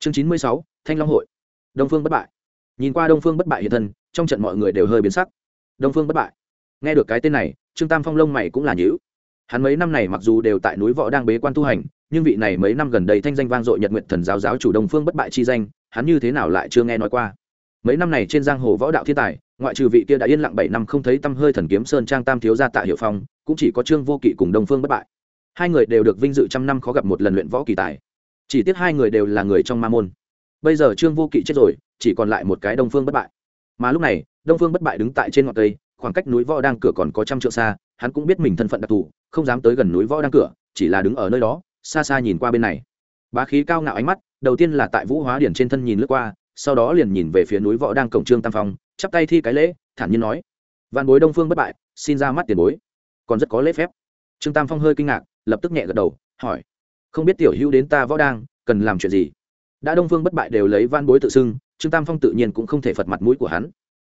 chương chín mươi sáu, thanh long hội. Đông phương bất bại. Nhìn qua đông phương bất bại hiện thân, trong trận mọi người đều hơi biến sắc. Đông phương bất bại. Nghe được cái tên này, trương tam phong lông mày cũng là nhữ hắn mấy năm này mặc dù đều tại núi võ đang bế quan tu hành, nhưng vị này mấy năm gần đây thanh danh vang dội nhật nguyện thần giáo giáo chủ đông phương bất bại chi danh, hắn như thế nào lại chưa nghe nói qua? Mấy năm này trên giang hồ võ đạo thiên tài, ngoại trừ vị kia đã yên lặng bảy năm không thấy tâm hơi thần kiếm sơn trang tam thiếu gia tạ hiệu phong, cũng chỉ có trương vô kỵ cùng đông phương bất bại. Hai người đều được vinh dự trăm năm khó gặp một lần luyện võ kỳ tài chỉ tiếc hai người đều là người trong ma môn. Bây giờ trương vô kỵ chết rồi, chỉ còn lại một cái đông phương bất bại. Mà lúc này, đông phương bất bại đứng tại trên ngọn cây, khoảng cách núi võ đang cửa còn có trăm trượng xa, hắn cũng biết mình thân phận đặc thù, không dám tới gần núi võ đang cửa, chỉ là đứng ở nơi đó, xa xa nhìn qua bên này. Bá khí cao ngạo ánh mắt, đầu tiên là tại vũ hóa điển trên thân nhìn lướt qua, sau đó liền nhìn về phía núi võ đang cổng trương tam phong, chắp tay thi cái lễ, thản nhiên nói văn bối đông phương bất bại, xin ra mắt tiền bối. Còn rất có lễ phép. Trương tam phong hơi kinh ngạc, lập tức nhẹ gật đầu, hỏi không biết tiểu hữu đến ta võ đang, cần làm chuyện gì? Đã đông phương bất bại đều lấy van bối tự xưng, trương tam phong tự nhiên cũng không thể phật mặt mũi của hắn.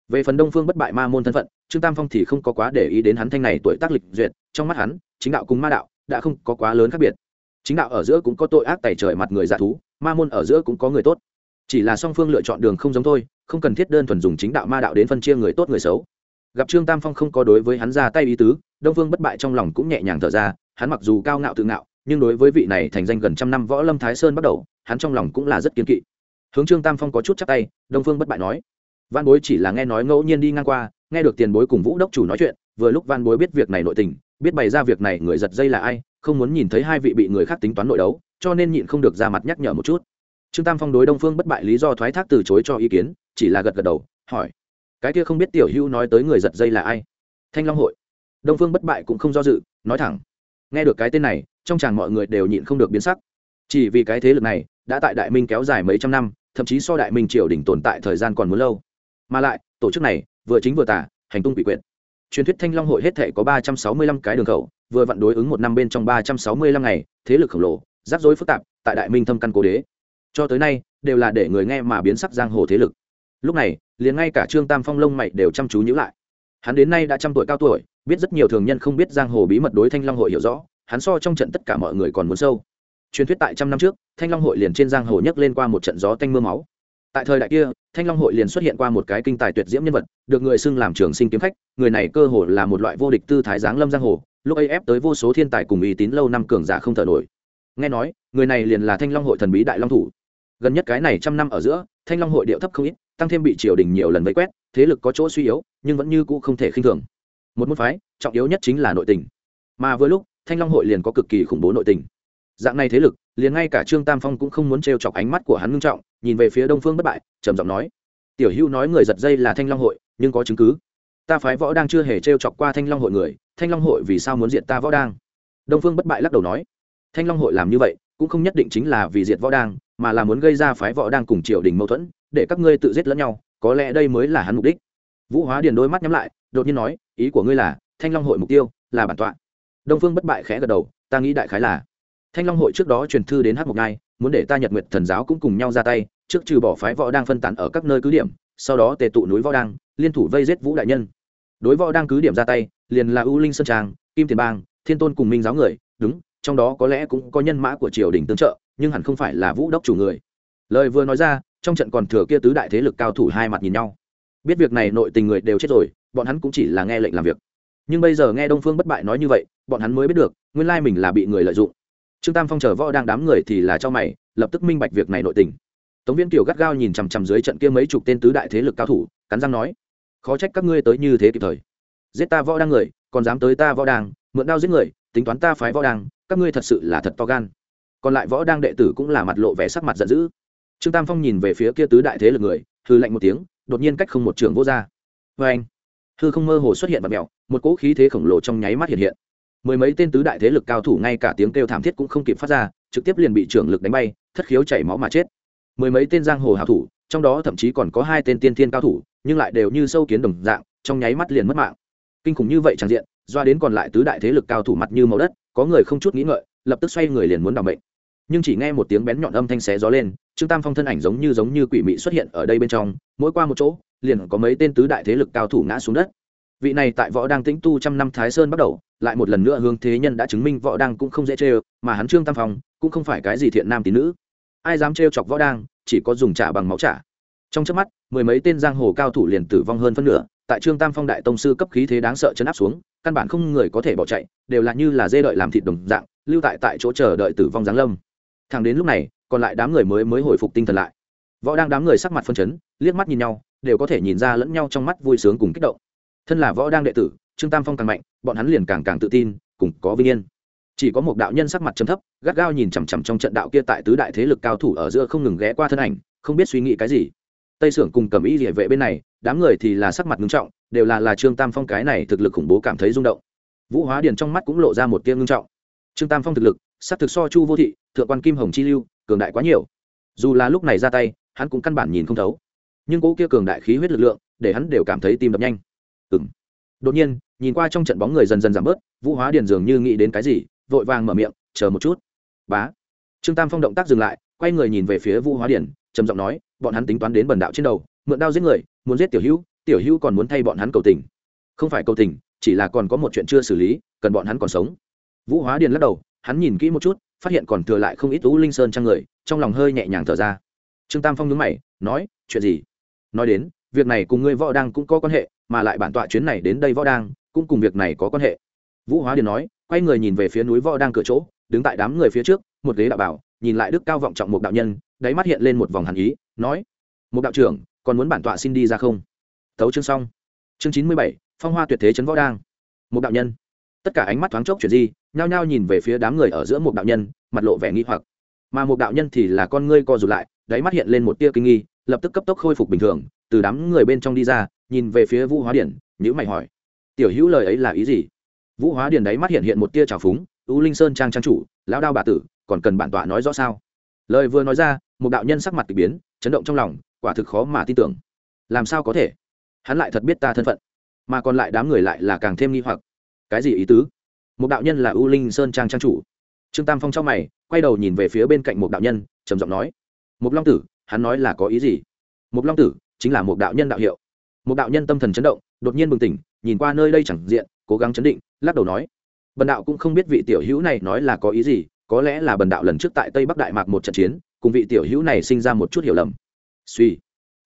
Về phần đông phương bất bại ma môn thân phận, trương tam phong thì không có quá để ý đến hắn thanh này tuổi tác lịch duyệt, trong mắt hắn, chính đạo cùng ma đạo đã không có quá lớn khác biệt. Chính đạo ở giữa cũng có tội ác tài trời mặt người dạ thú, ma môn ở giữa cũng có người tốt. Chỉ là song phương lựa chọn đường không giống thôi, không cần thiết đơn thuần dùng chính đạo ma đạo đến phân chia người tốt người xấu. Gặp trương tam phong không có đối với hắn ra tay ý tứ, đông phương bất bại trong lòng cũng nhẹ nhàng thở ra, hắn mặc dù cao ngạo tự ngạo nhưng đối với vị này thành danh gần trăm năm võ lâm thái sơn bắt đầu, hắn trong lòng cũng là rất kiên kỵ. Hướng trương tam phong có chút chắc tay, đông phương bất bại nói, văn bối chỉ là nghe nói ngẫu nhiên đi ngang qua, nghe được tiền bối cùng vũ đốc chủ nói chuyện, vừa lúc văn bối biết việc này nội tình, biết bày ra việc này người giật dây là ai, không muốn nhìn thấy hai vị bị người khác tính toán nội đấu, cho nên nhịn không được ra mặt nhắc nhở một chút. Trương tam phong đối đông phương bất bại lý do thoái thác từ chối cho ý kiến, chỉ là gật gật đầu, hỏi, cái kia không biết tiểu hữu nói tới người giật dây là ai? Thanh long hội. Đông phương bất bại cũng không do dự, nói thẳng, nghe được cái tên này trong chàng mọi người đều nhịn không được biến sắc. Chỉ vì cái thế lực này, đã tại đại minh kéo dài mấy trăm năm, thậm chí so đại minh triều đình tồn tại thời gian còn muốn lâu. Mà lại, tổ chức này, vừa chính vừa tả hành tung quỷ quyệt. Truyền thuyết thanh long hội hết thể có ba trăm sáu mươi lăm cái đường khẩu, vừa vặn đối ứng một năm bên trong ba trăm sáu mươi lăm ngày, thế lực khổng lồ, rắc rối phức tạp, tại đại minh thâm căn cố đế. Cho tới nay, đều là để người nghe mà biến sắc giang hồ thế lực. Lúc này, liền ngay cả trương tam phong lông mày đều chăm chú nhữ lại. Hắn đến nay đã trăm tuổi cao tuổi, biết rất nhiều thường nhân không biết giang hồ bí mật đối thanh long hội hiểu rõ hắn so trong trận tất cả mọi người còn muốn sâu. Truyền thuyết tại trăm năm trước, thanh long hội liền trên giang hồ nhấc lên qua một trận gió tanh mưa máu. Tại thời đại kia, thanh long hội liền xuất hiện qua một cái kinh tài tuyệt diễm nhân vật, được người xưng làm trường sinh kiếm khách, người này cơ hồ là một loại vô địch tư thái giáng lâm giang hồ, lúc ấy ép tới vô số thiên tài cùng uy tín lâu năm cường giả không thở nổi. Nghe nói, người này liền là thanh long hội thần bí đại long thủ. Gần nhất cái này trăm năm ở giữa, thanh long hội điệu thấp không ít, tăng thêm bị triều đình nhiều lần vây quét, thế lực có chỗ suy yếu, nhưng vẫn như cũ không thể khinh thường. Một môn phái, trọng yếu nhất chính là nội tình. Mà vừa lúc thanh long hội liền có cực kỳ khủng bố nội tình. Dạng này thế lực, liền ngay cả trương tam phong cũng không muốn t chọc ánh mắt của hắn ngưng trọng, nhìn về phía đông phương bất bại, trầm giọng nói. Tiểu hữu nói người giật dây là thanh long hội, nhưng có chứng cứ. Ta phái võ đang chưa hề t chọc qua thanh long hội người, thanh long hội vì sao muốn diệt ta võ đang? Đông phương bất bại lắc đầu nói. Thanh long hội làm như vậy, cũng không nhất định chính là vì diệt võ đang, mà là muốn gây ra phái võ đang cùng triều đình mâu thuẫn, để các ngươi tự giết lẫn nhau, có lẽ đây mới là hắn mục đích. Vũ hóa điền đôi mắt nhắm lại, đột nhiên nói, ý của ngươi là, thanh long hội mục tiêu, là bản tọa đông phương bất bại khẽ gật đầu, ta nghĩ đại khái là, thanh long hội trước đó truyền thư đến hát mộc ngai muốn để ta nhật nguyệt thần giáo cũng cùng nhau ra tay, trước trừ bỏ phái võ đang phân tán ở các nơi cứ điểm, sau đó tề tụ núi võ đang, liên thủ vây giết vũ đại nhân. Đối võ đang cứ điểm ra tay, liền là u linh sơn trang, kim tiền bang, thiên tôn cùng minh giáo người, đúng, trong đó có lẽ cũng có nhân mã của triều đình tương trợ, nhưng hẳn không phải là vũ đốc chủ người. Lời vừa nói ra, trong trận còn thừa kia tứ đại thế lực cao thủ hai mặt nhìn nhau. Biết việc này nội tình người đều chết rồi, bọn hắn cũng chỉ là nghe lệnh làm việc. Nhưng bây giờ nghe đông phương bất bại nói như vậy bọn hắn mới biết được, nguyên lai mình là bị người lợi dụng. Trương tam phong chờ võ đang đám người thì là cho mày, lập tức minh bạch việc này nội tình. Tống viễn kiều gắt gao nhìn chằm chằm dưới trận kia mấy chục tên tứ đại thế lực cao thủ, cắn răng nói, khó trách các ngươi tới như thế kịp thời. Giết ta võ đang người, còn dám tới ta võ đang, mượn đao giết người, tính toán ta phái võ đang, các ngươi thật sự là thật to gan. Còn lại võ đang đệ tử cũng là mặt lộ vẻ sắc mặt giận dữ. Trương tam phong nhìn về phía kia tứ đại thế lực người hư lạnh một tiếng, đột nhiên cách không một trường vô ra. Vê anh hư không mơ hồ xuất hiện và mẹo, một cỗ khí thế khổng lồ trong nháy mắt hiện hiện mười mấy tên tứ đại thế lực cao thủ ngay cả tiếng kêu thảm thiết cũng không kịp phát ra, trực tiếp liền bị trưởng lực đánh bay, thất khiếu chảy máu mà chết. Mười mấy tên giang hồ hào thủ, trong đó thậm chí còn có hai tên tiên thiên cao thủ, nhưng lại đều như sâu kiến đồng dạng, trong nháy mắt liền mất mạng. Kinh khủng như vậy tràn diện, doa đến còn lại tứ đại thế lực cao thủ mặt như màu đất, có người không chút nghĩ ngợi, lập tức xoay người liền muốn đ ỏ mệnh. Nhưng chỉ nghe một tiếng bén nhọn âm thanh xé gió lên, trương tam phong thân ảnh giống như giống như quỷ mị xuất hiện ở đây bên trong, mỗi qua một chỗ, liền có mấy tên tứ đại thế lực cao thủ ngã xuống đất vị này tại võ đang tĩnh tu trăm năm thái sơn bắt đầu, lại một lần nữa hướng thế nhân đã chứng minh võ đang cũng không dễ chê mà hắn trương tam phong cũng không phải cái gì thiện nam tín nữ. Ai dám trêu chọc võ đang, chỉ có dùng trả bằng máu trả. Trong trước mắt, mười mấy tên giang hồ cao thủ liền tử vong hơn phân nửa, tại trương tam phong đại tông sư cấp khí thế đáng sợ chấn áp xuống, căn bản không người có thể bỏ chạy, đều là như là dê đợi làm thịt đồng dạng, lưu tại tại chỗ chờ đợi tử vong giáng lâm. Thẳng đến lúc này, còn lại đám người mới mới hồi phục tinh thần lại. Võ đang đám người sắc mặt phân chấn, liếc mắt nhìn nhau, đều có thể nhìn ra lẫn nhau trong mắt vui sướng cùng kích động thân là võ đang đệ tử, trương tam phong càng mạnh, bọn hắn liền càng càng tự tin, cùng có vinh yên. Chỉ có một đạo nhân sắc mặt trầm thấp, gắt gao nhìn chằm chằm trong trận đạo kia tại tứ đại thế lực cao thủ ở giữa không ngừng ghé qua thân ảnh, không biết suy nghĩ cái gì. Tây sưởng cùng cầm ý địa vệ bên này, đám người thì là sắc mặt ngưng trọng, đều là là trương tam phong cái này thực lực khủng bố cảm thấy rung động. Vũ hóa điền trong mắt cũng lộ ra một tia ngưng trọng. Trương tam phong thực lực, sắc thực so chu vô thị, thượng quan kim hồng chi lưu, cường đại quá nhiều. Dù là lúc này ra tay, hắn cũng căn bản nhìn không thấu. Nhưng cỗ kia cường đại khí huyết lực lượng, để hắn đều cảm thấy tim đập nhanh ừ đột nhiên, nhìn qua trong trận bóng người dần dần giảm bớt, vũ hóa điền dường như nghĩ đến cái gì, vội vàng mở miệng, chờ một chút. Bá. Trương tam phong động tác dừng lại, quay người nhìn về phía vũ hóa điền, trầm giọng nói, bọn hắn tính toán đến bần đạo trên đầu, mượn đao giết người, muốn giết tiểu hữu tiểu hữu còn muốn thay bọn hắn cầu tình. Không phải cầu tình, chỉ là còn có một chuyện chưa xử lý, cần bọn hắn còn sống. Vũ hóa điền lắc đầu, hắn nhìn kỹ một chút, phát hiện còn thừa lại không ít tú linh sơn trang người, trong lòng hơi nhẹ nhàng thở ra. Trương tam phong nhướng mày, nói, chuyện gì? Nói đến, việc này cùng ngươi võ đang cũng có quan hệ mà lại bản tọa chuyến này đến đây võ đang, cũng cùng việc này có quan hệ. Vũ hóa điền nói, quay người nhìn về phía núi võ đang cửa chỗ, đứng tại đám người phía trước, một ghế đạo bảo, nhìn lại đức cao vọng trọng một đạo nhân, đáy mắt hiện lên một vòng hàn ý, nói một đạo trưởng, còn muốn bản tọa xin đi ra không? Thấu chương xong. Chương chín mươi bảy, phong hoa tuyệt thế trấn võ đang. Một đạo nhân. Tất cả ánh mắt thoáng chốc chuyển di, nhao nhao nhìn về phía đám người ở giữa một đạo nhân, mặt lộ vẻ nghi hoặc. Mà một đạo nhân thì là con ngươi co rụt lại, đáy mắt hiện lên một tia kinh nghi, lập tức cấp tốc khôi phục bình thường, từ đám người bên trong đi ra nhìn về phía vũ hóa điển nhữ mày hỏi, tiểu hữu lời ấy là ý gì? Vũ hóa điển đáy mắt hiện hiện một tia trào phúng, u linh sơn trang trang chủ, lão đao bà tử, còn cần bản tọa nói rõ sao? Lời vừa nói ra, một đạo nhân sắc mặt k ỳ biến, chấn động trong lòng, quả thực khó mà tin tưởng. Làm sao có thể? Hắn lại thật biết ta thân phận, mà còn lại đám người lại là càng thêm nghi hoặc. Cái gì ý tứ? Một đạo nhân là u linh sơn trang trang chủ. Trương tam phong trong mày, quay đầu nhìn về phía bên cạnh một đạo nhân, trầm giọng nói một long tử, hắn nói là có ý gì? Một long tử, chính là một đạo nhân đạo hiệu một đạo nhân tâm thần chấn động, đột nhiên bừng tỉnh, nhìn qua nơi đây chẳng diện, cố gắng chấn định, lắc đầu nói, bần đạo cũng không biết vị tiểu hữu này nói là có ý gì, có lẽ là bần đạo lần trước tại tây bắc đại mạc một trận chiến, cùng vị tiểu hữu này sinh ra một chút hiểu lầm. Suy.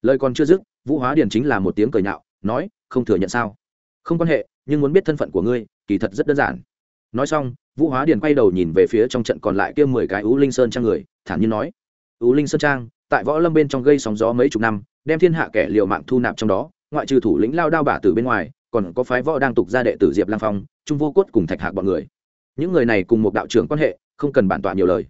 Lời còn chưa dứt, vũ hóa điền chính là một tiếng cười nhạo, nói, không thừa nhận sao? Không quan hệ, nhưng muốn biết thân phận của ngươi, kỳ thật rất đơn giản. Nói xong, vũ hóa điền quay đầu nhìn về phía trong trận còn lại kia mười cái ú linh sơn trang người, thản nhiên nói ú linh sơn trang, tại võ lâm bên trong gây sóng gió mấy chục năm, đem thiên hạ kẻ liều mạng thu nạp trong đó ngoại trừ thủ lĩnh lao đao bả từ bên ngoài, còn có phái võ đang tục ra đệ tử diệp lang phong, trung vô cốt cùng thạch hạc bọn người. Những người này cùng một đạo trưởng quan hệ, không cần bản tọa nhiều lời.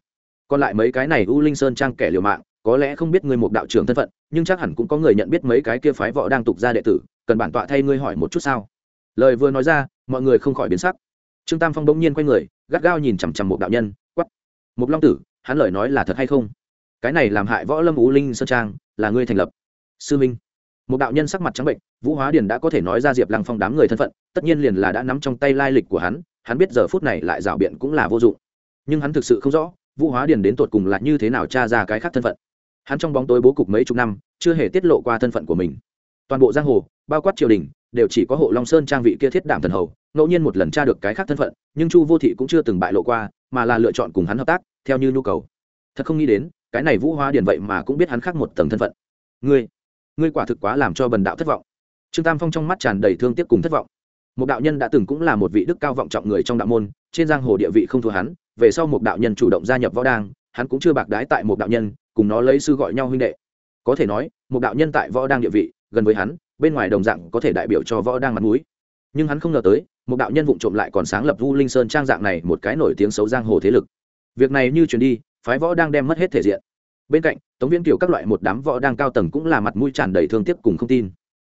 Còn lại mấy cái này u linh sơn trang kẻ liều mạng, có lẽ không biết ngươi một đạo trưởng thân phận, nhưng chắc hẳn cũng có người nhận biết mấy cái kia phái võ đang tục ra đệ tử, cần bản tọa thay ngươi hỏi một chút sao? Lời vừa nói ra, mọi người không khỏi biến sắc. Trương tam phong bỗng nhiên quay người, gắt gao nhìn chằm chằm một đạo nhân quắp một long tử, hắn lời nói là thật hay không? Cái này làm hại võ lâm u linh sơn trang, là ngươi thành lập. Sư minh một đạo nhân sắc mặt trắng bệnh, vũ hóa điền đã có thể nói ra diệp lăng phong đám người thân phận, tất nhiên liền là đã nắm trong tay lai lịch của hắn hắn biết giờ phút này lại rảo biện cũng là vô dụng. Nhưng hắn thực sự không rõ, vũ hóa điền đến tột cùng là như thế nào tra ra cái khác thân phận. Hắn trong bóng tối bố cục mấy chục năm, chưa hề tiết lộ qua thân phận của mình. Toàn bộ giang hồ, bao quát triều đình, đều chỉ có hộ long sơn trang vị kia thiết đảm thần hầu, ngẫu nhiên một lần tra được cái khác thân phận, nhưng chu vô thị cũng chưa từng bại lộ qua, mà là lựa chọn cùng hắn hợp tác, theo như nhu cầu. Thật không nghĩ đến, cái này vũ hóa điền vậy mà cũng biết hắn khác một tầng thân phận. Ngươi ngươi quả thực quá làm cho bần đạo thất vọng. Trương tam phong trong mắt tràn đầy thương tiếc cùng thất vọng. Một đạo nhân đã từng cũng là một vị đức cao vọng trọng người trong đạo môn, trên giang hồ địa vị không thua hắn, về sau một đạo nhân chủ động gia nhập võ đang hắn cũng chưa bạc đái tại một đạo nhân, cùng nó lấy sư gọi nhau huynh đệ. Có thể nói, một đạo nhân tại võ đang địa vị, gần với hắn, bên ngoài đồng dạng có thể đại biểu cho võ đang mặt mũi. Nhưng hắn không ngờ tới, một đạo nhân vụng trộm lại còn sáng lập vu linh sơn trang dạng này một cái nổi tiếng xấu giang hồ thế lực. Việc này như chuyển đi, phái võ đang đem mất hết thể diện bên cạnh, tống viễn kiều các loại một đám võ đang cao tầng cũng là mặt mũi tràn đầy thương tiếc cùng không tin.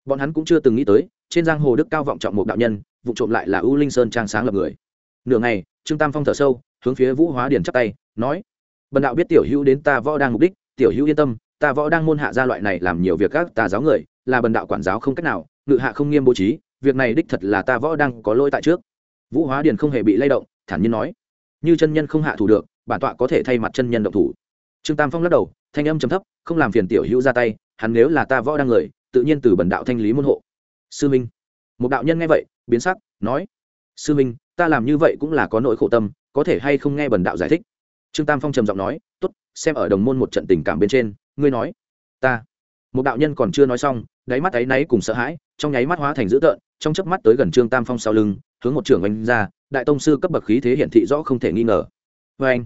Bọn hắn cũng chưa từng nghĩ tới, trên giang hồ đức cao vọng trọng một đạo nhân, vụ trộm lại là u linh sơn trang sáng lập người. Nửa ngày, trương tam phong thở sâu, hướng phía vũ hóa điền chắp tay, nói, bần đạo biết tiểu hữu đến ta võ đang mục đích, tiểu hữu yên tâm, ta võ đang môn hạ gia loại này làm nhiều việc các tà giáo người, là bần đạo quản giáo không cách nào, ngự hạ không nghiêm bố trí, việc này đích thật là ta võ đang có lỗi tại trước. Vũ hóa điền không hề bị lay động, thản nhiên nói, như chân nhân không hạ thủ được, bản tọa có thể thay mặt chân nhân động thủ trương tam phong lắc đầu, thanh âm trầm thấp, không làm phiền tiểu hữu ra tay, hắn nếu là ta võ đang người, tự nhiên từ bần đạo thanh lý môn hộ. Sư minh. Một đạo nhân nghe vậy, biến sắc, nói, sư minh, ta làm như vậy cũng là có nỗi khổ tâm, có thể hay không nghe bần đạo giải thích? Trương tam phong trầm giọng nói, tốt, xem ở đồng môn một trận tình cảm bên trên, ngươi nói. Ta. Một đạo nhân còn chưa nói xong, đáy mắt áy náy cùng sợ hãi, trong nháy mắt hóa thành dữ tợn, trong chớp mắt tới gần trương tam phong sau lưng, hướng một trưởng oanh ra, đại tông sư cấp bậc khí thế hiển thị rõ không thể nghi ngờ. Vê anh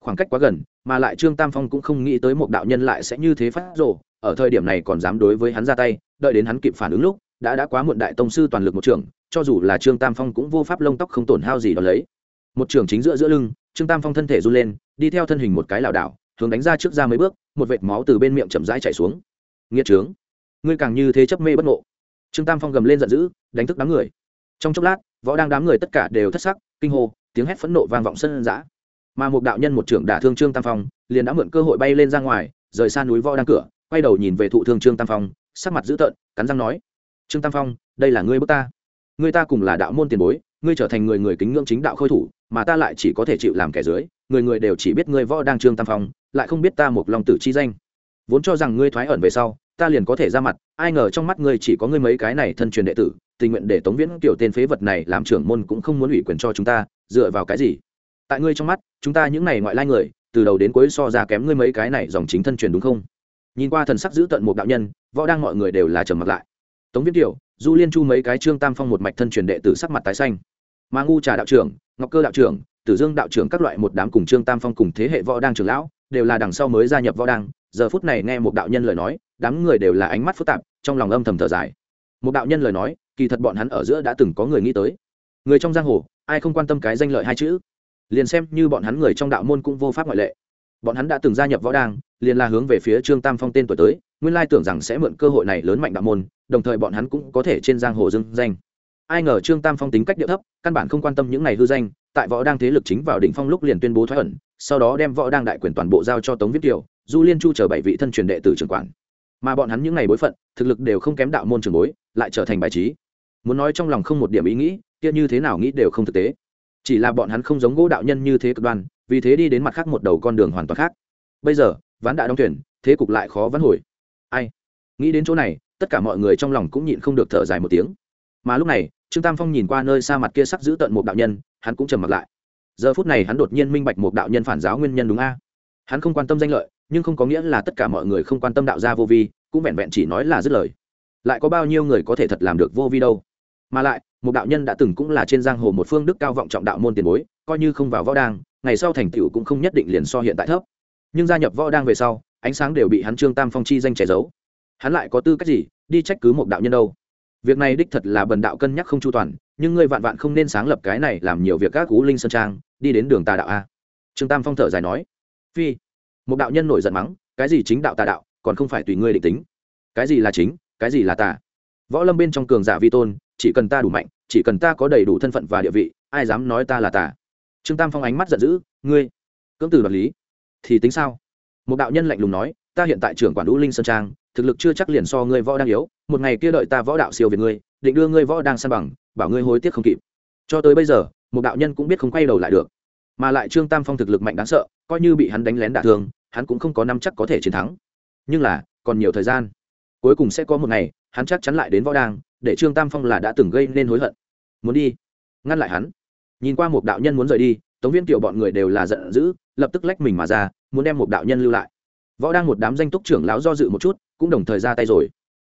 khoảng cách quá gần mà lại trương tam phong cũng không nghĩ tới một đạo nhân lại sẽ như thế phát rồ, ở thời điểm này còn dám đối với hắn ra tay, đợi đến hắn kịp phản ứng lúc, đã đã quá muộn đại tông sư toàn lực một trưởng, cho dù là trương tam phong cũng vô pháp lông tóc không tổn hao gì đó lấy. Một trưởng chính giữa giữa lưng, trương tam phong thân thể run lên, đi theo thân hình một cái lảo đảo, hướng đánh ra trước ra mấy bước, một vệt máu từ bên miệng chậm rãi chảy xuống. Nghĩa trướng, ngươi càng như thế chấp mê bất ngộ. Trương tam phong gầm lên giận dữ, đánh thức đám người. Trong chốc lát, võ đang đám người tất cả đều thất sắc, kinh hô, tiếng hét phẫn nộ vang vọng sân giã mà một đạo nhân một trưởng đả thương trương tam phong, liền đã mượn cơ hội bay lên ra ngoài, rời xa núi võ đang cửa, quay đầu nhìn về thụ thương trương tam phong, sắc mặt dữ tợn, cắn răng nói, trương tam phong, đây là ngươi bước ta. Ngươi ta cùng là đạo môn tiền bối, ngươi trở thành người người kính ngưỡng chính đạo khôi thủ, mà ta lại chỉ có thể chịu làm kẻ dưới, người người đều chỉ biết ngươi võ đang trương tam phong, lại không biết ta một lòng tử chi danh. Vốn cho rằng ngươi thoái ẩn về sau, ta liền có thể ra mặt, ai ngờ trong mắt ngươi chỉ có ngươi mấy cái này thân truyền đệ tử, tình nguyện để tống viễn kiểu tên phế vật này làm trưởng môn cũng không muốn ủy quyền cho chúng ta, dựa vào cái gì? Tại ngươi trong mắt, chúng ta những này ngoại lai người, từ đầu đến cuối so ra kém ngươi mấy cái này dòng chính thân truyền đúng không? Nhìn qua thần sắc giữ tận một đạo nhân, võ đang mọi người đều là trầm mặt lại. Tống viết kiểu du liên chu mấy cái trương tam phong một mạch thân truyền đệ tử sắc mặt tái xanh. Mà ngu trà đạo trưởng, ngọc cơ đạo trưởng, tử dương đạo trưởng các loại một đám cùng trương tam phong cùng thế hệ võ đang trưởng lão, đều là đằng sau mới gia nhập võ đang. Giờ phút này nghe một đạo nhân lời nói, đám người đều là ánh mắt phức tạp, trong lòng âm thầm thở dài. Một đạo nhân lời nói, kỳ thật bọn hắn ở giữa đã từng có người nghĩ tới. Người trong giang hồ, ai không quan tâm cái danh lợi hai chữ? Liền xem như bọn hắn người trong đạo môn cũng vô pháp ngoại lệ. Bọn hắn đã từng gia nhập võ đang, liền là hướng về phía trương tam phong tên tuổi tới, nguyên lai tưởng rằng sẽ mượn cơ hội này lớn mạnh đạo môn, đồng thời bọn hắn cũng có thể trên giang hồ dưng danh. Ai ngờ trương tam phong tính cách địa thấp, căn bản không quan tâm những này hư danh, tại võ đang thế lực chính vào đỉnh phong lúc liền tuyên bố thoái ẩn, sau đó đem võ đang đại quyền toàn bộ giao cho tống viết kiều, du liên chu chờ bảy vị thân truyền đệ tử trưởng quản. Mà bọn hắn những ngày bối phận, thực lực đều không kém đạo môn trường bối, lại trở thành bài trí. Muốn nói trong lòng không một điểm ý nghĩ, kia như thế nào nghĩ đều không thực tế chỉ là bọn hắn không giống gỗ đạo nhân như thế cực đoan, vì thế đi đến mặt khác một đầu con đường hoàn toàn khác. Bây giờ, ván đã đóng tuyển thế cục lại khó vắn hồi. Ai? Nghĩ đến chỗ này, tất cả mọi người trong lòng cũng nhịn không được thở dài một tiếng. Mà lúc này, trương tam phong nhìn qua nơi xa mặt kia sắc giữ tận một đạo nhân, hắn cũng trầm mặt lại. Giờ phút này hắn đột nhiên minh bạch một đạo nhân phản giáo nguyên nhân đúng a. Hắn không quan tâm danh lợi, nhưng không có nghĩa là tất cả mọi người không quan tâm đạo gia vô vi, cũng vẹn vẹn chỉ nói là dứt lời. Lại có bao nhiêu người có thể thật làm được vô vi đâu? Mà lại một đạo nhân đã từng cũng là trên giang hồ một phương đức cao vọng trọng đạo môn tiền bối, coi như không vào võ đang ngày sau thành tựu cũng không nhất định liền so hiện tại thấp. Nhưng gia nhập võ đang về sau, ánh sáng đều bị hắn trương tam phong chi danh che giấu. Hắn lại có tư cách gì đi trách cứ một đạo nhân đâu? Việc này đích thật là bần đạo cân nhắc không chu toàn, nhưng ngươi vạn vạn không nên sáng lập cái này làm nhiều việc các cú linh sơn trang, đi đến đường tà đạo a. Trương tam phong thở dài nói, phi. Một đạo nhân nổi giận mắng, cái gì chính đạo tà đạo, còn không phải tùy ngươi định tính. Cái gì là chính, cái gì là tà. Võ lâm bên trong cường giả vi tôn chỉ cần ta đủ mạnh, chỉ cần ta có đầy đủ thân phận và địa vị, ai dám nói ta là tà. Trương tam phong ánh mắt giận dữ, ngươi, cưỡng từ đoạt lý. Thì tính sao? Một đạo nhân lạnh lùng nói, ta hiện tại trưởng quản lũ linh sơn trang, thực lực chưa chắc liền so ngươi võ đang yếu, một ngày kia đợi ta võ đạo siêu về ngươi, định đưa ngươi võ đang san bằng, bảo ngươi hối tiếc không kịp. Cho tới bây giờ, một đạo nhân cũng biết không quay đầu lại được. Mà lại trương tam phong thực lực mạnh đáng sợ, coi như bị hắn đánh lén đả thương, hắn cũng không có năm chắc có thể chiến thắng. Nhưng là, còn nhiều thời gian. Cuối cùng sẽ có một ngày, hắn chắc chắn lại đến võ đang để trương tam phong là đã từng gây nên hối hận. Muốn đi, ngăn lại hắn. Nhìn qua một đạo nhân muốn rời đi, tống viên kiểu bọn người đều là giận dữ, lập tức lách mình mà ra, muốn đem một đạo nhân lưu lại. Võ đang một đám danh túc trưởng lão do dự một chút, cũng đồng thời ra tay rồi.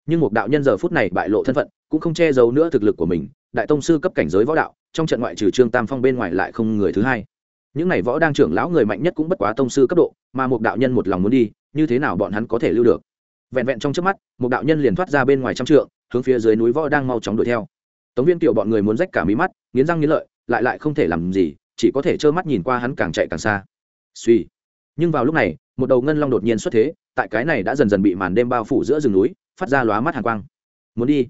Nhưng một đạo nhân giờ phút này bại lộ thân phận, cũng không che giấu nữa thực lực của mình. Đại tông sư cấp cảnh giới võ đạo, trong trận ngoại trừ trương tam phong bên ngoài lại không người thứ hai. Những n à y võ đang trưởng lão người mạnh nhất cũng bất quá tông sư cấp độ, mà một đạo nhân một lòng muốn đi, như thế nào bọn hắn có thể lưu được? Vẹn vẹn trong trước mắt, một đạo nhân liền thoát ra bên ngoài trăm trượng hướng phía dưới núi võ đang mau chóng đuổi theo. Tống viên kiều bọn người muốn rách cả mí mắt, nghiến răng nghiến lợi, lại lại không thể làm gì, chỉ có thể trơ mắt nhìn qua hắn càng chạy càng xa. Suy nhưng vào lúc này, một đầu ngân long đột nhiên xuất thế, tại cái này đã dần dần bị màn đêm bao phủ giữa rừng núi, phát ra lóa mắt hàn quang. Muốn đi?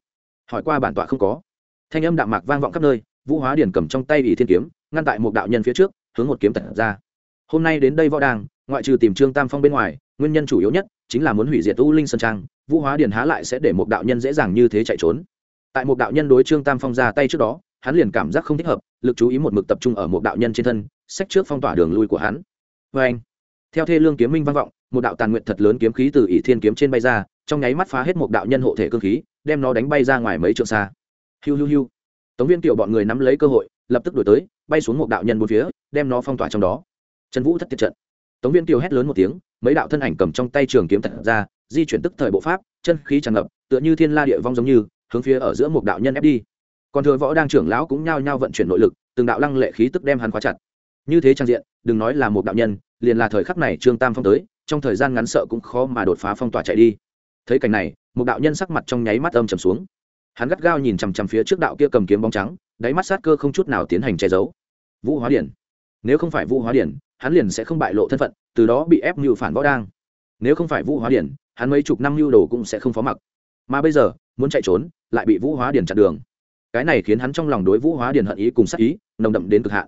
Hỏi qua bản tọa không có. Thanh âm đạm mạc vang vọng khắp nơi, vũ hóa điển cầm trong tay ỷ thiên kiếm, ngăn tại một đạo nhân phía trước, hướng một kiếm tật ra. Hôm nay đến đây võ đàng ngoại trừ tìm trương tam phong bên ngoài, nguyên nhân chủ yếu nhất chính là muốn hủy diệt u linh sơn trang vũ hóa điền há lại sẽ để một đạo nhân dễ dàng như thế chạy trốn. Tại một đạo nhân đối trương tam phong ra tay trước đó, hắn liền cảm giác không thích hợp, lực chú ý một mực tập trung ở một đạo nhân trên thân sách trước phong tỏa đường lui của hắn. Vê anh theo thê lương kiếm minh vang vọng, một đạo tàn nguyện thật lớn kiếm khí từ ỷ thiên kiếm trên bay ra, trong nháy mắt phá hết một đạo nhân hộ thể cơ khí, đem nó đánh bay ra ngoài mấy trượng xa. Hiu hiu hiu! Tống viên kiểu bọn người nắm lấy cơ hội, lập tức đổi tới, bay xuống một đạo nhân bốn phía, đem nó phong tỏa trong đó. Trần vũ thất tiệt trận tống viên kiều hét lớn một tiếng, mấy đạo thân ảnh cầm trong tay trường kiếm thật ra, di chuyển tức thời bộ pháp, chân khí tràn ngập, tựa như thiên la địa vong giống như, hướng phía ở giữa một đạo nhân ép đi. Còn thừa võ đang trưởng lão cũng nhao nhao vận chuyển nội lực, từng đạo lăng lệ khí tức đem hắn khóa chặt. Như thế trang diện, đừng nói là một đạo nhân, liền là thời khắc này trương tam phong tới, trong thời gian ngắn sợ cũng khó mà đột phá phong tỏa chạy đi. Thấy cảnh này, một đạo nhân sắc mặt trong nháy mắt âm trầm xuống. Hắn gắt gao nhìn chằm chằm phía trước đạo kia cầm kiếm bóng trắng, đáy mắt sát cơ không chút nào tiến hành che giấu. Vũ hóa điển. Nếu không phải vũ hóa điển hắn liền sẽ không bại lộ thân phận, từ đó bị ép mưu phản võ đang. Nếu không phải vũ hóa điển, hắn mấy chục năm mưu đồ cũng sẽ không phó mặc. Mà bây giờ, muốn chạy trốn, lại bị vũ hóa điển chặn đường. Cái này khiến hắn trong lòng đối vũ hóa điển hận ý cùng sắc ý, nồng đậm đến cực hạn.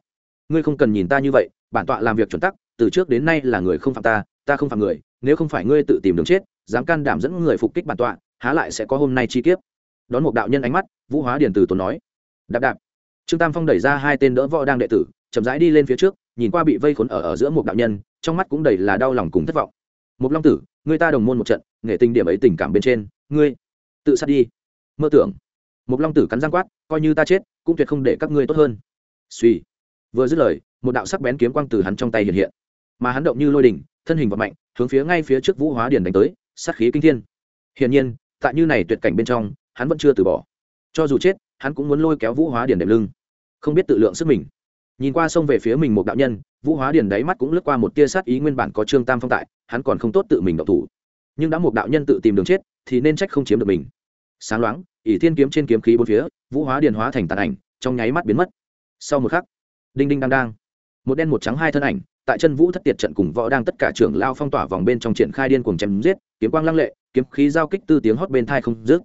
Ngươi không cần nhìn ta như vậy, bản tọa làm việc chuẩn tắc, từ trước đến nay là người không phạm ta ta không phạm người, nếu không phải ngươi tự tìm đường chết, dám can đảm dẫn người phục kích bản tọa, há lại sẽ có hôm nay chi kiếp. Đón một đạo nhân ánh mắt, vũ hóa điển từ tốn nói. Đạp đạp. Trương tam phong đẩy ra hai tên đỡ võ đang đệ tử, chậm rãi đi lên phía trước nhìn qua bị vây khốn ở ở giữa một đạo nhân, trong mắt cũng đầy là đau lòng cùng thất vọng. Một long tử, người ta đồng môn một trận, nghệ tình điểm ấy tình cảm bên trên, ngươi tự sát đi. Mơ tưởng. Một long tử cắn răng quát, coi như ta chết, cũng tuyệt không để các ngươi tốt hơn. Suy vừa dứt lời, một đạo sắc bén kiếm quang từ hắn trong tay hiện hiện. Mà hắn động như lôi đỉnh, thân hình vật mạnh, hướng phía ngay phía trước vũ hóa điền đánh tới, sát khí kinh thiên. Hiển nhiên, tại như này tuyệt cảnh bên trong, hắn vẫn chưa từ bỏ. Cho dù chết, hắn cũng muốn lôi kéo vũ hóa điền đệm lưng. Không biết tự lượng sức mình nhìn qua sông về phía mình một đạo nhân, vũ hóa điền đáy mắt cũng lướt qua một tia sát ý nguyên bản có trương tam phong tại, hắn còn không tốt tự mình độc thủ. Nhưng đã một đạo nhân tự tìm đường chết, thì nên trách không chiếm được mình. Sáng loáng, ỷ thiên kiếm trên kiếm khí bốn phía, vũ hóa điền hóa thành tàn ảnh, trong nháy mắt biến mất. Sau một khắc, đinh đinh đang đang, một đen một trắng hai thân ảnh, tại chân vũ thất tiệt trận cùng võ đang tất cả trưởng lao phong tỏa vòng bên trong triển khai điên cuồng chém giết, kiếm quang lăng lệ, kiếm khí giao kích tư tiếng hót bên thai không dứt.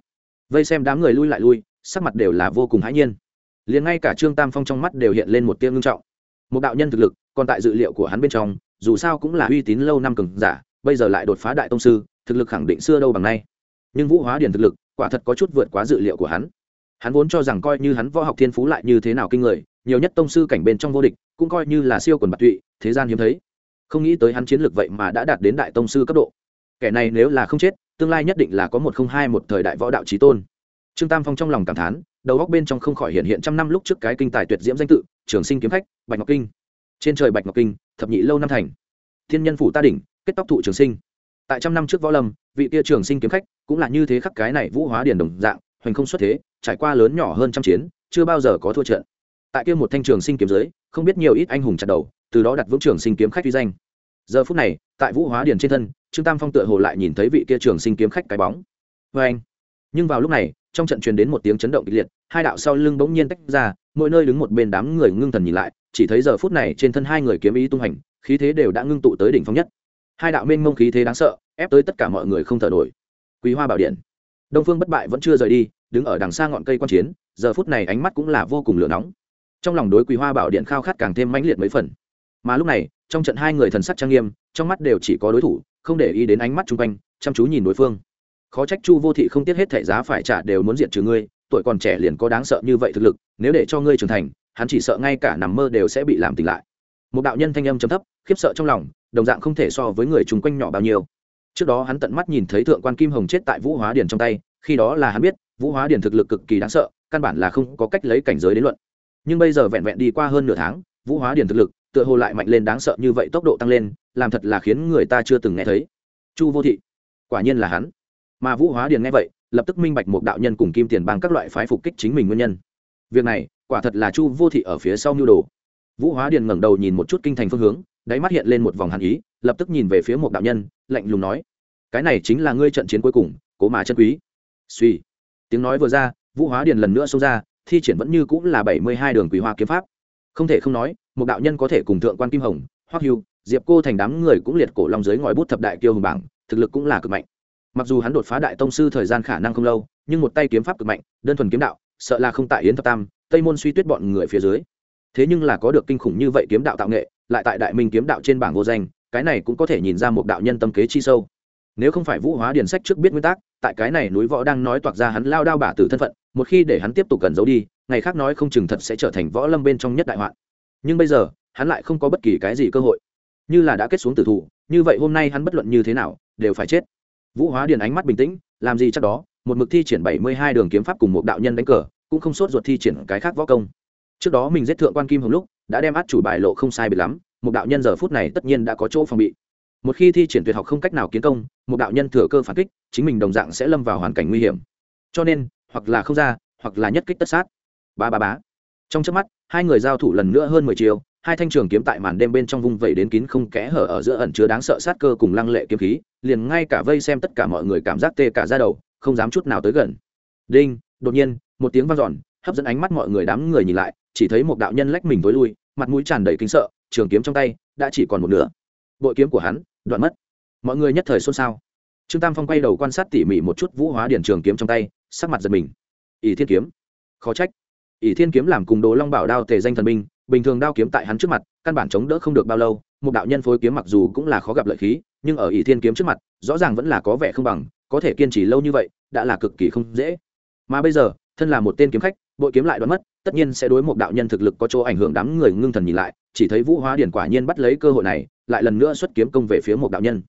Vây xem đám người lui lại lui, sắc mặt đều là vô cùng hãi nhiên liền ngay cả trương tam phong trong mắt đều hiện lên một tiêu ngưng trọng. Một đạo nhân thực lực, còn tại dự liệu của hắn bên trong, dù sao cũng là uy tín lâu năm cường giả, bây giờ lại đột phá đại tông sư, thực lực khẳng định xưa đâu bằng nay. Nhưng vũ hóa điển thực lực, quả thật có chút vượt quá dự liệu của hắn. Hắn vốn cho rằng coi như hắn võ học thiên phú lại như thế nào kinh người, nhiều nhất tông sư cảnh bên trong vô địch, cũng coi như là siêu quần bạc tụy, thế gian hiếm thấy. Không nghĩ tới hắn chiến lược vậy mà đã đạt đến đại tông sư cấp độ. Kẻ này nếu là không chết, tương lai nhất định là có một không hai một thời đại võ đạo trí tôn. Trương tam phong trong lòng cảm thán đầu góc bên trong không khỏi hiện hiện trăm năm lúc trước cái kinh tài tuyệt diễm danh tự, trường sinh kiếm khách, bạch ngọc kinh. Trên trời bạch ngọc kinh, thập nhị lâu năm thành. Thiên nhân phủ ta đỉnh, kết tóc thụ trường sinh. Tại trăm năm trước võ lâm, vị kia trường sinh kiếm khách cũng là như thế khắc cái này vũ hóa điển đồng dạng, hoành không xuất thế, trải qua lớn nhỏ hơn trăm chiến, chưa bao giờ có thua trận. Tại kia một thanh trường sinh kiếm giới không biết nhiều ít anh hùng chặt đầu, từ đó đặt vững trường sinh kiếm khách uy danh. Giờ phút này, tại vũ hóa điển trên thân, trương tam phong tựa hồ lại nhìn thấy vị kia trường sinh kiếm khách cái bóng. Vê anh nhưng vào lúc này, trong trận truyền đến một tiếng chấn động kịch liệt, hai đạo sau lưng bỗng nhiên tách ra, mỗi nơi đứng một bên đám người ngưng thần nhìn lại, chỉ thấy giờ phút này trên thân hai người kiếm ý tung hành, khí thế đều đã ngưng tụ tới đỉnh phong nhất. Hai đạo mênh mông khí thế đáng sợ, ép tới tất cả mọi người không thở nổi. Quý hoa bảo điện. Đông phương bất bại vẫn chưa rời đi, đứng ở đằng xa ngọn cây quan chiến, giờ phút này ánh mắt cũng là vô cùng lửa nóng. Trong lòng đối quý hoa bảo điện khao khát càng thêm mãnh liệt mấy phần. Mà lúc này, trong trận hai người thần sắc trang nghiêm, trong mắt đều chỉ có đối thủ, không để ý đến ánh mắt chung quanh, chăm chú nhìn đối phương khó trách chu vô thị không tiếc hết thẻ giá phải trả đều muốn diện trừ ngươi, tuổi còn trẻ liền có đáng sợ như vậy thực lực, nếu để cho ngươi trưởng thành, hắn chỉ sợ ngay cả nằm mơ đều sẽ bị làm tỉnh lại. Một đạo nhân thanh âm chấm thấp, khiếp sợ trong lòng, đồng dạng không thể so với người chung quanh nhỏ bao nhiêu. Trước đó hắn tận mắt nhìn thấy thượng quan kim hồng chết tại vũ hóa điền trong tay, khi đó là hắn biết, vũ hóa điền thực lực cực kỳ đáng sợ, căn bản là không có cách lấy cảnh giới đến luận. Nhưng bây giờ vẹn vẹn đi qua hơn nửa tháng, vũ hóa điền thực lực, tựa hồ lại mạnh lên đáng sợ như vậy tốc độ tăng lên, làm thật là khiến người ta chưa từng nghe thấy. Chu vô thị, quả nhiên là hắn mà vũ hóa điền nghe vậy, lập tức minh bạch một đạo nhân cùng kim tiền bằng các loại phái phục kích chính mình nguyên nhân. Việc này, quả thật là chu vô thị ở phía sau mưu đồ. Vũ hóa điền ngẩng đầu nhìn một chút kinh thành phương hướng, đáy mắt hiện lên một vòng hàn ý, lập tức nhìn về phía một đạo nhân, lạnh lùng nói, cái này chính là ngươi trận chiến cuối cùng, cố mà chân quý. Suy. Tiếng nói vừa ra, vũ hóa điền lần nữa xông ra, thi triển vẫn như cũng là bảy mươi hai đường quý hoa kiếm pháp. Không thể không nói, một đạo nhân có thể cùng thượng quan kim hồng, hoắc hưu, diệp cô thành đám người cũng liệt cổ long dưới ngòi bút thập đại kiêu hùng bảng, thực lực cũng là cực mạnh mặc dù hắn đột phá đại tông sư thời gian khả năng không lâu, nhưng một tay kiếm pháp cực mạnh, đơn thuần kiếm đạo, sợ là không tại yến thập tam, tây môn suy tuyết bọn người phía dưới. Thế nhưng là có được kinh khủng như vậy kiếm đạo tạo nghệ, lại tại đại minh kiếm đạo trên bảng vô danh, cái này cũng có thể nhìn ra một đạo nhân tâm kế chi sâu. Nếu không phải vũ hóa điển sách trước biết nguyên tắc, tại cái này núi võ đang nói toạc ra hắn lao đao bả tử thân phận, một khi để hắn tiếp tục cần giấu đi, ngày khác nói không chừng thật sẽ trở thành võ lâm bên trong nhất đại hoạn. Nhưng bây giờ, hắn lại không có bất kỳ cái gì cơ hội. Như là đã kết xuống tử thủ, như vậy hôm nay hắn bất luận như thế nào, đều phải chết vũ hóa điền ánh mắt bình tĩnh, làm gì chắc đó, một mực thi triển bảy mươi hai đường kiếm pháp cùng một đạo nhân đánh cờ, cũng không sốt ruột thi triển cái khác võ công. Trước đó mình giết thượng quan kim hồng lúc, đã đem át chủ bài lộ không sai bị lắm, một đạo nhân giờ phút này tất nhiên đã có chỗ phòng bị. Một khi thi triển tuyệt học không cách nào kiến công, một đạo nhân thừa cơ phản kích, chính mình đồng dạng sẽ lâm vào hoàn cảnh nguy hiểm. Cho nên, hoặc là không ra, hoặc là nhất kích tất sát. Ba ba bá trong trước mắt, hai người giao thủ lần nữa hơn mười chiều, hai thanh trường kiếm tại màn đêm bên trong vung vẩy đến kín không kẽ hở ở giữa ẩn chứa đáng sợ sát cơ cùng lăng lệ kiếm khí liền ngay cả vây xem tất cả mọi người cảm giác tê cả ra đầu không dám chút nào tới gần. Đinh đột nhiên một tiếng vang dọn hấp dẫn ánh mắt mọi người đám người nhìn lại chỉ thấy một đạo nhân lách mình tối lui mặt mũi tràn đầy kính sợ trường kiếm trong tay đã chỉ còn một nửa. Bội kiếm của hắn đoạn mất. Mọi người nhất thời xôn xao. Trương tam phong quay đầu quan sát tỉ mỉ một chút vũ hóa điển trường kiếm trong tay sắc mặt giật mình. Ỷ thiên kiếm. Khó trách. Ỷ thiên kiếm làm cùng đồ long bảo đao tề danh thần minh, bình thường đao kiếm tại hắn trước mặt căn bản chống đỡ không được bao lâu một đạo nhân phối kiếm mặc dù cũng là khó gặp lợi khí nhưng ở ỷ thiên kiếm trước mặt, rõ ràng vẫn là có vẻ không bằng, có thể kiên trì lâu như vậy, đã là cực kỳ không dễ. Mà bây giờ, thân là một tên kiếm khách, bội kiếm lại đoán mất, tất nhiên sẽ đối một đạo nhân thực lực có chỗ ảnh hưởng đám người ngưng thần nhìn lại, chỉ thấy vũ hóa điển quả nhiên bắt lấy cơ hội này, lại lần nữa xuất kiếm công về phía một đạo nhân.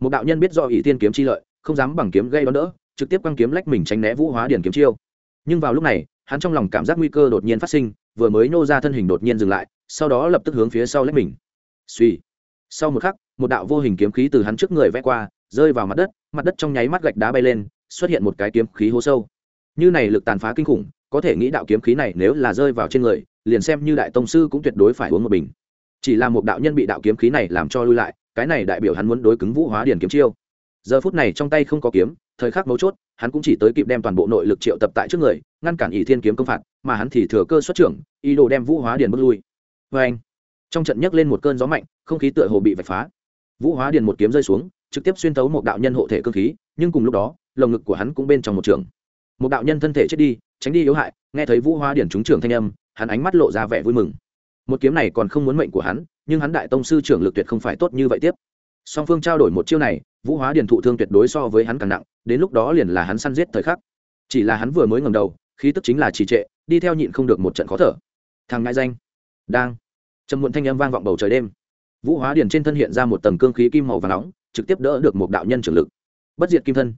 Một đạo nhân biết do ỷ Thiên kiếm chi lợi, không dám bằng kiếm gây đón đỡ, trực tiếp quăng kiếm lách mình tránh né vũ hóa điển kiếm chiêu. Nhưng vào lúc này, hắn trong lòng cảm giác nguy cơ đột nhiên phát sinh, vừa mới nô ra thân hình đột nhiên dừng lại, sau đó lập tức hướng phía sau lách mình. Suy sau một khắc một đạo vô hình kiếm khí từ hắn trước người vẽ qua, rơi vào mặt đất mặt đất trong nháy mắt gạch đá bay lên, xuất hiện một cái kiếm khí hố sâu. Như này lực tàn phá kinh khủng, có thể nghĩ đạo kiếm khí này nếu là rơi vào trên người, liền xem như đại tông sư cũng tuyệt đối phải uống một bình. Chỉ là một đạo nhân bị đạo kiếm khí này làm cho lui lại, cái này đại biểu hắn muốn đối cứng vũ hóa điển kiếm chiêu. Giờ phút này trong tay không có kiếm, thời khắc mấu chốt, hắn cũng chỉ tới kịp đem toàn bộ nội lực triệu tập tại trước người, ngăn cản ỷ thiên kiếm công phạt, mà hắn thì thừa cơ xuất trưởng, ý đồ đem vũ hóa điền bước lui. Vê anh trong trận nhấc lên một cơn gió mạnh, không khí tựa hồ bị vạch phá vũ hóa điền một kiếm rơi xuống, trực tiếp xuyên tấu một đạo nhân hộ thể cơ khí, nhưng cùng lúc đó, lồng ngực của hắn cũng bên trong một trường. Một đạo nhân thân thể chết đi, tránh đi yếu hại, nghe thấy vũ hóa điển trúng trường thanh âm, hắn ánh mắt lộ ra vẻ vui mừng. Một kiếm này còn không muốn mệnh của hắn, nhưng hắn đại tông sư trưởng lực tuyệt không phải tốt như vậy tiếp. Song phương trao đổi một chiêu này, vũ hóa điền thụ thương tuyệt đối so với hắn càng nặng, đến lúc đó liền là hắn săn giết thời khắc. Chỉ là hắn vừa mới ngầm đầu, khí tức chính là trì trệ, đi theo nhịn không được một trận khó thở. Thằng ngại danh. Đang. Trầm muộn thanh âm vang vọng bầu trời đêm vũ hóa điền trên thân hiện ra một tầng cương khí kim màu và nóng, trực tiếp đỡ được một đạo nhân trưởng lực. Bất diệt kim thân.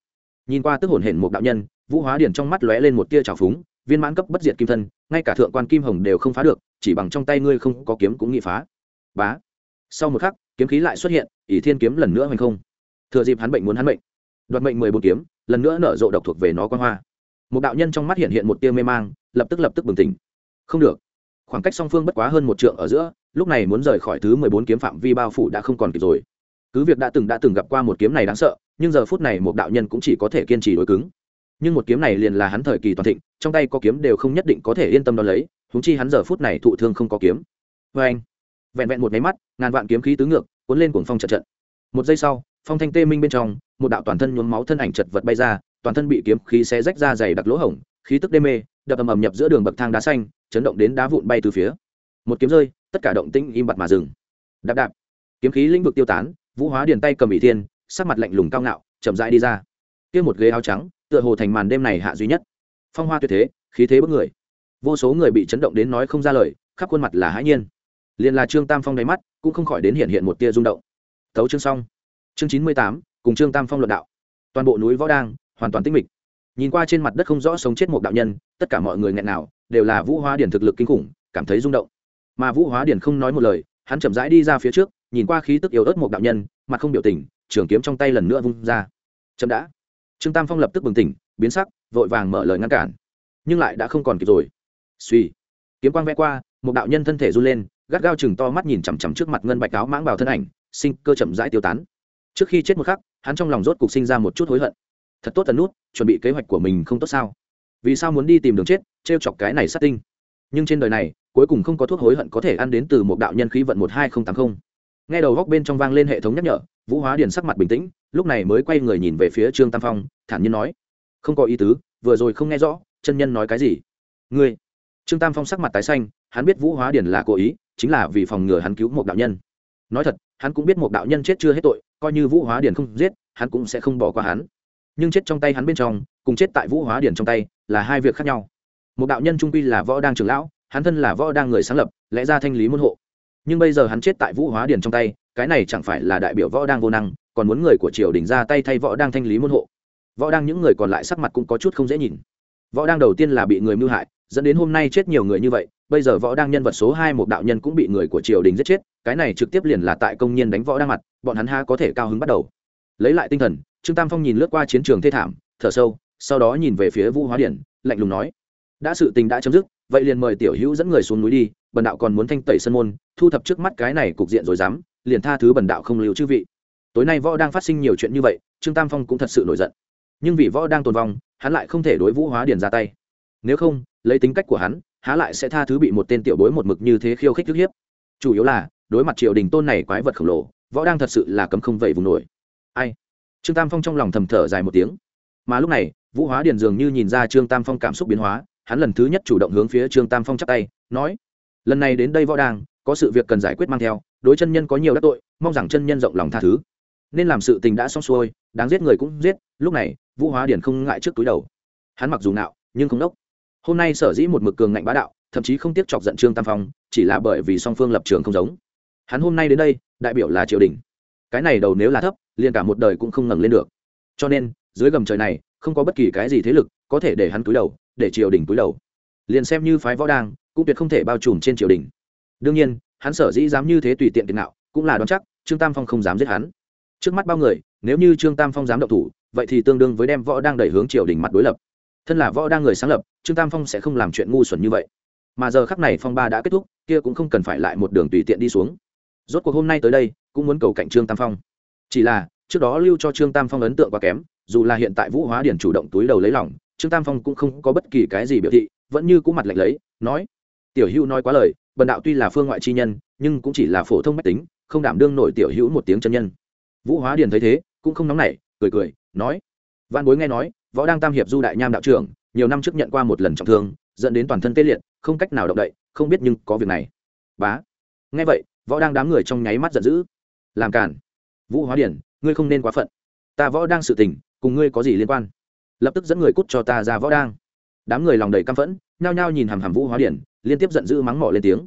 Nhìn qua tức hồn hển một đạo nhân, vũ hóa điền trong mắt lóe lên một tia trào phúng, viên mãn cấp bất diệt kim thân, ngay cả thượng quan kim hồng đều không phá được, chỉ bằng trong tay ngươi không có kiếm cũng nghị phá. Bá. Sau một khắc, kiếm khí lại xuất hiện, ỷ thiên kiếm lần nữa hoành không. Thừa dịp hắn bệnh muốn hắn bệnh. Đoạt mệnh mười bốn kiếm, lần nữa nở rộ độc thuộc về nó quan hoa. Một đạo nhân trong mắt hiện hiện một tia mê mang, lập tức lập tức bừng tỉnh. Không được. Khoảng cách song phương bất quá hơn một trượng ở giữa lúc này muốn rời khỏi thứ mười bốn kiếm phạm vi bao phủ đã không còn kịp rồi. Cứ việc đã từng đã từng gặp qua một kiếm này đáng sợ, nhưng giờ phút này một đạo nhân cũng chỉ có thể kiên trì đối cứng. Nhưng một kiếm này liền là hắn thời kỳ toàn thịnh, trong tay có kiếm đều không nhất định có thể yên tâm đo lấy húng chi hắn giờ phút này thụ thương không có kiếm. Vê anh, vẹn vẹn một máy mắt, ngàn vạn kiếm khí tứ ngược, cuốn lên cuồng phong trận trận. Một giây sau, phong thanh tê minh bên trong, một đạo toàn thân nhuốm máu thân ảnh chật vật bay ra, toàn thân bị kiếm khí xé rách ra dày đặc lỗ hổng, khí tức đê mê, đập ầm ầm nhập giữa đường bậc thang đá xanh, chấn động đến đá vụn bay từ phía. Một kiếm rơi tất cả động tĩnh im bặt mà dừng. Đạp đạp. Kiếm khí lĩnh vực tiêu tán, vũ hóa điền tay cầm ỷ thiên, sắc mặt lạnh lùng cao ngạo, chậm rãi đi ra. Kia một ghế áo trắng, tựa hồ thành màn đêm này hạ duy nhất. Phong hoa tuyệt thế, khí thế bức người. Vô số người bị chấn động đến nói không ra lời, khắp khuôn mặt là hãi nhiên. Liền là trương tam phong đáy mắt, cũng không khỏi đến hiện hiện một tia rung động. Tấu chương xong. Chương chín mươi tám, cùng trương tam phong luận đạo. Toàn bộ núi võ đang, hoàn toàn tĩnh mịch. Nhìn qua trên mặt đất không rõ sống chết một đạo nhân, tất cả mọi người nghẹn nào đều là vũ hóa điển thực lực kinh khủng, cảm thấy rung động mà vũ hóa điển không nói một lời hắn chậm rãi đi ra phía trước nhìn qua khí tức yếu ớt một đạo nhân mặt không biểu tình trường kiếm trong tay lần nữa vung ra chậm đã trương tam phong lập tức bừng tỉnh biến sắc vội vàng mở lời ngăn cản nhưng lại đã không còn kịp rồi suy kiếm quang vẽ qua một đạo nhân thân thể run lên gắt gao chừng to mắt nhìn chằm chằm trước mặt ngân bạch áo mãng bào thân ảnh sinh cơ chậm rãi tiêu tán trước khi chết một khắc hắn trong lòng rốt cục sinh ra một chút hối hận thật tốt tần nút chuẩn bị kế hoạch của mình không tốt sao vì sao muốn đi tìm đường chết t r e o chọc cái này sát tinh nhưng trên đời này, cuối cùng không có thuốc hối hận có thể ăn đến từ một đạo nhân khí vận một hai n tám mươi nghe đầu góc bên trong vang lên hệ thống nhắc nhở, vũ hóa điền sắc mặt bình tĩnh, lúc này mới quay người nhìn về phía trương tam phong, thản nhiên nói, không có ý tứ, vừa rồi không nghe rõ, chân nhân nói cái gì? Ngươi. Trương tam phong sắc mặt tái xanh, hắn biết vũ hóa điền là cố ý, chính là vì phòng ngừa hắn cứu một đạo nhân. Nói thật, hắn cũng biết một đạo nhân chết chưa hết tội, coi như vũ hóa điển không giết, hắn cũng sẽ không bỏ qua hắn. Nhưng chết trong tay hắn bên trong, cùng chết tại vũ hóa điển trong tay, là hai việc khác nhau một đạo nhân trung quy là võ đang trưởng lão, hắn thân là võ đang người sáng lập, lẽ ra thanh lý môn hộ. Nhưng bây giờ hắn chết tại vũ hóa điền trong tay, cái này chẳng phải là đại biểu võ đang vô năng, còn muốn người của triều đình ra tay thay võ đang thanh lý môn hộ. Võ đang những người còn lại sắc mặt cũng có chút không dễ nhìn. Võ đang đầu tiên là bị người mưu hại, dẫn đến hôm nay chết nhiều người như vậy, bây giờ võ đang nhân vật số hai một đạo nhân cũng bị người của triều đình giết chết, cái này trực tiếp liền là tại công nhân đánh võ đang mặt, bọn hắn ha có thể cao hứng bắt đầu. Lấy lại tinh thần, trương tam phong nhìn lướt qua chiến trường thê thảm, thở sâu, sau đó nhìn về phía vũ hóa điển lạnh lùng nói đã sự tình đã chấm dứt, vậy liền mời tiểu hữu dẫn người xuống núi đi, bần đạo còn muốn thanh tẩy sân môn, thu thập trước mắt cái này cục diện rồi dám, liền tha thứ bần đạo không lưu chư vị. Tối nay võ đang phát sinh nhiều chuyện như vậy, trương tam phong cũng thật sự nổi giận. Nhưng vì võ đang tồn vong, hắn lại không thể đối vũ hóa điền ra tay. Nếu không, lấy tính cách của hắn, há lại sẽ tha thứ bị một tên tiểu bối một mực như thế khiêu khích thức hiếp. Chủ yếu là, đối mặt triều đình tôn này quái vật khổng lồ, võ đang thật sự là cấm không vậy vùng nổi. Ai? Trương tam phong trong lòng thầm thở dài một tiếng. Mà lúc này, vũ hóa điền dường như nhìn ra trương tam phong cảm xúc biến hóa hắn lần thứ nhất chủ động hướng phía trương tam phong chắp tay, nói, lần này đến đây võ đang có sự việc cần giải quyết mang theo, đối chân nhân có nhiều đắc tội, mong rằng chân nhân rộng lòng tha thứ. Nên làm sự tình đã xong xuôi, đáng giết người cũng giết, lúc này, vũ hóa điển không ngại trước túi đầu. Hắn mặc dù nạo nhưng không đốc. Hôm nay sở dĩ một mực cường ngạnh bá đạo, thậm chí không tiếc chọc giận trương tam phong, chỉ là bởi vì song phương lập trường không giống. Hắn hôm nay đến đây, đại biểu là triều đình. Cái này đầu nếu là thấp, liền cả một đời cũng không ngẩng lên được. Cho nên, dưới gầm trời này, không có bất kỳ cái gì thế lực có thể để hắn túi đầu để triều đình túi đầu. Liền xem như phái võ đang, cũng tuyệt không thể bao trùm trên triều đình. Đương nhiên, hắn sở dĩ dám như thế tùy tiện tiền nào cũng là đoán chắc, trương tam phong không dám giết hắn. Trước mắt bao người, nếu như trương tam phong dám động thủ, vậy thì tương đương với đem võ đang đẩy hướng triều đình mặt đối lập. Thân là võ đang người sáng lập, trương tam phong sẽ không làm chuyện ngu xuẩn như vậy. Mà giờ khắc này phong ba đã kết thúc, kia cũng không cần phải lại một đường tùy tiện đi xuống. Rốt cuộc hôm nay tới đây, cũng muốn cầu cạnh trương tam phong. Chỉ là, trước đó lưu cho trương tam phong ấn tượng quá kém, dù là hiện tại vũ hóa điển chủ động túi đầu lấy lỏng trương tam phong cũng không có bất kỳ cái gì biểu thị, vẫn như cũ mặt lạnh lấy, nói, tiểu hữu nói quá lời, bần đạo tuy là phương ngoại chi nhân, nhưng cũng chỉ là phổ thông mách tính, không đảm đương nổi tiểu hữu một tiếng chân nhân. Vũ hóa điền thấy thế, cũng không nóng nảy, cười cười, nói văn bối nghe nói, võ đang tam hiệp du đại nham đạo trưởng, nhiều năm trước nhận qua một lần trọng thương, dẫn đến toàn thân tê liệt, không cách nào động đậy, không biết nhưng có việc này. Bá, nghe vậy, võ đang đám người trong nháy mắt giận dữ. Làm cản vũ hóa điển ngươi không nên quá phận. Ta võ đang sự tình, cùng ngươi có gì liên quan? Lập tức dẫn người cút cho ta ra võ đang. Đám người lòng đầy căm phẫn, nhao nhao nhìn hàm hàm vũ hóa điển, liên tiếp giận dữ mắng mỏ lên tiếng.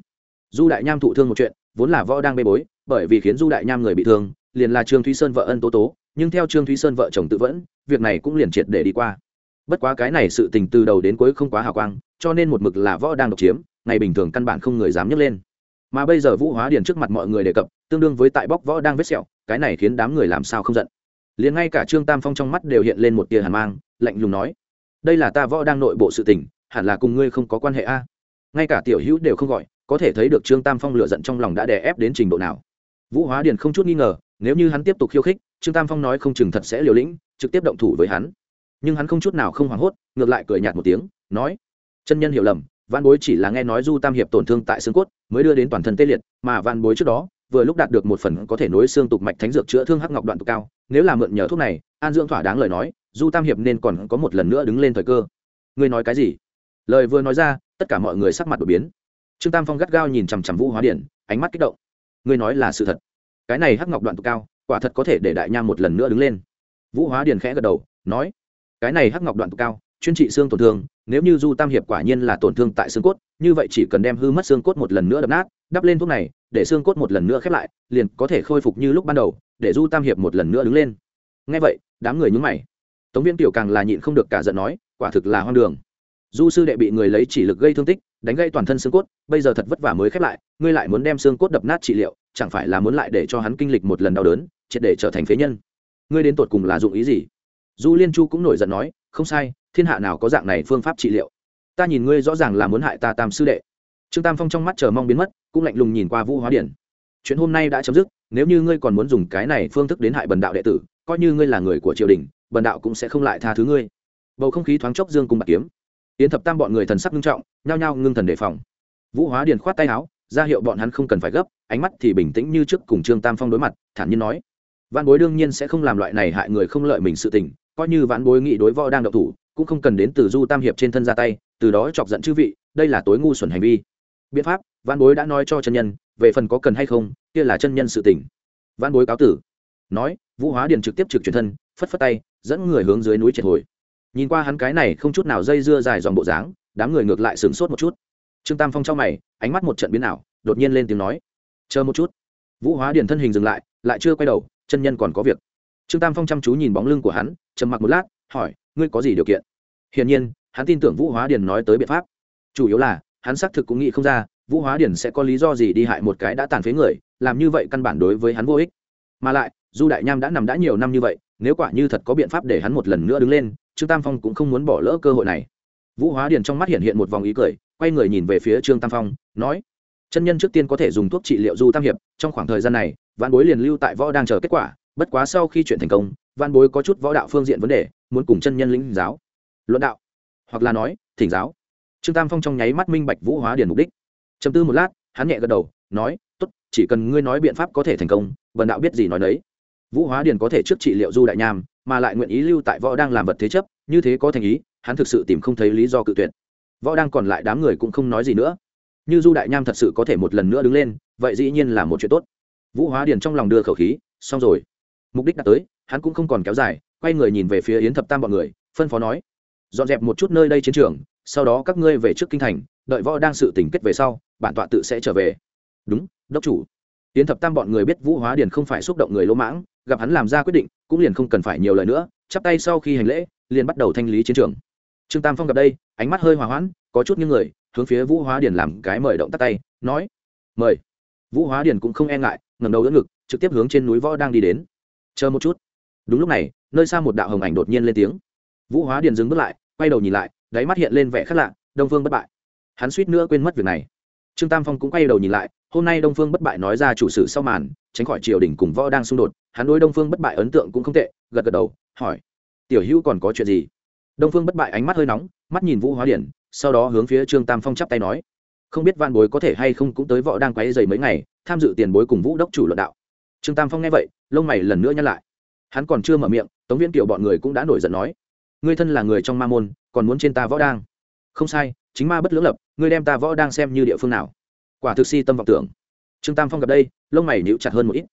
Du đại nham thụ thương một chuyện, vốn là võ đang bê bối, bởi vì khiến du đại nham người bị thương, liền là trương thúy sơn vợ ân tố tố, nhưng theo trương thúy sơn vợ chồng tự vẫn, việc này cũng liền triệt để đi qua. Bất quá cái này sự tình từ đầu đến cuối không quá hào quang, cho nên một mực là võ đang độc chiếm, ngày bình thường căn bản không người dám nhấc lên. Mà bây giờ vũ hóa điền trước mặt mọi người đề cập, tương đương với tại bóc võ đang vết sẹo, cái này khiến đám người làm sao không giận liền ngay cả trương tam phong trong mắt đều hiện lên một tia hàn mang, lạnh lùng nói, đây là ta võ đang nội bộ sự tình, hẳn là cùng ngươi không có quan hệ a. Ngay cả tiểu hữu đều không gọi, có thể thấy được trương tam phong lựa giận trong lòng đã đè ép đến trình độ nào. Vũ hóa điền không chút nghi ngờ, nếu như hắn tiếp tục khiêu khích, trương tam phong nói không chừng thật sẽ liều lĩnh, trực tiếp động thủ với hắn. Nhưng hắn không chút nào không hoảng hốt, ngược lại cười nhạt một tiếng, nói, chân nhân hiểu lầm văn bối chỉ là nghe nói du tam hiệp tổn thương tại xương cốt, mới đưa đến toàn thân tê liệt, mà văn bối trước đó, vừa lúc đạt được một phần có thể nối xương tục mạch thánh dược chữa thương hắc ngọc đoạn tục cao nếu là mượn nhờ thuốc này, an dưỡng thỏa đáng lời nói, du tam hiệp nên còn có một lần nữa đứng lên thời cơ. Ngươi nói cái gì? Lời vừa nói ra, tất cả mọi người sắc mặt đột biến. Trương tam phong gắt gao nhìn chằm chằm vũ hóa điển, ánh mắt kích động. Ngươi nói là sự thật. Cái này hắc ngọc đoạn tụ cao, quả thật có thể để đại nham một lần nữa đứng lên. Vũ hóa điền khẽ gật đầu, nói, cái này hắc ngọc đoạn tụ cao, chuyên trị xương tổn thương, nếu như du tam hiệp quả nhiên là tổn thương tại xương cốt, như vậy chỉ cần đem hư mất xương cốt một lần nữa đập nát, đắp lên thuốc này, để xương cốt một lần nữa khép lại, liền có thể khôi phục như lúc ban đầu để du tam hiệp một lần nữa đứng lên. Ngay vậy, đám người nhúng mày. Tống viên tiểu càng là nhịn không được cả giận nói, quả thực là hoang đường. Du sư đệ bị người lấy chỉ lực gây thương tích, đánh gây toàn thân xương cốt, bây giờ thật vất vả mới khép lại, ngươi lại muốn đem xương cốt đập nát trị liệu, chẳng phải là muốn lại để cho hắn kinh lịch một lần đau đớn, triệt để trở thành phế nhân. Ngươi đến tột cùng là dụng ý gì? Du liên chu cũng nổi giận nói, không sai, thiên hạ nào có dạng này phương pháp trị liệu? Ta nhìn ngươi rõ ràng là muốn hại ta tam sư đệ. Trương tam phong trong mắt chờ mong biến mất, cũng lạnh lùng nhìn qua vũ hóa điển chuyện hôm nay đã chấm dứt, nếu như ngươi còn muốn dùng cái này phương thức đến hại bần đạo đệ tử, coi như ngươi là người của triều đình, bần đạo cũng sẽ không lại tha thứ ngươi. Bầu không khí thoáng chốc dương cùng bạc kiếm. Yến thập tam bọn người thần sắc nghiêm trọng, nhao nhao ngưng thần đề phòng. Vũ hóa điền khoát tay áo, ra hiệu bọn hắn không cần phải gấp, ánh mắt thì bình tĩnh như trước cùng trương tam phong đối mặt, thản nhiên nói văn bối đương nhiên sẽ không làm loại này hại người không lợi mình sự tình, coi như vãn bối nghị đối võ đang độc thủ, cũng không cần đến từ du tam hiệp trên thân ra tay, từ đó chọc giận chư vị, đây là tối ngu xuẩn hành vi. Biện pháp văn bối đã nói cho chân nhân về phần có cần hay không kia là chân nhân sự tỉnh, văn bối cáo tử. Nói vũ hóa điền trực tiếp trực truyền thân phất phất tay dẫn người hướng dưới núi triệt hồi. Nhìn qua hắn cái này không chút nào dây dưa dài dòng bộ dáng đám người ngược lại sửng sốt một chút. Trương tam phong trong mày ánh mắt một trận biến ảo đột nhiên lên tiếng nói chờ một chút. Vũ hóa điền thân hình dừng lại lại chưa quay đầu chân nhân còn có việc. Trương tam phong chăm chú nhìn bóng lưng của hắn trầm mặc một lát hỏi ngươi có gì điều kiện? Hiển nhiên hắn tin tưởng vũ hóa điền nói tới biện pháp. Chủ yếu là hắn xác thực cũng nghĩ không ra vũ hóa điển sẽ có lý do gì đi hại một cái đã tàn phế người, làm như vậy căn bản đối với hắn vô ích. Mà lại, du đại nham đã nằm đã nhiều năm như vậy, nếu quả như thật có biện pháp để hắn một lần nữa đứng lên, trương tam phong cũng không muốn bỏ lỡ cơ hội này. Vũ hóa điền trong mắt hiện hiện một vòng ý cười, quay người nhìn về phía trương tam phong, nói, chân nhân trước tiên có thể dùng thuốc trị liệu du tam hiệp, trong khoảng thời gian này văn bối liền lưu tại võ đang chờ kết quả, bất quá sau khi chuyện thành công văn bối có chút võ đạo phương diện vấn đề, muốn cùng chân nhân lĩnh giáo. Luận đạo, hoặc là nói, thỉnh giáo. Trương tam phong trong nháy mắt minh bạch vũ hóa điền mục đích chấm tư một lát, hắn nhẹ gật đầu, nói, tốt, chỉ cần ngươi nói biện pháp có thể thành công vần đạo biết gì nói đấy vũ hóa điền có thể trước trị liệu du đại nham, mà lại nguyện ý lưu tại võ đang làm vật thế chấp, như thế có thành ý, hắn thực sự tìm không thấy lý do cự tuyệt. Võ đang còn lại đám người cũng không nói gì nữa. Như du đại nham thật sự có thể một lần nữa đứng lên, vậy dĩ nhiên là một chuyện tốt. Vũ hóa điền trong lòng đưa khẩu khí, xong rồi. Mục đích đã tới, hắn cũng không còn kéo dài, quay người nhìn về phía yến thập tam bọn người, phân phó nói, dọn dẹp một chút nơi đây chiến trường, sau đó các ngươi về trước kinh thành đợi võ đang sự tình kết về sau, bản tọa tự sẽ trở về. Đúng, đốc chủ. Tiến thập tam bọn người biết vũ hóa điền không phải xúc động người lỗ mãng, gặp hắn làm ra quyết định, cũng liền không cần phải nhiều lời nữa, chắp tay sau khi hành lễ, liền bắt đầu thanh lý chiến trường. Trương tam phong gặp đây, ánh mắt hơi hòa hoãn, có chút những người, hướng phía vũ hóa điền làm cái mời động tắt tay, nói, mời. Vũ hóa điền cũng không e ngại, ngẩng đầu đỡ ngực, trực tiếp hướng trên núi võ đang đi đến. Chờ một chút. Đúng lúc này, nơi xa một đạo hồng ảnh đột nhiên lên tiếng. Vũ hóa điền dừng bước lại, quay đầu nhìn lại, đáy mắt hiện lên vẻ khác lạ, đông phương bất bại hắn suýt nữa quên mất việc này. Trương tam phong cũng quay đầu nhìn lại, hôm nay đông phương bất bại nói ra chủ sự sau màn, tránh khỏi triều đình cùng võ đang xung đột, hắn đối đông phương bất bại ấn tượng cũng không tệ, gật gật đầu, hỏi, tiểu hữu còn có chuyện gì? Đông phương bất bại ánh mắt hơi nóng, mắt nhìn vũ hóa điển, sau đó hướng phía trương tam phong chắp tay nói, không biết van bối có thể hay không cũng tới võ đang quấy dày mấy ngày, tham dự tiền bối cùng vũ đốc chủ luận đạo. Trương tam phong nghe vậy, lông mày lần nữa nhắc lại. Hắn còn chưa mở miệng, tống viên kiểu bọn người cũng đã nổi giận nói, ngươi thân là người trong ma môn, còn muốn trên ta võ đang? Không sai, chính ma bất lưỡng lập, ngươi đem ta võ đang xem như địa phương nào? Quả thực si tâm vọng tưởng. Trương tam phong gặp đây, lông mày níu chặt hơn một ít.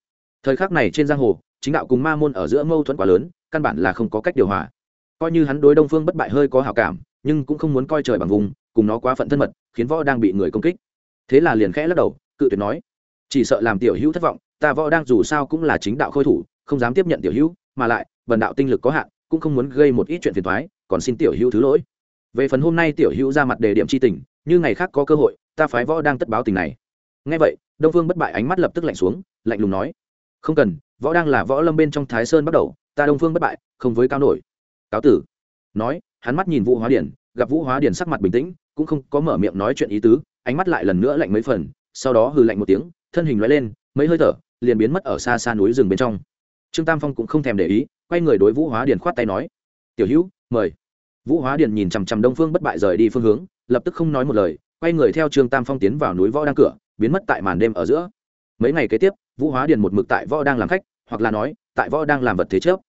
Thời khắc này trên giang hồ, chính đạo cùng ma môn ở giữa mâu thuẫn quá lớn, căn bản là không có cách điều hòa. Coi như hắn đối đông phương bất bại hơi có hảo cảm, nhưng cũng không muốn coi trời bằng vùng, cùng nó quá phận thân mật, khiến võ đang bị người công kích. Thế là liền khẽ lắc đầu, cự tuyệt nói, chỉ sợ làm tiểu hữu thất vọng, ta võ đang dù sao cũng là chính đạo khôi thủ, không dám tiếp nhận tiểu hữu, mà lại, vần đạo tinh lực có hạn, cũng không muốn gây một ít chuyện phiền thoái còn xin tiểu hữu thứ lỗi về phần hôm nay tiểu hữu ra mặt đề điểm c h i tình, như ngày khác có cơ hội, ta phái võ đang tất báo tình này. Ngay vậy, đông phương bất bại ánh mắt lập tức lạnh xuống, lạnh lùng nói, không cần, võ đang là võ lâm bên trong thái sơn bắt đầu, ta đông phương bất bại, không với cao nổi. Cáo tử, nói, hắn mắt nhìn vũ hóa điển, gặp vũ hóa điển sắc mặt bình tĩnh, cũng không có mở miệng nói chuyện ý tứ, ánh mắt lại lần nữa lạnh mấy phần, sau đó hừ lạnh một tiếng, thân hình loại lên, mấy hơi thở, liền biến mất ở xa xa núi rừng bên trong. Trương tam phong cũng không thèm để ý, quay người đối vũ hóa điển khoát tay nói, tiểu hữu, mời vũ hóa Điền nhìn chằm chằm đông phương bất bại rời đi phương hướng, lập tức không nói một lời, quay người theo trương tam phong tiến vào núi võ đang cửa, biến mất tại màn đêm ở giữa. Mấy ngày kế tiếp, vũ hóa điền một mực tại võ đang làm khách, hoặc là nói, tại võ đang làm vật thế chấp.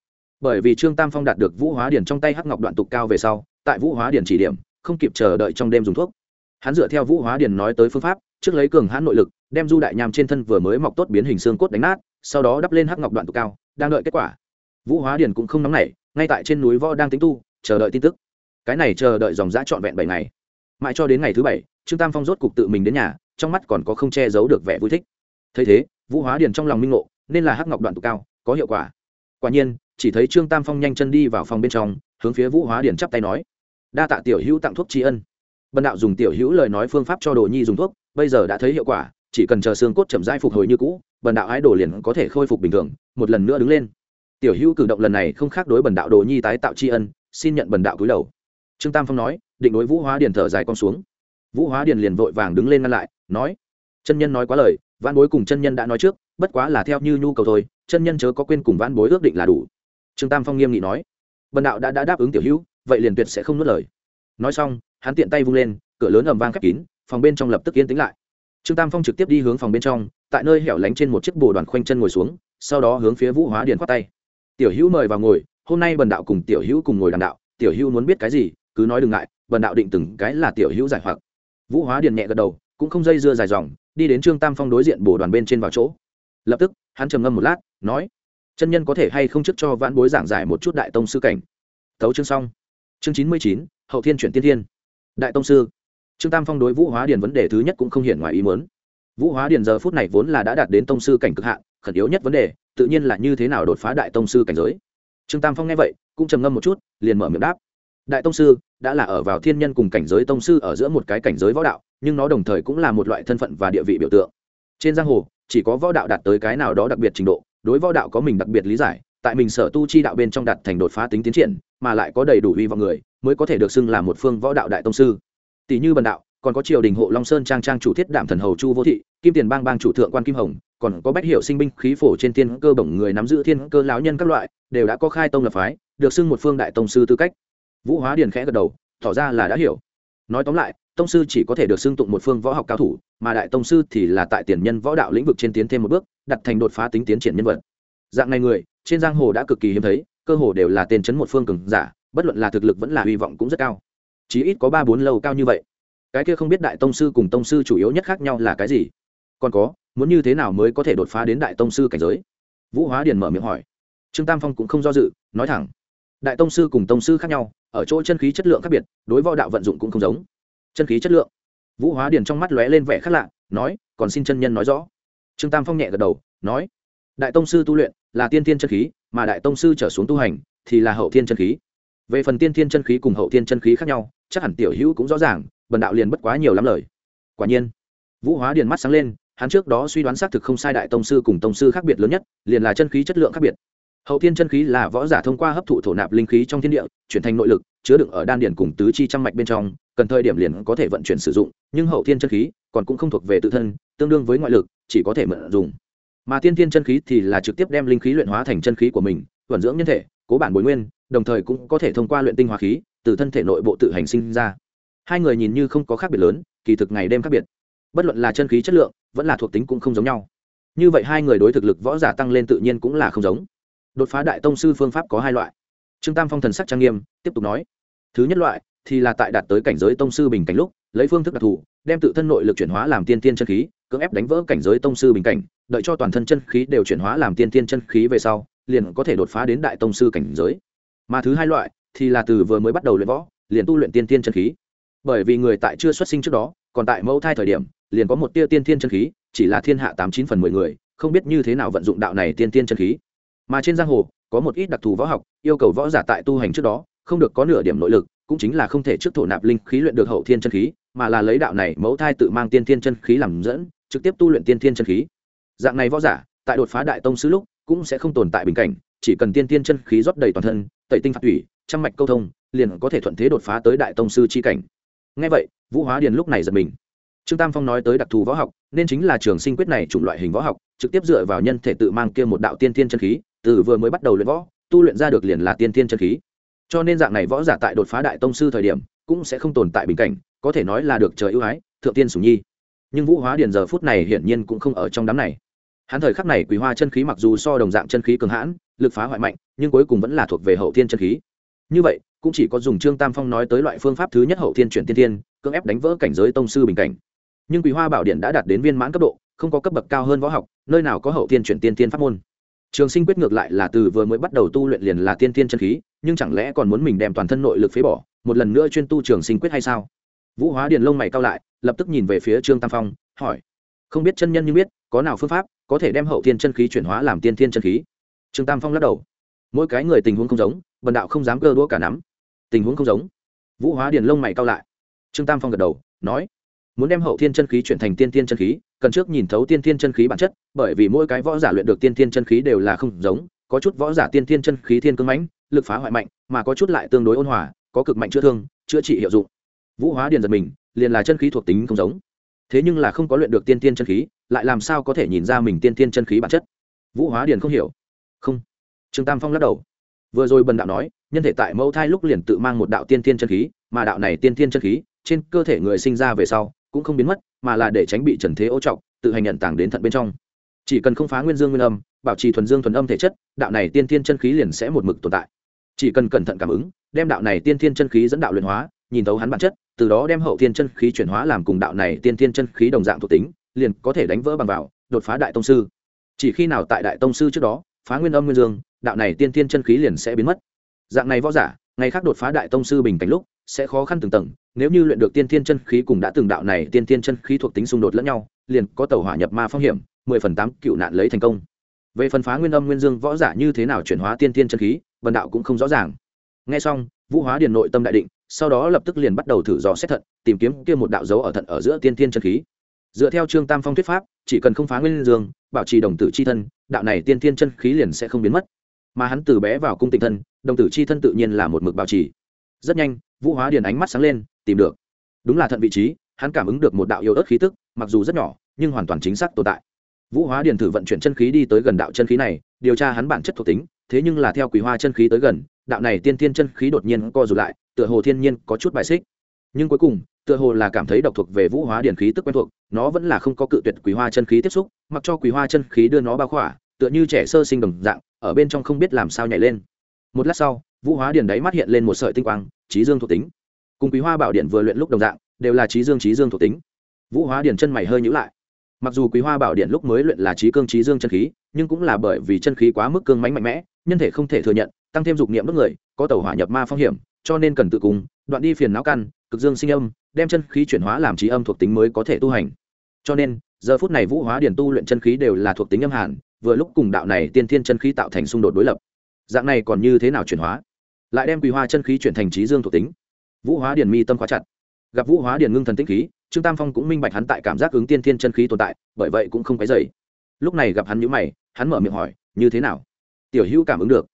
Bởi vì trương tam phong đạt được vũ hóa điền trong tay hắc ngọc đoạn tục cao về sau, tại vũ hóa điền chỉ điểm, không kịp chờ đợi trong đêm dùng thuốc. Hắn dựa theo vũ hóa điền nói tới phương pháp, trước lấy cường hãn nội lực, đem du đại nham trên thân vừa mới mọc tốt biến hình xương cốt đánh nát, sau đó đắp lên hắc ngọc đoạn tục cao, đang đợi kết quả. Vũ hóa điền cũng không nóng nảy, ngay tại trên núi võ đang tính tu chờ đợi tin tức. Cái này chờ đợi dòng giã trọn vẹn bảy ngày. Mãi cho đến ngày thứ bảy, trương tam phong rốt cục tự mình đến nhà, trong mắt còn có không che giấu được vẻ vui thích. Thấy thế, vũ hóa điền trong lòng minh ngộ, nên là hắc ngọc đoạn tụ cao, có hiệu quả. Quả nhiên, chỉ thấy trương tam phong nhanh chân đi vào phòng bên trong, hướng phía vũ hóa điền chắp tay nói, đa tạ tiểu hữu tặng thuốc tri ân. Bần đạo dùng tiểu hữu lời nói phương pháp cho đồ nhi dùng thuốc, bây giờ đã thấy hiệu quả, chỉ cần chờ xương cốt chậm rãi phục hồi như cũ, bần đạo ái đồ liền có thể khôi phục bình thường, một lần nữa đứng lên. Tiểu hữu cử động lần này không khác đối bần đạo đồ nhi tái tạo tri ân xin nhận bần đạo cúi đầu. Trương tam phong nói định đối vũ hóa điền thở dài con xuống. Vũ hóa điền liền vội vàng đứng lên ngăn lại nói chân nhân nói quá lời văn bối cùng chân nhân đã nói trước bất quá là theo như nhu cầu thôi chân nhân chớ có quên cùng văn bối ước định là đủ. Trương tam phong nghiêm nghị nói bần đạo đã, đã đáp ứng tiểu hữu vậy liền tuyệt sẽ không nuốt lời. Nói xong hắn tiện tay vung lên cửa lớn ầm vang khép kín phòng bên trong lập tức yên tĩnh lại. Trương tam phong trực tiếp đi hướng phòng bên trong tại nơi hẻo lánh trên một chiếc bồ đoàn khoanh chân ngồi xuống sau đó hướng phía vũ hóa điền khoát tay. Tiểu hữu mời vào ngồi hôm nay bần đạo cùng tiểu hữu cùng ngồi đàm đạo, tiểu hữu muốn biết cái gì, cứ nói đừng ngại, bần đạo định từng cái là tiểu hữu giải hoặc. Vũ hóa điền nhẹ gật đầu, cũng không dây dưa dài dòng, đi đến trương tam phong đối diện bổ đoàn bên trên vào chỗ. Lập tức, hắn trầm ngâm một lát, nói, chân nhân có thể hay không trước cho vãn bối giảng giải một chút đại tông sư cảnh? Thấu chương xong. Chương chín mươi chín, hậu thiên chuyển tiên thiên. Đại tông sư. Trương tam phong đối vũ hóa điền vấn đề thứ nhất cũng không hiện ngoài ý muốn. Vũ hóa điền giờ phút này vốn là đã đạt đến tông sư cảnh cực hạn, khẩn yếu nhất vấn đề, tự nhiên là như thế nào đột phá đại tông sư cảnh giới trương tam phong nghe vậy, cũng trầm ngâm một chút, liền mở miệng đáp. Đại tông sư, đã là ở vào thiên nhân cùng cảnh giới tông sư ở giữa một cái cảnh giới võ đạo, nhưng nó đồng thời cũng là một loại thân phận và địa vị biểu tượng. Trên giang hồ, chỉ có võ đạo đạt tới cái nào đó đặc biệt trình độ, đối võ đạo có mình đặc biệt lý giải, tại mình sở tu chi đạo bên trong đạt thành đột phá tính tiến triển, mà lại có đầy đủ uy vọng người, mới có thể được xưng là một phương võ đạo đại tông sư. Tỷ như bần đạo, còn có triều đình hộ long sơn trang trang chủ thiết đảm thần hầu chu vô thị, kim tiền bang bang chủ thượng quan kim hồng còn có bách hiệu sinh binh khí phổ trên thiên cơ bổng người nắm giữ thiên cơ lão nhân các loại, đều đã có khai tông lập phái, được xưng một phương đại tông sư tư cách. Vũ hóa điền khẽ gật đầu, tỏ ra là đã hiểu. Nói tóm lại, tông sư chỉ có thể được xưng tụng một phương võ học cao thủ, mà đại tông sư thì là tại tiền nhân võ đạo lĩnh vực trên tiến thêm một bước, đặt thành đột phá tính tiến triển nhân vật. Dạng này người, trên giang hồ đã cực kỳ hiếm thấy, cơ hồ đều là tên chấn một phương cường giả, bất luận là thực lực vẫn là hy vọng cũng rất cao. Chí ít có ba bốn lâu cao như vậy. Cái kia không biết đại tông sư cùng tông sư chủ yếu nhất khác nhau là cái gì? Còn có, muốn như thế nào mới có thể đột phá đến đại tông sư cảnh giới? Vũ hóa điền mở miệng hỏi. Trương tam phong cũng không do dự, nói thẳng. Đại tông sư cùng tông sư khác nhau, ở chỗ chân khí chất lượng khác biệt, đối võ đạo vận dụng cũng không giống. Chân khí chất lượng. Vũ hóa điền trong mắt lóe lên vẻ khác lạ, nói, còn xin chân nhân nói rõ. Trương tam phong nhẹ gật đầu, nói, đại tông sư tu luyện là tiên thiên chân khí, mà đại tông sư trở xuống tu hành thì là hậu thiên chân khí. Về phần tiên thiên chân khí cùng hậu thiên chân khí khác nhau, chắc hẳn tiểu hữu cũng rõ ràng, bần đạo liền bất quá nhiều lắm lời. Quả nhiên, vũ hóa điền mắt sáng lên hắn trước đó suy đoán xác thực không sai đại tông sư cùng tông sư khác biệt lớn nhất, liền là chân khí chất lượng khác biệt. Hậu thiên chân khí là võ giả thông qua hấp thụ thổ nạp linh khí trong thiên địa, chuyển thành nội lực, chứa đựng ở đan điển cùng tứ chi trăm mạch bên trong, cần thời điểm liền có thể vận chuyển sử dụng, nhưng hậu thiên chân khí còn cũng không thuộc về tự thân, tương đương với ngoại lực, chỉ có thể mượn dùng. Mà tiên thiên chân khí thì là trực tiếp đem linh khí luyện hóa thành chân khí của mình, vận dưỡng nhân thể, cố bản bồi nguyên, đồng thời cũng có thể thông qua luyện tinh hóa khí, từ thân thể nội bộ tự hành sinh ra. Hai người nhìn như không có khác biệt lớn, kỳ thực ngày đêm khác biệt. Bất luận là chân khí chất lượng vẫn là thuộc tính cũng không giống nhau. Như vậy hai người đối thực lực võ giả tăng lên tự nhiên cũng là không giống. Đột phá đại tông sư phương pháp có hai loại. Trương tam phong thần sắc trang nghiêm, tiếp tục nói. Thứ nhất loại thì là tại đạt tới cảnh giới tông sư bình cảnh lúc, lấy phương thức đặc thù, đem tự thân nội lực chuyển hóa làm tiên tiên chân khí, cưỡng ép đánh vỡ cảnh giới tông sư bình cảnh, đợi cho toàn thân chân khí đều chuyển hóa làm tiên tiên chân khí về sau, liền có thể đột phá đến đại tông sư cảnh giới. Mà thứ hai loại thì là từ vừa mới bắt đầu luyện võ, liền tu luyện tiên tiên chân khí. Bởi vì người tại chưa xuất sinh trước đó, còn tại mẫu thai thời điểm liền có một tia tiên Thiên chân khí, chỉ là thiên hạ tám chín phần mười người, không biết như thế nào vận dụng đạo này tiên tiên chân khí. Mà trên giang hồ, có một ít đặc thù võ học, yêu cầu võ giả tại tu hành trước đó, không được có nửa điểm nội lực, cũng chính là không thể trước thổ nạp linh khí luyện được hậu thiên chân khí, mà là lấy đạo này mẫu thai tự mang tiên thiên chân khí làm dẫn, trực tiếp tu luyện tiên thiên chân khí. Dạng này võ giả, tại đột phá đại tông sứ lúc, cũng sẽ không tồn tại bình cảnh, chỉ cần tiên thiên chân khí rót đầy toàn thân, tẩy tinh phạt thủy, trăm mạch câu thông, liền có thể thuận thế đột phá tới đại tông sư chi cảnh. Ngay vậy, vũ hóa điền lúc này giật mình trương tam phong nói tới đặc thù võ học, nên chính là trường sinh quyết này chủng loại hình võ học, trực tiếp dựa vào nhân thể tự mang kia một đạo tiên thiên chân khí, từ vừa mới bắt đầu luyện võ, tu luyện ra được liền là tiên thiên chân khí. Cho nên dạng này võ giả tại đột phá đại tông sư thời điểm, cũng sẽ không tồn tại bình cảnh, có thể nói là được trời ưu ái, thượng tiên sủng nhi. Nhưng vũ hóa điền giờ phút này hiển nhiên cũng không ở trong đám này. Hắn thời khắc này quý hoa chân khí mặc dù so đồng dạng chân khí cường hãn, lực phá hoại mạnh, nhưng cuối cùng vẫn là thuộc về hậu thiên chân khí. Như vậy, cũng chỉ có dùng trương tam phong nói tới loại phương pháp thứ nhất hậu thiên chuyển tiên thiên, cưỡng ép đánh vỡ cảnh giới tông sư bình cảnh nhưng quý hoa bảo điện đã đạt đến viên mãn cấp độ, không có cấp bậc cao hơn võ học, nơi nào có hậu thiên chuyển tiên tiên pháp môn. Trường sinh quyết ngược lại là từ vừa mới bắt đầu tu luyện liền là tiên tiên chân khí, nhưng chẳng lẽ còn muốn mình đem toàn thân nội lực phế bỏ, một lần nữa chuyên tu trường sinh quyết hay sao? Vũ hóa điền lông mày cao lại, lập tức nhìn về phía trương tam phong, hỏi. Không biết chân nhân như biết, có nào phương pháp có thể đem hậu thiên chân khí chuyển hóa làm tiên tiên chân khí? Trương tam phong lắc đầu. Mỗi cái người tình huống không giống, bần đạo không dám cơ đũa cả nắm. Tình huống không giống. Vũ hóa điền lông mày cao lại. Trương tam phong gật đầu, nói muốn đem hậu thiên chân khí chuyển thành tiên thiên chân khí, cần trước nhìn thấu tiên thiên chân khí bản chất, bởi vì mỗi cái võ giả luyện được tiên thiên chân khí đều là không giống, có chút võ giả tiên thiên chân khí thiên cương mãnh, lực phá hoại mạnh, mà có chút lại tương đối ôn hòa, có cực mạnh chữa thương, chữa trị hiệu dụng. Vũ hóa điền giật mình, liền là chân khí thuộc tính không giống. Thế nhưng là không có luyện được tiên tiên chân khí, lại làm sao có thể nhìn ra mình tiên tiên chân khí bản chất? Vũ hóa điền không hiểu. Không. Trương tam phong lắc đầu. Vừa rồi bần đạo nói, nhân thể tại mẫu thai lúc liền tự mang một đạo tiên tiên chân khí, mà đạo này tiên tiên chân khí, trên cơ thể người sinh ra về sau cũng không biến mất, mà là để tránh bị trần thế ô trọc tự hành nhận tảng đến thận bên trong. Chỉ cần không phá nguyên dương nguyên âm, bảo trì thuần dương thuần âm thể chất, đạo này tiên thiên chân khí liền sẽ một mực tồn tại. Chỉ cần cẩn thận cảm ứng, đem đạo này tiên thiên chân khí dẫn đạo luyện hóa, nhìn thấu hắn bản chất, từ đó đem hậu thiên chân khí chuyển hóa làm cùng đạo này tiên thiên chân khí đồng dạng thuộc tính, liền có thể đánh vỡ bằng vào, đột phá đại tông sư. Chỉ khi nào tại đại tông sư trước đó, phá nguyên âm nguyên dương, đạo này tiên thiên chân khí liền sẽ biến mất. Dạng này võ giả, ngày khác đột phá đại tông sư bình cảnh lúc sẽ khó khăn từng tầng, nếu như luyện được tiên tiên chân khí cùng đã từng đạo này tiên tiên chân khí thuộc tính xung đột lẫn nhau, liền có tàu hỏa nhập ma phong hiểm, mười phần tám cựu nạn lấy thành công. Về phần phá nguyên âm nguyên dương võ giả như thế nào chuyển hóa tiên tiên chân khí vần đạo cũng không rõ ràng. Nghe xong, vũ hóa điền nội tâm đại định, sau đó lập tức liền bắt đầu thử dò xét thận, tìm kiếm kia một đạo dấu ở thận ở giữa tiên thiên chân khí. Dựa theo trương tam phong thuyết pháp, chỉ cần không phá nguyên dương, bảo trì đồng tử c h i thân, đạo này tiên thiên chân khí liền sẽ không biến mất. Mà hắn từ bé vào cung tinh thân, đồng tử c h i thân tự nhiên là một mực bảo trì. Rất nhanh vũ hóa điền ánh mắt sáng lên, tìm được. Đúng là thận vị trí, hắn cảm ứng được một đạo yếu ớt khí tức, mặc dù rất nhỏ, nhưng hoàn toàn chính xác tồn tại. Vũ hóa điền thử vận chuyển chân khí đi tới gần đạo chân khí này, điều tra hắn bản chất thuộc tính, thế nhưng là theo quý hoa chân khí tới gần, đạo này tiên thiên chân khí đột nhiên co rụt lại, tựa hồ thiên nhiên có chút bài xích. Nhưng cuối cùng, tựa hồ là cảm thấy độc thuộc về vũ hóa điển khí tức quen thuộc, nó vẫn là không có cự tuyệt quý hoa chân khí tiếp xúc, mặc cho quý hoa chân khí đưa nó bao khỏa, tựa như trẻ sơ sinh đồng dạng, ở bên trong không biết làm sao nhảy lên. Một lát sau vũ hóa điển đáy mắt hiện lên một sợi tinh quang, trí dương thuộc tính. Cùng quý hoa bảo điện vừa luyện lúc đồng dạng, đều là trí dương trí dương thuộc tính. Vũ hóa điển chân mày hơi nhữ lại. Mặc dù quý hoa bảo điện lúc mới luyện là trí cương trí dương chân khí, nhưng cũng là bởi vì chân khí quá mức cương mánh mạnh mẽ, nhân thể không thể thừa nhận, tăng thêm dục niệm đốt người, có tàu hỏa nhập ma phong hiểm, cho nên cần tự cùng đoạn đi phiền não căn, cực dương sinh âm, đem chân khí chuyển hóa làm trí âm thuộc tính mới có thể tu hành. Cho nên, giờ phút này vũ hóa điển tu luyện chân khí đều là thuộc tính âm hàn, vừa lúc cùng đạo này tiên thiên chân khí tạo thành xung đột đối lập. Dạng này còn như thế nào chuyển hóa? Lại đem quỳ hoa chân khí chuyển thành trí dương thuộc tính. Vũ hóa điền mi tâm khóa chặt. Gặp vũ hóa điền ngưng thần tinh khí, trương tam phong cũng minh bạch hắn tại cảm giác ứng tiên thiên chân khí tồn tại, bởi vậy cũng không cái dày lúc này gặp hắn nhữ mày, hắn mở miệng hỏi, như thế nào? Tiểu hữu cảm ứng được.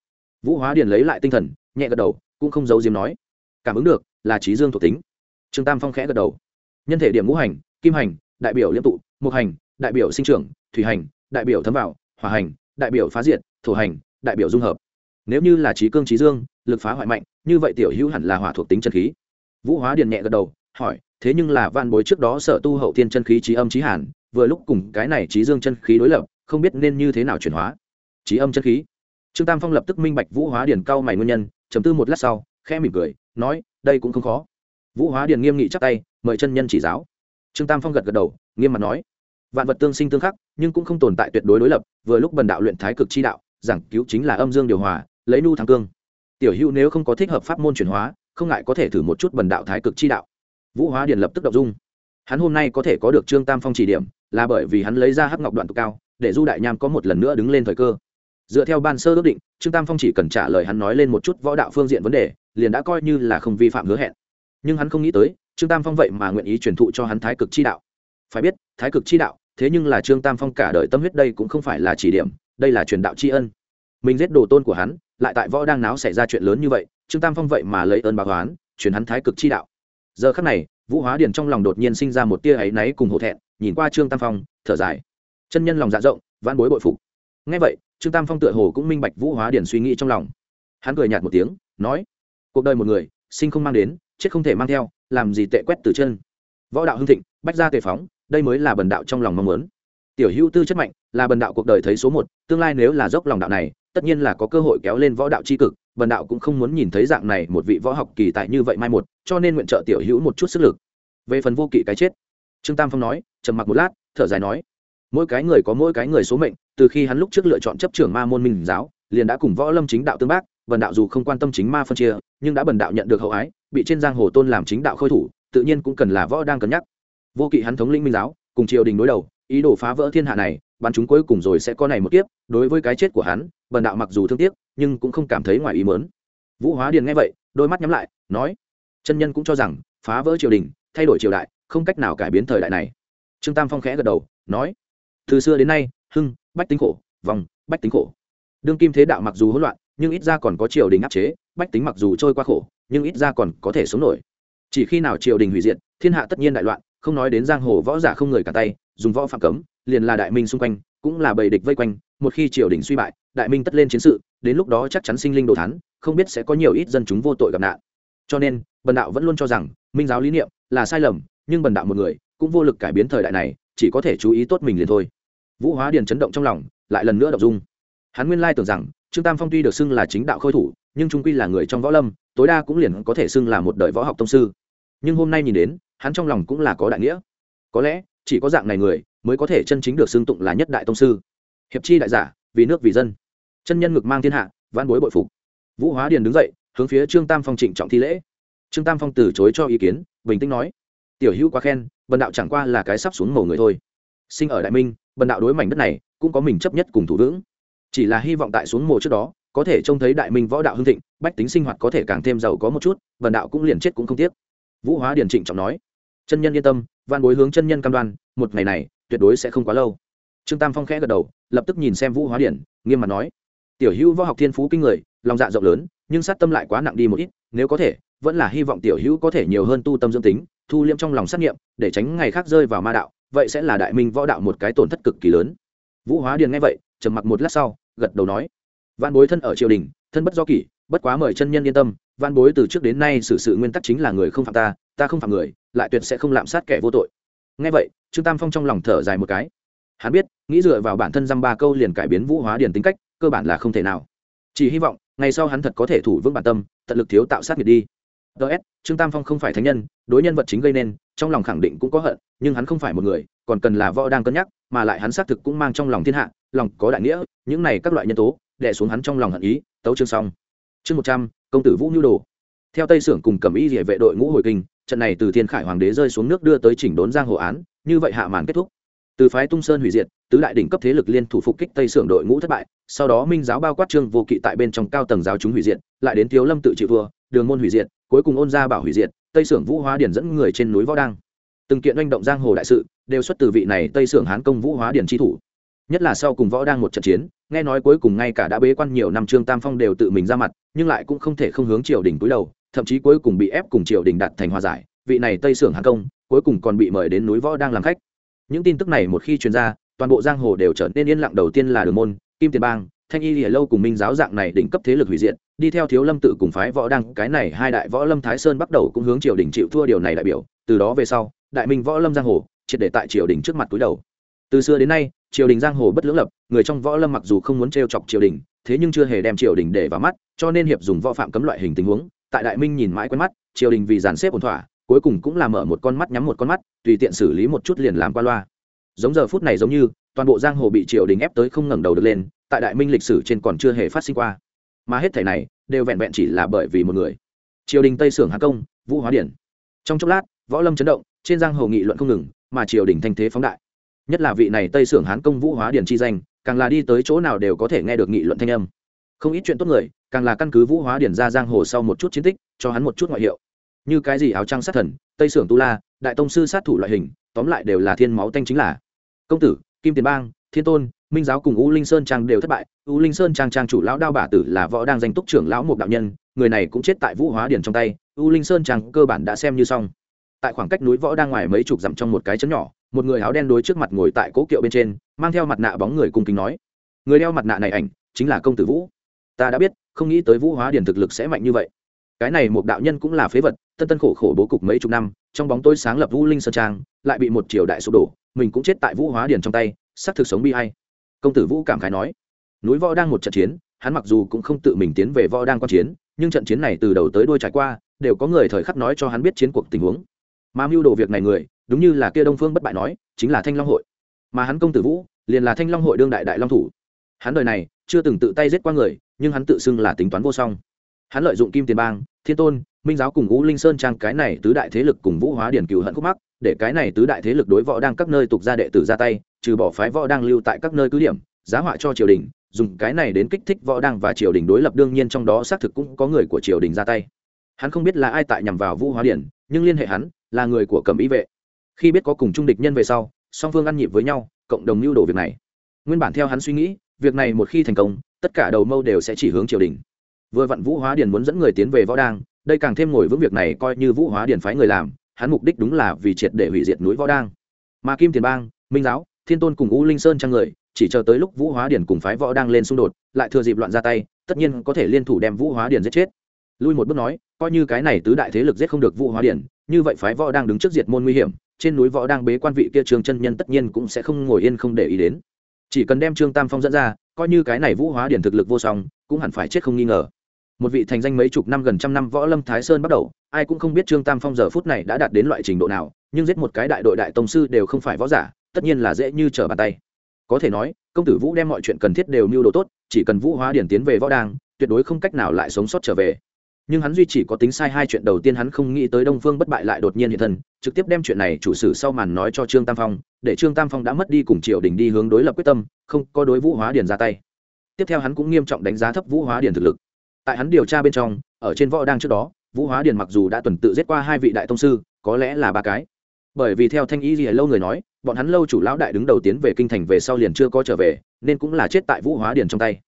Vũ hóa điền lấy lại tinh thần, nhẹ gật đầu, cũng không giấu diếm nói, cảm ứng được, là trí dương thuộc tính. Trương tam phong khẽ gật đầu. Nhân thể điểm ngũ hành, kim hành, đại biểu liêm tụ mục hành, đại biểu sinh trưởng, thủy hành, đại biểu thấm vào, hỏa hành, đại biểu phá diệt, thổ hành, đại biểu dung hợp nếu như là trí cương trí dương, lực phá hoại mạnh, như vậy tiểu hữu hẳn là hỏa thuộc tính chân khí. Vũ hóa điền nhẹ gật đầu, hỏi, thế nhưng là van bối trước đó sở tu hậu thiên chân khí trí âm trí hàn, vừa lúc cùng cái này trí dương chân khí đối lập, không biết nên như thế nào chuyển hóa. Trí âm chân khí. Trương tam phong lập tức minh bạch vũ hóa điền cao mày nguyên nhân chấm tư một lát sau, khẽ mỉm cười, nói, đây cũng không khó. Vũ hóa điền nghiêm nghị chắc tay, mời chân nhân chỉ giáo. Trương tam phong gật gật đầu, nghiêm mặt nói, vạn vật tương sinh tương khắc, nhưng cũng không tồn tại tuyệt đối đối lập, vừa lúc bần đạo luyện thái cực chi đạo, giảng cứu chính là âm dương điều hòa lấy nu thắng cương. Tiểu hữu nếu không có thích hợp pháp môn chuyển hóa, không ngại có thể thử một chút bần đạo thái cực chi đạo. Vũ hóa điền lập tức đ dung. Hắn hôm nay có thể có được trương tam phong chỉ điểm, là bởi vì hắn lấy ra hắc ngọc đoạn tụ cao, để du đại nham có một lần nữa đứng lên thời cơ. Dựa theo ban sơ ước định, trương tam phong chỉ cần trả lời hắn nói lên một chút võ đạo phương diện vấn đề, liền đã coi như là không vi phạm hứa hẹn. Nhưng hắn không nghĩ tới, trương tam phong vậy mà nguyện ý truyền thụ cho hắn thái cực chi đạo. Phải biết, thái cực chi đạo, thế nhưng là trương tam phong cả đời tâm huyết đây cũng không phải là chỉ điểm, đây là truyền đạo tri ân mình giết đồ tôn của hắn, lại tại võ đang náo xảy ra chuyện lớn như vậy, trương tam phong vậy mà lấy ơn báo oán, truyền hắn thái cực chi đạo. Giờ khắc này, vũ hóa điền trong lòng đột nhiên sinh ra một tia áy náy cùng hổ thẹn, nhìn qua trương tam phong, thở dài. Chân nhân lòng dạ rộng, vãn bối bội phục. Ngay vậy, trương tam phong tựa hồ cũng minh bạch vũ hóa điền suy nghĩ trong lòng. Hắn cười nhạt một tiếng, nói, cuộc đời một người, sinh không mang đến, chết không thể mang theo, làm gì tệ quét từ chân. Võ đạo hưng thịnh, bách gia tề phóng, đây mới là bần đạo trong lòng mong muốn. Tiểu hữu tư chất mạnh, là bần đạo cuộc đời thấy số một, tương lai nếu là dốc lòng đạo này tất nhiên là có cơ hội kéo lên võ đạo c h i cực bần đạo cũng không muốn nhìn thấy dạng này một vị võ học kỳ tại như vậy mai một, cho nên nguyện trợ tiểu hữu một chút sức lực. Về phần vô kỵ cái chết, trương tam phong nói, trầm mặc một lát, thở dài nói, mỗi cái người có mỗi cái người số mệnh, từ khi hắn lúc trước lựa chọn chấp trưởng ma môn minh giáo, liền đã cùng võ lâm chính đạo tương bác bần đạo dù không quan tâm chính ma phân chia, nhưng đã bần đạo nhận được hậu ái, bị trên giang hồ tôn làm chính đạo khôi thủ, tự nhiên cũng cần là võ đang cân nhắc. Vô kỵ hắn thống linh minh giáo, cùng triều đình đối đầu, ý đồ phá vỡ thiên hạ này bắn chúng cuối cùng rồi sẽ có này một kiếp, đối với cái chết của hắn, bần đạo mặc dù thương tiếc, nhưng cũng không cảm thấy ngoài ý mớn vũ hóa điền nghe vậy, đôi mắt nhắm lại, nói, chân nhân cũng cho rằng, phá vỡ triều đình, thay đổi triều đại, không cách nào cải biến thời đại này. Trương tam phong khẽ gật đầu, nói, từ xưa đến nay, hưng, bách tính khổ, vòng, bách tính khổ. Đương kim thế đạo mặc dù hỗn loạn, nhưng ít ra còn có triều đình áp chế, bách tính mặc dù trôi qua khổ, nhưng ít ra còn có thể sống nổi. Chỉ khi nào triều đình hủy diệt, thiên hạ tất nhiên đại loạn, không nói đến giang hồ võ giả không người cả tay, dùng võ phạm cấm liền là đại minh xung quanh, cũng là bầy địch vây quanh, một khi triều đình suy bại, đại minh tất lên chiến sự, đến lúc đó chắc chắn sinh linh đồ thán, không biết sẽ có nhiều ít dân chúng vô tội gặp nạn. Cho nên, bần đạo vẫn luôn cho rằng, minh giáo lý niệm là sai lầm, nhưng bần đạo một người, cũng vô lực cải biến thời đại này, chỉ có thể chú ý tốt mình liền thôi. Vũ hóa điền chấn động trong lòng, lại lần nữa đọc dung. Hắn nguyên lai tưởng rằng, trương tam phong tuy được xưng là chính đạo khôi thủ, nhưng trung quy là người trong võ lâm, tối đa cũng liền có thể xưng là một đời võ học tông sư. Nhưng hôm nay nhìn đến, hắn trong lòng cũng là có đại nghĩa. Có lẽ chỉ có dạng này người mới có thể chân chính được xưng tụng là nhất đại tông sư. Hiệp chi đại giả, vì nước vì dân. Chân nhân ngực mang thiên hạ văn bối bội phục. Vũ hóa điền đứng dậy, hướng phía trương tam phong trịnh trọng thi lễ. Trương tam phong từ chối cho ý kiến, bình tĩnh nói, tiểu hữu quá khen, bần đạo chẳng qua là cái sắp xuống mồ người thôi. Sinh ở đại minh, bần đạo đối mảnh đất này cũng có mình chấp nhất cùng thủ vững. Chỉ là hy vọng tại xuống mồ trước đó, có thể trông thấy đại minh võ đạo hưng thịnh, bách tính sinh hoạt có thể càng thêm giàu có một chút, bần đạo cũng liền chết cũng không tiếc. Vũ hóa điền trịnh trọng nói. Chân nhân yên tâm Van bối hướng chân nhân cam đoan, một ngày này, tuyệt đối sẽ không quá lâu. Trương tam phong khẽ gật đầu, lập tức nhìn xem vũ hóa điển, nghiêm mặt nói, tiểu hữu võ học thiên phú kinh người, lòng dạ rộng lớn, nhưng sát tâm lại quá nặng đi một ít, nếu có thể, vẫn là hy vọng tiểu hữu có thể nhiều hơn tu tâm dưỡng tính, thu liêm trong lòng sát nghiệm để tránh ngày khác rơi vào ma đạo, vậy sẽ là đại minh võ đạo một cái tổn thất cực kỳ lớn. Vũ hóa điền nghe vậy, trầm mặc một lát sau, gật đầu nói, văn bối thân ở triều đình, thân bất do kỷ, bất quá mời chân nhân yên tâm, văn bối từ trước đến nay xử sự nguyên tắc chính là người không phạm ta ta không phạm người lại tuyệt sẽ không lạm sát kẻ vô tội. Nghe vậy, trương tam phong trong lòng thở dài một cái. Hắn biết, nghĩ dựa vào bản thân dăm ba câu liền cải biến vũ hóa điền tính cách, cơ bản là không thể nào. Chỉ hy vọng, ngày sau hắn thật có thể thủ vững bản tâm, tận lực thiếu tạo sát nghiệt đi. Ts trương tam phong không phải thánh nhân, đối nhân vật chính gây nên, trong lòng khẳng định cũng có hận, nhưng hắn không phải một người, còn cần là võ đang cân nhắc, mà lại hắn xác thực cũng mang trong lòng thiên hạ, lòng có đại nghĩa, những này các loại nhân tố, đè xuống hắn trong lòng hận ý, tấu chương xong. Chương một trăm, công tử vũ nhu đồ. Theo tây sưởng cùng cầm y địa vệ đội ngũ hồi kinh trận này từ thiên khải hoàng đế rơi xuống nước đưa tới chỉnh đốn giang hồ án, như vậy hạ màn kết thúc. Từ phái tung sơn hủy diệt, tứ đại đỉnh cấp thế lực liên thủ phục kích tây sưởng đội ngũ thất bại, sau đó minh giáo bao quát trương vô kỵ tại bên trong cao tầng giáo chúng hủy diệt, lại đến thiếu lâm tự chịu vua đường môn hủy diệt, cuối cùng ôn gia bảo hủy diệt, tây sưởng vũ hóa điển dẫn người trên núi võ đăng. Từng kiện oanh động giang hồ đại sự, đều xuất từ vị này tây sưởng hán công vũ hóa điển tri thủ. Nhất là sau cùng võ đang một trận chiến, nghe nói cuối cùng ngay cả đã bế quan nhiều năm trương tam phong đều tự mình ra mặt, nhưng lại cũng không thể không hướng triều đình cúi đầu thậm chí cuối cùng bị ép cùng triều đình đặt thành hòa giải, vị này tây sưởng hán công, cuối cùng còn bị mời đến núi võ đang làm khách. Những tin tức này một khi truyền ra, toàn bộ giang hồ đều trở nên yên lặng đầu tiên là đường môn, kim tiền bang, thanh y lìa lâu cùng minh giáo dạng này đỉnh cấp thế lực hủy diệt, đi theo thiếu lâm tự cùng phái võ đăng cái này hai đại võ lâm thái sơn bắt đầu cũng hướng triều đình chịu thua điều này đại biểu, từ đó về sau, đại minh võ lâm giang hồ triệt để tại triều đình trước mặt túi đầu. Từ xưa đến nay, triều đình giang hồ bất lưỡng lập, người trong võ lâm mặc dù không muốn t chọc triều đình, thế nhưng chưa hề đem triều đình để vào mắt, cho nên hiệp dùng võ phạm cấm loại hình tình huống tại đại minh nhìn mãi quen mắt, triều đình vì dàn xếp ổn thỏa, cuối cùng cũng là mở một con mắt nhắm một con mắt, tùy tiện xử lý một chút liền làm qua loa. Giống giờ phút này giống như, toàn bộ giang hồ bị triều đình ép tới không ngẩng đầu được lên, tại đại minh lịch sử trên còn chưa hề phát sinh qua. Mà hết thể này, đều vẹn vẹn chỉ là bởi vì một người. Triều đình tây sưởng hà công, vũ hóa điển. Trong chốc lát, võ lâm chấn động, trên giang hồ nghị luận không ngừng, mà triều đình thanh thế phóng đại. Nhất là vị này tây sưởng hán công vũ hóa điển chi danh, càng là đi tới chỗ nào đều có thể nghe được nghị luận thanh âm không ít chuyện tốt người, càng là căn cứ vũ hóa điển ra giang hồ sau một chút chiến tích, cho hắn một chút ngoại hiệu. Như cái gì áo trăng sát thần, tây sưởng tu la, đại tông sư sát thủ loại hình, tóm lại đều là thiên máu tanh chính là. Công tử, kim tiền bang, thiên tôn, minh giáo cùng u linh sơn trang đều thất bại, u linh sơn trang trang chủ lão đao bả tử là võ đang danh túc trưởng lão một đạo nhân, người này cũng chết tại vũ hóa điển trong tay, u linh sơn trang cơ bản đã xem như xong. Tại khoảng cách núi võ đang ngoài mấy chục dặm trong một cái chấn nhỏ, một người áo đen đối trước mặt ngồi tại cố kiệu bên trên, mang theo mặt nạ bóng người cung kính nói. Người đeo mặt nạ này ảnh, chính là công tử vũ ta đã biết, không nghĩ tới vũ hóa điển thực lực sẽ mạnh như vậy. Cái này một đạo nhân cũng là phế vật, tân tân khổ khổ bố cục mấy chục năm, trong bóng tôi sáng lập vũ linh sơn trang, lại bị một triều đại sụp đổ, mình cũng chết tại vũ hóa điển trong tay, xác thực sống bi hay công tử vũ cảm khái nói, núi võ đang một trận chiến, hắn mặc dù cũng không tự mình tiến về võ đang quan chiến, nhưng trận chiến này từ đầu tới đuôi trải qua, đều có người thời khắc nói cho hắn biết chiến cuộc tình huống. Mà mưu đồ việc này người, đúng như là kia đông phương bất bại nói, chính là thanh long hội. Mà hắn công tử vũ, liền là thanh long hội đương đại đại long thủ hắn đời này chưa từng tự tay giết qua người, nhưng hắn tự xưng là tính toán vô song. Hắn lợi dụng kim tiền bang, thiên tôn, minh giáo cùng ngũ linh sơn trang cái này tứ đại thế lực cùng vũ hóa điển cựu hận khúc mắc, để cái này tứ đại thế lực đối võ đang các nơi tục ra đệ tử ra tay, trừ bỏ phái võ đang lưu tại các nơi cứ điểm, giá họa cho triều đình, dùng cái này đến kích thích võ đang và triều đình đối lập đương nhiên trong đó xác thực cũng có người của triều đình ra tay. Hắn không biết là ai tại nhằm vào vũ hóa điển, nhưng liên hệ hắn là người của cầm ý vệ. Khi biết có cùng trung địch nhân về sau, song phương ăn nhịp với nhau, cộng đồng lưu đồ việc này. Nguyên bản theo hắn suy nghĩ việc này một khi thành công, tất cả đầu mâu đều sẽ chỉ hướng triều đình. Vừa vặn vũ hóa điền muốn dẫn người tiến về võ đang, đây càng thêm ngồi vững việc này coi như vũ hóa điền phái người làm, hắn mục đích đúng là vì triệt để hủy diệt núi võ đang. Mà kim tiền bang, minh giáo, thiên tôn cùng u linh sơn trang người, chỉ chờ tới lúc vũ hóa điền cùng phái võ đang lên xung đột, lại thừa dịp loạn ra tay, tất nhiên có thể liên thủ đem vũ hóa điền giết chết. Lui một bước nói, coi như cái này tứ đại thế lực giết không được vũ hóa điền, như vậy phái võ đang đứng trước diệt môn nguy hiểm, trên núi võ đang bế quan vị kia trường chân nhân tất nhiên cũng sẽ không ngồi yên không để ý đến chỉ cần đem trương tam phong dẫn ra, coi như cái này vũ hóa điển thực lực vô song, cũng hẳn phải chết không nghi ngờ. Một vị thành danh mấy chục năm gần trăm năm võ lâm thái sơn bắt đầu, ai cũng không biết trương tam phong giờ phút này đã đạt đến loại trình độ nào, nhưng giết một cái đại đội đại tông sư đều không phải võ giả, tất nhiên là dễ như trở bàn tay. Có thể nói, công tử vũ đem mọi chuyện cần thiết đều mưu đồ tốt, chỉ cần vũ hóa điển tiến về võ đang tuyệt đối không cách nào lại sống sót trở về nhưng hắn duy chỉ có tính sai hai chuyện. Đầu tiên hắn không nghĩ tới đông phương bất bại lại đột nhiên hiện thân, trực tiếp đem chuyện này chủ sử sau màn nói cho trương tam phong, để trương tam phong đã mất đi cùng triều đình đi hướng đối lập quyết tâm, không có đối vũ hóa điền ra tay. Tiếp theo hắn cũng nghiêm trọng đánh giá thấp vũ hóa điền thực lực. Tại hắn điều tra bên trong, ở trên võ đang trước đó, vũ hóa điền mặc dù đã tuần tự giết qua hai vị đại tông sư, có lẽ là ba cái. Bởi vì theo thanh y gì lâu người nói, bọn hắn lâu chủ lão đại đứng đầu tiến về kinh thành về sau liền chưa có trở về, nên cũng là chết tại vũ hóa điền trong tay.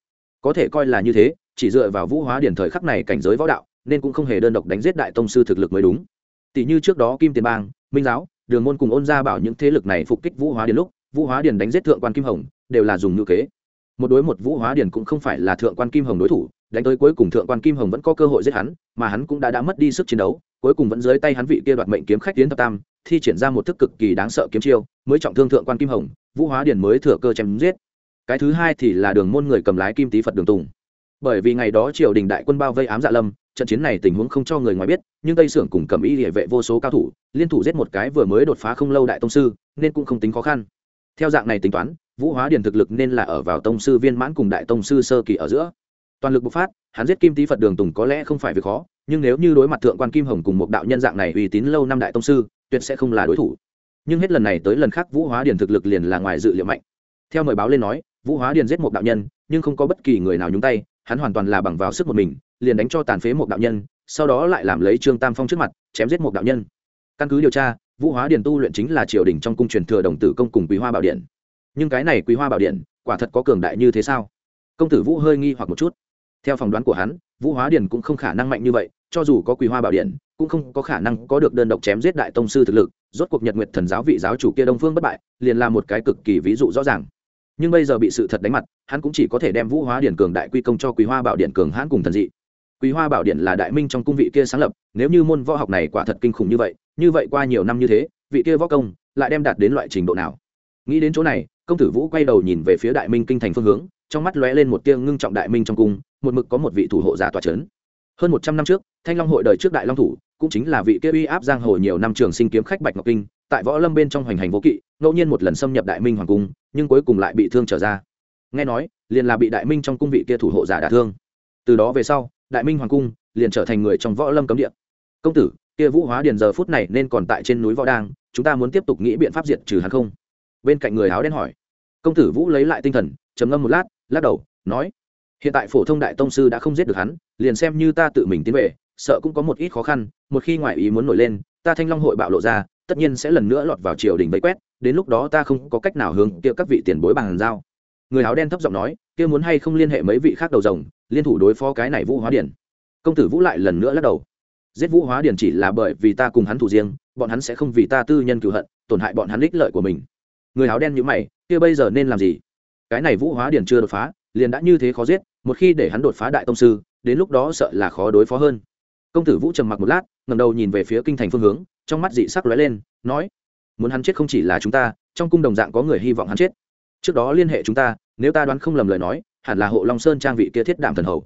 Có thể coi là như thế chỉ dựa vào vũ hóa điển thời khắc này cảnh giới võ đạo, nên cũng không hề đơn độc đánh giết đại tông sư thực lực mới đúng. Tỷ như trước đó kim tiền bang, minh giáo, đường môn cùng ôn gia bảo những thế lực này phục kích vũ hóa điển lúc, vũ hóa điển đánh giết thượng quan kim hồng, đều là dùng ngữ kế. Một đối một vũ hóa điển cũng không phải là thượng quan kim hồng đối thủ, đánh tới cuối cùng thượng quan kim hồng vẫn có cơ hội giết hắn, mà hắn cũng đã đã mất đi sức chiến đấu, cuối cùng vẫn dưới tay hắn vị kia đoạt mệnh kiếm khách tiến thập tam, thi triển ra một thức cực kỳ đáng sợ kiếm chiêu, mới trọng thương thượng quan kim hồng, vũ hóa điển mới thừa cơ chém giết. Cái thứ hai thì là đường môn người cầm lái kim tý phật đường tùng bởi vì ngày đó triều đình đại quân bao vây ám dạ lâm, trận chiến này tình huống không cho người ngoài biết, nhưng tây sưởng cùng cầm y địa vệ vô số cao thủ, liên thủ giết một cái vừa mới đột phá không lâu đại tông sư, nên cũng không tính khó khăn. Theo dạng này tính toán, vũ hóa điền thực lực nên là ở vào tông sư viên mãn cùng đại tông sư sơ kỳ ở giữa. Toàn lực bộc phát, hắn giết kim tý phật đường tùng có lẽ không phải việc khó, nhưng nếu như đối mặt thượng quan kim hồng cùng một đạo nhân dạng này uy tín lâu năm đại tông sư, tuyệt sẽ không là đối thủ. Nhưng hết lần này tới lần khác vũ hóa điền thực lực liền là ngoài dự liệu mạnh. Theo mời báo lên nói, vũ hóa điền giết một đạo nhân, nhưng không có bất kỳ người nào nhúng tay hắn hoàn toàn là bằng vào sức một mình, liền đánh cho tàn phế một đạo nhân, sau đó lại làm lấy trương tam phong trước mặt, chém giết một đạo nhân. Căn cứ điều tra, vũ hóa điền tu luyện chính là triều đình trong cung truyền thừa đồng tử công cùng quý hoa bảo điện. Nhưng cái này quý hoa bảo điện, quả thật có cường đại như thế sao? Công tử vũ hơi nghi hoặc một chút. Theo phỏng đoán của hắn, vũ hóa điền cũng không khả năng mạnh như vậy, cho dù có quý hoa bảo điện, cũng không có khả năng có được đơn độc chém giết đại tông sư thực lực, rốt cuộc nhật nguyệt thần giáo vị giáo chủ kia đông phương bất bại, liền là một cái cực kỳ ví dụ rõ ràng nhưng bây giờ bị sự thật đánh mặt, hắn cũng chỉ có thể đem vũ hóa điển cường đại quy công cho quý hoa bảo điện cường hãn cùng thần dị. Quý hoa bảo điện là đại minh trong cung vị kia sáng lập, nếu như môn võ học này quả thật kinh khủng như vậy như vậy qua nhiều năm như thế, vị kia võ công lại đem đạt đến loại trình độ nào? Nghĩ đến chỗ này, công tử vũ quay đầu nhìn về phía đại minh kinh thành phương hướng, trong mắt lóe lên một tia ngưng trọng đại minh trong cung, một mực có một vị thủ hộ giả tòa c h ấ n hơn một trăm năm trước, thanh long hội đời trước đại long thủ, cũng chính là vị kia uy áp giang hồ nhiều năm trường sinh kiếm khách bạch ngọc kinh, tại võ lâm bên trong hoành hành vô kỵ, ngẫu nhiên một lần xâm nhập đại minh hoàng cung nhưng cuối cùng lại bị thương trở ra. Nghe nói, liền là bị đại minh trong cung vị kia thủ hộ giả đả thương. Từ đó về sau, đại minh hoàng cung liền trở thành người trong võ lâm cấm địa. Công tử, kia vũ hóa điền giờ phút này nên còn tại trên núi võ đang, chúng ta muốn tiếp tục nghĩ biện pháp diệt trừ hắn không? Bên cạnh người áo đen hỏi. Công tử vũ lấy lại tinh thần, trầm ngâm một lát, lắc đầu, nói, hiện tại phổ thông đại tông sư đã không giết được hắn, liền xem như ta tự mình tiến về, sợ cũng có một ít khó khăn, một khi ngoại ý muốn nổi lên, ta thanh long hội bạo lộ ra tất nhiên sẽ lần nữa lọt vào triều đình vây quét, đến lúc đó ta không có cách nào hướng kia các vị tiền bối bằng giao. Người áo đen thấp giọng nói, kia muốn hay không liên hệ mấy vị khác đầu rồng, liên thủ đối phó cái này vũ hóa điển. Công tử vũ lại lần nữa lắc đầu. Giết vũ hóa điển chỉ là bởi vì ta cùng hắn thủ riêng, bọn hắn sẽ không vì ta tư nhân cựu hận, tổn hại bọn hắn ích lợi của mình. Người áo đen như mày, kia bây giờ nên làm gì? Cái này vũ hóa điển chưa đột phá, liền đã như thế khó giết, một khi để hắn đột phá đại tông sư, đến lúc đó sợ là khó đối phó hơn. Công tử vũ trầm mặc một lát ngầm đầu nhìn về phía kinh thành phương hướng trong mắt dị sắc lóe lên, nói, muốn hắn chết không chỉ là chúng ta, trong cung đồng dạng có người hy vọng hắn chết. Trước đó liên hệ chúng ta, nếu ta đoán không lầm lời nói, hẳn là hộ long sơn trang vị kia thiết đảm thần hầu.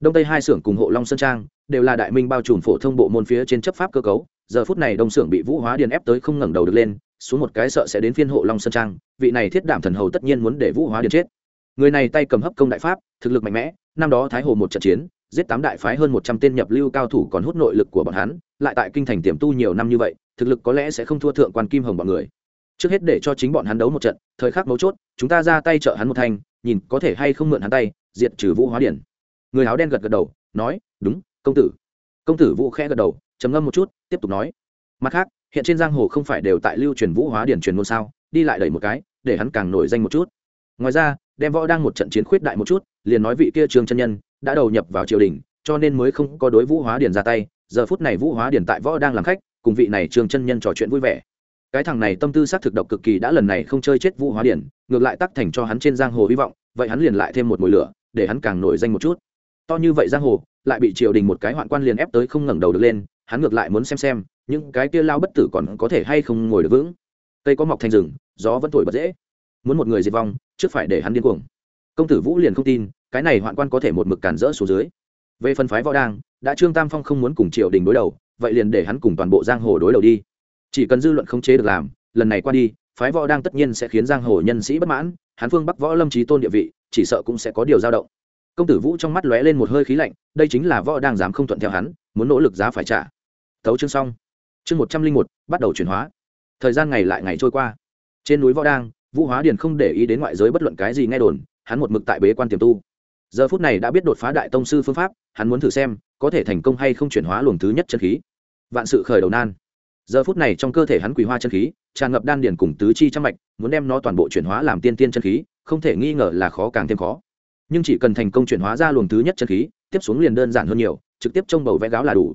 Đông tây hai xưởng cùng hộ long sơn trang đều là đại minh bao trùm phổ thông bộ môn phía trên chấp pháp cơ cấu, giờ phút này đông xưởng bị vũ hóa điền ép tới không ngẩng đầu được lên, xuống một cái sợ sẽ đến phiên hộ long sơn trang, vị này thiết đảm thần hầu tất nhiên muốn để vũ hóa điền chết. Người này tay cầm hấp công đại pháp, thực lực mạnh mẽ, năm đó thái hồ một trận chiến giết tám đại phái hơn một trăm tên nhập lưu cao thủ còn hút nội lực của bọn hắn, lại tại kinh thành tiềm tu nhiều năm như vậy, thực lực có lẽ sẽ không thua thượng quan kim hồng bọn người. Trước hết để cho chính bọn hắn đấu một trận, thời khắc mấu chốt, chúng ta ra tay trợ hắn một thanh nhìn có thể hay không mượn hắn tay, diệt trừ vũ hóa điển. Người áo đen gật gật đầu, nói, đúng, công tử. Công tử vũ khẽ gật đầu, trầm ngâm một chút, tiếp tục nói, mặt khác, hiện trên giang hồ không phải đều tại lưu truyền vũ hóa điển truyền ngôn sao? Đi lại đẩy một cái, để hắn càng nổi danh một chút. Ngoài ra, đem võ đang một trận chiến khuyết đại một chút, liền nói vị kia trương chân nhân đã đầu nhập vào triều đình, cho nên mới không có đối vũ hóa điển ra tay. Giờ phút này vũ hóa điển tại võ đang làm khách, cùng vị này trương chân nhân trò chuyện vui vẻ. Cái thằng này tâm tư xác thực độc cực kỳ, đã lần này không chơi chết vũ hóa điển ngược lại tắc thành cho hắn trên giang hồ hy vọng, vậy hắn liền lại thêm một mùi lửa, để hắn càng nổi danh một chút. To như vậy giang hồ, lại bị triều đình một cái hoạn quan liền ép tới không ngẩng đầu được lên, hắn ngược lại muốn xem xem, những cái kia lao bất tử còn có thể hay không ngồi được vững. Cây có mọc thành rừng, gió vẫn thổi bật dễ. Muốn một người diệt vong, trước phải để hắn điên cuồng công tử vũ liền không tin, cái này hoạn quan có thể một mực cản rỡ xuống dưới. Về phần phái võ đang, đã trương tam phong không muốn cùng triều đình đối đầu, vậy liền để hắn cùng toàn bộ giang hồ đối đầu đi. Chỉ cần dư luận khống chế được làm, lần này qua đi, phái võ đang tất nhiên sẽ khiến giang hồ nhân sĩ bất mãn, hắn phương bắc võ lâm trí tôn địa vị, chỉ sợ cũng sẽ có điều dao động. Công tử vũ trong mắt lóe lên một hơi khí lạnh, đây chính là võ đang dám không thuận theo hắn, muốn nỗ lực giá phải trả. Thấu chương xong. Chương một trăm linh một, bắt đầu chuyển hóa. Thời gian ngày lại ngày trôi qua. Trên núi võ đang, vũ hóa điền không để ý đến ngoại giới bất luận cái gì nghe đồn hắn một mực tại bế quan tiềm tu. Giờ phút này đã biết đột phá đại tông sư phương pháp, hắn muốn thử xem, có thể thành công hay không chuyển hóa luồng thứ nhất chân khí. Vạn sự khởi đầu nan. Giờ phút này trong cơ thể hắn quỳ hoa chân khí, tràn ngập đan điền cùng tứ chi trăm mạch, muốn đem nó toàn bộ chuyển hóa làm tiên tiên chân khí, không thể nghi ngờ là khó càng thêm khó. Nhưng chỉ cần thành công chuyển hóa ra luồng thứ nhất chân khí, tiếp xuống liền đơn giản hơn nhiều, trực tiếp trông bầu vẽ gáo là đủ.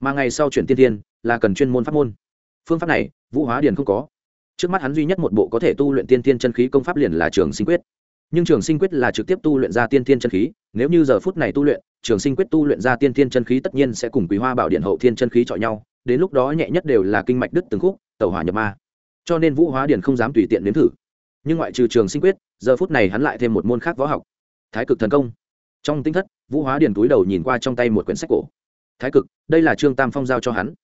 Mà ngày sau chuyển tiên tiên là cần chuyên môn pháp môn. Phương pháp này, vũ hóa điền không có. Trước mắt hắn duy nhất một bộ có thể tu luyện tiên tiên chân khí công pháp liền là trường sinh quyết nhưng trường sinh quyết là trực tiếp tu luyện ra tiên Thiên chân khí, nếu như giờ phút này tu luyện, trường sinh quyết tu luyện ra tiên Thiên chân khí tất nhiên sẽ cùng quý hoa bảo điện hậu thiên chân khí chọi nhau, đến lúc đó nhẹ nhất đều là kinh mạch đứt từng khúc tàu hỏa nhập ma. Cho nên vũ hóa điền không dám tùy tiện nếm thử. Nhưng ngoại trừ trường sinh quyết, giờ phút này hắn lại thêm một môn khác võ học. Thái cực thần công. Trong tinh thất, vũ hóa điền túi đầu nhìn qua trong tay một quyển sách cổ. Thái cực, đây là trương tam phong giao cho hắn.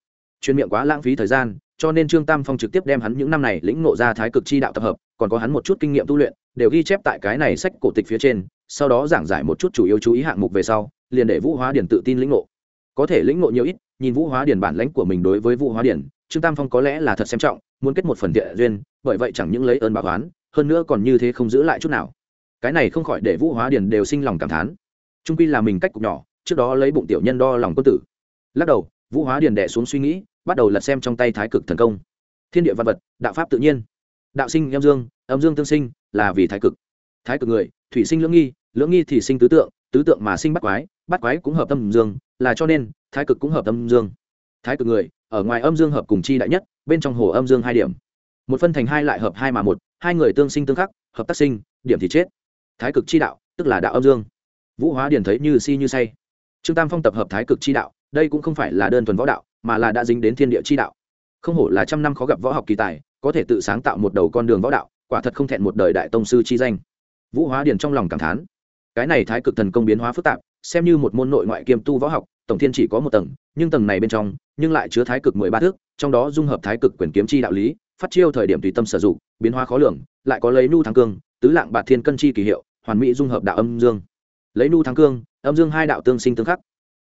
Chuyên miệng quá lãng phí thời gian cho nên trương tam phong trực tiếp đem hắn những năm này lĩnh ngộ ra thái cực chi đạo tập hợp, còn có hắn một chút kinh nghiệm tu luyện, đều ghi chép tại cái này sách cổ tịch phía trên, sau đó giảng giải một chút chủ yếu chú ý hạng mục về sau, liền để vũ hóa điển tự tin lĩnh ngộ. Có thể lĩnh ngộ nhiều ít, nhìn vũ hóa điển bản lãnh của mình đối với vũ hóa điển, trương tam phong có lẽ là thật xem trọng, muốn kết một phần thiện duyên, bởi vậy chẳng những lấy ơn báo oán, hơn nữa còn như thế không giữ lại chút nào. Cái này không khỏi để vũ hóa điển đều sinh lòng cảm thán. Trung quy là mình cách cục nhỏ, trước đó lấy bụng tiểu nhân đo lòng quân tử. Lắc đầu, vũ hóa điển đẻ xuống suy nghĩ bắt đầu lật xem trong tay thái cực thần công. Thiên địa văn vật, đạo pháp tự nhiên. Đạo sinh, âm dương âm dương tương sinh, là vì thái cực. Thái cực người, thủy sinh lưỡng nghi lưỡng nghi thì sinh tứ tượng tứ tượng mà sinh bắt quái bắt quái cũng hợp âm dương, là cho nên, thái cực cũng hợp âm dương. Thái cực người, ở ngoài âm dương hợp cùng chi đại nhất, bên trong hồ âm dương hai điểm. Một phân thành hai lại hợp hai mà một, hai người tương sinh tương khắc, hợp tác sinh, điểm thì chết. Thái cực chi đạo, tức là đạo âm dương. Vũ hóa điển thấy như si như say. Trương tam phong tập hợp thái cực chi đạo đây cũng không phải là đơn thuần võ đạo, mà là đã dính đến thiên địa chi đạo. Không hổ là trăm năm khó gặp võ học kỳ tài, có thể tự sáng tạo một đầu con đường võ đạo, quả thật không thẹn một đời đại tông sư chi danh. Vũ hóa điền trong lòng cảm thán. Cái này thái cực thần công biến hóa phức tạp, xem như một môn nội ngoại kiêm tu võ học, tổng thiên chỉ có một tầng, nhưng tầng này bên trong, nhưng lại chứa thái cực mười ba thước, trong đó dung hợp thái cực quyền kiếm chi đạo lý, phát chiêu thời điểm tùy tâm sử dụng, biến hóa khó lường, lại có lấy nu thắng cương, tứ lạng bạt thiên cân chi kỳ hiệu, hoàn mỹ dung hợp đạo âm dương. Lấy nu thắng cương, âm dương hai đạo tương sinh tương khắc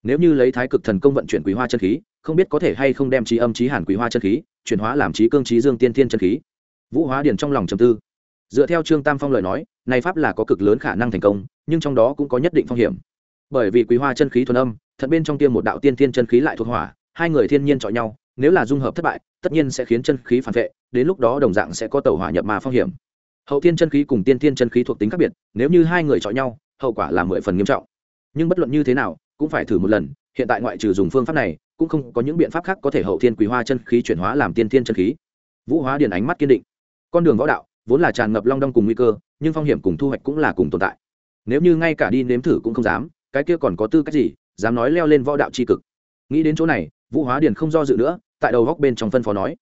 nếu như lấy thái cực thần công vận chuyển quý hoa chân khí, không biết có thể hay không đem trí âm trí hàn quý hoa chân khí chuyển hóa làm trí cương trí dương tiên thiên chân khí. Vũ hóa điền trong lòng trầm tư. Dựa theo trương tam phong lời nói, này pháp là có cực lớn khả năng thành công, nhưng trong đó cũng có nhất định phong hiểm. Bởi vì quý hoa chân khí thuần âm, thật bên trong tiêm một đạo tiên thiên chân khí lại thuộc hỏa, hai người thiên nhiên chọn nhau, nếu là dung hợp thất bại, tất nhiên sẽ khiến chân khí phản vệ, đến lúc đó đồng dạng sẽ có tàu hỏa nhập mà phong hiểm. Hậu thiên chân khí cùng tiên thiên chân khí thuộc tính khác biệt, nếu như hai người chọn nhau, hậu quả là mười phần nghiêm trọng. Nhưng bất luận như thế nào cũng phải thử một lần, hiện tại ngoại trừ dùng phương pháp này, cũng không có những biện pháp khác có thể hậu thiên quý hoa chân khí chuyển hóa làm tiên thiên chân khí. Vũ hóa điền ánh mắt kiên định. Con đường võ đạo vốn là tràn ngập long đong cùng nguy cơ, nhưng phong hiểm cùng thu hoạch cũng là cùng tồn tại. Nếu như ngay cả đi nếm thử cũng không dám, cái kia còn có tư cách gì, dám nói leo lên võ đạo tri cực? Nghĩ đến chỗ này, vũ hóa điền không do dự nữa, tại đầu góc bên trong phân phó nói,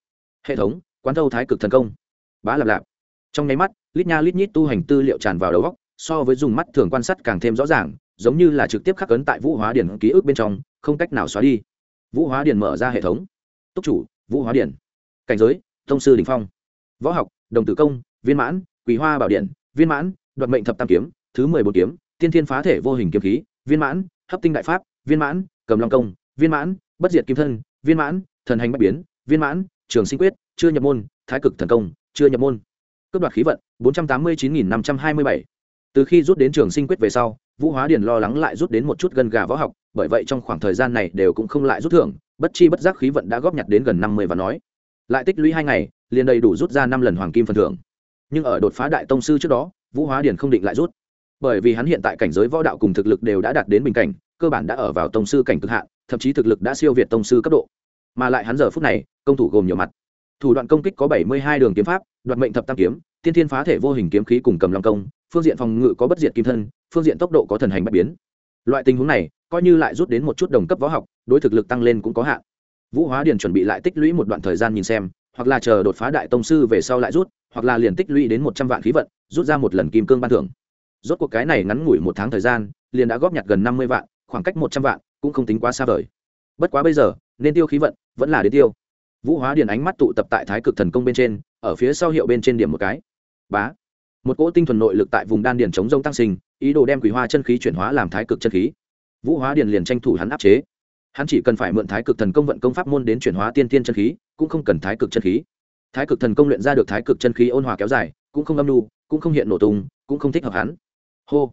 hệ thống, quán thâu thái cực thần công. Bá lạp lạp. Trong nháy mắt, lít nha lít nhít tu hành tư liệu tràn vào đầu góc, so với dùng mắt thường quan sát càng thêm rõ ràng giống như là trực tiếp khắc ấn tại vũ hóa điển ký ức bên trong, không cách nào xóa đi. Vũ hóa điển mở ra hệ thống. Túc chủ, vũ hóa điển. Cảnh giới thông sư đình phong. Võ học, đồng tử công, viên mãn quý hoa bảo điện, viên mãn, đoạt mệnh thập tam kiếm, thứ mười bốn kiếm, tiên thiên phá thể vô hình kiếm khí, viên mãn, hấp tinh đại pháp, viên mãn, cầm long công, viên mãn, bất diệt kim thân, viên mãn, thần hành bất biến, viên mãn, trường sinh quyết, chưa nhập môn, thái cực thần công, chưa nhập môn. Cướp đoạt khí vận, bốn trăm tám mươi chín nghìn năm trăm hai mươi bảy. Từ khi rút đến trường sinh quyết về sau vũ hóa điền lo lắng lại rút đến một chút gần gà võ học, bởi vậy trong khoảng thời gian này đều cũng không lại rút thưởng, bất chi bất giác khí vận đã góp nhặt đến gần năm mươi và nói. Lại tích lũy hai ngày, liền đầy đủ rút ra năm lần hoàng kim phần thưởng. Nhưng ở đột phá đại tông sư trước đó, vũ hóa điền không định lại rút. Bởi vì hắn hiện tại cảnh giới võ đạo cùng thực lực đều đã đạt đến bình cảnh, cơ bản đã ở vào tông sư cảnh cực hạn, thậm chí thực lực đã siêu việt tông sư cấp độ. Mà lại hắn giờ phút này, công thủ gồm nhiều mặt thủ đoạn công kích có bảy mươi hai đường kiếm pháp, đoạt mệnh thập tam kiếm, tiên thiên phá thể vô hình kiếm khí cùng cầm long công, phương diện phòng ngự có bất diệt kim thân, phương diện tốc độ có thần hành bất biến. Loại tình huống này, coi như lại rút đến một chút đồng cấp võ học, đối thực lực tăng lên cũng có hạn. Vũ hóa điền chuẩn bị lại tích lũy một đoạn thời gian nhìn xem, hoặc là chờ đột phá đại tông sư về sau lại rút, hoặc là liền tích lũy đến một trăm vạn khí vận, rút ra một lần kim cương ban thưởng. Rốt cuộc cái này ngắn ngủi một tháng thời gian, liền đã góp nhặt gần năm mươi vạn, khoảng cách một trăm vạn cũng không tính quá xa vời. Bất quá bây giờ, nên tiêu khí vận vẫn là đến tiêu vũ hóa điền ánh mắt tụ tập tại thái cực thần công bên trên, ở phía sau hiệu bên trên điểm một cái. Bá. Một cỗ tinh thuần nội lực tại vùng đan điền chống rông tăng sinh, ý đồ đem quý hoa chân khí chuyển hóa làm thái cực chân khí. Vũ hóa điền liền tranh thủ hắn áp chế. Hắn chỉ cần phải mượn thái cực thần công vận công pháp môn đến chuyển hóa tiên tiên chân khí, cũng không cần thái cực chân khí. Thái cực thần công luyện ra được thái cực chân khí ôn hòa kéo dài, cũng không âm nu cũng không hiện nổ tung, cũng không thích hợp hắn. Hô.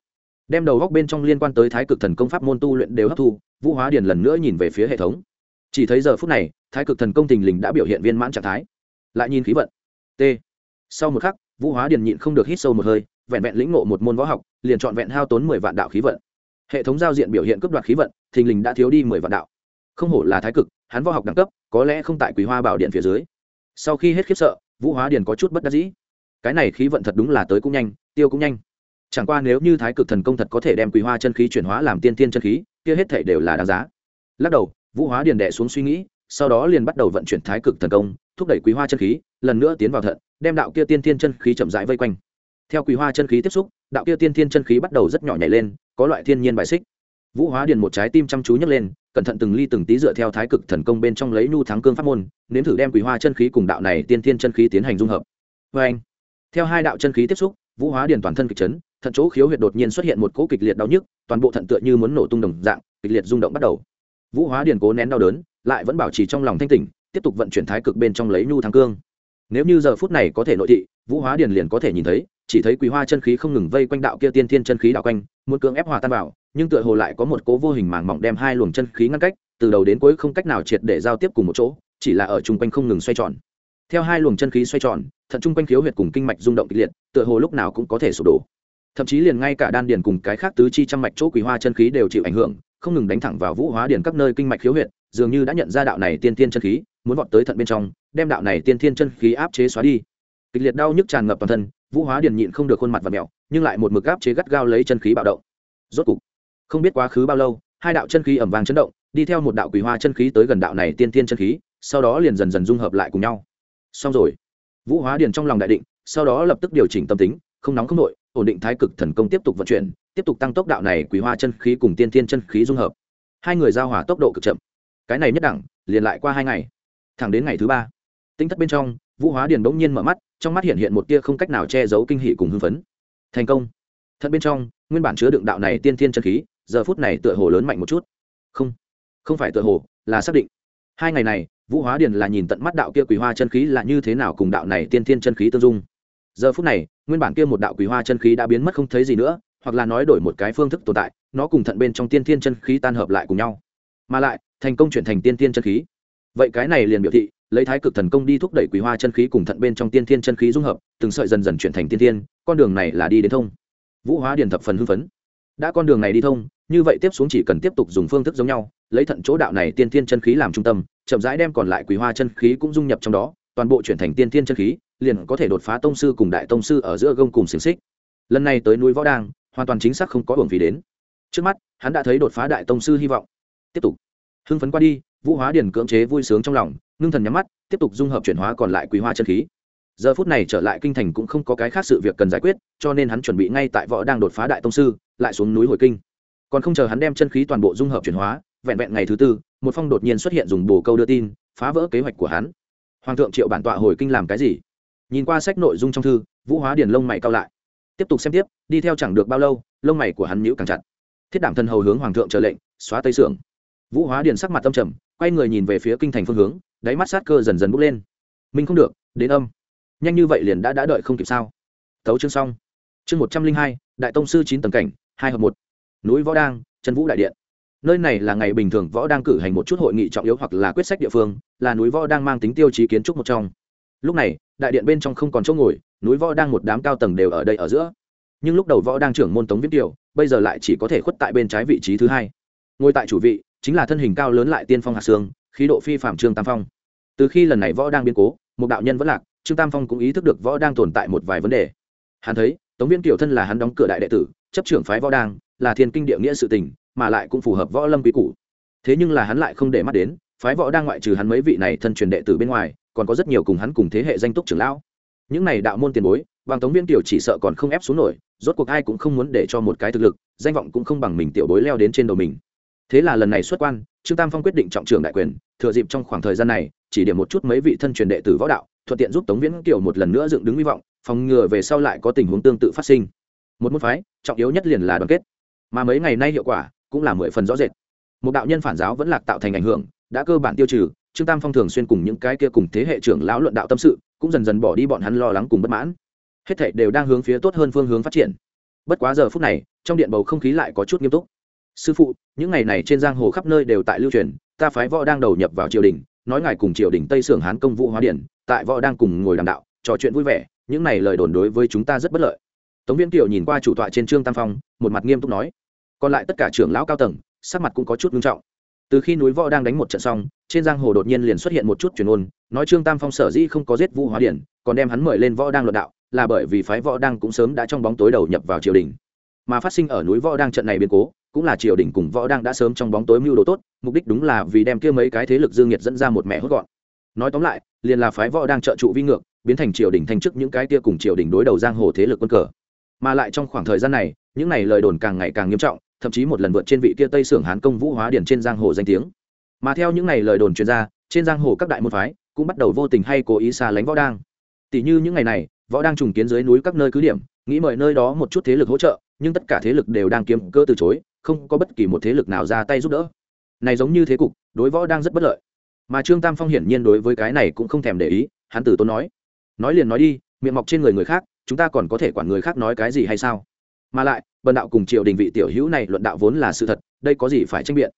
Đem đầu góc bên trong liên quan tới thái cực thần công pháp môn tu luyện đều hấp thu, vũ hóa điền lần nữa nhìn về phía hệ thống. Chỉ thấy giờ phút này thái cực thần công tình lình đã biểu hiện viên mãn trạng thái. Lại nhìn khí vận. T. Sau một khắc, vũ hóa điền nhịn không được hít sâu một hơi, vẹn vẹn lĩnh ngộ một môn võ học, liền trọn vẹn hao tốn mười vạn đạo khí vận. Hệ thống giao diện biểu hiện cấp đoạt khí vận, thình lình đã thiếu đi mười vạn đạo. Không hổ là thái cực, hắn võ học đẳng cấp, có lẽ không tại quý hoa bảo điện phía dưới. Sau khi hết khiếp sợ, vũ hóa điền có chút bất đắc dĩ. Cái này khí vận thật đúng là tới cũng nhanh, tiêu cũng nhanh. Chẳng qua nếu như thái cực thần công thật có thể đem quý hoa chân khí chuyển hóa làm tiên tiên chân khí, kia hết thể đều là đáng giá. Lắc đầu, vũ hóa điền đệ xuống suy nghĩ sau đó liền bắt đầu vận chuyển thái cực thần công, thúc đẩy quý hoa chân khí, lần nữa tiến vào thận, đem đạo kia tiên thiên chân khí chậm rãi vây quanh. Theo quý hoa chân khí tiếp xúc, đạo kia tiên thiên chân khí bắt đầu rất nhỏ nhảy lên, có loại thiên nhiên bài xích. Vũ hóa điền một trái tim chăm chú nhấc lên, cẩn thận từng ly từng tí dựa theo thái cực thần công bên trong lấy nhu thắng cương pháp môn, nếm thử đem quý hoa chân khí cùng đạo này tiên thiên chân khí tiến hành dung hợp. Vê anh theo hai đạo chân khí tiếp xúc, vũ hóa điền toàn thân kịch chấn, thận chỗ khiếu huyệt đột nhiên xuất hiện một cỗ kịch liệt đau nhức, toàn bộ thận tựa như muốn nổ tung đồng dạng, kịch liệt rung động bắt đầu. Vũ hóa điền cố nén đau đớn lại vẫn bảo trì trong lòng thanh tỉnh tiếp tục vận chuyển thái cực bên trong lấy nhu thắng cương. Nếu như giờ phút này có thể nội thị, vũ hóa điền liền có thể nhìn thấy, chỉ thấy quý hoa chân khí không ngừng vây quanh đạo kia tiên thiên chân khí đạo quanh, muốn cưỡng ép hòa tan vào, nhưng tựa hồ lại có một cố vô hình màng mỏng đem hai luồng chân khí ngăn cách, từ đầu đến cuối không cách nào triệt để giao tiếp cùng một chỗ, chỉ là ở chung quanh không ngừng xoay tròn. Theo hai luồng chân khí xoay tròn, thận chung quanh khiếu huyệt cùng kinh mạch rung động kịch liệt, tựa hồ lúc nào cũng có thể sụp đổ. Thậm chí liền ngay cả đan điền cùng cái khác tứ chi trăm mạch chỗ quý hoa chân khí đều chịu ảnh hưởng, không ngừng đánh thẳng vào vũ hóa điền các nơi kinh mạch khiếu huyệt dường như đã nhận ra đạo này tiên thiên chân khí, muốn vọt tới thận bên trong, đem đạo này tiên thiên chân khí áp chế xóa đi. Kịch liệt đau nhức tràn ngập toàn thân, vũ hóa điền nhịn không được khuôn mặt và mẹo nhưng lại một mực áp chế gắt gao lấy chân khí bạo động. Rốt cục, không biết quá khứ bao lâu, hai đạo chân khí ẩm vàng chấn động, đi theo một đạo quỷ hoa chân khí tới gần đạo này tiên thiên chân khí, sau đó liền dần dần dung hợp lại cùng nhau. Xong rồi. Vũ hóa điền trong lòng đại định, sau đó lập tức điều chỉnh tâm tính, không nóng không nội, ổn định thái cực thần công tiếp tục vận chuyển, tiếp tục tăng tốc đạo này quỷ hoa chân khí cùng tiên thiên chân khí dung hợp. Hai người giao hòa tốc độ cực chậm cái này nhất đẳng, liền lại qua hai ngày. Thẳng đến ngày thứ ba, tinh thất bên trong, vũ hóa điền bỗng nhiên mở mắt, trong mắt hiện hiện một tia không cách nào che giấu kinh hỷ cùng hưng phấn. Thành công. Thận bên trong, nguyên bản chứa đựng đạo này tiên thiên chân khí, giờ phút này tựa hồ lớn mạnh một chút. Không không phải tựa hồ, là xác định. Hai ngày này, vũ hóa điền là nhìn tận mắt đạo kia quỳ hoa chân khí là như thế nào cùng đạo này tiên thiên chân khí tương dung. Giờ phút này, nguyên bản kia một đạo quỳ hoa chân khí đã biến mất không thấy gì nữa, hoặc là nói đổi một cái phương thức tồn tại, nó cùng thận bên trong tiên thiên chân khí tan hợp lại cùng nhau. Mà lại thành công chuyển thành tiên thiên chân khí. Vậy cái này liền biểu thị, lấy thái cực thần công đi thúc đẩy quý hoa chân khí cùng thận bên trong tiên thiên chân khí dung hợp, từng sợi dần dần chuyển thành tiên thiên, con đường này là đi đến thông. Vũ hóa điền thập phần hưng phấn. Đã con đường này đi thông, như vậy tiếp xuống chỉ cần tiếp tục dùng phương thức giống nhau, lấy thận chỗ đạo này tiên thiên chân khí làm trung tâm, chậm rãi đem còn lại quý hoa chân khí cũng dung nhập trong đó, toàn bộ chuyển thành tiên thiên chân khí, liền có thể đột phá tông sư cùng đại tông sư ở giữa gông cùng xiềng xích. Lần này tới núi võ đang, hoàn toàn chính xác không có hưởng phí đến. Trước mắt, hắn đã thấy đột phá đại tông sư hy vọng. Tiếp tục hưng phấn qua đi, vũ hóa điền cưỡng chế vui sướng trong lòng, ngưng thần nhắm mắt, tiếp tục dung hợp chuyển hóa còn lại quý hoa chân khí. Giờ phút này trở lại kinh thành cũng không có cái khác sự việc cần giải quyết, cho nên hắn chuẩn bị ngay tại võ đang đột phá đại tông sư, lại xuống núi hồi kinh. Còn không chờ hắn đem chân khí toàn bộ dung hợp chuyển hóa, vẹn vẹn ngày thứ tư, một phong đột nhiên xuất hiện dùng bồ câu đưa tin, phá vỡ kế hoạch của hắn. Hoàng thượng triệu bản tọa hồi kinh làm cái gì? Nhìn qua sách nội dung trong thư, vũ hóa điền lông mày cao lại. Tiếp tục xem tiếp, đi theo chẳng được bao lâu, lông mày của hắn nhữ càng chặt. Thiết đảm thân hầu hướng hoàng thượng chờ lệnh, xóa tây sưởng vũ hóa điền sắc mặt tâm trầm, quay người nhìn về phía kinh thành phương hướng, đáy mắt sát cơ dần dần bốc lên. Mình không được, đến âm. Nhanh như vậy liền đã đã đợi không kịp sao? Thấu chương xong. Chương một trăm linh hai, đại tông sư chín tầng cảnh, hai hợp một. Núi võ đang, trần vũ đại điện. Nơi này là ngày bình thường võ đang cử hành một chút hội nghị trọng yếu hoặc là quyết sách địa phương, là núi võ đang mang tính tiêu chí kiến trúc một trong. Lúc này, đại điện bên trong không còn chỗ ngồi, núi võ đang một đám cao tầng đều ở đây ở giữa. Nhưng lúc đầu võ đang trưởng môn tống viết điều bây giờ lại chỉ có thể khuất tại bên trái vị trí thứ hai. Ngồi tại chủ vị chính là thân hình cao lớn lại tiên phong hạt xương, khí độ phi phạm trương tam phong. Từ khi lần này võ đang biến cố, một đạo nhân vẫn lạc, trương tam phong cũng ý thức được võ đang tồn tại một vài vấn đề. Hắn thấy, tống viên kiểu thân là hắn đóng cửa đại đệ tử, chấp trưởng phái võ đang, là thiên kinh địa nghĩa sự tình, mà lại cũng phù hợp võ lâm quý cũ thế nhưng là hắn lại không để mắt đến, phái võ đang ngoại trừ hắn mấy vị này thân truyền đệ tử bên ngoài, còn có rất nhiều cùng hắn cùng thế hệ danh túc trưởng lão. Những này đạo môn tiền bối, bằng tống viên tiểu chỉ sợ còn không ép xuống nổi, rốt cuộc ai cũng không muốn để cho một cái thực lực, danh vọng cũng không bằng mình tiểu bối leo đến trên đầu mình thế là lần này xuất quan, trương tam phong quyết định trọng trưởng đại quyền, thừa dịp trong khoảng thời gian này, chỉ điểm một chút mấy vị thân truyền đệ tử võ đạo, thuận tiện giúp tống viễn kiều một lần nữa dựng đứng hy vọng, phòng ngừa về sau lại có tình huống tương tự phát sinh. Một môn phái, trọng yếu nhất liền là đoàn kết. Mà mấy ngày nay hiệu quả cũng là mười phần rõ rệt. Một đạo nhân phản giáo vẫn lạc tạo thành ảnh hưởng, đã cơ bản tiêu trừ, trương tam phong thường xuyên cùng những cái kia cùng thế hệ trưởng lão luận đạo tâm sự, cũng dần dần bỏ đi bọn hắn lo lắng cùng bất mãn. Hết thảy đều đang hướng phía tốt hơn phương hướng phát triển. Bất quá giờ phút này, trong điện bầu không khí lại có chút nghiêm túc sư phụ, những ngày này trên giang hồ khắp nơi đều tại lưu truyền, ta phái võ đang đầu nhập vào triều đình, nói ngài cùng triều đình tây sưởng hán công vụ hóa điển, tại võ đang cùng ngồi đàm đạo, trò chuyện vui vẻ, những này lời đồn đối với chúng ta rất bất lợi. Tống viễn kiều nhìn qua chủ tọa trên trương tam phong, một mặt nghiêm túc nói, còn lại tất cả trưởng lão cao tầng, sắc mặt cũng có chút nghiêm trọng. Từ khi núi võ đang đánh một trận xong, trên giang hồ đột nhiên liền xuất hiện một chút truyền ôn, nói trương tam phong sở dĩ không có giết vũ hóa điển, còn đem hắn mời lên võ đang luận đạo, là bởi vì phái võ đang cũng sớm đã trong bóng tối đầu nhập vào triều đình. Mà phát sinh ở núi võ đang trận này biến cố cũng là triều đình cùng võ đang đã sớm trong bóng tối mưu đồ tốt, mục đích đúng là vì đem kia mấy cái thế lực dương nhiệt dẫn ra một mẹ hốt gọn. Nói tóm lại, liền là phái võ đang trợ trụ vi ngược, biến thành triều đình thanh chức những cái kia cùng triều đình đối đầu giang hồ thế lực quân cờ. Mà lại trong khoảng thời gian này, những này lời đồn càng ngày càng nghiêm trọng, thậm chí một lần vượt trên vị kia tây sưởng hán công vũ hóa điển trên giang hồ danh tiếng. Mà theo những này lời đồn truyền ra, trên giang hồ các đại môn phái cũng bắt đầu vô tình hay cố ý xa lánh võ đang. Tỷ như những ngày này, võ đang trùng kiến dưới núi các nơi cứ điểm, nghĩ mời nơi đó một chút thế lực hỗ trợ nhưng tất cả thế lực đều đang kiếm cơ từ chối, không có bất kỳ một thế lực nào ra tay giúp đỡ. Này giống như thế cục, đối võ đang rất bất lợi. Mà trương tam phong hiển nhiên đối với cái này cũng không thèm để ý, hắn tử tôn nói nói liền nói đi, miệng mọc trên người người khác, chúng ta còn có thể quản người khác nói cái gì hay sao? Mà lại, bần đạo cùng triều đình vị tiểu hữu này luận đạo vốn là sự thật, đây có gì phải tranh biện?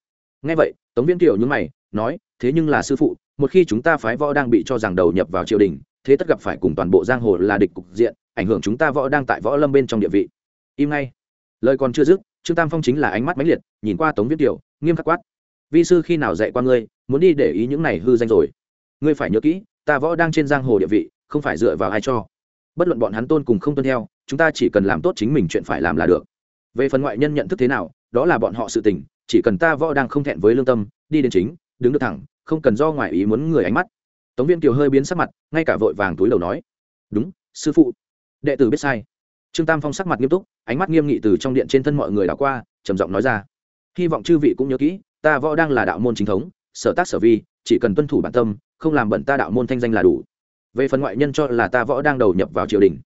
Ngay vậy, tống viên kiều nhúng mày, nói, thế nhưng là sư phụ, một khi chúng ta phái võ đang bị cho rằng đầu nhập vào triều đình, thế tất gặp phải cùng toàn bộ giang hồ là địch cục diện, ảnh hưởng chúng ta võ đang tại võ lâm bên trong địa vị im ngay. Lời còn chưa dứt, trương tam phong chính là ánh mắt mãnh liệt, nhìn qua tống viết tiểu, nghiêm khắc quát. Vi sư khi nào dạy qua ngươi, muốn đi để ý những này hư danh rồi? Ngươi phải nhớ kỹ, ta võ đang trên giang hồ địa vị, không phải dựa vào ai cho. Bất luận bọn hắn tôn cùng không tuân theo, chúng ta chỉ cần làm tốt chính mình chuyện phải làm là được. Về phần ngoại nhân nhận thức thế nào, đó là bọn họ sự tình, chỉ cần ta võ đang không thẹn với lương tâm, đi đến chính, đứng được thẳng, không cần do ngoại ý muốn người ánh mắt. Tống viên kiều hơi biến sắc mặt, ngay cả vội vàng túi đầu nói. Đúng, sư phụ. Đệ tử biết sai trương tam phong sắc mặt nghiêm túc, ánh mắt nghiêm nghị từ trong điện trên thân mọi người đảo qua, trầm giọng nói ra. Hy vọng chư vị cũng nhớ kỹ, ta võ đang là đạo môn chính thống, sở tác sở vi, chỉ cần tuân thủ bản tâm, không làm bẩn ta đạo môn thanh danh là đủ. Về phần ngoại nhân cho là ta võ đang đầu nhập vào triều đình.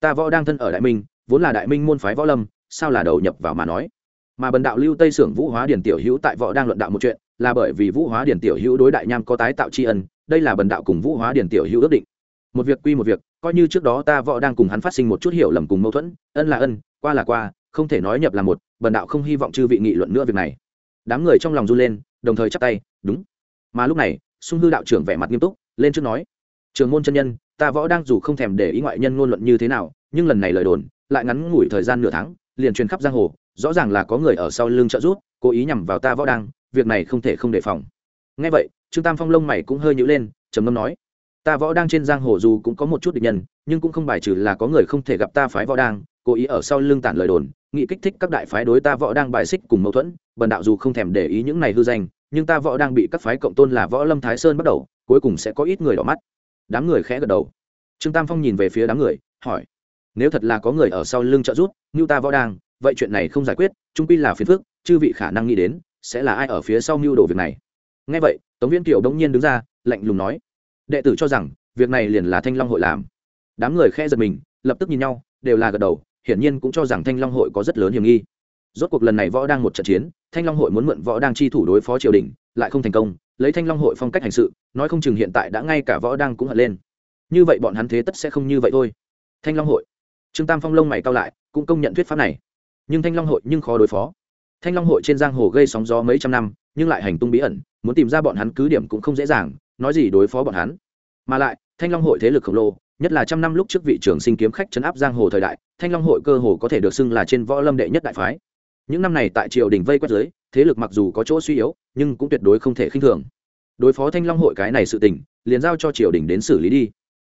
Ta võ đang thân ở đại minh, vốn là đại minh môn phái võ lâm, sao là đầu nhập vào mà nói? Mà bần đạo lưu tây sưởng vũ hóa điển tiểu hữu tại võ đang luận đạo một chuyện, là bởi vì vũ hóa điển tiểu hữu đối đại nham có tái tạo tri ân, đây là bần đạo cùng vũ hóa điển tiểu hữu ước định. Một việc quy một việc coi như trước đó ta võ đang cùng hắn phát sinh một chút hiểu lầm cùng mâu thuẫn, ân là ân, qua là qua, không thể nói nhập là một, bần đạo không hy vọng chư vị nghị luận nữa việc này. Đám người trong lòng run lên, đồng thời chắp tay, đúng. Mà lúc này, sung hư đạo trưởng vẻ mặt nghiêm túc, lên trước nói, trường môn chân nhân, ta võ đang dù không thèm để ý ngoại nhân ngôn luận như thế nào, nhưng lần này lời đồn, lại ngắn ngủi thời gian nửa tháng, liền truyền khắp giang hồ, rõ ràng là có người ở sau lưng trợ giúp, cố ý nhằm vào ta võ đang, việc này không thể không đề phòng. Ngay vậy, trương tam phong lông mày cũng hơi nhữ lên, trầm ngâm nói ta võ đang trên giang hồ dù cũng có một chút địch nhân, nhưng cũng không bài trừ là có người không thể gặp ta phái võ đang, cố ý ở sau lưng tản lời đồn, nghị kích thích các đại phái đối ta võ đang bài xích cùng mâu thuẫn, bần đạo dù không thèm để ý những này hư danh, nhưng ta võ đang bị các phái cộng tôn là võ lâm thái sơn bắt đầu, cuối cùng sẽ có ít người đỏ mắt. Đám người khẽ gật đầu. Trương tam phong nhìn về phía đám người, hỏi, nếu thật là có người ở sau lưng trợ giúp như ta võ đang, vậy chuyện này không giải quyết, trung quy là phiền phức, chư vị khả năng nghĩ đến, sẽ là ai ở phía sau mưu đồ việc này? Nghe vậy, tống viên kiều đông nhiên đứng ra, lạnh lùng nói đệ tử cho rằng, việc này liền là thanh long hội làm. Đám người khe giật mình, lập tức nhìn nhau, đều là gật đầu, hiển nhiên cũng cho rằng thanh long hội có rất lớn hiểm nghi. Rốt cuộc lần này võ đang một trận chiến, thanh long hội muốn mượn võ đang chi thủ đối phó triều đình, lại không thành công, lấy thanh long hội phong cách hành sự, nói không chừng hiện tại đã ngay cả võ đang cũng hận lên. Như vậy bọn hắn thế tất sẽ không như vậy thôi. Thanh long hội. Trương tam phong lông mày cao lại, cũng công nhận thuyết pháp này. Nhưng thanh long hội nhưng khó đối phó. Thanh long hội trên giang hồ gây sóng gió mấy trăm năm, nhưng lại hành tung bí ẩn, muốn tìm ra bọn hắn cứ điểm cũng không dễ dàng nói gì đối phó bọn hắn. Mà lại, thanh long hội thế lực khổng lồ, nhất là trăm năm lúc trước vị trưởng sinh kiếm khách chấn áp giang hồ thời đại, thanh long hội cơ hồ có thể được xưng là trên võ lâm đệ nhất đại phái. Những năm này tại triều đình vây quét giới thế lực mặc dù có chỗ suy yếu, nhưng cũng tuyệt đối không thể khinh thường. Đối phó thanh long hội cái này sự tình, liền giao cho triều đình đến xử lý đi.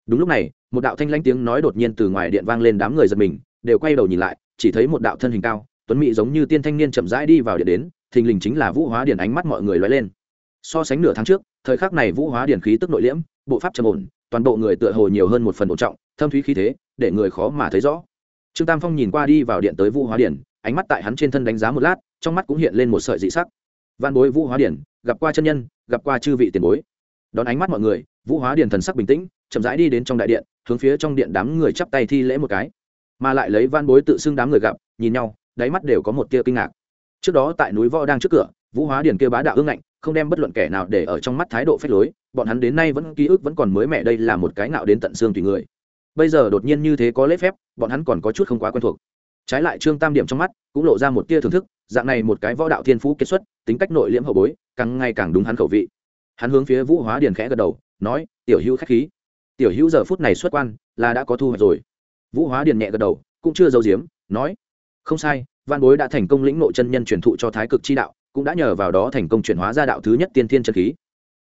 Đúng lúc này, một đạo thanh lãnh tiếng nói đột nhiên từ ngoài điện vang lên đám người giật mình, đều quay đầu nhìn lại, chỉ thấy một đạo thân hình cao, tuấn mỹ giống như tiên thanh niên chậm rãi đi vào điện đến, thình lình chính là vũ hóa điện ánh mắt mọi người lóe lên. So sánh nửa tháng trước thời khắc này vũ hóa điển khí tức nội liễm, bộ pháp trầm ổn, toàn bộ người tựa hồ nhiều hơn một phần ổn trọng, thâm thúy khí thế, để người khó mà thấy rõ. Trương tam phong nhìn qua đi vào điện tới vũ hóa điển, ánh mắt tại hắn trên thân đánh giá một lát, trong mắt cũng hiện lên một sợi dị sắc. Văn bối vũ hóa điển, gặp qua chân nhân, gặp qua chư vị tiền bối. Đón ánh mắt mọi người, vũ hóa điển thần sắc bình tĩnh, chậm rãi đi đến trong đại điện, hướng phía trong điện đám người chắp tay thi lễ một cái. Mà lại lấy văn bối tự xưng đám người gặp, nhìn nhau, đáy mắt đều có một tia kinh ngạc. Trước đó tại núi võ đang trước cửa, vũ hóa điển kia bá đạo ương ngạnh không đem bất luận kẻ nào để ở trong mắt thái độ phép lối, bọn hắn đến nay vẫn ký ức vẫn còn mới mẻ đây là một cái nào đến tận xương tùy người. Bây giờ đột nhiên như thế có lễ phép, bọn hắn còn có chút không quá quen thuộc. Trái lại trương tam điểm trong mắt cũng lộ ra một tia thưởng thức, dạng này một cái võ đạo thiên phú kết xuất, tính cách nội liễm hậu bối, càng ngày càng đúng hắn khẩu vị. Hắn hướng phía vũ hóa điền khẽ gật đầu, nói, tiểu hữu khách khí. Tiểu hữu giờ phút này xuất quan, là đã có thu hoạch rồi. Vũ hóa điền nhẹ gật đầu, cũng chưa giấu giếm, nói, không sai văn bối đã thành công lĩnh nội chân nhân truyền thụ cho thái cực chi đạo cũng đã nhờ vào đó thành công chuyển hóa ra đạo thứ nhất tiên thiên chân khí.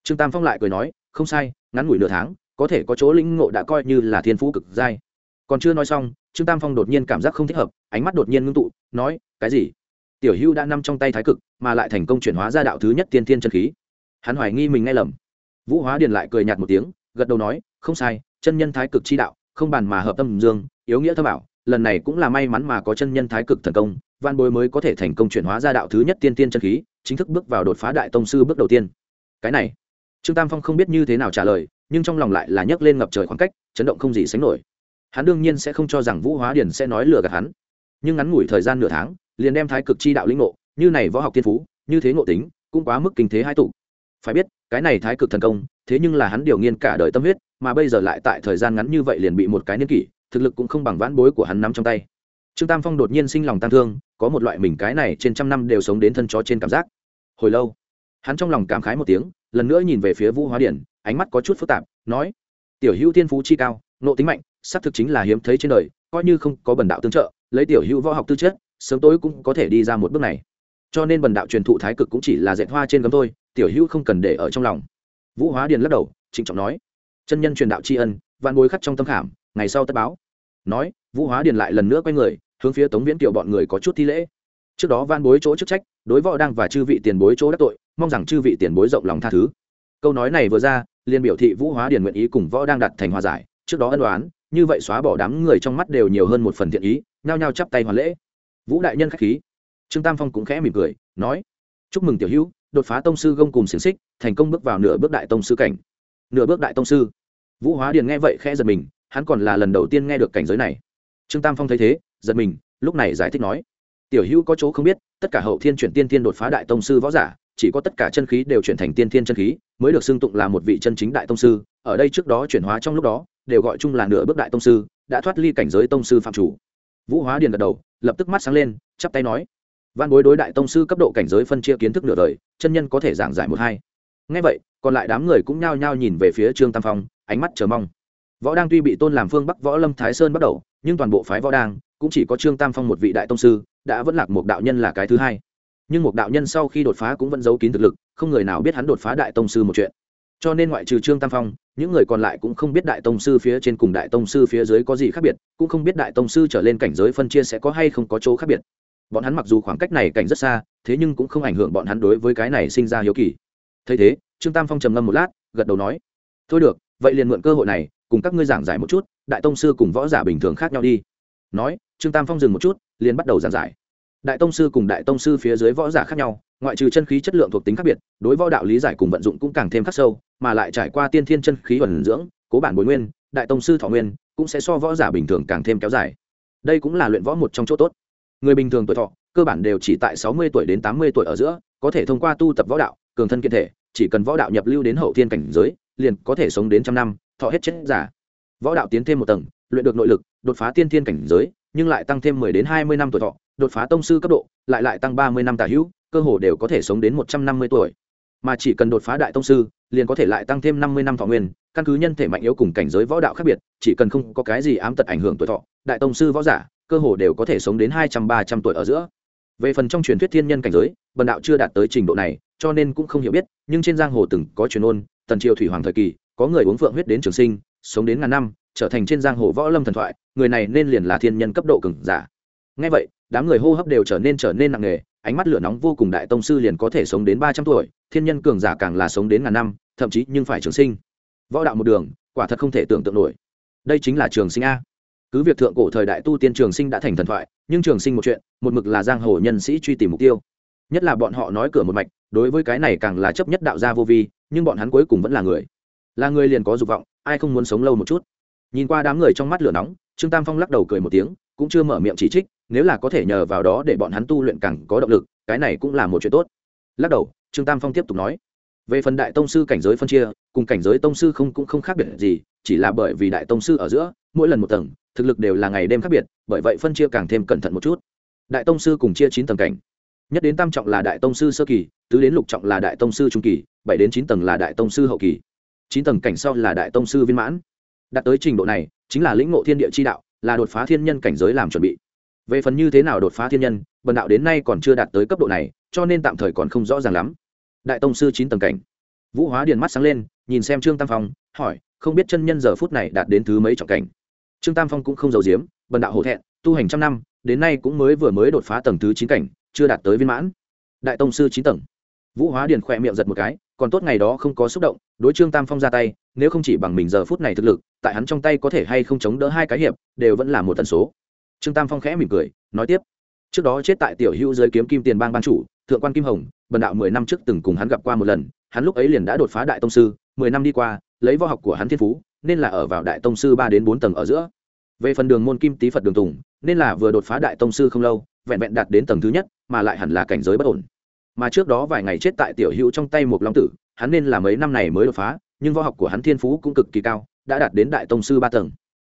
Trương tam phong lại cười nói, không sai, ngắn ngủi nửa tháng, có thể có chỗ lĩnh ngộ đã coi như là thiên phú cực giai. Còn chưa nói xong, trương tam phong đột nhiên cảm giác không thích hợp, ánh mắt đột nhiên ngưng tụ, nói, cái gì? Tiểu hưu đã nằm trong tay thái cực, mà lại thành công chuyển hóa ra đạo thứ nhất tiên thiên chân khí. Hắn hoài nghi mình nghe lầm. Vũ hóa điền lại cười nhạt một tiếng, gật đầu nói, không sai, chân nhân thái cực chi đạo, không bàn mà hợp tâm dương, yếu nghĩa thơ bảo lần này cũng là may mắn mà có chân nhân thái cực thần công văn bối mới có thể thành công chuyển hóa ra đạo thứ nhất tiên tiên chân khí, chính thức bước vào đột phá đại tông sư bước đầu tiên. Cái này, trương tam phong không biết như thế nào trả lời, nhưng trong lòng lại là nhấc lên ngập trời khoảng cách, chấn động không gì sánh nổi. Hắn đương nhiên sẽ không cho rằng vũ hóa điển sẽ nói lừa gạt hắn. Nhưng ngắn ngủi thời gian nửa tháng, liền đem thái cực chi đạo lĩnh ngộ, như này võ học tiên phú, như thế ngộ tính, cũng quá mức kinh thế hai tụ. Phải biết, cái này thái cực thần công, thế nhưng là hắn điều nghiên cả đời tâm huyết, mà bây giờ lại tại thời gian ngắn như vậy liền bị một cái niên kỷ thực lực cũng không bằng vãn bối của hắn nắm trong tay. Trương tam phong đột nhiên sinh lòng tăng thương, có một loại mình cái này trên trăm năm đều sống đến thân chó trên cảm giác. Hồi lâu, hắn trong lòng cảm khái một tiếng, lần nữa nhìn về phía vũ hóa điển, ánh mắt có chút phức tạp, nói, tiểu hữu thiên phú chi cao, nộ tính mạnh, xác thực chính là hiếm thấy trên đời, coi như không có bần đạo tương trợ, lấy tiểu hữu võ học tư chất, sớm tối cũng có thể đi ra một bước này. Cho nên bần đạo truyền thụ thái cực cũng chỉ là dạy hoa trên gấm thôi, tiểu hữu không cần để ở trong lòng. Vũ hóa điền lắc đầu, trịnh trọng nói, chân nhân truyền đạo tri ân, vạn bối khắc trong tâm khảm ngày sau tất báo. Nói, vũ hóa điền lại lần nữa quay người, hướng phía tống viễn kiều bọn người có chút thi lễ. Trước đó van bối chỗ chức trách, đối võ đang và chư vị tiền bối chỗ đắc tội, mong rằng chư vị tiền bối rộng lòng tha thứ. Câu nói này vừa ra, liền biểu thị vũ hóa điền nguyện ý cùng võ đang đặt thành hòa giải. Trước đó ân đoán như vậy xóa bỏ đám người trong mắt đều nhiều hơn một phần thiện ý, nhao nhao chắp tay hoàn lễ. Vũ đại nhân khách khí. Trương tam phong cũng khẽ mỉm cười, nói, chúc mừng tiểu hữu, đột phá tông sư gông cùng xiềng xích, thành công bước vào nửa bước đại tông sư cảnh. Nửa bước đại tông sư. Vũ hóa điền nghe vậy khẽ giật mình hắn còn là lần đầu tiên nghe được cảnh giới này. Trương tam phong thấy thế, giật mình, lúc này giải thích nói, tiểu hữu có chỗ không biết, tất cả hậu thiên chuyển tiên thiên đột phá đại tông sư võ giả, chỉ có tất cả chân khí đều chuyển thành tiên thiên chân khí, mới được xưng tụng là một vị chân chính đại tông sư. Ở đây trước đó chuyển hóa trong lúc đó, đều gọi chung là nửa bước đại tông sư, đã thoát ly cảnh giới tông sư phạm chủ. Vũ hóa điền gật đầu, lập tức mắt sáng lên, chắp tay nói, văn bối đối đại tông sư cấp độ cảnh giới phân chia kiến thức nửa đời, chân nhân có thể giảng giải một hai. Ngay vậy, còn lại đám người cũng nhao nhao nhìn về phía trương tam phong, ánh mắt chờ mong võ đang tuy bị tôn làm phương bắc võ lâm thái sơn bắt đầu, nhưng toàn bộ phái võ đang cũng chỉ có trương tam phong một vị đại tông sư, đã vẫn lạc một đạo nhân là cái thứ hai. Nhưng một đạo nhân sau khi đột phá cũng vẫn giấu kín thực lực, không người nào biết hắn đột phá đại tông sư một chuyện. Cho nên ngoại trừ trương tam phong, những người còn lại cũng không biết đại tông sư phía trên cùng đại tông sư phía dưới có gì khác biệt, cũng không biết đại tông sư trở lên cảnh giới phân chia sẽ có hay không có chỗ khác biệt. Bọn hắn mặc dù khoảng cách này cảnh rất xa, thế nhưng cũng không ảnh hưởng bọn hắn đối với cái này sinh ra hiếu kỳ. Thấy thế, trương tam phong trầm ngâm một lát, gật đầu nói, thôi được, vậy liền mượn cơ hội này cùng các ngươi giảng giải một chút, đại tông sư cùng võ giả bình thường khác nhau đi. Nói, trương tam phong dừng một chút, liền bắt đầu giảng giải. Đại tông sư cùng đại tông sư phía dưới võ giả khác nhau, ngoại trừ chân khí chất lượng thuộc tính khác biệt, đối võ đạo lý giải cùng vận dụng cũng càng thêm khắc sâu, mà lại trải qua tiên thiên chân khí ẩn dưỡng, cố bản bồi nguyên, đại tông sư thọ nguyên cũng sẽ so võ giả bình thường càng thêm kéo dài. Đây cũng là luyện võ một trong chỗ tốt. Người bình thường tuổi thọ, cơ bản đều chỉ tại sáu mươi tuổi đến tám mươi tuổi ở giữa, có thể thông qua tu tập võ đạo, cường thân kiên thể, chỉ cần võ đạo nhập lưu đến hậu thiên cảnh giới, liền có thể sống đến trăm năm thọ hết chết giả. Võ đạo tiến thêm một tầng, luyện được nội lực, đột phá tiên thiên cảnh giới, nhưng lại tăng thêm mười đến hai mươi năm tuổi thọ, đột phá tông sư cấp độ, lại lại tăng ba mươi năm tả hữu, cơ hồ đều có thể sống đến một trăm năm mươi tuổi. Mà chỉ cần đột phá đại tông sư, liền có thể lại tăng thêm năm mươi năm thọ nguyên, căn cứ nhân thể mạnh yếu cùng cảnh giới võ đạo khác biệt, chỉ cần không có cái gì ám tật ảnh hưởng tuổi thọ, đại tông sư võ giả, cơ hồ đều có thể sống đến hai trăm ba trăm tuổi ở giữa. Về phần trong truyền thuyết thiên nhân cảnh giới, bần đạo chưa đạt tới trình độ này, cho nên cũng không hiểu biết, nhưng trên giang hồ từng có truyền ôn, tần triều thủy hoàng thời kỳ có người uống phượng huyết đến trường sinh, sống đến ngàn năm, trở thành trên giang hồ võ lâm thần thoại, người này nên liền là thiên nhân cấp độ cường giả. Ngay vậy, đám người hô hấp đều trở nên trở nên nặng nề, ánh mắt lửa nóng vô cùng đại tông sư liền có thể sống đến ba trăm tuổi, thiên nhân cường giả càng là sống đến ngàn năm, thậm chí nhưng phải trường sinh. Võ đạo một đường, quả thật không thể tưởng tượng nổi. Đây chính là trường sinh a. Cứ việc thượng cổ thời đại tu tiên trường sinh đã thành thần thoại, nhưng trường sinh một chuyện, một mực là giang hồ nhân sĩ truy tìm mục tiêu. Nhất là bọn họ nói cửa một mạch, đối với cái này càng là chấp nhất đạo gia vô vi, nhưng bọn hắn cuối cùng vẫn là người là người liền có dục vọng, ai không muốn sống lâu một chút. Nhìn qua đám người trong mắt lửa nóng, trương tam phong lắc đầu cười một tiếng, cũng chưa mở miệng chỉ trích, nếu là có thể nhờ vào đó để bọn hắn tu luyện càng có động lực, cái này cũng là một chuyện tốt. Lắc đầu, trương tam phong tiếp tục nói, về phần đại tông sư cảnh giới phân chia, cùng cảnh giới tông sư không cũng không khác biệt gì, chỉ là bởi vì đại tông sư ở giữa, mỗi lần một tầng, thực lực đều là ngày đêm khác biệt, bởi vậy phân chia càng thêm cẩn thận một chút. Đại tông sư cùng chia chín tầng cảnh. Nhất đến tam trọng là đại tông sư sơ kỳ, tứ đến lục trọng là đại tông sư trung kỳ, bảy đến chín tầng là đại tông sư hậu kỳ chín tầng cảnh sau là đại tông sư viên mãn. Đạt tới trình độ này, chính là lĩnh ngộ thiên địa chi đạo, là đột phá thiên nhân cảnh giới làm chuẩn bị. Về phần như thế nào đột phá thiên nhân, bần đạo đến nay còn chưa đạt tới cấp độ này, cho nên tạm thời còn không rõ ràng lắm. Đại tông sư chín tầng cảnh. Vũ hóa điền mắt sáng lên, nhìn xem trương tam phong, hỏi, không biết chân nhân giờ phút này đạt đến thứ mấy trọng cảnh? Trương tam phong cũng không giàu diếm bần đạo hổ thẹn, tu hành trăm năm, đến nay cũng mới vừa mới đột phá tầng thứ chín cảnh, chưa đạt tới viên mãn. Đại tông sư chín tầng. Vũ hóa điền khỏe miệng giật một cái còn tốt ngày đó không có xúc động, đối trương tam phong ra tay, nếu không chỉ bằng mình giờ phút này thực lực, tại hắn trong tay có thể hay không chống đỡ hai cái hiệp, đều vẫn là một tần số. Trương tam phong khẽ mỉm cười, nói tiếp. Trước đó chết tại tiểu hữu giới kiếm kim tiền bang ban chủ, thượng quan kim hồng, bần đạo mười năm trước từng cùng hắn gặp qua một lần, hắn lúc ấy liền đã đột phá đại tông sư, mười năm đi qua, lấy võ học của hắn thiên phú, nên là ở vào đại tông sư ba đến bốn tầng ở giữa. Về phần đường môn kim tý phật đường tùng, nên là vừa đột phá đại tông sư không lâu, vẹn vẹn đạt đến tầng thứ nhất, mà lại hẳn là cảnh giới bất ổn mà trước đó vài ngày chết tại tiểu hữu trong tay một long tử, hắn nên là mấy năm này mới đột phá, nhưng võ học của hắn thiên phú cũng cực kỳ cao, đã đạt đến đại tông sư ba tầng.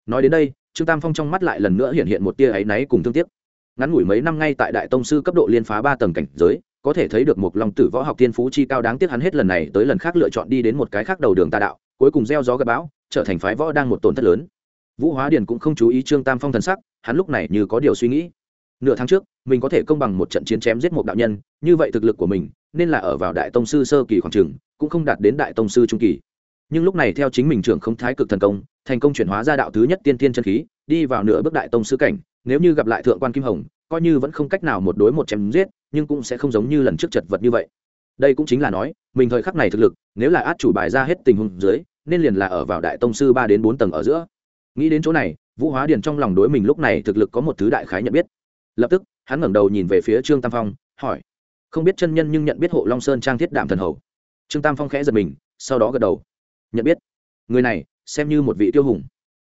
Nói đến đây, trương tam phong trong mắt lại lần nữa hiện hiện một tia áy náy cùng thương tiếc. Ngắn ngủi mấy năm ngay tại đại tông sư cấp độ liên phá ba tầng cảnh giới, có thể thấy được một long tử võ học thiên phú chi cao đáng tiếc hắn hết lần này tới lần khác lựa chọn đi đến một cái khác đầu đường tà đạo, cuối cùng gieo gió gặp bão, trở thành phái võ đang một tổn thất lớn. Vũ hóa điền cũng không chú ý trương tam phong thần sắc, hắn lúc này như có điều suy nghĩ nửa tháng trước, mình có thể công bằng một trận chiến chém giết một đạo nhân, như vậy thực lực của mình, nên là ở vào đại tông sư sơ kỳ khoảng trường, cũng không đạt đến đại tông sư trung kỳ. Nhưng lúc này theo chính mình trưởng không thái cực thần công, thành công chuyển hóa ra đạo thứ nhất tiên thiên chân khí, đi vào nửa bước đại tông sư cảnh, nếu như gặp lại thượng quan kim hồng, coi như vẫn không cách nào một đối một chém giết, nhưng cũng sẽ không giống như lần trước chật vật như vậy. Đây cũng chính là nói, mình thời khắc này thực lực, nếu là át chủ bài ra hết tình huống dưới, nên liền là ở vào đại tông sư ba đến bốn tầng ở giữa. Nghĩ đến chỗ này, vũ hóa điền trong lòng đối mình lúc này thực lực có một thứ đại khái nhận biết lập tức, hắn ngẩng đầu nhìn về phía trương tam phong, hỏi, không biết chân nhân nhưng nhận biết hộ long sơn trang thiết đảm thần hầu? Trương tam phong khẽ giật mình, sau đó gật đầu, nhận biết. Người này, xem như một vị tiêu hùng.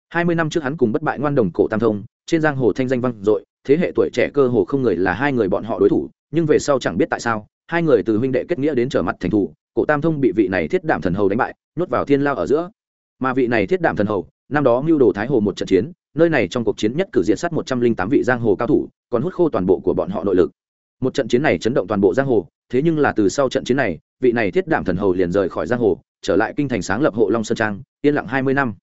Hai mươi năm trước hắn cùng bất bại ngoan đồng cổ tam thông, trên giang hồ thanh danh vang dội, thế hệ tuổi trẻ cơ hồ không người là hai người bọn họ đối thủ, nhưng về sau chẳng biết tại sao, hai người từ huynh đệ kết nghĩa đến trở mặt thành thủ, cổ tam thông bị vị này thiết đảm thần hầu đánh bại, nhốt vào thiên lao ở giữa. Mà vị này thiết đảm thần hầu, năm đó mưu đồ thái hồ một trận chiến nơi này trong cuộc chiến nhất cử diện sát một trăm linh tám vị giang hồ cao thủ, còn hút khô toàn bộ của bọn họ nội lực. Một trận chiến này chấn động toàn bộ giang hồ, thế nhưng là từ sau trận chiến này, vị này thiết đảm thần hầu liền rời khỏi giang hồ, trở lại kinh thành sáng lập hộ long sơn trang, yên lặng hai mươi năm.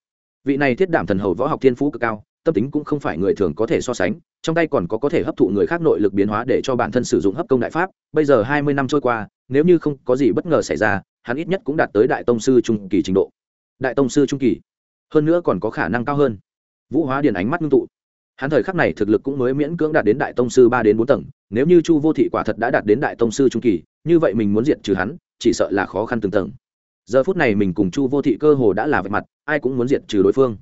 Vị này thiết đảm thần hầu võ học thiên phú cực cao, tâm tính cũng không phải người thường có thể so sánh, trong tay còn có có thể hấp thụ người khác nội lực biến hóa để cho bản thân sử dụng hấp công đại pháp, bây giờ hai mươi năm trôi qua, nếu như không có gì bất ngờ xảy ra, hắn ít nhất cũng đạt tới đại tông sư trung kỳ trình độ. Đại tông sư trung kỳ, hơn nữa còn có khả năng cao hơn vũ hóa điền ánh mắt ngưng tụ. Hắn thời khắc này thực lực cũng mới miễn cưỡng đạt đến đại tông sư ba đến bốn tầng, nếu như chu vô thị quả thật đã đạt đến đại tông sư trung kỳ, như vậy mình muốn diệt trừ hắn, chỉ sợ là khó khăn từng tầng. Giờ phút này mình cùng chu vô thị cơ hồ đã là vạch mặt, ai cũng muốn diệt trừ đối phương.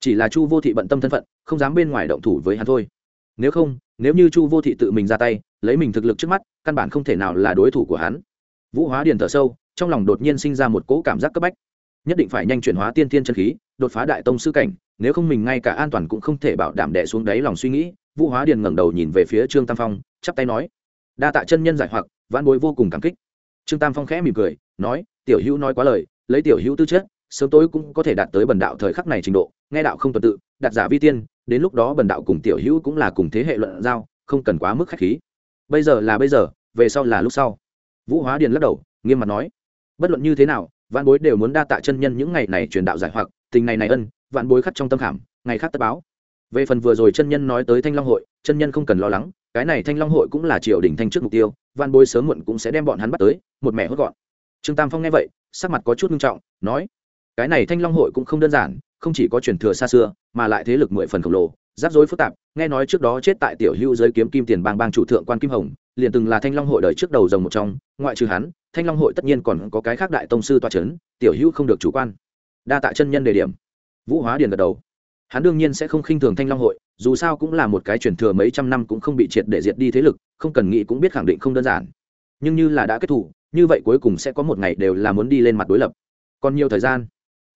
Chỉ là chu vô thị bận tâm thân phận, không dám bên ngoài động thủ với hắn thôi. Nếu không, nếu như chu vô thị tự mình ra tay, lấy mình thực lực trước mắt, căn bản không thể nào là đối thủ của hắn. Vũ hóa điền thở sâu, trong lòng đột nhiên sinh ra một cỗ cảm giác cấp bách. Nhất định phải nhanh chuyển hóa tiên tiên chân khí, đột phá đại tông sư cảnh nếu không mình ngay cả an toàn cũng không thể bảo đảm đẻ xuống đáy lòng suy nghĩ, vũ hóa điền ngẩng đầu nhìn về phía trương tam phong, chắp tay nói, đa tạ chân nhân giải hoặc, vãn bối vô cùng cảm kích. Trương tam phong khẽ mỉm cười, nói, tiểu hữu nói quá lời, lấy tiểu hữu tư chất, sớm tối cũng có thể đạt tới bần đạo thời khắc này trình độ, nghe đạo không tuần tự đặt giả vi tiên, đến lúc đó bần đạo cùng tiểu hữu cũng là cùng thế hệ luận giao, không cần quá mức khách khí. Bây giờ là bây giờ, về sau là lúc sau. Vũ hóa điền lắc đầu, nghiêm mặt nói, bất luận như thế nào văn bối đều muốn đa tạ chân nhân những ngày này truyền đạo giải hoặc, tình này này ân vạn bối khắc trong tâm khảm, ngày khác tất báo. Về phần vừa rồi chân nhân nói tới thanh long hội, chân nhân không cần lo lắng, cái này thanh long hội cũng là triều đình thanh trước mục tiêu, vạn bối sớm muộn cũng sẽ đem bọn hắn bắt tới, một mẹ hốt gọn. Trương tam phong nghe vậy, sắc mặt có chút nghiêm trọng, nói, cái này thanh long hội cũng không đơn giản, không chỉ có truyền thừa xa xưa, mà lại thế lực mười phần khổng lồ, rắc rối phức tạp, nghe nói trước đó chết tại tiểu hưu giới kiếm kim tiền bang bang chủ thượng quan kim hồng, liền từng là thanh long hội đời trước đầu rồng một trong, ngoại trừ hắn, thanh long hội tất nhiên còn có cái khác đại tông sư toa c h ấ n tiểu hữu không được chủ quan. Đa tạ chân nhân đề điểm vũ hóa điền gật đầu. Hắn đương nhiên sẽ không khinh thường thanh long hội, dù sao cũng là một cái truyền thừa mấy trăm năm cũng không bị triệt để diệt đi thế lực, không cần nghĩ cũng biết khẳng định không đơn giản. Nhưng như là đã kết thủ như vậy cuối cùng sẽ có một ngày đều là muốn đi lên mặt đối lập. Còn nhiều thời gian,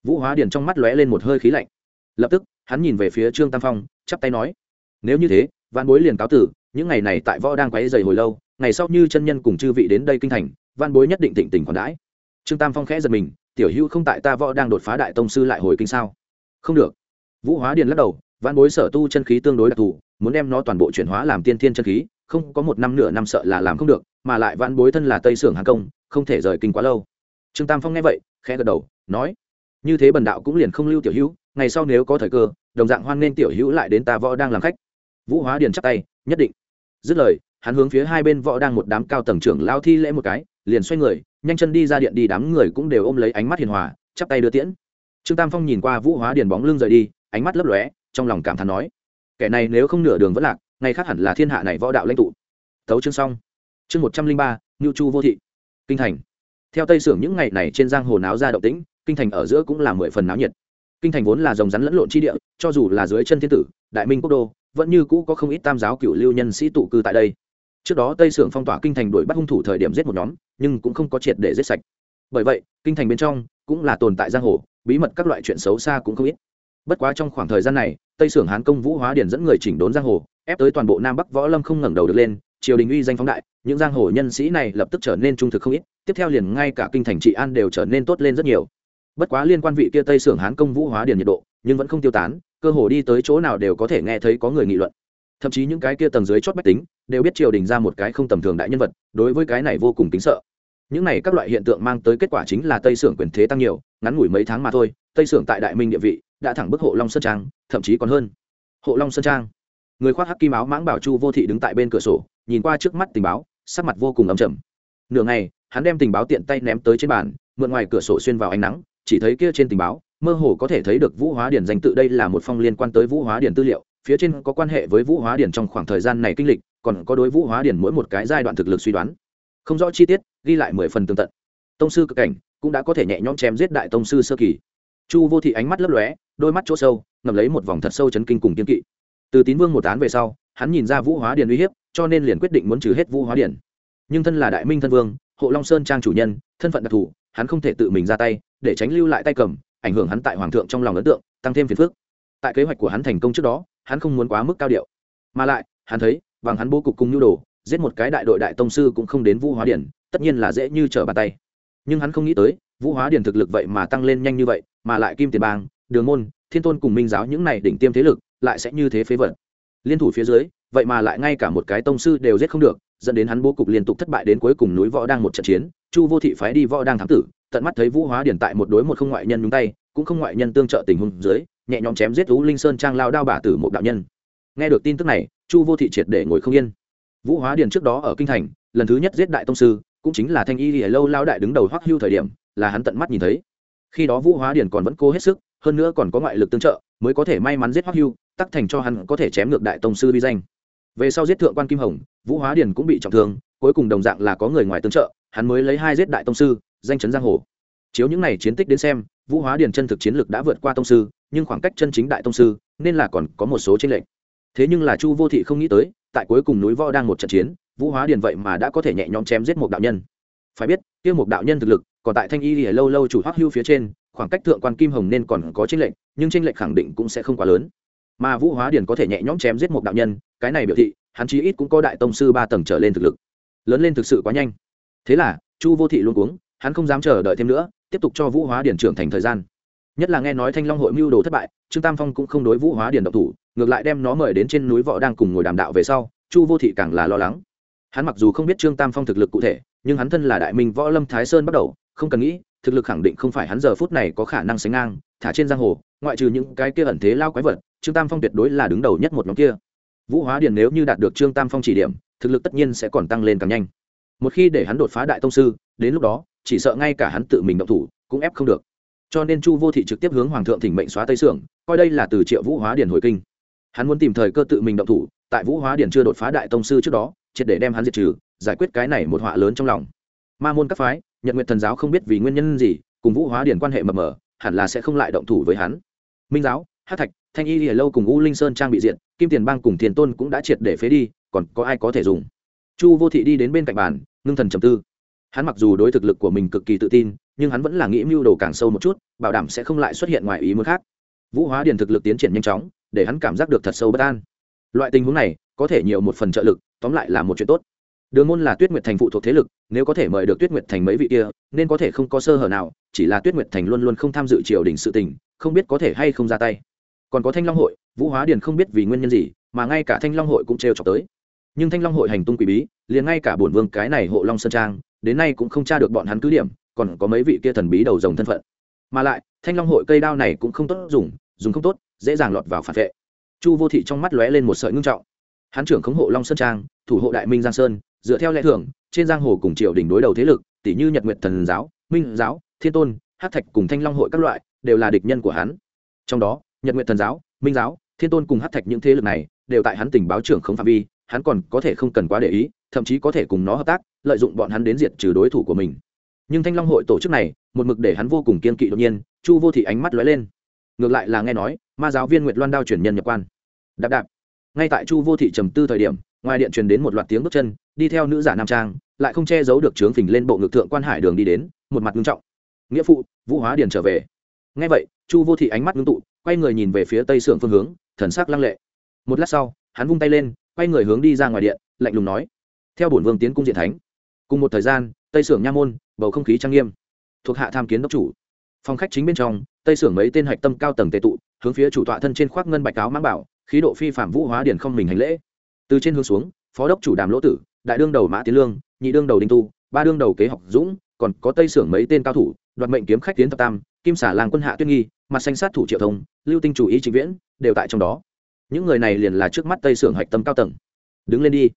vũ hóa điền trong mắt lóe lên một hơi khí lạnh. Lập tức, hắn nhìn về phía trương tam phong, chắp tay nói, nếu như thế văn bối liền cáo tử, những ngày này tại võ đang quấy dày hồi lâu, ngày sau như chân nhân cùng chư vị đến đây kinh thành văn bối nhất định tỉnh tỉnh còn đãi. Trương tam phong khẽ giật mình, tiểu hữu không tại ta võ đang đột phá đại tông sư lại hồi kinh sao? Không được. Vũ hóa điền lắc đầu văn bối sở tu chân khí tương đối đặc thù, muốn đem nó toàn bộ chuyển hóa làm tiên thiên chân khí, không có một năm nửa năm sợ là làm không được, mà lại văn bối thân là tây sưởng hàng công, không thể rời kinh quá lâu. Trương tam phong nghe vậy, khẽ gật đầu, nói, như thế bần đạo cũng liền không lưu tiểu hữu, ngày sau nếu có thời cơ, đồng dạng hoan nên tiểu hữu lại đến ta võ đang làm khách. Vũ hóa điền chắp tay, nhất định. Dứt lời, hắn hướng phía hai bên võ đang một đám cao tầng trưởng lao thi lễ một cái, liền xoay người, nhanh chân đi ra điện đi đám người cũng đều ôm lấy ánh mắt hiền hòa, chắp tay đưa tiễn trương tam phong nhìn qua vũ hóa điền bóng lưng rời đi, ánh mắt lấp lóe, trong lòng cảm thán nói, kẻ này nếu không nửa đường vẫn lạc ngày khác hẳn là thiên hạ này võ đạo lãnh tụ. Thấu chương xong. Chương một trăm linh ba, ngưu chu vô thị. Kinh thành. Theo tây sưởng những ngày này trên giang hồ náo ra động tĩnh, kinh thành ở giữa cũng là mười phần náo nhiệt. Kinh thành vốn là dòng rắn lẫn lộn chi địa, cho dù là dưới chân thiên tử, đại minh quốc đô, vẫn như cũ có không ít tam giáo cựu lưu nhân sĩ tụ cư tại đây. Trước đó tây sưởng phong tỏa kinh thành đuổi bắt hung thủ thời điểm giết một nhóm, nhưng cũng không có triệt để giết sạch. Bởi vậy, kinh thành bên trong cũng là tồn tại giang hồ bí mật các loại chuyện xấu xa cũng không ít. Bất quá trong khoảng thời gian này, tây sưởng hán công vũ hóa điển dẫn người chỉnh đốn giang hồ, ép tới toàn bộ nam bắc võ lâm không ngẩng đầu được lên, triều đình uy danh phóng đại, những giang hồ nhân sĩ này lập tức trở nên trung thực không ít, tiếp theo liền ngay cả kinh thành trị an đều trở nên tốt lên rất nhiều. Bất quá liên quan vị kia tây sưởng hán công vũ hóa điển nhiệt độ, nhưng vẫn không tiêu tán, cơ hồ đi tới chỗ nào đều có thể nghe thấy có người nghị luận. Thậm chí những cái kia tầng dưới chót bách tính, đều biết triều đình ra một cái không tầm thường đại nhân vật, đối với cái này vô cùng kính sợ những này các loại hiện tượng mang tới kết quả chính là tây sưởng quyền thế tăng nhiều, ngắn ngủi mấy tháng mà thôi, tây sưởng tại đại minh địa vị đã thẳng bức hộ long sơn trang, thậm chí còn hơn. Hộ long sơn trang. Người khoác hắc kim áo mãng bảo chu vô thị đứng tại bên cửa sổ, nhìn qua trước mắt tình báo, sắc mặt vô cùng ấm chầm nửa ngày, hắn đem tình báo tiện tay ném tới trên bàn, mượn ngoài cửa sổ xuyên vào ánh nắng, chỉ thấy kia trên tình báo, mơ hồ có thể thấy được vũ hóa điển danh tự đây là một phong liên quan tới vũ hóa điển tư liệu, phía trên có quan hệ với vũ hóa điển trong khoảng thời gian này kinh lịch, còn có đối vũ hóa điển mỗi một cái giai đoạn thực lực suy đoán. Không rõ chi tiết ghi lại mười phần tường tận. Tông sư cực cảnh cũng đã có thể nhẹ nhõm chém giết đại tông sư sơ kỳ. Chu vô thị ánh mắt lấp lóe, đôi mắt chỗ sâu ngầm lấy một vòng thật sâu chấn kinh cùng kiên kỵ. Từ tín vương một án về sau, hắn nhìn ra vũ hóa điền uy hiếp, cho nên liền quyết định muốn trừ hết vũ hóa điền. Nhưng thân là đại minh thân vương, hộ long sơn trang chủ nhân, thân phận đặc thù, hắn không thể tự mình ra tay, để tránh lưu lại tay cầm, ảnh hưởng hắn tại hoàng thượng trong lòng ấn tượng, tăng thêm phiền phức. Tại kế hoạch của hắn thành công trước đó, hắn không muốn quá mức cao điệu. Mà lại, hắn thấy, bằng hắn bố cục cung nhu đồ, giết một cái đại đội đại tông sư cũng không đến vũ hóa điển tất nhiên là dễ như trở bàn tay. Nhưng hắn không nghĩ tới, vũ hóa Điền thực lực vậy mà tăng lên nhanh như vậy, mà lại kim tiền bang, đường môn, thiên tôn cùng minh giáo những này đỉnh tiêm thế lực lại sẽ như thế phế vật. Liên thủ phía dưới, vậy mà lại ngay cả một cái tông sư đều giết không được, dẫn đến hắn bố cục liên tục thất bại đến cuối cùng núi võ đang một trận chiến, chu vô thị phái đi võ đang thám tử, tận mắt thấy vũ hóa điển tại một đối một không ngoại nhân nhúng tay, cũng không ngoại nhân tương trợ tình huống dưới, nhẹ nhõm chém giết lũ linh sơn trang lao đao bả tử một đạo nhân. Nghe được tin tức này, chu vô thị triệt để ngồi không yên. Vũ hóa điển trước đó ở kinh thành, lần thứ nhất giết đại tông sư cũng chính là thanh y lìa lâu lao đại đứng đầu hoắc hưu thời điểm, là hắn tận mắt nhìn thấy. Khi đó vũ hóa điển còn vẫn cố hết sức, hơn nữa còn có ngoại lực tương trợ, mới có thể may mắn giết hoắc hưu, tắc thành cho hắn có thể chém ngược đại tông sư vi danh. Về sau giết thượng quan kim hồng, vũ hóa điển cũng bị trọng thương, cuối cùng đồng dạng là có người ngoài tương trợ, hắn mới lấy hai giết đại tông sư, danh chấn giang hồ. Chiếu những này chiến tích đến xem, vũ hóa điển chân thực chiến lực đã vượt qua tông sư, nhưng khoảng cách chân chính đại tông sư, nên là còn có một số trên lệch. Thế nhưng là chu vô thị không nghĩ tới, tại cuối cùng núi võ đang một trận chiến vũ hóa điền vậy mà đã có thể nhẹ nhõm chém giết một đạo nhân. Phải biết, kia một đạo nhân thực lực, còn tại thanh y lìa lâu lâu chủ hoắc hưu phía trên, khoảng cách thượng quan kim hồng nên còn có tranh lệch, nhưng tranh lệch khẳng định cũng sẽ không quá lớn. Mà vũ hóa điền có thể nhẹ nhõm chém giết một đạo nhân, cái này biểu thị, hắn chí ít cũng có đại tông sư ba tầng trở lên thực lực. Lớn lên thực sự quá nhanh. Thế là, chu vô thị luôn cuống, hắn không dám chờ đợi thêm nữa, tiếp tục cho vũ hóa điền trưởng thành thời gian. Nhất là nghe nói thanh long hội mưu đồ thất bại, trương tam phong cũng không đối vũ hóa điền độc thủ, ngược lại đem nó mời đến trên núi võ đang cùng ngồi đàm đạo về sau, chu vô thị càng là lo lắng hắn mặc dù không biết trương tam phong thực lực cụ thể, nhưng hắn thân là đại minh võ lâm thái sơn bắt đầu, không cần nghĩ, thực lực khẳng định không phải hắn giờ phút này có khả năng sánh ngang, thả trên giang hồ, ngoại trừ những cái kia ẩn thế lao quái vật, trương tam phong tuyệt đối là đứng đầu nhất một nhóm kia. Vũ hóa điền nếu như đạt được trương tam phong chỉ điểm, thực lực tất nhiên sẽ còn tăng lên càng nhanh. Một khi để hắn đột phá đại tông sư, đến lúc đó, chỉ sợ ngay cả hắn tự mình động thủ, cũng ép không được. Cho nên chu vô thị trực tiếp hướng hoàng thượng thỉnh mệnh xóa tây sưởng, coi đây là từ triệu vũ hóa điền hồi kinh. Hắn muốn tìm thời cơ tự mình động thủ, tại vũ hóa điền chưa đột phá đại tông sư trước đó triệt để đem hắn diệt trừ, giải quyết cái này một họa lớn trong lòng. Ma môn các phái nhận nguyện thần giáo không biết vì nguyên nhân gì, cùng vũ hóa điển quan hệ mập mờ, hẳn là sẽ không lại động thủ với hắn. Minh giáo hát thạch, thanh y lìa lâu cùng u linh sơn trang bị diện kim tiền bang cùng tiền tôn cũng đã triệt để phế đi, còn có ai có thể dùng? Chu vô thị đi đến bên cạnh bàn, ngưng thần trầm tư. Hắn mặc dù đối thực lực của mình cực kỳ tự tin, nhưng hắn vẫn là nghĩ mưu đồ càng sâu một chút, bảo đảm sẽ không lại xuất hiện ngoài ý muốn khác. Vũ hóa điền thực lực tiến triển nhanh chóng, để hắn cảm giác được thật sâu bất an. Loại tình huống này có thể nhiều một phần trợ lực, tóm lại là một chuyện tốt. Đường môn là tuyết nguyệt thành phụ thuộc thế lực, nếu có thể mời được tuyết nguyệt thành mấy vị kia, nên có thể không có sơ hở nào, chỉ là tuyết nguyệt thành luôn luôn không tham dự triều đình sự tình, không biết có thể hay không ra tay. Còn có thanh long hội, vũ hóa điền không biết vì nguyên nhân gì, mà ngay cả thanh long hội cũng trêu chọc tới. Nhưng thanh long hội hành tung quỷ bí, liền ngay cả bổn vương cái này hộ long sơn trang, đến nay cũng không tra được bọn hắn cứ điểm, còn có mấy vị kia thần bí đầu rồng thân phận. Mà lại, thanh long hội cây đao này cũng không tốt dùng dùng không tốt, dễ dàng lọt vào phản vệ. Chu vô thị trong mắt lóe lên một sợi ngưng trọng hắn trưởng khống hộ long sơn trang, thủ hộ đại minh giang sơn, dựa theo lẽ thường, trên giang hồ cùng triều đỉnh đối đầu thế lực tỷ như nhật nguyệt thần giáo, minh giáo, thiên tôn hát thạch cùng thanh long hội các loại, đều là địch nhân của hắn. Trong đó, nhật nguyệt thần giáo, minh giáo, thiên tôn cùng hát thạch những thế lực này, đều tại hắn tình báo trưởng không phạm vi, hắn còn có thể không cần quá để ý, thậm chí có thể cùng nó hợp tác, lợi dụng bọn hắn đến diệt trừ đối thủ của mình. Nhưng thanh long hội tổ chức này, một mực để hắn vô cùng kiên kỵ đột nhiên, chu vô thị ánh mắt lóe lên. Ngược lại là nghe nói, ma giáo viên nguyệt loan đao chuyển nhân nhập quan. Đạp đạp ngay tại chu vô thị trầm tư thời điểm, ngoài điện truyền đến một loạt tiếng bước chân, đi theo nữ giả nam trang, lại không che giấu được trướng phình lên bộ ngực thượng quan hải đường đi đến, một mặt nghiêm trọng. Nghĩa phụ, vũ hóa điền trở về. Ngay vậy, chu vô thị ánh mắt ngưng tụ, quay người nhìn về phía tây sưởng phương hướng, thần sắc lăng lệ. Một lát sau, hắn vung tay lên, quay người hướng đi ra ngoài điện, lạnh lùng nói, theo bổn vương tiến cung diện thánh. Cùng một thời gian, tây sưởng nha môn, bầu không khí trang nghiêm. Thuộc hạ tham kiến đốc chủ. Phòng khách chính bên trong, tây sưởng mấy tên hạch tâm cao tầng tệ tụ, hướng phía chủ tọa thân trên khoác ngân bạch cáo mang bảo khí độ phi phạm vũ hóa điển không mình hành lễ. Từ trên hướng xuống, phó đốc chủ đàm lỗ tử, đại đương đầu mã tiến lương, nhị đương đầu đinh tu, ba đương đầu kế học dũng, còn có tây sưởng mấy tên cao thủ, đoạt mệnh kiếm khách tiến thập tam, kim xả làng quân hạ tuyên nghi, mặt xanh sát thủ triệu thông, lưu tinh chủ ý trịnh viễn, đều tại trong đó. Những người này liền là trước mắt tây sưởng hạch tâm cao tầng. Đứng lên đi.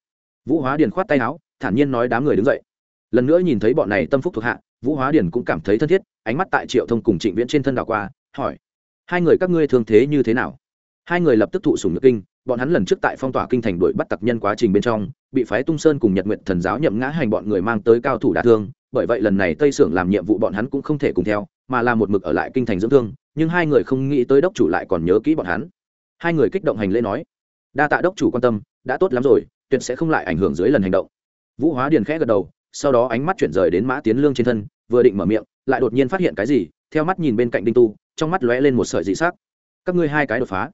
Vũ hóa điền khoát tay áo, thản nhiên nói đám người đứng dậy. Lần nữa nhìn thấy bọn này tâm phúc thuộc hạ, vũ hóa điền cũng cảm thấy thân thiết, ánh mắt tại triệu thông cùng trịnh viễn trên thân đảo qua, hỏi, hai người các ngươi thương thế như thế nào? Hai người lập tức thụ sùng nhược kinh, bọn hắn lần trước tại phong tỏa kinh thành đuổi bắt tặc nhân quá trình bên trong, bị phái tung sơn cùng nhật nguyện thần giáo nhậm ngã hành bọn người mang tới cao thủ đả thương, bởi vậy lần này tây sưởng làm nhiệm vụ bọn hắn cũng không thể cùng theo, mà là một mực ở lại kinh thành dưỡng thương, nhưng hai người không nghĩ tới đốc chủ lại còn nhớ kỹ bọn hắn. Hai người kích động hành lễ nói, đa tạ đốc chủ quan tâm, đã tốt lắm rồi, tuyệt sẽ không lại ảnh hưởng dưới lần hành động. Vũ hóa điền khẽ gật đầu, sau đó ánh mắt chuyển rời đến mã tiến lương trên thân, vừa định mở miệng, lại đột nhiên phát hiện cái gì, theo mắt nhìn bên cạnh đinh tu, trong mắt lóe lên một sợi dị sắc. Các ngươi hai cái đột phá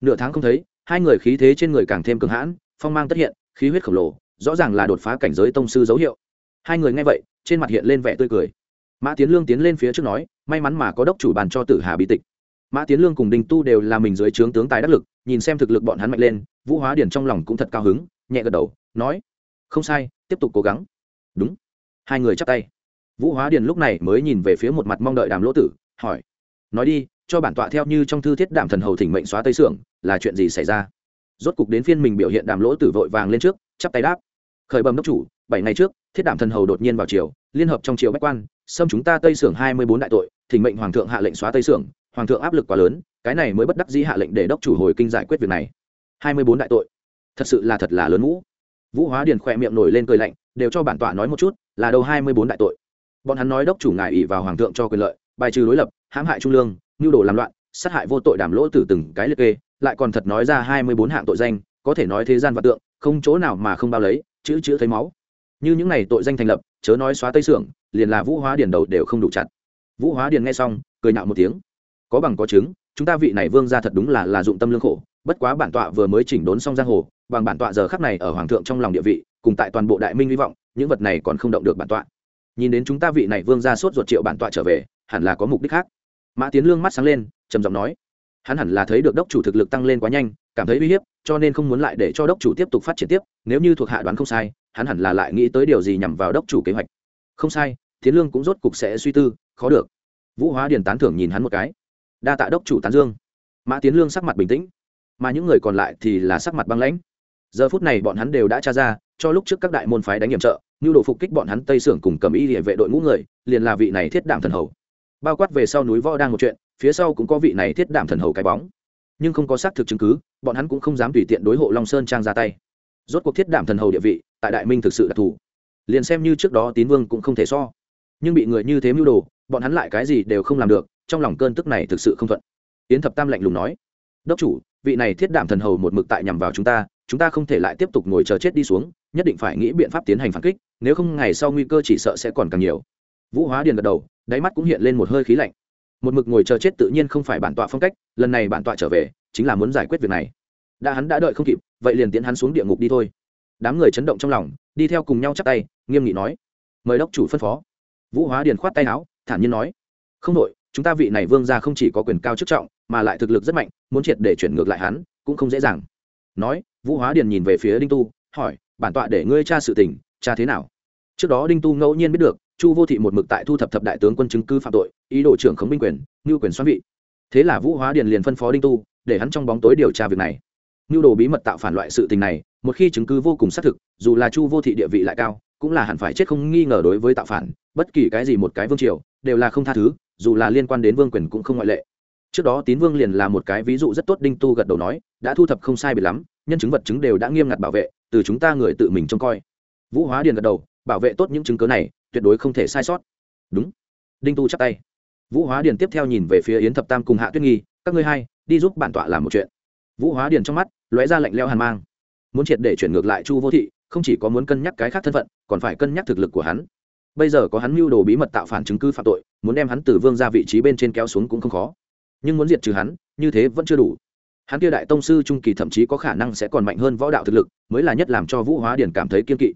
nửa tháng không thấy, hai người khí thế trên người càng thêm cường hãn, phong mang tất hiện, khí huyết khổng lồ, rõ ràng là đột phá cảnh giới tông sư dấu hiệu. Hai người nghe vậy, trên mặt hiện lên vẻ tươi cười. Mã tiến lương tiến lên phía trước nói, may mắn mà có đốc chủ bàn cho tử hà bí tịch. Mã tiến lương cùng đinh tu đều là mình dưới trướng tướng tài đắc lực, nhìn xem thực lực bọn hắn mạnh lên, vũ hóa điển trong lòng cũng thật cao hứng, nhẹ gật đầu, nói, không sai, tiếp tục cố gắng. Đúng. Hai người chắp tay. Vũ hóa điền lúc này mới nhìn về phía một mặt mong đợi đàm lỗ tử, hỏi, nói đi cho bản tọa theo như trong thư thiết đạm thần hầu thỉnh mệnh xóa tây sưởng, là chuyện gì xảy ra? Rốt cục đến phiên mình biểu hiện đàm lỗ tử vội vàng lên trước, chắp tay đáp. Khởi bầm đốc chủ, bảy ngày trước, thiết đạm thần hầu đột nhiên vào triều, liên hợp trong triều bách quan, xâm chúng ta tây sưởng hai mươi bốn đại tội, thỉnh mệnh hoàng thượng hạ lệnh xóa tây sưởng, hoàng thượng áp lực quá lớn, cái này mới bất đắc dĩ hạ lệnh để đốc chủ hồi kinh giải quyết việc này. Hai mươi bốn đại tội, thật sự là thật là lớn ngũ. Vũ hóa điền khỏe miệng nổi lên cười lạnh, đều cho bản tọa nói một chút, là đâu hai mươi bốn đại tội. Bọn hắn nói đốc chủ ngài ỉ vào hoàng thượng cho quyền lợi, bài trừ đối lập, hãm hại trung lương nhu đồ làm loạn, sát hại vô tội đàm lỗ tử từng cái liệt kê, lại còn thật nói ra hai mươi bốn hạng tội danh, có thể nói thế gian vật tượng, không chỗ nào mà không bao lấy, chữ chữ thấy máu. Như những này tội danh thành lập, chớ nói xóa tây sưởng, liền là vũ hóa điền đầu đều không đủ chặt. Vũ hóa điền nghe xong, cười nhạo một tiếng. Có bằng có chứng, chúng ta vị này vương ra thật đúng là là dụng tâm lương khổ, bất quá bản tọa vừa mới chỉnh đốn xong giang hồ, bằng bản tọa giờ khắc này ở hoàng thượng trong lòng địa vị, cùng tại toàn bộ đại minh hy vọng, những vật này còn không động được bản tọa. Nhìn đến chúng ta vị này vương ra sốt ruột triệu bản tọa trở về, hẳn là có mục đích khác mã tiến lương mắt sáng lên, trầm giọng nói, hắn hẳn là thấy được đốc chủ thực lực tăng lên quá nhanh, cảm thấy uy hiếp, cho nên không muốn lại để cho đốc chủ tiếp tục phát triển tiếp, nếu như thuộc hạ đoán không sai, hắn hẳn là lại nghĩ tới điều gì nhằm vào đốc chủ kế hoạch. Không sai, tiến lương cũng rốt cục sẽ suy tư, khó được. Vũ hóa điền tán thưởng nhìn hắn một cái. Đa tạ đốc chủ tán dương. Mã tiến lương sắc mặt bình tĩnh, mà những người còn lại thì là sắc mặt băng lãnh. Giờ phút này bọn hắn đều đã tra ra, cho lúc trước các đại môn phái đánh nhiệm trợ như đồ phục kích bọn hắn tây sưởng cùng cầm y địa vệ đội ngũ người, liền là vị này thiết đảm thần hầu bao quát về sau núi võ đang một chuyện, phía sau cũng có vị này thiết đảm thần hầu cái bóng. Nhưng không có xác thực chứng cứ, bọn hắn cũng không dám tùy tiện đối hộ long sơn trang ra tay. Rốt cuộc thiết đảm thần hầu địa vị, tại đại minh thực sự đặc thù. Liền xem như trước đó tín vương cũng không thể so. Nhưng bị người như thế mưu đồ, bọn hắn lại cái gì đều không làm được, trong lòng cơn tức này thực sự không thuận. Yến thập tam lạnh lùng nói, đốc chủ, vị này thiết đảm thần hầu một mực tại nhằm vào chúng ta chúng ta không thể lại tiếp tục ngồi chờ chết đi xuống, nhất định phải nghĩ biện pháp tiến hành phản kích, nếu không ngày sau nguy cơ chỉ sợ sẽ còn càng nhiều vũ hóa điền gật đầu, đáy mắt cũng hiện lên một hơi khí lạnh. Một mực ngồi chờ chết tự nhiên không phải bản tọa phong cách, lần này bản tọa trở về, chính là muốn giải quyết việc này. Đã hắn đã đợi không kịp, vậy liền tiến hắn xuống địa ngục đi thôi. Đám người chấn động trong lòng, đi theo cùng nhau chắp tay, nghiêm nghị nói, mời đốc chủ phân phó. Vũ hóa điền khoát tay áo, thản nhiên nói, không đội, chúng ta vị này vương ra không chỉ có quyền cao chức trọng, mà lại thực lực rất mạnh, muốn triệt để chuyển ngược lại hắn, cũng không dễ dàng. Nói, vũ hóa điền nhìn về phía đinh tu, hỏi, bản tọa để ngươi tra sự tình, tra thế nào? Trước đó đinh tu ngẫu nhiên biết được chu vô thị một mực tại thu thập thập đại tướng quân chứng cứ phạm tội, ý đồ trưởng khống binh quyền, ngưu quyền xoắn vị. Thế là vũ hóa điền liền phân phó đinh tu, để hắn trong bóng tối điều tra việc này. Ngưu đồ bí mật tạo phản loại sự tình này, một khi chứng cứ vô cùng xác thực, dù là chu vô thị địa vị lại cao, cũng là hẳn phải chết không nghi ngờ đối với tạo phản, bất kỳ cái gì một cái vương triều, đều là không tha thứ, dù là liên quan đến vương quyền cũng không ngoại lệ. Trước đó tín vương liền là một cái ví dụ rất tốt đinh tu gật đầu nói, đã thu thập không sai biệt lắm, nhân chứng vật chứng đều đã nghiêm ngặt bảo vệ, từ chúng ta người tự mình trông coi. Vũ hóa điền gật đầu, bảo vệ tốt những chứng cớ này tuyệt đối không thể sai sót. Đúng. Đinh tu chắp tay. Vũ hóa điền tiếp theo nhìn về phía yến thập tam cùng hạ tuyết nghi, các ngươi hai, đi giúp bản tọa làm một chuyện. Vũ hóa điền trong mắt, lóe ra lạnh leo hàn mang. Muốn triệt để chuyển ngược lại chu vô thị, không chỉ có muốn cân nhắc cái khác thân phận, còn phải cân nhắc thực lực của hắn. Bây giờ có hắn mưu đồ bí mật tạo phản chứng cứ phạm tội, muốn đem hắn từ vương ra vị trí bên trên kéo xuống cũng không khó. Nhưng muốn diệt trừ hắn, như thế vẫn chưa đủ. Hắn kia đại tông sư trung kỳ thậm chí có khả năng sẽ còn mạnh hơn võ đạo thực lực, mới là nhất làm cho vũ hóa điển cảm thấy kiên kỵ.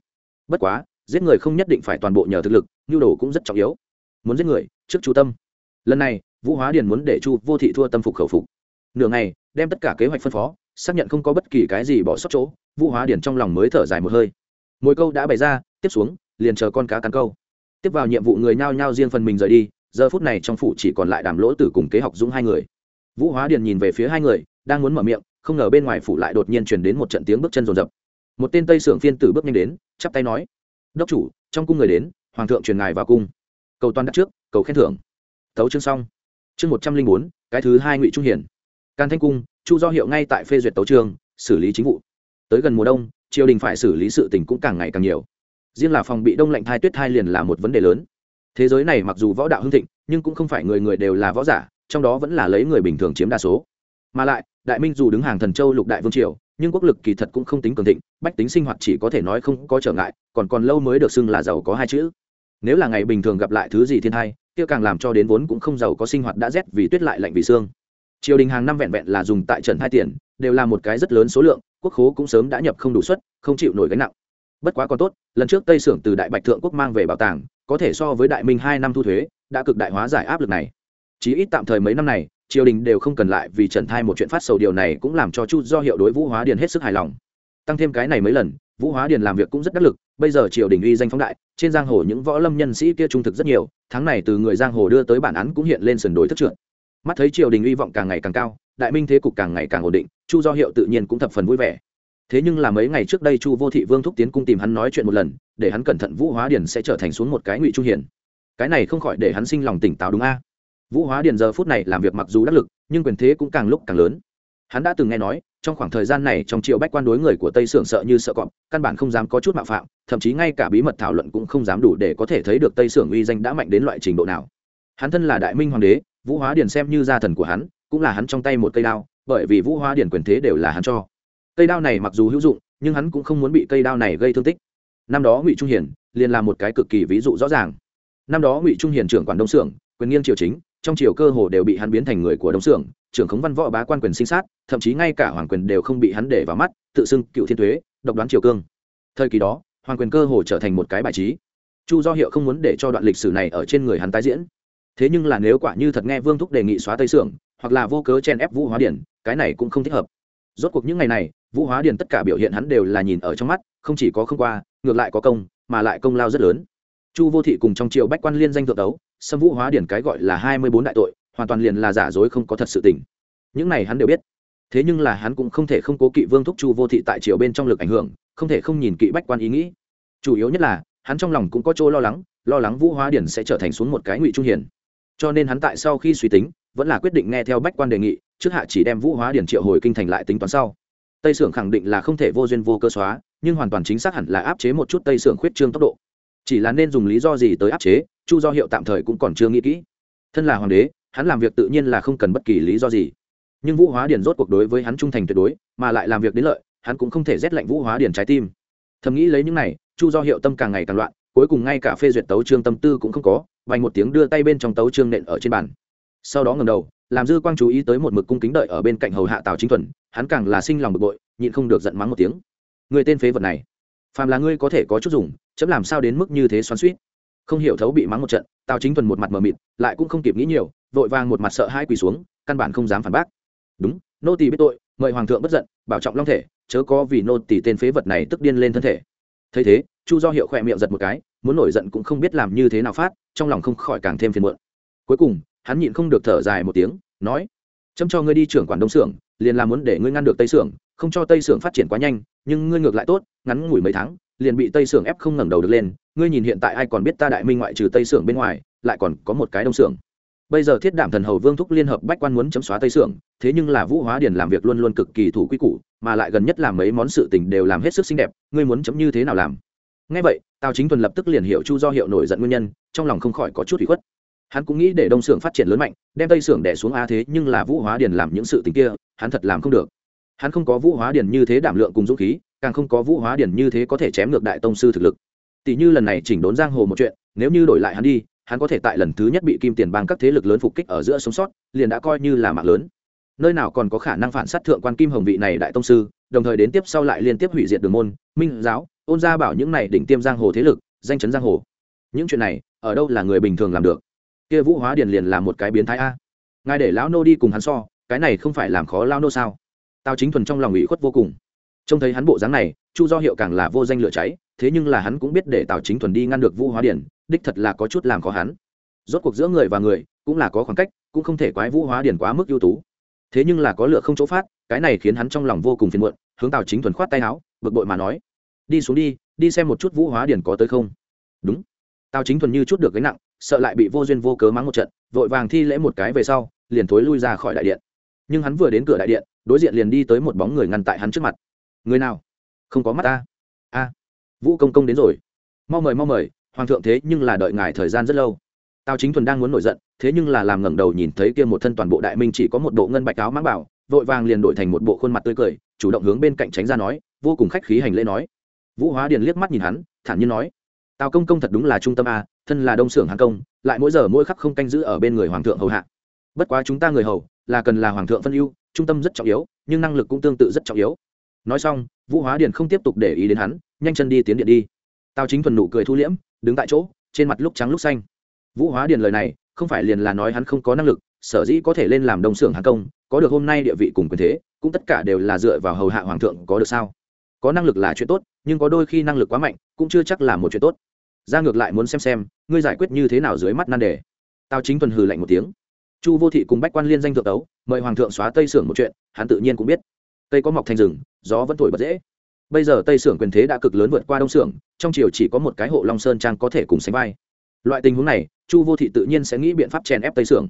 Bất quá giết người không nhất định phải toàn bộ nhờ thực lực, nhu đồ cũng rất trọng yếu. Muốn giết người, trước chu tâm. Lần này, vũ hóa điền muốn để chu vô thị thua tâm phục khẩu phục. Nửa ngày, đem tất cả kế hoạch phân phó, xác nhận không có bất kỳ cái gì bỏ sót chỗ, vũ hóa điền trong lòng mới thở dài một hơi. Mỗi câu đã bày ra, tiếp xuống, liền chờ con cá cắn câu. Tiếp vào nhiệm vụ người nhao nhao riêng phần mình rời đi, giờ phút này trong phủ chỉ còn lại đàm lỗ tử cùng kế học dũng hai người. Vũ hóa điền nhìn về phía hai người, đang muốn mở miệng, không ngờ bên ngoài phủ lại đột nhiên truyền đến một trận tiếng bước chân rồn rập. Một tên tây sưởng phiên tử bước nhanh đến, chắp tay nói đốc chủ, trong cung người đến, hoàng thượng truyền ngài vào cung. Cầu toàn đắc trước, cầu khen thưởng. Thấu chương xong. Chương một trăm linh bốn, cái thứ hai ngụy trung hiển. Can thanh cung, chu do hiệu ngay tại phê duyệt tấu trường xử lý chính vụ. Tới gần mùa đông, triều đình phải xử lý sự tình cũng càng ngày càng nhiều. Riêng là phòng bị đông lạnh thai tuyết thai liền là một vấn đề lớn. Thế giới này mặc dù võ đạo hưng thịnh, nhưng cũng không phải người người đều là võ giả, trong đó vẫn là lấy người bình thường chiếm đa số. Mà lại, đại minh dù đứng hàng thần châu lục đại vương triều nhưng quốc lực kỳ thật cũng không tính cường thịnh, bách tính sinh hoạt chỉ có thể nói không có trở ngại, còn còn lâu mới được xưng là giàu có hai chữ. Nếu là ngày bình thường gặp lại thứ gì thiên thai kia càng làm cho đến vốn cũng không giàu có sinh hoạt đã rét vì tuyết lại lạnh vì xương. Triều đình hàng năm vẹn vẹn là dùng tại trần hai tiền, đều là một cái rất lớn số lượng, quốc khố cũng sớm đã nhập không đủ suất, không chịu nổi gánh nặng. Bất quá còn tốt, lần trước tây xưởng từ đại bạch thượng quốc mang về bảo tàng, có thể so với đại minh hai năm thu thuế, đã cực đại hóa giải áp lực này. Chí ít tạm thời mấy năm này triều đình đều không cần lại vì trần thai một chuyện phát sầu, điều này cũng làm cho chu do hiệu đối vũ hóa điền hết sức hài lòng. Tăng thêm cái này mấy lần, vũ hóa điền làm việc cũng rất đắc lực, bây giờ triều đình uy danh phóng đại, trên giang hồ những võ lâm nhân sĩ kia trung thực rất nhiều, tháng này từ người giang hồ đưa tới bản án cũng hiện lên sườn đối thất trượt. Mắt thấy triều đình uy vọng càng ngày càng cao, đại minh thế cục càng ngày càng ổn định, chu do hiệu tự nhiên cũng thập phần vui vẻ. Thế nhưng là mấy ngày trước đây chu vô thị vương thúc tiến cung tìm hắn nói chuyện một lần, để hắn cẩn thận vũ hóa điền sẽ trở thành xuống một cái ngụy trung hiển cái này không khỏi để hắn sinh lòng tỉnh táo đúng a vũ hóa điền giờ phút này làm việc mặc dù đắc lực, nhưng quyền thế cũng càng lúc càng lớn. Hắn đã từng nghe nói, trong khoảng thời gian này trong triệu bách quan đối người của tây sưởng sợ như sợ cọp, căn bản không dám có chút mạo phạm, thậm chí ngay cả bí mật thảo luận cũng không dám đủ để có thể thấy được tây sưởng uy danh đã mạnh đến loại trình độ nào. Hắn thân là đại minh hoàng đế, vũ hóa điền xem như gia thần của hắn, cũng là hắn trong tay một cây đao, bởi vì vũ hóa điền quyền thế đều là hắn cho. Cây đao này mặc dù hữu dụng, nhưng hắn cũng không muốn bị cây đao này gây thương tích. Năm đó ngụy trung Hiền liền là một cái cực kỳ ví dụ rõ ràng. Năm đó ngụy trung Hiền trưởng quản đông xưởng quyền nghiêng triều chính trong triều cơ hồ đều bị hắn biến thành người của đông xưởng trưởng khống văn võ bá quan quyền sinh sát, thậm chí ngay cả hoàng quyền đều không bị hắn để vào mắt, tự xưng cựu thiên thuế, độc đoán triều cương. Thời kỳ đó, hoàng quyền cơ hồ trở thành một cái bài trí. Chu do hiệu không muốn để cho đoạn lịch sử này ở trên người hắn tái diễn. Thế nhưng là nếu quả như thật nghe vương thúc đề nghị xóa tây xưởng hoặc là vô cớ chen ép vũ hóa điển, cái này cũng không thích hợp. Rốt cuộc những ngày này, vũ hóa điền tất cả biểu hiện hắn đều là nhìn ở trong mắt, không chỉ có không qua, ngược lại có công, mà lại công lao rất lớn chu vô thị cùng trong triều bách quan liên danh thượng đấu xâm vũ hóa điển cái gọi là hai mươi bốn đại tội, hoàn toàn liền là giả dối không có thật sự tình. Những này hắn đều biết. Thế nhưng là hắn cũng không thể không cố kỵ vương thúc chu vô thị tại triều bên trong lực ảnh hưởng, không thể không nhìn kỵ bách quan ý nghĩ. Chủ yếu nhất là, hắn trong lòng cũng có chỗ lo lắng lo lắng vũ hóa điển sẽ trở thành xuống một cái ngụy trung hiển cho nên hắn tại sau khi suy tính, vẫn là quyết định nghe theo bách quan đề nghị, trước hạ chỉ đem vũ hóa điển triệu hồi kinh thành lại tính toán sau. Tây sưởng khẳng định là không thể vô duyên vô cơ xóa, nhưng hoàn toàn chính xác hẳn là áp chế một chút tây sưởng khuyết trương tốc độ chỉ là nên dùng lý do gì tới áp chế, chu do hiệu tạm thời cũng còn chưa nghĩ kỹ. Thân là hoàng đế, hắn làm việc tự nhiên là không cần bất kỳ lý do gì. Nhưng vũ hóa điển rốt cuộc đối với hắn trung thành tuyệt đối, mà lại làm việc đến lợi, hắn cũng không thể rét lạnh vũ hóa điển trái tim. Thầm nghĩ lấy những này, chu do hiệu tâm càng ngày càng loạn, cuối cùng ngay cả phê duyệt tấu trương tâm tư cũng không có vành một tiếng đưa tay bên trong tấu trương nện ở trên bàn. Sau đó ngầm đầu, làm dư quang chú ý tới một mực cung kính đợi ở bên cạnh hầu hạ tào chính thuần, hắn càng là sinh lòng bực bội, nhịn không được giận mắng một tiếng. Người tên phế vật này, phàm là ngươi có thể có chút dùng chấm làm sao đến mức như thế xoắn suýt? Không hiểu thấu bị mắng một trận, tào chính thuần một mặt mờ mịt, lại cũng không kịp nghĩ nhiều, vội vàng một mặt sợ hai quỳ xuống, căn bản không dám phản bác. Đúng, nô tỳ biết tội, mời hoàng thượng bất giận, bảo trọng long thể, chớ có vì nô tỳ tên phế vật này tức điên lên thân thể. Thấy thế, chu do hiệu khỏe miệng giật một cái, muốn nổi giận cũng không biết làm như thế nào phát, trong lòng không khỏi càng thêm phiền muộn. Cuối cùng, hắn nhịn không được thở dài một tiếng, nói, chấm cho ngươi đi trưởng quản đông xưởng liền là muốn để ngươi ngăn được tây xưởng không cho tây xưởng phát triển quá nhanh, nhưng ngươi ngược lại tốt, ngắn ngủi mấy tháng liền bị tây xưởng ép không ngẩng đầu được lên, ngươi nhìn hiện tại ai còn biết ta đại minh ngoại trừ tây xưởng bên ngoài, lại còn có một cái đông xưởng. Bây giờ thiết đảm thần hầu vương thúc liên hợp bách quan muốn chấm xóa tây xưởng, thế nhưng là vũ hóa điền làm việc luôn luôn cực kỳ thủ quy củ, mà lại gần nhất làm mấy món sự tình đều làm hết sức xinh đẹp, ngươi muốn chấm như thế nào làm? Ngay vậy, tào chính thuần lập tức liền hiểu chu do hiệu nổi giận nguyên nhân, trong lòng không khỏi có chút bị khuất. Hắn cũng nghĩ để đông xưởng phát triển lớn mạnh, đem tây xưởng đẻ xuống a thế, nhưng là vũ hóa điền làm những sự tình kia, hắn thật làm không được. Hắn không có vũ hóa điền như thế đảm lượng cùng dũng khí càng không có vũ hóa điển như thế có thể chém ngược đại tông sư thực lực. Tỷ như lần này chỉnh đốn giang hồ một chuyện, nếu như đổi lại hắn đi, hắn có thể tại lần thứ nhất bị kim tiền bang các thế lực lớn phục kích ở giữa sống sót, liền đã coi như là mạng lớn. Nơi nào còn có khả năng phản sát thượng quan kim hồng vị này đại tông sư, đồng thời đến tiếp sau lại liên tiếp hủy diệt đường môn, minh giáo, ôn gia bảo những này đỉnh tiêm giang hồ thế lực, danh chấn giang hồ. Những chuyện này, ở đâu là người bình thường làm được? Kia vũ hóa điền liền là một cái biến thái a. Ngài để lão nô đi cùng hắn so, cái này không phải làm khó lão nô sao? Tao chính thuần trong lòng ủy khuất vô cùng trông thấy hắn bộ dáng này, chu do hiệu càng là vô danh lửa cháy, thế nhưng là hắn cũng biết để tào chính thuần đi ngăn được vũ hóa điển, đích thật là có chút làm khó hắn. Rốt cuộc giữa người và người, cũng là có khoảng cách, cũng không thể quái vũ hóa điển quá mức ưu tú. Thế nhưng là có lựa không chỗ phát, cái này khiến hắn trong lòng vô cùng phiền muộn, hướng tào chính thuần khoát tay áo, bực bội mà nói, đi xuống đi đi xem một chút vũ hóa điển có tới không. Đúng. Tào chính thuần như chút được gánh nặng, sợ lại bị vô duyên vô cớ mắng một trận, vội vàng thi lễ một cái về sau, liền thối lui ra khỏi đại điện. Nhưng hắn vừa đến cửa đại điện, đối diện liền đi tới một bóng người ngăn tại hắn trước mặt người nào? Không có mắt ta. A. Vũ công công đến rồi. Mau mời mau mời, hoàng thượng thế nhưng là đợi ngài thời gian rất lâu. Tào chính thuần đang muốn nổi giận, thế nhưng là làm ngẩng đầu nhìn thấy kia một thân toàn bộ đại minh chỉ có một bộ ngân bạch áo mang bảo, vội vàng liền đổi thành một bộ khuôn mặt tươi cười, chủ động hướng bên cạnh tránh ra nói, vô cùng khách khí hành lễ nói. Vũ hóa điền liếc mắt nhìn hắn, thản nhiên nói, tào công công thật đúng là trung tâm a, thân là đông xưởng hàng công, lại mỗi giờ mỗi khắc không canh giữ ở bên người hoàng thượng hầu hạ. Bất quá chúng ta người hầu, là cần là hoàng thượng phân ưu, trung tâm rất trọng yếu, nhưng năng lực cũng tương tự rất trọng yếu nói xong, vũ hóa điền không tiếp tục để ý đến hắn, nhanh chân đi tiến điện đi. Tào chính thuần nụ cười thu liễm, đứng tại chỗ, trên mặt lúc trắng lúc xanh. Vũ hóa điền lời này, không phải liền là nói hắn không có năng lực, sở dĩ có thể lên làm đông xưởng hàng công, có được hôm nay địa vị cùng quyền thế, cũng tất cả đều là dựa vào hầu hạ hoàng thượng có được sao? Có năng lực là chuyện tốt, nhưng có đôi khi năng lực quá mạnh, cũng chưa chắc là một chuyện tốt. Ra ngược lại muốn xem xem, ngươi giải quyết như thế nào dưới mắt nan đề. Tào chính thuần hừ lạnh một tiếng. Chu vô thị cùng bách quan liên danh thượng tấu, mời hoàng thượng xóa tây sưởng một chuyện, hắn tự nhiên cũng biết tây có mọc thành rừng, gió vẫn thổi bật dễ. Bây giờ tây sưởng quyền thế đã cực lớn vượt qua đông sưởng trong triều chỉ có một cái hộ long sơn trang có thể cùng sánh vai. Loại tình huống này, chu vô thị tự nhiên sẽ nghĩ biện pháp chèn ép tây sưởng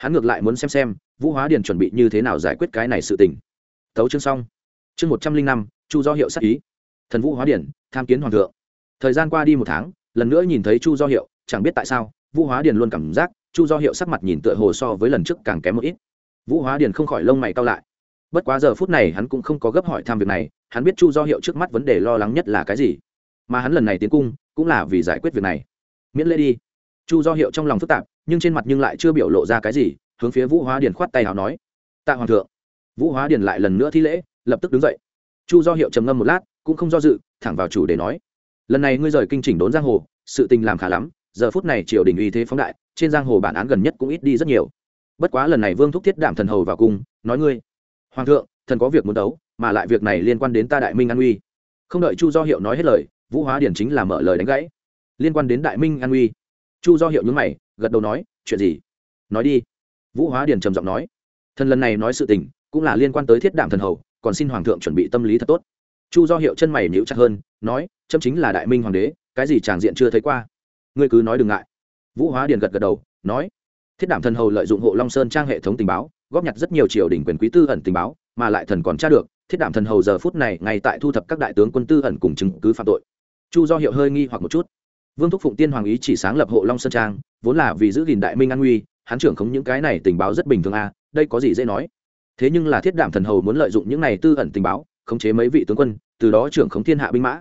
hắn ngược lại muốn xem xem, vũ hóa điền chuẩn bị như thế nào giải quyết cái này sự tình. Tấu chương xong. Chương một trăm linh năm, chu do hiệu sắc ý. Thần vũ hóa điển tham kiến hoàng thượng. Thời gian qua đi một tháng, lần nữa nhìn thấy chu do hiệu, chẳng biết tại sao, vũ hóa điền luôn cảm giác chu do hiệu sắc mặt nhìn tựa hồ so với lần trước càng kém một ít. Vũ hóa điền không khỏi lông mày cao lại bất quá giờ phút này hắn cũng không có gấp hỏi thăm việc này, hắn biết chu do hiệu trước mắt vấn đề lo lắng nhất là cái gì. Mà hắn lần này tiến cung, cũng là vì giải quyết việc này. Miễn lễ đi. Chu do hiệu trong lòng phức tạp, nhưng trên mặt nhưng lại chưa biểu lộ ra cái gì, hướng phía vũ hóa điền khoát tay h nói. Tạ hoàng thượng. Vũ hóa điền lại lần nữa thi lễ, lập tức đứng dậy. Chu do hiệu trầm ngâm một lát, cũng không do dự, thẳng vào chủ để nói. Lần này ngươi rời kinh chỉnh đốn giang hồ, sự tình làm khá lắm, giờ phút này triều đình uy thế phóng đại, trên giang hồ bản án gần nhất cũng ít đi rất nhiều. Bất quá lần này vương thúc thiết đảm thần hầu vào cung, nói ngươi hoàng thượng, thần có việc muốn đấu, mà lại việc này liên quan đến ta đại minh an uy. Không đợi chu do hiệu nói hết lời, vũ hóa điển chính là mở lời đánh gãy. Liên quan đến đại minh an uy. Chu do hiệu nhúng mày, gật đầu nói, chuyện gì? Nói đi. Vũ hóa điển trầm giọng nói, thần lần này nói sự tình, cũng là liên quan tới thiết đảm thần hầu, còn xin hoàng thượng chuẩn bị tâm lý thật tốt. Chu do hiệu chân mày nhíu chặt hơn, nói châm chính là đại minh hoàng đế, cái gì tràng diện chưa thấy qua? Ngươi cứ nói đừng ngại. Vũ hóa điền gật gật đầu, nói, thiết đảm thần hầu lợi dụng hộ long sơn trang hệ thống tình báo góp nhặt rất nhiều triều đình quyền quý tư ẩn tình báo, mà lại thần còn tra được, thiết đảm thần hầu giờ phút này ngay tại thu thập các đại tướng quân tư ẩn cùng chứng cứ phạm tội. Chu do hiệu hơi nghi hoặc một chút. Vương thúc phụng tiên hoàng ý chỉ sáng lập hộ long sơn trang, vốn là vì giữ gìn đại minh an nguy hắn trưởng không những cái này tình báo rất bình thường à đây có gì dễ nói. Thế nhưng là thiết đảm thần hầu muốn lợi dụng những này tư ẩn tình báo, khống chế mấy vị tướng quân, từ đó trưởng khống thiên hạ binh mã.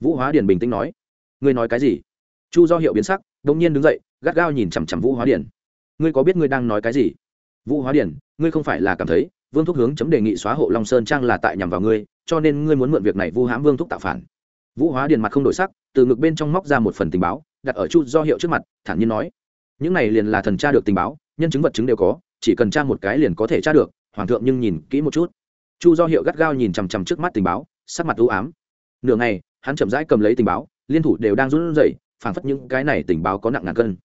Vũ hóa điền bình tĩnh nói, ngươi nói cái gì? Chu do hiệu biến sắc đ ỗ n g nhiên đứng dậy, gắt gao nhìn chằm chằm vũ hóa điền. Ngươi có biết ngươi đang nói cái gì? Vũ hóa điền ngươi không phải là cảm thấy vương thúc hướng chấm đề nghị xóa hộ long sơn trang là tại nhằm vào ngươi, cho nên ngươi muốn mượn việc này vu hãm vương thúc tạo phản. Vũ hóa điền mặt không đổi sắc, từ ngực bên trong móc ra một phần tình báo, đặt ở chu do hiệu trước mặt, thản nhiên nói, những này liền là thần tra được tình báo, nhân chứng vật chứng đều có, chỉ cần tra một cái liền có thể tra được, hoàng thượng nhưng nhìn kỹ một chút. Chu do hiệu gắt gao nhìn chằm chằm trước mắt tình báo, sắc mặt u ám. Nửa ngày, hắn chậm rãi cầm lấy tình báo, liên thủ đều đang run rẩy, phảng phất những cái này tình báo có nặng ngàn cân.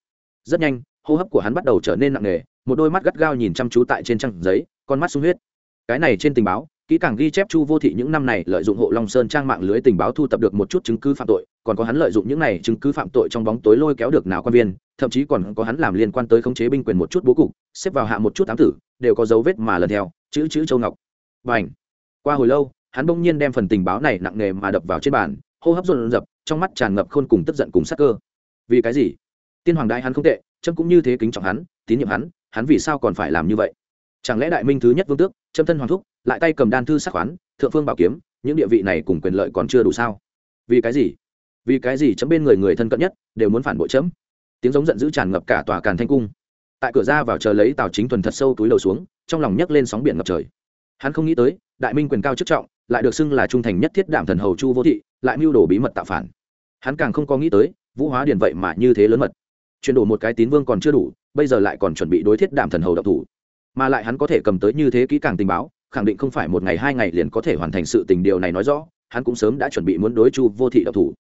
Rất nhanh, hô hấp của hắn bắt đầu trở nên nặng nề một đôi mắt gắt gao nhìn chăm chú tại trên trang giấy con mắt sung huyết. Cái này trên tình báo kỹ càng ghi chép chu vô thị những năm này lợi dụng hộ long sơn trang mạng lưới tình báo thu tập được một chút chứng cứ phạm tội còn có hắn lợi dụng những này chứng cứ phạm tội trong bóng tối lôi kéo được nào quan viên thậm chí còn có hắn làm liên quan tới khống chế binh quyền một chút bố cục xếp vào hạ một chút tám tử đều có dấu vết mà lần theo chữ chữ châu ngọc. Và ảnh qua hồi lâu hắn bỗng nhiên đem phần tình báo này nặng nề mà đập vào trên bàn hô hấp rộn rập, trong mắt tràn ngập khôn cùng tức giận cùng sắc cơ. Vì cái gì? Tiên hoàng đại hắn không tệ trâm cũng như thế kính trọng hắn tín nhiệm hắn hắn vì sao còn phải làm như vậy? Chẳng lẽ đại minh thứ nhất vương tước trâm thân hoàng thúc, lại tay cầm đan thư sắc khoán, thượng phương bảo kiếm, những địa vị này cùng quyền lợi còn chưa đủ sao? Vì cái gì? Vì cái gì chấm bên người người thân cận nhất đều muốn phản bội chấm? Tiếng giống giận dữ tràn ngập cả tòa càn thanh cung. Tại cửa ra vào chờ lấy tào chính thuần thật sâu túi đầu xuống, trong lòng nhấc lên sóng biển ngập trời. Hắn không nghĩ tới, đại minh quyền cao chức trọng, lại được xưng là trung thành nhất thiết đảm thần hầu chu vô thị, lại mưu đồ bí mật tạo phản. Hắn càng không có nghĩ tới, vũ hóa điền vậy mà như thế lớn mật. Chuyển đổi một cái tín vương còn chưa đủ bây giờ lại còn chuẩn bị đối thiết đảm thần hầu độc thủ. Mà lại hắn có thể cầm tới như thế kỹ càng tình báo, khẳng định không phải một ngày hai ngày liền có thể hoàn thành sự tình điều này nói rõ, hắn cũng sớm đã chuẩn bị muốn đối chu vô thị độc thủ.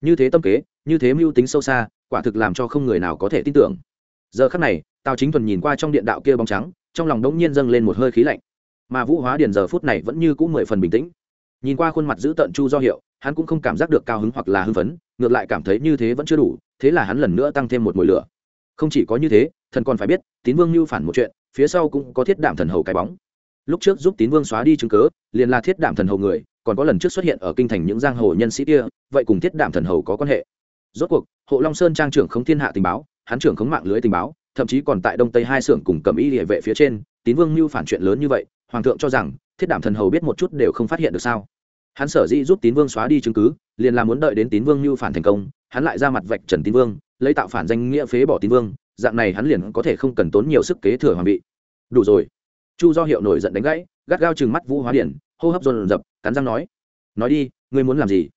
Như thế tâm kế, như thế mưu tính sâu xa, quả thực làm cho không người nào có thể tin tưởng. Giờ khắc này, tào chính thuần nhìn qua trong điện đạo kia bóng trắng, trong lòng đống nhiên dâng lên một hơi khí lạnh. Mà vũ hóa điền giờ phút này vẫn như c ũ mười phần bình tĩnh. Nhìn qua khuôn mặt giữ tận chu do hiệu, hắn cũng không cảm giác được cao hứng hoặc là hưng phấn, ngược lại cảm thấy như thế vẫn chưa đủ, thế là hắn lần nữa tăng thêm một mùi lửa. Không chỉ có như thế thần còn phải biết, tín vương mưu phản một chuyện, phía sau cũng có thiết đảm thần hầu cái bóng. Lúc trước giúp tín vương xóa đi chứng cớ liền là thiết đảm thần hầu người, còn có lần trước xuất hiện ở kinh thành những giang hồ nhân sĩ kia, vậy cùng thiết đảm thần hầu có quan hệ. Rốt cuộc, hộ long sơn trang trưởng không thiên hạ tình báo, hắn trưởng khống mạng lưới tình báo, thậm chí còn tại đông tây hai xưởng cùng cầm y địa vệ phía trên, tín vương mưu phản chuyện lớn như vậy, hoàng thượng cho rằng, thiết đảm thần hầu biết một chút đều không phát hiện được sao. Hắn sở dĩ giúp tín vương xóa đi chứng cứ, liền là muốn đợi đến tín vương mưu phản thành công, hắn lại ra mặt vạch trần tín vương, lấy tạo phản danh nghĩa phế bỏ tín vương dạng này hắn liền có thể không cần tốn nhiều sức kế thừa hoàng vị. Đủ rồi. Chu do hiệu nổi giận đánh gãy, gắt gao chừng mắt vũ hóa điển, hô hấp dồn dập, cắn răng nói nói đi, ngươi muốn làm gì?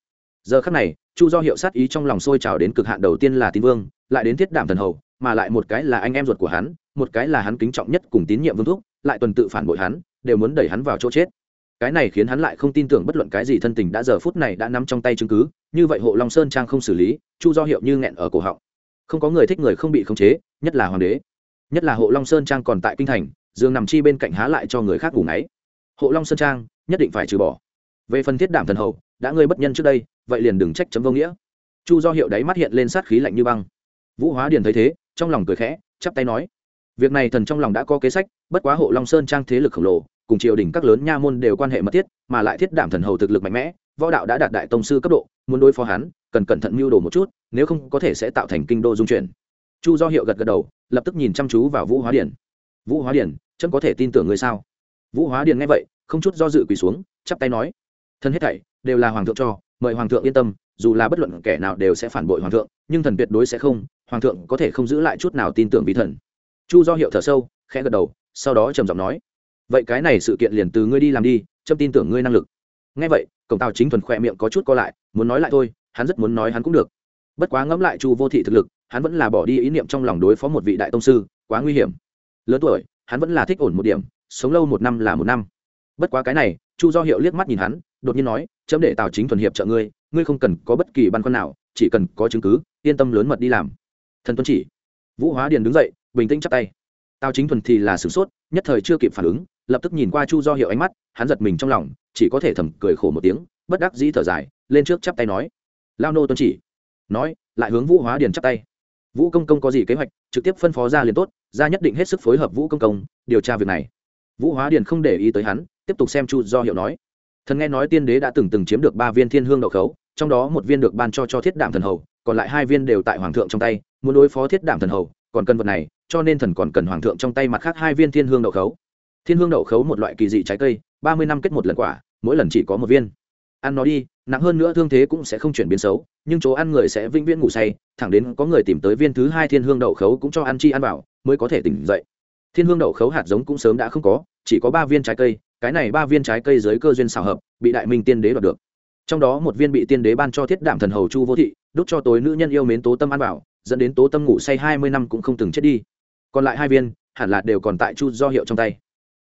Giờ khắc này, chu do hiệu sát ý trong lòng sôi trào đến cực hạn, đầu tiên là tín vương, lại đến thiết đảm thần hầu, mà lại một cái là anh em ruột của hắn, một cái là hắn kính trọng nhất cùng tín nhiệm vương thúc, lại tuần tự phản bội hắn, đều muốn đẩy hắn vào chỗ chết. Cái này khiến hắn lại không tin tưởng bất luận cái gì thân tình đã giờ phút này đã nắm trong tay chứng cứ, như vậy hộ long sơn trang không xử lý, chu do hiệu như nghẹn ở cổ họng không có người thích người không bị khống chế, nhất là hoàng đế. Nhất là hộ long sơn trang còn tại kinh thành, dương nằm chi bên cạnh há lại cho người khác ngủ ngáy. Hộ long sơn trang, nhất định phải trừ bỏ. Về phần thiết đảm thần hầu, đã ngươi bất nhân trước đây, vậy liền đừng trách chấm vô nghĩa. Chu do hiệu đáy mắt hiện lên sát khí lạnh như băng. Vũ hóa điền thấy thế, trong lòng cười khẽ, chắp tay nói, việc này thần trong lòng đã có kế sách, bất quá hộ long sơn trang thế lực khổng lồ, cùng triều đình các lớn nha môn đều quan hệ mật thiết, mà lại thiết đảm thần hầu thực lực mạnh mẽ, võ đạo đã đạt đại tông sư cấp độ, muốn đối phó hắn cần cẩn thận mưu đồ một chút, nếu không có thể sẽ tạo thành kinh đô dung chuyển. Chu do hiệu gật gật đầu, lập tức nhìn chăm chú vào vũ hóa điển. Vũ hóa điển, chấm có thể tin tưởng ngươi sao? Vũ hóa điển nghe vậy, không chút do dự quỳ xuống, chắp tay nói, thân hết thảy đều là hoàng thượng cho, mời hoàng thượng yên tâm, dù là bất luận kẻ nào đều sẽ phản bội hoàng thượng, nhưng thần tuyệt đối sẽ không, hoàng thượng có thể không giữ lại chút nào tin tưởng vì thần. Chu do hiệu thở sâu, khẽ gật đầu, sau đó trầm giọng nói, vậy cái này sự kiện liền từ ngươi đi làm đi, chấm tin tưởng ngươi năng lực. Nghe vậy, cổng tàu chính thuần khỏe miệng có chút co lại, muốn nói lại thôi hắn rất muốn nói hắn cũng được. Bất quá ngẫm lại chu vô thị thực lực, hắn vẫn là bỏ đi ý niệm trong lòng đối phó một vị đại tông sư, quá nguy hiểm. Lớn tuổi, hắn vẫn là thích ổn một điểm, sống lâu một năm là một năm. Bất quá cái này, chu do hiệu liếc mắt nhìn hắn, đột nhiên nói, chấm để tào chính thuần hiệp trợ ngươi ngươi không cần có bất kỳ băn khoăn nào, chỉ cần có chứng cứ, yên tâm lớn mật đi làm. Thần tuân chỉ, vũ hóa điền đứng dậy, bình tĩnh chắp tay. Tào chính thuần thì là sửng sốt, nhất thời chưa kịp phản ứng, lập tức nhìn qua chu do hiệu ánh mắt, hắn giật mình trong lòng, chỉ có thể thầm cười khổ một tiếng, bất đắc dĩ thở dài, lên trước chắp tay nói lao nô tuân chỉ, nói, lại hướng vũ hóa điền chắp tay. Vũ công công có gì kế hoạch, trực tiếp phân phó ra liền tốt, ra nhất định hết sức phối hợp vũ công công, điều tra việc này. Vũ hóa điền không để ý tới hắn, tiếp tục xem chu do hiệu nói. Thần nghe nói tiên đế đã từng từng chiếm được ba viên thiên hương đậu khấu, trong đó một viên được ban cho cho thiết đảm thần hầu, còn lại hai viên đều tại hoàng thượng trong tay, muốn đối phó thiết đảm thần hầu, còn cần vật này, cho nên thần còn cần hoàng thượng trong tay mặt khác hai viên thiên hương đậu khấu. Thiên hương đậu khấu một loại kỳ dị trái cây, ba mươi năm kết một lần quả, mỗi lần chỉ có một viên ăn nó đi, nặng hơn nữa thương thế cũng sẽ không chuyển biến xấu, nhưng chỗ ăn người sẽ vĩnh viễn ngủ say, thẳng đến có người tìm tới viên thứ hai thiên hương đậu khấu cũng cho ăn chi ăn vào, mới có thể tỉnh dậy. Thiên hương đậu khấu hạt giống cũng sớm đã không có, chỉ có ba viên trái cây, cái này ba viên trái cây dưới cơ duyên xào hợp, bị đại minh tiên đế đoạt được. Trong đó một viên bị tiên đế ban cho thiết đảm thần hầu chu vô thị đúc cho tối nữ nhân yêu mến tố tâm ăn vào, dẫn đến tố tâm ngủ say hai mươi năm cũng không từng chết đi. Còn lại hai viên, hẳn là đều còn tại chu do hiệu trong tay.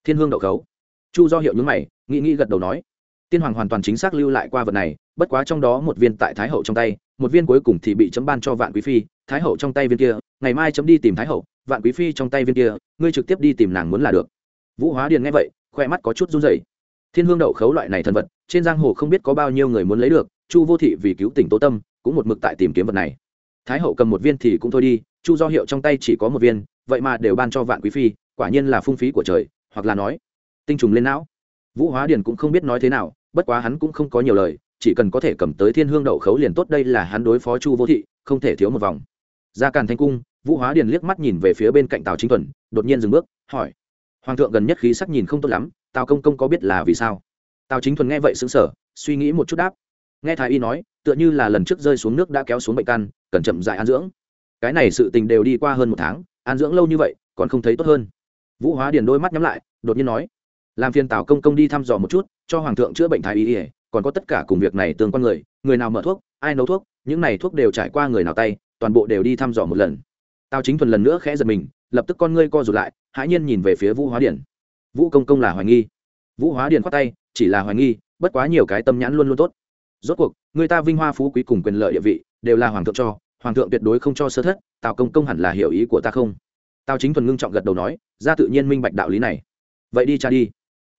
Thiên hương đậu khấu. Chu do hiệu nhúng mày, nghĩ nghĩ gật đầu nói tiên hoàng hoàn toàn chính xác lưu lại qua vật này, bất quá trong đó một viên tại thái hậu trong tay, một viên cuối cùng thì bị chấm ban cho vạn quý phi. Thái hậu trong tay viên kia, ngày mai chấm đi tìm thái hậu, vạn quý phi trong tay viên kia, ngươi trực tiếp đi tìm nàng muốn là được. Vũ hóa điền nghe vậy khoe mắt có chút run rẩy. Thiên hương đậu khấu loại này thần vật, trên giang hồ không biết có bao nhiêu người muốn lấy được, chu vô thị vì cứu tỉnh tố tâm, cũng một mực tại tìm kiếm vật này. Thái hậu cầm một viên thì cũng thôi đi, chu do hiệu trong tay chỉ có một viên, vậy mà đều ban cho vạn quý phi, quả nhiên là phung phí của trời, hoặc là nói, tinh trùng lên não. Vũ hóa điền cũng không biết nói thế nào bất quá hắn cũng không có nhiều lời, chỉ cần có thể cầm tới thiên hương đậu khấu liền tốt, đây là hắn đối phó chu vô thị, không thể thiếu một vòng. Ra càn thanh cung, vũ hóa điền liếc mắt nhìn về phía bên cạnh tào chính thuần, đột nhiên dừng bước, hỏi. Hoàng thượng gần nhất khí sắc nhìn không tốt lắm, tào công công có biết là vì sao? Tào chính thuần nghe vậy xứng sở suy nghĩ một chút đáp. Nghe thái y nói, tựa như là lần trước rơi xuống nước đã kéo xuống bệnh căn, cần chậm dại an dưỡng. Cái này sự tình đều đi qua hơn một tháng, an dưỡng lâu như vậy, còn không thấy tốt hơn. Vũ hóa điền đôi mắt nhắm lại, đột nhiên nói làm phiền tào công công đi thăm dò một chút, cho hoàng thượng chữa bệnh thái y ỉa còn có tất cả cùng việc này tương quan người người nào mở thuốc, ai nấu thuốc, những này thuốc đều trải qua người nào tay, toàn bộ đều đi thăm dò một lần. Tào chính thuần lần nữa khẽ giật mình, lập tức con ngươi co rụt lại, hãi nhiên nhìn về phía vũ hóa điển. Vũ công công là hoài nghi. Vũ hóa điển khoát tay, chỉ là hoài nghi, bất quá nhiều cái tâm nhãn luôn luôn tốt. Rốt cuộc, người ta vinh hoa phú quý cùng quyền lợi địa vị, đều là hoàng thượng cho, hoàng thượng tuyệt đối không cho sơ thất, tào công công hẳn là hiểu ý của ta không? Tào chính thuần ngưng trọng gật đầu nói, ra tự nhiên minh bạch đạo lý này. Vậy đi cha đi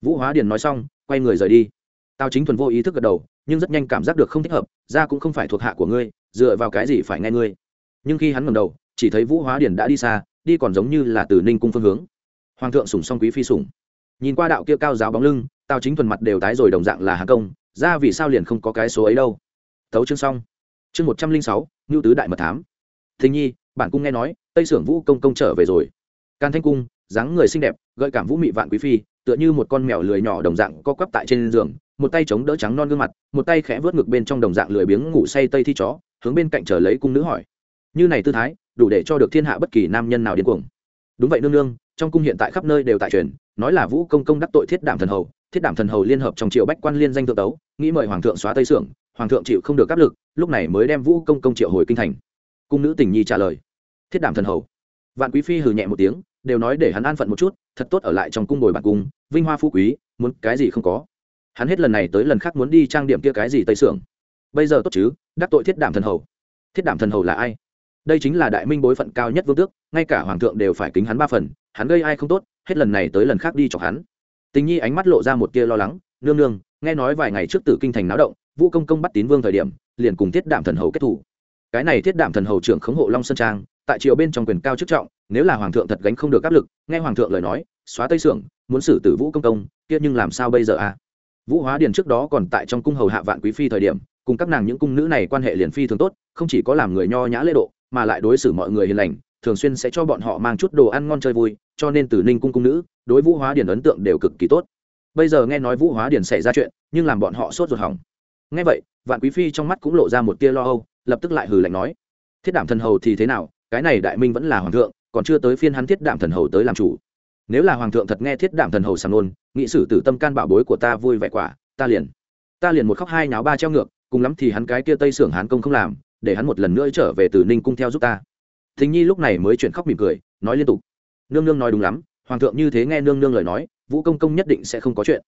vũ hóa điền nói xong, quay người rời đi. Tào chính thuần vô ý thức gật đầu, nhưng rất nhanh cảm giác được không thích hợp, ra cũng không phải thuộc hạ của ngươi, dựa vào cái gì phải nghe ngươi. Nhưng khi hắn ngầm đầu, chỉ thấy vũ hóa điền đã đi xa, đi còn giống như là từ ninh cung phương hướng. Hoàng thượng sủng song quý phi sủng. Nhìn qua đạo kia cao giáo bóng lưng, tào chính thuần mặt đều tái rồi đồng dạng là hà công, ra vì sao liền không có cái số ấy đâu. Thấu chương xong. Chương một trăm linh sáu ngưu tứ đại mật thám. Thình nhi, bản cung nghe nói, tây sưởng vũ công công trở về rồi. Can thanh cung, dáng người xinh đẹp, gợi cảm vũ mị vạn quý phi tựa như một con mèo lười nhỏ đồng dạng co quắp tại trên giường, một tay chống đỡ trắng non gương mặt, một tay khẽ vớt ngực bên trong đồng dạng lười biếng ngủ say tây thi chó, hướng bên cạnh chờ lấy cung nữ hỏi. Như này tư thái, đủ để cho được thiên hạ bất kỳ nam nhân nào điên cuồng. Đúng vậy nương nương, trong cung hiện tại khắp nơi đều tại truyền, nói là vũ công công đắc tội thiết đảm thần hầu, thiết đảm thần hầu liên hợp trong triệu bách quan liên danh thượng tấu, nghĩ mời hoàng thượng xóa tây sưởng, hoàng thượng chịu không được áp lực, lúc này mới đem vũ công công triệu hồi kinh thành. Cung nữ tình nhi trả lời. Thiết đảm thần hầu. Vạn quý phi hừ nhẹ một tiếng đều nói để hắn an phận một chút, thật tốt ở lại trong cung bồi bản cung vinh hoa phú quý, muốn cái gì không có. Hắn hết lần này tới lần khác muốn đi trang điểm kia cái gì tây sưởng. Bây giờ tốt chứ, đắc tội thiết đảm thần hầu. Thiết đảm thần hầu là ai? Đây chính là đại minh bối phận cao nhất vương tước, ngay cả hoàng thượng đều phải kính hắn ba phần, hắn gây ai không tốt, hết lần này tới lần khác đi chọc hắn. Tình nhi ánh mắt lộ ra một tia lo lắng, nương nương, nghe nói vài ngày trước tử kinh thành náo động, vũ công công bắt tín vương thời điểm, liền cùng thiết đảm thần hầu kết thủ. Cái này thiết đảm thần hầu trưởng khống hộ long sơn trang tại triều bên trong quyền cao chức trọng, nếu là hoàng thượng thật gánh không được áp lực, nghe hoàng thượng lời nói, xóa tây sưởng, muốn xử tử vũ công công kia nhưng làm sao bây giờ à? vũ hóa điền trước đó còn tại trong cung hầu hạ vạn quý phi thời điểm, cùng các nàng những cung nữ này quan hệ liền phi thường tốt, không chỉ có làm người nho nhã lễ độ, mà lại đối xử mọi người hiền lành, thường xuyên sẽ cho bọn họ mang chút đồ ăn ngon chơi vui, cho nên từ ninh cung cung nữ, đối vũ hóa điền ấn tượng đều cực kỳ tốt. Bây giờ nghe nói vũ hóa điền xảy ra chuyện, nhưng làm bọn họ sốt ruột hỏng. Nghe vậy, vạn quý phi trong mắt cũng lộ ra một tia lo âu, lập tức lại hừ lạnh nói, thiết đảm thần hầu thì thế nào? Cái này đại minh vẫn là hoàng thượng, còn chưa tới phiên hắn thiết đạm thần hầu tới làm chủ. Nếu là hoàng thượng thật nghe thiết đạm thần hầu sàng nôn, nghị sử tử tâm can bảo bối của ta vui vẻ quả, ta liền ta liền một khóc hai nháo ba treo ngược, cùng lắm thì hắn cái kia tây sưởng hán công không làm, để hắn một lần nữa trở về từ ninh cung theo giúp ta. Thính nhi lúc này mới chuyển khóc mỉm cười, nói liên tục. Nương nương nói đúng lắm, hoàng thượng như thế nghe nương nương lời nói, vũ công công nhất định sẽ không có chuyện.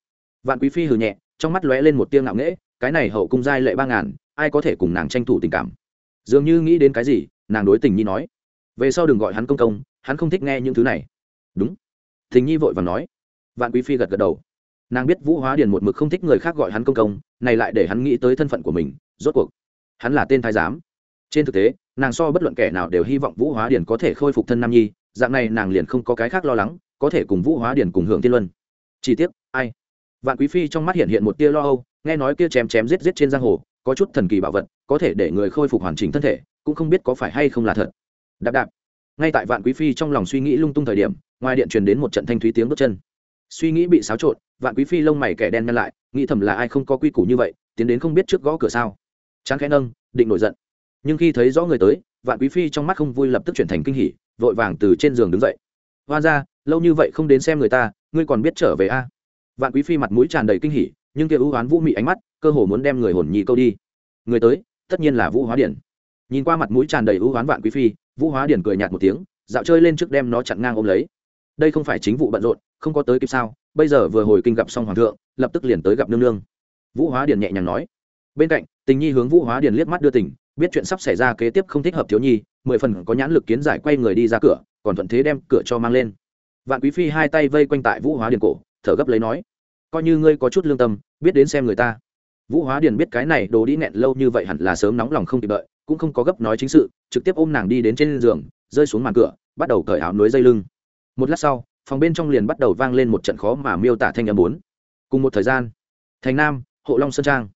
Vạn quý phi hừ nhẹ, trong mắt lóe lên một tiếng ngạo nghễ, cái này hậu cung giai lệ ba ngàn, ai có thể cùng nàng tranh thủ tình cảm? Dường như nghĩ đến cái gì nàng đối tình nhi nói, về sau đừng gọi hắn công công, hắn không thích nghe những thứ này. Đúng. Tình nhi vội và nói. Vạn quý phi gật gật đầu. Nàng biết vũ hóa điền một mực không thích người khác gọi hắn công công, này lại để hắn nghĩ tới thân phận của mình, rốt cuộc, hắn là tên thái giám. Trên thực tế, nàng so bất luận kẻ nào đều hy vọng vũ hóa điền có thể khôi phục thân nam nhi, dạng này nàng liền không có cái khác lo lắng, có thể cùng vũ hóa điền cùng hưởng tiên luân. Chỉ tiếc, ai? Vạn quý phi trong mắt hiện hiện một tia lo âu, nghe nói kia chém chém giết giết trên giang hồ, có chút thần kỳ bảo vật, có thể để người khôi phục hoàn chỉnh thân thể cũng không biết có phải hay không là thật. Đạp đạp. Ngay tại vạn quý phi trong lòng suy nghĩ lung tung thời điểm, ngoài điện truyền đến một trận thanh thúy tiếng bước chân. Suy nghĩ bị xáo trộn, vạn quý phi lông mày kẻ đen nhăn lại, nghĩ thầm là ai không có quy củ như vậy, tiến đến không biết trước gõ cửa sao. Tráng khẽ nâng, định nổi giận. Nhưng khi thấy rõ người tới, vạn quý phi trong mắt không vui lập tức chuyển thành kinh hỉ, vội vàng từ trên giường đứng dậy. Hoa ra lâu như vậy không đến xem người ta, ngươi còn biết trở về a? À? vạn quý phi mặt mũi tràn đầy kinh hỉ, nhưng kia ưu oán vũ mị ánh mắt, cơ hồ muốn đem người hồn nhị câu đi. Người tới, tất nhiên là vũ hóa điển nhìn qua mặt mũi tràn đầy ưu oán vạn quý phi, vũ hóa điển cười nhạt một tiếng, dạo chơi lên trước đem nó chặn ngang ôm lấy. Đây không phải chính vụ bận rộn, không có tới kịp sao, bây giờ vừa hồi kinh gặp xong hoàng thượng, lập tức liền tới gặp nương nương. Vũ hóa điền nhẹ nhàng nói. Bên cạnh, tình nhi hướng vũ hóa điền liếc mắt đưa tình, biết chuyện sắp xảy ra kế tiếp không thích hợp thiếu nhi, mười phần có nhãn lực kiến giải quay người đi ra cửa, còn thuận thế đem cửa cho mang lên. Vạn quý phi hai tay vây quanh tại vũ hóa điền cổ, thở gấp lấy nói. Coi như ngươi có chút lương tâm, biết đến xem người ta. Vũ hóa điền biết cái này đồ đi nẹn lâu như vậy hẳn là sớm nóng lòng không kịp đợi cũng không có gấp nói chính sự, trực tiếp ôm nàng đi đến trên giường, rơi xuống màn cửa, bắt đầu cởi áo núi dây lưng. Một lát sau, phòng bên trong liền bắt đầu vang lên một trận khó mà miêu tả thanh âm bốn. Cùng một thời gian, thành nam, hộ long sơn trang.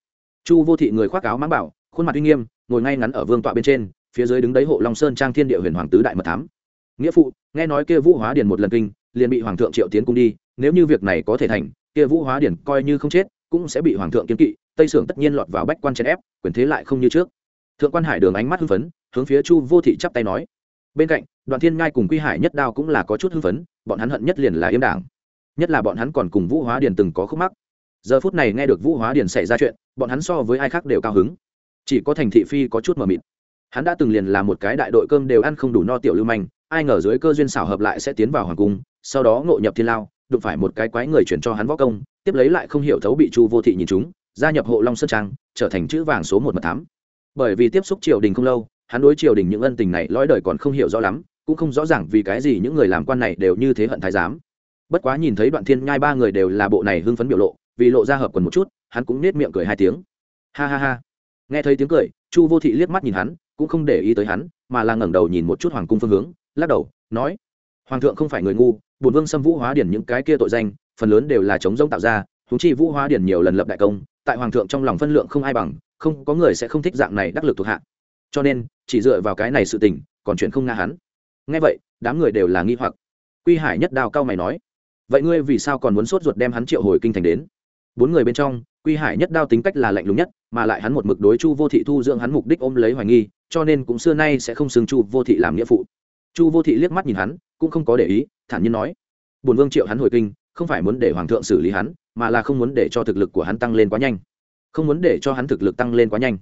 Chu vô thị người khoác áo mãng bảo, khuôn mặt uy nghiêm, ngồi ngay ngắn ở vương tọa bên trên, phía dưới đứng đấy hộ long sơn trang thiên địa huyền hoàng tứ đại mật thám. Nghĩa phụ, nghe nói kia vũ hóa điền một lần kinh, liền bị hoàng thượng triệu tiến cung đi, nếu như việc này có thể thành, kia vũ hóa điền coi như không chết, cũng sẽ bị hoàng thượng kiến kỵ, tây sưởng tất nhiên lọt vào bách quan chèn ép, quyền thế lại không như trước thượng quan hải đường ánh mắt hưng phấn, hướng phía chu vô thị chắp tay nói. Bên cạnh Đoàn thiên ngai cùng quy hải nhất đao cũng là có chút hưng phấn, bọn hắn hận nhất liền là yêm đảng. Nhất là bọn hắn còn cùng vũ hóa điền từng có khúc mắc. Giờ phút này nghe được vũ hóa điền xảy ra chuyện, bọn hắn so với ai khác đều cao hứng. Chỉ có thành thị phi có chút mờ mịt. Hắn đã từng liền là một cái đại đội cơm đều ăn không đủ no tiểu lưu manh, ai ngờ dưới cơ duyên xảo hợp lại sẽ tiến vào hoàng cung, sau đó ngộ nhập thiên lao, đụng phải một cái quái người chuyển cho hắn võ công, tiếp lấy lại không hiểu thấu bị chu vô thị nhìn chúng, gia nhập hộ long sơn trang, trở thành chữ vàng số một mật thám bởi vì tiếp xúc triều đình không lâu, hắn đối triều đình những ân tình này lõi đời còn không hiểu rõ lắm, cũng không rõ ràng vì cái gì những người làm quan này đều như thế hận thái giám. Bất quá nhìn thấy đoạn thiên nhai ba người đều là bộ này hưng phấn biểu lộ, vì lộ ra hợp quần một chút, hắn cũng nết miệng cười hai tiếng. Ha ha ha. Nghe thấy tiếng cười, chu vô thị liếc mắt nhìn hắn, cũng không để ý tới hắn, mà là ngẩng đầu nhìn một chút hoàng cung phương hướng, lắc đầu, nói, hoàng thượng không phải người ngu bùn vương xâm vũ hóa điển những cái kia tội danh, phần lớn đều là chống rông tạo ra thú chi vũ hóa điển nhiều lần lập đại công, tại hoàng thượng trong lòng phân lượng không ai bằng không có người sẽ không thích dạng này đắc lực thuộc hạ. Cho nên, chỉ dựa vào cái này sự tình, còn chuyện không nga hắn. Nghe vậy, đám người đều là nghi hoặc. Quy hải nhất đao cao mày nói, vậy ngươi vì sao còn muốn sốt ruột đem hắn triệu hồi kinh thành đến? Bốn người bên trong, quy hải nhất đao tính cách là lạnh lùng nhất, mà lại hắn một mực đối chu vô thị thu dưỡng hắn mục đích ôm lấy hoài nghi, cho nên cũng xưa nay sẽ không xưng chu vô thị làm nghĩa phụ. Chu vô thị liếc mắt nhìn hắn, cũng không có để ý, thản nhiên nói bùn vương triệu hắn hồi kinh, không phải muốn để hoàng thượng xử lý hắn, mà là không muốn để cho thực lực của hắn tăng lên quá nhanh không muốn để cho hắn thực lực tăng lên quá nhanh.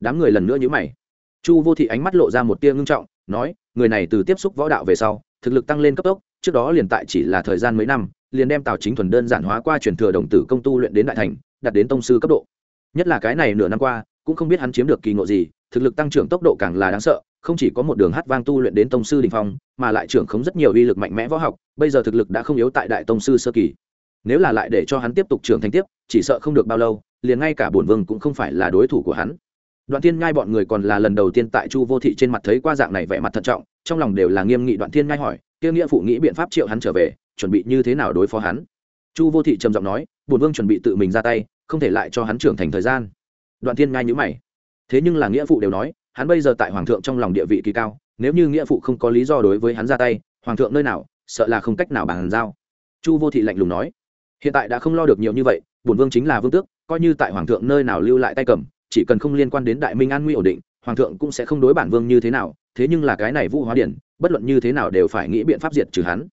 Đám người lần nữa nhữ mày. Chu vô thị ánh mắt lộ ra một tia ngưng trọng, nói, người này từ tiếp xúc võ đạo về sau, thực lực tăng lên cấp tốc, trước đó liền tại chỉ là thời gian mấy năm, liền đem tào chính thuần đơn giản hóa qua truyền thừa đồng tử công tu luyện đến đại thành, đạt đến tông sư cấp độ. Nhất là cái này nửa năm qua, cũng không biết hắn chiếm được kỳ ngộ gì, thực lực tăng trưởng tốc độ càng là đáng sợ, không chỉ có một đường hát vang tu luyện đến tông sư đình phong, mà lại trưởng khống rất nhiều uy lực mạnh mẽ võ học, bây giờ thực lực đã không yếu tại đại tông sư sơ kỳ nếu là lại để cho hắn tiếp tục trưởng thành tiếp, chỉ sợ không được bao lâu, liền ngay cả bổn vương cũng không phải là đối thủ của hắn. Đoạn thiên ngai bọn người còn là lần đầu tiên tại chu vô thị trên mặt thấy qua dạng này vẻ mặt thận trọng, trong lòng đều là nghiêm nghị đoạn thiên ngai hỏi, kia nghĩa phụ nghĩ biện pháp triệu hắn trở về, chuẩn bị như thế nào đối phó hắn? Chu vô thị trầm giọng nói, bổn vương chuẩn bị tự mình ra tay, không thể lại cho hắn trưởng thành thời gian. Đoạn thiên ngai nhữ mày. Thế nhưng là nghĩa phụ đều nói, hắn bây giờ tại hoàng thượng trong lòng địa vị kỳ cao, nếu như nghĩa phụ không có lý do đối với hắn ra tay, hoàng thượng nơi nào, sợ là không cách nào bàn giao. Chu vô thị lạnh lùng nói hiện tại đã không lo được nhiều như vậy, bổn vương chính là vương tước, coi như tại hoàng thượng nơi nào lưu lại tay cầm, chỉ cần không liên quan đến đại minh an nguy ổn định, hoàng thượng cũng sẽ không đối bản vương như thế nào, thế nhưng là cái này vũ hóa điển, bất luận như thế nào đều phải nghĩ biện pháp diệt trừ hắn.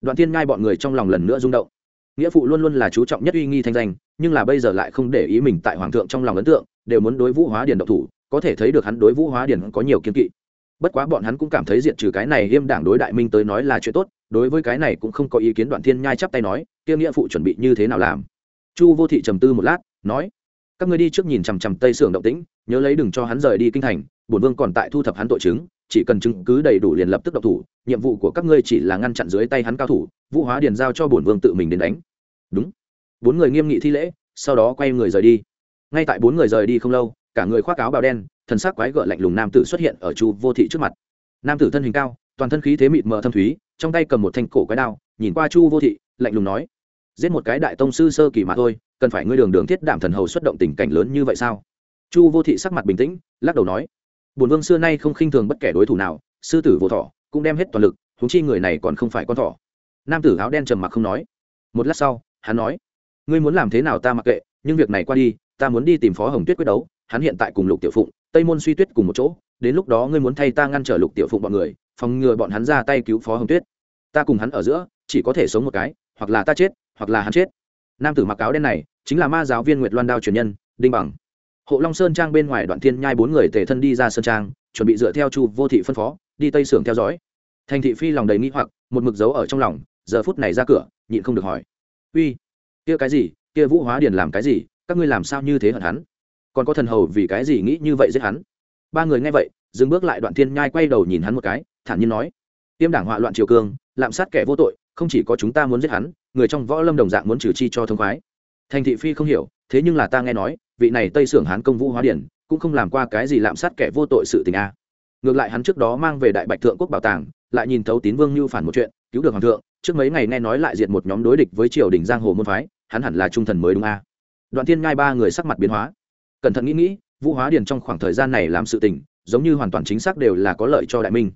Đoạn thiên ngai bọn người trong lòng lần nữa rung động. Nghĩa phụ luôn luôn là chú trọng nhất uy nghi thanh danh, nhưng là bây giờ lại không để ý mình tại hoàng thượng trong lòng ấn tượng, đều muốn đối vũ hóa điển độc thủ, có thể thấy được hắn đối vũ hóa điển có nhiều kiên kỵ. Bất quá bọn hắn cũng cảm thấy diệt trừ cái này hiêm đảng đối đại minh tới nói là chuyện tốt, đối với cái này cũng không có ý kiến đoạn thiên nhai chắp tay nói kia nghĩa phụ chuẩn bị như thế nào làm? Chu vô thị trầm tư một lát, nói, các ngươi đi trước nhìn chằm chằm tây sưởng động tĩnh, nhớ lấy đừng cho hắn rời đi kinh thành, bổn vương còn tại thu thập hắn tội chứng, chỉ cần chứng cứ đầy đủ liền lập tức độc thủ, nhiệm vụ của các ngươi chỉ là ngăn chặn dưới tay hắn cao thủ, vũ hóa điền giao cho bổn vương tự mình đến đánh. Đúng. Bốn người nghiêm nghị thi lễ, sau đó quay người rời đi. Ngay tại bốn người rời đi không lâu, cả người khoác áo bào đen, thần sắc quái gợ lạnh lùng nam tử xuất hiện ở chu vô thị trước mặt. Nam tử thân hình cao, toàn thân khí thế mịt mờ thâm thúy, trong tay cầm một thanh cổ quái đao, nhìn qua chu vô thị, lạnh lùng nói giết một cái đại tông sư sơ kỳ mà thôi, cần phải ngươi đường đường thiết đảm thần hầu xuất động tình cảnh lớn như vậy sao? Chu vô thị sắc mặt bình tĩnh, lắc đầu nói, bổn vương xưa nay không khinh thường bất kể đối thủ nào, sư tử vô thọ cũng đem hết toàn lực húng chi người này còn không phải con thỏ. Nam tử áo đen trầm mặc không nói. Một lát sau, hắn nói, ngươi muốn làm thế nào ta mặc kệ, nhưng việc này qua đi, ta muốn đi tìm phó hồng tuyết quyết đấu, hắn hiện tại cùng lục tiểu phụng, tây môn suy tuyết cùng một chỗ, đến lúc đó ngươi muốn thay ta ngăn trở lục tiểu phụng bọn người, phòng ngừa bọn hắn ra tay cứu phó hồng tuyết. Ta cùng hắn ở giữa, chỉ có thể sống một cái, hoặc là ta chết hoặc là hắn chết. Nam tử mặc áo đen này chính là ma giáo viên nguyệt loan đao truyền nhân, đinh bằng. Hộ long sơn trang bên ngoài đoạn thiên nhai bốn người tề thân đi ra sơn trang, chuẩn bị dựa theo chu vô thị phân phó, đi tây sưởng theo dõi. Thành thị phi lòng đầy nghĩ hoặc, một mực dấu ở trong lòng, giờ phút này ra cửa, nhịn không được hỏi. Uy, kia cái gì? Kia vũ hóa điền làm cái gì? Các ngươi làm sao như thế hận hắn? Còn có thần hầu vì cái gì nghĩ như vậy giết hắn? Ba người nghe vậy, dừng bước lại đoạn thiên nhai quay đầu nhìn hắn một cái, thản nhiên nói. Tiêm đảng họa loạn triều cương, lạm sát kẻ vô tội không chỉ có chúng ta muốn giết hắn, người trong võ lâm đồng dạng muốn trừ chi cho thông khoái. Thành thị phi không hiểu, thế nhưng là ta nghe nói, vị này tây sưởng hán công vũ hóa điển, cũng không làm qua cái gì lạm sát kẻ vô tội sự tình a. Ngược lại hắn trước đó mang về đại bạch thượng quốc bảo tàng, lại nhìn thấu tín vương như phản một chuyện, cứu được hoàng thượng, trước mấy ngày nghe nói lại diệt một nhóm đối địch với triều đình giang hồ môn phái, hắn hẳn là trung thần mới đúng a. Đoạn thiên ngai ba người sắc mặt biến hóa. Cẩn thận nghĩ nghĩ, vũ hóa điền trong khoảng thời gian này làm sự tình, giống như hoàn toàn chính xác đều là có lợi cho đại minh.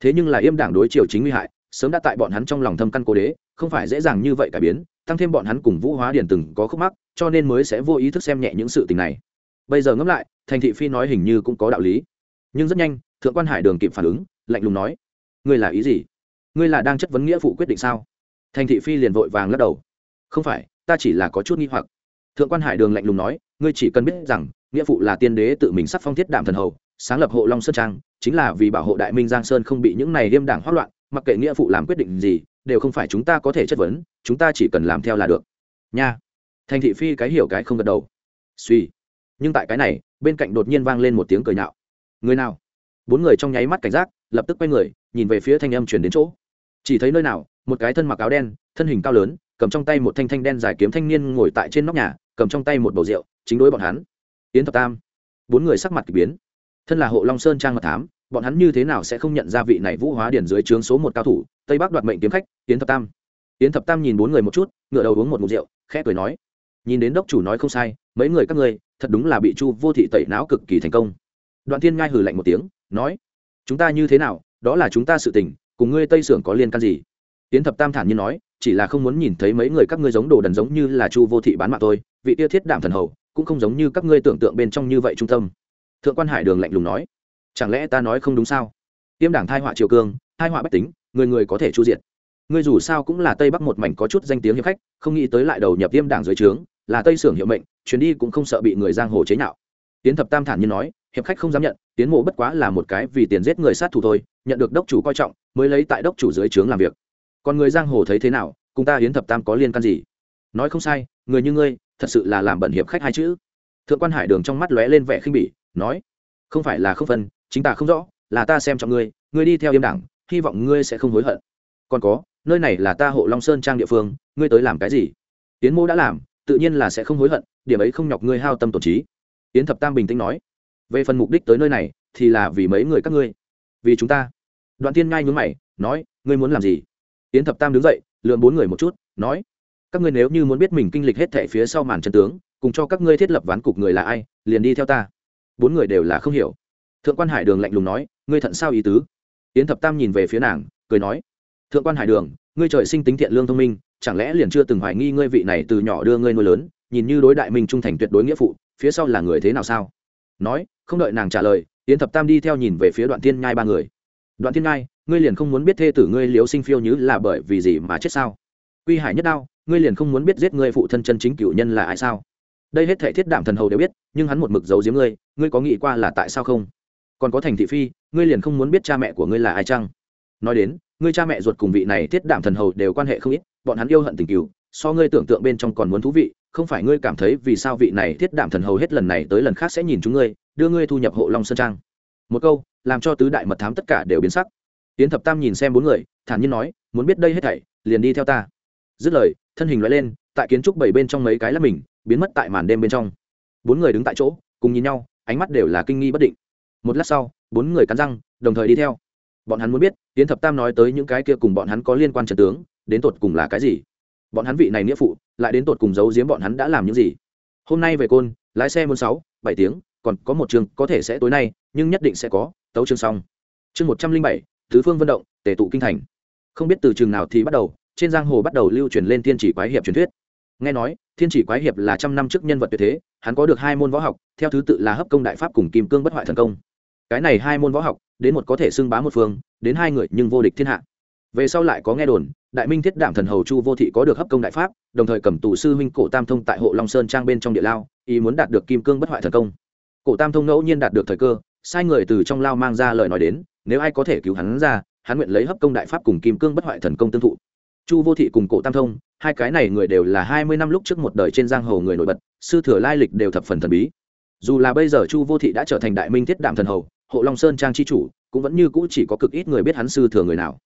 Thế nhưng là yêm đảng đối triều chính nguy hại sớm đã tại bọn hắn trong lòng thâm căn cố đế, không phải dễ dàng như vậy cải biến, tăng thêm bọn hắn cùng vũ hóa điền từng có khúc mắc, cho nên mới sẽ vô ý thức xem nhẹ những sự tình này. Bây giờ ngẫm lại, thành thị phi nói hình như cũng có đạo lý. Nhưng rất nhanh, thượng quan hải đường kịp phản ứng, lạnh lùng nói, ngươi là ý gì? Ngươi là đang chất vấn nghĩa phụ quyết định sao? Thành thị phi liền vội vàng lắc đầu, không phải, ta chỉ là có chút nghi hoặc. Thượng quan hải đường lạnh lùng nói, ngươi chỉ cần biết rằng, nghĩa phụ là tiên đế tự mình sắc phong thiết đạm thần hầu, sáng lập hộ long sơn trang, chính là vì bảo hộ đại minh giang sơn không bị những này liêm đảng hoát loạn mặc kệ nghĩa phụ làm quyết định gì, đều không phải chúng ta có thể chất vấn, chúng ta chỉ cần làm theo là được. Nha. Thành thị phi cái hiểu cái không gật đầu. Suy. Nhưng tại cái này, bên cạnh đột nhiên vang lên một tiếng cười nhạo. Người nào? Bốn người trong nháy mắt cảnh giác, lập tức quay người, nhìn về phía thanh âm chuyển đến chỗ. Chỉ thấy nơi nào, một cái thân mặc áo đen, thân hình cao lớn, cầm trong tay một thanh thanh đen dài kiếm thanh niên ngồi tại trên nóc nhà, cầm trong tay một bầu rượu, chính đối bọn hắn. Yến thập tam. Bốn người sắc mặt k ỳ biến. Thân là hộ long sơn trang mật thám bọn hắn như thế nào sẽ không nhận ra vị này vũ hóa điển dưới trướng số một cao thủ, tây bắc đoạt mệnh kiếm khách, yến thập tam. Yến thập tam nhìn bốn người một chút, ngựa đầu uống một mục rượu, khẽ cười nói, nhìn đến đốc chủ nói không sai, mấy người các ngươi, thật đúng là bị chu vô thị tẩy não cực kỳ thành công. Đoạn thiên ngai hử lạnh một tiếng, nói, chúng ta như thế nào, đó là chúng ta sự tình, cùng ngươi tây sưởng có liên can gì? Tiến thập tam thản nhiên nói, chỉ là không muốn nhìn thấy mấy người các ngươi giống đồ đần giống như là chu vô thị bán mạng tôi vị tiêu thiết đảm thần hầu, cũng không giống như các ngươi tưởng tượng bên trong như vậy trung tâm. Thượng quan hải đường lạnh lùng nói chẳng lẽ ta nói không đúng sao? Tiêm đảng thai họa triều cương, thai họa bách tính, người người có thể chu diện. ngươi dù sao cũng là tây bắc một mảnh có chút danh tiếng hiệp khách, không nghĩ tới lại đầu nhập tiêm đảng dưới trướng, là tây sưởng hiệu mệnh, chuyến đi cũng không sợ bị người giang hồ chế nhạo. Tiến thập tam thản như nói, hiệp khách không dám nhận, tiến mộ bất quá là một cái vì tiền giết người sát thủ thôi, nhận được đốc chủ coi trọng, mới lấy tại đốc chủ dưới trướng làm việc. Còn người giang hồ thấy thế nào, cùng ta hiến thập tam có liên can gì? Nói không sai, người như ngươi, thật sự là làm bẩn hiệp khách hai chữ. Thượng quan hải đường trong mắt lóe lên vẻ khinh bỉ, nói, không phải là không phân chính ta không rõ, là ta xem trọng ngươi ngươi đi theo yêm đảng, hy vọng ngươi sẽ không hối hận. Còn có, nơi này là ta hộ long sơn trang địa phương, ngươi tới làm cái gì? Tiến mô đã làm, tự nhiên là sẽ không hối hận, điểm ấy không nhọc ngươi hao tâm tổn trí. Yến thập tam bình tĩnh nói. Về phần mục đích tới nơi này, thì là vì mấy người các ngươi. Vì chúng ta. Đoạn tiên ngay nhướng mày, nói, ngươi muốn làm gì? Yến thập tam đứng dậy lượm bốn người một chút, nói. Các ngươi nếu như muốn biết mình kinh lịch hết thẻ phía sau màn chân tướng, cùng cho các ngươi thiết lập ván cục người là ai, liền đi theo ta. Bốn người đều là không hiểu thượng quan hải đường lạnh lùng nói, ngươi thận sao ý tứ? Yến thập tam nhìn về phía nàng, cười nói, thượng quan hải đường, ngươi trời sinh tính thiện lương thông minh, chẳng lẽ liền chưa từng hoài nghi ngươi vị này từ nhỏ đưa ngươi nuôi lớn, nhìn như đối đại minh trung thành tuyệt đối nghĩa phụ, phía sau là người thế nào sao? Nói, không đợi nàng trả lời, yến thập tam đi theo nhìn về phía đoạn thiên nhai ba người. Đoạn thiên nhai, ngươi liền không muốn biết thê tử ngươi liếu sinh phiêu như là bởi vì gì mà chết sao? Quy hải nhất đao, ngươi liền không muốn biết giết ngươi phụ thân chân chính cựu nhân là ai sao? Đây hết thể thiết đạm thần hầu đều biết, nhưng hắn một mực giấu giếm ngươi ngươi có nghĩ qua là tại sao không? Còn có thành thị phi, ngươi liền không muốn biết cha mẹ của ngươi là ai chăng? Nói đến, ngươi cha mẹ ruột cùng vị này thiết đạm thần hầu đều quan hệ không ít, bọn hắn yêu hận tình cứu so ngươi tưởng tượng bên trong còn muốn thú vị, không phải ngươi cảm thấy vì sao vị này thiết đạm thần hầu hết lần này tới lần khác sẽ nhìn chúng ngươi, đưa ngươi thu nhập hộ long sơn trang? Một câu, làm cho tứ đại mật thám tất cả đều biến sắc. Tiến thập tam nhìn xem bốn người, thản nhiên nói, muốn biết đây hết thảy, liền đi theo ta. Dứt lời, thân hình loại lên, tại kiến trúc bảy bên trong mấy cái là mình, biến mất tại màn đêm bên trong. Bốn người đứng tại chỗ, cùng nhìn nhau, ánh mắt đều là kinh nghi bất định một lát sau, bốn người cắn răng, đồng thời đi theo. Bọn hắn muốn biết tiến thập tam nói tới những cái kia cùng bọn hắn có liên quan trần tướng, đến tột cùng là cái gì? Bọn hắn vị này nghĩa phụ, lại đến tột cùng giấu giếm bọn hắn đã làm những gì? Hôm nay về côn, lái xe muốn sáu, bảy tiếng, còn có một trường, có thể sẽ tối nay, nhưng nhất định sẽ có, tấu chương xong. Chương một trăm linh bảy, tứ phương vận động, tề tụ kinh thành. Không biết từ trường nào thì bắt đầu, trên giang hồ bắt đầu lưu truyền lên thiên chỉ quái hiệp truyền thuyết. Nghe nói, thiên chỉ quái hiệp là trăm năm trước nhân vật tuyệt thế, hắn có được hai môn võ học, theo thứ tự là hấp công đại pháp cùng kim cương bất hoại thần công cái này hai môn võ học, đến một có thể xưng bá một phương, đến hai người nhưng vô địch thiên hạ. Về sau lại có nghe đồn, đại minh thiết đảm thần hầu chu vô thị có được hấp công đại pháp, đồng thời cầm tù sư huynh cổ tam thông tại hộ long sơn trang bên trong địa lao, ý muốn đạt được kim cương bất hoại thần công. Cổ tam thông ngẫu nhiên đạt được thời cơ, sai người từ trong lao mang ra lời nói đến, nếu ai có thể cứu hắn ra, hắn nguyện lấy hấp công đại pháp cùng kim cương bất hoại thần công tương thụ. Chu vô thị cùng cổ tam thông, hai cái này người đều là hai mươi năm lúc trước một đời trên giang hồ người nổi bật, sư thừa lai lịch đều thập phần thần bí. Dù là bây giờ chu vô thị đã trở thành đại minh thiết đạm thần hầu hộ long sơn trang c h i chủ, cũng vẫn như cũ chỉ có cực ít người biết hắn sư thừa người nào.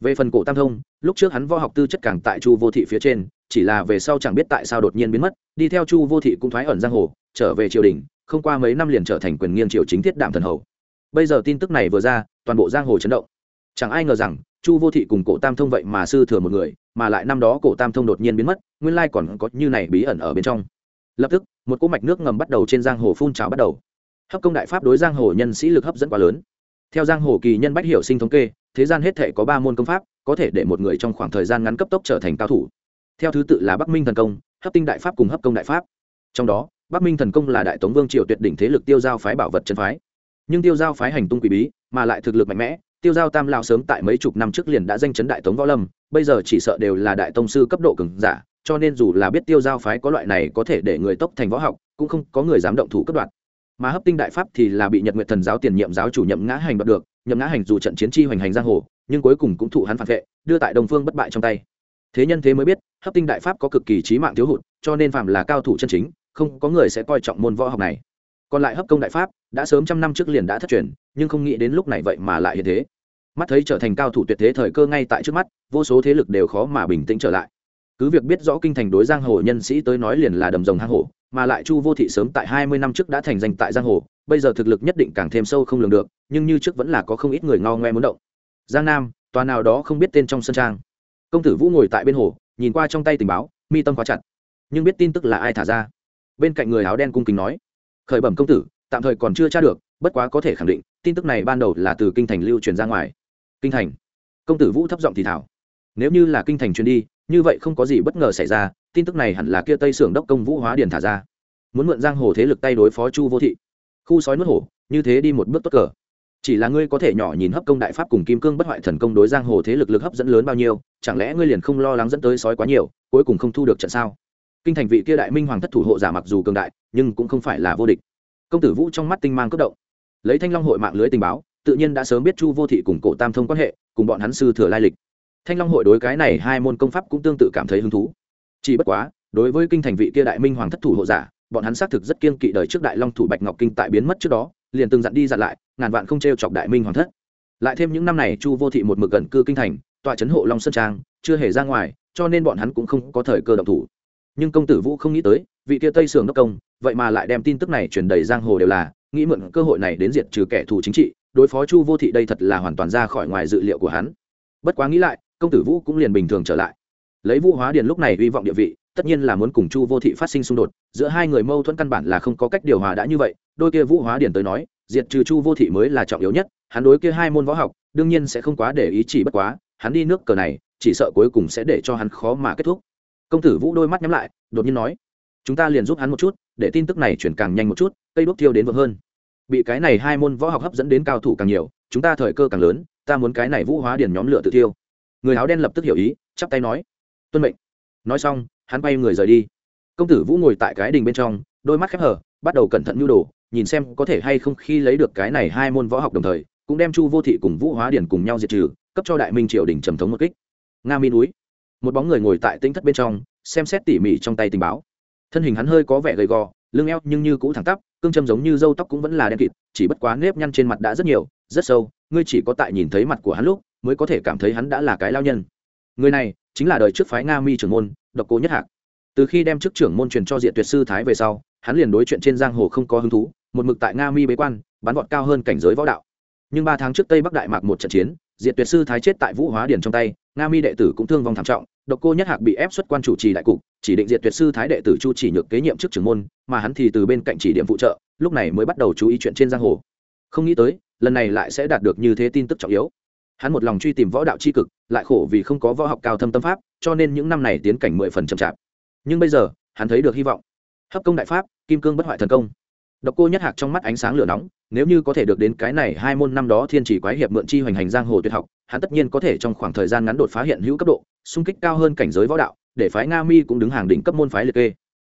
Về phần cổ tam thông, lúc trước hắn võ học tư chất càng tại chu vô thị phía trên, chỉ là về sau chẳng biết tại sao đột nhiên biến mất, đi theo chu vô thị cũng thoái ẩn giang hồ, trở về triều đình, không qua mấy năm liền trở thành quyền nghiêng triều chính thiết đạm thần hầu. Bây giờ tin tức này vừa ra, toàn bộ giang hồ chấn động. Chẳng ai ngờ rằng, chu vô thị cùng cổ tam thông vậy mà sư thừa một người, mà lại năm đó cổ tam thông đột nhiên biến mất, nguyên lai còn có như này bí ẩn ở bên trong. Lập tức, một cỗ mạch nước ngầm bắt đầu trên giang hồ phun trào bắt đầu hấp công đại pháp đối giang hồ nhân sĩ lực hấp dẫn quá lớn. Theo giang hồ kỳ nhân bách hiểu sinh thống kê, thế gian hết thể có ba môn công pháp, có thể để một người trong khoảng thời gian ngắn cấp tốc trở thành cao thủ. Theo thứ tự là bắc minh thần công, hấp tinh đại pháp cùng hấp công đại pháp. Trong đó, bắc minh thần công là đại tống vương triều tuyệt đỉnh thế lực tiêu giao phái bảo vật chân phái. Nhưng tiêu giao phái hành tung quỷ bí, mà lại thực lực mạnh mẽ, tiêu giao tam lao sớm tại mấy chục năm trước liền đã danh chấn đại tống võ lâm, bây giờ chỉ sợ đều là đại tông sư cấp độ cường giả, cho nên dù là biết tiêu giao phái có loại này có thể để người tốc thành võ học, cũng không có người dám động thủ cấp đoạn mà hấp tinh đại pháp thì là bị nhật nguyện thần giáo tiền nhiệm giáo chủ nhậm ngã hành đoạt được. Nhậm ngã hành dù trận chiến chi hoành hành giang hồ, nhưng cuối cùng cũng thụ hắn phản vệ, đưa tại đồng phương bất bại trong tay. Thế nhân thế mới biết, hấp tinh đại pháp có cực kỳ trí mạng thiếu hụt, cho nên phạm là cao thủ chân chính, không có người sẽ coi trọng môn võ học này. Còn lại hấp công đại pháp, đã sớm trăm năm trước liền đã thất truyền, nhưng không nghĩ đến lúc này vậy mà lại hiện thế. Mắt thấy trở thành cao thủ tuyệt thế thời cơ ngay tại trước mắt, vô số thế lực đều khó mà bình tĩnh trở lại cứ việc biết rõ kinh thành đối giang hồ nhân sĩ tới nói liền là đầm rồng hang hổ, mà lại chu vô thị sớm tại hai mươi năm trước đã thành danh tại giang hồ, bây giờ thực lực nhất định càng thêm sâu không lường được, nhưng như trước vẫn là có không ít người ngao ngoe muốn động. Giang nam, tòa nào đó không biết tên trong sân trang. Công tử vũ ngồi tại bên hồ, nhìn qua trong tay tình báo, mi tâm khóa chặt. Nhưng biết tin tức là ai thả ra? Bên cạnh người áo đen cung kính nói, khởi bẩm công tử, tạm thời còn chưa tra được, bất quá có thể khẳng định, tin tức này ban đầu là từ kinh thành lưu truyền ra ngoài. Kinh thành? Công tử vũ thấp giọng thì thảo. Nếu như là kinh thành truyền đi như vậy không có gì bất ngờ xảy ra, tin tức này hẳn là kia tây xưởng đốc công vũ hóa điền thả ra. Muốn mượn giang hồ thế lực tay đối phó chu vô thị. Khu sói nuốt hổ, như thế đi một bước tốt cờ. Chỉ là ngươi có thể nhỏ nhìn hấp công đại pháp cùng kim cương bất hoại thần công đối giang hồ thế lực lực hấp dẫn lớn bao nhiêu, chẳng lẽ ngươi liền không lo lắng dẫn tới sói quá nhiều, cuối cùng không thu được trận sao? Kinh thành vị kia đại minh hoàng thất thủ hộ giả mặc dù cường đại, nhưng cũng không phải là vô địch. Công tử vũ trong mắt tinh mang cấp động. Lấy thanh long hội mạng lưới tình báo, tự nhiên đã sớm biết chu vô thị cùng cổ tam thông quan hệ, cùng bọn hắn sư thừa lai lịch thanh long hội đối cái này hai môn công pháp cũng tương tự cảm thấy hứng thú. Chỉ bất quá, đối với kinh thành vị kia đại minh hoàng thất thủ hộ giả, bọn hắn xác thực rất kiên kỵ đời trước đại long thủ bạch ngọc kinh tại biến mất trước đó, liền từng dặn đi dặn lại, ngàn vạn không t r e o chọc đại minh hoàng thất. Lại thêm những năm này chu vô thị một mực gần cư kinh thành, tọa trấn hộ long sơn trang, chưa hề ra ngoài, cho nên bọn hắn cũng không có thời cơ động thủ. Nhưng công tử vũ không nghĩ tới, vị kia tây sưởng đốc công, vậy mà lại đem tin tức này truyền đầy giang hồ đều là, nghĩ mượn cơ hội này đến diệt trừ kẻ thù chính trị, đối phó chu vô thị đây thật là hoàn toàn ra khỏi ngoài dự liệu của hắn. Bất quá nghĩ lại công tử vũ cũng liền bình thường trở lại. Lấy vũ hóa điền lúc này hy vọng địa vị, tất nhiên là muốn cùng chu vô thị phát sinh xung đột, giữa hai người mâu thuẫn căn bản là không có cách điều hòa đã như vậy, đôi kia vũ hóa điền tới nói, diệt trừ chu vô thị mới là trọng yếu nhất, hắn đối kia hai môn võ học, đương nhiên sẽ không quá để ý chỉ bất quá, hắn đi nước cờ này, chỉ sợ cuối cùng sẽ để cho hắn khó mà kết thúc. Công tử vũ đôi mắt nhắm lại, đột nhiên nói, chúng ta liền giúp hắn một chút, để tin tức này chuyển càng nhanh một chút, cây đốt thiêu đến vợ hơn. Bị cái này hai môn võ học hấp dẫn đến cao thủ càng nhiều, chúng ta thời cơ càng lớn, ta muốn cái này vũ hóa điền nhóm lửa tự thiêu người áo đen lập tức hiểu ý, chắp tay nói, tuân mệnh. Nói xong, hắn bay người rời đi. Công tử vũ ngồi tại cái đình bên trong, đôi mắt khép hở bắt đầu cẩn thận nhu đồ, nhìn xem có thể hay không khi lấy được cái này hai môn võ học đồng thời, cũng đem chu vô thị cùng vũ hóa điển cùng nhau diệt trừ, cấp cho đại minh triều đình trầm thống một kích. Nga mi núi. Một bóng người ngồi tại tinh thất bên trong, xem xét tỉ mỉ trong tay tình báo. Thân hình hắn hơi có vẻ gầy gò, lưng eo nhưng như cũ thẳng tắp, cương châm giống như dâu tóc cũng vẫn là đen kịt, chỉ bất quá nếp nhăn trên mặt đã rất nhiều, rất sâu, ngươi chỉ có tại nhìn thấy mặt của hắn lúc mới có thể cảm thấy hắn đã là cái lao nhân. Người này chính là đời trước phái nga mi trưởng môn, độc cố nhất hạc. Từ khi đem chức trưởng môn truyền cho diện tuyệt sư thái về sau, hắn liền đối chuyện trên giang hồ không có hứng thú, một mực tại nga mi bế quan, bắn vọt cao hơn cảnh giới võ đạo. Nhưng ba tháng trước tây bắc đại mạc một trận chiến diện tuyệt sư thái chết tại vũ hóa Điền trong tay, nga mi đệ tử cũng thương vong thảm trọng, độc cô nhất hạc bị ép xuất quan chủ trì đại cục, chỉ định diện tuyệt sư thái đệ tử chu chỉ nhược kế nhiệm chức trưởng môn, mà hắn thì từ bên cạnh chỉ điểm phụ trợ, lúc này mới bắt đầu chú ý chuyện trên giang hồ. Không nghĩ tới, lần này lại sẽ đạt được như thế tin tức trọng yếu hắn một lòng truy tìm võ đạo c h i cực, lại khổ vì không có võ học cao thâm tâm pháp, cho nên những năm này tiến cảnh mười phần chậm chạp. Nhưng bây giờ, hắn thấy được hy vọng. Hấp công đại pháp, kim cương bất hoại thần công. Độc cô nhất hạc trong mắt ánh sáng lửa nóng, nếu như có thể được đến cái này hai môn năm đó thiên chỉ quái hiệp mượn chi hoành hành giang hồ tuyệt học, hắn tất nhiên có thể trong khoảng thời gian ngắn đột phá hiện hữu cấp độ, xung kích cao hơn cảnh giới võ đạo, để phái nga mi cũng đứng hàng đỉnh cấp môn phái liệt kê.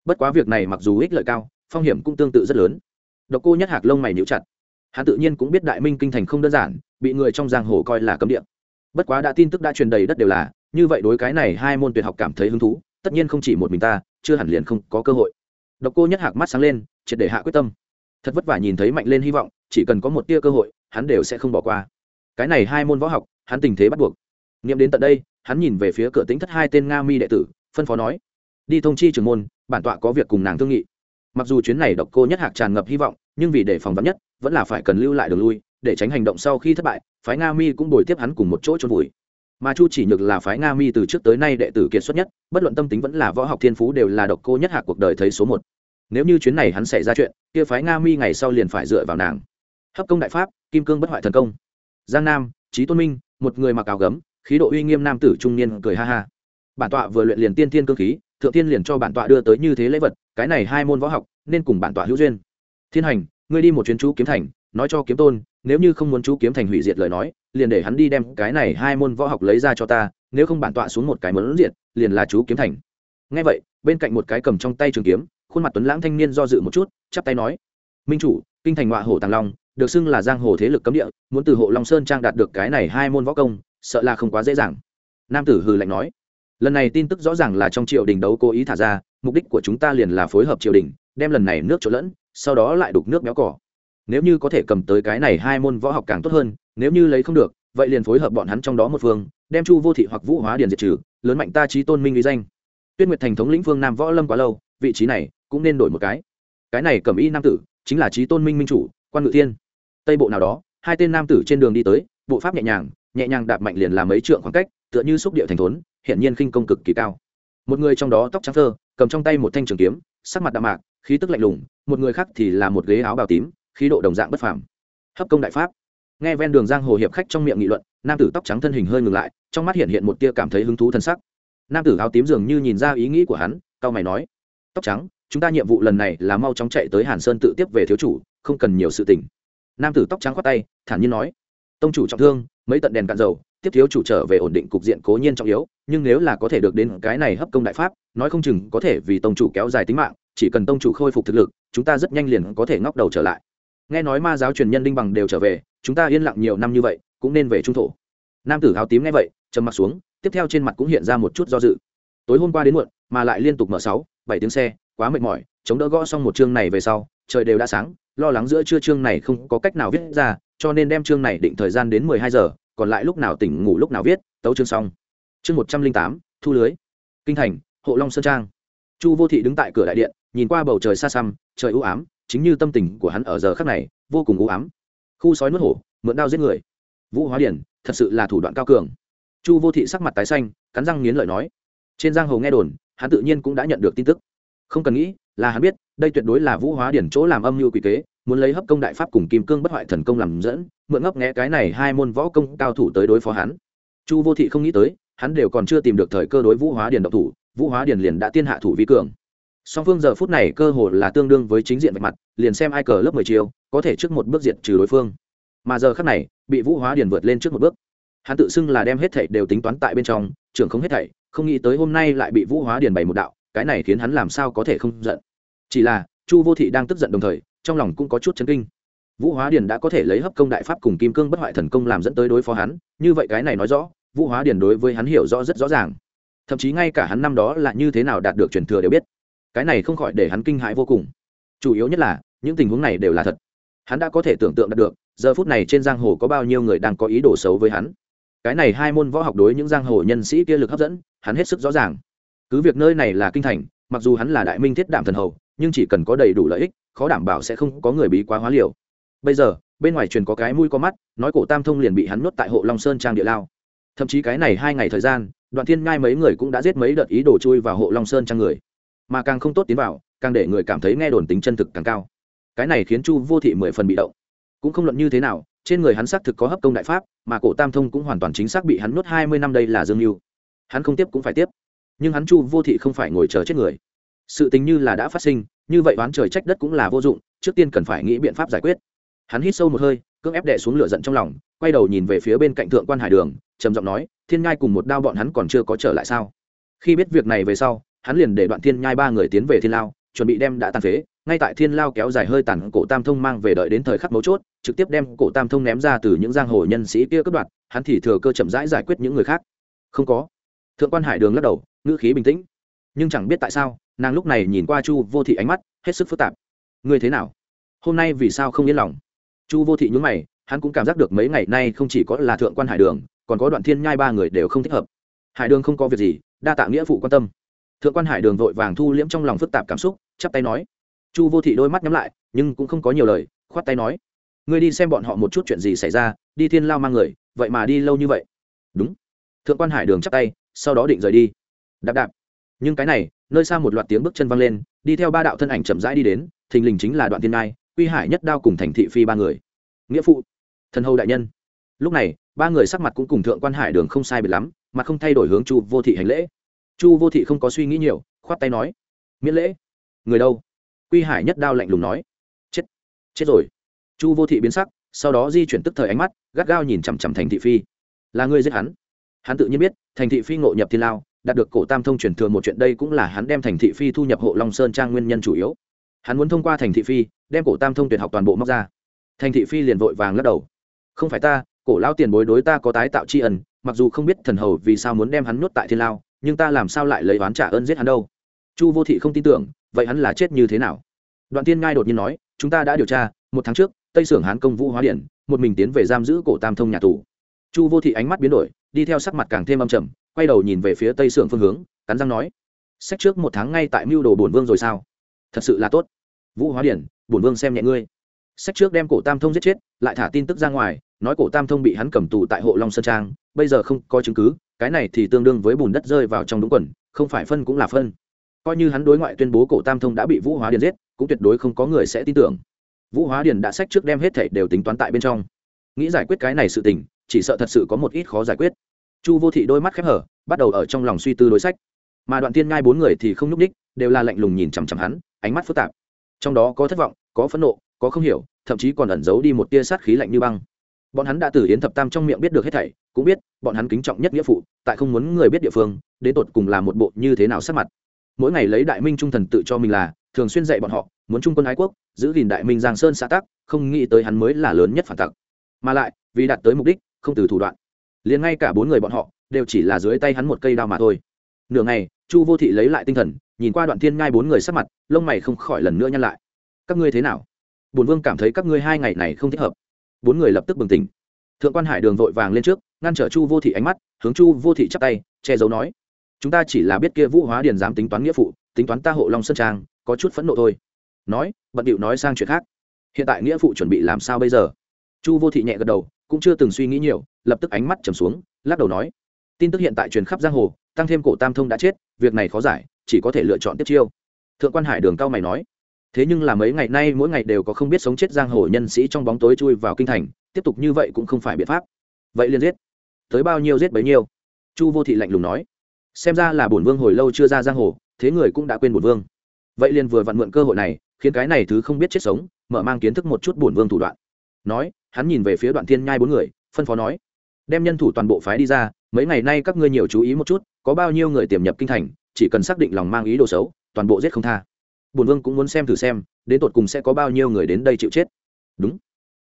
Bất quá việc này mặc dù ích lợi cao, phong hiểm cũng tương tự rất lớn. Độc cô nhất hạc lông mày níu chặt hắn tự nhiên cũng biết đại minh kinh thành không đơn giản, bị người trong giang hồ coi là cấm địa. Bất quá đã tin tức đã truyền đầy đất đều là, như vậy đối cái này hai môn tuyệt học cảm thấy hứng thú, tất nhiên không chỉ một mình ta, chưa hẳn liền không có cơ hội. Độc cô nhất hạc mắt sáng lên, triệt để hạ quyết tâm. Thật vất vả nhìn thấy mạnh lên hy vọng, chỉ cần có một tia cơ hội, hắn đều sẽ không bỏ qua. Cái này hai môn võ học, hắn tình thế bắt buộc. Nghiệm đến tận đây, hắn nhìn về phía cửa tính thất hai tên nga mi đệ tử, phân phó nói, đi thông chi trưởng môn, bản tọa có việc cùng nàng thương nghị. Mặc dù chuyến này độc cô nhất hạc tràn ngập hy vọng, nhưng vì để phòng vắn nhất vẫn là phải cần lưu lại đường lui, để tránh hành động sau khi thất bại, phái nga mi cũng bồi tiếp hắn cùng một chỗ trôn vùi. Mà chu chỉ nhược là phái nga mi từ trước tới nay đệ tử kiệt xuất nhất, bất luận tâm tính vẫn là võ học thiên phú đều là độc cô nhất hạc cuộc đời thấy số một. Nếu như chuyến này hắn xảy ra chuyện, kia phái nga mi ngày sau liền phải dựa vào nàng. Hấp công đại pháp, kim cương bất hoại thần công. Giang nam trí tôn minh, một người mặc áo gấm, khí độ uy nghiêm nam tử trung niên cười ha ha. Bản tọa vừa luyện liền tiên tiên cơ khí, thượng tiên liền cho bản tọa đưa tới như thế lễ vật, cái này hai môn võ học, nên cùng bản tọa hữu duyên. Thiên hành ngươi đi một chuyến chú kiếm thành, nói cho kiếm tôn, nếu như không muốn chú kiếm thành hủy diệt lời nói, liền để hắn đi đem cái này hai môn võ học lấy ra cho ta, nếu không bản tọa xuống một cái mớn diệt, liền là chú kiếm thành. Ngay vậy, bên cạnh một cái cầm trong tay trường kiếm, khuôn mặt tuấn lãng thanh niên do dự một chút, chắp tay nói, minh chủ, kinh thành họa hổ tàng long, được xưng là giang hồ thế lực cấm địa, muốn từ hộ long sơn trang đạt được cái này hai môn võ công, sợ là không quá dễ dàng. Nam tử hừ lạnh nói, lần này tin tức rõ ràng là trong triều đình đấu cố ý thả ra, mục đích của chúng ta liền là phối hợp triều đình, đem lần này nước trộn lẫn sau đó lại đục nước béo cỏ. Nếu như có thể cầm tới cái này hai môn võ học càng tốt hơn, nếu như lấy không được, vậy liền phối hợp bọn hắn trong đó một phương, đem chu vô thị hoặc vũ hóa điền diệt trừ, lớn mạnh ta trí tôn minh uy danh. Tuyết nguyệt thành thống lĩnh phương nam võ lâm quá lâu, vị trí này cũng nên đổi một cái. Cái này cầm y nam tử, chính là trí tôn minh minh chủ, quan ngự thiên. Tây bộ nào đó, hai tên nam tử trên đường đi tới, bộ pháp nhẹ nhàng nhẹ nhàng đạp mạnh liền làm mấy trượng khoảng cách, tựa như xúc địa thành thốn hiện nhiên khinh công cực kỳ cao. Một người trong đó tóc trắng thơ, cầm trong tay một thanh trường kiếm, sắc mặt đạm mạc khí tức lạnh lùng, một người khác thì là một ghế áo bào tím, khí độ đồng dạng bất phàm. Hấp công đại pháp. Nghe ven đường giang hồ hiệp khách trong miệng nghị luận, nam tử tóc trắng thân hình hơi ngừng lại, trong mắt hiện hiện một tia cảm thấy hứng thú thân sắc. Nam tử áo tím dường như nhìn ra ý nghĩ của hắn, cao mày nói, tóc trắng, chúng ta nhiệm vụ lần này là mau chóng chạy tới hàn sơn tự tiếp về thiếu chủ, không cần nhiều sự tình. Nam tử tóc trắng khoát tay, thản nhiên nói, tông chủ trọng thương, mấy tận đèn cạn dầu, tiếp thiếu chủ trở về ổn định cục diện cố nhiên trọng yếu, nhưng nếu là có thể được đến cái này hấp công đại pháp, nói không chừng có thể vì tông chủ kéo dài tính mạng chỉ cần tông chủ khôi phục thực lực, chúng ta rất nhanh liền có thể ngóc đầu trở lại. Nghe nói ma giáo truyền nhân đinh bằng đều trở về, chúng ta yên lặng nhiều năm như vậy, cũng nên về trung thổ. Nam tử áo tím nghe vậy, trầm mặt xuống, tiếp theo trên mặt cũng hiện ra một chút do dự. Tối hôm qua đến muộn, mà lại liên tục mở sáu, bảy tiếng xe, quá mệt mỏi, chống đỡ gõ xong một chương này về sau, trời đều đã sáng, lo lắng giữa trưa chương này không có cách nào viết ra, cho nên đem chương này định thời gian đến mười hai giờ, còn lại lúc nào tỉnh ngủ lúc nào viết, tấu chương xong. Chương một trăm linh tám, thu lưới. Kinh thành, hộ long sơn trang chu vô thị đứng tại cửa đại điện, nhìn qua bầu trời xa xăm, trời ưu ám, chính như tâm tình của hắn ở giờ khắc này, vô cùng ưu ám. Khu sói nuốt hổ, mượn đao giết người. Vũ hóa điển, thật sự là thủ đoạn cao cường. Chu vô thị sắc mặt tái xanh, cắn răng nghiến lợi nói. Trên giang hồ nghe đồn, hắn tự nhiên cũng đã nhận được tin tức. Không cần nghĩ, là hắn biết, đây tuyệt đối là vũ hóa điển chỗ làm âm mưu quỷ kế, muốn lấy hấp công đại pháp cùng kim cương bất hoại thần công làm dẫn, mượn ngấp nghẽ cái này hai môn võ công cao thủ tới đối phó hắn. Chu vô thị không nghĩ tới, hắn đều còn chưa tìm được thời cơ đối vũ hóa điển độc thủ vũ hóa Điền liền đã tiên hạ thủ vi cường. Song phương giờ phút này cơ hồ là tương đương với chính diện vạch mặt, liền xem ai cờ lớp mười chiều có thể trước một bước diện trừ đối phương. Mà giờ khác này, bị vũ hóa Điền vượt lên trước một bước. Hắn tự xưng là đem hết thảy đều tính toán tại bên trong, trưởng không hết thảy, không nghĩ tới hôm nay lại bị vũ hóa Điền bày một đạo, cái này khiến hắn làm sao có thể không giận. Chỉ là, chu vô thị đang tức giận đồng thời, trong lòng cũng có chút chấn kinh. Vũ hóa điền đã có thể lấy hấp công đại pháp cùng kim cương bất hoại thần công làm dẫn tới đối phó hắn, như vậy cái này nói rõ, vũ hóa điền đối với hắn hiểu rõ rất rõ ràng thậm chí ngay cả hắn năm đó là như thế nào đạt được truyền thừa đều biết. Cái này không khỏi để hắn kinh hãi vô cùng. Chủ yếu nhất là, những tình huống này đều là thật. Hắn đã có thể tưởng tượng đạt được, giờ phút này trên giang hồ có bao nhiêu người đang có ý đồ xấu với hắn. Cái này hai môn võ học đối những giang hồ nhân sĩ kia lực hấp dẫn, hắn hết sức rõ ràng. Cứ việc nơi này là kinh thành, mặc dù hắn là đại minh thiết đảm thần hầu, nhưng chỉ cần có đầy đủ lợi ích, khó đảm bảo sẽ không có người bí quá hóa liều. Bây giờ, bên ngoài truyền có cái mũi có mắt, nói cổ tam thông liền bị hắn nuốt tại hộ long sơn trang địa lao. Thậm chí cái này hai ngày thời gian đoạn thiên ngai mấy người cũng đã giết mấy đợt ý đồ chui vào hộ long sơn trang người. Mà càng không tốt tiến vào, càng để người cảm thấy nghe đồn tính chân thực càng cao. Cái này khiến chu vô thị mười phần bị động. Cũng không luận như thế nào, trên người hắn xác thực có hấp công đại pháp, mà cổ tam thông cũng hoàn toàn chính xác bị hắn nuốt hai mươi năm đây là dương mưu hắn không tiếp cũng phải tiếp. Nhưng hắn chu vô thị không phải ngồi chờ chết người. Sự tình như là đã phát sinh, như vậy oán trời trách đất cũng là vô dụng, trước tiên cần phải nghĩ biện pháp giải quyết. Hắn hít sâu một hơi, cưỡng ép đệ xuống lửa giận trong lòng quay đầu nhìn về phía bên cạnh thượng quan hải đường, trầm giọng nói, thiên nhai cùng một đao bọn hắn còn chưa có trở lại sao? Khi biết việc này về sau, hắn liền để đoạn thiên nhai ba người tiến về thiên lao, chuẩn bị đem đã tàn phế, ngay tại thiên lao kéo dài hơi tàn cổ tam thông mang về đợi đến thời khắc mấu chốt, trực tiếp đem cổ tam thông ném ra từ những giang hồ nhân sĩ kia cướp đoạt, hắn thì thừa cơ chậm rãi giải quyết những người khác. Không có. Thượng quan hải đường lắc đầu, ngữ khí bình tĩnh. Nhưng chẳng biết tại sao, nàng lúc này nhìn qua chu vô thị ánh mắt hết sức phức tạp. Ngươi thế nào? Hôm nay vì sao không yên lòng? Chu vô thị nhún mày hắn cũng cảm giác được mấy ngày nay không chỉ có là thượng quan hải đường, còn có đoạn thiên nhai ba người đều không thích hợp. Hải đường không có việc gì, đa tạ nghĩa phụ quan tâm. Thượng quan hải đường vội vàng thu liễm trong lòng phức tạp cảm xúc, chắp tay nói. Chu vô thị đôi mắt nhắm lại, nhưng cũng không có nhiều lời, khoát tay nói. Ngươi đi xem bọn họ một chút chuyện gì xảy ra, đi thiên lao mang người, vậy mà đi lâu như vậy. Đúng. Thượng quan hải đường chắp tay, sau đó định rời đi. Đạp đạp. Nhưng cái này, nơi xa một loạt tiếng bước chân văng lên, đi theo ba đạo thân ảnh chậm rãi đi đến, thình lình chính là đoạn thiên nai uy hải nhất đao cùng thành thị phi ba người. Nghĩa phụ thần hầu đại nhân. Lúc này, ba người sắc mặt cũng cùng thượng quan hải đường không sai biệt lắm, mà không thay đổi hướng chu vô thị hành lễ. Chu vô thị không có suy nghĩ nhiều, khoát tay nói, miễn lễ. Người đâu? Quy hải nhất đao lạnh lùng nói. Chết chết rồi. Chu vô thị biến sắc, sau đó di chuyển tức thời ánh mắt, gắt gao nhìn chằm chằm thành thị phi. Là người giết hắn? Hắn tự nhiên biết, thành thị phi ngộ nhập thiên lao, đạt được cổ tam thông truyền thừa một chuyện đây cũng là hắn đem thành thị phi thu nhập hộ long sơn trang nguyên nhân chủ yếu. Hắn muốn thông qua thành thị phi, đem cổ tam thông tuyệt học toàn bộ móc ra. Thành thị phi liền vội vàng lắc đầu không phải ta, cổ lao tiền bối đối ta có tái tạo tri ân, mặc dù không biết thần hầu vì sao muốn đem hắn nhốt tại thiên lao, nhưng ta làm sao lại lấy oán trả ơn giết hắn đâu? Chu vô thị không tin tưởng, vậy hắn là chết như thế nào? Đoạn tiên ngai đột nhiên nói, chúng ta đã điều tra, một tháng trước, tây sưởng hán công vũ hóa điện một mình tiến về giam giữ cổ tam thông nhà tù. Chu vô thị ánh mắt biến đổi, đi theo sắc mặt càng thêm âm trầm, quay đầu nhìn về phía tây sưởng phương hướng, cắn răng nói, sách trước một tháng ngay tại mưu đồ bổn vương rồi sao? Thật sự là tốt. Vũ hóa điển, bổn vương xem nhẹ ngươi. Sách trước đem cổ tam thông giết chết, lại thả tin tức ra ngoài nói cổ tam thông bị hắn cầm tù tại hộ long sơn trang, bây giờ không có chứng cứ, cái này thì tương đương với bùn đất rơi vào trong đúng quần, không phải phân cũng là phân. Coi như hắn đối ngoại tuyên bố cổ tam thông đã bị vũ hóa điền giết, cũng tuyệt đối không có người sẽ tin tưởng. Vũ hóa điền đã sách trước đem hết thảy đều tính toán tại bên trong. Nghĩ giải quyết cái này sự tình, chỉ sợ thật sự có một ít khó giải quyết. Chu vô thị đôi mắt khép hở, bắt đầu ở trong lòng suy tư đối sách. Mà đoạn tiên ngai bốn người thì không nhúc ních đều là lạnh lùng nhìn chằm chằm hắn, ánh mắt phức tạp. Trong đó có thất vọng, có phẫn nộ, có không hiểu, thậm chí còn ẩn giấu đi một tia sát khí lạnh như băng bọn hắn đã từ yến thập tam trong miệng biết được hết thảy, cũng biết, bọn hắn kính trọng nhất nghĩa phụ, tại không muốn người biết địa phương, đến tột cùng là một bộ như thế nào sắc mặt. Mỗi ngày lấy đại minh trung thần tự cho mình là, thường xuyên dạy bọn họ, muốn trung quân ái quốc, giữ gìn đại minh giang sơn xã tắc, không nghĩ tới hắn mới là lớn nhất phản tặc. Mà lại, vì đạt tới mục đích, không từ thủ đoạn. Liền ngay cả bốn người bọn họ, đều chỉ là dưới tay hắn một cây đao mà thôi. Nửa ngày, chu vô thị lấy lại tinh thần, nhìn qua đoạn thiên ngai bốn người sắc mặt, lông mày không khỏi lần nữa nhăn lại. Các ngươi thế nào? Bùn vương cảm thấy các ngươi hai ngày này không thích hợp bốn người lập tức bừng tỉnh. Thượng quan hải đường vội vàng lên trước, ngăn trở chu vô thị ánh mắt, hướng chu vô thị chắp tay, che giấu nói, chúng ta chỉ là biết kia vũ hóa điền dám tính toán nghĩa phụ, tính toán ta hộ long sơn trang, có chút phẫn nộ thôi. Nói, bận điệu nói sang chuyện khác. Hiện tại nghĩa phụ chuẩn bị làm sao bây giờ? Chu vô thị nhẹ gật đầu, cũng chưa từng suy nghĩ nhiều, lập tức ánh mắt trầm xuống, lắc đầu nói, tin tức hiện tại truyền khắp giang hồ, tăng thêm cổ tam thông đã chết, việc này khó giải, chỉ có thể lựa chọn tiếp chiêu. Thượng quan hải đường cao mày nói thế nhưng là mấy ngày nay mỗi ngày đều có không biết sống chết giang hồ nhân sĩ trong bóng tối chui vào kinh thành, tiếp tục như vậy cũng không phải biện pháp. Vậy liền giết. Tới bao nhiêu giết bấy nhiêu? Chu vô thị lạnh lùng nói. Xem ra là bổn vương hồi lâu chưa ra giang hồ, thế người cũng đã quên bổn vương. Vậy liền vừa vặn mượn cơ hội này, khiến cái này thứ không biết chết sống, mở mang kiến thức một chút bổn vương thủ đoạn. Nói, hắn nhìn về phía đoạn thiên nhai bốn người, phân phó nói. Đem nhân thủ toàn bộ phái đi ra, mấy ngày nay các ngươi nhiều chú ý một chút, có bao nhiêu người tiềm nhập kinh thành, chỉ cần xác định lòng mang ý đồ xấu, toàn bộ giết không tha bổn vương cũng muốn xem thử xem, đến tột cùng sẽ có bao nhiêu người đến đây chịu chết. Đúng.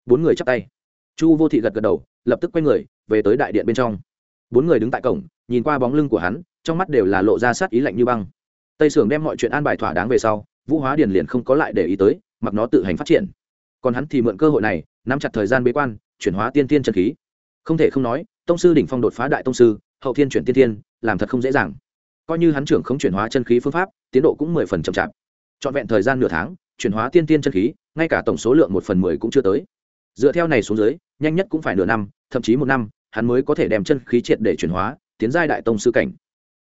Bốn người chắp tay. Chu vô thị gật gật đầu, lập tức quay người, về tới đại điện bên trong. Bốn người đứng tại cổng, nhìn qua bóng lưng của hắn, trong mắt đều là lộ ra sát ý lạnh như băng. Tây sưởng đem mọi chuyện an bài thỏa đáng về sau, vũ hóa điền liền không có lại để ý tới, mặc nó tự hành phát triển. Còn hắn thì mượn cơ hội này, nắm chặt thời gian bế quan, chuyển hóa tiên tiên chân khí. Không thể không nói, tông sư đỉnh phong đột phá đại tông sư, hậu thiên chuyển tiên tiên làm thật không dễ dàng. Coi như hắn trưởng không chuyển hóa chân khí phương pháp, tiến độ cũng mười phần chậm chạp trọn vẹn thời gian nửa tháng, chuyển hóa tiên tiên chân khí, ngay cả tổng số lượng một phần mười cũng chưa tới. Dựa theo này xuống dưới, nhanh nhất cũng phải nửa năm, thậm chí một năm, hắn mới có thể đem chân khí triệt để chuyển hóa, tiến giai đại tông sư cảnh.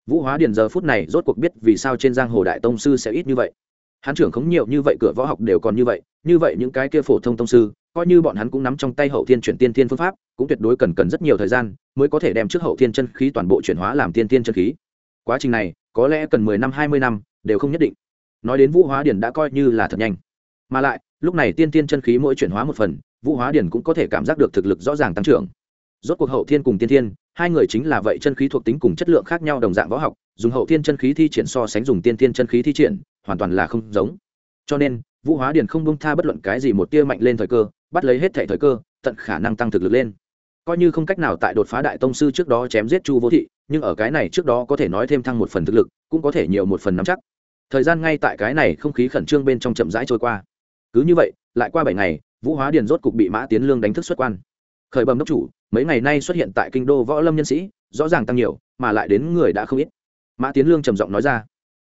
Vũ hóa điền giờ phút này rốt cuộc biết vì sao trên giang hồ đại tông sư sẽ ít như vậy. Hắn trưởng khống nhiều như vậy, cửa võ học đều còn như vậy như vậy những cái kia phổ thông tông sư, coi như bọn hắn cũng nắm trong tay hậu thiên chuyển tiên thiên phương pháp, cũng tuyệt đối cần cần rất nhiều thời gian mới có thể đem trước hậu thiên chân khí toàn bộ chuyển hóa làm tiên thiên chân khí. Quá trình này, có lẽ cần mười năm, hai mươi năm, đều không nhất định nói đến vũ hóa điển đã coi như là thật nhanh. Mà lại, lúc này tiên tiên chân khí mỗi chuyển hóa một phần, vũ hóa điển cũng có thể cảm giác được thực lực rõ ràng tăng trưởng. Rốt cuộc hậu thiên cùng tiên thiên hai người chính là vậy chân khí thuộc tính cùng chất lượng khác nhau đồng dạng võ học, dùng hậu thiên chân khí thi triển so sánh dùng tiên thiên chân khí thi triển, hoàn toàn là không giống. Cho nên, vũ hóa điển không bông tha bất luận cái gì một tia mạnh lên thời cơ, bắt lấy hết thể thời cơ, tận khả năng tăng thực lực lên. Coi như không cách nào tại đột phá đại tông sư trước đó chém giết chu vô thị, nhưng ở cái này trước đó có thể nói thêm thăng một phần thực lực, cũng có thể nhiều một phần nắm chắc thời gian ngay tại cái này không khí khẩn trương bên trong chậm rãi trôi qua. Cứ như vậy, lại qua bảy ngày, vũ hóa điền rốt cục bị mã tiến lương đánh thức xuất quan. Khởi bầm đốc chủ, mấy ngày nay xuất hiện tại kinh đô võ lâm nhân sĩ, rõ ràng tăng nhiều, mà lại đến người đã không ít. Mã tiến lương trầm giọng nói ra.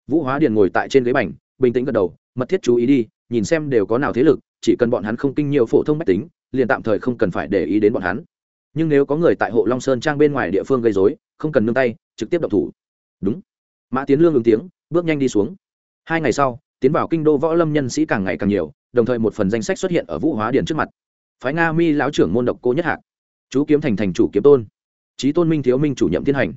Vũ hóa điền ngồi tại trên ghế bành, bình tĩnh gật đầu, mật thiết chú ý đi, nhìn xem đều có nào thế lực, chỉ cần bọn hắn không kinh nhiều phổ thông mách tính, liền tạm thời không cần phải để ý đến bọn hắn. Nhưng nếu có người tại hộ long sơn trang bên ngoài địa phương gây dối không cần nương tay, trực tiếp động thủ. Đúng. Mã tiến lương ứng tiếng, bước nhanh đi xuống hai ngày sau, tiến vào kinh đô võ lâm nhân sĩ càng ngày càng nhiều, đồng thời một phần danh sách xuất hiện ở vũ hóa điển trước mặt. Phái nga mi lão trưởng môn độc cô nhất hạc, chú kiếm thành thành chủ kiếm tôn trí tôn minh thiếu minh chủ nhậm thiên hành.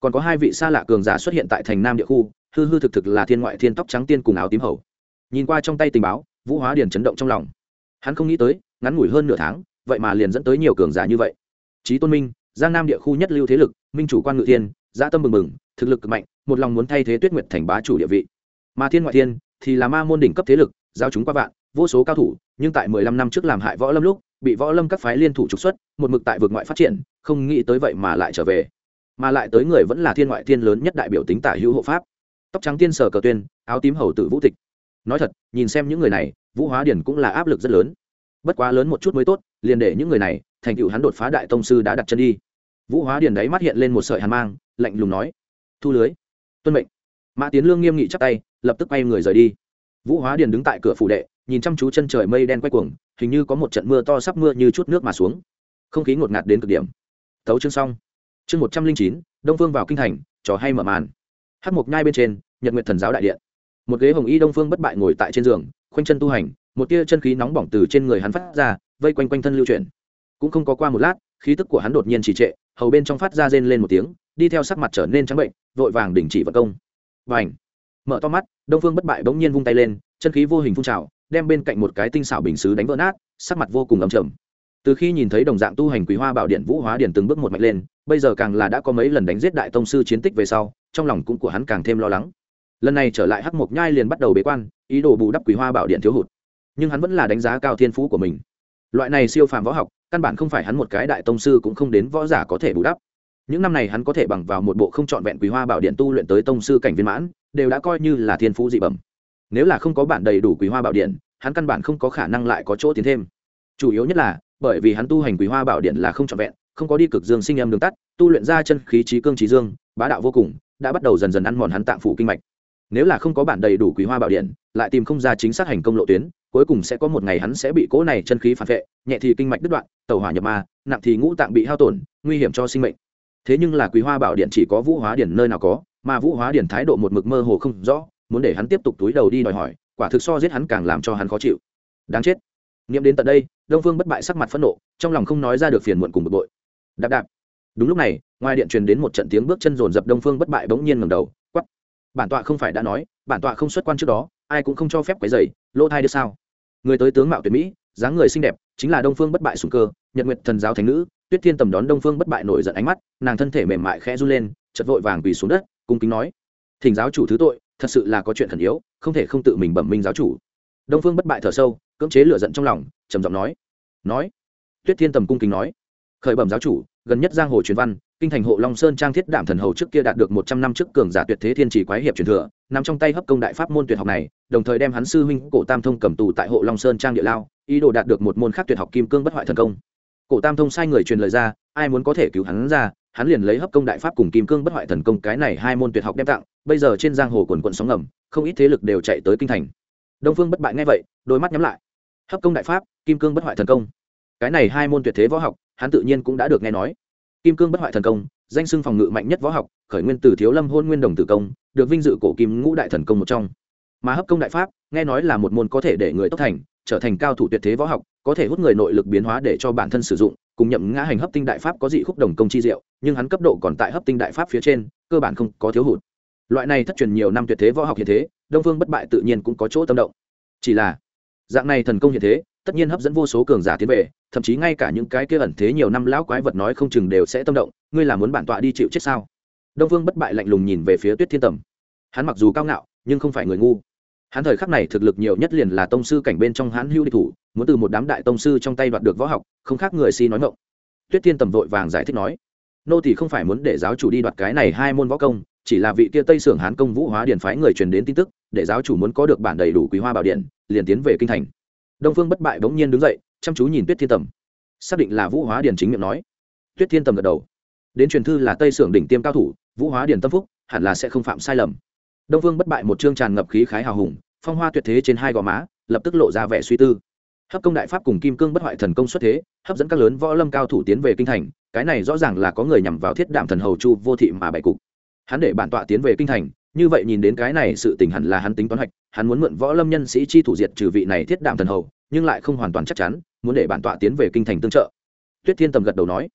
Còn có hai vị xa lạ cường giả xuất hiện tại thành nam địa khu, hư hư thực thực là thiên ngoại thiên tóc trắng tiên cùng áo tím hầu. Nhìn qua trong tay tình báo, vũ hóa điển chấn động trong lòng. Hắn không nghĩ tới, ngắn ngủi hơn nửa tháng, vậy mà liền dẫn tới nhiều cường giả như vậy. Trí tôn minh, giang nam địa khu nhất lưu thế lực, minh chủ quan ngự thiên gia tâm mừng mừng thực lực mạnh, một lòng muốn thay thế tuyết nguyệt thành bá chủ địa vị mà thiên ngoại thiên thì là ma môn đỉnh cấp thế lực giao chúng qua vạn, vô số cao thủ, nhưng tại mười lăm năm trước làm hại võ lâm lúc, bị võ lâm các phái liên thủ trục xuất, một mực tại vực ngoại phát triển, không nghĩ tới vậy mà lại trở về. Mà lại tới người vẫn là thiên ngoại thiên lớn nhất đại biểu tính tả hữu hộ pháp. Tóc trắng tiên sở cờ tuyên, áo tím hầu tử vũ tịch. Nói thật, nhìn xem những người này, vũ hóa điển cũng là áp lực rất lớn. Bất quá lớn một chút mới tốt, liền để những người này, thành tựu hắn đột phá đại tông sư đã đặt chân đi. Vũ hóa điển đấy mắt hiện lên một sợi hàn mang, lạnh lùng nói, thu lưới, tuân mệnh. Mã tiến lương nghiêm nghị chắc tay lập tức quay người rời đi. Vũ hóa điền đứng tại cửa phủ đệ, nhìn chăm chú chân trời mây đen quay cuồng, hình như có một trận mưa to sắp mưa như chút nước mà xuống. Không khí ngột ngạt đến cực điểm. Tấu chương xong. Chương một trăm linh chín, đông phương vào kinh thành, trò hay mở màn. Hát mộc nhai bên trên, nhật nguyệt thần giáo đại điện. Một ghế hồng y đông phương bất bại ngồi tại trên giường, khoanh chân tu hành, một tia chân khí nóng bỏng từ trên người hắn phát ra, vây quanh quanh thân lưu chuyển. Cũng không có qua một lát, khí tức của hắn đột nhiên trì trệ, hầu bên trong phát ra rên lên một tiếng, đi theo sắc mặt trở nên trắng bệnh, vội vàng đình chỉ vận công. Và ảnh mở to mắt, đông phương bất bại bỗng nhiên vung tay lên, chân khí vô hình phun trào, đem bên cạnh một cái tinh xảo bình xứ đánh vỡ nát, sắc mặt vô cùng ấm trầm. Từ khi nhìn thấy đồng dạng tu hành quý hoa bảo điện vũ hóa điện từng bước một mạnh lên, bây giờ càng là đã có mấy lần đánh giết đại tông sư chiến tích về sau, trong lòng cũng của hắn càng thêm lo lắng. Lần này trở lại hắc mộc nhai liền bắt đầu bế quan, ý đồ bù đắp quý hoa bảo điện thiếu hụt. Nhưng hắn vẫn là đánh giá cao thiên phú của mình. Loại này siêu phàm võ học, căn bản không phải hắn một cái đại tông sư cũng không đến võ giả có thể bù đắp. Những năm này hắn có thể bằng vào một bộ không trọn vẹn quý hoa bảo điện tu luyện tới tông sư cảnh viên mãn đều đã coi như là thiên phú dị bẩm. Nếu là không có bản đầy đủ quý hoa bảo điện, hắn căn bản không có khả năng lại có chỗ tiến thêm. Chủ yếu nhất là, bởi vì hắn tu hành quý hoa bảo điện là không trọn vẹn, không có đi cực dương sinh em đường tắt, tu luyện ra chân khí trí cương trí dương, bá đạo vô cùng, đã bắt đầu dần dần ăn mòn hắn tạng phủ kinh mạch. Nếu là không có bản đầy đủ quý hoa bảo điện, lại tìm không ra chính xác hành công lộ tuyến, cuối cùng sẽ có một ngày hắn sẽ bị cỗ này chân khí phản vệ, nhẹ thì kinh mạch đứt đoạn tàu hỏa nhập ma, nặng thì ngũ tạng bị hao tổn, nguy hiểm cho sinh mệnh. Thế nhưng là quý hoa bảo điện chỉ có vũ hóa điện nơi nào có mà vũ hóa điển thái độ một mực mơ hồ không rõ, muốn để hắn tiếp tục túi đầu đi đòi hỏi, quả thực so giết hắn càng làm cho hắn khó chịu. Đáng chết. Nghiệm đến tận đây, đông phương bất bại sắc mặt phẫn nộ, trong lòng không nói ra được phiền muộn cùng bực bội. Đạp đạp. Đúng lúc này, ngoài điện truyền đến một trận tiếng bước chân rồn rập đông phương bất bại bỗng nhiên ngầm đầu quắp bản tọa không phải đã nói, bản tọa không xuất quan trước đó, ai cũng không cho phép quấy dày lỗ thai được sao? Người tới tướng mạo tuyệt mỹ, dáng người xinh đẹp, chính là đông phương bất bại sùng cơ, nhật nguyệt thần giáo thánh nữ, tuyết thiên tầm đón đông phương bất bại nổi giận ánh mắt, nàng thân thể mềm mại khẽ run lên chật vội vàng quỳ xuống đất cung kính nói, thỉnh giáo chủ thứ tội, thật sự là có chuyện thần yếu, không thể không tự mình bẩm minh giáo chủ. Đông phương bất bại thở sâu, cưỡng chế lửa giận trong lòng, trầm giọng nói nói. Tuyết thiên tầm cung kính nói, khởi bẩm giáo chủ, gần nhất giang hồ truyền văn, kinh thành hộ long sơn trang thiết đảm thần hầu trước kia đạt được một trăm năm trước cường giả tuyệt thế thiên chỉ quái hiệp truyền thừa, nằm trong tay hấp công đại pháp môn tuyệt học này, đồng thời đem hắn sư huynh cổ tam thông cầm tù tại hộ long sơn trang địa lao, ý đồ đạt được một môn khác tuyệt học kim cương bất hoại thần công. Cổ tam thông sai người truyền lời ra ai muốn có thể cứu hắn ra, hắn liền lấy hấp công đại pháp cùng kim cương bất hoại thần công cái này hai môn tuyệt học đem tặng, bây giờ trên giang hồ quần quận sóng ngầm, không ít thế lực đều chạy tới kinh thành. Đông phương bất bại ngay vậy, đôi mắt nhắm lại. Hấp công đại pháp, kim cương bất hoại thần công. Cái này hai môn tuyệt thế võ học, hắn tự nhiên cũng đã được nghe nói. Kim cương bất hoại thần công, danh xưng phòng ngự mạnh nhất võ học, khởi nguyên từ thiếu lâm hôn nguyên đồng tử công, được vinh dự cổ kim ngũ đại thần công một trong mà hấp công đại pháp, nghe nói là một môn có thể để người tốc thành, trở thành cao thủ tuyệt thế võ học, có thể hút người nội lực biến hóa để cho bản thân sử dụng, cùng nhậm ngã hành hấp tinh đại pháp có dị khúc đồng công chi diệu, nhưng hắn cấp độ còn tại hấp tinh đại pháp phía trên, cơ bản không có thiếu hụt. Loại này thất truyền nhiều năm tuyệt thế võ học hiện thế, đông phương bất bại tự nhiên cũng có chỗ tâm động. Chỉ là, dạng này thần công hiện thế, tất nhiên hấp dẫn vô số cường giả tiến về, thậm chí ngay cả những cái kia ẩn thế nhiều năm lão quái vật nói không chừng đều sẽ tâm động, ngươi là muốn bản tọa đi chịu chết sao? Đông phương bất bại lạnh lùng nhìn về phía tuyết thiên tầm. Hắn mặc dù cao ngạo, nhưng không phải người ngu hắn thời khắc này thực lực nhiều nhất liền là tông sư cảnh bên trong hắn hưu địch thủ, muốn từ một đám đại tông sư trong tay đoạt được võ học, không khác người si nói ngộng tuyết thiên tầm vội vàng giải thích nói, nô thì không phải muốn để giáo chủ đi đoạt cái này hai môn võ công, chỉ là vị kia tây sưởng hán công vũ hóa điền phái người truyền đến tin tức, để giáo chủ muốn có được bản đầy đủ quý hoa bảo điện, liền tiến về kinh thành. Đông phương bất bại bỗng nhiên đứng dậy, chăm chú nhìn tuyết thiên tầm. Xác định là vũ hóa điền chính miệng nói. Tuyết thiên tầm gật đầu. Đến truyền thư là tây sưởng đỉnh tiêm cao thủ, vũ hóa điền tâm phúc, hẳn là sẽ không phạm sai lầm đông phương bất bại một chương tràn ngập khí khái hào hùng, phong hoa tuyệt thế trên hai gò má, lập tức lộ ra vẻ suy tư. Hấp công đại pháp cùng kim cương bất hoại thần công xuất thế, hấp dẫn các lớn võ lâm cao thủ tiến về kinh thành, cái này rõ ràng là có người nhằm vào thiết đảm thần hầu chu vô thị mà bại cục. Hắn để bản tọa tiến về kinh thành, như vậy nhìn đến cái này sự tình hẳn là hắn tính toán hoạch, hắn muốn mượn võ lâm nhân sĩ chi thủ diệt trừ vị này thiết đảm thần hầu, nhưng lại không hoàn toàn chắc chắn, muốn để bản tọa tiến về kinh thành tương trợ. Tuyết thiên tầm gật đầu nói,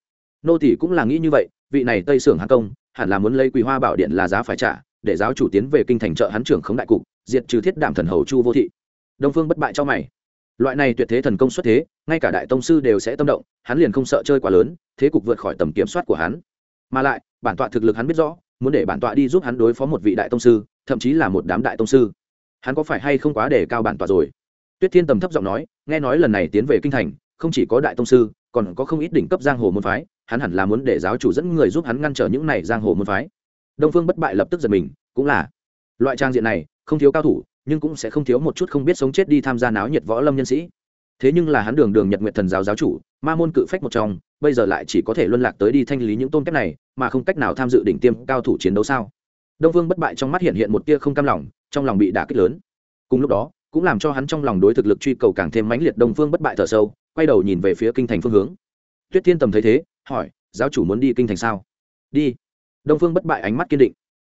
nô tỷ cũng là nghĩ như vậy, vị này tây sưởng hán công, hẳn là muốn lấy quỳ hoa bảo điện là giá phải trả để giáo chủ tiến về kinh thành trợ hắn trưởng khống đại cục, diệt trừ thiết đảm thần hầu chu vô thị. Đông phương bất bại cho mày. Loại này tuyệt thế thần công xuất thế, ngay cả đại tông sư đều sẽ tâm động, hắn liền không sợ chơi quá lớn, thế cục vượt khỏi tầm kiểm soát của hắn. Mà lại, bản tọa thực lực hắn biết rõ, muốn để bản tọa đi giúp hắn đối phó một vị đại tông sư, thậm chí là một đám đại tông sư. Hắn có phải hay không quá để cao bản tọa rồi? Tuyết thiên tầm thấp giọng nói, nghe nói lần này tiến về kinh thành, không chỉ có đại tông sư, còn có không ít đỉnh cấp giang hồ môn phái, hắn hẳn là muốn để giáo chủ dẫn người giúp hắn ngăn trở những này giang hồ môn phái đông phương bất bại lập tức giật mình, cũng là, loại trang diện này, không thiếu cao thủ, nhưng cũng sẽ không thiếu một chút không biết sống chết đi tham gia náo nhiệt võ lâm nhân sĩ. Thế nhưng là hắn đường đường nhật nguyện thần giáo giáo chủ, ma môn cự phách một trong, bây giờ lại chỉ có thể luân lạc tới đi thanh lý những tôn kép này, mà không cách nào tham dự đỉnh tiêm cao thủ chiến đấu sao? Đông vương bất bại trong mắt hiện hiện một tia không cam lòng, trong lòng bị đả kích lớn. Cùng lúc đó, cũng làm cho hắn trong lòng đối thực lực truy cầu càng thêm mãnh liệt đông phương bất bại thở sâu, quay đầu nhìn về phía kinh thành phương hướng. Tuyết thiên tầm thấy thế, hỏi, giáo chủ muốn đi kinh thành sao? Đi đông phương bất bại ánh mắt kiên định.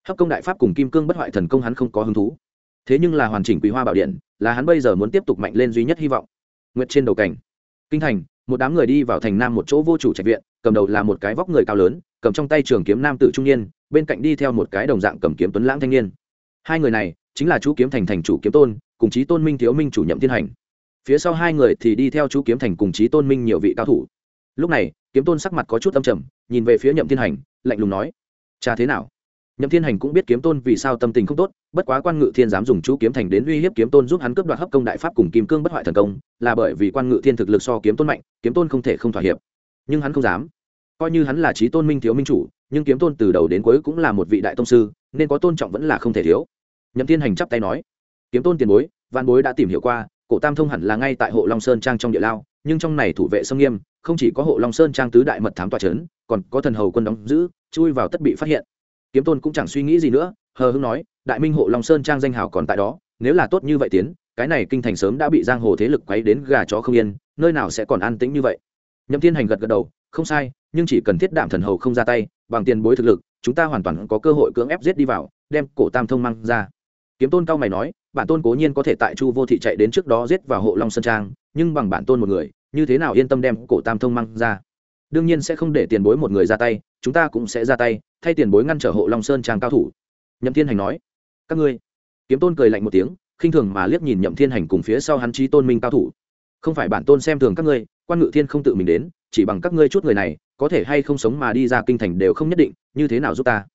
Hấp công đại pháp cùng kim cương bất hoại thần công hắn không có hứng thú. Thế nhưng là hoàn chỉnh quý hoa bảo điện, là hắn bây giờ muốn tiếp tục mạnh lên duy nhất hy vọng. Nguyệt trên đầu cảnh. Kinh thành, một đám người đi vào thành nam một chỗ vô chủ trạch viện, cầm đầu là một cái vóc người cao lớn, cầm trong tay trường kiếm nam tự trung niên, bên cạnh đi theo một cái đồng dạng cầm kiếm tuấn lãng thanh niên. Hai người này chính là chú kiếm thành thành chủ kiếm tôn, cùng chí tôn minh thiếu minh chủ nhậm thiên hành. Phía sau hai người thì đi theo chú kiếm thành cùng chí tôn minh nhiều vị cao thủ. Lúc này, kiếm tôn sắc mặt có chút âm trầm, nhìn về phía nhậm thiên hành, lạnh lùng nói cha thế nào? Nhậm thiên hành cũng biết kiếm tôn vì sao tâm tình không tốt, bất quá quan ngự thiên dám dùng chú kiếm thành đến uy hiếp kiếm tôn giúp hắn cướp đoạt hấp công đại pháp cùng kim cương bất hoại thần công, là bởi vì quan ngự thiên thực lực so kiếm tôn mạnh, kiếm tôn không thể không thỏa hiệp. Nhưng hắn không dám. Coi như hắn là trí tôn minh thiếu minh chủ, nhưng kiếm tôn từ đầu đến cuối cũng là một vị đại tông sư, nên có tôn trọng vẫn là không thể thiếu. Nhậm thiên hành chắp tay nói, kiếm tôn tiền bối văn bối đã tìm hiểu qua, cổ tam thông hẳn là ngay tại hộ long sơn trang trong địa lao, nhưng trong này thủ vệ sông nghiêm không chỉ có hộ long sơn trang tứ đại mật thám tòa c còn có thần hầu quân đóng giữ, chui vào tất bị phát hiện. Kiếm tôn cũng chẳng suy nghĩ gì nữa, hờ hưng nói, đại minh hộ long sơn trang danh hào còn tại đó, nếu là tốt như vậy tiến, cái này kinh thành sớm đã bị giang hồ thế lực quấy đến gà chó không yên, nơi nào sẽ còn an tĩnh như vậy? Nhậm thiên hành gật gật đầu, không sai, nhưng chỉ cần thiết đạm thần hầu không ra tay, bằng tiền bối thực lực, chúng ta hoàn toàn có cơ hội cưỡng ép giết đi vào, đem cổ tam thông mang ra. Kiếm tôn cao mày nói, bản tôn cố nhiên có thể tại chu vô thị chạy đến trước đó giết vào hộ long sơn trang, nhưng bằng bản tôn một người như thế nào yên tâm đem cổ tam thông mang ra. Đương nhiên sẽ không để tiền bối một người ra tay, chúng ta cũng sẽ ra tay, thay tiền bối ngăn trở hộ long sơn trang cao thủ. Nhậm thiên hành nói. Các ngươi. Kiếm tôn cười lạnh một tiếng, khinh thường mà liếc nhìn nhậm thiên hành cùng phía sau hắn trí tôn minh cao thủ. Không phải bản tôn xem thường các ngươi, quan ngự thiên không tự mình đến, chỉ bằng các ngươi chút người này, có thể hay không sống mà đi ra kinh thành đều không nhất định, như thế nào giúp ta?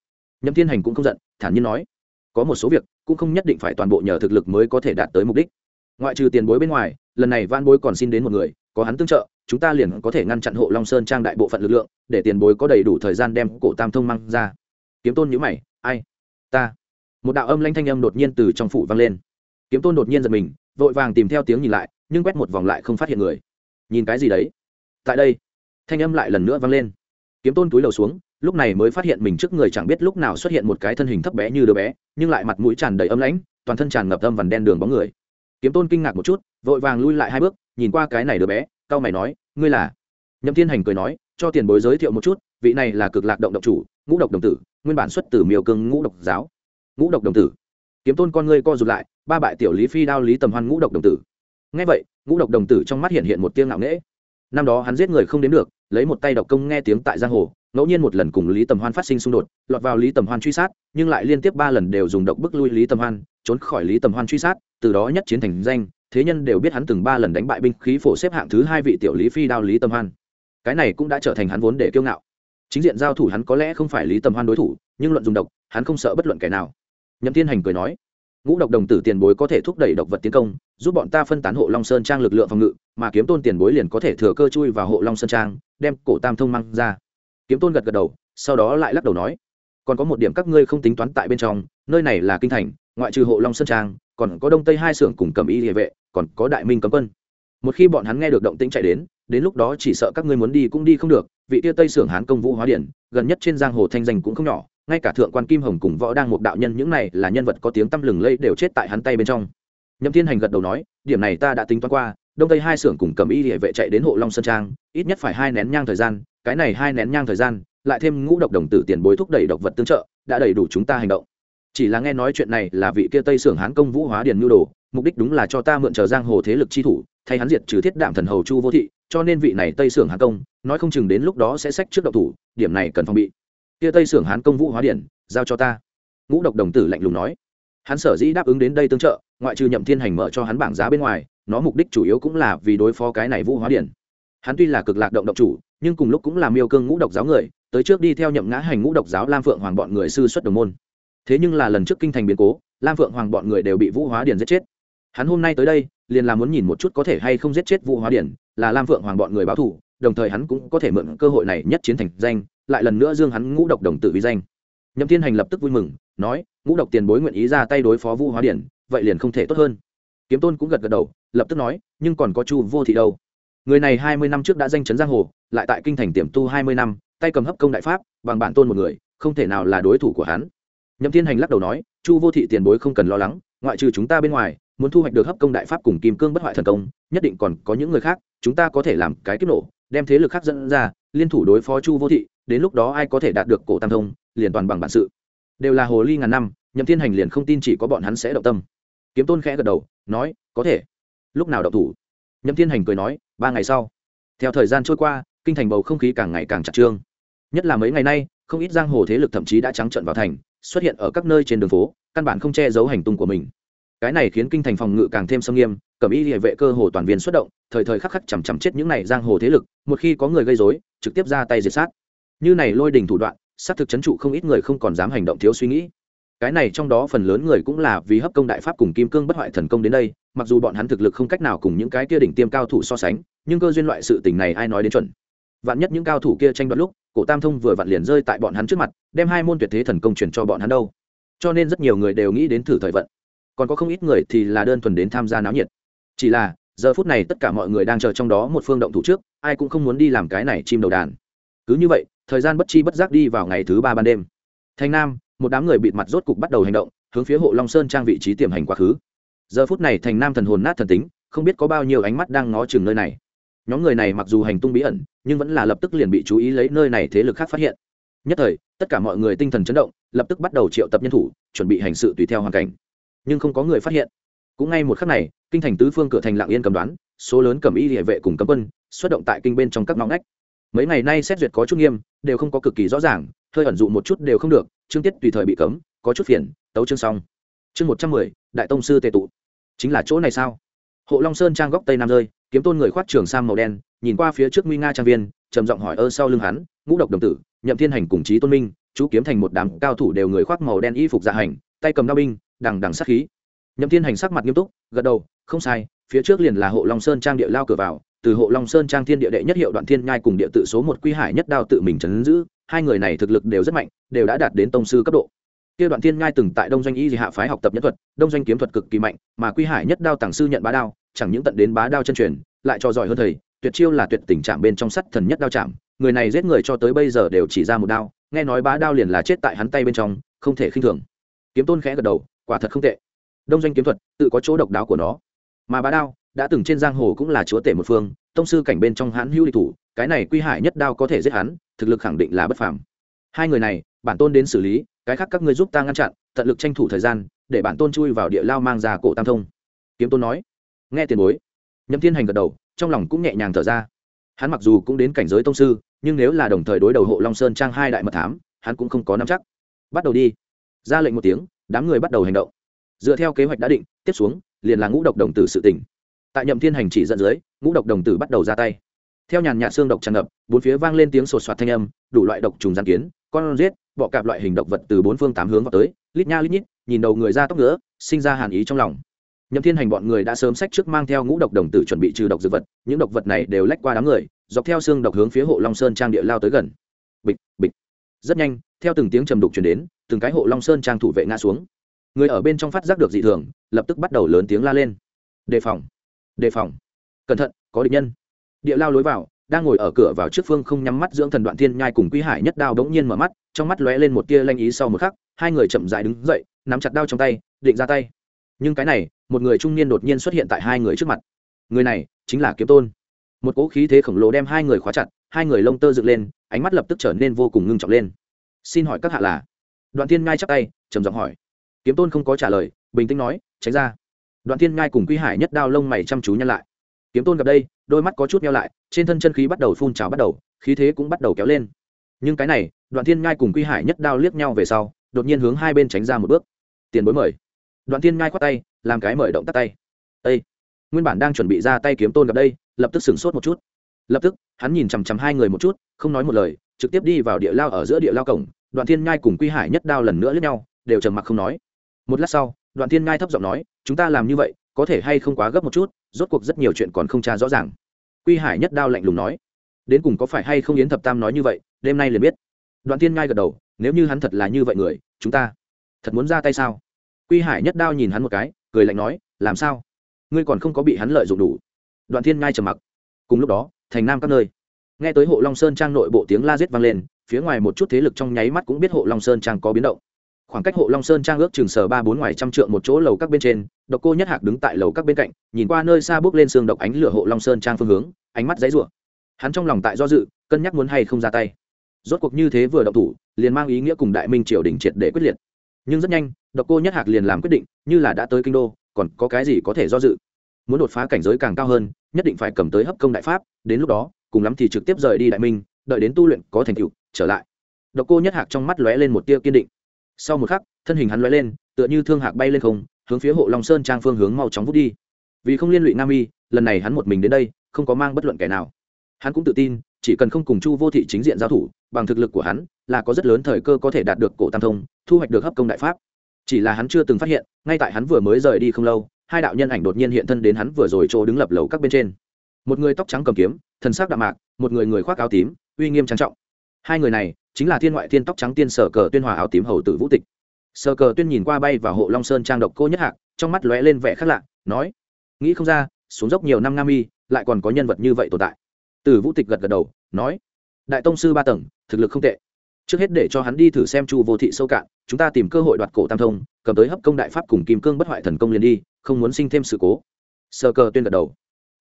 Nhậm thiên hành cũng không giận, thản nhiên nói. Có một số việc, cũng không nhất định phải toàn bộ nhờ thực lực mới có thể đạt tới mục đích. Ngoại trừ tiền bối bên ngoài, lần này van bối còn xin đến một người có hắn tương trợ, chúng ta liền có thể ngăn chặn hộ long sơn trang đại bộ phận lực lượng, để tiền bối có đầy đủ thời gian đem cổ tam thông mang ra. Kiếm tôn nhữ mày, ai? Ta? Một đạo âm lanh thanh âm đột nhiên từ trong phủ vang lên. Kiếm tôn đột nhiên giật mình, vội vàng tìm theo tiếng nhìn lại, nhưng quét một vòng lại không phát hiện người. Nhìn cái gì đấy? Tại đây. Thanh âm lại lần nữa vang lên. Kiếm tôn túi đầu xuống, lúc này mới phát hiện mình trước người chẳng biết lúc nào xuất hiện một cái thân hình thấp bé như đứa bé, nhưng lại mặt mũi tràn đầy âm lãnh, toàn thân tràn ngập âm vằn đen đường bóng người kiếm tôn kinh ngạc một chút, vội vàng lui lại hai bước, nhìn qua cái này đứa bé, cau mày nói, ngươi là? Nhậm thiên hành cười nói, cho tiền bối giới thiệu một chút, vị này là cực lạc động độc chủ, ngũ độc đồng tử, nguyên bản xuất từ miêu cương ngũ độc giáo. Ngũ độc đồng tử? Kiếm tôn con ngươi co rụt lại, ba bại tiểu lý phi đao lý tầm hoan ngũ độc đồng tử. Ngay vậy, ngũ độc đồng tử trong mắt hiện hiện một tiếng ngạo nghễ. Năm đó hắn giết người không đến được lấy một tay độc công nghe tiếng tại giang hồ, ngẫu nhiên một lần cùng lý tầm hoan phát sinh xung đột, lọt vào lý tầm hoan truy sát, nhưng lại liên tiếp ba lần đều dùng độc bức lui lý tầm hoan, trốn khỏi lý tầm hoan truy sát, từ đó nhất chiến thành danh, thế nhân đều biết hắn từng ba lần đánh bại binh khí phổ xếp hạng thứ hai vị tiểu lý phi đao lý tầm hoan. Cái này cũng đã trở thành hắn vốn để kiêu ngạo. Chính diện giao thủ hắn có lẽ không phải lý tầm hoan đối thủ, nhưng luận dùng độc, hắn không sợ bất luận kẻ nào. Nhậm thiên hành cười nói ngũ độc đồng tử tiền bối có thể thúc đẩy độc vật tiến công, giúp bọn ta phân tán hộ long sơn trang lực lượng phòng ngự, mà kiếm tôn tiền bối liền có thể thừa cơ chui vào hộ long sơn trang, đem cổ tam thông mang ra. Kiếm tôn gật gật đầu, sau đó lại lắc đầu nói, còn có một điểm các ngươi không tính toán tại bên trong, nơi này là kinh thành, ngoại trừ hộ long sơn trang, còn có đông tây hai xưởng cùng cầm y địa vệ, còn có đại minh cấm quân. Một khi bọn hắn nghe được động tĩnh chạy đến đến lúc đó chỉ sợ các ngươi muốn đi cũng đi không được, vị tia tây xưởng hán công vũ hóa điển, gần nhất trên giang hồ thanh danh cũng không nhỏ ngay cả thượng quan kim hồng cùng võ đang một đạo nhân những này là nhân vật có tiếng tăm lừng lây đều chết tại hắn tay bên trong. Nhậm thiên hành gật đầu nói, điểm này ta đã tính toán qua, đông tây hai xưởng cùng cầm y địa vệ chạy đến hộ long sơn trang, ít nhất phải hai nén nhang thời gian, cái này hai nén nhang thời gian, lại thêm ngũ độc đồng tử tiền bối thúc đẩy độc vật tương trợ, đã đầy đủ chúng ta hành động. Chỉ là nghe nói chuyện này là vị kia tây xưởng hán công vũ hóa điền nhu đồ, mục đích đúng là cho ta mượn chờ giang hồ thế lực chi thủ, thay hắn diệt trừ thiết đạm thần hầu chu vô thị, cho nên vị này tây xưởng hán công, nói không chừng đến lúc đó sẽ sách trước độc thủ, điểm này cần phòng bị kia tây xưởng hán công vũ hóa điển, giao cho ta. Ngũ độc đồng tử lạnh lùng nói. Hắn sở dĩ đáp ứng đến đây tương trợ, ngoại trừ nhậm thiên hành mở cho hắn bảng giá bên ngoài, nó mục đích chủ yếu cũng là vì đối phó cái này vũ hóa điển. Hắn tuy là cực lạc động độc chủ, nhưng cùng lúc cũng là miêu cương ngũ độc giáo người, tới trước đi theo nhậm ngã hành ngũ độc giáo lam phượng hoàng bọn người sư xuất đồng môn. Thế nhưng là lần trước kinh thành biến cố, lam phượng hoàng bọn người đều bị vũ hóa điển giết chết. Hắn hôm nay tới đây, liền là muốn nhìn một chút có thể hay không giết chết vũ hóa điển, là lam phượng hoàng bọn người báo thủ, đồng thời hắn cũng có thể mượn cơ hội này nhất chiến thành danh lại lần nữa dương hắn ngũ độc đồng tử vi danh. Nhậm thiên hành lập tức vui mừng, nói, ngũ độc tiền bối nguyện ý ra tay đối phó vu hóa điển, vậy liền không thể tốt hơn. Kiếm tôn cũng gật gật đầu, lập tức nói, nhưng còn có chu vô thị đâu. Người này hai mươi năm trước đã danh chấn giang hồ, lại tại kinh thành tiềm tu hai mươi năm, tay cầm hấp công đại pháp, bằng bản tôn một người, không thể nào là đối thủ của hắn. Nhậm thiên hành lắc đầu nói, chu vô thị tiền bối không cần lo lắng, ngoại trừ chúng ta bên ngoài, muốn thu hoạch được hấp công đại pháp cùng kim cương bất hoại thần công, nhất định còn có những người khác, chúng ta có thể làm cái kích nổ, đem thế lực khác dẫn ra, liên thủ đối phó chu vô thị đến lúc đó ai có thể đạt được cổ tam thông, liền toàn bằng bản sự. Đều là hồ ly ngàn năm, nhậm thiên hành liền không tin chỉ có bọn hắn sẽ động tâm. Kiếm tôn khẽ gật đầu, nói, có thể. Lúc nào động thủ? Nhậm thiên hành cười nói, ba ngày sau. Theo thời gian trôi qua, kinh thành bầu không khí càng ngày càng chặt trương. Nhất là mấy ngày nay, không ít giang hồ thế lực thậm chí đã trắng trận vào thành, xuất hiện ở các nơi trên đường phố, căn bản không che giấu hành tung của mình. Cái này khiến kinh thành phòng ngự càng thêm sâm nghiêm, cẩm y địa vệ cơ hồ toàn viên xuất động, thời thời khắc khắc chằm chằm chết những này giang hồ thế lực, một khi có người gây rối, trực tiếp ra tay diệt sát như này lôi đình thủ đoạn, xác thực chấn trụ không ít người không còn dám hành động thiếu suy nghĩ. Cái này trong đó phần lớn người cũng là vì hấp công đại pháp cùng kim cương bất hoại thần công đến đây, mặc dù bọn hắn thực lực không cách nào cùng những cái kia đỉnh tiêm cao thủ so sánh, nhưng cơ duyên loại sự tình này ai nói đến chuẩn. Vạn nhất những cao thủ kia tranh đoạt lúc, cổ tam thông vừa vặn liền rơi tại bọn hắn trước mặt, đem hai môn tuyệt thế thần công truyền cho bọn hắn đâu. Cho nên rất nhiều người đều nghĩ đến thử thời vận. Còn có không ít người thì là đơn thuần đến tham gia náo nhiệt. Chỉ là, giờ phút này tất cả mọi người đang chờ trong đó một phương động thủ trước, ai cũng không muốn đi làm cái này chim đầu đàn. Cứ như vậy thời gian bất chi bất giác đi vào ngày thứ ba ban đêm. Thành nam, một đám người bịt mặt rốt cục bắt đầu hành động, hướng phía hộ long sơn trang vị trí tiềm hành quá khứ. Giờ phút này thành nam thần hồn nát thần tính, không biết có bao nhiêu ánh mắt đang ngó chừng nơi này. Nhóm người này mặc dù hành tung bí ẩn, nhưng vẫn là lập tức liền bị chú ý lấy nơi này thế lực khác phát hiện. Nhất thời, tất cả mọi người tinh thần chấn động, lập tức bắt đầu triệu tập nhân thủ, chuẩn bị hành sự tùy theo hoàn cảnh. Nhưng không có người phát hiện. Cũng ngay một khắc này, kinh thành tứ phương cửa thành lạng yên cầm đoán, số lớn cầm y địa vệ cùng cấm quân, xuất động tại kinh bên trong các ngõ ngách mấy ngày nay xét duyệt có chút nghiêm, đều không có cực kỳ rõ ràng, hơi ẩn dụ một chút đều không được, chương tiết tùy thời bị cấm, có chút phiền, tấu chương xong. Chương một trăm mười, đại tông sư tề tụ. Chính là chỗ này sao? Hộ long sơn trang góc tây nam rơi, kiếm tôn người khoác trường sang màu đen, nhìn qua phía trước nguy nga trang viên, trầm giọng hỏi ơ sau lưng hắn, ngũ độc đồng tử, nhậm thiên hành cùng chí tôn minh, chú kiếm thành một đám cao thủ đều người khoác màu đen y phục dạ hành, tay cầm đao binh, đằng đằng sát khí. Nhậm thiên hành sắc mặt nghiêm túc, gật đầu, không sai, phía trước liền là hộ long sơn trang địa lao cửa vào từ hộ long sơn trang thiên địa đệ nhất hiệu đoạn thiên nhai cùng địa tự số một quy hải nhất đao tự mình chấn giữ, hai người này thực lực đều rất mạnh, đều đã đạt đến tông sư cấp độ. Kia đoạn thiên nhai từng tại đông doanh y gì hạ phái học tập nhất thuật, đông doanh kiếm thuật cực kỳ mạnh, mà quy hải nhất đao tàng sư nhận bá đao, chẳng những tận đến bá đao chân truyền, lại cho giỏi hơn thầy, tuyệt chiêu là tuyệt tình trạng bên trong sắt thần nhất đao chạm. Người này giết người cho tới bây giờ đều chỉ ra một đao, nghe nói bá đao liền là chết tại hắn tay bên trong, không thể khinh thường. Kiếm tôn khẽ gật đầu, quả thật không tệ. Đông doanh kiếm thuật, tự có chỗ độc đáo của nó. Mà bá đao đã từng trên giang hồ cũng là chúa tể một phương, tông sư cảnh bên trong hãn hữu địch thủ, cái này quy hải nhất đao có thể giết hắn, thực lực khẳng định là bất phàm. Hai người này, bản tôn đến xử lý, cái khác các ngươi giúp ta ngăn chặn, tận lực tranh thủ thời gian, để bản tôn chui vào địa lao mang ra cổ tam thông. Kiếm tôn nói, nghe tiền bối. Nhậm thiên hành gật đầu, trong lòng cũng nhẹ nhàng thở ra. Hắn mặc dù cũng đến cảnh giới tông sư, nhưng nếu là đồng thời đối đầu hộ long sơn trang hai đại mật thám, hắn cũng không có nắm chắc. Bắt đầu đi. Ra lệnh một tiếng, đám người bắt đầu hành động. Dựa theo kế hoạch đã định, tiếp xuống, liền là ngũ độc đồng tử sự tỉnh tại nhậm thiên hành chỉ dẫn dưới, ngũ độc đồng tử bắt đầu ra tay. Theo nhàn nhạt xương độc tràn ngập, bốn phía vang lên tiếng sột soạt thanh âm, đủ loại độc trùng gian kiến, con rết bọ cạp loại hình động vật từ bốn phương tám hướng vào tới, lít nha lít nhít, nhìn đầu người ra tóc nữa sinh ra hàn ý trong lòng. Nhậm thiên hành bọn người đã sớm sách trước mang theo ngũ độc đồng tử chuẩn bị trừ độc dược vật, những độc vật này đều lách qua đám người, dọc theo xương độc hướng phía hộ long sơn trang địa lao tới gần. Bịch bịch. Rất nhanh, theo từng tiếng trầm đục chuyển đến, từng cái hộ long sơn trang thủ vệ ngã xuống. Người ở bên trong phát giác được dị thường, lập tức bắt đầu lớn tiếng la lên. Đề phòng đề phòng. Cẩn thận, có địch nhân. Địa lao lối vào, đang ngồi ở cửa vào trước phương không nhắm mắt dưỡng thần đoạn thiên nhai cùng quý hải nhất đao đống nhiên mở mắt, trong mắt lóe lên một tia lanh ý sau một khắc, hai người chậm dại đứng dậy, nắm chặt đao trong tay, định ra tay. Nhưng cái này, một người trung niên đột nhiên xuất hiện tại hai người trước mặt. Người này chính là kiếm tôn. Một cỗ khí thế khổng lồ đem hai người khóa chặt, hai người lông tơ dựng lên, ánh mắt lập tức trở nên vô cùng ngưng trọng lên. Xin hỏi các hạ là? Đoạn thiên nhai chắp tay, trầm giọng hỏi. Kiếm tôn không có trả lời, bình tĩnh nói, tránh ra đoạn thiên ngai cùng quy hải nhất đao lông mày chăm chú nhăn lại. Kiếm tôn gặp đây, đôi mắt có chút nhau lại, trên thân chân khí bắt đầu phun trào bắt đầu, khí thế cũng bắt đầu kéo lên. Nhưng cái này, đoạn thiên ngai cùng quy hải nhất đao liếc nhau về sau, đột nhiên hướng hai bên tránh ra một bước. Tiền bối mời. Đoạn thiên ngai khoát tay, làm cái mời động tắt tay. Ây nguyên bản đang chuẩn bị ra tay kiếm tôn gặp đây, lập tức sửng sốt một chút. Lập tức, hắn nhìn chằm chằm hai người một chút, không nói một lời, trực tiếp đi vào địa lao ở giữa địa lao cổng. Đoạn thiên ngai cùng quy hải nhất đao lần nữa liếc nhau, đều trầm mặc không nói. Một lát sau đoạn thiên ngai thấp giọng nói, chúng ta làm như vậy, có thể hay không quá gấp một chút, rốt cuộc rất nhiều chuyện còn không tra rõ ràng. Quy hải nhất đao lạnh lùng nói, đến cùng có phải hay không yến thập tam nói như vậy, đêm nay liền biết. Đoạn thiên ngai gật đầu, nếu như hắn thật là như vậy người, chúng ta thật muốn ra tay sao? Quy hải nhất đao nhìn hắn một cái, cười lạnh nói, làm sao? Ngươi còn không có bị hắn lợi dụng đủ. Đoạn thiên ngai trầm mặc. Cùng lúc đó, thành nam các nơi. Nghe tới hộ long sơn trang nội bộ tiếng la rết vang lên, phía ngoài một chút thế lực trong nháy mắt cũng biết hộ long sơn trang có biến động khoảng cách hộ long sơn trang ước chừng sờ ba bốn ngoài trăm trượng một chỗ lầu các bên trên, độc cô nhất hạc đứng tại lầu các bên cạnh, nhìn qua nơi xa bước lên xương độc ánh lửa hộ long sơn trang phương hướng, ánh mắt dãy rủa. Hắn trong lòng tại do dự, cân nhắc muốn hay không ra tay. Rốt cuộc như thế vừa động thủ, liền mang ý nghĩa cùng đại minh triều đình triệt để quyết liệt. Nhưng rất nhanh, độc cô nhất hạc liền làm quyết định, như là đã tới kinh đô, còn có cái gì có thể do dự? Muốn đột phá cảnh giới càng cao hơn, nhất định phải cầm tới hấp công đại pháp, đến lúc đó, cùng lắm thì trực tiếp rời đi đại minh, đợi đến tu luyện có thành tựu, trở lại. Độc cô nhất hạc trong mắt lóe lên một tia kiên định sau một khắc, thân hình hắn lóe lên, tựa như thương hạc bay lên không, hướng phía hộ long sơn trang phương hướng mau chóng vút đi. Vì không liên lụy nam y, lần này hắn một mình đến đây, không có mang bất luận kẻ nào. Hắn cũng tự tin, chỉ cần không cùng chu vô thị chính diện giao thủ, bằng thực lực của hắn, là có rất lớn thời cơ có thể đạt được cổ tam thông, thu hoạch được hấp công đại pháp. Chỉ là hắn chưa từng phát hiện, ngay tại hắn vừa mới rời đi không lâu, hai đạo nhân ảnh đột nhiên hiện thân đến hắn vừa rồi chỗ đứng lập lầu các bên trên. Một người tóc trắng cầm kiếm, thần sắc đạm mạc, một người người khoác áo tím, uy nghiêm trang trọng. Hai người này chính là thiên ngoại thiên tóc trắng tiên sở cờ tuyên hòa áo tím hầu tử vũ tịch. Sở cờ tuyên nhìn qua bay vào hộ long sơn trang độc cô nhất hạc, trong mắt lóe lên vẻ khác lạ, nói, nghĩ không ra, xuống dốc nhiều năm nam y lại còn có nhân vật như vậy tồn tại. Tử vũ tịch gật gật đầu, nói, đại tông sư ba tầng, thực lực không tệ. Trước hết để cho hắn đi thử xem chu vô thị sâu cạn, chúng ta tìm cơ hội đoạt cổ tam thông, cầm tới hấp công đại pháp cùng kim cương bất hoại thần công liền đi, không muốn sinh thêm sự cố. Sơ cờ tuyên gật đầu.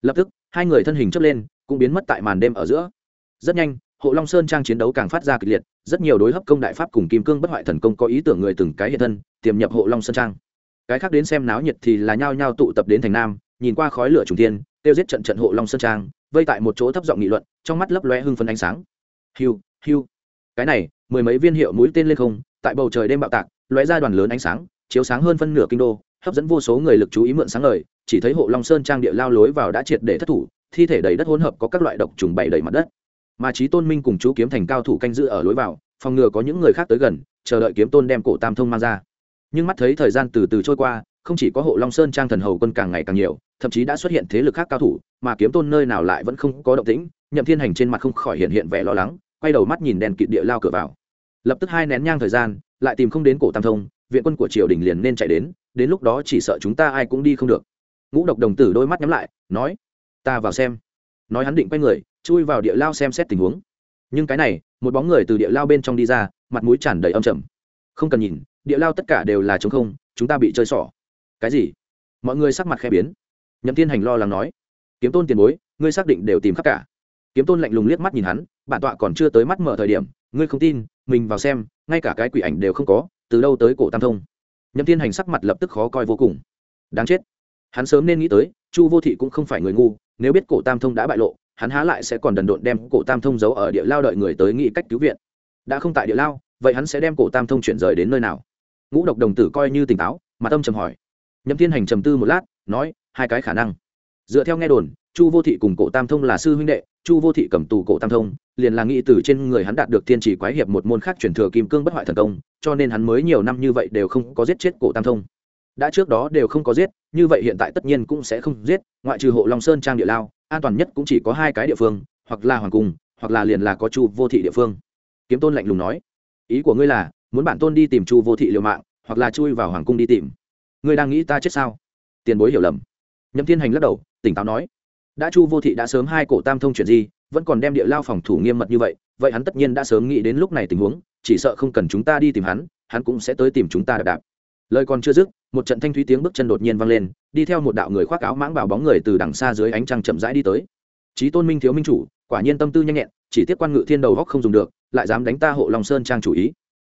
Lập tức, hai người thân hình chấp lên, cũng biến mất tại màn đêm ở giữa. Rất nhanh hộ long sơn trang chiến đấu càng phát ra kịch liệt, rất nhiều đối hấp công đại pháp cùng kim cương bất hoại thần công có ý tưởng người từng cái hiện thân, tiềm nhập hộ long sơn trang. Cái khác đến xem náo nhiệt thì là nhao nhao tụ tập đến thành nam, nhìn qua khói lửa trùng tiên tiêu giết trận trận hộ long sơn trang, vây tại một chỗ thấp giọng nghị luận, trong mắt lấp lóe hưng phấn ánh sáng. Hiu hiu. Cái này, mười mấy viên hiệu mũi tên lên không, tại bầu trời đêm bạo tạc, lóe ra đoàn lớn ánh sáng, chiếu sáng hơn phân nửa kinh đô, hấp dẫn vô số người lực chú ý mượn sáng ngời, chỉ thấy hộ long sơn trang địa lao lối vào đã triệt để thất thủ, thi thể đầy đất hỗn hợp có các loại độc trùng bày đầy mặt đất mà trí tôn minh cùng chú kiếm thành cao thủ canh giữ ở lối vào, phòng ngừa có những người khác tới gần, chờ đợi kiếm tôn đem cổ tam thông mang ra. Nhưng mắt thấy thời gian từ từ trôi qua, không chỉ có hộ long sơn trang thần hầu quân càng ngày càng nhiều, thậm chí đã xuất hiện thế lực khác cao thủ, mà kiếm tôn nơi nào lại vẫn không có động tĩnh, nhậm thiên hành trên mặt không khỏi hiện hiện vẻ lo lắng, quay đầu mắt nhìn đèn kịt địa lao cửa vào. Lập tức hai nén nhang thời gian, lại tìm không đến cổ tam thông, viện quân của triều đình liền nên chạy đến đến lúc đó chỉ sợ chúng ta ai cũng đi không được. Ngũ độc đồng tử đôi mắt nhắm lại, nói, ta vào xem. Nói hắn định quay người chui vào địa lao xem xét tình huống. Nhưng cái này, một bóng người từ địa lao bên trong đi ra, mặt mũi tràn đầy âm trầm. Không cần nhìn, địa lao tất cả đều là t không, chúng ta bị chơi xỏ. Cái gì? Mọi người sắc mặt khe biến. Nhậm thiên hành lo lắng nói. Kiếm tôn tiền bối, ngươi xác định đều tìm khắp cả. Kiếm tôn lạnh lùng liếc mắt nhìn hắn, bản tọa còn chưa tới mắt mở thời điểm, ngươi không tin, mình vào xem, ngay cả cái quỷ ảnh đều không có, từ đâu tới cổ tam thông. Nhậm thiên hành sắc mặt lập tức khó coi vô cùng. Đáng chết. Hắn sớm nên nghĩ tới, chu vô thị cũng không phải người ngu, nếu biết cổ tam thông đã bại lộ hắn há lại sẽ còn đần độn đem cổ tam thông giấu ở địa lao đợi người tới nghĩ cách cứu viện. Đã không tại địa lao, vậy hắn sẽ đem cổ tam thông chuyển rời đến nơi nào? Ngũ độc đồng tử coi như tỉnh táo, mà tâm trầm hỏi. Nhậm thiên hành trầm tư một lát, nói, hai cái khả năng. Dựa theo nghe đồn, chu vô thị cùng cổ tam thông là sư huynh đệ, chu vô thị cầm tù cổ tam thông, liền là nghĩ từ trên người hắn đạt được thiên trì quái hiệp một môn khác truyền thừa kim cương bất hoại thần công, cho nên hắn mới nhiều năm như vậy đều không có giết chết cổ tam thông đã trước đó đều không có giết, như vậy hiện tại tất nhiên cũng sẽ không giết, ngoại trừ hộ long sơn trang địa lao, an toàn nhất cũng chỉ có hai cái địa phương, hoặc là hoàng cung hoặc là liền là có chu vô thị địa phương. Kiếm tôn lạnh lùng nói, ý của ngươi là, muốn bản tôn đi tìm chu vô thị liều mạng, hoặc là chui vào hoàng cung đi tìm? Ngươi đang nghĩ ta chết sao? Tiền bối hiểu lầm. Nhậm thiên hành lắc đầu, tỉnh táo nói, đã chu vô thị đã sớm hai cổ tam thông chuyện gì, vẫn còn đem địa lao phòng thủ nghiêm mật như vậy vậy hắn tất nhiên đã sớm nghĩ đến lúc này tình huống, chỉ sợ không cần chúng ta đi tìm hắn hắn cũng sẽ tới tìm chúng ta đạp đạp lời còn chưa dứt, một trận thanh thúy tiếng bước chân đột nhiên vang lên, đi theo một đạo người khoác áo mãng bảo bóng người từ đằng xa dưới ánh trăng chậm rãi đi tới. Trí tôn minh thiếu minh chủ, quả nhiên tâm tư nhanh nhẹn, chỉ tiếp quan ngự thiên đầu góc không dùng được, lại dám đánh ta hộ long sơn trang chủ ý.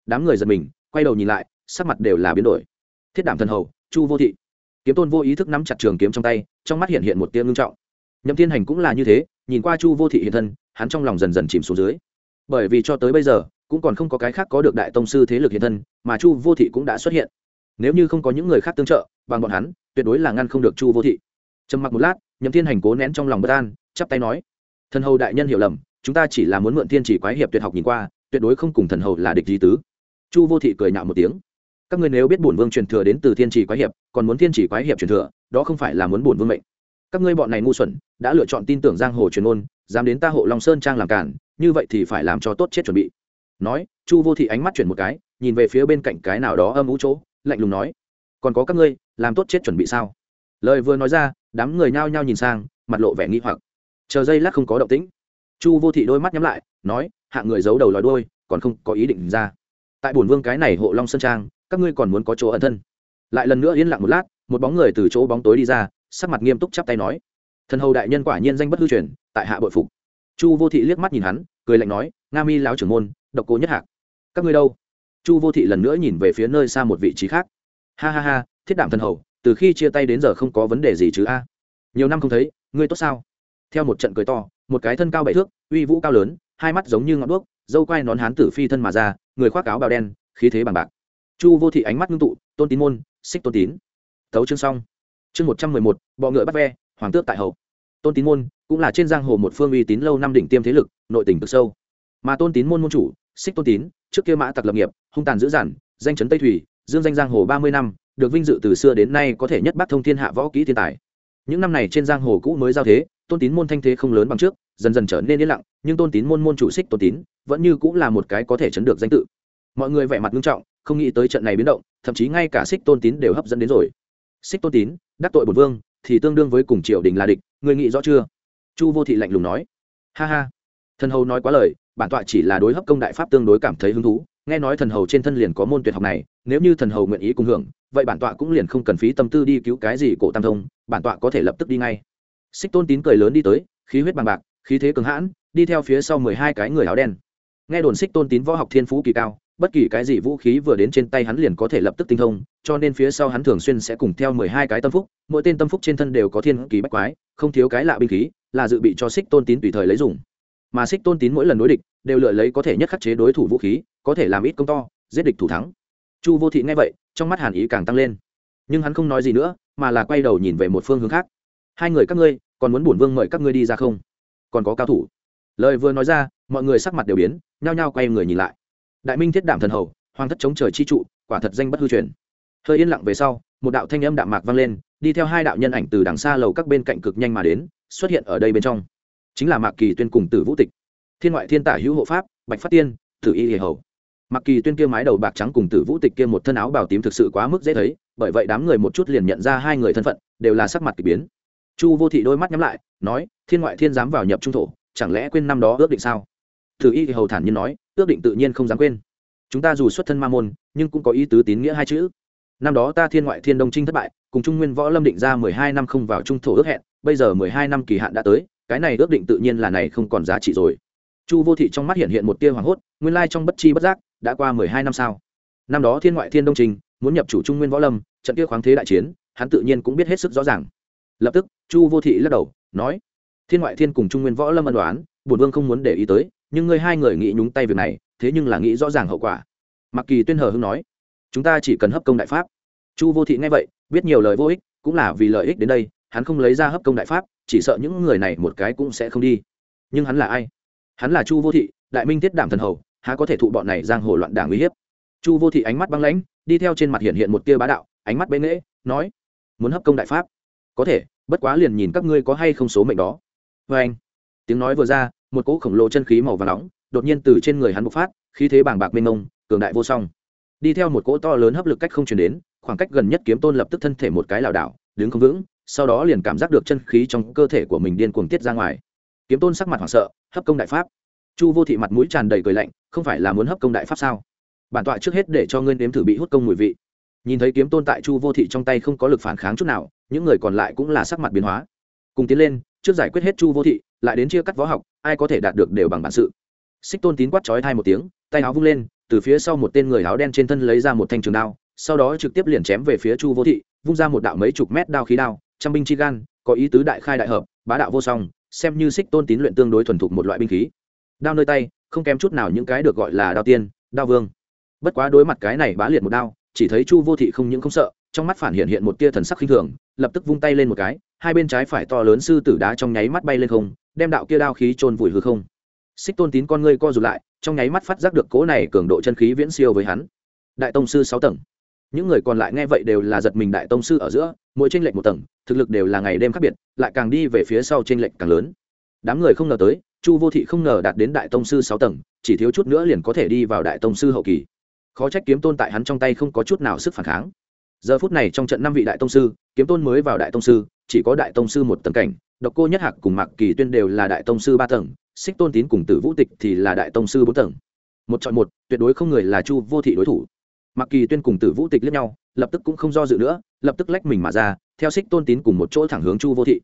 Đám người giật mình, quay đầu nhìn lại, sắc mặt đều là biến đổi. Thiết đảm thần hầu, chu vô thị. Kiếm tôn vô ý thức nắm chặt trường kiếm trong tay, trong mắt hiện hiện một tia ngưng trọng. Nhậm thiên hành cũng là như thế, nhìn qua chu vô thị hiện thân, hắn trong lòng dần dần chìm xuống dưới. Bởi vì cho tới bây giờ, cũng còn không có cái khác có được đại tông sư thế lực hiện thân, mà chu vô thị cũng đã xuất hiện nếu như không có những người khác tương trợ, bằng bọn hắn, tuyệt đối là ngăn không được chu vô thị. Trầm mặc một lát, nhậm thiên hành cố nén trong lòng bất an, chắp tay nói, thần hầu đại nhân hiểu lầm, chúng ta chỉ là muốn mượn thiên chỉ quái hiệp tuyệt học nhìn qua, tuyệt đối không cùng thần hầu là địch di tứ. Chu vô thị cười nhạo một tiếng, các ngươi nếu biết bổn vương truyền thừa đến từ thiên chỉ quái hiệp, còn muốn thiên chỉ quái hiệp truyền thừa, đó không phải là muốn bổn vương mệnh. Các ngươi bọn này ngu xuẩn, đã lựa chọn tin tưởng giang hồ truyền ôn dám đến ta hộ long sơn trang làm cản, như vậy thì phải làm cho tốt chết chuẩn bị. Nói, chu vô thị ánh mắt chuyển một cái, nhìn về phía bên cạnh cái nào đó âm ú chỗ lạnh lùng nói, còn có các ngươi, làm tốt chết chuẩn bị sao? Lời vừa nói ra, đám người nhao nhao nhìn sang, mặt lộ vẻ nghi hoặc. Chờ giây lát không có động tĩnh, chu vô thị đôi mắt nhắm lại, nói hạng người giấu đầu lòi đôi còn không có ý định ra. Tại bổn vương cái này hộ long sơn trang, các ngươi còn muốn có chỗ ẩn thân. Lại lần nữa yên lặng một lát, một bóng người từ chỗ bóng tối đi ra, sắc mặt nghiêm túc chắp tay nói, thần hầu đại nhân quả nhiên danh bất hư truyền, tại hạ bội phục. Chu vô thị liếc mắt nhìn hắn, cười lạnh nói, nga mi láo trưởng môn, độc cố nhất hạc. Các ngươi đâu? Chu vô thị lần nữa nhìn về phía nơi xa một vị trí khác. Ha ha ha, thiết đảm thần hầu, từ khi chia tay đến giờ không có vấn đề gì chứ a. Nhiều năm không thấy, ngươi tốt sao? Theo một trận cười to, một cái thân cao bảy thước, uy vũ cao lớn, hai mắt giống như ngọn đuốc, dâu quai nón hán tử phi thân mà ra, người khoác áo bào đen, khí thế bằng bạc. Chu vô thị ánh mắt ngưng tụ, tôn tín môn, xích tôn tín. Tấu chương xong. Chương một trăm mười một, bọ ngựa bắt ve, hoàng tước tại hậu tôn tín môn cũng là trên giang hồ một phương uy tín lâu năm đỉnh tiêm thế lực, nội tỉnh cực sâu. Mà tôn tín môn môn chủ, xích tôn tín trước kia mã tặc lập nghiệp, hung tàn dữ dằn, danh chấn tây thủy, dương danh giang hồ ba mươi năm, được vinh dự từ xưa đến nay có thể nhất bác thông thiên hạ võ kỹ thiên tài. Những năm này trên giang hồ cũ mới giao thế, tôn tín môn thanh thế không lớn bằng trước, dần dần trở nên yên lặng, nhưng tôn tín môn môn chủ xích tôn tín, vẫn như cũng là một cái có thể chấn được danh tự. Mọi người vẻ mặt nghiêm trọng, không nghĩ tới trận này biến động, thậm chí ngay cả xích tôn tín đều hấp dẫn đến rồi. Xích tôn tín, đắc tội bột vương, thì tương đương với cùng triều đình là địch, người nghĩ rõ chưa? Chu vô thị lạnh lùng nói. Ha ha. Thần hầu nói quá lời bản tọa chỉ là đối hấp công đại pháp tương đối cảm thấy hứng thú, nghe nói thần hầu trên thân liền có môn tuyệt học này, nếu như thần hầu nguyện ý cùng hưởng, vậy bản tọa cũng liền không cần phí tâm tư đi cứu cái gì cổ tam thông, bản tọa có thể lập tức đi ngay. Xích tôn tín cười lớn đi tới, khí huyết bằng bạc, khí thế cường hãn, đi theo phía sau mười hai cái người áo đen. Nghe đồn xích tôn tín võ học thiên phú kỳ cao, bất kỳ cái gì vũ khí vừa đến trên tay hắn liền có thể lập tức tinh thông, cho nên phía sau hắn thường xuyên sẽ cùng theo mười hai cái tâm phúc, mỗi tên tâm phúc trên thân đều có thiên kỳ bách quái, không thiếu cái lạ binh khí, là dự bị cho xích tôn tín tùy thời lấy dùng mà xích tôn tín mỗi lần đối địch đều lựa lấy có thể nhất khắc chế đối thủ vũ khí, có thể làm ít công to, giết địch thủ thắng. Chu vô thị nghe vậy, trong mắt hàn ý càng tăng lên. Nhưng hắn không nói gì nữa, mà là quay đầu nhìn về một phương hướng khác. Hai người các ngươi, còn muốn bổn vương mời các ngươi đi ra không? Còn có cao thủ. Lời vừa nói ra, mọi người sắc mặt đều biến, nhao nhao quay người nhìn lại. Đại minh thiết đảm thần hầu, hoàng thất chống trời chi trụ, quả thật danh bất hư truyền. Hơi yên lặng về sau, một đạo thanh âm đạm mạc vang lên, đi theo hai đạo nhân ảnh từ đằng xa lầu các bên cạnh cực nhanh mà đến, xuất hiện ở đây bên trong chính là mạc kỳ tuyên cùng tử vũ tịch. Thiên ngoại thiên tả hữu hộ pháp, bạch phát tiên, tử y hề hầu. Mạc kỳ tuyên kia mái đầu bạc trắng cùng tử vũ tịch kia một thân áo bào tím thực sự quá mức dễ thấy, bởi vậy đám người một chút liền nhận ra hai người thân phận, đều là sắc mặt kỳ biến. Chu vô thị đôi mắt nhắm lại, nói, thiên ngoại thiên dám vào nhập trung thổ, chẳng lẽ quên năm đó ước định sao? Tử y hầu thản nhiên nói, ước định tự nhiên không dám quên. Chúng ta dù xuất thân ma môn, nhưng cũng có ý tứ tín nghĩa hai chữ. Năm đó ta thiên ngoại thiên đông trinh thất bại, cùng trung nguyên võ lâm định ra mười hai năm không vào trung thổ ước hẹn, bây giờ mười hai năm kỳ hạn đã tới cái này ước định tự nhiên là này không còn giá trị rồi. Chu vô thị trong mắt hiện hiện một tia hoảng hốt, nguyên lai trong bất chi bất giác, đã qua mười hai năm sao? Năm đó thiên ngoại thiên đông trình, muốn nhập chủ trung nguyên võ lâm, trận kia khoáng thế đại chiến, hắn tự nhiên cũng biết hết sức rõ ràng. Lập tức, chu vô thị lắc đầu, nói, thiên ngoại thiên cùng trung nguyên võ lâm ân đoán bổn vương không muốn để ý tới, nhưng ngươi hai người nghĩ nhúng tay việc này, thế nhưng là nghĩ rõ ràng hậu quả. Mặc kỳ tuyên hờ hưng nói, chúng ta chỉ cần hấp công đại pháp. Chu vô thị nghe vậy, biết nhiều lời vô ích, cũng là vì lợi ích đến đây, hắn không lấy ra hấp công đại pháp chỉ sợ những người này một cái cũng sẽ không đi. Nhưng hắn là ai? Hắn là chu vô thị, đại minh tiết đảm thần hầu, há có thể thụ bọn này giang hồ loạn đảng uy hiếp? Chu vô thị ánh mắt băng lãnh, đi theo trên mặt hiện hiện một tia bá đạo, ánh mắt bế nghễ, nói, muốn hấp công đại pháp? Có thể, bất quá liền nhìn các ngươi có hay không số mệnh đó. Vê anh. Tiếng nói vừa ra, một cỗ khổng lồ chân khí màu và nóng, đột nhiên từ trên người hắn bộc phát, khí thế bàng bạc mênh mông, cường đại vô song. Đi theo một cỗ to lớn hấp lực cách không chuyển đến, khoảng cách gần nhất kiếm tôn lập tức thân thể một cái lảo đảo, đứng không vững sau đó liền cảm giác được chân khí trong cơ thể của mình điên cuồng tiết ra ngoài. Kiếm tôn sắc mặt hoảng sợ, hấp công đại pháp. Chu vô thị mặt mũi tràn đầy cười lạnh, không phải là muốn hấp công đại pháp sao? Bản tọa trước hết để cho ngươi nếm thử bị hút công mùi vị. Nhìn thấy kiếm tôn tại chu vô thị trong tay không có lực phản kháng chút nào, những người còn lại cũng là sắc mặt biến hóa. Cùng tiến lên, trước giải quyết hết chu vô thị, lại đến chia cắt võ học, ai có thể đạt được đều bằng bản sự. Xích tôn tín quát chói thai một tiếng, tay áo vung lên, từ phía sau một tên người áo đen trên thân lấy ra một thanh trường đao, sau đó trực tiếp liền chém về phía chu vô thị, vung ra một đạo mấy chục mét đao khí đao trăm binh chi gan, có ý tứ đại khai đại hợp, bá đạo vô song, xem như xích tôn tín luyện tương đối thuần thục một loại binh khí. Đao nơi tay, không kém chút nào những cái được gọi là đao tiên, đao vương. Bất quá đối mặt cái này bá liệt một đao, chỉ thấy chu vô thị không những không sợ, trong mắt phản hiện hiện một tia thần sắc khinh thường, lập tức vung tay lên một cái, hai bên trái phải to lớn sư tử đá trong nháy mắt bay lên không, đem đạo kia đao khí trôn vùi hư không. Xích tôn tín con ngươi co rụt lại, trong nháy mắt phát giác được cỗ này cường độ chân khí viễn siêu với hắn. Đại tông sư sáu tầng. Những người còn lại nghe vậy đều là giật mình đại tông sư ở giữa mỗi tranh lệch một tầng, thực lực đều là ngày đêm khác biệt, lại càng đi về phía sau tranh lệch càng lớn. Đám người không ngờ tới, chu vô thị không ngờ đạt đến đại tông sư sáu tầng, chỉ thiếu chút nữa liền có thể đi vào đại tông sư hậu kỳ. Khó trách kiếm tôn tại hắn trong tay không có chút nào sức phản kháng. Giờ phút này trong trận năm vị đại tông sư, kiếm tôn mới vào đại tông sư, chỉ có đại tông sư một tầng cảnh, độc cô nhất hạc cùng mạc kỳ tuyên đều là đại tông sư ba tầng, xích tôn tín cùng tử vũ tịch thì là đại tông sư bốn tầng. Một chọn một, tuyệt đối không người là chu vô thị đối thủ. Mạc kỳ tuyên cùng tử vũ tịch lẫn nhau, lập tức cũng không do dự nữa lập tức lách mình mà ra, theo xích tôn tín cùng một chỗ thẳng hướng chu vô thị.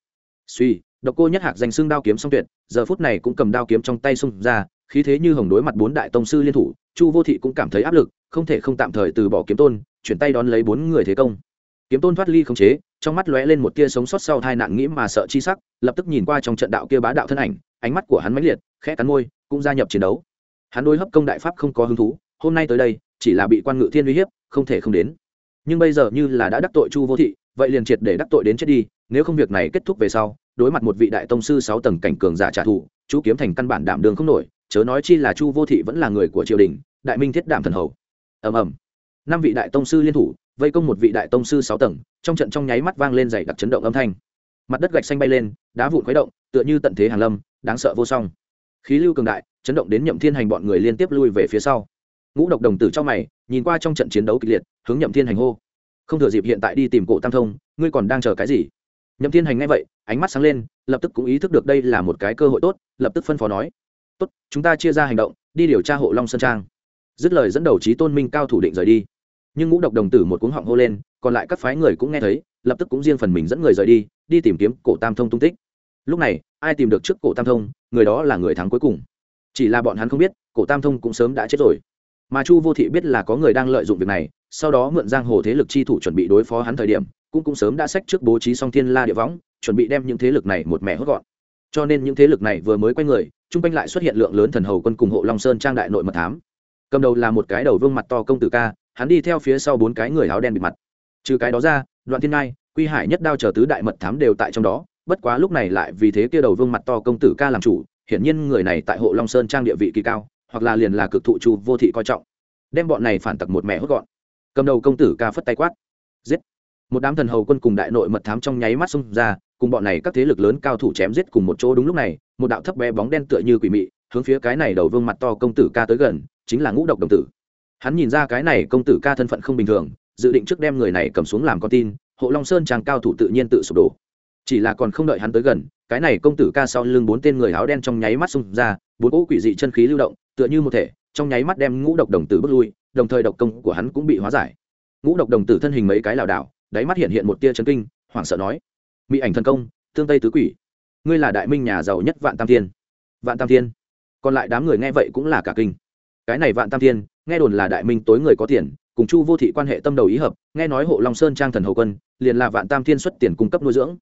Suy, độc cô nhất hạc danh xưng đao kiếm song tuyệt, giờ phút này cũng cầm đao kiếm trong tay xung ra, khí thế như hồng đối mặt bốn đại tông sư liên thủ, chu vô thị cũng cảm thấy áp lực, không thể không tạm thời từ bỏ kiếm tôn, chuyển tay đón lấy bốn người thế công. Kiếm tôn thoát ly không chế, trong mắt lóe lên một tia sống sót sau tai nạn nghĩ mà sợ chi sắc, lập tức nhìn qua trong trận đạo kia bá đạo thân ảnh, ánh mắt của hắn mãnh liệt, khẽ cắn môi, cũng gia nhập chiến đấu. Hắn đối hấp công đại pháp không có hứng thú, hôm nay tới đây, chỉ là bị quan ngự thiên uy hiếp, không thể không đến nhưng bây giờ như là đã đắc tội chu vô thị, vậy liền triệt để đắc tội đến chết đi, nếu không việc này kết thúc về sau, đối mặt một vị đại tông sư sáu tầng cảnh cường giả trả thù chú kiếm thành căn bản đảm đường không nổi, chớ nói chi là chu vô thị vẫn là người của triều đình, đại minh thiết đảm thần hầu. Ầm ầm. Năm vị đại tông sư liên thủ, vây công một vị đại tông sư sáu tầng, trong trận trong nháy mắt vang lên dày đặc chấn động âm thanh. Mặt đất gạch xanh bay lên, đá vụn khuấy động, tựa như tận thế hàn lâm, đáng sợ vô song. Khí lưu cường đại, chấn động đến nhậm thiên hành bọn người liên tiếp lui về phía sau. Ngũ độc đồng tử trong mày nhìn qua trong trận chiến đấu kịch liệt, hướng nhậm thiên hành hô. Không thừa dịp hiện tại đi tìm cổ tam thông, ngươi còn đang chờ cái gì? Nhậm thiên hành ngay vậy, ánh mắt sáng lên, lập tức cũng ý thức được đây là một cái cơ hội tốt, lập tức phân phó nói. Tốt, chúng ta chia ra hành động, đi điều tra hộ long sơn trang. Dứt lời dẫn đầu trí tôn minh cao thủ định rời đi. Nhưng ngũ độc đồng tử một cuống họng hô lên, còn lại các phái người cũng nghe thấy, lập tức cũng riêng phần mình dẫn người rời đi đi tìm kiếm cổ tam thông tung tích. Lúc này, ai tìm được trước cổ tam thông, người đó là người thắng cuối cùng. Chỉ là bọn hắn không biết, cổ tam thông cũng sớm đã chết rồi mà chu vô thị biết là có người đang lợi dụng việc này, sau đó mượn giang hồ thế lực chi thủ chuẩn bị đối phó hắn thời điểm, cũng cũng sớm đã sách trước bố trí song thiên la địa võng, chuẩn bị đem những thế lực này một mẹ hốt gọn. Cho nên những thế lực này vừa mới quay người chung quanh lại xuất hiện lượng lớn thần hầu quân cùng hộ long sơn trang đại nội mật thám. Cầm đầu là một cái đầu vương mặt to công tử ca, hắn đi theo phía sau bốn cái người áo đen bịt mặt. Trừ cái đó ra, đoạn thiên ngai, quy hải nhất đao chờ tứ đại mật thám đều tại trong đó, bất quá lúc này lại vì thế kia đầu vương mặt to công tử ca làm chủ, hiển nhiên người này tại hộ long sơn trang địa vị kỳ cao hoặc là liền là cực thụ chu vô thị coi trọng. Đem bọn này phản tặc một mẹ hốt gọn. Cầm đầu công tử ca phất tay quát. Giết. Một đám thần hầu quân cùng đại nội mật thám trong nháy mắt xông ra, cùng bọn này các thế lực lớn cao thủ chém giết cùng một chỗ đúng lúc này, một đạo thấp bé bóng đen tựa như quỷ mị, hướng phía cái này đầu vương mặt to công tử ca tới gần, chính là ngũ độc đồng tử. Hắn nhìn ra cái này công tử ca thân phận không bình thường, dự định trước đem người này cầm xuống làm con tin, hộ long sơn chàng cao thủ tự nhiên tự sụp đổ. Chỉ là còn không đợi hắn tới gần, cái này công tử ca sau lưng bốn tên người áo đen trong nháy mắt xung ra, bốn cỗ quỷ dị chân khí lưu động tựa như một thể, trong nháy mắt đem ngũ độc đồng tử bước lui, đồng thời độc công của hắn cũng bị hóa giải. Ngũ độc đồng tử thân hình mấy cái lảo đảo, đáy mắt hiện hiện một tia chân kinh, hoảng sợ nói, mỹ ảnh thân công, tương tây tứ quỷ, ngươi là đại minh nhà giàu nhất vạn tam thiên. Vạn tam thiên? Còn lại đám người nghe vậy cũng là cả kinh. Cái này vạn tam thiên, nghe đồn là đại minh tối người có tiền, cùng chu vô thị quan hệ tâm đầu ý hợp, nghe nói hộ long sơn trang thần hầu quân, liền là vạn tam thiên xuất tiền cung cấp nuôi dưỡng.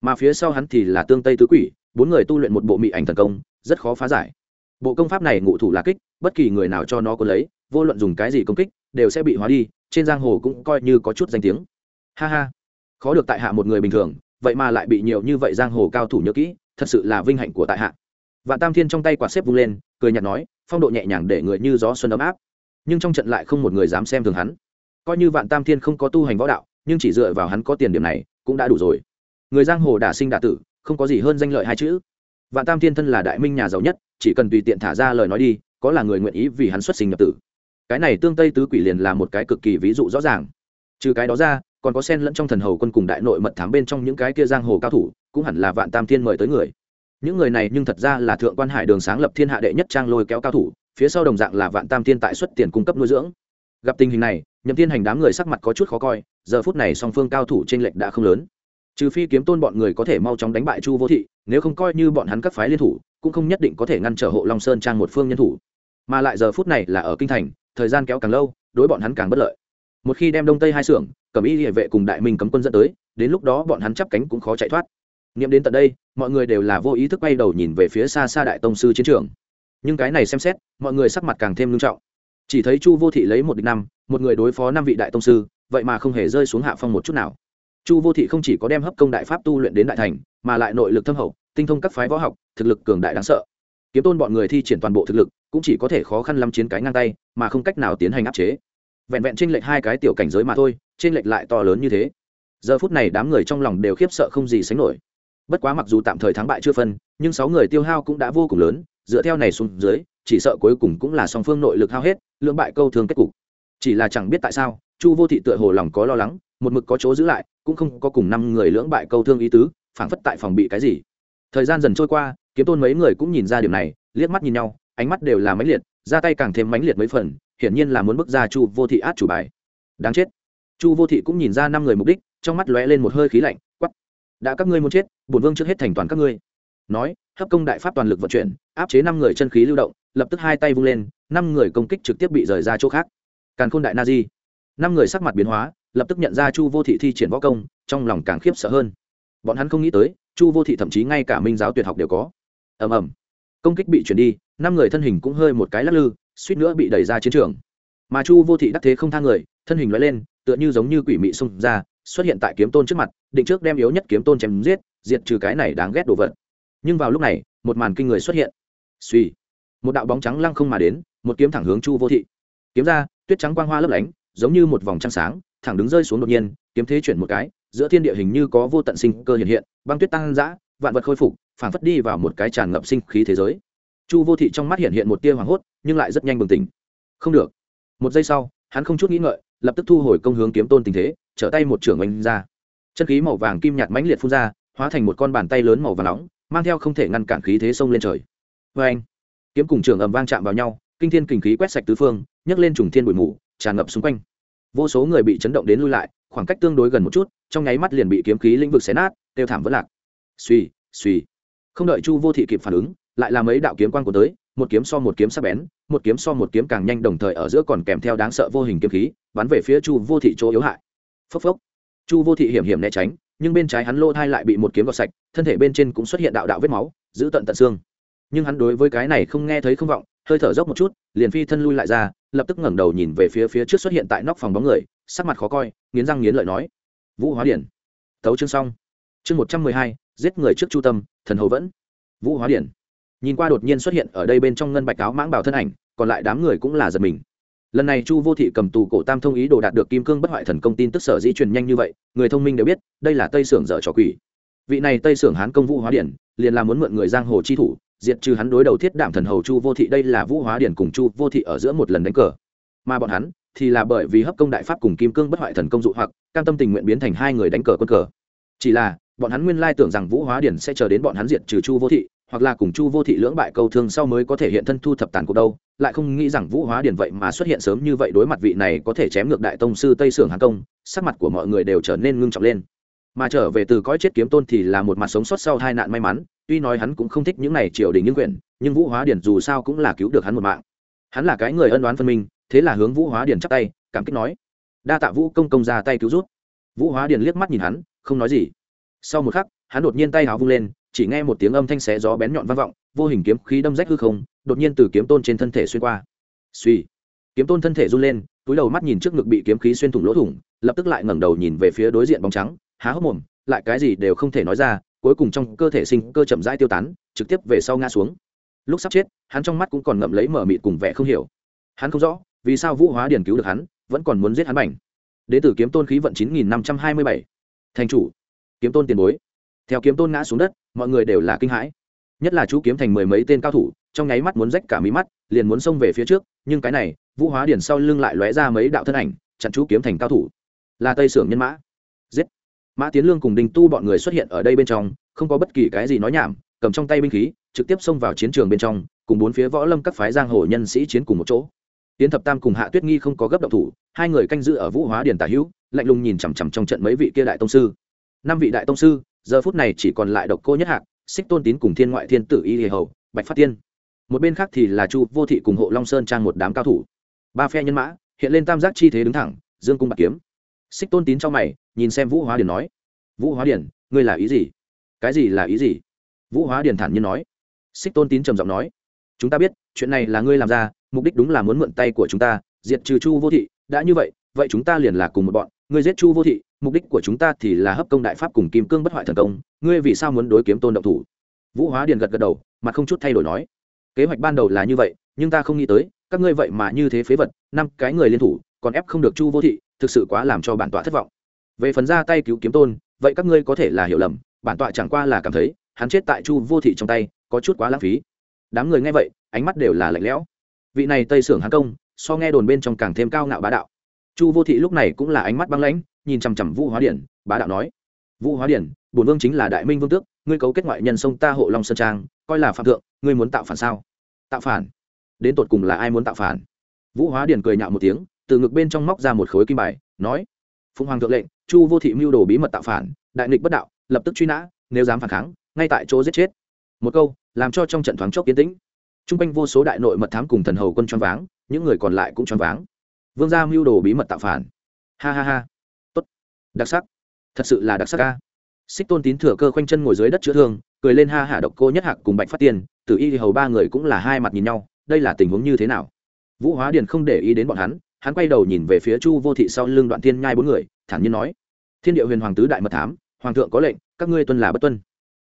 Mà phía sau hắn thì là tương tây tứ quỷ, bốn người tu luyện một bộ mỹ ảnh thần công, rất khó phá giải bộ công pháp này ngụ thủ là kích, bất kỳ người nào cho nó có lấy, vô luận dùng cái gì công kích, đều sẽ bị hóa đi, trên giang hồ cũng coi như có chút danh tiếng. Ha ha. Khó được tại hạ một người bình thường, vậy mà lại bị nhiều như vậy giang hồ cao thủ nhớ kỹ, thật sự là vinh hạnh của tại hạ. Vạn tam thiên trong tay quả xếp vung lên, cười nhạt nói, phong độ nhẹ nhàng để người như gió xuân ấm áp. Nhưng trong trận lại không một người dám xem thường hắn. Coi như vạn tam thiên không có tu hành võ đạo, nhưng chỉ dựa vào hắn có tiền điểm này, cũng đã đủ rồi. Người giang hồ đả sinh đả tử, không có gì hơn danh lợi hai chữ vạn tam thiên thân là đại minh nhà giàu nhất, chỉ cần tùy tiện thả ra lời nói đi, có là người nguyện ý vì hắn xuất sinh nhập tử. Cái này tương tây tứ quỷ liền là một cái cực kỳ ví dụ rõ ràng. Trừ cái đó ra, còn có sen lẫn trong thần hầu quân cùng đại nội mật thám bên trong những cái kia giang hồ cao thủ, cũng hẳn là vạn tam thiên mời tới người. Những người này nhưng thật ra là thượng quan hải đường sáng lập thiên hạ đệ nhất trang lôi kéo cao thủ, phía sau đồng dạng là vạn tam thiên tại xuất tiền cung cấp nuôi dưỡng. Gặp tình hình này, nhậm thiên hành đám người sắc mặt có chút khó coi, giờ phút này song phương cao thủ t r ê n lệch đã không lớn trừ phi kiếm tôn bọn người có thể mau chóng đánh bại chu vô thị, nếu không coi như bọn hắn các phái liên thủ, cũng không nhất định có thể ngăn trở hộ long sơn trang một phương nhân thủ. Mà lại giờ phút này là ở kinh thành, thời gian kéo càng lâu, đối bọn hắn càng bất lợi. Một khi đem đông tây hai xưởng cầm y địa vệ cùng đại minh cấm quân dẫn tới, đến lúc đó bọn hắn chắp cánh cũng khó chạy thoát. Nghiệm đến tận đây, mọi người đều là vô ý thức bay đầu nhìn về phía xa xa đại tông sư chiến trường. Nhưng cái này xem xét, mọi người sắc mặt càng thêm nghiêm trọng. Chỉ thấy chu vô thị lấy một địch năm, một người đối phó năm vị đại tông sư, vậy mà không hề rơi xuống hạ phong một chút nào chu vô thị không chỉ có đem hấp công đại pháp tu luyện đến đại thành, mà lại nội lực thâm hậu, tinh thông các phái võ học, thực lực cường đại đáng sợ. Kiếm tôn bọn người thi triển toàn bộ thực lực, cũng chỉ có thể khó khăn lắm chiến cái ngang tay, mà không cách nào tiến hành áp chế. Vẹn vẹn trên lệch hai cái tiểu cảnh giới mà thôi trên lệch lại to lớn như thế. Giờ phút này đám người trong lòng đều khiếp sợ không gì sánh nổi. Bất quá mặc dù tạm thời thắng bại chưa phân, nhưng sáu người tiêu hao cũng đã vô cùng lớn, dựa theo này xuống dưới, chỉ sợ cuối cùng cũng là song phương nội lực hao hết, lưỡng bại câu thương kết cục. Chỉ là chẳng biết tại sao, chu vô thị tựa hồ lòng có lo lắng, một mực có chỗ giữ lại cũng không có cùng năm người lưỡng bại câu thương ý tứ, phảng phất tại phòng bị cái gì. Thời gian dần trôi qua, kiếm tôn mấy người cũng nhìn ra điểm này, liếc mắt nhìn nhau, ánh mắt đều là mãnh liệt, ra tay càng thêm mãnh liệt mấy phần, hiển nhiên là muốn bước ra chu vô thị át chủ bài. Đáng chết. Chu vô thị cũng nhìn ra năm người mục đích, trong mắt lóe lên một hơi khí lạnh quắp đã các ngươi muốn chết, bổn vương trước hết thành toàn các ngươi. Nói, hấp công đại pháp toàn lực vận chuyển, áp chế năm người chân khí lưu động, lập tức hai tay vung lên, năm người công kích trực tiếp bị rời ra chỗ khác. Càn khôn đại na di. Năm người sắc mặt biến hóa lập tức nhận ra chu vô thị thi triển võ công, trong lòng càng khiếp sợ hơn. Bọn hắn không nghĩ tới, chu vô thị thậm chí ngay cả minh giáo tuyệt học đều có. Ầm ầm. Công kích bị chuyển đi, năm người thân hình cũng hơi một cái lắc lư, suýt nữa bị đẩy ra chiến trường. Mà chu vô thị đắc thế không thang người, thân hình loại lên, tựa như giống như quỷ mị xung ra, xuất hiện tại kiếm tôn trước mặt, định trước đem yếu nhất kiếm tôn chém giết, diệt trừ cái này đáng ghét đồ vật. Nhưng vào lúc này, một màn kinh người xuất hiện. Suy một đạo bóng trắng lăng không mà đến, một kiếm thẳng hướng chu vô thị. Kiếm ra, tuyết trắng quang hoa lấp lánh, giống như một vòng trăng sáng thẳng đứng rơi xuống đột nhiên, kiếm thế chuyển một cái, giữa thiên địa hình như có vô tận sinh cơ hiện hiện, băng tuyết tăng dã, vạn vật khôi phục, phảng phất đi vào một cái tràn ngập sinh khí thế giới. Chu vô thị trong mắt hiện hiện một tia hoảng hốt, nhưng lại rất nhanh bừng tỉnh. Không được. Một giây sau, hắn không chút nghĩ ngợi, lập tức thu hồi công hướng kiếm tôn tình thế, trở tay một trưởng oanh ra. Chân khí màu vàng kim nhạt mãnh liệt phun ra, hóa thành một con bàn tay lớn màu vàng nóng, mang theo không thể ngăn cản khí thế sông lên trời. Vê anh kiếm cùng trường ầm vang chạm vào nhau, kinh thiên kình khí quét sạch tứ phương, nhấc lên trùng thiên bụi mù, tràn ngập xung quanh vô số người bị chấn động đến lui lại, khoảng cách tương đối gần một chút, trong nháy mắt liền bị kiếm khí lĩnh vực xé nát, tiêu thảm vỡ lạc. Suy suy không đợi chu vô thị kịp phản ứng, lại là mấy đạo kiếm quan của tới, một kiếm so một kiếm sắc bén, một kiếm so một kiếm càng nhanh đồng thời ở giữa còn kèm theo đáng sợ vô hình kiếm khí, bắn về phía chu vô thị chỗ yếu hại. Phốc phốc. Chu vô thị hiểm hiểm né tránh, nhưng bên trái hắn lô thai lại bị một kiếm gọt sạch, thân thể bên trên cũng xuất hiện đạo đạo vết máu, giữ tận tận xương. Nhưng hắn đối với cái này không nghe thấy không vọng, hơi thở dốc một chút, liền phi thân lui lại ra lập tức ngẩng đầu nhìn về phía phía trước xuất hiện tại nóc phòng bóng người, sắc mặt khó coi, nghiến răng nghiến lợi nói, vũ hóa điển, tấu chương xong. Chương một trăm mười hai, giết người trước chu tâm, thần hầu vẫn. Vũ hóa điển. Nhìn qua đột nhiên xuất hiện ở đây bên trong ngân bạch áo mãng bảo thân ảnh, còn lại đám người cũng là giật mình. Lần này chu vô thị cầm tù cổ tam thông ý đồ đạt được kim cương bất hoại thần công tin tức sở dĩ truyền nhanh như vậy, người thông minh đều biết, đây là tây sưởng dở trò quỷ. Vị này tây sưởng hán công vũ hóa điển, liền là muốn mượn người giang hồ chi thủ diệt trừ hắn đối đầu thiết đảm thần hầu chu vô thị, đây là vũ hóa điển cùng chu vô thị ở giữa một lần đánh cờ. Mà bọn hắn thì là bởi vì hấp công đại pháp cùng kim cương bất hoại thần công dụ hoặc, cam tâm tình nguyện biến thành hai người đánh cờ quân cờ. Chỉ là, bọn hắn nguyên lai tưởng rằng vũ hóa điển sẽ chờ đến bọn hắn diệt trừ chu vô thị, hoặc là cùng chu vô thị lưỡng bại câu thương sau mới có thể hiện thân thu thập tàn cuộc đâu, lại không nghĩ rằng vũ hóa điển vậy mà xuất hiện sớm như vậy đối mặt vị này có thể chém ngược đại tông sư tây sưởng hàng công, sắc mặt của mọi người đều trở nên ngưng trọng lên. Mà trở về từ cõi chết kiếm tôn thì là một mặt sống sót sau hai nạn may mắn tuy nói hắn cũng không thích những này triều đình những quyển, nhưng vũ hóa điển dù sao cũng là cứu được hắn một mạng. Hắn là cái người ân đoán phân minh, thế là hướng vũ hóa điển chắp tay, cảm kích nói, đa tạ vũ công công ra tay cứu rút vũ hóa điển liếc mắt nhìn hắn, không nói gì. Sau một khắc, hắn đột nhiên tay háo vung lên, chỉ nghe một tiếng âm thanh xé gió bén nhọn vang vọng, vô hình kiếm khí đâm rách hư không, đột nhiên từ kiếm tôn trên thân thể xuyên qua. Suy kiếm tôn thân thể run lên, túi đầu mắt nhìn trước ngực bị kiếm khí xuyên thủng lỗ thủng, lập tức lại ngẩng đầu nhìn về phía đối diện bóng trắng, há hốc mồm, lại cái gì đều không thể nói ra cuối cùng trong cơ thể sinh cơ chậm rãi tiêu tán, trực tiếp về sau ngã xuống. Lúc sắp chết, hắn trong mắt cũng còn ngậm lấy mở mịt cùng vẻ không hiểu. Hắn không rõ, vì sao vũ hóa điển cứu được hắn, vẫn còn muốn giết hắn bảnh đế tử kiếm tôn khí vận chín nghìn năm trăm hai mươi bảy. Thành chủ, kiếm tôn tiền bối. Theo kiếm tôn ngã xuống đất, mọi người đều là kinh hãi. Nhất là chú kiếm thành mười mấy tên cao thủ, trong nháy mắt muốn rách cả mí mắt, liền muốn xông về phía trước, nhưng cái này, vũ hóa điển sau lưng lại lóe ra mấy đạo thân ảnh, chặn chú kiếm thành cao thủ. Là tây sưởng nhân mã mã tiến lương cùng Đinh tu bọn người xuất hiện ở đây bên trong, không có bất kỳ cái gì nói nhảm, cầm trong tay binh khí, trực tiếp xông vào chiến trường bên trong, cùng bốn phía võ lâm các phái giang hồ nhân sĩ chiến cùng một chỗ. Tiến thập tam cùng hạ tuyết nghi không có gấp động thủ, hai người canh giữ ở vũ hóa điền tả hữu, lạnh lùng nhìn chằm chằm trong trận mấy vị kia đại tông sư. Năm vị đại tông sư, giờ phút này chỉ còn lại độc cô nhất hạc, xích tôn tín cùng thiên ngoại thiên tử y hề hầu, bạch phát tiên. Một bên khác thì là chu vô thị cùng hộ long sơn trang một đám cao thủ. Ba phe nhân mã, hiện lên tam giác chi thế đứng thẳng, dương cung bạc kiếm xích tôn tín trong mày, nhìn xem vũ hóa điền nói. Vũ hóa điền, ngươi là ý gì? Cái gì là ý gì? Vũ hóa điền thản nhiên nói. Xích tôn tín trầm giọng nói. Chúng ta biết, chuyện này là ngươi làm ra, mục đích đúng là muốn mượn tay của chúng ta, diệt trừ chu vô thị. Đã như vậy vậy chúng ta liền là cùng một bọn. Ngươi giết chu vô thị, mục đích của chúng ta thì là hấp công đại pháp cùng kim cương bất hoại thần công. Ngươi vì sao muốn đối kiếm tôn động thủ? Vũ hóa điền gật gật đầu mà không chút thay đổi nói. Kế hoạch ban đầu là như vậy, nhưng ta không nghĩ tới, các ngươi vậy mà như thế phế vật, năm cái người liên thủ, còn ép không được chu vô thị thực sự quá làm cho bản tọa thất vọng. Về phần ra tay cứu kiếm tôn, vậy các ngươi có thể là hiểu lầm, bản tọa chẳng qua là cảm thấy, hắn chết tại chu vô thị trong tay, có chút quá lãng phí. Đám người nghe vậy, ánh mắt đều là lạnh lẽo. Vị này tây sưởng hán công, so nghe đồn bên trong càng thêm cao ngạo bá đạo. Chu vô thị lúc này cũng là ánh mắt băng lãnh, nhìn chằm chằm vũ hóa điển, bá đạo nói, vũ hóa điển, bổn vương chính là đại minh vương tước, ngươi cấu kết ngoại nhân sông ta hộ long sơn trang, coi là phạm thượng, ngươi muốn tạo phản sao? Tạo phản? Đến tột cùng là ai muốn tạo phản? Vũ hóa điển cười nhạo một tiếng từ ngực bên trong móc ra một khối kim bài, nói, phụng hoàng thượng lệnh, chu vô thị mưu đồ bí mật tạo phản, đại nghịch bất đạo, lập tức truy nã, nếu dám phản kháng, ngay tại chỗ giết chết. Một câu, làm cho trong trận thoáng chốc yên tĩnh. T r u n g quanh vô số đại nội mật thám cùng thần hầu quân choáng váng, những người còn lại cũng choáng váng. Vương gia mưu đồ bí mật tạo phản. Ha ha ha. Tốt. Đặc sắc. Thật sự là đặc sắc ca xích tôn tín thừa cơ khoanh chân ngồi dưới đất chữa thương, cười lên ha hả độc cô nhất hạc cùng bạch phát tiên, tử y hầu ba người cũng là hai mặt nhìn nhau, đây là tình huống như thế nào? Vũ hóa điền không để ý đến bọn hắn hắn quay đầu nhìn về phía chu vô thị sau lưng đoạn thiên nhai bốn người, thản nhiên nói, thiên địa huyền hoàng tứ đại mật thám, hoàng thượng có lệnh, các ngươi tuân là bất tuân.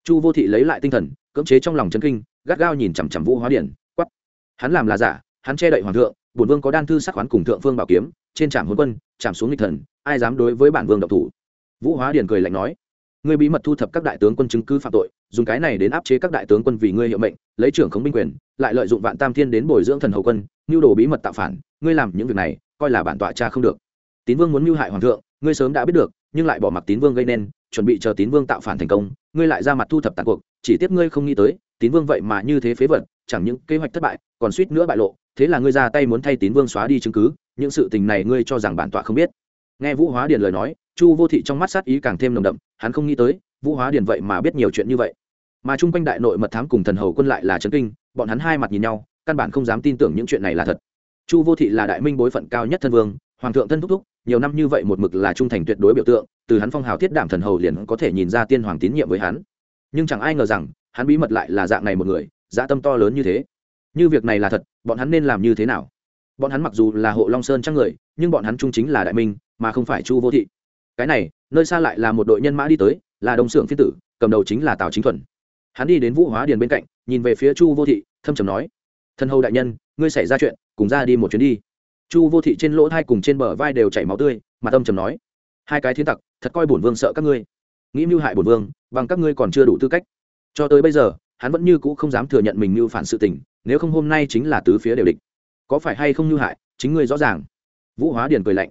Chu vô thị lấy lại tinh thần, cưỡng chế trong lòng chân kinh, gắt gao nhìn chằm chằm vũ hóa điển quắp hắn làm là giả, hắn che đậy hoàng thượng, bổn vương có đan thư sắc khoán cùng thượng phương bảo kiếm, trên trạm hôn quân, trạm xuống nghịch thần, ai dám đối với bản vương độc thủ? Vũ hóa điển cười lạnh nói, ngươi bí mật thu thập các đại tướng quân chứng cứ phạm tội dùng cái này đến áp chế các đại tướng quân vì ngươi hiệu mệnh, lấy trưởng khống binh quyền, lại lợi dụng vạn tam thiên đến bồi dưỡng thần hậu quân, mưu đồ bí mật tạo phản, ngươi làm những việc này, coi là bản tọa cha không được. Tín vương muốn mưu hại hoàng thượng, ngươi sớm đã biết được, nhưng lại bỏ mặc tín vương gây nên, chuẩn bị chờ tín vương tạo phản thành công, ngươi lại ra mặt thu thập tàn cuộc, chỉ tiếp ngươi không nghĩ tới, tín vương vậy mà như thế phế vật, chẳng những kế hoạch thất bại, còn suýt nữa bại lộ, thế là ngươi ra tay muốn thay tín vương xóa đi chứng cứ, những sự tình này ngươi cho rằng bản tọa không biết. Nghe vũ hóa điền lời nói, chu vô thị trong mắt sát ý càng thêm nồng đậm, hắn không nghĩ tới vũ hóa điền vậy mà biết nhiều chuyện như vậy. Mà chung quanh đại nội mật thám cùng thần hầu quân lại là trấn kinh, bọn hắn hai mặt nhìn nhau, căn bản không dám tin tưởng những chuyện này là thật. Chu vô thị là đại minh bối phận cao nhất thân vương, hoàng thượng thân thúc thúc, nhiều năm như vậy một mực là trung thành tuyệt đối biểu tượng, từ hắn phong hào thiết đảm thần hầu liền có thể nhìn ra tiên hoàng tín nhiệm với hắn. Nhưng chẳng ai ngờ rằng, hắn bí mật lại là dạng này một người dã tâm to lớn như thế. Như việc này là thật, bọn hắn nên làm như thế nào? Bọn hắn mặc dù là hộ long sơn trang người, nhưng bọn hắn trung chính là đại minh, mà không phải chu vô thị. Cái này, nơi xa lại là một đội nhân mã đi tới là đồng xưởng phiên tử, cầm đầu chính là tào chính thuần. Hắn đi đến vũ hóa điền bên cạnh, nhìn về phía chu vô thị, thâm trầm nói thân hầu đại nhân, ngươi xảy ra chuyện, cùng ra đi một chuyến đi. Chu vô thị trên lỗ thai cùng trên bờ vai đều chảy máu tươi, mà tâm trầm nói, hai cái thiên tặc, thật coi bổn vương sợ các ngươi. Nghĩ mưu hại bổn vương, bằng các ngươi còn chưa đủ tư cách. Cho tới bây giờ, hắn vẫn như cũ không dám thừa nhận mình mưu phản sự tình, nếu không hôm nay chính là tứ phía đều địch. Có phải hay không mưu hại, chính ngươi rõ ràng. Vũ hóa điền cười lạnh.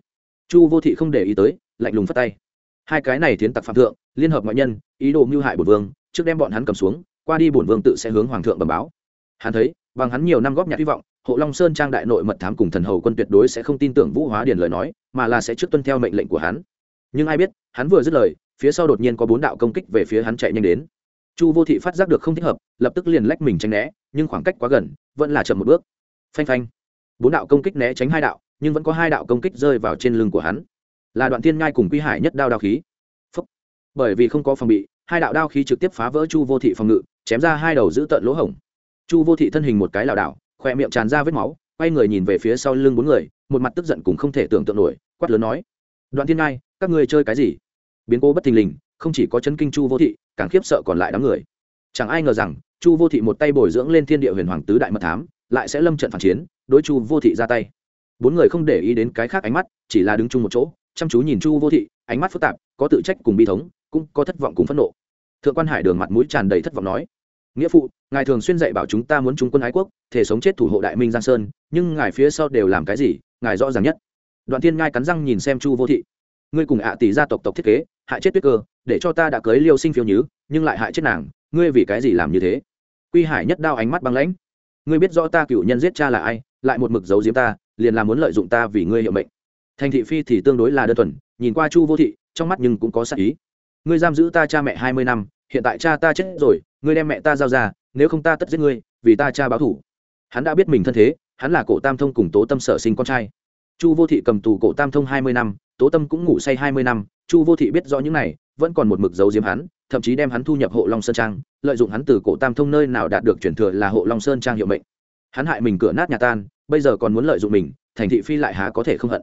Chu vô thị không để ý tới, lạnh lùng phất tay hai cái này tiến tặc phạm thượng, liên hợp ngoại nhân, ý đồ mưu hại bổn vương, trước đem bọn hắn cầm xuống, qua đi bổn vương tự sẽ hướng hoàng thượng bẩm báo. Hắn thấy, bằng hắn nhiều năm góp nhặt hy vọng, hộ long sơn trang đại nội mật thám cùng thần hầu quân tuyệt đối sẽ không tin tưởng vũ hóa điền lời nói, mà là sẽ trước tuân theo mệnh lệnh của hắn. Nhưng ai biết, hắn vừa dứt lời, phía sau đột nhiên có bốn đạo công kích về phía hắn chạy nhanh đến. Chu vô thị phát giác được không thích hợp, lập tức liền lách mình tránh né, nhưng khoảng cách quá gần, vẫn là chậm một bước. Phanh phanh. Bốn đạo công kích né tránh hai đạo, nhưng vẫn có hai đạo công kích rơi vào trên lưng của hắn là đoạn thiên Nhai cùng quy hải nhất đao đao khí. Phúc. bởi vì không có phòng bị, hai đạo đao khí trực tiếp phá vỡ chu vô thị phòng ngự, chém ra hai đầu giữ tận lỗ hổng. Chu vô thị thân hình một cái lảo đảo, khỏe miệng tràn ra vết máu, quay người nhìn về phía sau lưng bốn người, một mặt tức giận cùng không thể tưởng tượng nổi, quát lớn nói, đoạn thiên ngai các ngươi chơi cái gì? Biến cố bất thình lình, không chỉ có chấn kinh chu vô thị, càng khiếp sợ còn lại đám người. Chẳng ai ngờ rằng, chu vô thị một tay bồi dưỡng lên thiên địa huyền hoàng tứ đại mật thám, lại sẽ lâm trận phản chiến, đối chu vô thị ra tay. Bốn người không để ý đến cái khác ánh mắt, chỉ là đứng chung một chỗ chăm chú nhìn chu vô thị, ánh mắt phức tạp, có tự trách cùng bi thống, cũng có thất vọng cùng phẫn nộ. Thượng quan hải đường mặt mũi tràn đầy thất vọng nói, nghĩa phụ, ngài thường xuyên dạy bảo chúng ta muốn trung quân ái quốc, thể sống chết thủ hộ đại minh giang sơn, nhưng ngài phía sau đều làm cái gì, ngài rõ ràng nhất. Đoạn thiên ngai cắn răng nhìn xem chu vô thị, ngươi cùng ạ tỷ gia tộc tộc thiết kế, hại chết tuyết cơ, để cho ta đã cưới liêu sinh phiêu nhứ, nhưng lại hại chết nàng, ngươi vì cái gì làm như thế? Quy hải nhất đao ánh mắt băng lãnh, ngươi biết rõ ta cựu nhân giết cha là ai, lại một mực giấu giếm ta, liền là muốn lợi dụng ta vì ngươi hiệu mệnh thành thị phi thì tương đối là đơn thuần, nhìn qua chu vô thị, trong mắt nhưng cũng có sắc ý. Ngươi giam giữ ta cha mẹ hai mươi năm, hiện tại cha ta chết rồi, ngươi đem mẹ ta giao ra, nếu không ta tất giết ngươi, vì ta cha báo thủ. Hắn đã biết mình thân thế, hắn là cổ tam thông cùng tố tâm sở sinh con trai. Chu vô thị cầm tù cổ tam thông hai mươi năm, tố tâm cũng ngủ say hai mươi năm, chu vô thị biết rõ những này, vẫn còn một mực giấu diếm hắn, thậm chí đem hắn thu nhập hộ long sơn trang, lợi dụng hắn từ cổ tam thông nơi nào đạt được chuyển thừa là hộ long sơn trang hiệu mệnh. Hắn hại mình cửa nát nhà tan, bây giờ còn muốn lợi dụng mình, thành thị phi lại há có thể không hận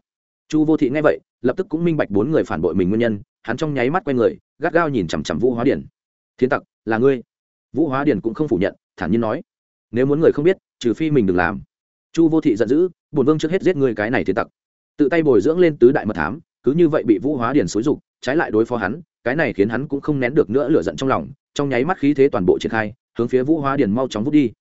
chu vô thị nghe vậy, lập tức cũng minh bạch bốn người phản bội mình nguyên nhân, hắn trong nháy mắt q u a y người, gắt gao nhìn chằm chằm vũ hóa điển thiên tặc, là ngươi? Vũ hóa điển cũng không phủ nhận, thản nhiên nói, nếu muốn người không biết, trừ phi mình đừng làm. Chu vô thị giận dữ, bổn vương trước hết giết ngươi cái này thiên tặc. Tự tay bồi dưỡng lên tứ đại mật thám, cứ như vậy bị vũ hóa điển xúi rục trái lại đối phó hắn, cái này khiến hắn cũng không nén được nữa lửa giận trong lòng, trong nháy mắt khí thế toàn bộ triển khai, hướng phía vũ hóa điển mau chóng vút đi.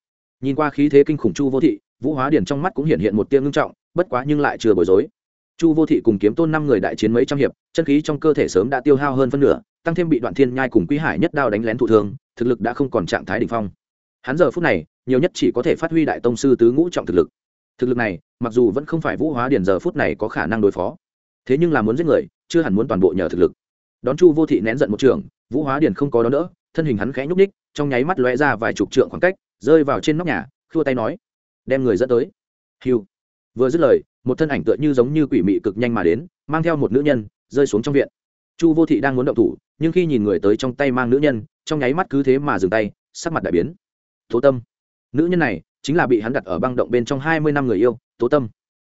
Nhìn qua khí thế kinh khủng chu vô thị, vũ hóa điển trong mắt cũng hiện hiện một tiêm ngưng trọng, bất quá nhưng lại chưa bối rối chu vô thị cùng kiếm tôn năm người đại chiến mấy trăm hiệp, chân khí trong cơ thể sớm đã tiêu hao hơn phân nửa, tăng thêm bị đoạn thiên nhai cùng quý hải nhất đao đánh lén thụ thương, thực lực đã không còn trạng thái đ ỉ n h phong. Hắn giờ phút này, nhiều nhất chỉ có thể phát huy đại tông sư tứ ngũ trọng thực lực. Thực lực này, mặc dù vẫn không phải vũ hóa điển giờ phút này có khả năng đối phó, thế nhưng là muốn giết người, chưa hẳn muốn toàn bộ nhờ thực lực. Đón chu vô thị nén giận một trường, vũ hóa điển không có đón đỡ, thân hình hắn khẽ nhúc ních trong nháy mắt lóe ra vài chục trượng khoảng cách, rơi vào trên nóc nhà, khua tay nói, đem người dẫn tới. Hiu vừa dứt lời, một thân ảnh tựa như giống như quỷ mị cực nhanh mà đến, mang theo một nữ nhân, rơi xuống trong viện. Chu vô thị đang muốn động thủ, nhưng khi nhìn người tới trong tay mang nữ nhân, trong nháy mắt cứ thế mà dừng tay, sắc mặt đại biến. Tố tâm. Nữ nhân này chính là bị hắn đặt ở băng động bên trong hai mươi năm người yêu, tố tâm.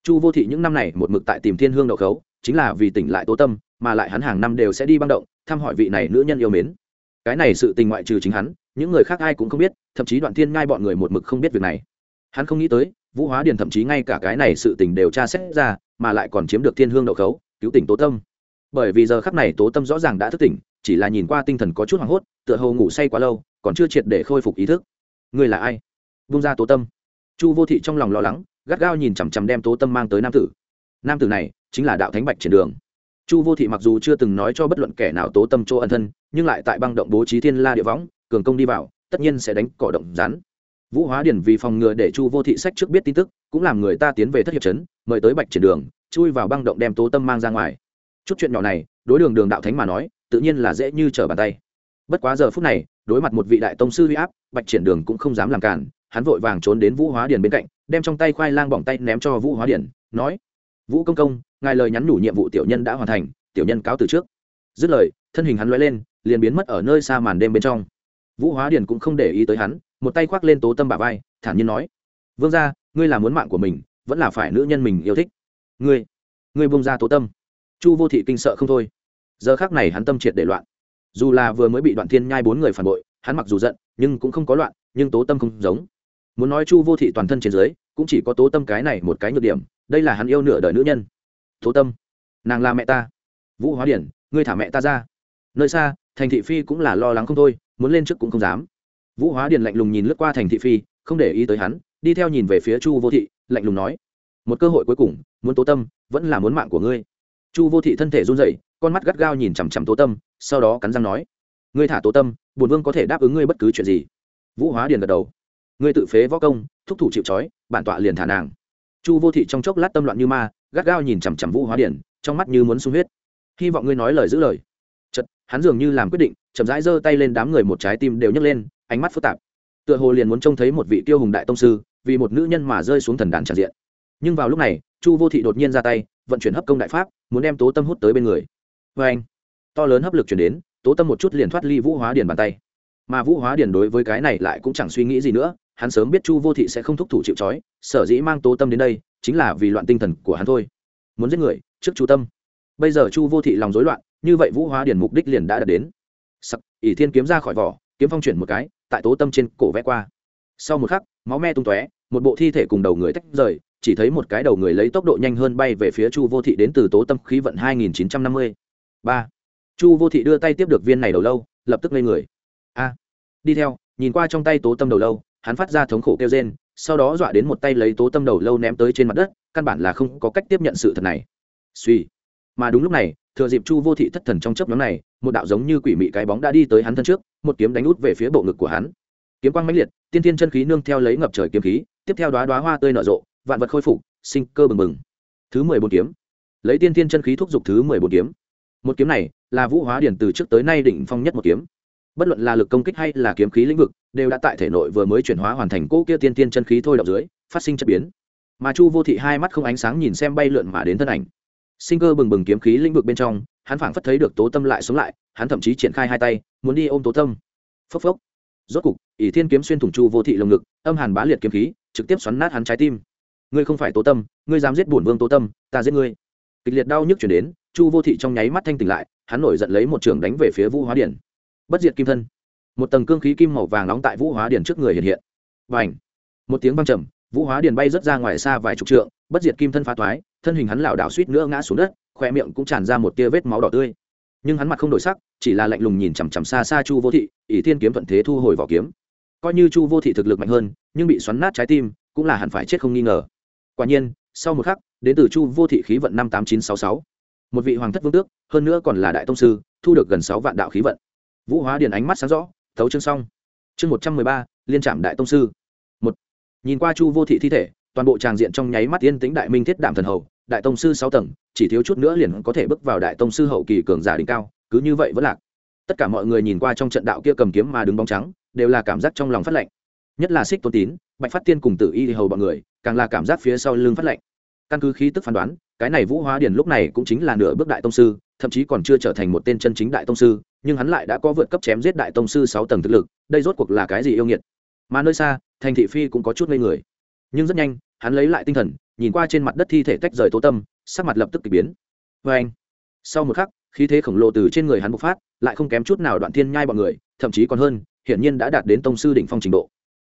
Chu vô thị những năm này một mực tại tìm thiên hương đậu khấu, chính là vì tỉnh lại tố tâm, mà lại hắn hàng năm đều sẽ đi băng động, thăm hỏi vị này nữ nhân yêu mến. Cái này sự tình ngoại trừ chính hắn, những người khác ai cũng không biết, thậm chí đoạn thiên ngai bọn người một mực không biết việc này. Hắn không nghĩ tới vũ hóa điền thậm chí ngay cả cái này sự tình đều tra xét ra, mà lại còn chiếm được thiên hương đậu khấu, cứu tỉnh tố tâm. Bởi vì giờ khắc này tố tâm rõ ràng đã thức tỉnh, chỉ là nhìn qua tinh thần có chút hoảng hốt, tựa hồ ngủ say quá lâu, còn chưa triệt để khôi phục ý thức. Người là ai? Vung ra tố tâm. Chu vô thị trong lòng lo lắng, gắt gao nhìn chằm chằm đem tố tâm mang tới nam tử. Nam tử này chính là đạo thánh bạch triển đường. Chu vô thị mặc dù chưa từng nói cho bất luận kẻ nào tố tâm chỗ ân thân, nhưng lại tại băng động bố trí thiên la địa võng, cường công đi vào, tất nhiên sẽ đánh cỏ động rắn vũ hóa điển vì phòng ngừa để chu vô thị sách trước biết tin tức, cũng làm người ta tiến về thất hiệp trấn, mời tới bạch triển đường, chui vào băng động đem tố tâm mang ra ngoài. Chút chuyện nhỏ này, đối đường đường đạo thánh mà nói, tự nhiên là dễ như trở bàn tay. Bất quá giờ phút này, đối mặt một vị đại tông sư huy áp, bạch triển đường cũng không dám làm cản, hắn vội vàng trốn đến vũ hóa điển bên cạnh, đem trong tay khoai lang bỏng tay ném cho vũ hóa điển nói, vũ công công, ngài lời nhắn nhủ nhiệm vụ tiểu nhân đã hoàn thành, tiểu nhân cáo từ trước. Dứt lời, thân hình hắn loay lên, liền biến mất ở nơi xa màn đêm bên trong. Vũ hóa điền cũng không để ý tới hắn một tay khoác lên tố tâm bà vai, thản nhiên nói, vương ra ngươi là muốn mạng của mình, vẫn là phải nữ nhân mình yêu thích. Ngươi ngươi bông ra tố tâm. Chu vô thị kinh sợ không thôi. Giờ khác này hắn tâm triệt để loạn. Dù là vừa mới bị đoạn thiên nhai bốn người phản bội, hắn mặc dù giận, nhưng cũng không có loạn, nhưng tố tâm không giống. Muốn nói chu vô thị toàn thân trên dưới, cũng chỉ có tố tâm cái này một cái nhược điểm, đây là hắn yêu nửa đời nữ nhân. Tố tâm, nàng là mẹ ta. Vũ hóa điển, ngươi thả mẹ ta ra. Nơi xa, thành thị phi cũng là lo lắng không thôi, muốn lên trước cũng không dám vũ hóa điền lạnh lùng nhìn lướt qua thành thị phi, không để ý tới hắn, đi theo nhìn về phía chu vô thị, lạnh lùng nói, một cơ hội cuối cùng, muốn tố tâm, vẫn là muốn mạng của ngươi. Chu vô thị thân thể run rẩy, con mắt gắt gao nhìn chằm chằm tố tâm, sau đó cắn răng nói, ngươi thả tố tâm bùn vương có thể đáp ứng ngươi bất cứ chuyện gì. Vũ hóa điền gật đầu, ngươi tự phế võ công, thúc thủ chịu trói, bản tọa liền thả nàng. Chu vô thị trong chốc lát tâm loạn như ma, gắt gao nhìn chằm chằm vũ hóa điền, trong mắt như muốn sung huyết. Hy vọng ngươi nói lời giữ lời. Chật hắn dường như làm quyết định, chậm rãi giơ tay lên đám người một trái tim đều nhấc lên ánh mắt phức tạp. Tựa hồ liền muốn trông thấy một vị tiêu hùng đại tông sư, vì một nữ nhân mà rơi xuống thần đàn tràn diện. Nhưng vào lúc này, chu vô thị đột nhiên ra tay, vận chuyển hấp công đại pháp, muốn đem tố tâm hút tới bên người. Vê anh to lớn hấp lực chuyển đến, tố tâm một chút liền thoát ly vũ hóa điền bàn tay. Mà vũ hóa điền đối với cái này lại cũng chẳng suy nghĩ gì nữa, hắn sớm biết chu vô thị sẽ không thúc thủ chịu c sở dĩ mang tố tâm đến đây, chính là vì loạn tinh thần của hắn thôi. Muốn giết người, trước chu tâm. Bây giờ chu vô thị lòng rối loạn, như vậy vũ hóa Điền mục đích liền đã đạt đến. Sặc, ỷ thiên kiếm ra khỏi vỏ, kiếm phong chuyển một cái tại tố tâm trên cổ vẽ qua. Sau một khắc, máu me tung tóe, một bộ thi thể cùng đầu người tách rời, chỉ thấy một cái đầu người lấy tốc độ nhanh hơn bay về phía chu vô thị đến từ tố tâm khí vận hai nghìn chín trăm năm mươi. Ba. Chu vô thị đưa tay tiếp được viên này đầu lâu, lập tức lên người. A. Đi theo, nhìn qua trong tay tố tâm đầu lâu, hắn phát ra thống khổ kêu rên, sau đó dọa đến một tay lấy tố tâm đầu lâu ném tới trên mặt đất, căn bản là không có cách tiếp nhận sự thật này. Suy mà đúng lúc này thừa dịp chu vô thị thất thần trong chấp nhóm này, một đạo giống như quỷ mị cái bóng đã đi tới hắn thân trước, một kiếm đánh út về phía bộ ngực của hắn. Kiếm quang mãnh liệt, tiên thiên chân khí nương theo lấy ngập trời kiếm khí, tiếp theo đoá đoá hoa tươi nở rộ, vạn vật khôi phục, sinh cơ bừng bừng. Thứ mười bốn kiếm. Lấy tiên thiên chân khí thúc giục thứ mười bốn kiếm. Một kiếm này là vũ hóa điển từ trước tới nay đỉnh phong nhất một kiếm. Bất luận là lực công kích hay là kiếm khí lĩnh vực, đều đã tại thể nội vừa mới chuyển hóa hoàn thành cỗ kia tiên tiên chân khí thôi động dưới, phát sinh chất biến. Mà chu vô thị hai mắt không ánh sáng nhìn xem bay lượn mà đến thân ảnh sinh cơ bừng bừng kiếm khí lĩnh vực bên trong, hắn phảng phất thấy được tố tâm lại sống lại, hắn thậm chí triển khai hai tay, muốn đi ôm tố tâm. Phốc phốc. Rốt cục, ỷ thiên kiếm xuyên thủng chu vô thị lồng ngực, âm hàn bá liệt kiếm khí, trực tiếp xoắn nát hắn trái tim. Ngươi không phải tố tâm, ngươi dám giết bổn vương tố tâm, ta giết ngươi. Kịch liệt đau nhức chuyển đến, chu vô thị trong nháy mắt thanh tỉnh lại, hắn nổi giận lấy một trường đánh về phía vũ hóa điển. Bất diệt kim thân. Một tầng cương khí kim màu vàng nóng tại vũ hóa điển trước người hiện hiện. Và ảnh một tiếng văng trầm, vũ hóa điển bay rớt ra ngoài xa vài chục trượng, bất diệt kim thân phá thoái thân hình hắn lảo đảo suýt nữa ngã xuống đất, khoe miệng cũng tràn ra một tia vết máu đỏ tươi. Nhưng hắn mặt không đổi sắc, chỉ là lạnh lùng nhìn chằm chằm xa xa chu vô thị, ỷ thiên kiếm thuận thế thu hồi vỏ kiếm. Coi như chu vô thị thực lực mạnh hơn, nhưng bị xoắn nát trái tim, cũng là hẳn phải chết không nghi ngờ. Quả nhiên, sau một khắc, đến từ chu vô thị khí vận năm tám chín sáu sáu. Một vị hoàng thất vương tước, hơn nữa còn là đại tông sư, thu được gần sáu vạn đạo khí vận. Vũ hóa điền ánh mắt sáng rõ, thấu chương xong. Chương một trăm mười ba, liên trạm đại tông sư. Một, nhìn qua chu vô thị thi thể toàn bộ tràng diện trong nháy mắt yên tĩnh đại minh thiết đảm thần hầu, đại tông sư sáu tầng, chỉ thiếu chút nữa liền có thể bước vào đại tông sư hậu kỳ cường giả đỉnh cao, cứ như vậy vẫn lạc. Tất cả mọi người nhìn qua trong trận đạo kia cầm kiếm mà đứng bóng trắng, đều là cảm giác trong lòng phát lạnh. Nhất là xích tôn tín, bạch phát tiên cùng tử y hầu bọn người, càng là cảm giác phía sau lưng phát lạnh. Căn cứ khí tức phán đoán, cái này vũ hóa điển lúc này cũng chính là nửa bước đại tông sư, thậm chí còn chưa trở thành một tên chân chính đại tông sư, nhưng hắn lại đã có vượt cấp chém giết đại tông sư sáu tầng thực lực, đây rốt cuộc là cái gì yêu nghiệt? Mà nơi xa, thành thị phi cũng có chút ngây người. Nhưng rất nhanh hắn lấy lại tinh thần, nhìn qua trên mặt đất thi thể tách rời tố tâm, sắc mặt lập tức k ỳ biến. Vê anh, sau một khắc, khí thế khổng lồ từ trên người hắn bộc phát, lại không kém chút nào đoạn thiên nhai bọn người, thậm chí còn hơn, hiển nhiên đã đạt đến tông sư đỉnh phong trình độ.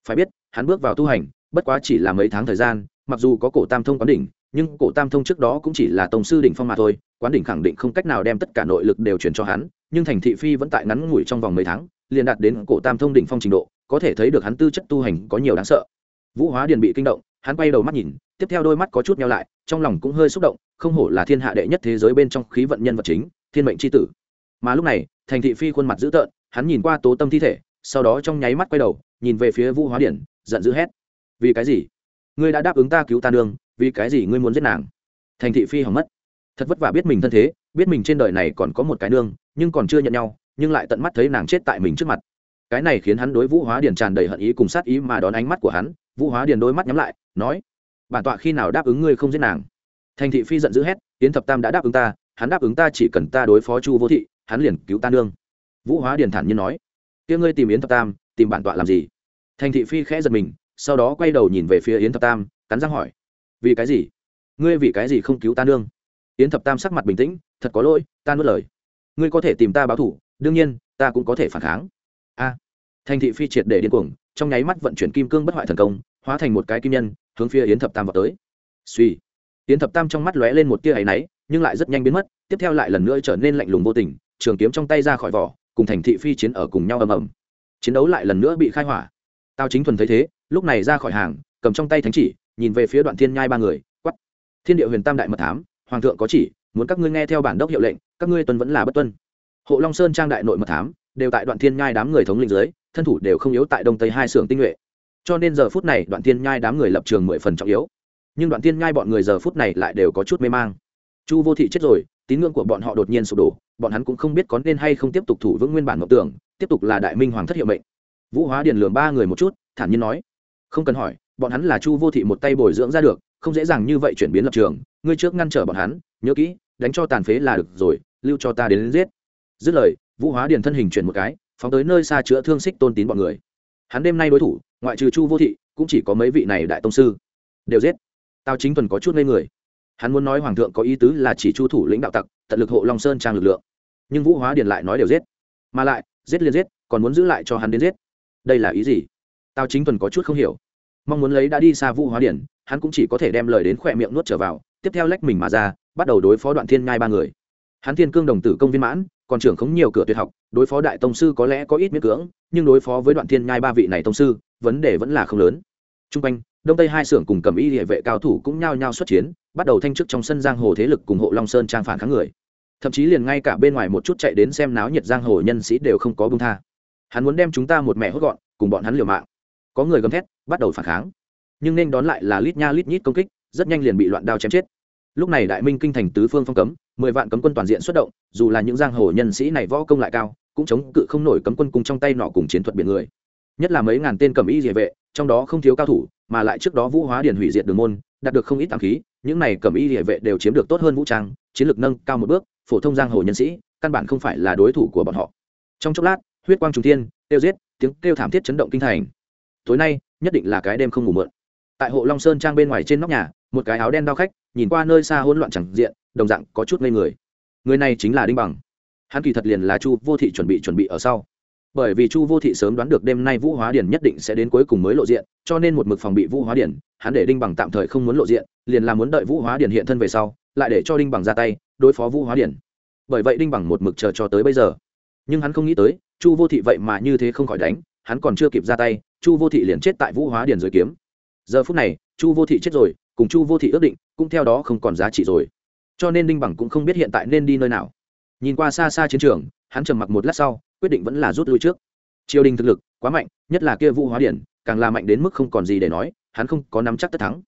Phải biết, hắn bước vào tu hành, bất quá chỉ là mấy tháng thời gian, mặc dù có cổ tam thông quán đỉnh, nhưng cổ tam thông trước đó cũng chỉ là tông sư đỉnh phong mà thôi, quán đỉnh khẳng định không cách nào đem tất cả nội lực đều chuyển cho hắn, nhưng thành thị phi vẫn tại ngắn ngủi trong vòng mấy tháng, liền đạt đến cổ tam thông đỉnh phong trình độ, có thể thấy được hắn tư chất tu hành có nhiều đáng sợ. Vũ hóa điền bị kinh động hắn quay đầu mắt nhìn, tiếp theo đôi mắt có chút nhau lại, trong lòng cũng hơi xúc động, không hổ là thiên hạ đệ nhất thế giới bên trong khí vận nhân vật chính, thiên mệnh c h i tử. Mà lúc này, thành thị phi khuôn mặt dữ tợn, hắn nhìn qua tố tâm thi thể, sau đó trong nháy mắt quay đầu, nhìn về phía vũ hóa điển, giận dữ hét. Vì cái gì? Ngươi đã đáp ứng ta cứu ta nương, vì cái gì ngươi muốn giết nàng? Thành thị phi hỏng mất. Thật vất vả biết mình thân thế, biết mình trên đời này còn có một cái nương, nhưng còn chưa nhận nhau, nhưng lại tận mắt thấy nàng chết tại mình trước mặt. Cái này khiến hắn đối vũ hóa điển tràn đầy hận ý cùng sát ý mà đón ánh mắt của hắn vũ hóa điền đôi mắt nhắm lại, nói, bản tọa khi nào đáp ứng ngươi không giết nàng? Thành thị phi giận dữ hét tiến thập tam đã đáp ứng ta, hắn đáp ứng ta chỉ cần ta đối phó chu vô thị, hắn liền cứu ta nương. Vũ hóa điền thản nhiên nói, kia ngươi tìm yến thập tam, tìm bản tọa làm gì? Thành thị phi khẽ giật mình, sau đó quay đầu nhìn về phía yến thập tam, cắn răng hỏi, vì cái gì? Ngươi vì cái gì không cứu ta nương? Yến thập tam sắc mặt bình tĩnh, thật có lỗi, ta nuốt lời. Ngươi có thể tìm ta báo thủ đương nhiên, ta cũng có thể phản kháng. A. Thành thị phi triệt để điên cuồng trong nháy mắt vận chuyển kim cương bất hoại thần công, hóa thành một cái kim nhân, hướng phía yến thập tam vào tới. Suy yến thập tam trong mắt lóe lên một tia áy náy, nhưng lại rất nhanh biến mất, tiếp theo lại lần nữa trở nên lạnh lùng vô tình, trường kiếm trong tay ra khỏi vỏ, cùng thành thị phi chiến ở cùng nhau ầm ầm. Chiến đấu lại lần nữa bị khai hỏa. Tao chính thuần thấy thế, lúc này ra khỏi hàng, cầm trong tay thánh chỉ, nhìn về phía đoạn thiên nhai ba người quắp thiên địa huyền tam đại mật thám, hoàng thượng có chỉ, muốn các ngươi nghe theo bản đốc hiệu lệnh, các ngươi tuân vẫn là bất tuân. Hộ long sơn trang đại nội mật thám, đều tại đoạn thiên nhai đám người thống lĩnh dưới thân thủ đều không yếu tại đông tây hai xưởng tinh nhuệ. Cho nên giờ phút này đoạn thiên nhai đám người lập trường mười phần trọng yếu. Nhưng đoạn thiên nhai bọn người giờ phút này lại đều có chút mê mang. Chu vô thị chết rồi tín ngưỡng của bọn họ đột nhiên sụp đổ bọn hắn cũng không biết có nên hay không tiếp tục thủ vững nguyên bản mộng tưởng tiếp tục là đại minh hoàng thất hiệu mệnh. Vũ hóa điền lường ba người một chút thản nhiên nói không cần hỏi bọn hắn là chu vô thị một tay bồi dưỡng ra được không dễ dàng như vậy chuyển biến lập trường ngươi trước ngăn trở bọn hắn nhớ kỹ đánh cho tàn phế là được rồi lưu cho ta đến, đến giết. Dứt lời vũ hóa điền thân hình chuyển một cái phóng tới nơi xa chữa thương xích tôn tín bọn người. Hắn đêm nay đối thủ, ngoại trừ chu vô thị, cũng chỉ có mấy vị này đại tông sư. Đều giết. Tao chính thuần có chút ngây người. Hắn muốn nói hoàng thượng có ý tứ là chỉ chu thủ lĩnh đạo tặc, tận lực hộ long sơn trang lực lượng. Nhưng vũ hóa điền lại nói đều giết. Mà lại, giết liền giết, còn muốn giữ lại cho hắn đến giết. Đây là ý gì? Tao chính thuần có chút không hiểu. Mong muốn lấy đã đi xa vũ hóa điển hắn cũng chỉ có thể đem lời đến khỏe miệng nuốt trở vào, tiếp theo lách mình mà ra, bắt đầu đối phó đoạn thiên ngai ba người. Hắn thiên cương đồng tử công viên mãn còn trưởng khống nhiều cửa tuyệt học, đối phó đại tông sư có lẽ có ít miễn cưỡng, nhưng đối phó với đoạn thiên nhai ba vị này tông sư, vấn đề vẫn là không lớn. T r u n g quanh, đông tây hai xưởng cùng cầm y địa vệ cao thủ cũng nhao nhao xuất chiến, bắt đầu thanh chức trong sân giang hồ thế lực cùng hộ long sơn trang phản kháng người. Thậm chí liền ngay cả bên ngoài một chút chạy đến xem náo nhiệt giang hồ nhân sĩ đều không có bông tha. Hắn muốn đem chúng ta một mẹ hốt gọn, cùng bọn hắn liều mạng. Có người gầm thét, bắt đầu phản kháng. Nhưng nên đón lại là lít nha lít nhít công kích, rất nhanh liền bị loạn đao chém chết lúc này đại minh kinh thành tứ phương phong cấm, mười vạn cấm quân toàn diện xuất động, dù là những giang hồ nhân sĩ này võ công lại cao, cũng chống cự không nổi cấm quân cùng trong tay nọ cùng chiến thuật biển người. Nhất là mấy ngàn tên cầm y địa vệ, trong đó không thiếu cao thủ, mà lại trước đó vũ hóa điền hủy diệt đường môn, đạt được không ít tăng khí, những này cầm y địa vệ đều chiếm được tốt hơn vũ trang, chiến lược nâng cao một bước, phổ thông giang hồ nhân sĩ, căn bản không phải là đối thủ của bọn họ. Trong chốc lát, huyết quang trung thiên tiêu giết, tiếng kêu thảm thiết chấn động kinh thành. Tối nay, nhất định là cái đêm không ngủ mượn tại hộ long sơn trang bên ngoài trên nóc nhà, một cái áo đen đao khách nhìn qua nơi xa hỗn loạn chẳng diện, đồng dạng có chút ngây người. Người này chính là đinh bằng. Hắn kỳ thật liền là chu vô thị chuẩn bị chuẩn bị ở sau. Bởi vì chu vô thị sớm đoán được đêm nay vũ hóa điển nhất định sẽ đến cuối cùng mới lộ diện, cho nên một mực phòng bị vũ hóa điển, hắn để đinh bằng tạm thời không muốn lộ diện, liền là muốn đợi vũ hóa điển hiện thân về sau, lại để cho đinh bằng ra tay, đối phó vũ hóa điển. Bởi vậy đinh bằng một mực chờ cho tới bây giờ. Nhưng hắn không nghĩ tới, chu vô thị vậy mà như thế không khỏi đánh, hắn còn chưa kịp ra tay, chu vô thị liền chết tại vũ hóa điển dưới kiếm. Giờ phút này, chu vô thị chết rồi cùng chu vô thị ước định, cũng theo đó không còn giá trị rồi. Cho nên đinh bằng cũng không biết hiện tại nên đi nơi nào. Nhìn qua xa xa chiến trường, hắn trầm mặc một lát sau, quyết định vẫn là rút lui trước. Triều đình thực lực quá mạnh, nhất là kia vũ hóa điển, càng là mạnh đến mức không còn gì để nói, hắn không có nắm chắc tất thắng.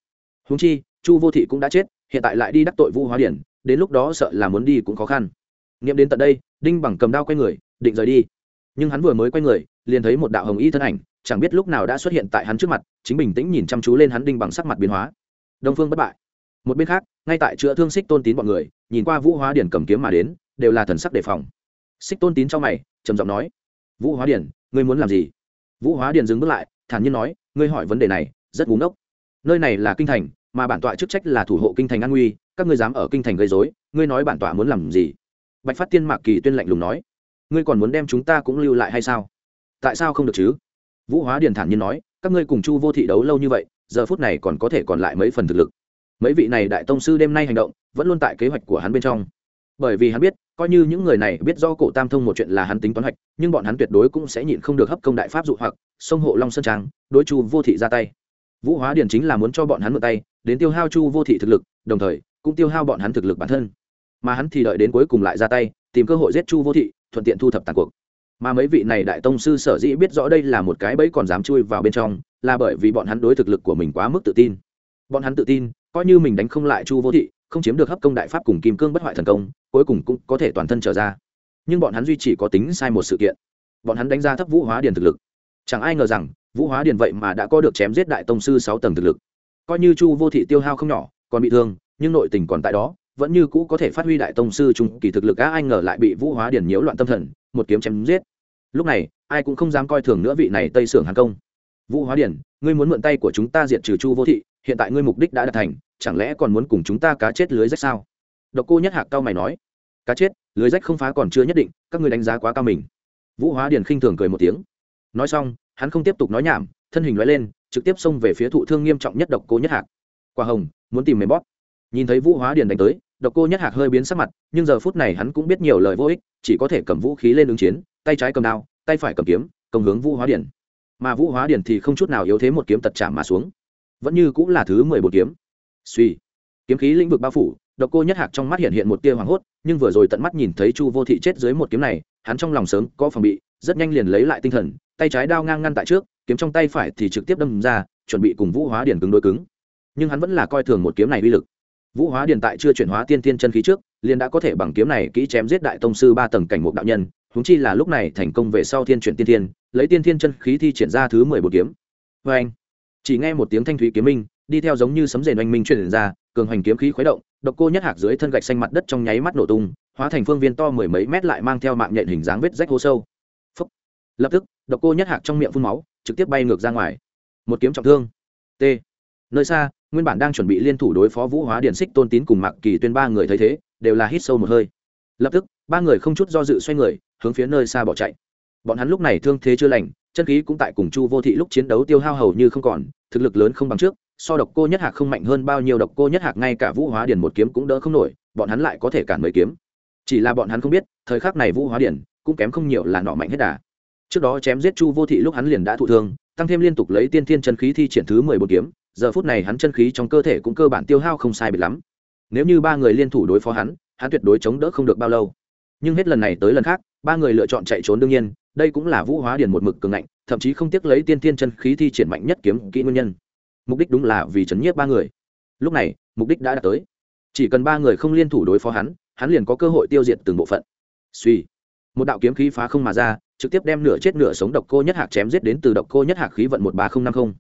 Húng chi, chu vô thị cũng đã chết, hiện tại lại đi đắc tội vũ hóa điển, đến lúc đó sợ là muốn đi cũng khó khăn. Nghiệm đến tận đây, đinh bằng cầm đao quay người, định rời đi. Nhưng hắn vừa mới quay người, liền thấy một đạo hồng y thân ảnh, chẳng biết lúc nào đã xuất hiện tại hắn trước mặt, chính bình tĩnh nhìn chăm chú lên hắn đinh bằng sắc mặt biến hóa đông phương bất bại. Một bên khác, ngay tại chữa thương xích tôn tín bọn người, nhìn qua vũ hóa điển cầm kiếm mà đến, đều là thần sắc đề phòng. Xích tôn tín trong mày, trầm giọng nói, vũ hóa điển, ngươi muốn làm gì? Vũ hóa điển dừng bước lại, thản nhiên nói, ngươi hỏi vấn đề này, rất búng ốc nơi này là kinh thành, mà bản tọa chức trách là thủ hộ kinh thành an nguy, các ngươi dám ở kinh thành gây dối ngươi nói bản tọa muốn làm gì? Bạch phát tiên mạc kỳ tuyên lạnh lùng nói, ngươi còn muốn đem chúng ta cũng lưu lại hay sao? Tại sao không được chứ? Vũ hóa điền thản nhiên nói, các ngươi cùng chu vô thị đấu lâu như vậy giờ phút này còn có thể còn lại mấy phần thực lực. Mấy vị này đại tông sư đêm nay hành động, vẫn luôn tại kế hoạch của hắn bên trong. Bởi vì hắn biết, coi như những người này biết do cổ tam thông một chuyện là hắn tính toán hoạch, nhưng bọn hắn tuyệt đối cũng sẽ nhịn không được hấp công đại pháp dụ hoặc, sông hộ long sơn trang, đối chu vô thị ra tay. Vũ hóa điển chính là muốn cho bọn hắn mượn tay, đến tiêu hao chu vô thị thực lực, đồng thời, cũng tiêu hao bọn hắn thực lực bản thân. Mà hắn thì đợi đến cuối cùng lại ra tay, tìm cơ hội giết chu vô thị, thuận tiện thu thập tàn cuộc. Mà mấy vị này đại tông sư sở dĩ biết rõ đây là một cái bẫy còn dám chui vào bên trong là bởi vì bọn hắn đối thực lực của mình quá mức tự tin. Bọn hắn tự tin, coi như mình đánh không lại chu vô thị, không chiếm được hấp công đại pháp cùng kim cương bất hoại thần công, cuối cùng cũng có thể toàn thân trở ra. Nhưng bọn hắn duy chỉ có tính sai một sự kiện. Bọn hắn đánh ra thấp vũ hóa điền thực lực. Chẳng ai ngờ rằng, vũ hóa điền vậy mà đã có được chém giết đại tông sư sáu tầng thực lực. Coi như chu vô thị tiêu hao không nhỏ, còn bị thương, nhưng nội tình còn tại đó, vẫn như cũ có thể phát huy đại tông sư trung kỳ thực lực á, ai ngờ lại bị vũ hóa điền nhiễu loạn tâm thần, một kiếm chém giết. Lúc này, ai cũng không dám coi thường nữa vị này tây sưởng hàn công vũ hóa điền ngươi muốn mượn tay của chúng ta diệt trừ chu vô thị, hiện tại ngươi mục đích đã đạt thành, chẳng lẽ còn muốn cùng chúng ta cá chết lưới rách sao? Độc cô nhất hạc cao mày nói. Cá chết, lưới rách không phá còn chưa nhất định, các ngươi đánh giá quá cao mình. Vũ hóa điền khinh thường cười một tiếng. Nói xong, hắn không tiếp tục nói nhảm, thân hình nói lên, trực tiếp xông về phía thụ thương nghiêm trọng nhất độc cô nhất hạc. Quả hồng, muốn tìm mềm bóp. Nhìn thấy vũ hóa điền đánh tới, độc cô nhất hạc hơi biến sắc mặt, nhưng giờ phút này hắn cũng biết nhiều lời vô ích, chỉ có thể cầm vũ khí lên ứng chiến, tay trái cầm đao, tay phải cầm kiếm, công hướng vũ hóa điền mà vũ hóa điển thì không chút nào yếu thế một kiếm tật chạm mà xuống. Vẫn như cũng là thứ mười bốn kiếm. Suy. Kiếm khí lĩnh vực bao phủ, độc cô nhất hạc trong mắt hiện hiện một tia hoảng hốt, nhưng vừa rồi tận mắt nhìn thấy chu vô thị chết dưới một kiếm này, hắn trong lòng sớm có phòng bị, rất nhanh liền lấy lại tinh thần, tay trái đao ngang ngăn tại trước, kiếm trong tay phải thì trực tiếp đâm ra, chuẩn bị cùng vũ hóa điển cứng đối cứng. Nhưng hắn vẫn là coi thường một kiếm này uy lực. Vũ hóa điển tại chưa chuyển hóa tiên tiên chân khí trước, liền đã có thể bằng kiếm này kỹ chém giết đại tông sư ba tầng cảnh một đạo nhân húng chi là lúc này thành công về sau thiên chuyển tiên thiên, lấy tiên thiên chân khí thi triển ra thứ mười một kiếm. Vê anh, chỉ nghe một tiếng thanh thúy kiếm minh, đi theo giống như sấm rền oanh minh truyền ra, cường hoành kiếm khí khuấy động, độc cô nhất hạc dưới thân gạch xanh mặt đất trong nháy mắt nổ tung, hóa thành phương viên to mười mấy mét lại mang theo mạng nhện hình dáng vết rách hố sâu. Phúc. lập tức, độc cô nhất hạc trong miệng phun máu, trực tiếp bay ngược ra ngoài. Một kiếm trọng thương. T. Nơi xa, nguyên bản đang chuẩn bị liên thủ đối phó vũ hóa điện xích tôn tín cùng mạc kỳ tuyên ba người thấy thế, đều là hít sâu một hơi. Lập tức, ba người không chút do dự xoay người hướng phía nơi xa bỏ chạy. Bọn hắn lúc này thương thế chưa lành, chân khí cũng tại cùng chu vô thị lúc chiến đấu tiêu hao hầu như không còn, thực lực lớn không bằng trước, so độc cô nhất hạc không mạnh hơn bao nhiêu độc cô nhất hạc, ngay cả vũ hóa điền một kiếm cũng đỡ không nổi, bọn hắn lại có thể cản mấy kiếm. Chỉ là bọn hắn không biết, thời khắc này vũ hóa điển cũng kém không nhiều là nọ mạnh hết đà. Trước đó chém giết chu vô thị lúc hắn liền đã thụ thương, tăng thêm liên tục lấy tiên thiên chân khí thi triển thứ mười bốn kiếm, giờ phút này hắn chân khí trong cơ thể cũng cơ bản tiêu hao không sai biệt lắm. Nếu như ba người liên thủ đối phó hắn hắn tuyệt đối chống đỡ không được bao lâu. Nhưng hết lần này tới lần khác ba người lựa chọn chạy trốn đương nhiên, đây cũng là vũ hóa điền một mực cường ngạnh, thậm chí không tiếc lấy tiên thiên chân khí thi triển mạnh nhất kiếm kỹ nguyên nhân. Mục đích đúng là vì chấn nhiếp ba người. Lúc này, mục đích đã đạt tới. Chỉ cần ba người không liên thủ đối phó hắn hắn liền có cơ hội tiêu diệt từng bộ phận. Suy. Một đạo kiếm khí phá không mà ra, trực tiếp đem nửa chết nửa sống độc cô nhất hạc chém giết đến từ độc cô nhất hạc khí vận một ba nghìn năm mươi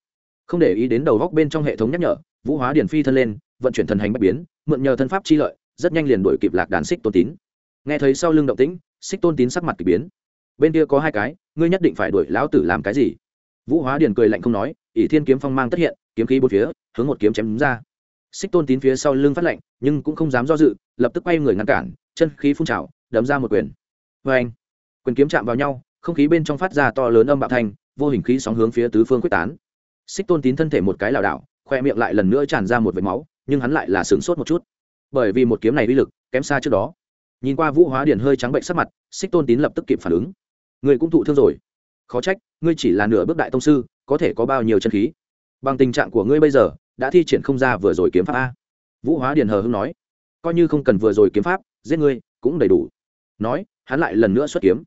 không để ý đến đầu góc bên trong hệ thống nhắc nhở, vũ hóa điền phi thân lên, vận chuyển thần hành bất biến, mượn nhờ thân pháp chi lợi, rất nhanh liền đuổi kịp lạc đàn xích tôn tín. Nghe thấy sau lưng động tĩnh xích tôn tín sắc mặt k ỳ biến. Bên kia có hai cái, ngươi nhất định phải đuổi lão tử làm cái gì? Vũ hóa điền cười lạnh không nói, ỷ thiên kiếm phong mang tất hiện, kiếm khí bốn phía, hướng một kiếm chém đúng ra. Xích tôn tín phía sau lưng phát lạnh nhưng cũng không dám do dự, lập tức quay người ngăn cản, chân khí phun trào, đấm ra một quyền. Vê anh quyền kiếm chạm vào nhau, không khí bên trong phát ra to lớn âm bạo thanh, vô hình khí sóng hướng phía tứ phương quyết tán. Xích tôn tín thân thể một cái lảo đảo, khoe miệng lại lần nữa tràn ra một vệt máu, nhưng hắn lại là sửng sốt một chút. Bởi vì một kiếm này uy lực, kém xa trước đó nhìn qua vũ hóa điển hơi trắng bệnh sắc mặt, xích tôn tín lập tức kịp phản ứng. Người cũng thụ thương rồi. Khó trách, ngươi chỉ là nửa bước đại tông sư, có thể có bao nhiêu chân khí? Bằng tình trạng của ngươi bây giờ, đã thi triển không ra vừa rồi kiếm pháp a. Vũ hóa điền hờ hưng nói. Coi như không cần vừa rồi kiếm pháp, giết ngươi, cũng đầy đủ. Nói, hắn lại lần nữa xuất kiếm.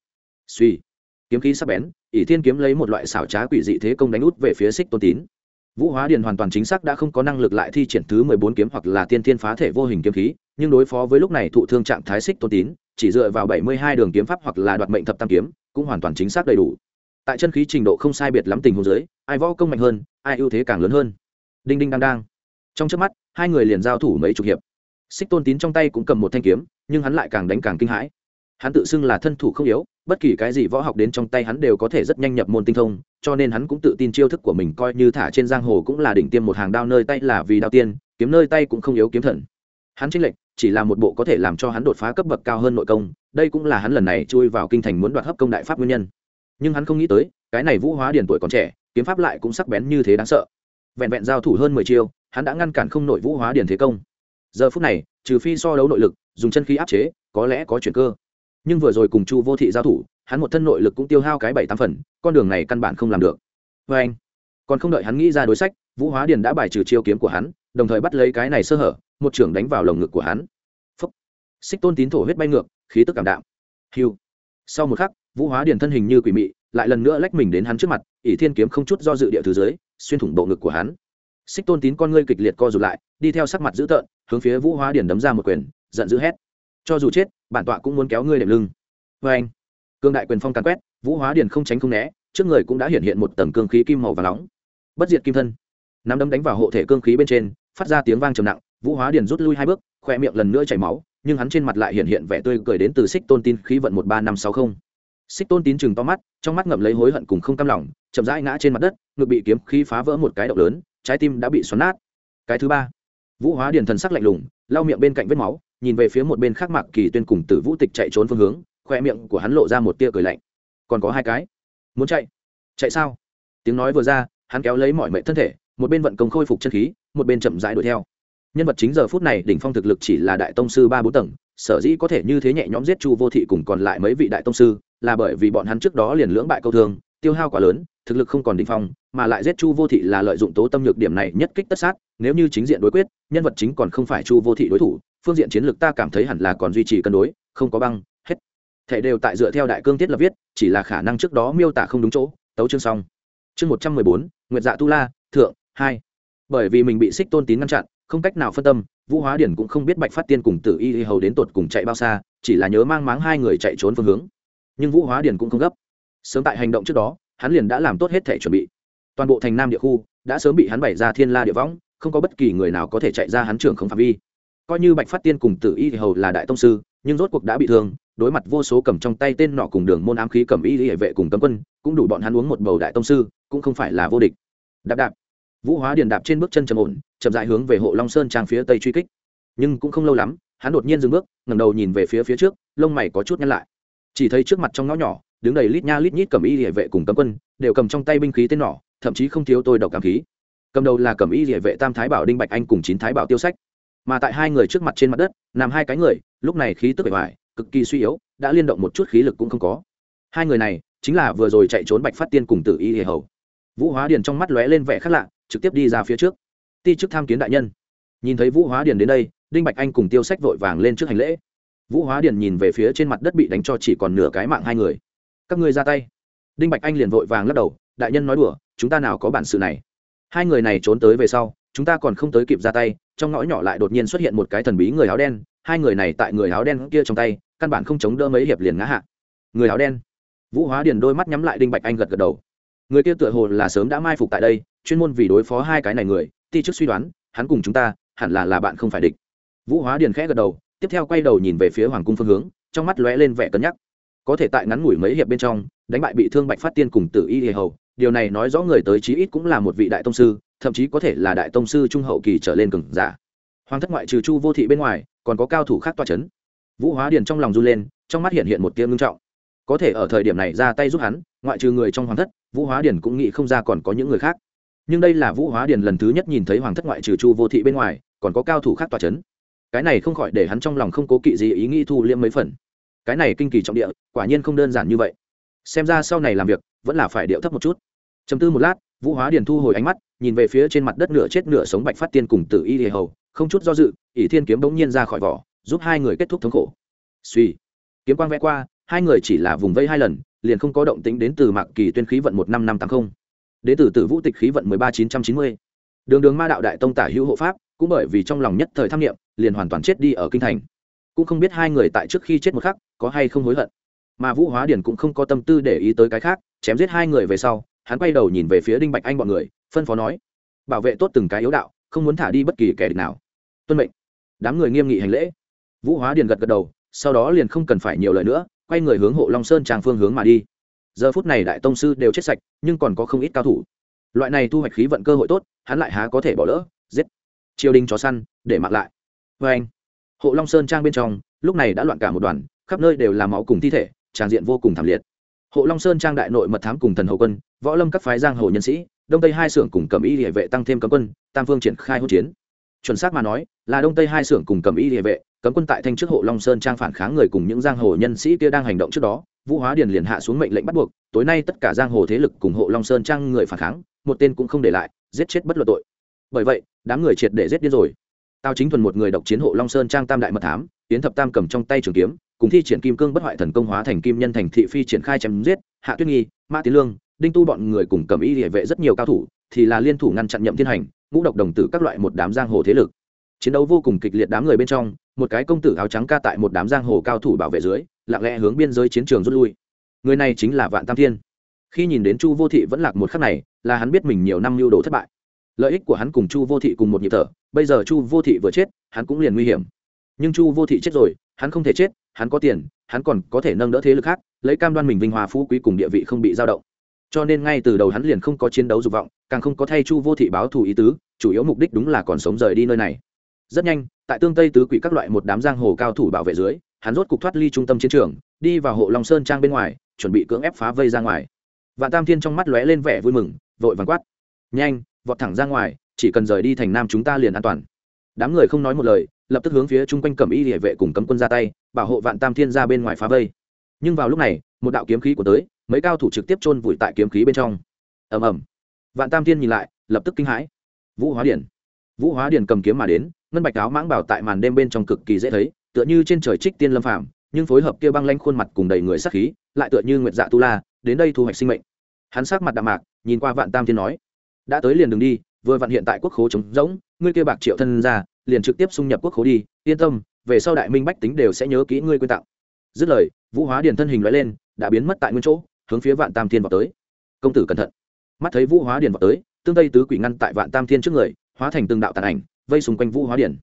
Suy kiếm khí sắp bén, ỷ thiên kiếm lấy một loại xảo trá quỷ dị thế công đánh út về phía xích tôn tín vũ hóa điền hoàn toàn chính xác đã không có năng lực lại thi triển thứ mười bốn kiếm hoặc là tiên thiên phá thể vô hình kiếm khí, nhưng đối phó với lúc này thụ thương trạng thái xích tôn tín, chỉ dựa vào bảy mươi hai đường kiếm pháp hoặc là đoạt mệnh thập tam kiếm, cũng hoàn toàn chính xác đầy đủ. Tại chân khí trình độ không sai biệt lắm tình huống dưới, ai võ công mạnh hơn, ai ưu thế càng lớn hơn. Đinh đinh đang đang trong trước mắt, hai người liền giao thủ mấy chục hiệp. Xích tôn tín trong tay cũng cầm một thanh kiếm, nhưng hắn lại càng đánh càng kinh hãi hắn tự xưng là thân thủ không yếu, bất kỳ cái gì võ học đến trong tay hắn đều có thể rất nhanh nhập môn tinh thông, cho nên hắn cũng tự tin chiêu thức của mình coi như thả trên giang hồ cũng là đỉnh tiêm một hàng đao nơi tay là vì đao tiên, kiếm nơi tay cũng không yếu kiếm thần. Hắn chính lệnh chỉ là một bộ có thể làm cho hắn đột phá cấp bậc cao hơn nội công, đây cũng là hắn lần này chui vào kinh thành muốn đoạt hấp công đại pháp nguyên nhân. Nhưng hắn không nghĩ tới, cái này vũ hóa điển tuổi còn trẻ, kiếm pháp lại cũng sắc bén như thế đáng sợ. Vẹn vẹn giao thủ hơn mười chiêu, hắn đã ngăn cản không nội vũ hóa điển thế công. Giờ phút này, trừ phi so đấu nội lực, dùng chân khí áp chế, có lẽ có chuyện cơ nhưng vừa rồi cùng chu vô thị giao thủ, hắn một thân nội lực cũng tiêu hao cái bảy tám phần, con đường này căn bản không làm được. Vê anh, còn không đợi hắn nghĩ ra đối sách, vũ hóa điền đã bài trừ chiêu kiếm của hắn, đồng thời bắt lấy cái này sơ hở, một trưởng đánh vào lồng ngực của hắn. Phúc. Xích tôn tín thổ huyết bay ngược, khí tức cảm đạm. Hiu sau một khắc, vũ hóa điền thân hình như quỷ mị, lại lần nữa lách mình đến hắn trước mặt, ỷ thiên kiếm không chút do dự địa thứ dưới, xuyên thủng bộ ngực của hắn. Xích tôn tín con ngươi kịch liệt co rụt lại, đi theo sắc mặt dữ tợn, hướng phía vũ hóa điền đấm ra một quyền, giận dữ hét cho dù chết, bản tọa cũng muốn kéo ngươi đệm lưng. Vê anh, cương đại quyền phong càn quét, vũ hóa điền không tránh không né, trước người cũng đã hiện hiện một tầng cương khí kim màu và nóng. Bất diệt kim thân. Nắm đấm đánh vào hộ thể cương khí bên trên, phát ra tiếng vang trầm nặng, vũ hóa điền rút lui hai bước khoe miệng lần nữa chảy máu, nhưng hắn trên mặt lại hiện hiện vẻ tươi cười đến từ xích tôn tin khí vận một ba năm sáu không. Xích tôn tín chừng to mắt, trong mắt ngậm lấy hối hận cùng không cam lòng, chậm rãi ngã trên mặt đất, ngực bị kiếm khí phá vỡ một cái động lớn, trái tim đã bị xoắn nát. Cái thứ ba, vũ hóa điền thần sắc lạnh lùng, lau miệng bên cạnh vết máu nhìn về phía một bên khác mạc kỳ tuyên cùng tử vũ tịch chạy trốn phương hướng khoe miệng của hắn lộ ra một tia cười lạnh. Còn có hai cái. Muốn chạy? Chạy sao? Tiếng nói vừa ra, hắn kéo lấy mọi mệnh thân thể, một bên vận công khôi phục chân khí, một bên chậm rãi đuổi theo. Nhân vật chính giờ phút này đỉnh phong thực lực chỉ là đại tông sư ba bốn tầng, sở dĩ có thể như thế nhẹ nhõm giết chu vô thị cùng còn lại mấy vị đại tông sư, là bởi vì bọn hắn trước đó liền lưỡng bại câu thương, tiêu hao quá lớn, thực lực không còn đỉnh phong, mà lại giết chu vô thị là lợi dụng tố tâm nhược điểm này nhất kích tất sát, nếu như chính diện đối quyết, nhân vật chính còn không phải chu vô thị đối thủ phương diện chiến lược ta cảm thấy hẳn là còn duy trì cân đối, không có băng, hết. Thể đều tại dựa theo đại cương tiết lập viết, chỉ là khả năng trước đó miêu tả không đúng chỗ, tấu chương xong. Chương một trăm mười bốn, nguyệt dạ tu la, thượng, hai. Bởi vì mình bị xích tôn tín ngăn chặn, không cách nào phân tâm, vũ hóa điển cũng không biết bạch phát tiên cùng tử y hầu đến tột cùng chạy bao xa, chỉ là nhớ mang máng hai người chạy trốn phương hướng. Nhưng vũ hóa điển cũng không gấp. Sớm tại hành động trước đó, hắn liền đã làm tốt hết thể chuẩn bị. Toàn bộ thành nam địa khu, đã sớm bị hắn bày ra thiên la địa võng, không có bất kỳ người nào có thể chạy ra hắn trưởng không phạm vi coi như bạch phát tiên cùng tử y thì hầu là đại tông sư, nhưng rốt cuộc đã bị thương, đối mặt vô số cầm trong tay tên nọ cùng đường môn ám khí cầm y hệ vệ cùng cấm quân, cũng đủ bọn hắn uống một bầu đại tông sư, cũng không phải là vô địch. Đạp đạp. Vũ hóa điền đạp trên bước chân trầm ổn, chậm dại hướng về hộ long sơn trang phía tây truy kích. Nhưng cũng không lâu lắm, hắn đột nhiên dừng bước, ngẩng đầu nhìn về phía phía trước, lông mày có chút nhăn lại. Chỉ thấy trước mặt trong ngõ nhỏ, đứng đầy lít nha lít nhít cầm y hệ vệ cùng cấm quân, đều cầm trong tay binh khí tên nỏ thậm chí không thiếu tôi độc cảm khí. Cầm đầu là cầm y hệ vệ tam thái bảo đinh bạch anh cùng chín thái bảo tiêu sách mà tại hai người trước mặt trên mặt đất, nằm hai cái người, lúc này khí tức bề ngoài cực kỳ suy yếu, đã liên động một chút khí lực cũng không có. Hai người này, chính là vừa rồi chạy trốn bạch phát tiên cùng tử y hề hầu. Vũ hóa điền trong mắt lóe lên vẻ khác lạ, trực tiếp đi ra phía trước. Ti chức tham kiến đại nhân. Nhìn thấy vũ hóa điền đến đây, đinh bạch anh cùng tiêu sách vội vàng lên trước hành lễ. Vũ hóa điền nhìn về phía trên mặt đất bị đánh cho chỉ còn nửa cái mạng hai người. Các ngươi ra tay. Đinh bạch anh liền vội vàng lắc đầu, đại nhân nói đùa, chúng ta nào có bản sự này? Hai người này trốn tới về sau chúng ta còn không tới kịp ra tay, trong ngõ nhỏ lại đột nhiên xuất hiện một cái thần bí người áo đen, hai người này tại người áo đen kia trong tay, căn bản không chống đỡ mấy hiệp liền ngã hạ. Người áo đen. Vũ hóa điền đôi mắt nhắm lại đinh bạch anh gật gật đầu. Người kia tựa hồ là sớm đã mai phục tại đây, chuyên môn vì đối phó hai cái này người, ti trước suy đoán, hắn cùng chúng ta, hẳn là là bạn không phải địch. Vũ hóa điền khẽ gật đầu, tiếp theo quay đầu nhìn về phía hoàng cung phương hướng, trong mắt lóe lên vẻ cân nhắc. Có thể tại ngắn ngủi mấy hiệp bên trong, đánh bại bị thương bạch phát tiên cùng tử y hề hầu, điều này nói rõ người tới chí ít cũng là một vị đại tông sư thậm chí có thể là đại tông sư trung hậu kỳ trở lên cường giả. Hoàng thất ngoại trừ chu vô thị bên ngoài, còn có cao thủ khác toa c h ấ n vũ hóa điền trong lòng run lên, trong mắt hiện hiện một tiếng ngưng trọng. Có thể ở thời điểm này ra tay giúp hắn, ngoại trừ người trong hoàng thất, vũ hóa điền cũng nghĩ không ra còn có những người khác. Nhưng đây là vũ hóa điền lần thứ nhất nhìn thấy hoàng thất ngoại trừ chu vô thị bên ngoài, còn có cao thủ khác toa c h ấ n cái này không khỏi để hắn trong lòng không cố kỵ gì ý nghĩ thu liêm mấy phần. Cái này kinh kỳ trọng địa, quả nhiên không đơn giản như vậy. Xem ra sau này làm việc, vẫn là phải điệu thấp một chút. Chấm tư một lát, vũ hóa điền thu hồi ánh mắt nhìn về phía trên mặt đất nửa chết nửa sống bạch phát tiên cùng tử y hề hầu, không chút do dự, ỷ thiên kiếm bỗng nhiên ra khỏi vỏ, giúp hai người kết thúc thống khổ. Suy kiếm quang vẽ qua, hai người chỉ là vùng vây hai lần, liền không có động tính đến từ mạc kỳ tuyên khí vận một năm năm tám mươi đến từ tử vũ tịch khí vận mười ba chín trăm chín mươi. Đường đường ma đạo đại tông tả hữu hộ pháp, cũng bởi vì trong lòng nhất thời tham nghiệm liền hoàn toàn chết đi ở kinh thành. Cũng không biết hai người tại trước khi chết một khắc, có hay không hối hận. Mà vũ hóa điển cũng không có tâm tư để ý tới cái khác, chém giết hai người về sau, hắn quay đầu nhìn về phía đinh bạch anh bọn người phân phó nói, bảo vệ tốt từng cái yếu đạo, không muốn thả đi bất kỳ kẻ địch nào. Tuân mệnh. Đám người nghiêm nghị hành lễ. Vũ hóa điền gật gật đầu, sau đó liền không cần phải nhiều lời nữa, quay người hướng hộ long sơn tràng phương hướng mà đi. Giờ phút này đại tông sư đều chết sạch, nhưng còn có không ít cao thủ. Loại này thu hoạch khí vận cơ hội tốt, hắn lại há có thể bỏ lỡ, giết. Triều đình chó săn, để mặc lại. Vê anh, hộ long sơn trang bên trong, lúc này đã loạn cả một đoàn, khắp nơi đều là máu cùng thi thể, tràng diện vô cùng thảm liệt. Hộ long sơn trang đại nội mật thám cùng thần hậu quân, võ lâm các phái giang hồ nhân sĩ đông tây hai xưởng cùng cầm y địa vệ tăng thêm cấm quân, tam phương triển khai hỗn chiến. Chuẩn xác mà nói, là đông tây hai xưởng cùng cầm y địa vệ, cấm quân tại thanh trước hộ long sơn trang phản kháng người cùng những giang hồ nhân sĩ kia đang hành động trước đó, vũ hóa điền liền hạ xuống mệnh lệnh bắt buộc, tối nay tất cả giang hồ thế lực cùng hộ long sơn trang người phản kháng, một tên cũng không để lại, giết chết bất luận tội. Bởi vậy, đám người triệt để giết điên rồi. Tao chính thuần một người độc chiến hộ long sơn trang tam đại mật thám tiến thập tam cầm trong tay trường kiếm, cùng thi triển kim cương bất hoại thần công hóa thành kim nhân thành thị phi triển khai chém giết, hạ tuyết nghi, mã tiến lương đinh tu bọn người cùng cầm y địa vệ rất nhiều cao thủ, thì là liên thủ ngăn chặn nhậm thiên hành, ngũ độc đồng tử các loại một đám giang hồ thế lực. Chiến đấu vô cùng kịch liệt đám người bên trong, một cái công tử áo trắng ca tại một đám giang hồ cao thủ bảo vệ dưới, lặng lẽ hướng biên giới chiến trường rút lui. Người này chính là vạn tam thiên. Khi nhìn đến chu vô thị vẫn lạc một khắc này, là hắn biết mình nhiều năm lưu đồ thất bại. Lợi ích của hắn cùng chu vô thị cùng một nhịp thở, bây giờ chu vô thị vừa chết, hắn cũng liền nguy hiểm. Nhưng chu vô thị chết rồi, hắn không thể chết, hắn có tiền, hắn còn có thể nâng đỡ thế lực khác, lấy cam đoan mình vinh hòa phú quý cùng địa vị không bị dao động cho nên ngay từ đầu hắn liền không có chiến đấu dục vọng, càng không có thay chu vô thị báo thù ý tứ, chủ yếu mục đích đúng là còn sống rời đi nơi này. Rất nhanh, tại tương tây tứ quỷ các loại một đám giang hồ cao thủ bảo vệ dưới, hắn rốt cục thoát ly trung tâm chiến trường, đi vào hộ long sơn trang bên ngoài, chuẩn bị cưỡng ép phá vây ra ngoài. Vạn tam thiên trong mắt lóe lên vẻ vui mừng, vội vàng quát. Nhanh, vọt thẳng ra ngoài, chỉ cần rời đi thành nam chúng ta liền an toàn. Đám người không nói một lời, lập tức hướng phía chung quanh cầm y địa vệ cùng cấm quân ra tay, bảo hộ vạn tam thiên ra bên ngoài phá vây. Nhưng vào lúc này, một đạo kiếm khí của tới mấy cao thủ trực tiếp chôn vùi tại kiếm khí bên trong. Ầm ầm. Vạn tam thiên nhìn lại, lập tức kinh hãi. Vũ hóa điển. Vũ hóa điển cầm kiếm mà đến, ngân bạch áo mãng bảo tại màn đêm bên trong cực kỳ dễ thấy, tựa như trên trời trích tiên lâm phàm, nhưng phối hợp kia băng lanh khuôn mặt cùng đầy người sắc khí, lại tựa như nguyệt dạ tu la, đến đây thu hoạch sinh mệnh. Hắn sắc mặt đạm mạc, nhìn qua vạn tam thiên nói, đã tới liền đừng đi, vừa vặn hiện tại quốc khố trống rỗng, ngươi kia bạc triệu thân ra, liền trực tiếp xung nhập quốc khố đi, yên tâm, về sau đại minh bách tính đều sẽ nhớ kỹ ngươi quyên tặng. Dứt lời, vũ hóa điền thân hình loại lên, đã biến mất tại nguyên chỗ hướng phía vạn tam thiên vào tới. Công tử cẩn thận. Mắt thấy vũ hóa điền vào tới, tương tây tứ quỷ ngăn tại vạn tam thiên trước người, hóa thành từng đạo tàn ảnh, vây xung quanh vũ hóa điền.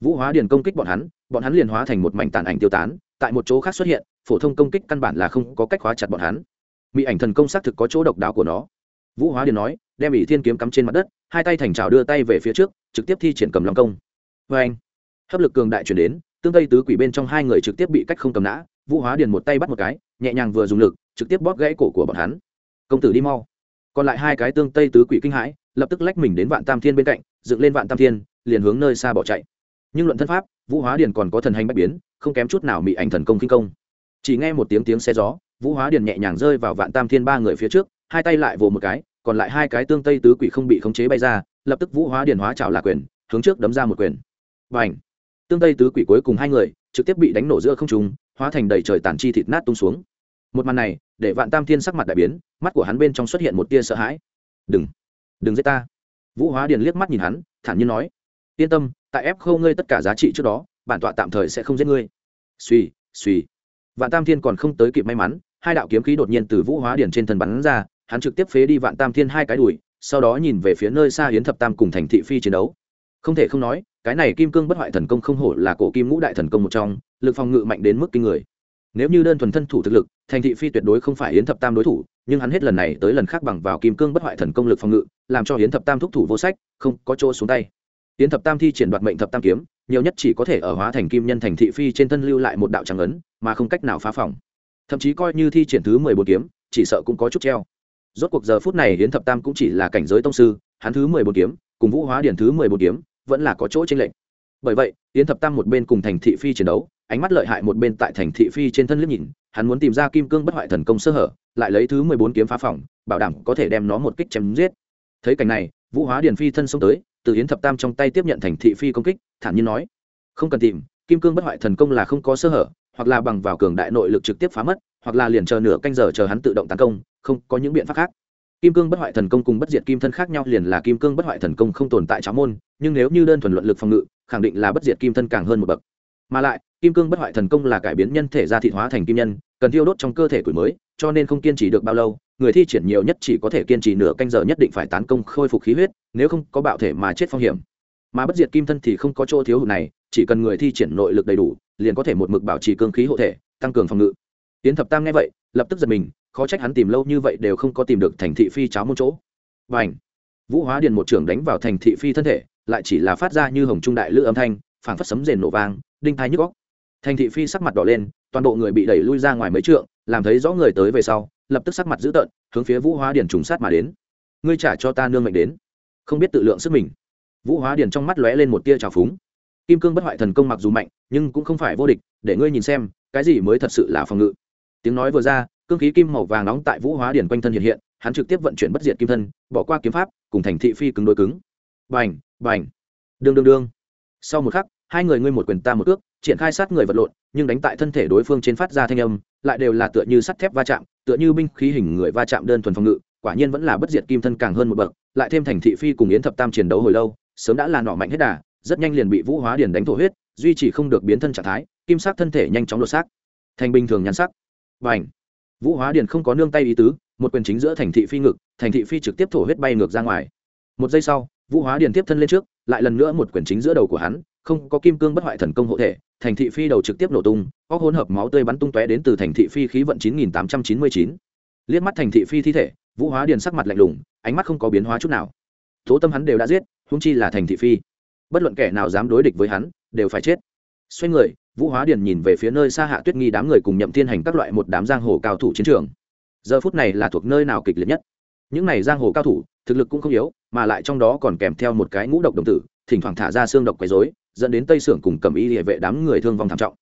Vũ hóa điền công kích bọn hắn bọn hắn liền hóa thành một mảnh tàn ảnh tiêu tán, tại một chỗ khác xuất hiện, phổ thông công kích căn bản là không có cách hóa chặt bọn hắn. Mỹ ảnh thần công xác thực có chỗ độc đáo của nó. Vũ hóa điền nói, đem ỷ thiên kiếm cắm trên mặt đất, hai tay thành trào đưa tay về phía trước, trực tiếp thi triển cầm long công. Vê anh, hấp lực cường đại chuyển đến, tương tây tứ quỷ bên trong hai người trực tiếp bị cách không cầm nã, vũ hóa điền một tay bắt một cái, nhẹ nhàng vừa dùng lực trực tiếp bóp gãy cổ của bọn hắn. Công tử đi mau. Còn lại hai cái tương tây tứ quỷ kinh hãi, lập tức lách mình đến vạn tam thiên bên cạnh, dựng lên vạn tam thiên, liền hướng nơi xa bỏ chạy. Nhưng luận thân pháp, vũ hóa điền còn có thần hành bách biến, không kém chút nào bị ảnh thần công kinh công. Chỉ nghe một tiếng tiếng xe gió, vũ hóa điền nhẹ nhàng rơi vào vạn tam thiên ba người phía trước, hai tay lại vồ một cái, còn lại hai cái tương tây tứ quỷ không bị khống chế bay ra, lập tức vũ hóa điền hóa trào là quyền, hướng trước đấm ra một quyền. Và ảnh tương tây tứ quỷ cuối cùng hai người, trực tiếp bị đánh nổ giữa không trung, hóa thành đầy trời tàn chi thịt nát tung xuống. Một màn này để vạn tam thiên sắc mặt đại biến, mắt của hắn bên trong xuất hiện một tia sợ hãi. Đừng đừng giết ta. Vũ hóa điền liếc mắt nhìn hắn, thản nhiên nói, yên tâm, tại ép khâu ngươi tất cả giá trị trước đó, bản tọa tạm thời sẽ không giết ngươi. Suy suy vạn tam thiên còn không tới kịp may mắn, hai đạo kiếm khí đột nhiên từ vũ hóa điền trên thân bắn ra, hắn trực tiếp phế đi vạn tam thiên hai cái đùi, sau đó nhìn về phía nơi xa hiến thập tam cùng thành thị phi chiến đấu. Không thể không nói, cái này kim cương bất hoại thần công không hổ là cổ kim ngũ đại thần công một trong, lực phòng ngự mạnh đến mức kinh người nếu như đơn thuần thân thủ thực lực, thành thị phi tuyệt đối không phải hiến thập tam đối thủ, nhưng hắn hết lần này tới lần khác bằng vào kim cương bất hoại thần công lực phòng ngự, làm cho hiến thập tam thúc thủ vô sách, không có chỗ xuống tay. Hiến thập tam thi triển đoạt mệnh thập tam kiếm, nhiều nhất chỉ có thể ở hóa thành kim nhân thành thị phi trên thân lưu lại một đạo tràng ấn, mà không cách nào phá phòng. Thậm chí coi như thi triển thứ mười bốn kiếm, chỉ sợ cũng có chút treo. Rốt cuộc giờ phút này hiến thập tam cũng chỉ là cảnh giới tông sư, hắn thứ mười bốn kiếm, cùng vũ hóa điển thứ mười bốn kiếm, vẫn là có chỗ tranh lệch. Bởi vậy hiến thập tam một bên cùng thành thị phi chiến đấu ánh mắt lợi hại một bên tại thành thị phi trên thân liếc nhìn, hắn muốn tìm ra kim cương bất hoại thần công sơ hở, lại lấy thứ mười bốn kiếm phá phòng, bảo đảm có thể đem nó một kích chém giết. Thấy cảnh này, vũ hóa Điền phi thân xông tới, từ Yến thập tam trong tay tiếp nhận thành thị phi công kích, thản nhiên nói, không cần tìm, kim cương bất hoại thần công là không có sơ hở, hoặc là bằng vào cường đại nội lực trực tiếp phá mất, hoặc là liền chờ nửa canh giờ chờ hắn tự động tấn công, không có những biện pháp khác. Kim cương bất hoại thần công cùng bất diệt kim thân khác nhau liền là kim cương bất hoại thần công không tồn tại cháo môn, nhưng nếu như đơn thuần luận lực phòng ngự, khẳng định là bất diệt kim thân càng hơn một bậc. Mà lại kim cương bất hoại thần công là cải biến nhân thể ra thị hóa thành kim nhân, cần thiêu đốt trong cơ thể củi mới, cho nên không kiên trì được bao lâu, người thi triển nhiều nhất chỉ có thể kiên trì nửa canh giờ nhất định phải tán công khôi phục khí huyết, nếu không có bạo thể mà chết phong hiểm. Mà bất diệt kim thân thì không có chỗ thiếu hụt này, chỉ cần người thi triển nội lực đầy đủ, liền có thể một mực bảo trì cương khí hộ thể, tăng cường phòng ngự. Tiến thập tam nghe vậy, lập tức giật mình, khó trách hắn tìm lâu như vậy đều không có tìm được thành thị phi cháo một chỗ. Và ảnh vũ hóa điền một trưởng đánh vào thành thị phi thân thể, lại chỉ là phát ra như hồng trung đại lữ âm thanh, phảng phất sấm rền nổ vang, đinh thai nhức góc thành thị phi sắc mặt đỏ lên, toàn bộ người bị đẩy lui ra ngoài mấy trượng, làm thấy rõ người tới về sau, lập tức sắc mặt dữ tợn, hướng phía vũ hóa điền trùng sát mà đến. Ngươi trả cho ta nương mệnh đến. Không biết tự lượng sức mình. Vũ hóa điền trong mắt lóe lên một tia trào phúng. Kim cương bất hoại thần công mặc dù mạnh, nhưng cũng không phải vô địch, để ngươi nhìn xem, cái gì mới thật sự là phòng ngự. Tiếng nói vừa ra, cương khí kim màu vàng nóng tại vũ hóa điền quanh thân hiện hiện, hắn trực tiếp vận chuyển bất diệt kim thân, bỏ qua kiếm pháp, cùng thành thị phi cứng đối cứng. Bành bành. Đương đương đương. Sau một khắc, hai người ngươi một quyền ta một ước triển khai sát người vật lộn, nhưng đánh tại thân thể đối phương trên phát ra thanh âm, lại đều là tựa như sắt thép va chạm, tựa như binh khí hình người va chạm đơn thuần phòng ngự, quả nhiên vẫn là bất diệt kim thân càng hơn một bậc, lại thêm thành thị phi cùng yến thập tam chiến đấu hồi lâu, sớm đã là nọ mạnh hết đà, rất nhanh liền bị vũ hóa điền đánh thổ huyết, duy trì không được biến thân trạng thái, kim sắc thân thể nhanh chóng lột xác. Thành bình thường nhắn sắc. Và ảnh vũ hóa điền không có nương tay ý tứ, một quyền chính giữa thành thị phi ngực, thành thị phi trực tiếp thổ huyết bay ngược ra ngoài. Một giây sau, vũ hóa điền tiếp thân lên trước, lại lần nữa một quyền chính giữa đầu của hắn không có kim cương bất hoại thần công hộ thể, thành thị phi đầu trực tiếp nổ tung, có hỗn hợp máu tươi bắn tung tóe đến từ thành thị phi khí vận chín nghìn tám trăm chín mươi chín. Liếc mắt thành thị phi thi thể, vũ hóa điền sắc mặt lạnh lùng, ánh mắt không có biến hóa chút nào. Tố tâm hắn đều đã giết húng chi là thành thị phi. Bất luận kẻ nào dám đối địch với hắn, đều phải chết. Xoay người, vũ hóa điền nhìn về phía nơi xa hạ tuyết nghi đám người cùng nhậm thiên hành các loại một đám giang hồ cao thủ chiến trường. Giờ phút này là thuộc nơi nào kịch liệt nhất? Những này giang hồ cao thủ, thực lực cũng không yếu, mà lại trong đó còn kèm theo một cái ngũ độc đồng tử, thỉnh thoảng thả ra xương độc quấy dối dẫn đến tây sưởng cùng cầm y địa vệ đám người thương vong thảm trọng.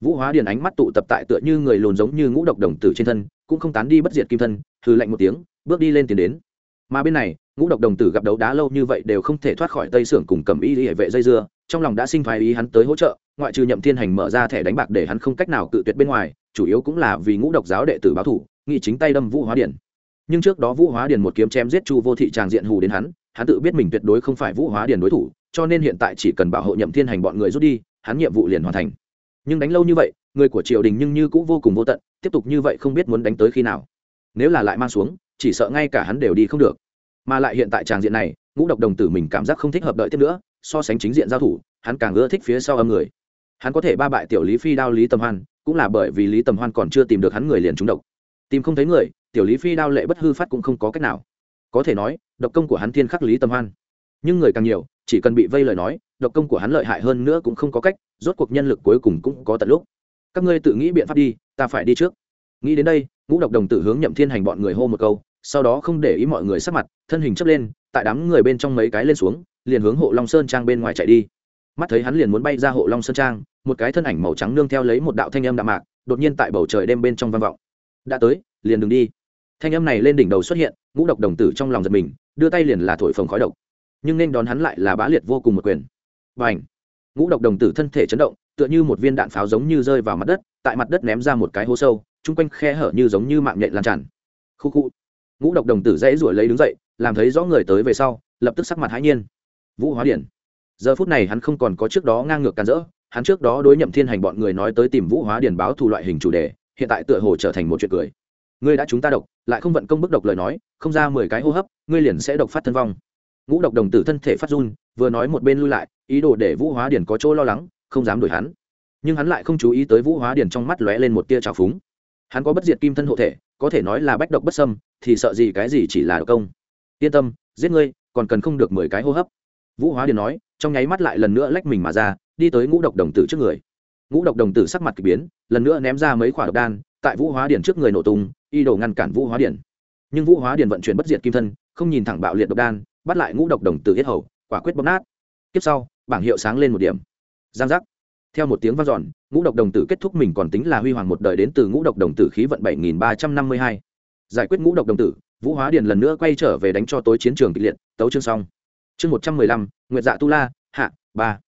Vũ hóa điền ánh mắt tụ tập tại tựa như người lùn giống như ngũ độc đồng tử trên thân, cũng không tán đi bất diệt kim thân hư lạnh một tiếng, bước đi lên tiến đến. Mà bên này, ngũ độc đồng tử gặp đấu đá lâu như vậy đều không thể thoát khỏi tây sưởng cùng cầm y địa vệ dây dưa, trong lòng đã sinh thái ý hắn tới hỗ trợ, ngoại trừ nhậm thiên hành mở ra thẻ đánh bạc để hắn không cách nào cự tuyệt bên ngoài, chủ yếu cũng là vì ngũ độc giáo đệ tử báo thủ nghị chính tay đâm vũ hóa Điền. Nhưng trước đó vũ hóa Điền một kiếm chém giết chu vô thị tràng diện hù đến hắn hắn tự biết mình tuyệt đối không phải vũ hóa Điền đối thủ cho nên hiện tại chỉ cần bảo hộ nhậm thiên hành bọn người rút đi, hắn nhiệm vụ liền hoàn thành. Nhưng đánh lâu như vậy, người của triều đình nhưng như cũng vô cùng vô tận, tiếp tục như vậy không biết muốn đánh tới khi nào. Nếu là lại mang xuống, chỉ sợ ngay cả hắn đều đi không được. Mà lại hiện tại tràng diện này, ngũ độc đồng tử mình cảm giác không thích hợp đợi tiếp nữa, so sánh chính diện giao thủ, hắn càng ưa thích phía sau âm người. Hắn có thể ba bại tiểu lý phi, đao lý tầm hoan, cũng là bởi vì lý tầm hoan còn chưa tìm được hắn người liền trúng độc. Tìm không thấy người, tiểu lý phi, đao lệ bất hư phát cũng không có cách nào. Có thể nói, độc công của hắn thiên khắc lý tầm hoan. Nhưng người càng nhiều chỉ cần bị vây lời nói, độc công của hắn lợi hại hơn nữa cũng không có cách, rốt cuộc nhân lực cuối cùng cũng có tận lúc. Các ngươi tự nghĩ biện pháp đi, ta phải đi trước. Nghĩ đến đây, ngũ độc đồng tử hướng nhậm thiên hành bọn người hô một câu, sau đó không để ý mọi người sắc mặt, thân hình chấp lên, tại đám người bên trong mấy cái lên xuống, liền hướng hộ long sơn trang bên ngoài chạy đi. Mắt thấy hắn liền muốn bay ra hộ long sơn trang, một cái thân ảnh màu trắng nương theo lấy một đạo thanh âm đạm mạc, đột nhiên tại bầu trời đêm bên trong vang vọng. Đã tới, liền đừng đi. Thanh âm này lên đỉnh đầu xuất hiện, ngũ độc đồng tử trong lòng giật mình, đưa tay liền là thổi phồng khói độc nhưng nên đón hắn lại là bá liệt vô cùng một quyền. Và ngũ độc đồng tử thân thể chấn động, tựa như một viên đạn pháo giống như rơi vào mặt đất, tại mặt đất ném ra một cái hố sâu, chung quanh khe hở như giống như mạng nhện lan tràn. Khu khu! Ngũ độc đồng tử dãy ruổi lấy đứng dậy, làm thấy rõ người tới về sau, lập tức sắc mặt hãi nhiên. Vũ hóa điển! Giờ phút này hắn không còn có trước đó ngang ngược can rỡ, hắn trước đó đối nhậm thiên hành bọn người nói tới tìm vũ hóa điển báo thù loại hình chủ đề, hiện tại tựa hồ trở thành một chuyện cười. Ngươi đã chúng ta độc, lại không vận công bức độc lời nói, không ra mười cái hô hấp, ngươi liền sẽ độc phát thân vong ngũ độc đồng tử thân thể phát run, vừa nói một bên lui lại, ý đồ để vũ hóa điển có chỗ lo lắng, không dám đuổi hắn. Nhưng hắn lại không chú ý tới vũ hóa điển trong mắt lóe lên một tia trào phúng. Hắn có bất diệt kim thân hộ thể, có thể nói là bách độc bất sâm thì sợ gì cái gì chỉ là độc công. Yên tâm, giết ngươi, còn cần không được mười cái hô hấp. Vũ hóa điển nói, trong nháy mắt lại lần nữa lách mình mà ra, đi tới ngũ độc đồng tử trước người. Ngũ độc đồng tử sắc mặt k ỳ biến, lần nữa ném ra mấy quả độc đan, tại vũ hóa điển trước người nổ tung y đồ ngăn cản vũ hóa điển. Nhưng vũ hóa điển vận chuyển bất diệt kim thân, không nhìn thẳng bạo liệt độc đan bắt lại ngũ độc đồng tử yết hầu, quả quyết bóp nát. Tiếp sau, bảng hiệu sáng lên một điểm. Giang giác. Theo một tiếng vang dọn, ngũ độc đồng tử kết thúc mình còn tính là huy hoàng một đời đến từ ngũ độc đồng tử khí vận bảy nghìn ba trăm năm mươi hai. Giải quyết ngũ độc đồng tử, vũ hóa điền lần nữa quay trở về đánh cho tối chiến trường kịch liệt, tấu chương xong. Chương một trăm mười lăm, nguyệt dạ tu la, hạ, ba.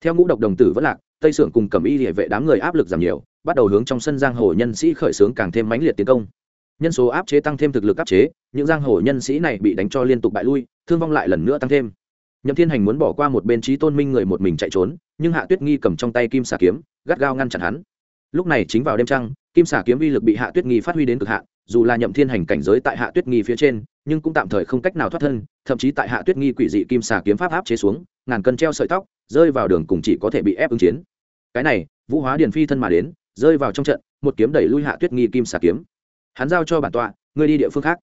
Theo ngũ độc đồng tử vẫn lạc, tây sưởng cùng cầm y địa vệ đám người áp lực giảm nhiều, bắt đầu hướng trong sân giang hồ nhân sĩ khởi xướng càng thêm mãnh liệt tiến công nhân số áp chế tăng thêm thực lực áp chế, những giang hồ nhân sĩ này bị đánh cho liên tục bại lui, thương vong lại lần nữa tăng thêm. Nhậm thiên hành muốn bỏ qua một bên trí tôn minh người một mình chạy trốn, nhưng hạ tuyết nghi cầm trong tay kim xà kiếm, gắt gao ngăn chặn hắn. Lúc này chính vào đêm trăng, kim xà kiếm uy lực bị hạ tuyết nghi phát huy đến cực hạn, dù là nhậm thiên hành cảnh giới tại hạ tuyết nghi phía trên, nhưng cũng tạm thời không cách nào thoát thân, thậm chí tại hạ tuyết nghi quỷ dị kim xà kiếm pháp áp chế xuống, ngàn cân treo sợi tóc, rơi vào đường cùng chỉ có thể bị ép ứng chiến. Cái này, vũ hóa điền phi thân mà đến, rơi vào trong trận, một kiếm đẩy lui hạ tuyết nghi kim xà kiếm hắn giao cho bản tọa, ngươi đi địa phương khác.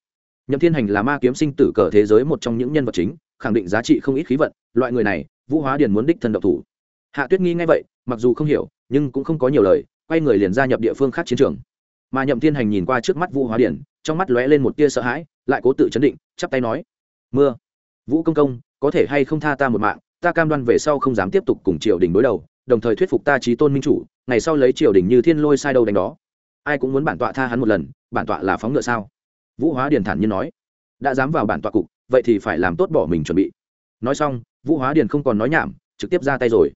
Nhậm thiên hành là ma kiếm sinh tử cờ thế giới một trong những nhân vật chính, khẳng định giá trị không ít khí vận, loại người này, vũ hóa điền muốn đích thân độc thủ. Hạ tuyết nghi ngay vậy, mặc dù không hiểu, nhưng cũng không có nhiều lời, quay người liền gia nhập địa phương khác chiến trường. Mà nhậm thiên hành nhìn qua trước mắt vũ hóa điền, trong mắt lóe lên một tia sợ hãi, lại cố tự chấn định, chắp tay nói, mưa, vũ công công, có thể hay không tha ta một mạng, ta cam đoan về sau không dám tiếp tục cùng triều đình đối đầu, đồng thời thuyết phục ta trí tôn minh chủ, ngày sau lấy triều đình như thiên lôi sai đâu đánh đó ai cũng muốn bản tọa tha hắn một lần, bản tọa là phóng ngựa sao? Vũ hóa điền thản nhiên nói. Đã dám vào bản tọa cục, vậy thì phải làm tốt bỏ mình chuẩn bị. Nói xong, vũ hóa điền không còn nói nhảm, trực tiếp ra tay rồi.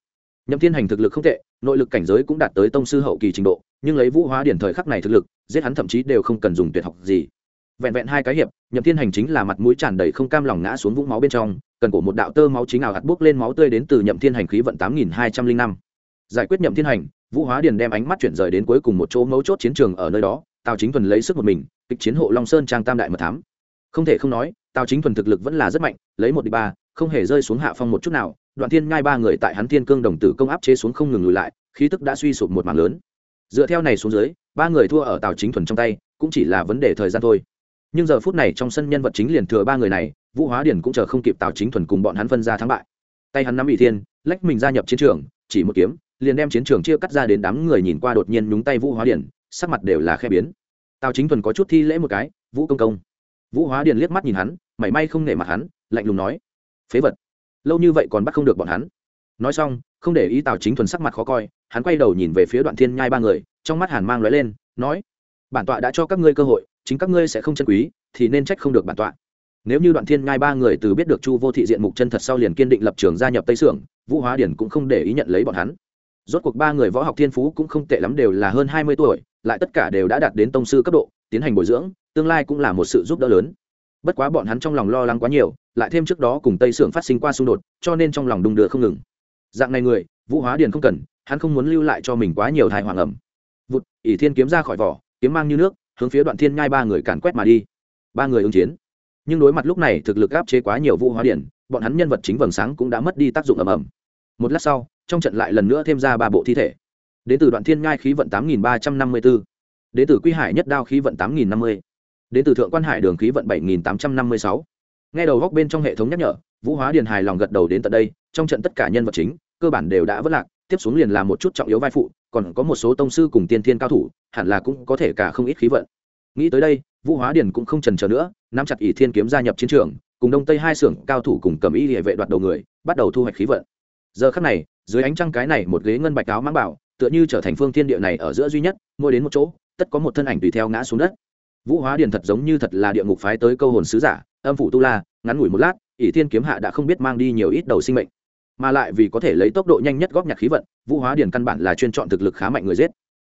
Nhậm thiên hành thực lực không tệ, nội lực cảnh giới cũng đạt tới tông sư hậu kỳ trình độ, nhưng lấy vũ hóa điền thời khắc này thực lực, giết hắn thậm chí đều không cần dùng tuyệt học gì. Vẹn vẹn hai cái hiệp, nhậm thiên hành chính là mặt mũi tràn đầy không cam lòng ngã xuống vũng máu bên trong, cần của một đạo tơ máu chính ảo hạt buốc lên máu tươi đến từ nhậm thiên hành khí vận tám nghìn hai trăm linh năm. Giải quyết nhậm thiên hành vũ hóa điền đem ánh mắt chuyển rời đến cuối cùng một chỗ mấu chốt chiến trường ở nơi đó, tào chính thuần lấy sức một mình, kịch chiến hộ long sơn trang tam đại mật thám. Không thể không nói, tào chính thuần thực lực vẫn là rất mạnh, lấy một đi ba, không hề rơi xuống hạ phong một chút nào, đoạn thiên ngai ba người tại hắn thiên cương đồng tử công áp chế xuống không ngừng lùi lại, khí tức đã suy sụp một mảng lớn. Dựa theo này xuống dưới, ba người thua ở tào chính thuần trong tay, cũng chỉ là vấn đề thời gian thôi. Nhưng giờ phút này trong sân nhân vật chính liền thừa ba người này, vũ hóa điển cũng chờ không kịp tào chính thuần cùng bọn hắn phân ra thắng bại. Tay hắn nắm bị thiên, lách mình gia nhập chiến trường, chỉ một kiếm liền đem chiến trường chia cắt ra đến đám người nhìn qua đột nhiên nhúng tay vũ hóa điển, sắc mặt đều là khe biến. Tào chính thuần có chút thi lễ một cái, vũ công công. Vũ hóa điển liếc mắt nhìn hắn, mảy may không nể mặt hắn, lạnh lùng nói, phế vật, lâu như vậy còn bắt không được bọn hắn. Nói xong, không để ý tào chính thuần sắc mặt khó coi, hắn quay đầu nhìn về phía đoạn thiên nhai ba người, trong mắt hàn mang lóe lên, nói, bản tọa đã cho các ngươi cơ hội, chính các ngươi sẽ không chân quý, thì nên trách không được bản tọa. Nếu như đoạn thiên nhai ba người từ biết được chu vô thị diện mục chân thật sau liền kiên định lập trường gia nhập tây sưởng, vũ hóa điển cũng không để ý nhận lấy bọn hắn rốt cuộc ba người võ học thiên phú cũng không tệ lắm đều là hơn hai mươi tuổi, lại tất cả đều đã đạt đến tông sư cấp độ, tiến hành bồi dưỡng, tương lai cũng là một sự giúp đỡ lớn. Bất quá bọn hắn trong lòng lo lắng quá nhiều, lại thêm trước đó cùng tây sưởng phát sinh qua xung đột, cho nên trong lòng đung đưa không ngừng. Dạng này người, vũ hóa điền không cần, hắn không muốn lưu lại cho mình quá nhiều thai hoàng ẩm. Vụt, ỷ thiên kiếm ra khỏi vỏ, kiếm mang như nước, hướng phía đoạn thiên nhai ba người càn quét mà đi. Ba người ứng chiến. Nhưng đối mặt lúc này thực lực áp chế quá nhiều vũ hóa điển bọn hắn nhân vật chính vầng sáng cũng đã mất đi tác dụng ầm ầm một lát sau, trong trận lại lần nữa thêm ra ba bộ thi thể. Đến từ đoạn thiên ngai khí vận tám nghìn ba trăm năm mươi b ố đến từ quy hải nhất đao khí vận tám nghìn năm mươi. Đến từ thượng quan hải đường khí vận bảy nghìn tám trăm năm mươi sáu. Nghe đầu góc bên trong hệ thống nhắc nhở, vũ hóa điền hài lòng gật đầu đến tận đây, trong trận tất cả nhân vật chính, cơ bản đều đã vất lạc, tiếp xuống liền là một chút trọng yếu vai phụ, còn có một số tông sư cùng tiên thiên cao thủ, hẳn là cũng có thể cả không ít khí vận. Nghĩ tới đây, vũ hóa điền cũng không trần trờ nữa, nắm chặt ỷ thiên kiếm gia nhập chiến trường, cùng đông tây hai xưởng cao thủ cùng cầm y địa vệ đoạt đầu người, bắt đầu thu hoạch khí vận giờ khắc này, dưới ánh trăng cái này một ghế ngân bạch áo mang bảo, tựa như trở thành phương thiên địa này ở giữa duy nhất ngồi đến một chỗ, tất có một thân ảnh tùy theo ngã xuống đất. Vũ hóa điền thật giống như thật là địa ngục phái tới câu hồn sứ giả, âm phủ tu la, ngắn ngủi một lát, ỷ thiên kiếm hạ đã không biết mang đi nhiều ít đầu sinh mệnh. Mà lại vì có thể lấy tốc độ nhanh nhất góp nhặt khí vận, vũ hóa điền căn bản là chuyên chọn thực lực khá mạnh người giết.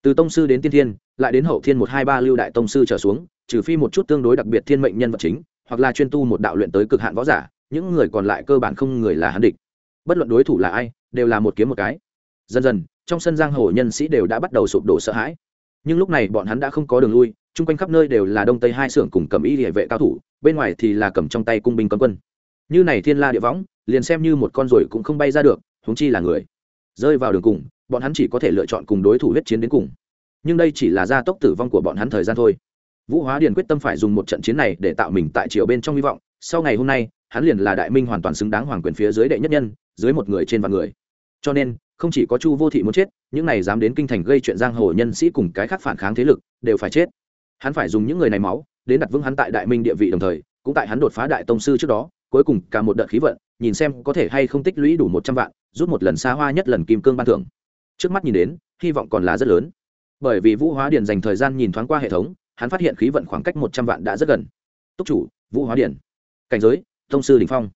Từ tông sư đến tiên thiên, lại đến hậu thiên một hai ba lưu đại tông sư trở xuống, trừ phi một chút tương đối đặc biệt thiên mệnh nhân vật chính, hoặc là chuyên tu một đạo luyện tới cực hạn võ giả, những người còn lại cơ bản không người là hắn địch bất luận đối thủ là ai, đều là một kiếm một cái. Dần dần, trong sân giang hồ nhân sĩ đều đã bắt đầu sụp đổ sợ hãi. Nhưng lúc này bọn hắn đã không có đường lui, chung quanh khắp nơi đều là đông tây hai xưởng cùng cầm y địa vệ cao thủ, bên ngoài thì là cầm trong tay cung binh cấm quân. Như này thiên la địa võng, liền xem như một con ruồi cũng không bay ra được, huống chi là người. Rơi vào đường cùng, bọn hắn chỉ có thể lựa chọn cùng đối thủ huyết chiến đến cùng. Nhưng đây chỉ là gia tốc tử vong của bọn hắn thời gian thôi. Vũ hóa điền quyết tâm phải dùng một trận chiến này để tạo mình tại triều bên trong hy vọng. Sau ngày hôm nay, hắn liền là đại minh hoàn toàn xứng đáng hoàng quyền phía dưới đệ nhất nhân dưới một người trên vạn người. Cho nên không chỉ có chu vô thị muốn chết những này dám đến kinh thành gây chuyện giang hồ nhân sĩ cùng cái khác phản kháng thế lực đều phải chết. Hắn phải dùng những người này máu đến đặt vững hắn tại đại minh địa vị đồng thời cũng tại hắn đột phá đại tông sư trước đó cuối cùng cả một đợt khí vận nhìn xem có thể hay không tích lũy đủ một trăm vạn rút một lần xa hoa nhất lần kim cương ban thưởng. Trước mắt nhìn đến hy vọng còn là rất lớn. Bởi vì vũ hóa điền dành thời gian nhìn thoáng qua hệ thống hắn phát hiện khí vận khoảng cách một trăm vạn đã rất gần. Túc chủ vũ hóa Điền, cảnh giới tông sư đình phong.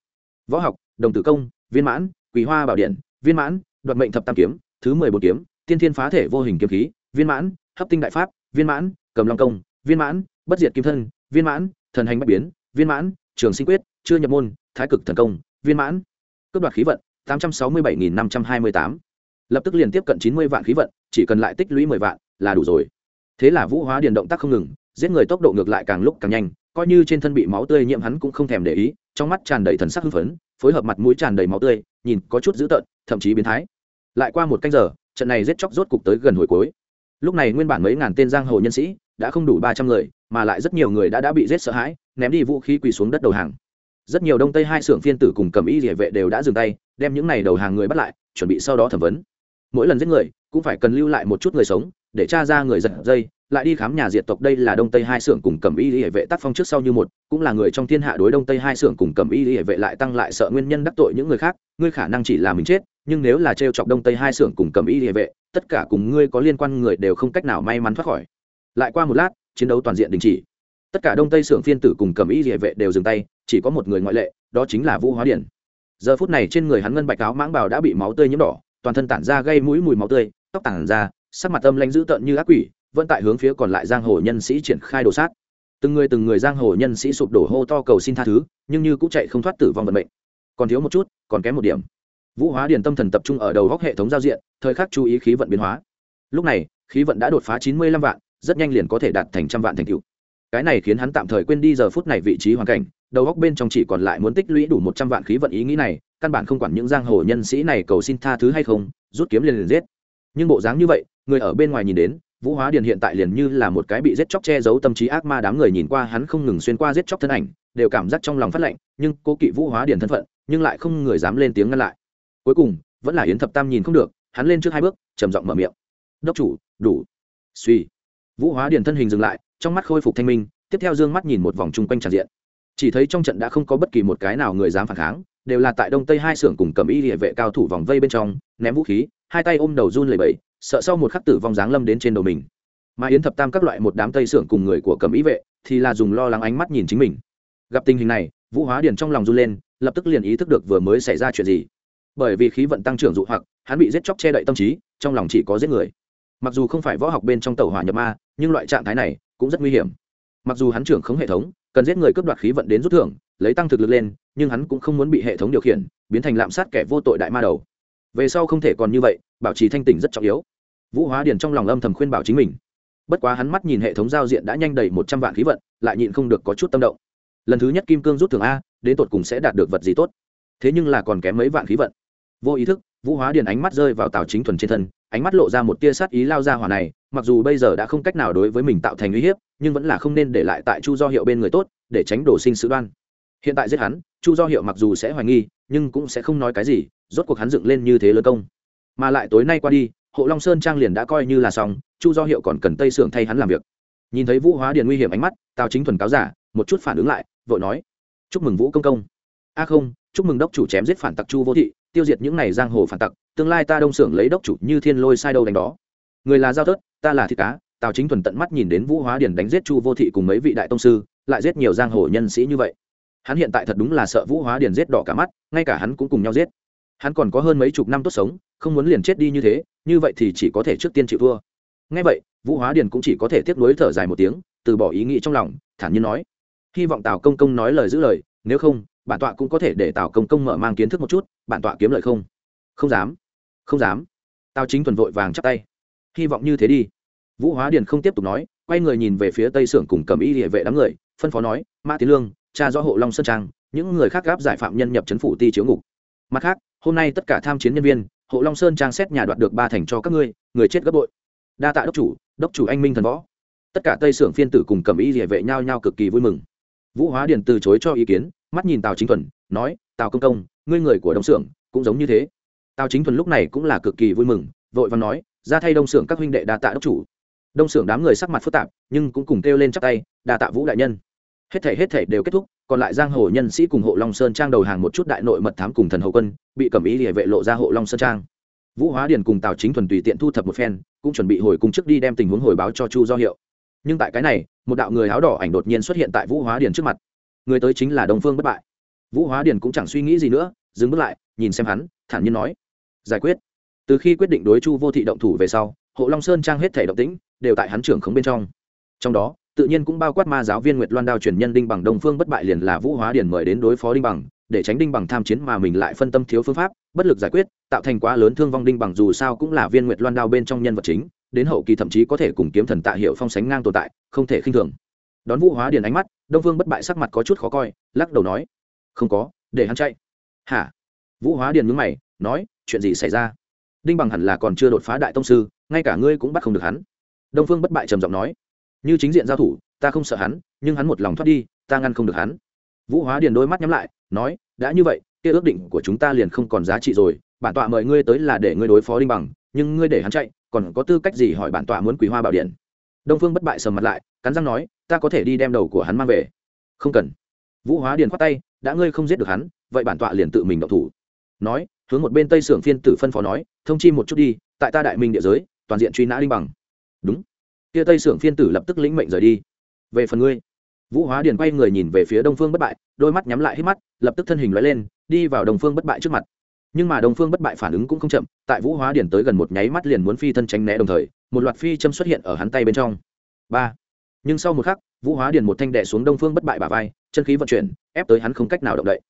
Võ học đồng tử công viên mãn quý hoa bảo điện, viên mãn, đoạt mệnh thập tam kiếm, thứ mười bốn kiếm, tiên thiên phá thể vô hình kiếm khí, viên mãn, hấp tinh đại pháp, viên mãn, cầm long công, viên mãn, bất diệt kim thân, viên mãn, thần hành bạch biến, viên mãn, trường sinh quyết, chưa nhập môn, thái cực thần công, viên mãn. Cướp đoạt khí vận, tám trăm sáu mươi bảy nghìn năm trăm hai mươi tám. Lập tức liền tiếp cận chín mươi vạn khí vận, chỉ cần lại tích lũy mười vạn là đủ rồi. Thế là vũ hóa điền động tác không ngừng, giết người tốc độ ngược lại càng lúc càng nhanh, coi như trên thân bị máu tươi nhiễm hắn cũng không thèm để ý, trong mắt tràn đầy thần sắc hưng phấn phối hợp mặt mũi tràn đầy máu tươi, nhìn có chút dữ tợn, thậm chí biến thái. Lại qua một canh giờ, trận này giết chóc rốt cục tới gần hồi cuối. Lúc này nguyên bản mấy ngàn tên giang hồ nhân sĩ đã không đủ ba trăm người, mà lại rất nhiều người đã đã bị giết sợ hãi, ném đi vũ khí quỳ xuống đất đầu hàng. Rất nhiều đông tây hai xưởng phiên tử cùng cầm y địa vệ đều đã dừng tay, đem những này đầu hàng người bắt lại, chuẩn bị sau đó thẩm vấn. Mỗi lần giết người, cũng phải cần lưu lại một chút người sống, để tra ra người giật dây lại đi khám nhà diệt tộc, đây là đông tây hai xưởng cùng cầm y hệ vệ tác phong trước sau như một, cũng là người trong thiên hạ đối đông tây hai xưởng cùng cầm y hệ vệ lại tăng lại sợ nguyên nhân đắc tội những người khác, ngươi khả năng chỉ là mình chết, nhưng nếu là trêu chọc đông tây hai xưởng cùng cầm y hệ vệ, tất cả cùng ngươi có liên quan người đều không cách nào may mắn thoát khỏi. Lại qua một lát, chiến đấu toàn diện đình chỉ. Tất cả đông tây xưởng phiên tử cùng cầm y hệ vệ đều dừng tay, chỉ có một người ngoại lệ, đó chính là vũ hóa điển. Giờ phút này trên người hắn ngân bạch áo mãng bào đã bị máu tươi nhiễm đỏ, toàn thân tản ra gây mũi mùi máu tươi, tóc tản ra, sắc mặt âm lãnh dữ tợn như ác quỷ vẫn tại hướng phía còn lại giang hồ nhân sĩ triển khai đồ sát. Từng người từng người giang hồ nhân sĩ sụp đổ hô to cầu xin tha thứ, nhưng như cũng chạy không thoát tử vong vận mệnh. Còn thiếu một chút, còn kém một điểm. Vũ hóa điền tâm thần tập trung ở đầu góc hệ thống giao diện, thời khắc chú ý khí vận biến hóa. Lúc này, khí vận đã đột phá chín mươi lăm vạn, rất nhanh liền có thể đạt thành trăm vạn thành cựu cái này khiến hắn tạm thời quên đi giờ phút này vị trí hoàn cảnh, đầu góc bên trong chỉ còn lại muốn tích lũy đủ một trăm vạn khí vận ý nghĩ này, căn bản không quản những giang hồ nhân sĩ này cầu xin tha thứ hay không, rút kiếm liền liền giết. Nhưng bộ dáng như vậy, người ở bên ngoài nhìn đến vũ hóa điền hiện tại liền như là một cái bị giết chóc che giấu tâm trí ác ma đám người nhìn qua hắn không ngừng xuyên qua giết chóc thân ảnh, đều cảm giác trong lòng phát lạnh, nhưng cô kỵ vũ hóa điền thân phận, nhưng lại không người dám lên tiếng ngăn lại. Cuối cùng, vẫn là yến thập tam nhìn không được, hắn lên trước hai bước, trầm giọng mở miệng. Đốc chủ, đủ. Suy. Vũ hóa điền thân hình dừng lại, trong mắt khôi phục thanh minh, tiếp theo d ư ơ n g mắt nhìn một vòng chung quanh tràn diện. Chỉ thấy trong trận đã không có bất kỳ một cái nào người dám phản kháng, đều là tại đông tây hai xưởng cùng cầm y địa vệ cao thủ vòng vây bên trong, ném vũ khí hai tay ôm đầu run lẩy bẩy, sợ sau một khắc tử vong dáng lâm đến trên đầu mình. Mà yến thập tam các loại một đám tây xưởng cùng người của cầm ý vệ thì là dùng lo lắng ánh mắt nhìn chính mình. Gặp tình hình này vũ hóa điền trong lòng run lên lập tức liền ý thức được vừa mới xảy ra chuyện gì. Bởi vì khí vận tăng trưởng dụ hoặc hắn bị giết chóc che đậy tâm trí trong lòng chỉ có giết người. Mặc dù không phải võ học bên trong tàu hỏa nhập ma nhưng loại trạng thái này cũng rất nguy hiểm. Mặc dù hắn trưởng không hệ thống cần giết người cướp đoạt khí vận đến rút thưởng lấy tăng thực lực lên nhưng hắn cũng không muốn bị hệ thống điều khiển biến thành lạm sát kẻ vô tội đại ma đầu về sau không thể còn như vậy, bảo trì thanh tỉnh rất trọng yếu. Vũ hóa điền trong lòng âm thầm khuyên bảo chính mình. Bất quá hắn mắt nhìn hệ thống giao diện đã nhanh đầy một trăm vạn khí vận, lại nhịn không được có chút tâm động. Lần thứ nhất kim cương rút thường a, đến tột cùng sẽ đạt được vật gì tốt? Thế nhưng là còn kém mấy vạn khí vận. Vô ý thức, vũ hóa điền ánh mắt rơi vào tào chính thuần trên thân, ánh mắt lộ ra một tia sát ý lao ra hỏa này, mặc dù bây giờ đã không cách nào đối với mình tạo thành uy hiếp, nhưng vẫn là không nên để lại tại chu do hiệu bên người tốt, để tránh đổ sinh sự đoan hiện tại giết hắn, chu do hiệu mặc dù sẽ hoài nghi, nhưng cũng sẽ không nói cái gì, rốt cuộc hắn dựng lên như thế lớn công. Mà lại tối nay qua đi, hộ long sơn trang liền đã coi như là xong, chu do hiệu còn cần tây sưởng thay hắn làm việc. Nhìn thấy vũ hóa điền nguy hiểm ánh mắt, tào chính thuần cáo giả, một chút phản ứng lại, vội nói, chúc mừng vũ công công. A không, chúc mừng đốc chủ chém giết phản tặc chu vô thị, tiêu diệt những này giang hồ phản tặc, tương lai ta đông xưởng lấy đốc chủ như thiên lôi sai đâu đánh đó. Người là giao tớt ta là thịt cá. Tào chính thuần tận mắt nhìn đến vũ hóa điền đánh giết chu vô thị cùng mấy vị đại tông sư, lại giết nhiều giang hồ nhân sĩ như vậy hắn hiện tại thật đúng là sợ vũ hóa điền giết đỏ cả mắt, ngay cả hắn cũng cùng nhau giết. Hắn còn có hơn mấy chục năm tốt sống, không muốn liền chết đi như thế, như vậy thì chỉ có thể trước tiên chịu thua. Ngay vậy, vũ hóa điền cũng chỉ có thể tiếp nối thở dài một tiếng, từ bỏ ý nghĩ trong lòng, thản nhiên nói, hy vọng tào công công nói lời giữ lời, nếu không, bản tọa cũng có thể để tào công công mở mang kiến thức một chút, bản tọa kiếm lợi không? Không dám không dám. Tào chính thuần vội vàng chắp tay. Hy vọng như thế đi. Vũ hóa điền không tiếp tục nói, quay người nhìn về phía tây sưởng cùng cầm y địa vệ đám người, phân phó nói, mã tiến lương cha rõ hộ long sơn trang, những người khác gáp giải phạm nhân nhập chấn phủ ti chiếu ngục. Mặt khác, hôm nay tất cả tham chiến nhân viên, hộ long sơn trang xét nhà đoạt được ba thành cho các ngươi, người chết gấp bội. Đa tạ đốc chủ đốc chủ anh minh thần võ. Tất cả tây Sưởng phiên tử cùng cầm y địa vệ nhau nhau cực kỳ vui mừng. Vũ hóa điền từ chối cho ý kiến, mắt nhìn tào chính thuần, nói, tào công công, ngươi người của đông Sưởng cũng giống như thế. Tào chính thuần lúc này cũng là cực kỳ vui mừng, vội và nói, ra thay đông Sưởng các huynh đệ đa tạ đốc chủ. Đông Sưởng đám người sắc mặt phức tạp, nhưng cũng cùng kêu lên chắp tay, đa tạ vũ đại nhân hết thể hết thể đều kết thúc, còn lại giang hồ nhân sĩ cùng hộ long sơn trang đầu hàng một chút đại nội mật thám cùng thần hậu quân, bị cầm ý địa vệ lộ ra hộ long sơn trang. Vũ hóa điền cùng tào chính thuần tùy tiện thu thập một phen, cũng chuẩn bị hồi cùng trước đi đem tình huống hồi báo cho chu do hiệu. Nhưng tại cái này, một đạo người áo đỏ ảnh đột nhiên xuất hiện tại vũ hóa điền trước mặt. Người tới chính là đồng phương bất bại. Vũ hóa điền cũng chẳng suy nghĩ gì nữa, dừng bước lại, nhìn xem hắn, thản nhiên nói, giải quyết. Từ khi quyết định đối chu vô thị động thủ về sau, hộ long sơn trang hết thể động tĩnh đều tại hắn trưởng khống bên trong. Trong đó tự nhiên cũng bao quát ma giáo viên nguyệt loan đao truyền nhân đinh bằng đông phương bất bại liền là vũ hóa điền mời đến đối phó đinh bằng, để tránh đinh bằng tham chiến mà mình lại phân tâm thiếu phương pháp, bất lực giải quyết, tạo thành quá lớn thương vong đinh bằng dù sao cũng là viên nguyệt loan đao bên trong nhân vật chính, đến hậu kỳ thậm chí có thể cùng kiếm thần tạ hiệu phong sánh ngang tồn tại, không thể khinh thường. Đón vũ hóa điền ánh mắt, đông phương bất bại sắc mặt có chút khó coi, lắc đầu nói, không có, để hắn chạy. Hả? Vũ hóa điền nhướng mày, nói, chuyện gì xảy ra? Đinh bằng hẳn là còn chưa đột phá đại tông sư, ngay cả ngươi cũng bắt không được hắn. Đông phương bất bại trầm giọng nói như chính diện giao thủ, ta không sợ hắn, nhưng hắn một lòng thoát đi, ta ngăn không được hắn. Vũ hóa điền đôi mắt nhắm lại, nói, đã như vậy, kia ước định của chúng ta liền không còn giá trị rồi. Bản tọa mời ngươi tới là để ngươi đối phó đinh bằng, nhưng ngươi để hắn chạy, còn có tư cách gì hỏi bản tọa muốn quý hoa bảo điện? Đông phương bất bại sầm mặt lại, cắn răng nói, ta có thể đi đem đầu của hắn mang về. Không cần. Vũ hóa điền khoát tay, đã ngươi không giết được hắn, vậy bản tọa liền tự mình động thủ. Nói, hướng một bên tây sưởng phiên tử phân phó nói, thông chi một chút đi, tại ta đại minh địa giới, toàn diện truy nã đinh bằng. Đúng kia tây sưởng phiên tử lập tức lĩnh mệnh rời đi. Về phần ngươi. Vũ hóa điền quay người nhìn về phía đông phương bất bại, đôi mắt nhắm lại hết mắt, lập tức thân hình loại lên, đi vào đông phương bất bại trước mặt. Nhưng mà đông phương bất bại phản ứng cũng không chậm, tại vũ hóa điền tới gần một nháy mắt liền muốn phi thân tránh né đồng thời, một loạt phi châm xuất hiện ở hắn tay bên trong. Ba. Nhưng sau một khắc, vũ hóa điền một thanh đệ xuống đông phương bất bại bả vai, chân khí vận chuyển, ép tới hắn không cách nào động đậy.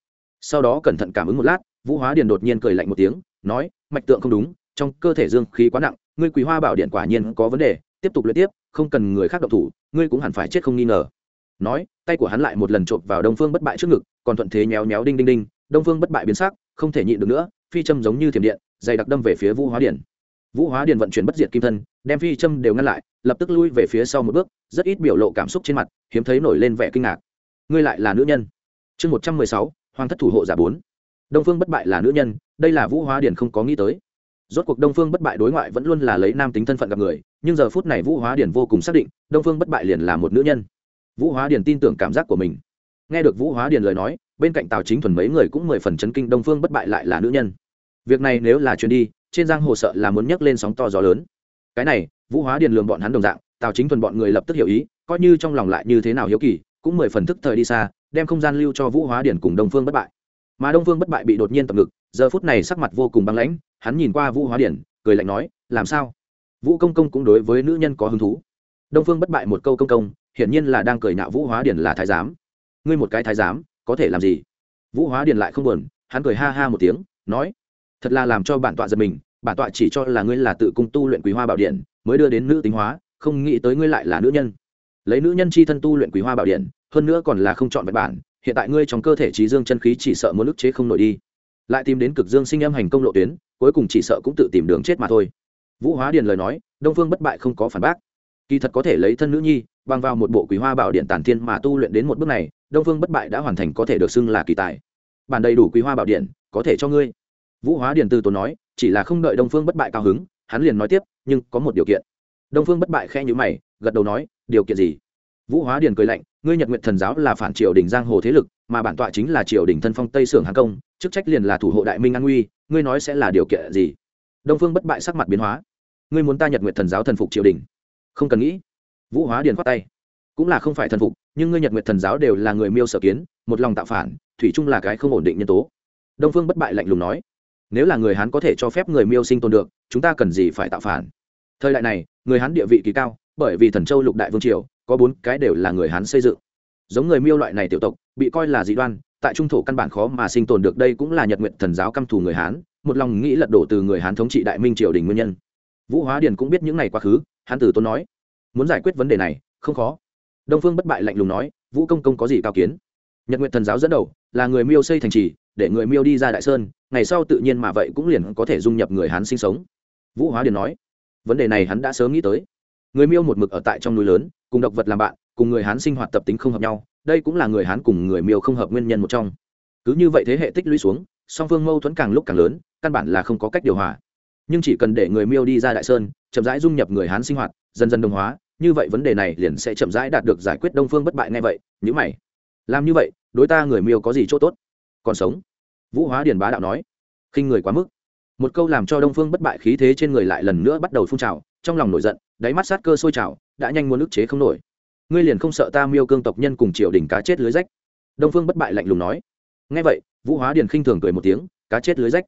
Sau đó cẩn thận cảm ứng một lát, vũ hóa điền đột nhiên cười lạnh một tiếng, nói, mạch tượng không đúng, trong cơ thể dương khí quá nặng, ngươi quý hoa bảo điện quả nhiên có vấn đề tiếp tục luyện tiếp, không cần người khác động thủ, ngươi cũng hẳn phải chết không nghi ngờ. Nói, tay của hắn lại một lần chộp vào đông phương bất bại trước ngực, còn thuận thế nhéo nhéo đinh đinh đinh, đông phương bất bại biến sắc, không thể nhịn được nữa, phi châm giống như thiểm điện, dày đặc đâm về phía vũ hóa điền. Vũ hóa điền vận chuyển bất diệt kim thân, đem phi châm đều ngăn lại, lập tức lui về phía sau một bước, rất ít biểu lộ cảm xúc trên mặt, hiếm thấy nổi lên vẻ kinh ngạc. Ngươi lại là nữ nhân. Chương một trăm mười sáu, hoàng thất thủ hộ giả bốn. Đông phương bất bại là nữ nhân, đây là vũ hóa điền không có nghĩ tới. Rốt cuộc đông phương bất bại đối ngoại vẫn luôn là lấy nam tính thân phận gặp người nhưng giờ phút này vũ hóa điền vô cùng xác định, đông phương bất bại liền là một nữ nhân. Vũ hóa điền tin tưởng cảm giác của mình. Nghe được vũ hóa điền lời nói, bên cạnh tào chính thuần mấy người cũng mười phần chấn kinh đông phương bất bại lại là nữ nhân. Việc này nếu là chuyến đi, trên giang hồ sợ là muốn nhấc lên sóng to gió lớn. Cái này, vũ hóa điền lường bọn hắn đồng dạng, tào chính thuần bọn người lập tức hiểu ý, coi như trong lòng lại như thế nào hiếu kỳ, cũng mười phần thức thời đi xa, đem không gian lưu cho vũ hóa điền cùng đông phương bất bại. Mà đông phương bất bại bị đột nhiên tập ngực, giờ phút này sắc mặt vô cùng băng lãnh, hắn nhìn qua vũ hóa điền, cười lạnh nói, làm sao? Vũ công công cũng đối với nữ nhân có hứng thú. Đông phương bất bại một câu công công, hiển nhiên là đang cười nhạo vũ hóa Điền là thái giám. Ngươi một cái thái giám, có thể làm gì? Vũ hóa Điền lại không buồn, hắn cười ha ha một tiếng, nói, thật là làm cho bản tọa giật mình, bản tọa chỉ cho là ngươi là tự cung tu luyện quý hoa bảo điện, mới đưa đến nữ tính hóa, không nghĩ tới ngươi lại là nữ nhân. Lấy nữ nhân chi thân tu luyện quý hoa bảo điện, hơn nữa còn là không chọn vật bản, hiện tại ngươi trong cơ thể trí dương chân khí chỉ sợ muốn ức chế không nổi đi. Lại tìm đến cực dương sinh âm hành công lộ tuyến, cuối cùng chỉ sợ cũng tự tìm đường chết mà thôi vũ hóa điền lời nói, đông phương bất bại không có phản bác. Kỳ thật có thể lấy thân nữ nhi, bằng vào một bộ quý hoa bảo điện tản thiên mà tu luyện đến một bước này, đông phương bất bại đã hoàn thành có thể được xưng là kỳ tài. Bản đầy đủ quý hoa bảo điện, có thể cho ngươi. Vũ hóa điền từ tốn nói, chỉ là không đợi đông phương bất bại cao hứng, hắn liền nói tiếp, nhưng có một điều kiện. Đông phương bất bại khe nhữ mày, gật đầu nói, điều kiện gì? Vũ hóa điền cười lạnh, ngươi nhật nguyện thần giáo là phản triều đình giang hồ thế lực, mà bản tọa chính là triều đình thân phong tây sưởng hàng công, chức trách liền là thủ hộ đại minh an nguy ngươi nói sẽ là điều kiện gì? Đông phương bất bại sắc mặt biến hóa ngươi muốn ta nhật nguyện thần giáo thần phục triều đình không cần nghĩ vũ hóa điền khoát tay cũng là không phải thần phục nhưng ngươi nhật nguyện thần giáo đều là người miêu sở kiến một lòng tạo phản thủy chung là cái không ổn định nhân tố đông phương bất bại lạnh lùng nói nếu là người hán có thể cho phép người miêu sinh tồn được chúng ta cần gì phải tạo phản thời đại này người hán địa vị kỳ cao bởi vì thần châu lục đại vương triều có bốn cái đều là người hán xây dựng giống người miêu loại này tiểu tộc bị coi là dị đoan tại trung thổ căn bản khó mà sinh tồn được đây cũng là nhật nguyện thần giáo căm thù người hán một lòng nghĩ lật đổ từ người hán thống trị đại minh triều đình nguyên nhân. Vũ hóa điền cũng biết những ngày quá khứ hán tử tôn nói, muốn giải quyết vấn đề này, không khó. Đông phương bất bại lạnh lùng nói, vũ công công có gì cao kiến? Nhật nguyện thần giáo dẫn đầu, là người miêu xây thành trì, để người miêu đi ra đại sơn, ngày sau tự nhiên mà vậy cũng liền có thể dung nhập người hán sinh sống. Vũ hóa điền nói, vấn đề này hắn đã sớm nghĩ tới. Người miêu một mực ở tại trong núi lớn, cùng độc vật làm bạn, cùng người hán sinh hoạt tập tính không hợp nhau, đây cũng là người hán cùng người miêu không hợp nguyên nhân một trong. Cứ như vậy thế hệ tích lũy xuống song phương mâu thuẫn càng lúc càng lớn, căn bản là không có cách điều hòa. Nhưng chỉ cần để người miêu đi ra đại sơn, chậm rãi dung nhập người hán sinh hoạt, dần dần đồng hóa, như vậy vấn đề này liền sẽ chậm rãi đạt được giải quyết đông phương bất bại ngay vậy nhữ mày. Làm như vậy, đối ta người miêu có gì chỗ tốt? Còn sống? Vũ hóa điền bá đạo nói. Khinh người quá mức. Một câu làm cho đông phương bất bại khí thế trên người lại lần nữa bắt đầu phun trào, trong lòng nổi giận, đáy mắt sát cơ sôi trào, đã nhanh muốn ức chế không nổi. Ngươi liền không sợ ta miêu cương tộc nhân cùng triều đình cá chết lưới rách? Đông phương bất bại lạnh lùng nói ngay vậy, vũ hóa điền khinh thường cười một tiếng, cá chết lưới rách.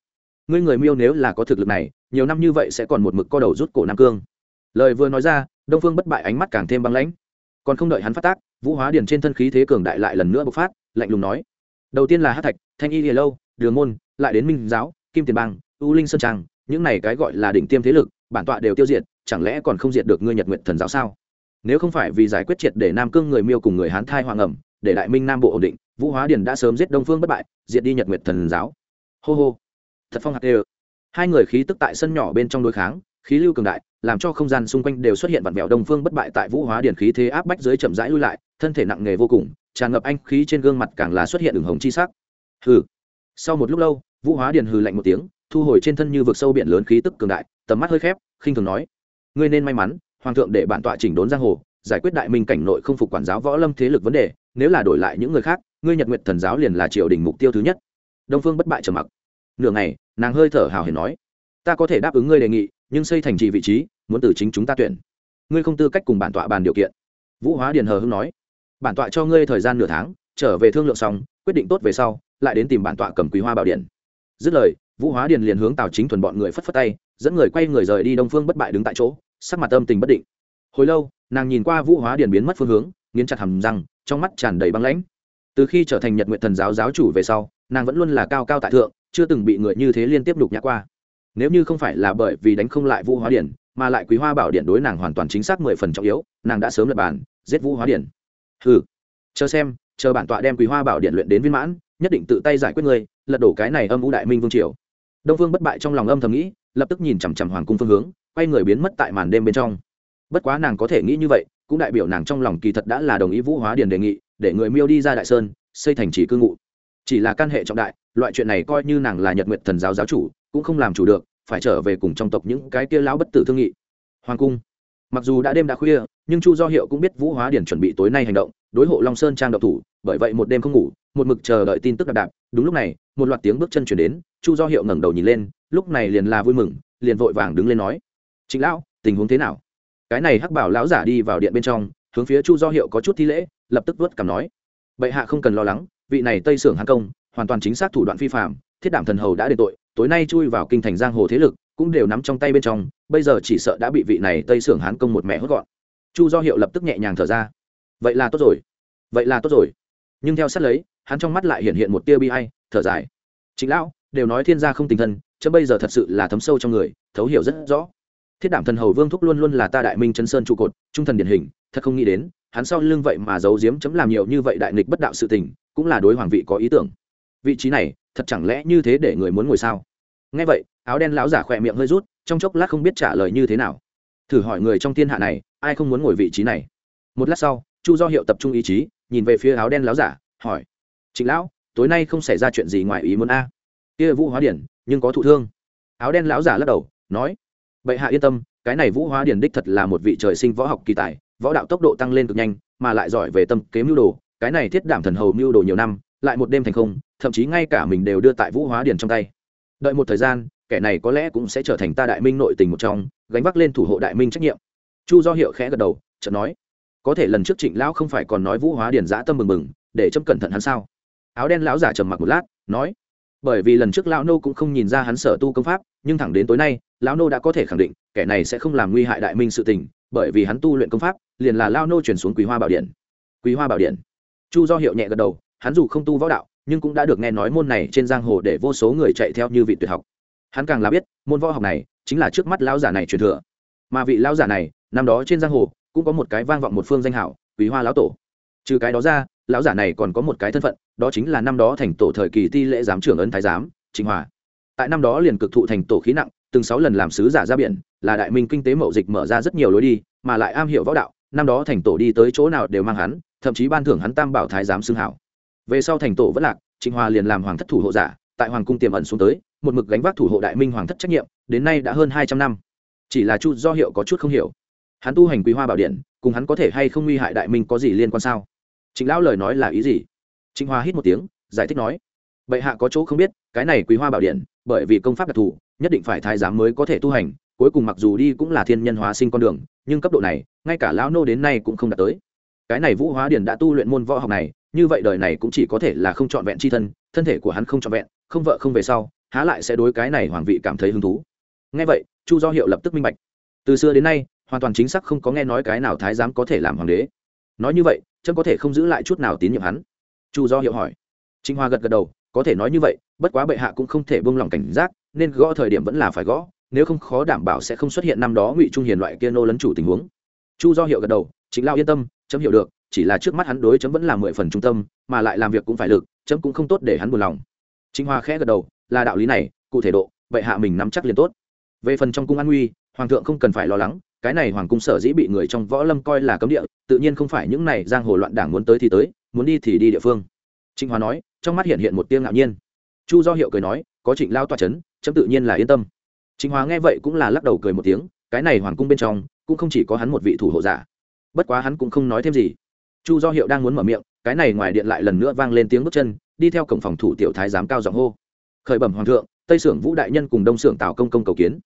Ngươi người miêu nếu là có thực lực này, nhiều năm như vậy sẽ còn một mực co đầu rút cổ nam cương. Lời vừa nói ra, đông phương bất bại ánh mắt càng thêm băng lãnh. Còn không đợi hắn phát tác, vũ hóa điền trên thân khí thế cường đại lại lần nữa bộc phát, lạnh lùng nói. Đầu tiên là hát thạch, thanh y lìa lâu, đường môn, lại đến minh giáo, kim tiền bang, u linh sơn trang những này cái gọi là đỉnh tiêm thế lực, bản tọa đều tiêu diệt, chẳng lẽ còn không diệt được ngươi nhật nguyện thần giáo sao? Nếu không phải vì giải quyết triệt để nam cương người miêu cùng người hán thai hoàng ẩm, để đại minh nam bộ ổn định vũ hóa điền đã sớm giết đông phương bất bại, diệt đi nhật nguyệt thần giáo. Hô hô. Thật phong hạt đê hai người khí tức tại sân nhỏ bên trong đối kháng, khí lưu cường đại, làm cho không gian xung quanh đều xuất hiện vặn vẹo đông phương bất bại tại vũ hóa điển khí thế áp bách dưới chậm rãi lui lại, thân thể nặng nề vô cùng, tràn ngập anh khí trên gương mặt càng là xuất hiện đường hồng chi sắc. Hừ. Sau một lúc lâu, vũ hóa điển hừ lạnh một tiếng, thu hồi trên thân như vực sâu biển lớn khí tức cường đại, tầm mắt hơi khép, khinh thường nói ngươi nên may mắn, hoàng thượng để bản tọa chỉnh đốn giang hồ, giải quyết đại minh cảnh nội không phục quản giáo võ lâm thế lực vấn đề, nếu là đổi lại những người khác ngươi nhật nguyện thần giáo liền là triều đình mục tiêu thứ nhất. Đông phương bất bại trầm mặc. Nửa ngày, nàng hơi thở hào hiền nói, ta có thể đáp ứng ngươi đề nghị, nhưng xây thành trì vị trí, muốn từ chính chúng ta tuyển. Ngươi không tư cách cùng bản tọa bàn điều kiện. Vũ hóa điền hờ hưng nói, bản tọa cho ngươi thời gian nửa tháng, trở về thương lượng xong, quyết định tốt về sau, lại đến tìm bản tọa cầm quý hoa bảo điện. Dứt lời, vũ hóa điền liền hướng tào chính thuần bọn người phất phất tay, dẫn người quay người rời đi đông phương bất bại đứng tại chỗ, sắc mặt âm tình bất định. Hồi lâu, nàng nhìn qua vũ hóa điền biến mất phương hướng, nghiến chặt hầm răng, trong mắt tràn đầy băng lãnh từ khi trở thành nhật nguyện thần giáo giáo chủ về sau, nàng vẫn luôn là cao cao tại thượng, chưa từng bị người như thế liên tiếp đục nhã qua. Nếu như không phải là bởi vì đánh không lại vũ hóa điển, mà lại quý hoa bảo điện đối nàng hoàn toàn chính xác mười phần trọng yếu, nàng đã sớm lập bàn giết vũ hóa điển. Ừ chờ xem, chờ bản tọa đem quý hoa bảo điện luyện đến viên mãn, nhất định tự tay giải quyết ngươi, lật đổ cái này âm vũ đại minh vương triều. Đông vương bất bại trong lòng âm thầm nghĩ, lập tức nhìn chằm chằm hoàng cung phương hướng, quay người biến mất tại màn đêm bên trong. Bất quá nàng có thể nghĩ như vậy, cũng đại biểu nàng trong lòng kỳ thật đã là đồng ý vũ hóa điền đề nghị để người miêu đi ra đại sơn, xây thành trì cư ngụ. Chỉ là căn hệ trọng đại, loại chuyện này coi như nàng là nhật nguyện thần giáo giáo chủ, cũng không làm chủ được, phải trở về cùng trong tộc những cái kia lão bất tử thương nghị. Hoàng cung. Mặc dù đã đêm đã khuya, nhưng chu do hiệu cũng biết vũ hóa điển chuẩn bị tối nay hành động, đối hộ long sơn trang độc thủ, bởi vậy một đêm không ngủ, một mực chờ đợi tin tức đạp đạp. Đúng lúc này, một loạt tiếng bước chân chuyển đến, chu do hiệu ngẩng đầu nhìn lên, lúc này liền là vui mừng, liền vội vàng đứng lên nói chính lão, tình huống thế nào? Cái này hắc bảo lão giả đi vào điện bên trong, hướng phía chu do hiệu có chút thi lễ lập tức vớt cảm nói, bệ hạ không cần lo lắng, vị này tây sưởng hán công, hoàn toàn chính xác thủ đoạn phi phạm, thiết đảm thần hầu đã đền tội, tối nay chui vào kinh thành giang hồ thế lực, cũng đều nắm trong tay bên trong, bây giờ chỉ sợ đã bị vị này tây sưởng hán công một mẹ hốt gọn. Chu do hiệu lập tức nhẹ nhàng thở ra, vậy là tốt rồi, vậy là tốt rồi. Nhưng theo sát lấy, hắn trong mắt lại hiện hiện một tia bi hay thở dài chính lão, đều nói thiên gia không tình thân, chớ bây giờ thật sự là thấm sâu trong người, thấu hiểu rất rõ. Thiết đảm thần hầu vương thúc luôn luôn là ta đại minh chân sơn trụ cột, trung thần điển hình, thật không nghĩ đến hắn sau lưng vậy mà giấu giếm chấm làm nhiều như vậy đại nghịch bất đạo sự tình, cũng là đối hoàng vị có ý tưởng. Vị trí này, thật chẳng lẽ như thế để người muốn ngồi sao? Nghe vậy, áo đen lão giả khỏe miệng hơi rút, trong chốc lát không biết trả lời như thế nào. Thử hỏi người trong thiên hạ này, ai không muốn ngồi vị trí này? Một lát sau, chu do hiệu tập trung ý chí, nhìn về phía áo đen lão giả, hỏi, trịnh lão, tối nay không xảy ra chuyện gì ngoài ý muốn a? Kia vũ hóa điển, nhưng có thụ thương. Áo đen lão giả lắc đầu, nói, bệ hạ yên tâm, cái này vũ hóa điển đích thật là một vị trời sinh võ học kỳ tài võ đạo tốc độ tăng lên cực nhanh, mà lại giỏi về tâm kế mưu đồ, cái này thiết đảm thần hầu mưu đồ nhiều năm, lại một đêm thành không, thậm chí ngay cả mình đều đưa tại vũ hóa Điền trong tay. Đợi một thời gian, kẻ này có lẽ cũng sẽ trở thành ta đại minh nội tình một trong, gánh vác lên thủ hộ đại minh trách nhiệm. Chu do hiệu khẽ gật đầu, chợt nói, có thể lần trước trịnh lão không phải còn nói vũ hóa điền giã tâm mừng mừng, để châm cẩn thận hắn sao? Áo đen lão giả trầm mặc một lát, nói, bởi vì lần trước lão nô cũng không nhìn ra hắn sở tu công pháp, nhưng thẳng đến tối nay, lão nô đã có thể khẳng định, kẻ này sẽ không làm nguy hại đại minh sự tình bởi vì hắn tu luyện công pháp, liền là lao nô chuyển xuống quý hoa bảo điện. Quý hoa bảo điện. Chu do hiệu nhẹ gật đầu, hắn dù không tu võ đạo, nhưng cũng đã được nghe nói môn này trên giang hồ để vô số người chạy theo như vị tuyệt học. Hắn càng là biết, môn võ học này chính là trước mắt lão giả này truyền thừa. Mà vị lão giả này, năm đó trên giang hồ, cũng có một cái vang vọng một phương danh hảo quý hoa lão tổ. Trừ cái đó ra, lão giả này còn có một cái thân phận, đó chính là năm đó thành tổ thời kỳ ti lễ giám trưởng ấn thái giám chính hòa. Tại năm đó liền cực thụ thành tổ khí nặng từng sáu lần làm sứ giả ra biển, là đại minh kinh tế mậu dịch mở ra rất nhiều lối đi, mà lại am hiểu võ đạo, năm đó thành tổ đi tới chỗ nào đều mang hắn, thậm chí ban thưởng hắn tam bảo thái giám xưng hảo. Về sau thành tổ vẫn lạc, trịnh hòa liền làm hoàng thất thủ hộ giả, tại hoàng cung tiềm ẩn xuống tới, một mực gánh vác thủ hộ đại minh hoàng thất trách nhiệm, đến nay đã hơn hai trăm năm. Chỉ là chu do hiệu có chút không hiểu. Hắn tu hành quý hoa bảo điện, cùng hắn có thể hay không nguy hại đại minh có gì liên quan sao? Trịnh lão lời nói là ý gì? Trịnh hoa hít một tiếng, giải thích nói. Bệ hạ có chỗ không biết, cái này quý hoa bảo điện, bởi vì công pháp đặc thù nhất định phải thái giám mới có thể tu hành, cuối cùng mặc dù đi cũng là thiên nhân hóa sinh con đường, nhưng cấp độ này, ngay cả lão nô đến nay cũng không đạt tới. Cái này vũ hóa điền đã tu luyện môn võ học này, như vậy đời này cũng chỉ có thể là không trọn vẹn c h i thân thân thể của hắn không trọn vẹn, không vợ không về sau, há lại sẽ đối cái này hoàng vị cảm thấy hứng thú. Ngay vậy, chu do hiệu lập tức minh bạch. Từ xưa đến nay, hoàn toàn chính xác không có nghe nói cái nào thái giám có thể làm hoàng đế. Nói như vậy chân có thể không giữ lại chút nào tín nhiệm hắn? Chu do hiệu hỏi. Trinh hoa gật gật đầu, có thể nói như vậy, bất quá bệ hạ cũng không thể buông lỏng cảnh giác nên gõ thời điểm vẫn là phải gõ, nếu không khó đảm bảo sẽ không xuất hiện năm đó ngụy trung hiền loại kia nô lấn chủ tình huống. Chu do hiệu gật đầu chính lao yên tâm, chấm hiểu được, chỉ là trước mắt hắn đối chấm vẫn là mười phần trung tâm, mà lại làm việc cũng phải lực, chấm cũng không tốt để hắn buồn lòng. Chính hoa khẽ gật đầu, là đạo lý này, cụ thể độ, vậy hạ mình nắm chắc liền tốt. Về phần trong cung an nguy hoàng thượng không cần phải lo lắng, cái này hoàng cung sở dĩ bị người trong võ lâm coi là cấm địa, tự nhiên không phải những này giang hồ loạn đảng muốn tới thì tới, muốn đi thì đi địa phương. Trịnh Hoa nói, trong mắt hiện hiện một tiếng ngạo nhiên. Chu do hiệu cười nói, có trịnh lao toa c h ấ n chấm tự nhiên là yên tâm. Chính hòa nghe vậy cũng là lắc đầu cười một tiếng, cái này hoàng cung bên trong, cũng không chỉ có hắn một vị thủ hộ giả. Bất quá hắn cũng không nói thêm gì. Chu do hiệu đang muốn mở miệng, cái này ngoài điện lại lần nữa vang lên tiếng bước chân, đi theo cổng phòng thủ tiểu thái giám cao giọng hô. Khởi bẩm hoàng thượng, tây sưởng vũ đại nhân cùng đông sưởng tào công công cầu kiến.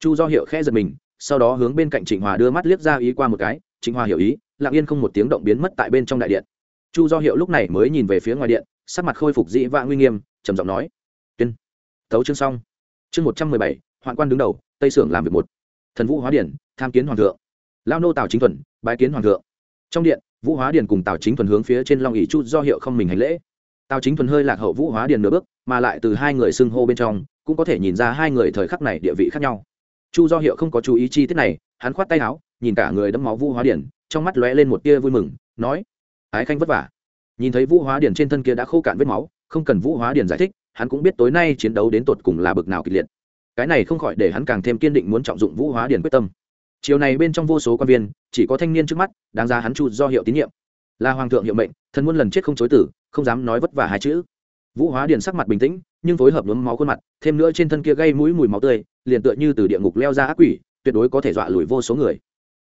Chu do hiệu khẽ giật mình, sau đó hướng bên cạnh trịnh hòa đưa mắt liếc ra ý qua một cái, trịnh hòa hiểu ý, lặng yên không một tiếng động biến mất tại bên trong đại điện. Chu do hiệu lúc này mới nhìn về phía ngoài điện, sắc mặt khôi phục dĩ vã nguy nghiêm, trầm giọng nói, tuyên, thấu chương xong chương một trăm mười bảy, hoạn quan đứng đầu, tây sưởng làm việc một. Thần vũ hóa điển, tham kiến hoàng thượng. Lao nô tào chính thuần, bái kiến hoàng thượng. Trong điện, vũ hóa điển cùng tào chính thuần hướng phía trên long ỉ chu do hiệu không mình hành lễ. Tào chính thuần hơi lạc hậu vũ hóa điển nửa bước, mà lại từ hai người xưng hô bên trong, cũng có thể nhìn ra hai người thời khắc này địa vị khác nhau. Chu do hiệu không có chú ý chi tiết này, hắn khoát tay áo, nhìn cả người đẫm máu vũ hóa điển, trong mắt lóe lên một tia vui mừng, nói, ái khanh vất vả. Nhìn thấy vũ hóa điển trên thân kia đã khô cạn vết máu, không cần vũ hóa điển giải thích hắn cũng biết tối nay chiến đấu đến tột cùng là bực nào kịch liệt. Cái này không khỏi để hắn càng thêm kiên định muốn trọng dụng vũ hóa điển quyết tâm. Chiều này bên trong vô số quan viên, chỉ có thanh niên trước mắt, đáng ra hắn chu do hiệu tín nhiệm. Là hoàng thượng hiệu mệnh, thần muôn lần chết không chối tử không dám nói vất vả hai chữ. Vũ hóa điển sắc mặt bình tĩnh, nhưng phối hợp nhuốm máu khuôn mặt, thêm nữa trên thân kia gây mũi mùi máu tươi, liền tựa như từ địa ngục leo ra ác quỷ, tuyệt đối có thể dọa lùi vô số người.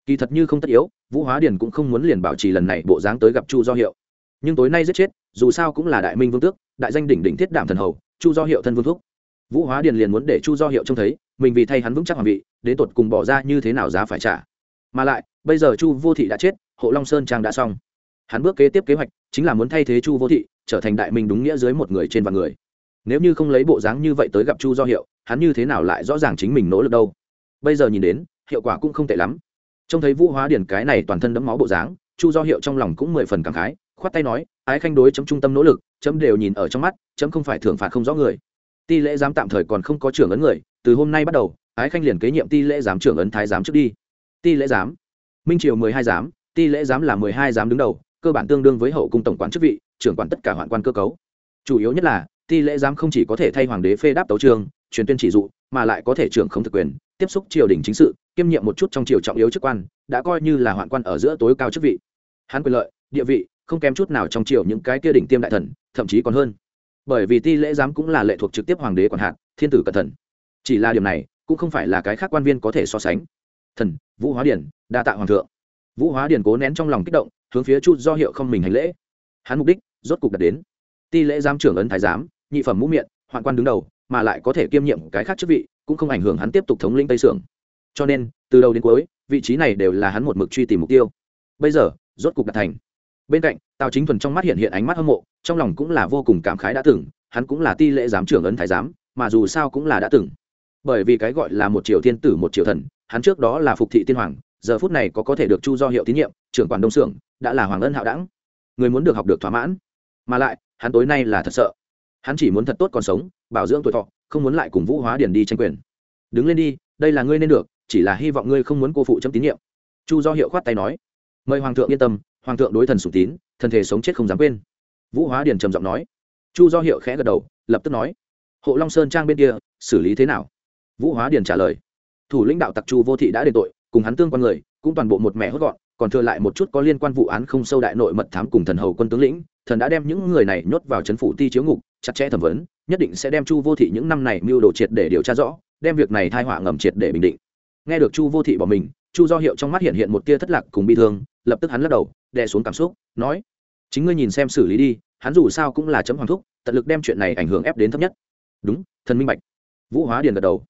Kỳ thật như không tất yếu, vũ hóa điển cũng không muốn liền bảo trì lần này bộ dáng tới gặp chu do hiệu. Nhưng tối nay giết chết, dù sao cũng là đại minh vương tước, đại danh đỉnh đỉnh thiết đảm thần hầu chu do hiệu thân vương thúc. Vũ hóa điền liền muốn để chu do hiệu trông thấy, mình vì thay hắn vững chắc hoàng vị, đến tột cùng bỏ ra như thế nào giá phải trả. Mà lại, bây giờ chu vô thị đã chết, hộ long sơn trang đã xong. Hắn bước kế tiếp kế hoạch chính là muốn thay thế chu vô thị, trở thành đại minh đúng nghĩa dưới một người trên vạn người. Nếu như không lấy bộ dáng như vậy tới gặp chu do hiệu, hắn như thế nào lại rõ ràng chính mình nỗ lực đâu? Bây giờ nhìn đến, hiệu quả cũng không tệ lắm. Trông thấy vũ hóa điển cái này toàn thân đẫm máu bộ dáng, chu do hiệu trong lòng cũng mười phần cảm khái, khoát tay nói, ái khanh đối chấm trung tâm nỗ lực chấm đều nhìn ở trong mắt, chấm không phải thưởng phạt không rõ người. Ti lễ giám tạm thời còn không có trưởng ấn người, từ hôm nay bắt đầu, ái khanh liền kế nhiệm ti lễ giám trưởng ấn thái giám trước đi. Ti lễ giám, minh triều mười hai giám, ti lễ giám là mười hai giám đứng đầu, cơ bản tương đương với hậu cung tổng quản chức vị, trưởng quản tất cả hoạn quan cơ cấu. Chủ yếu nhất là, ti lễ giám không chỉ có thể thay hoàng đế phê đáp tấu trường, truyền tuyên chỉ dụ, mà lại có thể trưởng không thực quyền, tiếp xúc triều đình chính sự, kiêm nhiệm một chút trong triều trọng yếu chức quan, đã coi như là hoạn quan ở giữa tối cao chức vị. Hắn quyền lợi, địa vị không kém chút nào trong triều những cái kia đỉnh tiêm đại thần, thậm chí còn hơn. Bởi vì ti lễ giám cũng là lệ thuộc trực tiếp hoàng đế quản hạt, thiên tử cẩn thận. Chỉ là điểm này, cũng không phải là cái khác quan viên có thể so sánh. Thần, vũ hóa điển, đa tạ hoàng thượng. Vũ hóa điển cố nén trong lòng kích động, hướng phía chu do hiệu không mình hành lễ. Hắn mục đích, rốt cục đạt đến. Ti lễ giám trưởng ấn thái giám, nhị phẩm mũ miệng hoạn quan đứng đầu, mà lại có thể kiêm nhiệm cái khác chức vị, cũng không ảnh hưởng hắn tiếp tục thống lĩnh tây sưởng. Cho nên, từ đầu đến cuối, vị trí này đều là hắn một mực truy tìm mục tiêu. Bây giờ, rốt cục đạt thành bên cạnh, tào chính thuần trong mắt hiện hiện ánh mắt hâm mộ, trong lòng cũng là vô cùng cảm khái đã từng, hắn cũng là ti lễ giám trưởng ấn thái giám, mà dù sao cũng là đã từng. Bởi vì cái gọi là một triều thiên tử một triều thần, hắn trước đó là phục thị tiên hoàng, giờ phút này có có thể được chu do hiệu tín nhiệm, trưởng quản đông xưởng đã là hoàng ân hạo đẳng. Người muốn được học được thỏa mãn. Mà lại, hắn tối nay là thật sợ. Hắn chỉ muốn thật tốt còn sống, bảo dưỡng tuổi thọ, không muốn lại cùng vũ hóa điển đi tranh quyền. Đứng lên đi, đây là ngươi nên được, chỉ là hy vọng ngươi không muốn cô phụ chấm tín nhiệm. Chu do hiệu khoát tay nói. Mời hoàng thượng yên tâm hoàng thượng đối thần sủng tín, thần thể sống chết không dám quên. Vũ hóa điền trầm giọng nói. Chu do hiệu khẽ gật đầu, lập tức nói. Hộ long sơn trang bên kia, xử lý thế nào? Vũ hóa điền trả lời. Thủ lãnh đạo tặc chu vô thị đã đền tội, cùng hắn tương quan người, cũng toàn bộ một mẹ hốt gọn, còn thừa lại một chút có liên quan vụ án không sâu đại nội mật thám cùng thần hầu quân tướng lĩnh, thần đã đem những người này nhốt vào c h ấ n phủ ti chiếu ngục, chặt chẽ thẩm vấn, nhất định sẽ đem chu vô thị những năm này mưu đồ triệt để điều tra rõ, đem việc này thai họa ngầm triệt để bình định. Nghe được chu vô thị bỏ mình, chu do hiệu trong mắt hiện hiện một tia thất lạc cùng bi thương, lập tức hắn lắc đầu đè xuống cảm xúc, nói, chính ngươi nhìn xem xử lý đi, hắn dù sao cũng là chấm hoàng thúc, tận lực đem chuyện này ảnh hưởng ép đến thấp nhất. Đúng, thần minh bạch. Vũ hóa điền gật đầu.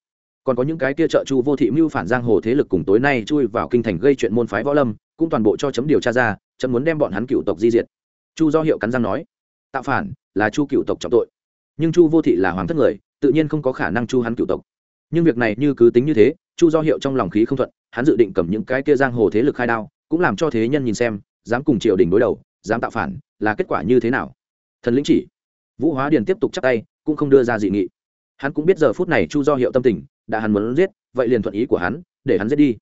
Còn có những cái kia trợ chu vô thị mưu phản giang hồ thế lực cùng tối nay chui vào kinh thành gây chuyện môn phái võ lâm, cũng toàn bộ cho chấm điều tra ra, chấm muốn đem bọn hắn cựu tộc di diệt. Chu do hiệu cắn răng nói, tạo phản là chu cựu tộc trọng tội, nhưng chu vô thị là hoàng thất người, tự nhiên không có khả năng chu hắn cựu tộc. Nhưng việc này như cứ tính như thế, chu do hiệu trong lòng khí không thuận, hắn dự định cầm những cái kia giang hồ thế lực khai đao, cũng làm cho thế nhân nhìn xem dám cùng triều đình đối đầu, dám tạo phản, là kết quả như thế nào? Thần lĩnh chỉ, vũ hóa điền tiếp tục chắc tay, cũng không đưa ra dị nghị. Hắn cũng biết giờ phút này chu do hiệu tâm tình, đã hắn muốn giết, vậy liền thuận ý của hắn, để hắn giết đi.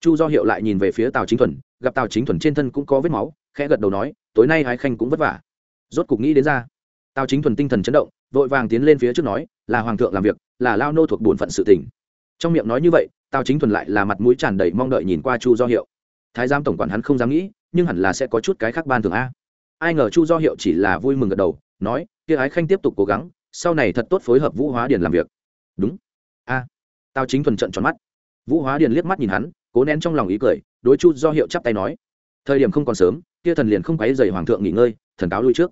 Chu do hiệu lại nhìn về phía tào chính thuần, gặp tào chính thuần trên thân cũng có vết máu, khẽ gật đầu nói, tối nay hái khanh cũng vất vả. Rốt cục nghĩ đến ra, tào chính thuần tinh thần chấn động, vội vàng tiến lên phía trước nói, là hoàng thượng làm việc, là lao nô thuộc bổn phận sự tình. trong miệng nói như vậy, tào chính thuần lại là mặt mũi tràn đầy mong đợi nhìn qua chu do hiệu. Thái giám tổng quản hắn không dám nghĩ nhưng hẳn là sẽ có chút cái khác ban thường a. Ai ngờ chu do hiệu chỉ là vui mừng gật đầu, nói, kia ái khanh tiếp tục cố gắng, sau này thật tốt phối hợp vũ hóa điền làm việc. Đúng. A. Tao chính thuần trận tròn mắt. Vũ hóa điền liếc mắt nhìn hắn, cố nén trong lòng ý cười, đối chu do hiệu chắp tay nói, thời điểm không còn sớm, kia thần liền không quấy dày hoàng thượng nghỉ ngơi, thần cáo lui trước.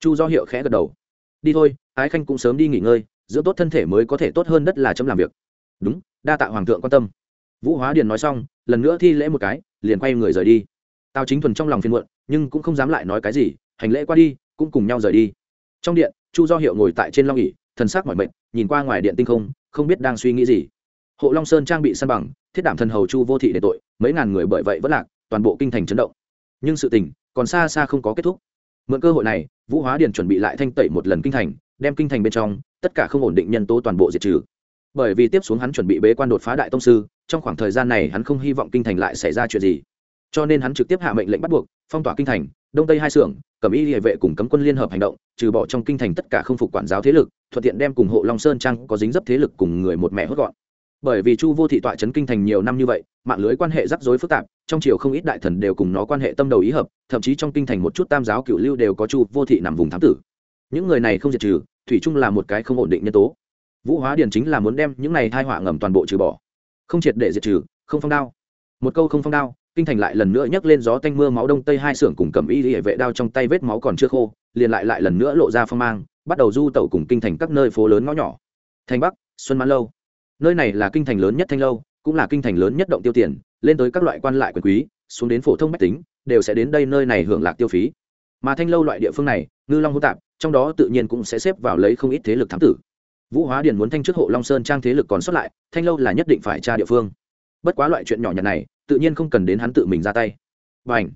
Chu do hiệu khẽ gật đầu. Đi thôi, ái khanh cũng sớm đi nghỉ ngơi dưỡng tốt thân thể mới có thể tốt hơn đất là chấm làm việc. Đúng, đa tạ hoàng thượng quan tâm. Vũ hóa điền nói xong, lần nữa thi lễ một cái, liền quay người rời đi tao chính thuần trong lòng phiền muộn, nhưng cũng không dám lại nói cái gì, hành lễ qua đi, cũng cùng nhau rời đi. Trong điện, chu do hiệu ngồi tại trên long ỉ thần sắc mỏi mệt, nhìn qua ngoài điện tinh không không biết đang suy nghĩ gì. Hộ long sơn trang bị săn bằng, thiết đảm thần hầu chu vô thị để tội, mấy ngàn người bởi vậy vẫn lạc, toàn bộ kinh thành chấn động. Nhưng sự tình, còn xa xa không có kết thúc. Mượn cơ hội này, vũ hóa điền chuẩn bị lại thanh tẩy một lần kinh thành, đem kinh thành bên trong, tất cả không ổn định nhân tố toàn bộ diệt trừ. Bởi vì tiếp xuống hắn chuẩn bị bế quan đột phá đại tông sư, trong khoảng thời gian này hắn không hy vọng kinh thành lại xảy ra chuyện gì cho nên hắn trực tiếp hạ mệnh lệnh bắt buộc, phong tỏa kinh thành, đông tây hai xưởng cẩm y địa vệ cùng cấm quân liên hợp hành động, trừ bỏ trong kinh thành tất cả không phục quản giáo thế lực, thuận tiện đem cùng hộ long sơn trang có dính dấp thế lực cùng người một mẹ hốt gọn. Bởi vì chu vô thị tọa trấn kinh thành nhiều năm như vậy, mạng lưới quan hệ rắc rối phức tạp, trong triều không ít đại thần đều cùng nó quan hệ tâm đầu ý hợp, thậm chí trong kinh thành một chút tam giáo cựu lưu đều có chu vô thị nằm vùng thám tử. Những người này không diệt trừ, thủy chung là một cái không ổn định nhân tố. Vũ hóa điền chính là muốn đem những này thai họa ngầm toàn bộ trừ bỏ. Không triệt để diệt trừ, không phong đao. Một câu không phong đao kinh thành lại lần nữa nhấc lên gió tanh mưa máu đông tây hai xưởng cùng cầm y hệ vệ đao trong tay vết máu còn chưa khô, liền lại lại lần nữa lộ ra phong mang, bắt đầu du tẩu cùng kinh thành các nơi phố lớn ngõ nhỏ. Thành bắc, xuân mãn lâu. Nơi này là kinh thành lớn nhất thanh lâu, cũng là kinh thành lớn nhất động tiêu tiền, lên tới các loại quan lại quyền quý, xuống đến phổ thông mách tính, đều sẽ đến đây nơi này hưởng lạc tiêu phí. Mà thanh lâu loại địa phương này, ngư long hô tạp, trong đó tự nhiên cũng sẽ xếp vào lấy không ít thế lực thám tử. Vũ hóa điền muốn thanh trước hộ long sơn trang thế lực còn xuất lại, thanh lâu là nhất định phải tra địa phương. Bất quá loại chuyện nhỏ nhặt này tự nhiên không cần đến hắn tự mình ra tay. Và ảnh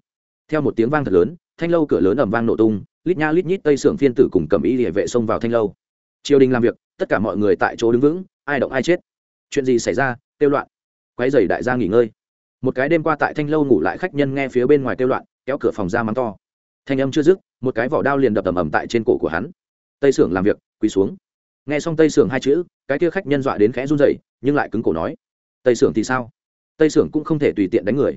theo một tiếng vang thật lớn thanh lâu cửa lớn ẩm vang nổ tung lít nha lít nhít tây sưởng phiên tử cùng cầm y địa vệ xông vào thanh lâu. Triều đình làm việc tất cả mọi người tại chỗ đứng vững ai động ai chết. Chuyện gì xảy ra? Tiêu loạn. Quái dày đại gia nghỉ ngơi. Một cái đêm qua tại thanh lâu ngủ lại khách nhân nghe phía bên ngoài tiêu loạn kéo cửa phòng ra mắng to. Thanh âm chưa dứt một cái vỏ đao liền đập ầm ầm tại trên cổ của hắn. Tây sưởng làm việc quỳ xuống. Nghe xong tây sưởng hai chữ cái kia khách nhân dọa đến khẽ run rẩy, nhưng lại cứng cổ nói. Tây sưởng thì sao? Tây sưởng cũng không thể tùy tiện đánh người.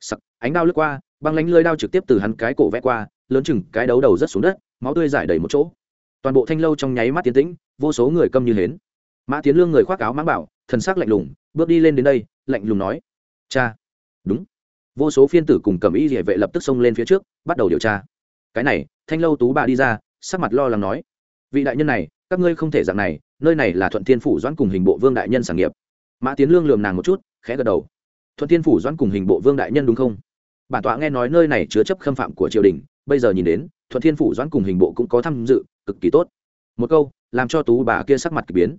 Sặc, ánh đao lướt qua, băng lánh lơi đao trực tiếp từ hắn cái cổ vẽ qua, lớn chừng cái đấu đầu rất xuống đất, máu tươi giải đầy một chỗ. Toàn bộ thanh lâu trong nháy mắt tiến tĩnh, vô số người câm như hến. Mã tiến lương người khoác áo mãng bảo, thần sắc lạnh lùng, bước đi lên đến đây, lạnh lùng nói, cha. Đúng. Vô số phiên tử cùng cầm y địa vệ lập tức xông lên phía trước, bắt đầu điều tra. Cái này, thanh lâu tú bà đi ra, sắc mặt lo lắng nói. Vị đại nhân này, các ngươi không thể dạng này, nơi này là thuận thiên phủ doãn cùng hình bộ vương đại nhân sản nghiệp. Mã tiến lương lườm nàng một chút, khẽ gật đầu thuận thiên phủ doãn cùng hình bộ vương đại nhân đúng không? Bản tọa nghe nói nơi này chứa chấp khâm phạm của triều đình, bây giờ nhìn đến, thuận thiên phủ doãn cùng hình bộ cũng có tham dự, cực kỳ tốt. Một câu, làm cho tú bà kia sắc mặt k ỳ biến.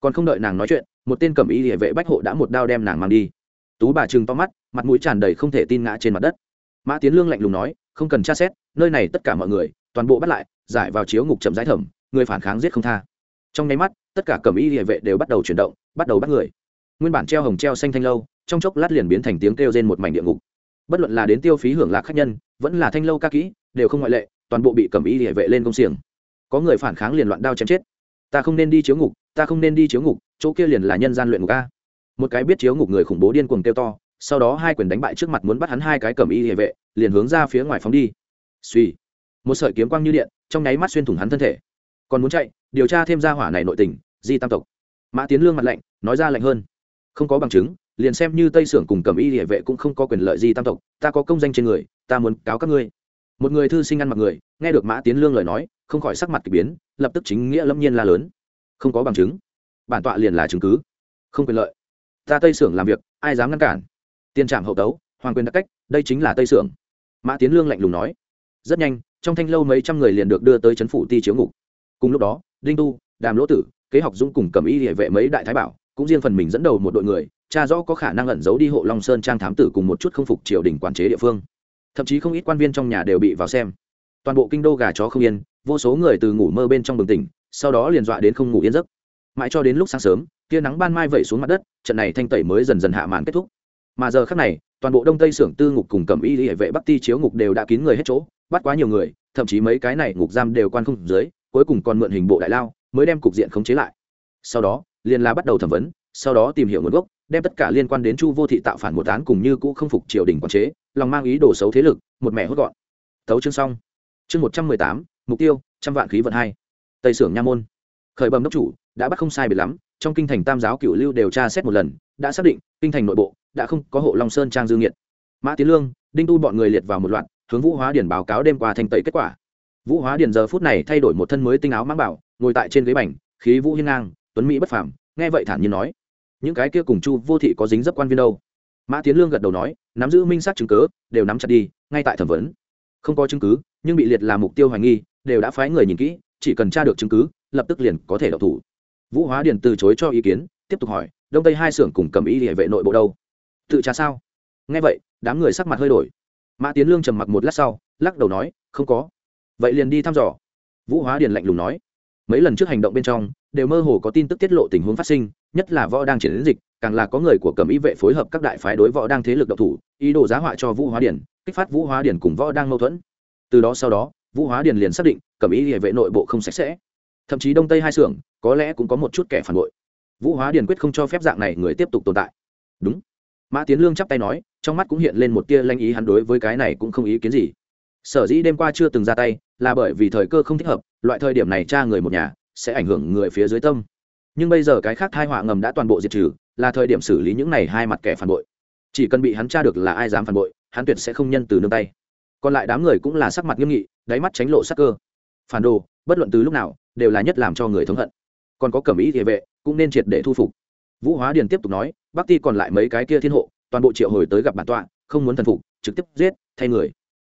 Còn không đợi nàng nói chuyện, một tên cầm y địa vệ bách hộ đã một đao đem nàng mang đi. Tú bà trừng to mắt, mặt mũi tràn đầy không thể tin ngã trên mặt đất. Mã tiến lương lạnh lùng nói, không cần tra xét, nơi này tất cả mọi người, toàn bộ bắt lại, giải vào chiếu ngục chậm giải thẩm, người phản kháng giết không tha. Trong nháy mắt, tất cả cầm y địa vệ đều bắt đầu chuyển động, bắt đầu bắt người nguyên bản treo hồng treo xanh thanh lâu, trong chốc lát liền biến thành tiếng kêu trên một mảnh địa ngục. Bất luận là đến tiêu phí hưởng lạc khách nhân, vẫn là thanh lâu ca kỹ, đều không ngoại lệ, toàn bộ bị cầm y địa vệ lên công xiềng. Có người phản kháng liền loạn đao chém chết. Ta không nên đi chiếu ngục, ta không nên đi chiếu ngục, chỗ kia liền là nhân gian luyện ngục a. Một cái biết chiếu ngục người khủng bố điên cuồng kêu to, sau đó hai quyền đánh bại trước mặt muốn bắt hắn hai cái cầm y địa vệ, liền hướng ra phía ngoài phóng đi. Suy một sợi kiếm quang như điện, trong nháy mắt xuyên thủng hắn thân thể. Còn muốn chạy, điều tra thêm ra hỏa này nội tình, di tam tộc. Mã tiến lương mặt lạnh, nói ra lạnh hơn không có bằng chứng, liền xem như tây sưởng cùng cầm y địa vệ cũng không có quyền lợi gì tam tộc, ta có công danh trên người, ta muốn cáo các ngươi. Một người thư sinh ăn mặc người, nghe được mã tiến lương lời nói, không khỏi sắc mặt k ỳ biến, lập tức chính nghĩa lâm nhiên la lớn. Không có bằng chứng, bản tọa liền là chứng cứ. Không quyền lợi. Ta tây sưởng làm việc, ai dám ngăn cản? Tiền trạm hậu tấu, hoàng quyền đặc cách, đây chính là tây sưởng. Mã tiến lương lạnh lùng nói. Rất nhanh, trong thanh lâu mấy trăm người liền được đưa tới c phủ ti chiếu ngục. Cùng lúc đó, đinh tu, đàm lỗ tử, kế học dũng cùng cầm y địa vệ mấy đại thái bảo cũng riêng phần mình dẫn đầu một đội người, cha rõ có khả năng ẩn giấu đi hộ long sơn trang thám tử cùng một chút không phục triều đình quản chế địa phương. Thậm chí không ít quan viên trong nhà đều bị vào xem. Toàn bộ kinh đô gà chó không yên, vô số người từ ngủ mơ bên trong bừng tỉnh, sau đó liền dọa đến không ngủ yên giấc. Mãi cho đến lúc sáng sớm, tia nắng ban mai vẩy xuống mặt đất, trận này thanh tẩy mới dần dần hạ màn kết thúc. Mà giờ khác này, toàn bộ đông tây xưởng tư ngục cùng cầm y hệ vệ bắc ti chiếu ngục đều đã kín người hết chỗ, bắt quá nhiều người, thậm chí mấy cái này ngục giam đều quan không dưới, cuối cùng còn mượn hình bộ đại lao, mới đem cục diện khống chế lại. Sau đó liền là bắt đầu thẩm vấn, sau đó tìm hiểu nguồn gốc, đem tất cả liên quan đến chu vô thị tạo phản một án cùng như cũ không phục triều đình quản chế, lòng mang ý đồ xấu thế lực, một mẹ hốt gọn. Tấu chương xong. Chương một trăm mười tám, mục tiêu, trăm vạn khí vận hai. Tây sưởng nha môn. Khởi bầm đốc chủ, đã bắt không sai biệt lắm, trong kinh thành tam giáo cựu lưu đều tra xét một lần, đã xác định, kinh thành nội bộ, đã không có hộ long sơn trang dư nghiệt. Mã tiến lương, đinh tu bọn người liệt vào một loạt, hướng vũ hóa điển báo cáo đêm qua thành tẩy kết quả. Vũ hóa điển giờ phút này thay đổi một thân mới tinh áo mang bảo, ngồi tại trên ghế bành, khí vũ hiên ngang tuấn mỹ bất phàm, nghe vậy thản nhiên nói, những cái kia cùng chu vô thị có dính dấp quan viên đâu? Mã tiến lương gật đầu nói, nắm giữ minh sát chứng cớ, đều nắm chặt đi, ngay tại thẩm vấn. Không có chứng cứ, nhưng bị liệt là mục tiêu hoài nghi, đều đã phái người nhìn kỹ, chỉ cần tra được chứng cứ, lập tức liền có thể đậu thủ. Vũ hóa điền từ chối cho ý kiến, tiếp tục hỏi, đông tây hai xưởng cùng cầm ý địa vệ nội bộ đâu? Tự trả sao? Nghe vậy, đám người sắc mặt hơi đổi. Mã tiến lương trầm mặc một lát sau, lắc đầu nói, không có. Vậy liền đi thăm dò. Vũ hóa điền lạnh lùng nói mấy lần trước hành động bên trong, đều mơ hồ có tin tức tiết lộ tình huống phát sinh, nhất là võ đang triển đến dịch, càng là có người của cầm ý vệ phối hợp các đại phái đối võ đang thế lực độc thủ, ý đồ giá họa cho vũ hóa điển, kích phát vũ hóa điển cùng võ đang mâu thuẫn. Từ đó sau đó, vũ hóa điển liền xác định cầm ý địa vệ nội bộ không sạch sẽ. Thậm chí đông tây hai xưởng, có lẽ cũng có một chút kẻ phản bội. Vũ hóa điển quyết không cho phép dạng này người tiếp tục tồn tại. Đúng. Mã tiến lương chắp tay nói, trong mắt cũng hiện lên một tia lanh ý hắn đối với cái này cũng không ý kiến gì. Sở dĩ đêm qua chưa từng ra tay, là bởi vì thời cơ không thích hợp loại thời điểm này cha người một nhà sẽ ảnh hưởng người phía dưới tâm. Nhưng bây giờ cái khác thai họa ngầm đã toàn bộ diệt trừ, là thời điểm xử lý những này hai mặt kẻ phản bội. Chỉ cần bị hắn tra được là ai dám phản bội, hắn tuyệt sẽ không nhân từ nương tay. Còn lại đám người cũng là sắc mặt nghiêm nghị, đáy mắt tránh lộ sắc cơ. Phản đồ, bất luận từ lúc nào, đều là nhất làm cho người thống hận. Còn có cẩm ý địa vệ, cũng nên triệt để thu phục. Vũ hóa điền tiếp tục nói, bắc ti còn lại mấy cái kia thiên hộ, toàn bộ triệu hồi tới gặp bản tọa, không muốn thần phục, trực tiếp giết, thay người.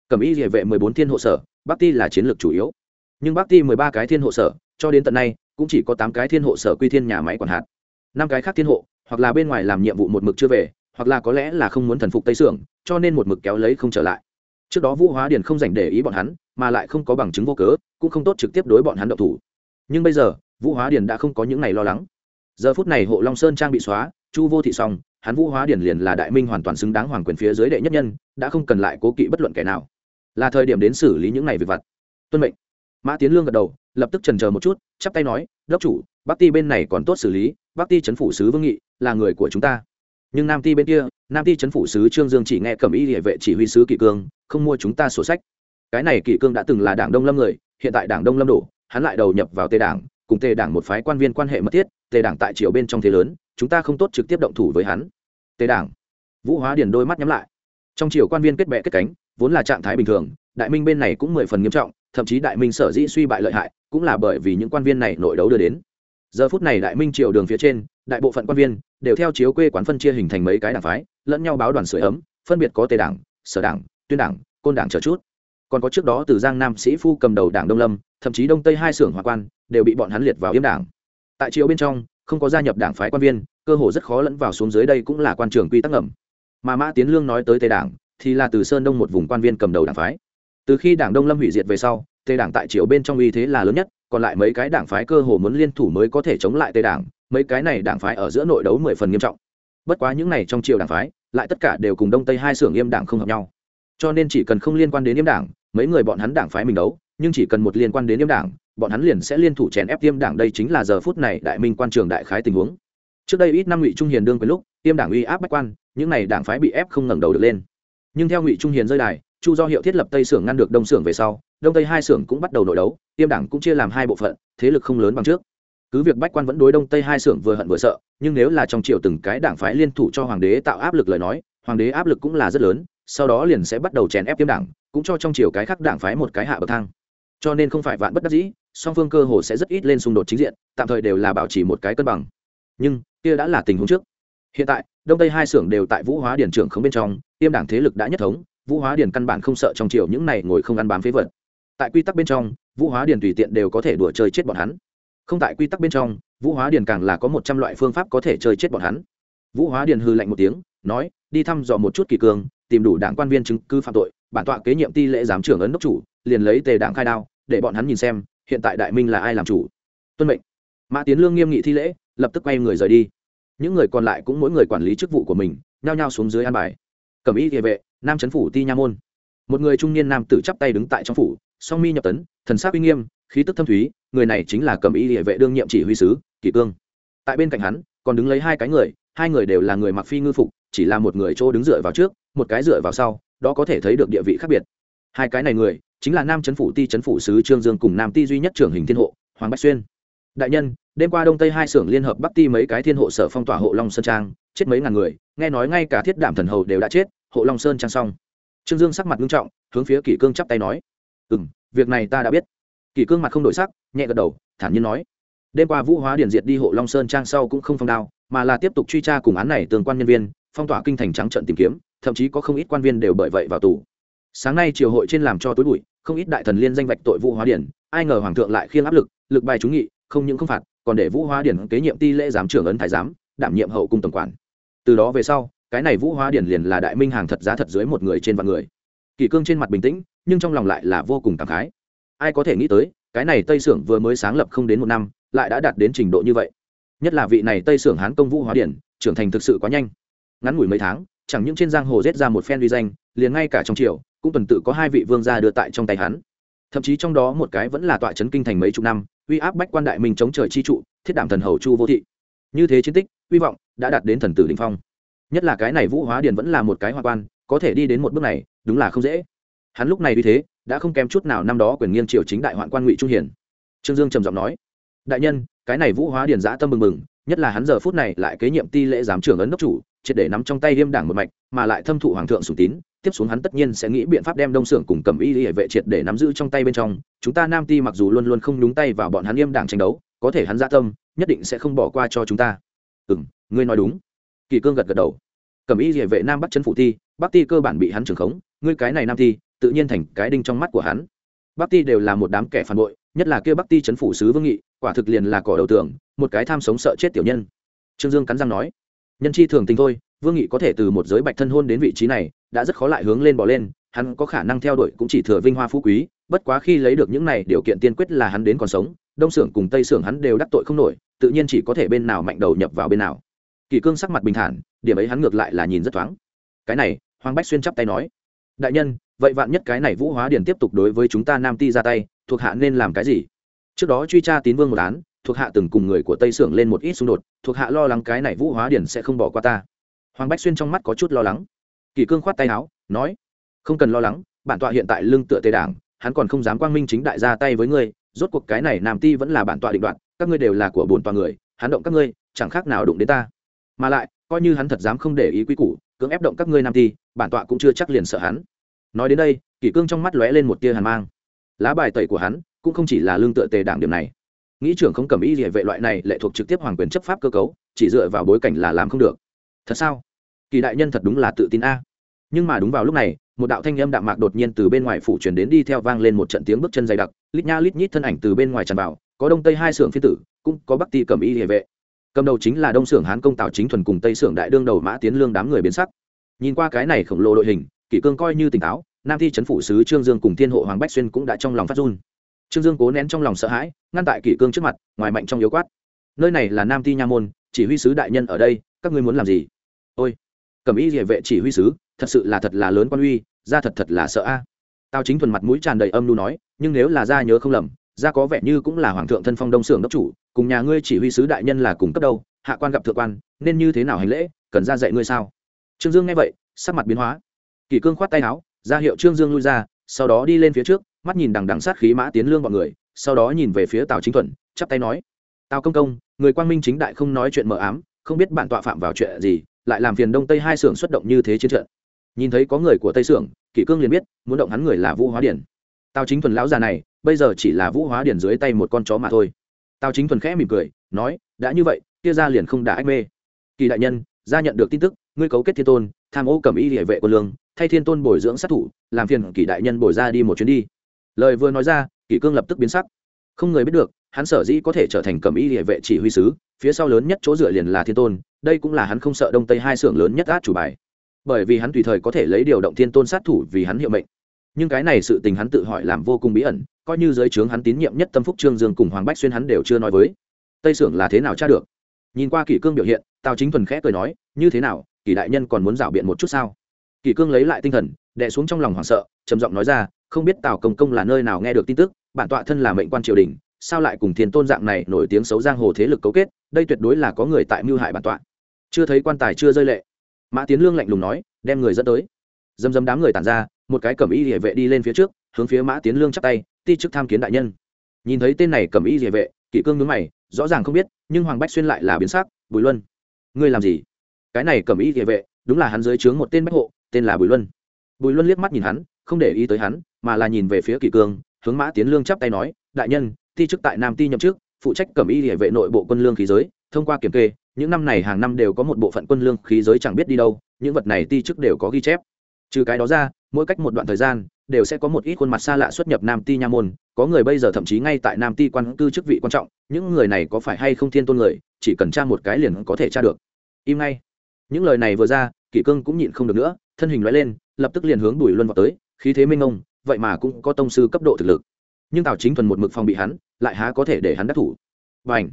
Cẩm ý địa vệ mười bốn thiên hộ sở, bắc ti là chiến lược chủ yếu nhưng bác ti mười ba cái thiên hộ sở, cho đến tận nay, cũng chỉ có tám cái thiên hộ sở quy thiên nhà máy quản hạt. Năm cái khác thiên hộ, hoặc là bên ngoài làm nhiệm vụ một mực chưa về, hoặc là có lẽ là không muốn thần phục tây sưởng, cho nên một mực kéo lấy không trở lại. Trước đó vũ hóa điền không dành để ý bọn hắn, mà lại không có bằng chứng vô cớ, cũng không tốt trực tiếp đối bọn hắn độc thủ. Nhưng bây giờ, vũ hóa điền đã không có những này lo lắng. Giờ phút này hộ long sơn trang bị xóa, chu vô thị xong, hắn vũ hóa điền liền là đại minh hoàn toàn xứng đáng hoàng quyền phía dưới đệ nhất nhân, đã không cần lại cố kỵ bất luận kẻ nào. Là thời điểm đến xử lý những này việc vặt. Tuân mệnh mã tiến lương gật đầu, lập tức trần chờ một chút, chắp tay nói, đốc chủ, bắc ti bên này còn tốt xử lý, bắc ti c h ấ n phủ sứ vương nghị là người của chúng ta. Nhưng nam ti bên kia, nam ti c h ấ n phủ sứ trương dương chỉ nghe cầm y địa vệ chỉ huy sứ kỷ cương, không mua chúng ta sổ sách. Cái này kỷ cương đã từng là đảng đông lâm người, hiện tại đảng đông lâm đổ, hắn lại đầu nhập vào tề đảng, cùng tề đảng một phái quan viên quan hệ mật thiết, tề đảng tại triều bên trong thế lớn, chúng ta không tốt trực tiếp động thủ với hắn. Tề đảng. Vũ hóa điền đôi mắt nhắm lại. Trong triều quan viên kết bệ kết cánh, vốn là trạng thái bình thường, đại minh bên này cũng mười phần nghiêm trọng thậm chí đại minh sở dĩ suy bại lợi hại, cũng là bởi vì những quan viên này nội đấu đưa đến. Giờ phút này đại minh triều đường phía trên, đại bộ phận quan viên đều theo chiếu quê quán phân chia hình thành mấy cái đảng phái, lẫn nhau báo đoàn sửa ấm, phân biệt có tề đảng, sở đảng, tuyên đảng, côn đảng chờ chút. Còn có trước đó từ giang nam sĩ phu cầm đầu đảng đông lâm, thậm chí đông tây hai xưởng hòa quan đều bị bọn hắn liệt vào yếm đảng. Tại triều bên trong, không có gia nhập đảng phái quan viên, cơ hồ rất khó lẫn vào xuống dưới đây cũng là quan trường quy tắc ngầm. Mà mã tiến lương nói tới tề đảng, thì là từ sơn đông một vùng quan viên cầm đầu đảng phái từ khi đảng đông lâm hủy diệt về sau, tề đảng tại triều bên trong uy thế là lớn nhất, còn lại mấy cái đảng phái cơ hồ muốn liên thủ mới có thể chống lại tề đảng, mấy cái này đảng phái ở giữa nội đấu mười phần nghiêm trọng. Bất quá những này trong triều đảng phái, lại tất cả đều cùng đông tây hai xưởng yêm đảng không hợp nhau. Cho nên chỉ cần không liên quan đến yêm đảng, mấy người bọn hắn đảng phái mình đấu, nhưng chỉ cần một liên quan đến yêm đảng, bọn hắn liền sẽ liên thủ chèn ép tiêm đảng. Đây chính là giờ phút này đại minh quan trường đại khái tình huống. Trước đây ít năm ngụy trung hiền đương với lúc tiêm đảng uy áp bách quan, những này đảng phái bị ép không ngẩng đầu được lên. Nhưng theo ngụy trung hiền rơi đài chu do hiệu thiết lập tây xưởng ngăn được đông xưởng về sau, đông tây hai xưởng cũng bắt đầu nội đấu, tiêm đảng cũng chia làm hai bộ phận, thế lực không lớn bằng trước. Cứ việc bách quan vẫn đối đông tây hai xưởng vừa hận vừa sợ, nhưng nếu là trong triều từng cái đảng phái liên thủ cho hoàng đế tạo áp lực lời nói, hoàng đế áp lực cũng là rất lớn, sau đó liền sẽ bắt đầu chèn ép tiêm đảng, cũng cho trong triều cái khác đảng phái một cái hạ bậc thang. Cho nên không phải vạn bất đắc dĩ, song phương cơ hồ sẽ rất ít lên xung đột chính diện, tạm thời đều là bảo trì một cái cân bằng. Nhưng, kia đã là tình huống trước. Hiện tại, đông tây hai xưởng đều tại vũ hóa điển trưởng không bên trong, tiêm đảng thế lực đã nhất thống vũ hóa Điền căn bản không sợ trong chiều những này ngồi không ăn bám phế vật. Tại quy tắc bên trong, vũ hóa Điền tùy tiện đều có thể đùa chơi chết bọn hắn. Không tại quy tắc bên trong, vũ hóa Điền càng là có một trăm loại phương pháp có thể chơi chết bọn hắn. Vũ hóa Điền hư lạnh một tiếng, nói, đi thăm dò một chút kỳ cương, tìm đủ đảng quan viên chứng cứ phạm tội, bản tọa kế nhiệm ti lễ giám trưởng ấn đốc chủ, liền lấy tề đảng khai đao, để bọn hắn nhìn xem, hiện tại đại minh là ai làm chủ. Tuân mệnh. Mã tiến lương nghiêm nghị thi lễ, lập tức quay người rời đi. Những người còn lại cũng mỗi người quản lý chức vụ của mình, nhao nhao xuống dưới an bài. Cẩm y địa vệ nam trấn phủ ti nha môn. Một người trung niên nam tử chắp tay đứng tại trong phủ, song mi nhập tấn, thần sắc uy nghiêm, khí tức thâm thúy, người này chính là cẩm y địa vệ đương nhiệm chỉ huy sứ, kỷ cương. Tại bên cạnh hắn, còn đứng lấy hai cái người, hai người đều là người mặc phi ngư phục, chỉ là một người chỗ đứng dựa vào trước, một cái dựa vào sau, đó có thể thấy được địa vị khác biệt. Hai cái này người, chính là nam trấn phủ ti trấn phủ sứ trương dương cùng nam ti duy nhất trưởng hình thiên hộ, hoàng bách xuyên. Đại nhân, đêm qua đông tây hai xưởng liên hợp bắc ti mấy cái thiên hộ sở phong tỏa hộ long sơn trang, chết mấy ngàn người, nghe nói ngay cả thiết đảm thần hầu đều đã chết hộ long sơn trang xong trương dương sắc mặt nghiêm trọng hướng phía kỷ cương chắp tay nói ừ m việc này ta đã biết kỷ cương mặt không đổi sắc nhẹ gật đầu thản nhiên nói đêm qua vũ hóa điển diệt đi hộ long sơn trang sau cũng không phong đao mà là tiếp tục truy tra cùng án này tương quan nhân viên phong tỏa kinh thành trắng trận tìm kiếm thậm chí có không ít quan viên đều bởi vậy vào tù sáng nay triều hội trên làm cho tối bụi không ít đại thần liên danh vạch tội vũ hóa điển ai ngờ hoàng thượng lại khiêng áp lực lực bài trúng nghị không những không phạt còn để vũ hóa điển kế nhiệm ti lễ giám trưởng ấn thái giám đảm nhiệm hậu cung tổng quản từ đó về sau cái này vũ hóa điển liền là đại minh hàng thật giá thật dưới một người trên vạn người. Kỳ cương trên mặt bình tĩnh, nhưng trong lòng lại là vô cùng cảm khái. Ai có thể nghĩ tới, cái này tây sưởng vừa mới sáng lập không đến một năm, lại đã đạt đến trình độ như vậy. Nhất là vị này tây sưởng hán công vũ hóa điển, trưởng thành thực sự quá nhanh. Ngắn ngủi mấy tháng, chẳng những trên giang hồ rết ra một phen uy danh, liền ngay cả trong triều, cũng tuần tự có hai vị vương gia đưa tại trong tay hắn. Thậm chí trong đó một cái vẫn là tọa trấn kinh thành mấy chục năm, uy áp bách quan đại minh chống trời chi trụ, thiết đảm thần hầu chu vô thị. Như thế chiến tích, hy vọng đã đạt đến thần tử đình phong nhất là cái này vũ hóa điền vẫn là một cái hoa quan, có thể đi đến một bước này, đúng là không dễ. Hắn lúc này vì thế, đã không kém chút nào năm đó quyền nghiêng triều chính đại hoạn quan ngụy trung hiển. Trương dương trầm giọng nói, đại nhân, cái này vũ hóa điền giã tâm mừng mừng nhất là hắn giờ phút này lại kế nhiệm ti lễ giám trưởng ấn đốc chủ, triệt để nắm trong tay liêm đảng một mạch, mà lại thâm thụ hoàng thượng sùng tín, tiếp xuống hắn tất nhiên sẽ nghĩ biện pháp đem đông xưởng cùng cầm y hệ vệ triệt để nắm giữ trong tay bên trong. Chúng ta nam ti mặc dù luôn luôn không nhúng tay vào bọn hắn liêm đảng tranh đấu, có thể hắn gia tâm, nhất định sẽ không bỏ qua cho chúng ta. Ừ ngươi nói đúng kỳ cương gật gật đầu. Cầm y địa vệ nam bắt chân phụ thi, bắc ti cơ bản bị hắn trưởng khống ngươi cái này nam thi, tự nhiên thành cái đinh trong mắt của hắn. Bắc ti đều là một đám kẻ phản bội nhất là kia bắc ti chấn phủ sứ vương nghị quả thực liền là cỏ đầu tường một cái tham sống sợ chết tiểu nhân. Trương dương cắn răng nói nhân chi thường tình thôi vương nghị có thể từ một giới bạch thân hôn đến vị trí này đã rất khó lại hướng lên bỏ lên hắn có khả năng theo đuổi cũng chỉ thừa vinh hoa phú quý bất quá khi lấy được những này điều kiện tiên quyết là hắn đến còn sống đông xưởng cùng tây xưởng hắn đều đắc tội không nổi tự nhiên chỉ có thể bên nào mạnh đầu nhập vào bên nào kỳ cương sắc mặt bình thản, điểm ấy hắn ngược lại là nhìn rất thoáng. Cái này, hoàng bách xuyên chắp tay nói, đại nhân, vậy vạn nhất cái này vũ hóa điển tiếp tục đối với chúng ta nam ti ra tay, thuộc hạ nên làm cái gì? Trước đó truy tra tín vương một án, thuộc hạ từng cùng người của tây Sưởng lên một ít xung đột, thuộc hạ lo lắng cái này vũ hóa điển sẽ không bỏ qua ta. Hoàng bách xuyên trong mắt có chút lo lắng. Kỳ cương khoát tay áo, nói, không cần lo lắng, bản tọa hiện tại lưng tựa tề đảng, hắn còn không dám quang minh chính đại ra tay với ngươi, rốt cuộc cái này nam ti vẫn là bản tọa định đoạt, các ngươi đều là của bồn tọa người, hắn động các ngươi, chẳng khác nào đụng đến ta mà lại, coi như hắn thật dám không để ý quý củ, cưỡng ép động các ngươi nam thi bản tọa cũng chưa chắc liền sợ hắn. Nói đến đây, kỷ cương trong mắt lóe lên một tia hàn mang. Lá bài tẩy của hắn cũng không chỉ là lương tựa tề đảng điểm này. Nghĩ trưởng không cầm ý địa vệ loại này lệ thuộc trực tiếp hoàng quyền chấp pháp cơ cấu, chỉ dựa vào bối cảnh là làm không được. Thật sao? Kỳ đại nhân thật đúng là tự tin a. Nhưng mà đúng vào lúc này, một đạo thanh âm đạm mạc đột nhiên từ bên ngoài phủ truyền đến đi theo vang lên một trận tiếng bước chân dày đặc, lít nha lít nhít thân ảnh từ bên ngoài tràn vào, có đông tây hai xưởng phiên tử, cũng có bắc ti cầm y địa vệ cầm đầu chính là đông xưởng hán công tào chính thuần cùng tây xưởng đại đương đầu mã tiến lương đám người biến sắc. Nhìn qua cái này khổng lồ đội hình, kỷ cương coi như tỉnh táo, nam thi trấn phủ sứ trương dương cùng thiên hộ hoàng bách xuyên cũng đã trong lòng phát run. Trương dương cố nén trong lòng sợ hãi, ngăn tại kỷ cương trước mặt, ngoài mạnh trong yếu quát. Nơi này là nam thi nha môn, chỉ huy sứ đại nhân ở đây, các ngươi muốn làm gì? Ôi cầm ý địa vệ chỉ huy sứ, thật sự là thật là lớn quan uy, ra thật thật là sợ a. Tao chính thuần mặt mũi tràn đầy âm nu nói, nhưng nếu là ra nhớ không lầm ra có vẻ như cũng là hoàng thượng thân phong đông xưởng đốc chủ, cùng nhà ngươi chỉ huy sứ đại nhân là cùng cấp đâu, hạ quan gặp thượng quan, nên như thế nào hành lễ, cần ra dạy ngươi sao? Trương dương nghe vậy, sắc mặt biến hóa. Kỷ cương khoát tay áo, ra hiệu trương dương lui ra, sau đó đi lên phía trước, mắt nhìn đằng đằng sát khí mã tiến lương bọn người, sau đó nhìn về phía tào chính thuần chắp tay nói, tào công công, người quang minh chính đại không nói chuyện mờ ám, không biết bạn tọa phạm vào chuyện gì, lại làm phiền đông tây hai xưởng xuất động như thế chiến trận. Nhìn thấy có người của tây xưởng kỷ cương liền biết, muốn động hắn người là vũ hóa điển. Tào chính thuần lão già này bây giờ chỉ là vũ hóa điển dưới tay một con chó mà thôi. Tào chính thuần khẽ mỉm cười, nói, đã như vậy, kia ra liền không đả ách mê. Kỳ đại nhân ra nhận được tin tức, ngươi cấu kết thiên tôn, tham ô cầm y địa vệ quân lương, thay thiên tôn bồi dưỡng sát thủ, làm phiền kỳ đại nhân bồi ra đi một chuyến đi. Lời vừa nói ra, kỳ cương lập tức biến sắc. Không người biết được, hắn sở dĩ có thể trở thành cầm y địa vệ chỉ huy sứ, phía sau lớn nhất chỗ dựa liền là thiên tôn, đây cũng là hắn không sợ đông tây hai xưởng lớn nhất át chủ bài. Bởi vì hắn tùy thời có thể lấy điều động thiên tôn sát thủ vì hắn hiệu mệnh nhưng cái này sự tình hắn tự hỏi làm vô cùng bí ẩn, coi như giới trướng hắn tín nhiệm nhất tâm phúc trương dương cùng hoàng bách xuyên hắn đều chưa nói với. Tây xưởng là thế nào tra được? Nhìn qua kỷ cương biểu hiện, tào chính thuần khẽ cười nói, như thế nào, kỷ đại nhân còn muốn rảo biện một chút sao? Kỷ cương lấy lại tinh thần, đè xuống trong lòng hoảng sợ, trầm giọng nói ra, không biết tào công công là nơi nào nghe được tin tức, bản tọa thân là mệnh quan triều đình, sao lại cùng thiên tôn dạng này nổi tiếng xấu giang hồ thế lực cấu kết, đây tuyệt đối là có người tại mưu hại bản tọa. Chưa thấy quan tài chưa rơi lệ. Mã tiến lương lạnh lùng nói, đem người dẫn tới. Dầm dầm đám người tản ra một cái cầm y địa vệ đi lên phía trước, hướng phía mã tiến lương chắp tay, ti chức tham kiến đại nhân. Nhìn thấy tên này cầm y địa vệ, kỷ cương nhướng mày, rõ ràng không biết, nhưng hoàng bách xuyên lại là biến sắc, bùi luân, ngươi làm gì? Cái này cầm y địa vệ, đúng là hắn dưới trướng một tên bách hộ, tên là bùi luân. Bùi luân liếc mắt nhìn hắn, không để ý tới hắn, mà là nhìn về phía kỷ cương, hướng mã tiến lương chắp tay nói, đại nhân, ti chức tại nam ti nhậm chức, phụ trách cầm y địa vệ nội bộ quân lương khí giới, thông qua kiểm kê, những năm này hàng năm đều có một bộ phận quân lương khí giới chẳng biết đi đâu, những vật này ti chức đều có ghi chép trừ cái đó ra, mỗi cách một đoạn thời gian, đều sẽ có một ít khuôn mặt xa lạ xuất nhập nam ti nha môn. Có người bây giờ thậm chí ngay tại nam ti quan cư chức vị quan trọng, những người này có phải hay không thiên tôn người, chỉ cần tra một cái liền có thể tra được. Im ngay. Những lời này vừa ra, kỷ cương cũng nhịn không được nữa, thân hình loại lên, lập tức liền hướng bùi luân vào tới. Khí thế minh ông vậy mà cũng có tông sư cấp độ thực lực. Nhưng tào chính thuần một mực phòng bị hắn, lại há có thể để hắn đắc thủ? Và ảnh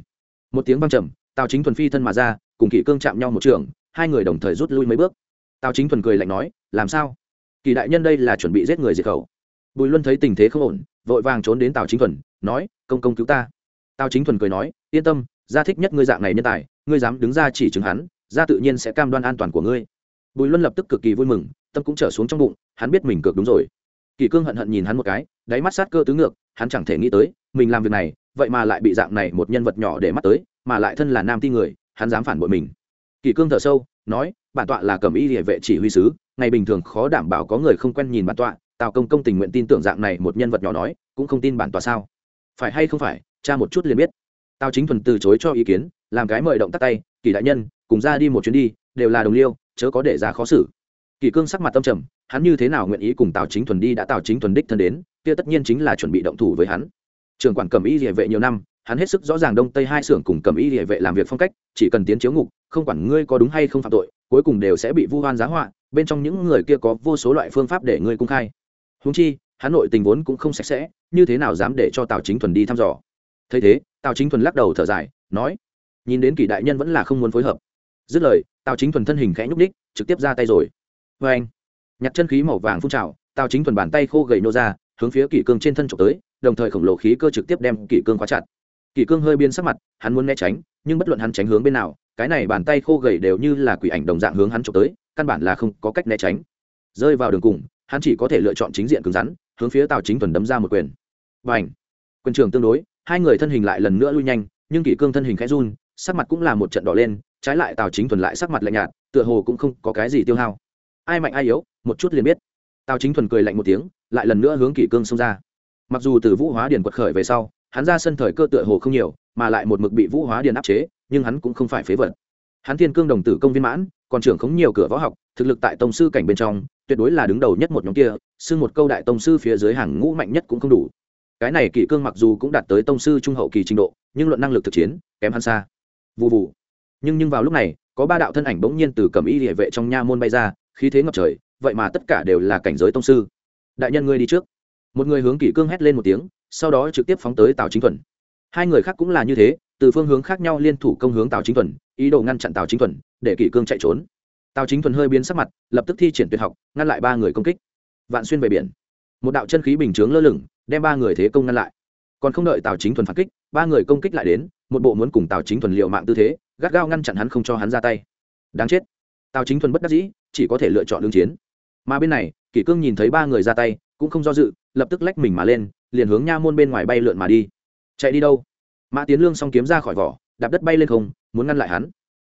một tiếng văng trầm, tào chính thuần phi thân mà ra, cùng kỷ cương chạm nhau một trường, hai người đồng thời rút lui mấy bước. Tào chính thuần cười lạnh nói làm sao? Kỳ đại nhân đây là chuẩn bị giết người diệt khẩu. Bùi luân thấy tình thế không ổn, vội vàng trốn đến tào chính thuần, nói, công công cứu ta. Tào chính thuần cười nói, yên tâm, gia thích nhất ngươi dạng này nhân tài, ngươi dám đứng ra chỉ chứng hắn, gia tự nhiên sẽ cam đoan an toàn của ngươi. Bùi luân lập tức cực kỳ vui mừng, tâm cũng trở xuống trong bụng, hắn biết mình cược đúng rồi. Kỳ cương hận hận nhìn hắn một cái, đáy mắt sát cơ tứ ngược, hắn chẳng thể nghĩ tới, mình làm việc này, vậy mà lại bị dạng này một nhân vật nhỏ để mắt tới, mà lại thân là nam ti người, hắn dám phản bội mình. Kỳ cương thở sâu, nói, bản tọa là cầm y địa vệ chỉ huy sứ ngày bình thường khó đảm bảo có người không quen nhìn bản tọa, tào công công tình nguyện tin tưởng dạng này một nhân vật nhỏ nói, cũng không tin bản tọa sao? Phải hay không phải, cha một chút liền biết. Tào chính thuần từ chối cho ý kiến, làm cái mời động tắt tay kỳ đại nhân, cùng ra đi một chuyến đi, đều là đồng liêu, chớ có để ra khó xử. Kỳ cương sắc mặt tâm trầm, hắn như thế nào nguyện ý cùng tào chính thuần đi đã tào chính thuần đích thân đến, kia tất nhiên chính là chuẩn bị động thủ với hắn. Trường quản cầm y địa vệ nhiều năm, hắn hết sức rõ ràng đông tây hai xưởng cùng cầm y địa vệ làm việc phong cách, chỉ cần tiến chiếu ngục, không quản ngươi có đúng hay không phạm tội, cuối cùng đều sẽ bị vu hoan giá họa bên trong những người kia có vô số loại phương pháp để ngươi cung khai. Húng chi, hắn nội tình vốn cũng không sạch sẽ, như thế nào dám để cho tào chính thuần đi thăm dò? Thấy thế, tào chính thuần lắc đầu thở dài, nói, nhìn đến kỳ đại nhân vẫn là không muốn phối hợp. Dứt lời, tào chính thuần thân hình khẽ nhúc ních trực tiếp ra tay rồi. Vê anh, nhặt chân khí màu vàng phun trào, tào chính thuần bàn tay khô gầy nô ra, hướng phía kỷ cương trên thân trộm tới, đồng thời khổng lồ khí cơ trực tiếp đem kỷ cương khóa chặt. Kỷ cương hơi biên sắc mặt, hắn muốn né tránh, nhưng bất luận hắn tránh hướng bên nào, cái này bàn tay khô gầy đều như là quỷ ảnh đồng dạng hướng hắn trộm tới căn bản là không có cách né tránh. Rơi vào đường cùng, hắn chỉ có thể lựa chọn chính diện cứng rắn, hướng phía tào chính thuần đấm ra một quyền. Và ảnh quyền trường tương đối, hai người thân hình lại lần nữa lui nhanh, nhưng kỷ cương thân hình khẽ run, sắc mặt cũng là một trận đỏ lên, trái lại tào chính thuần lại sắc mặt lạnh nhạt, tựa hồ cũng không có cái gì tiêu hao. Ai mạnh ai yếu, một chút liền biết. Tào chính thuần cười lạnh một tiếng, lại lần nữa hướng kỷ cương xông ra. Mặc dù từ vũ hóa điển quật khởi về sau, hắn ra sân thời cơ tựa hồ không nhiều, mà lại một mực bị vũ hóa điền áp chế, nhưng hắn cũng không phải phế vật hắn thiên cương đồng tử công viên mãn, còn trưởng khống nhiều cửa võ học, thực lực tại tông sư cảnh bên trong, tuyệt đối là đứng đầu nhất một nhóm kia, xưng một câu đại tông sư phía dưới hàng ngũ mạnh nhất cũng không đủ. Cái này kỷ cương mặc dù cũng đạt tới tông sư trung hậu kỳ trình độ, nhưng luận năng lực thực chiến, kém hắn xa. Vụ vụ nhưng nhưng vào lúc này, có ba đạo thân ảnh bỗng nhiên từ cầm y địa vệ trong nha môn bay ra, khí thế ngập trời, vậy mà tất cả đều là cảnh giới tông sư. Đại nhân ngươi đi trước. Một người hướng kỷ cương hét lên một tiếng, sau đó trực tiếp phóng tới tào chính thuần. Hai người khác cũng là như thế từ phương hướng khác nhau liên thủ công hướng tào chính thuần, ý đồ ngăn chặn tào chính thuần, để kỷ cương chạy trốn. Tào chính thuần hơi biến sắc mặt, lập tức thi triển tuyệt học, ngăn lại ba người công kích. Vạn xuyên về biển. Một đạo chân khí bình chướng lơ lửng, đem ba người thế công ngăn lại. Còn không đợi tào chính thuần phản kích, ba người công kích lại đến, một bộ muốn cùng tào chính thuần liệu mạng tư thế, gắt gao ngăn chặn hắn không cho hắn ra tay. Đáng chết. Tào chính thuần bất đắc dĩ, chỉ có thể lựa chọn lương chiến. Mà bên này, kỷ cương nhìn thấy ba người ra tay, cũng không do dự, lập tức lách mình mà lên, liền hướng nha môn bên ngoài bay lượn mà đi. Chạy đi đâu? Mã tiến lương s o n g kiếm ra khỏi vỏ, đạp đất bay lên không, muốn ngăn lại hắn.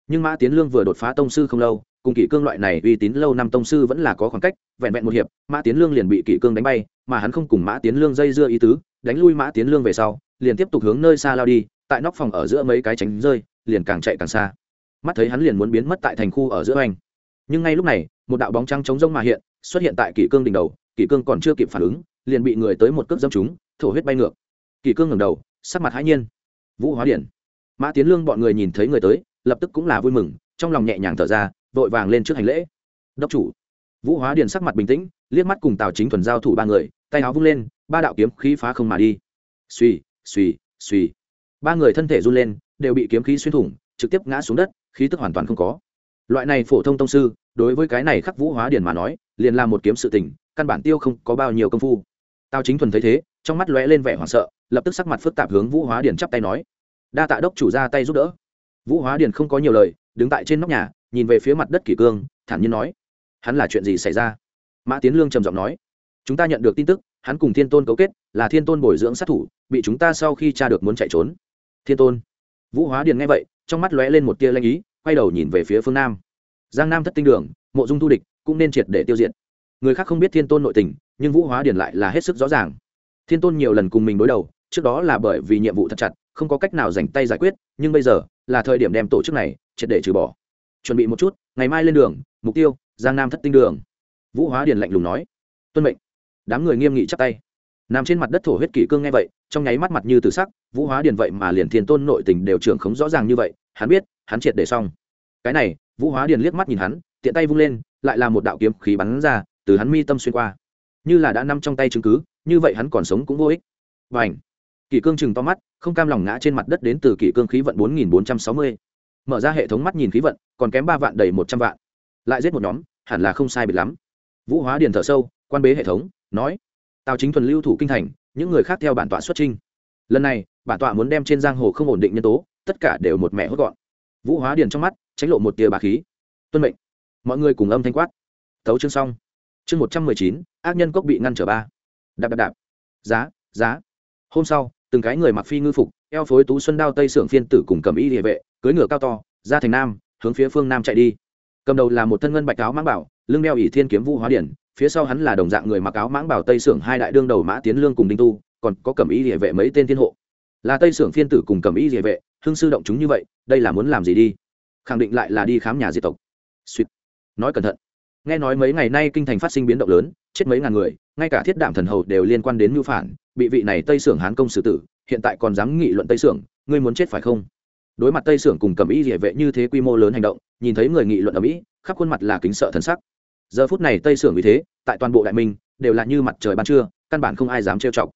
Nhưng mã tiến lương vừa đột phá tông sư không lâu, cùng kỷ cương loại này uy tín lâu năm tông sư vẫn là có khoảng cách, vẹn vẹn một hiệp, mã tiến lương liền bị kỷ cương đánh bay, mà hắn không cùng mã tiến lương dây dưa ý tứ, đánh lui mã tiến lương về sau, liền tiếp tục hướng nơi xa lao đi, tại nóc phòng ở giữa mấy cái tránh rơi, liền càng chạy càng xa. Mắt thấy hắn liền muốn biến mất tại thành khu ở giữa anh nhưng ngay lúc này, một đạo bóng trăng chống rông mà hiện, xuất hiện tại kỷ cương đỉnh đầu, kỷ cương còn chưa kịp phản ứng, liền bị người tới một cước dâm chúng thổ huyết bay ngược. Kỷ cương ngẩng đầu, sắc mặt hãi nhiên vũ hóa điển. Mã tiến lương bọn người nhìn thấy người tới, lập tức cũng là vui mừng, trong lòng nhẹ nhàng thở ra, vội vàng lên trước hành lễ. Đốc chủ. Vũ hóa điền sắc mặt bình tĩnh, liếc mắt cùng tào chính thuần giao thủ ba người, tay áo vung lên, ba đạo kiếm khí phá không mà đi. Suy suy suy ba người thân thể run lên, đều bị kiếm khí xuyên thủng, trực tiếp ngã xuống đất, khí tức hoàn toàn không có. Loại này phổ thông tông sư, đối với cái này khắc vũ hóa điền mà nói, liền là một kiếm sự tình, căn bản tiêu không có bao nhiêu công phu. Tào chính thuần thấy thế, trong mắt lóe lên vẻ hoảng sợ, lập tức sắc mặt phức tạp hướng vũ hóa điền chắp tay nói đa tạ đốc chủ ra tay giúp đỡ. Vũ hóa điền không có nhiều lời, đứng tại trên nóc nhà, nhìn về phía mặt đất kỷ cương, thản nhiên nói, hắn là chuyện gì xảy ra? Mã tiến lương trầm giọng nói, chúng ta nhận được tin tức, hắn cùng thiên tôn cấu kết, là thiên tôn bồi dưỡng sát thủ, bị chúng ta sau khi cha được muốn chạy trốn. Thiên tôn. Vũ hóa điền nghe vậy, trong mắt lóe lên một tia lanh ý, quay đầu nhìn về phía phương nam. Giang nam thất tinh đường, mộ dung thu địch, cũng nên triệt để tiêu diệt. Người khác không biết thiên tôn nội tình, nhưng vũ hóa điền lại là hết sức rõ ràng. Thiên tôn nhiều lần cùng mình đối đầu, trước đó là bởi vì nhiệm vụ thật chặt không có cách nào dành tay giải quyết, nhưng bây giờ là thời điểm đem tổ chức này triệt để trừ bỏ. Chuẩn bị một chút, ngày mai lên đường, mục tiêu, giang nam thất tinh đường. Vũ hóa điền lạnh lùng nói. Tuân mệnh. Đám người nghiêm nghị chắp tay. Nằm trên mặt đất thổ huyết kỷ cương nghe vậy, trong nháy mắt mặt như từ sắc, vũ hóa điền vậy mà liền thiên tôn nội tình đều trưởng khống rõ ràng như vậy, hắn biết, hắn triệt để xong. Cái này, vũ hóa điền liếc mắt nhìn hắn, tiện tay vung lên, lại là một đạo kiếm khí bắn ra, từ hắn mi tâm xuyên qua. Như là đã nằm trong tay chứng cứ, như vậy hắn còn sống cũng vô ích. Và ảnh kỷ cương chừng to mắt, không cam lòng ngã trên mặt đất đến từ kỷ cương khí vận bốn nghìn bốn trăm sáu mươi. Mở ra hệ thống mắt nhìn khí vận, còn kém ba vạn đầy một trăm vạn. Lại giết một nhóm, hẳn là không sai biệt lắm. Vũ hóa điền thở sâu, quan bế hệ thống, nói, tào chính thuần lưu thủ kinh thành, những người khác theo bản tọa xuất trinh lần này, bản tọa muốn đem trên giang hồ không ổn định nhân tố, tất cả đều một mẹ hốt gọn. Vũ hóa điền trong mắt, tránh lộ một tia bà khí. Tuân mệnh. Mọi người cùng âm thanh quát. Thấu chương xong. Chương một trăm mười chín, ác nhân cốc bị ngăn trở ba. Đạp đạp đạp. Giá giá. Hôm sau từng cái người mặc phi ngư phục, eo phối tú xuân đao tây sưởng phiên tử cùng cầm y địa vệ cưới ngựa cao to, ra thành nam, hướng phía phương nam chạy đi. Cầm đầu là một thân ngân bạch áo mãng bảo, lưng đeo ỷ thiên kiếm vũ hóa điển, phía sau hắn là đồng dạng người mặc áo mãng bảo tây sưởng hai đại đương đầu mã tiến lương cùng đinh tu, còn có cầm y địa vệ mấy tên thiên hộ. Là tây sưởng phiên tử cùng cầm y địa vệ hương sư động chúng như vậy, đây là muốn làm gì đi? Khẳng định lại là đi khám nhà diệt tộc. Suýt. Nói cẩn thận nghe nói mấy ngày nay kinh thành phát sinh biến động lớn, chết mấy ngàn người, ngay cả thiết đảm thần hầu đều liên quan đến mưu phản, bị vị này tây sưởng hán công xử tử, hiện tại còn dám nghị luận tây sưởng, ngươi muốn chết phải không? Đối mặt tây sưởng cùng cầm ý địa vệ như thế quy mô lớn hành động, nhìn thấy người nghị luận ở mỹ khắp khuôn mặt là kính sợ thần sắc. Giờ phút này tây sưởng vì thế, tại toàn bộ đại minh, đều là như mặt trời ban trưa, căn bản không ai dám trêu chọc.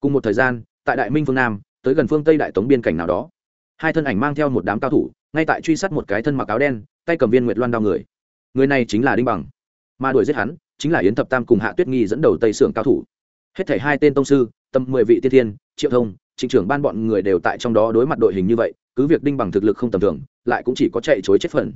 Cùng một thời gian, tại đại minh phương nam, tới gần phương tây đại tống biên cảnh nào đó. Hai thân ảnh mang theo một đám cao thủ, ngay tại truy sát một cái thân mặc áo đen, tay cầm viên nguyệt loan đao người. Người này chính là đinh bằng mà đuổi giết hắn chính là yến thập tam cùng hạ tuyết nghi dẫn đầu tây sưởng cao thủ hết thảy hai tên tông sư tầm mười vị tiên thiên triệu thông trịnh trưởng ban bọn người đều tại trong đó đối mặt đội hình như vậy cứ việc đinh bằng thực lực không tầm thường lại cũng chỉ có chạy chối chết phần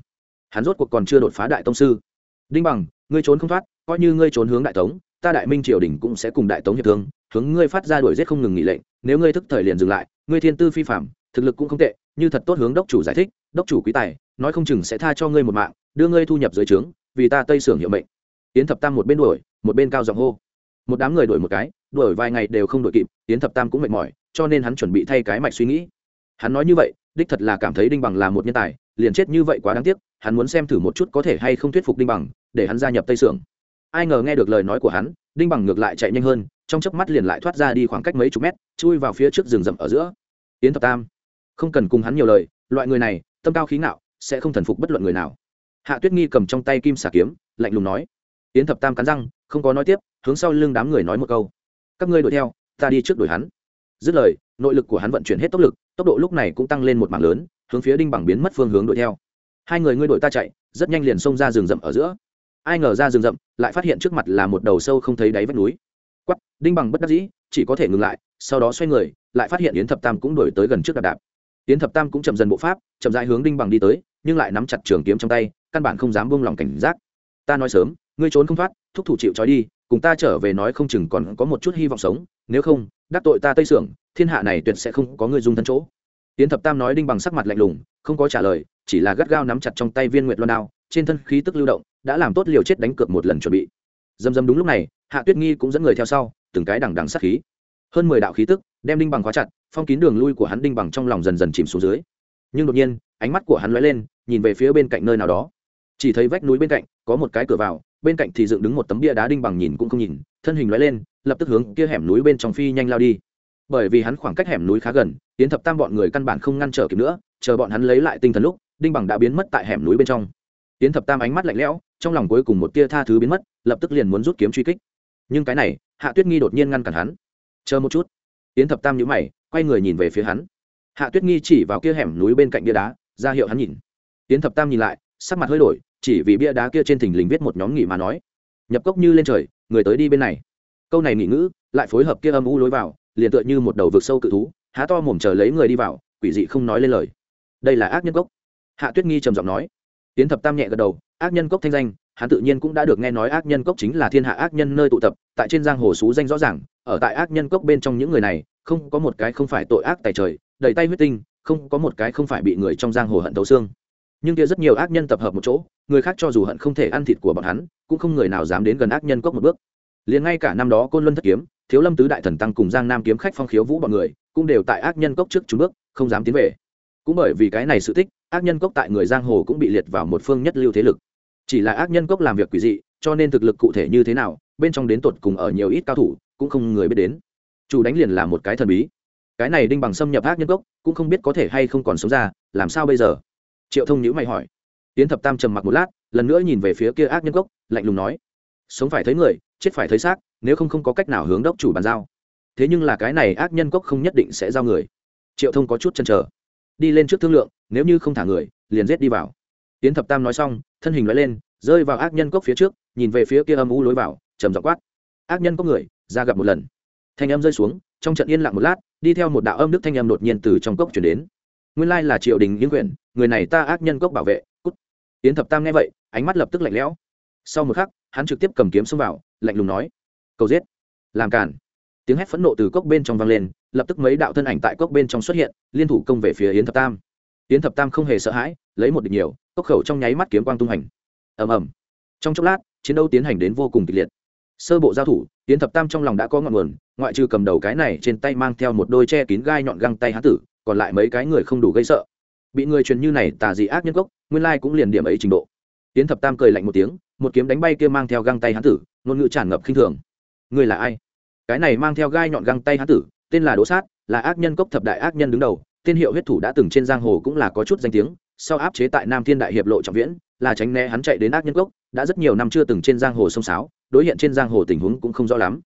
hắn rốt cuộc còn chưa đột phá đại tông sư đinh bằng ngươi trốn không thoát coi như ngươi trốn hướng đại tống ta đại minh triều đình cũng sẽ cùng đại tống hiệp thương hướng ngươi phát ra đuổi giết không ngừng nghỉ lệnh nếu ngươi thức thời liền dừng lại ngươi thiên tư phi phạm thực lực cũng không tệ như thật tốt hướng đốc chủ giải thích đốc chủ quý tài nói không chừng sẽ tha cho ngươi một mạng đưa ngươi thu nhập dưới trướng vì ta tây sưởng hiệu mệnh. Yến thập tam một bên đuổi, một bên cao giọng hô. Một đám người đuổi một cái, đuổi vài ngày đều không đuổi kịp, yến thập tam cũng mệt mỏi, cho nên hắn chuẩn bị thay cái mạch suy nghĩ. Hắn nói như vậy, đích thật là cảm thấy đinh bằng là một nhân tài, liền chết như vậy quá đáng tiếc, hắn muốn xem thử một chút có thể hay không thuyết phục đinh bằng, để hắn gia nhập tây sưởng. Ai ngờ nghe được lời nói của hắn, đinh bằng ngược lại chạy nhanh hơn, trong chớp mắt liền lại thoát ra đi khoảng cách mấy chục mét, chui vào phía trước rừng rậm ở giữa. Yến thập tam, không cần cùng hắn nhiều lời, loại người này, tâm cao khí ngạo, sẽ không thần phục bất luận người nào hạ tuyết nghi cầm trong tay kim xà kiếm, lạnh lùng nói, yến thập tam cắn răng, không có nói tiếp, hướng sau lưng đám người nói một câu. Các ngươi đuổi theo, ta đi trước đuổi hắn. Dứt lời, nội lực của hắn vận chuyển hết tốc lực, tốc độ lúc này cũng tăng lên một mảng lớn, hướng phía đinh bằng biến mất phương hướng đuổi theo. Hai người ngươi đuổi ta chạy, rất nhanh liền xông ra rừng rậm ở giữa. Ai ngờ ra rừng rậm, lại phát hiện trước mặt là một đầu sâu không thấy đáy vách núi. Quắp đinh bằng bất đắc dĩ, chỉ có thể ngừng lại, sau đó xoay người, lại phát hiện yến thập tam cũng đuổi tới gần trước đạp đạp. Yến thập tam cũng chậm dần bộ pháp, chậm rãi hướng đinh bằng đi tới nhưng lại nắm chặt trường kiếm trong tay, căn bản không dám buông lòng cảnh giác. Ta nói sớm, ngươi trốn không thoát, thúc thủ chịu trói đi, cùng ta trở về nói không chừng còn có một chút hy vọng sống, nếu không, đắc tội ta tây sưởng, thiên hạ này tuyệt sẽ không có người dung thân chỗ. Tiến thập tam nói đinh bằng sắc mặt lạnh lùng, không có trả lời, chỉ là gắt gao nắm chặt trong tay viên nguyệt loan đao, trên thân khí tức lưu động, đã làm tốt liều chết đánh cược một lần chuẩn bị. Dầm dầm đúng lúc này, hạ tuyết nghi cũng dẫn người theo sau, từng cái đằng đằng sát khí. Hơn mười đạo khí tức, đem đinh bằng khóa chặt, phong kín đường lui của hắn đinh bằng trong lòng dần dần chìm xuống dưới. Nhưng đột nhiên ánh mắt của hắn lóe lên, nhìn về phía bên cạnh nơi nào đó. Chỉ thấy vách núi bên cạnh, có một cái cửa vào, bên cạnh thì dựng đứng một tấm bia đá đinh bằng nhìn cũng không nhìn, thân hình lóe lên, lập tức hướng kia hẻm núi bên trong phi nhanh lao đi. Bởi vì hắn khoảng cách hẻm núi khá gần, tiến thập tam bọn người căn bản không ngăn trở kịp nữa, chờ bọn hắn lấy lại tinh thần lúc, đinh bằng đã biến mất tại hẻm núi bên trong. Tiến thập tam ánh mắt lạnh lẽo, trong lòng cuối cùng một tia tha thứ biến mất, lập tức liền muốn rút kiếm truy kích. Nhưng cái này, hạ tuyết nghi đột nhiên ngăn cản hắn. Chờ một chút. Tiến thập tam nhíu mày, quay người nhìn về phía hắn. Hạ tuyết nghi chỉ vào kia hẻm núi bên cạnh bia đá ra hiệu hắn nhìn. Tiến thập tam nhìn lại, sắc mặt hơi đổi, chỉ vì bia đá kia trên thình lình viết một nhóm nghỉ mà nói. Nhập cốc như lên trời, người tới đi bên này. Câu này nghỉ ngữ, lại phối hợp kia âm u lối vào, liền tựa như một đầu vực sâu cự thú, há to mồm chờ lấy người đi vào, quỷ dị không nói lên lời. Đây là ác nhân cốc. Hạ tuyết nghi trầm giọng nói. Tiến thập tam nhẹ gật đầu, ác nhân cốc thanh danh, hắn tự nhiên cũng đã được nghe nói ác nhân cốc chính là thiên hạ ác nhân nơi tụ tập, tại trên giang hồ xú danh rõ ràng, ở tại ác nhân cốc bên trong những người này, không có một cái không phải tội ác tài trời, đầy tay huyết tinh không có một cái không phải bị người trong giang hồ hận tấu xương. Nhưng kia rất nhiều ác nhân tập hợp một chỗ, người khác cho dù hận không thể ăn thịt của bọn hắn, cũng không người nào dám đến gần ác nhân cốc một bước. Liền ngay cả năm đó côn luân thất kiếm, thiếu lâm tứ đại thần tăng cùng giang nam kiếm khách phong khiếu vũ bọn người, cũng đều tại ác nhân cốc trước chúng bước, không dám tiến về. Cũng bởi vì cái này sự tích, ác nhân cốc tại người giang hồ cũng bị liệt vào một phương nhất lưu thế lực. Chỉ là ác nhân cốc làm việc quỷ dị, cho nên thực lực cụ thể như thế nào, bên trong đến tột cùng ở nhiều ít cao thủ, cũng không người biết đến. Chủ đánh liền là một cái thần bí cái này đinh bằng xâm nhập ác nhân cốc, cũng không biết có thể hay không còn sống ra, làm sao bây giờ? Triệu thông nhữ mày hỏi. Tiến thập tam trầm mặc một lát, lần nữa nhìn về phía kia ác nhân cốc, lạnh lùng nói. Sống phải thấy người, chết phải thấy xác, nếu không không có cách nào hướng đốc chủ bàn giao. Thế nhưng là cái này ác nhân cốc không nhất định sẽ giao người. Triệu thông có chút chăn trở đi lên trước thương lượng, nếu như không thả người, liền giết đi vào. Tiến thập tam nói xong, thân hình nói lên, rơi vào ác nhân cốc phía trước, nhìn về phía kia âm u lối vào, trầm dọ quát. Ác nhân có người, ra gặp một lần. Thanh âm rơi xuống, trong trận yên lặng một lát đi theo một đạo âm đức thanh âm đột nhiên từ trong cốc chuyển đến. Nguyên lai là triệu đình yên quyển người này ta ác nhân cốc bảo vệ, cút. Yến thập tam nghe vậy, ánh mắt lập tức lạnh lẽo. Sau một khắc, hắn trực tiếp cầm kiếm xông vào, lạnh lùng nói, cầu giết. Làm cản tiếng hét phẫn nộ từ cốc bên trong vang lên, lập tức mấy đạo thân ảnh tại cốc bên trong xuất hiện, liên thủ công về phía yến thập tam. Yến thập tam không hề sợ hãi, lấy một địch nhiều, cốc khẩu trong nháy mắt kiếm quang tung hành ầm ầm. Trong chốc lát, chiến đấu tiến hành đến vô cùng kịch liệt sơ bộ giao thủ, yến thập tam trong lòng đã có ngọn nguồn, ngoại trừ cầm đầu cái này trên tay mang theo một đôi che kín gai nhọn găng tay hán tử, còn lại mấy cái người không đủ gây sợ. Bị người truyền như này tà dị ác nhân gốc, nguyên lai cũng liền điểm ấy trình độ. Yến thập tam cười lạnh một tiếng, một kiếm đánh bay kia mang theo găng tay hán tử, ngôn ngữ tràn ngập khinh thường. Người là ai? Cái này mang theo gai nhọn găng tay hán tử, tên là đỗ sát, là ác nhân cốc thập đại ác nhân đứng đầu, tên hiệu huyết thủ đã từng trên giang hồ cũng là có chút danh tiếng, sau áp chế tại nam thiên đại hiệp lộ trọng viễn là tránh né hắn chạy đến ác nhân cốc, đã rất nhiều năm chưa từng trên giang hồ sông sáo, đối hiện trên giang hồ tình huống cũng không rõ lắm.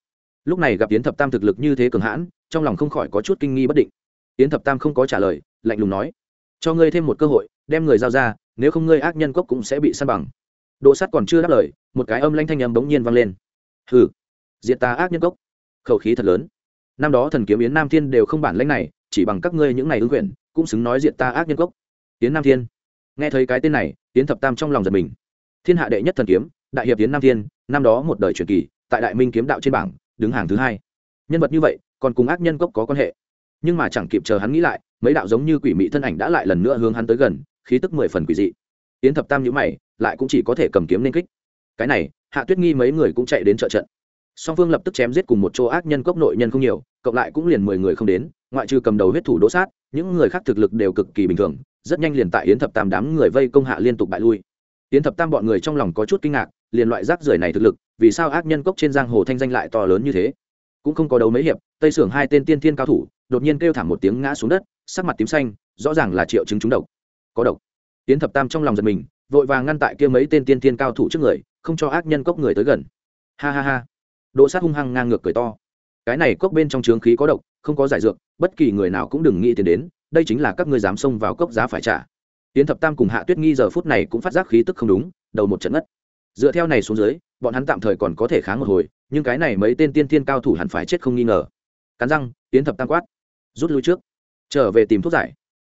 Lúc này gặp tiến thập tam thực lực như thế cường hãn, trong lòng không khỏi có chút kinh nghi bất định. Tiến thập tam không có trả lời, lạnh lùng nói, cho ngươi thêm một cơ hội, đem người giao ra, nếu không ngươi ác nhân cốc cũng sẽ bị săn bằng. Độ sắt còn chưa đáp lời, một cái âm lanh thanh âm bỗng nhiên vang lên. Hừ, diệt ta ác nhân cốc. Khẩu khí thật lớn. Năm đó thần kiếm yến nam thiên đều không bản lãnh này, chỉ bằng các ngươi những này ứng quyền, cũng xứng nói diệt ta ác nhân cốc. Yến nam thiên, nghe thấy cái tên này yến thập tam trong lòng giật mình. Thiên hạ đệ nhất thần kiếm, đại hiệp yến nam thiên, năm đó một đời truyền kỳ, tại đại minh kiếm đạo trên bảng, đứng hàng thứ hai. Nhân vật như vậy, còn cùng ác nhân cốc có quan hệ. Nhưng mà chẳng kịp chờ hắn nghĩ lại, mấy đạo giống như quỷ mị thân ảnh đã lại lần nữa hướng hắn tới gần, khí tức mười phần quỷ dị. Yến thập tam nhữ mày, lại cũng chỉ có thể cầm kiếm nên kích. Cái này, hạ tuyết nghi mấy người cũng chạy đến trợ trận. Song phương lập tức chém giết cùng một chỗ ác nhân cốc nội nhân không nhiều, cộng lại cũng liền mười người không đến, ngoại trừ cầm đầu huyết thủ đỗ sát, những người khác thực lực đều cực kỳ bình thường rất nhanh liền tại yến thập tam đám người vây công hạ liên tục bại lui. Yến thập tam bọn người trong lòng có chút kinh ngạc, liền loại rác rưởi này thực lực, vì sao ác nhân cốc trên giang hồ thanh danh lại to lớn như thế? Cũng không có đấu mấy hiệp, tây sưởng hai tên tiên thiên cao thủ, đột nhiên kêu thảm một tiếng ngã xuống đất, sắc mặt tím xanh, rõ ràng là triệu chứng trúng độc. Có độc. Yến thập tam trong lòng giật mình, vội vàng ngăn tại kia mấy tên tiên thiên cao thủ trước người, không cho ác nhân cốc người tới gần. Ha ha ha. Đỗ sát hung hăng ngang ngược cười to. Cái này cốc bên trong trướng khí có độc, không có giải dược, bất kỳ người nào cũng đừng nghĩ tiền đến đây chính là các ngươi dám xông vào cốc giá phải trả. Tiến thập tam cùng hạ tuyết nghi giờ phút này cũng phát giác khí tức không đúng, đầu một trận ngất. Dựa theo này xuống dưới, bọn hắn tạm thời còn có thể kháng một hồi, nhưng cái này mấy tên tiên tiên cao thủ hẳn phải chết không nghi ngờ. Cắn răng tiến thập tam quát. Rút lui trước. Trở về tìm thuốc giải.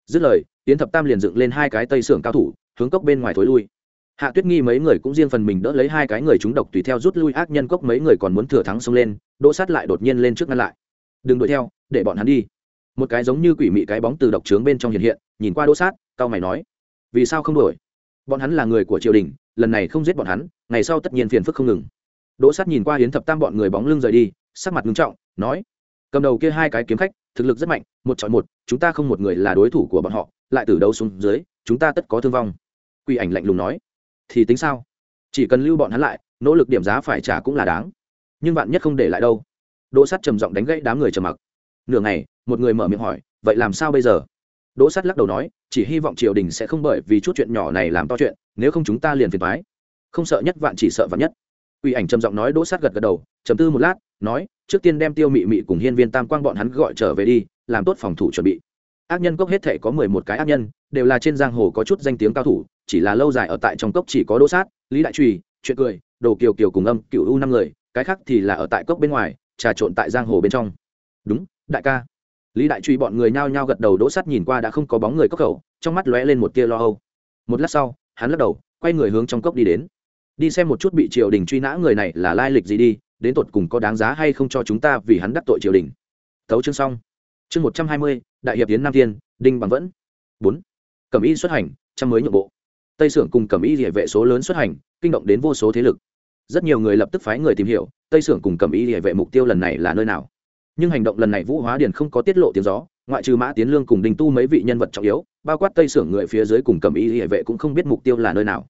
Dứt lời tiến thập tam liền dựng lên hai cái tây xưởng cao thủ, hướng cốc bên ngoài thối lui. Hạ tuyết nghi mấy người cũng riêng phần mình đỡ lấy hai cái người chúng độc tùy theo rút lui ác nhân cốc mấy người còn muốn thừa thắng xông lên, đỗ sát lại đột nhiên lên trước ngăn lại. Đừng đuổi theo, để bọn hắn đi một cái giống như quỷ mị cái bóng từ độc trướng bên trong hiện hiện, nhìn qua đỗ sát cao mày nói, vì sao không đuổi? Bọn hắn là người của triều đình, lần này không giết bọn hắn, ngày sau tất nhiên phiền phức không ngừng. Đỗ sát nhìn qua hiến thập tam bọn người bóng lưng rời đi, sắc mặt nghiêm trọng, nói, cầm đầu kia hai cái kiếm khách, thực lực rất mạnh, một chọn một, chúng ta không một người là đối thủ của bọn họ, lại từ đầu xuống dưới, chúng ta tất có thương vong. Quỷ ảnh lạnh lùng nói, thì tính sao? Chỉ cần lưu bọn hắn lại, nỗ lực điểm giá phải trả cũng là đáng. Nhưng bạn nhất không để lại đâu. Đỗ sát trầm giọng đánh gãy đám người trầm mặc. Nửa ngày một người mở miệng hỏi, vậy làm sao bây giờ? Đỗ sắt lắc đầu nói, chỉ hy vọng triều đình sẽ không bởi vì chút chuyện nhỏ này làm to chuyện, nếu không chúng ta liền phiền thoái không sợ nhất vạn chỉ sợ vạn nhất. Quỷ ảnh trầm giọng nói, đỗ sắt gật gật đầu, trầm tư một lát, nói, trước tiên đem tiêu mị mị cùng hiên viên tam quang bọn hắn gọi trở về đi, làm tốt phòng thủ chuẩn bị. Ác nhân cốc hết thể có mười một cái ác nhân, đều là trên giang hồ có chút danh tiếng cao thủ, chỉ là lâu dài ở tại trong cốc chỉ có đỗ sát, lý đại trùy, chuyện cười, đồ kiều kiều cùng âm cựu u năm người, cái khác thì là ở tại cốc bên ngoài, trà trộn tại giang hồ bên trong. Đúng, đại ca lý đại truy bọn người nhao nhao gật đầu đỗ sắt nhìn qua đã không có bóng người cốc khẩu, trong mắt lóe lên một tia lo âu. Một lát sau, hắn lắc đầu, quay người hướng trong cốc đi đến. Đi xem một chút bị triều đình truy nã người này là lai lịch gì đi, đến tột cùng có đáng giá hay không cho chúng ta vì hắn đắc tội triều đình. Thấu chương xong. Chương một trăm hai mươi, đại hiệp tiến nam thiên, đinh bằng vẫn. bốn. Cẩm y xuất hành, trăm mới nhượng bộ. Tây sưởng cùng cẩm y địa vệ số lớn xuất hành, kinh động đến vô số thế lực. Rất nhiều người lập tức phái người tìm hiểu, tây sưởng cùng cẩm y địa vệ mục tiêu lần này là nơi nào nhưng hành động lần này vũ hóa điền không có tiết lộ tiếng gió, ngoại trừ mã tiến lương cùng đình tu mấy vị nhân vật trọng yếu, bao quát tây sưởng người phía dưới cùng cẩm y hệ vệ cũng không biết mục tiêu là nơi nào.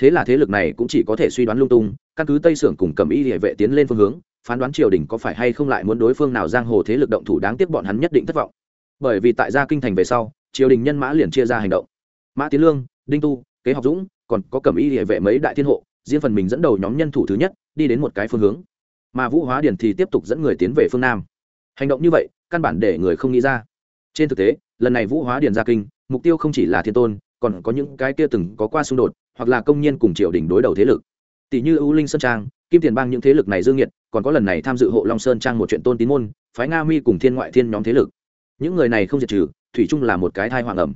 Thế là thế lực này cũng chỉ có thể suy đoán lung tung, căn cứ tây sưởng cùng cẩm y hệ vệ tiến lên phương hướng, phán đoán triều đình có phải hay không lại muốn đối phương nào giang hồ thế lực động thủ đáng tiếc bọn hắn nhất định thất vọng. Bởi vì tại gia kinh thành về sau, triều đình nhân mã liền chia ra hành động. Mã tiến lương, đinh tu, kế học dũng, còn có cẩm y hệ vệ mấy đại thiên hộ, riêng phần mình dẫn đầu nhóm nhân thủ thứ nhất, đi đến một cái phương hướng. Mà vũ hóa điền thì tiếp tục dẫn người tiến về phương nam hành động như vậy, căn bản để người không nghĩ ra. Trên thực tế, lần này vũ hóa điền ra kinh, mục tiêu không chỉ là thiên tôn, còn có những cái kia từng có qua xung đột, hoặc là công nhân cùng triều đình đối đầu thế lực. Tỷ như ưu linh sơn trang, kim tiền bang những thế lực này dương nhiệt, còn có lần này tham dự hộ long sơn trang một chuyện tôn tín môn, phái nga mi cùng thiên ngoại thiên nhóm thế lực. Những người này không diệt trừ, thủy chung là một cái thai hoàng ẩm.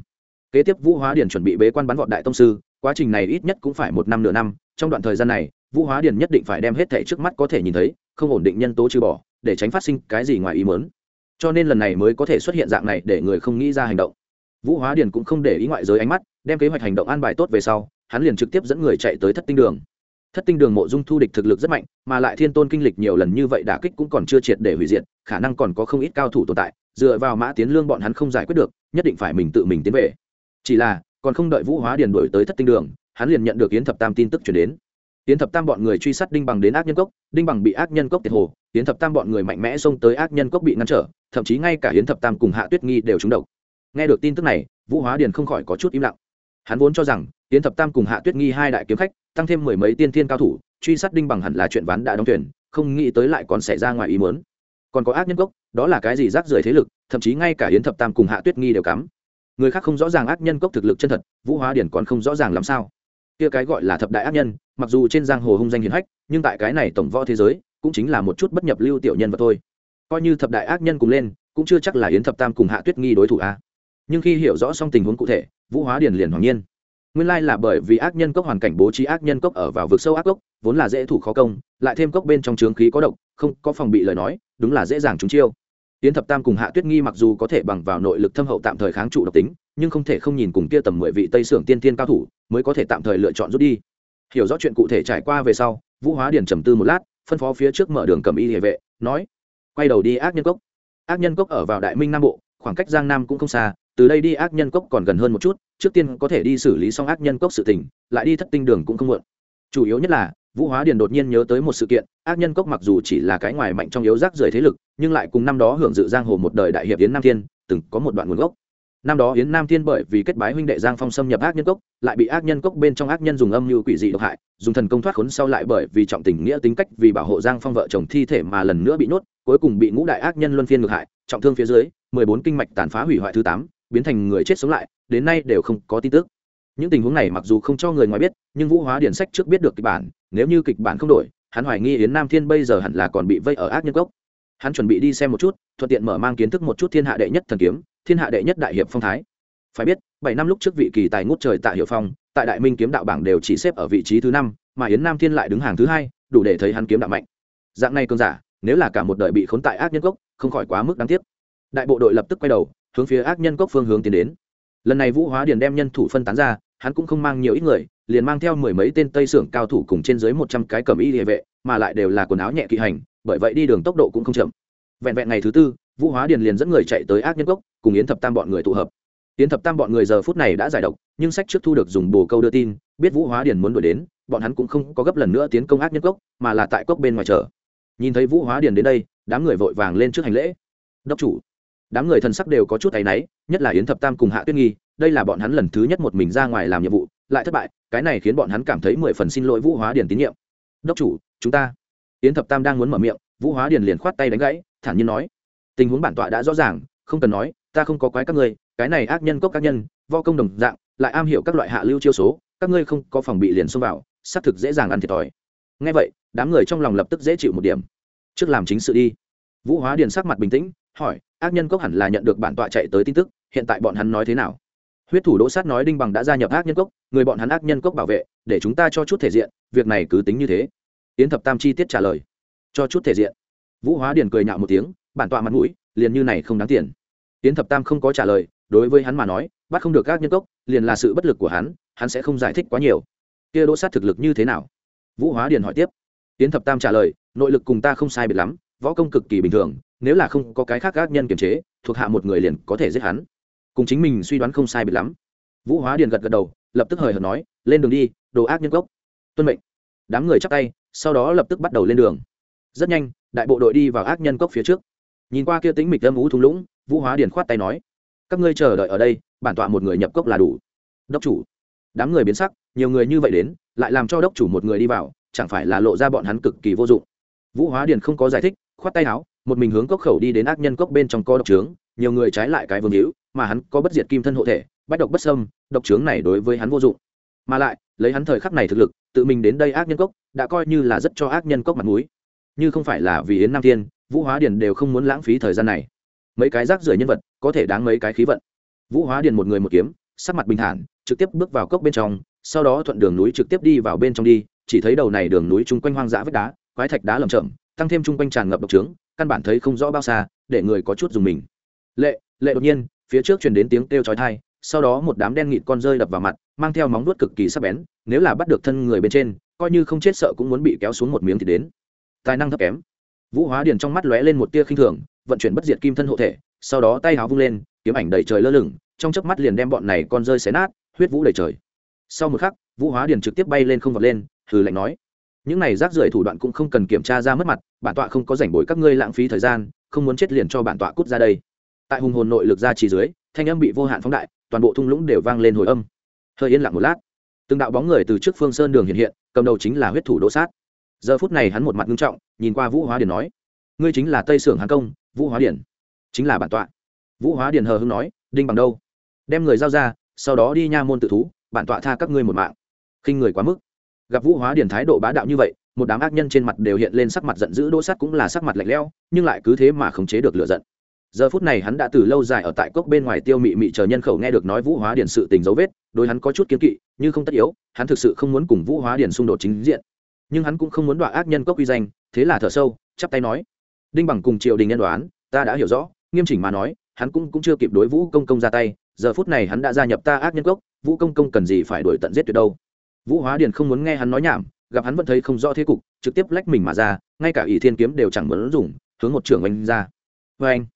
Kế tiếp vũ hóa điền chuẩn bị bế quan bắn vọt đại tông sư, quá trình này ít nhất cũng phải một năm nửa năm, trong đoạn thời gian này, vũ hóa điền nhất định phải đem hết thẻ trước mắt có thể nhìn thấy, không ổn định nhân tố trừ bỏ để tránh phát sinh cái gì ngoài ý mớn cho nên lần này mới có thể xuất hiện dạng này để người không nghĩ ra hành động. Vũ hóa điền cũng không để ý ngoại giới ánh mắt, đem kế hoạch hành động an bài tốt về sau, hắn liền trực tiếp dẫn người chạy tới thất tinh đường. Thất tinh đường mộ dung thu địch thực lực rất mạnh, mà lại thiên tôn kinh lịch nhiều lần như vậy đả kích cũng còn chưa triệt để hủy diệt, khả năng còn có không ít cao thủ tồn tại, dựa vào mã tiến lương bọn hắn không giải quyết được, nhất định phải mình tự mình tiến về. Chỉ là, còn không đợi vũ hóa điền đổi tới thất tinh đường, hắn liền nhận được yến thập tam tin tức chuyển đến tiến thập tam bọn người truy sát đinh bằng đến ác nhân cốc, đinh bằng bị ác nhân cốc tiệt hồ, tiến thập tam bọn người mạnh mẽ xông tới ác nhân cốc bị ngăn trở, thậm chí ngay cả yến thập tam cùng hạ tuyết nghi đều trúng độc. Nghe được tin tức này, vũ hóa điền không khỏi có chút im lặng. Hắn vốn cho rằng, yến thập tam cùng hạ tuyết nghi hai đại kiếm khách, tăng thêm mười mấy tiên thiên cao thủ, truy sát đinh bằng hẳn là chuyện ván đã đóng tuyển không nghĩ tới lại còn xảy ra ngoài ý mớn còn có ác nhân cốc, đó là cái gì rác rưởi thế lực, thậm chí ngay cả yến thập tam cùng hạ tuyết nghi đều cắm. Người khác không rõ ràng ác nhân cốc thực lực chân thật, vũ hóa điển còn không rõ ràng làm sao kia cái gọi là thập đại ác nhân mặc dù trên giang hồ hung danh hiền hách nhưng tại cái này tổng võ thế giới cũng chính là một chút bất nhập lưu tiểu nhân vật thôi. Coi như thập đại ác nhân cùng lên cũng chưa chắc là yến thập tam cùng hạ tuyết nghi đối thủ a. Nhưng khi hiểu rõ xong tình huống cụ thể vũ hóa điền liền hoàng nhiên. Nguyên lai là bởi vì ác nhân cốc hoàn cảnh bố trí ác nhân cốc ở vào vực sâu ác cốc vốn là dễ thủ khó công lại thêm cốc bên trong trướng khí có độc không có phòng bị lời nói đúng là dễ dàng trúng chiêu. Yến Thập Tam cùng Hạ Tuyết Nghi mặc dù có thể bằng vào nội lực thâm hậu tạm thời kháng trụ độc tính, nhưng không thể không nhìn cùng kia tầm mười vị Tây Sưởng tiên tiên cao thủ, mới có thể tạm thời lựa chọn rút đi. Hiểu rõ chuyện cụ thể trải qua về sau, Vũ Hóa Điền trầm tư một lát, phân phó phía trước mở đường cầm y địa vệ nói quay đầu đi ác nhân cốc. Ác nhân cốc ở vào đại minh nam bộ khoảng cách giang nam cũng không xa từ đây đi ác nhân cốc còn gần hơn một chút trước tiên có thể đi xử lý xong ác nhân cốc sự tình lại đi thất tinh đường cũng không muộn. Chủ yếu nhất là vũ hóa điền đột nhiên nhớ tới một sự kiện ác nhân cốc mặc dù chỉ là cái ngoài mạnh trong yếu rác rời thế lực nhưng lại cùng năm đó hưởng dự giang hồ một đời đại hiệp yến nam thiên từng có một đoạn nguồn gốc năm đó yến nam thiên bởi vì kết bái huynh đệ giang phong xâm nhập ác nhân cốc, lại bị ác nhân cốc bên trong ác nhân dùng âm mưu quỷ dị độc hại, dùng thần công thoát khốn sau lại bởi vì trọng tình nghĩa tính cách vì bảo hộ giang phong vợ chồng thi thể mà lần nữa bị nhốt, cuối cùng bị ngũ đại ác nhân luân phiên ngược hại, trọng thương phía dưới, mười bốn kinh mạch tàn phá hủy hoại thứ tám, biến thành người chết sống lại, đến nay đều không có tin tức. Những tình huống này mặc dù không cho người ngoài biết, nhưng vũ hóa điển sách trước biết được kịch bản, nếu như kịch bản không đổi, hắn hoài nghi yến nam thiên bây giờ hẳn là còn bị vây ở ác nhân cốc. Hắn chuẩn bị đi xem một chút, thuận tiện mở mang kiến thức một chút thiên hạ đệ nhất thần kiếm thiên hạ đệ nhất đại hiệp phong thái. Phải biết, bảy năm lúc trước vị kỳ tài ngút trời tại hiệu phong, tại đại minh kiếm đạo bảng đều chỉ xếp ở vị trí thứ năm, mà yến nam thiên lại đứng hàng thứ hai, đủ để thấy hắn kiếm đạo mạnh. Dạng này cơn giả, nếu là cả một đời bị khốn tại ác nhân cốc, không khỏi quá mức đáng tiếc. Đại bộ đội lập tức quay đầu, hướng phía ác nhân cốc phương hướng tiến đến. Lần này vũ hóa điền đem nhân thủ phân tán ra, hắn cũng không mang nhiều ít người, liền mang theo mười mấy tên tây xưởng cao thủ cùng trên dưới một trăm cái cầm y địa vệ, mà lại đều là quần áo nhẹ kỵ hành, bởi vậy đi đường tốc độ cũng không chậm. Vẹn vẹn ngày thứ tư vũ hóa điền liền dẫn người chạy tới ác nhân cốc, cùng yến thập tam bọn người tụ hợp. Yến thập tam bọn người giờ phút này đã giải độc, nhưng sách trước thu được dùng bồ câu đưa tin, biết vũ hóa điền muốn đuổi đến, bọn hắn cũng không có gấp lần nữa tiến công ác nhân cốc, mà là tại cốc bên ngoài chờ. Nhìn thấy vũ hóa điền đến đây, đám người vội vàng lên trước hành lễ. Đốc chủ. Đám người thần sắc đều có chút áy náy, nhất là yến thập tam cùng hạ tuyết nghi, đây là bọn hắn lần thứ nhất một mình ra ngoài làm nhiệm vụ, lại thất bại, cái này khiến bọn hắn cảm thấy mười phần xin lỗi vũ hóa điền tín nhiệm. Đốc chủ, chúng ta. Yến thập tam đang muốn mở miệng, vũ hóa điền liền khoát tay đánh gãy, thản nhiên nói tình huống bản tọa đã rõ ràng, không cần nói, ta không có quái các ngươi, cái này ác nhân cốc các nhân, vo công đồng dạng, lại am hiểu các loại hạ lưu chiêu số, các ngươi không có phòng bị liền xông vào, xác thực dễ dàng ăn thiệt thòi. Ngay vậy, đám người trong lòng lập tức dễ chịu một điểm. Trước làm chính sự đi. Vũ hóa điền sắc mặt bình tĩnh, hỏi, ác nhân cốc hẳn là nhận được bản tọa chạy tới tin tức, hiện tại bọn hắn nói thế nào? Huyết thủ đỗ sát nói đinh bằng đã gia nhập ác nhân cốc, người bọn hắn ác nhân cốc bảo vệ, để chúng ta cho chút thể diện, việc này cứ tính như thế. Yến thập tam chi tiết trả lời. Cho chút thể diện. Vũ hóa điền cười nhạo một tiếng bản tọa mặt mũi, liền như này không đáng tiền. Yến thập tam không có trả lời, đối với hắn mà nói, bắt không được các nhân cốc, liền là sự bất lực của hắn hắn sẽ không giải thích quá nhiều. Kia đỗ sát thực lực như thế nào? Vũ hóa điền hỏi tiếp. Yến thập tam trả lời, nội lực cùng ta không sai biệt lắm, võ công cực kỳ bình thường, nếu là không có cái khác các nhân kiềm chế, thuộc hạ một người liền có thể giết hắn. Cùng chính mình suy đoán không sai biệt lắm. Vũ hóa điền gật gật đầu, lập tức hời hợt nói, lên đường đi, đồ ác nhân gốc tuân mệnh. Đám người chắp tay, sau đó lập tức bắt đầu lên đường. Rất nhanh, đại bộ đội đi vào ác nhân cốc phía trước nhìn qua kia tính mịch âm ú thung lũng, vũ hóa điền khoát tay nói, các ngươi chờ đợi ở đây, bản tọa một người nhập cốc là đủ. Đốc chủ. Đám người biến sắc, nhiều người như vậy đến, lại làm cho đốc chủ một người đi vào, chẳng phải là lộ ra bọn hắn cực kỳ vô dụng. Vũ hóa điền không có giải thích, khoát tay áo một mình hướng cốc khẩu đi đến ác nhân cốc bên trong co độc trướng, nhiều người trái lại cái vương hữu, mà hắn có bất diệt kim thân hộ thể, bách độc bất sâm độc trướng này đối với hắn vô dụng. Mà lại, lấy hắn thời khắc này thực lực, tự mình đến đây ác nhân cốc, đã coi như là rất cho ác nhân cốc mặt mũi. Như không phải là vì yến nam thiên vũ hóa điền đều không muốn lãng phí thời gian này. Mấy cái rác rưởi nhân vật có thể đáng mấy cái khí vận. Vũ hóa điền một người một kiếm, sắc mặt bình thản, trực tiếp bước vào cốc bên trong, sau đó thuận đường núi trực tiếp đi vào bên trong đi, chỉ thấy đầu này đường núi chung quanh hoang dã vách đá, quái thạch đá lầm chậm tăng thêm chung quanh tràn ngập độc trướng, căn bản thấy không rõ bao xa, để người có chút dùng mình. Lệ lệ đột nhiên, phía trước truyền đến tiếng kêu chói tai, sau đó một đám đen nghịt con rơi đập vào mặt, mang theo móng vuốt cực kỳ sắc bén, nếu là bắt được thân người bên trên, coi như không chết sợ cũng muốn bị kéo xuống một miếng thì đến. Tài năng thấp kém vũ hóa điền trong mắt lóe lên một tia khinh thường, vận chuyển bất diệt kim thân hộ thể, sau đó tay háo vung lên, kiếm ảnh đầy trời lơ lửng, trong chớp mắt liền đem bọn này con rơi xé nát, huyết vũ đầy trời. Sau một khắc, vũ hóa điền trực tiếp bay lên không vọt lên, hừ lạnh nói, những này rác rưởi thủ đoạn cũng không cần kiểm tra ra mất mặt, bản tọa không có rảnh bồi các ngươi lãng phí thời gian, không muốn chết liền cho bản tọa cút ra đây. Tại hùng hồn nội lực ra chỉ dưới, thanh âm bị vô hạn phóng đại, toàn bộ thung lũng đều vang lên hồi âm. Hơi yên lặng một lát. Từng đạo bóng người từ trước phương sơn đường hiện hiện, cầm đầu chính là huyết thủ đỗ sát giờ phút này hắn một mặt nghiêm trọng, nhìn qua vũ hóa điền nói, ngươi chính là tây sưởng hán công, vũ hóa điền. Chính là bản tọa. Vũ hóa điền hờ hưng nói, đinh bằng đâu? Đem người giao ra, sau đó đi nha môn tự thú, bản tọa tha các ngươi một mạng. Khinh người quá mức. Gặp vũ hóa điền thái độ bá đạo như vậy, một đám ác nhân trên mặt đều hiện lên sắc mặt giận dữ, đỗ sắt cũng là sắc mặt lạnh lẽo, nhưng lại cứ thế mà khống chế được lửa giận. Giờ phút này hắn đã từ lâu dài ở tại cốc bên ngoài tiêu mị mị chờ nhân khẩu nghe được nói vũ hóa điền sự tình dấu vết, đối hắn có chút kiến kỵ nhưng không tất yếu, hắn thực sự không muốn cùng vũ hóa điền xung đột chính diện nhưng hắn cũng không muốn đọa ác nhân cốc uy danh, thế là thở sâu, chắp tay nói, đinh bằng cùng triều đình nhân đoán, ta đã hiểu rõ, nghiêm chỉnh mà nói, hắn cũng cũng chưa kịp đối vũ công công ra tay, giờ phút này hắn đã gia nhập ta ác nhân cốc, vũ công công cần gì phải đuổi tận giết tuyệt đâu. Vũ hóa điền không muốn nghe hắn nói nhảm, gặp hắn vẫn thấy không rõ thế cục, trực tiếp lách mình mà ra, ngay cả ỷ thiên kiếm đều chẳng muốn dùng, hướng một trưởng anh ra. Vê anh,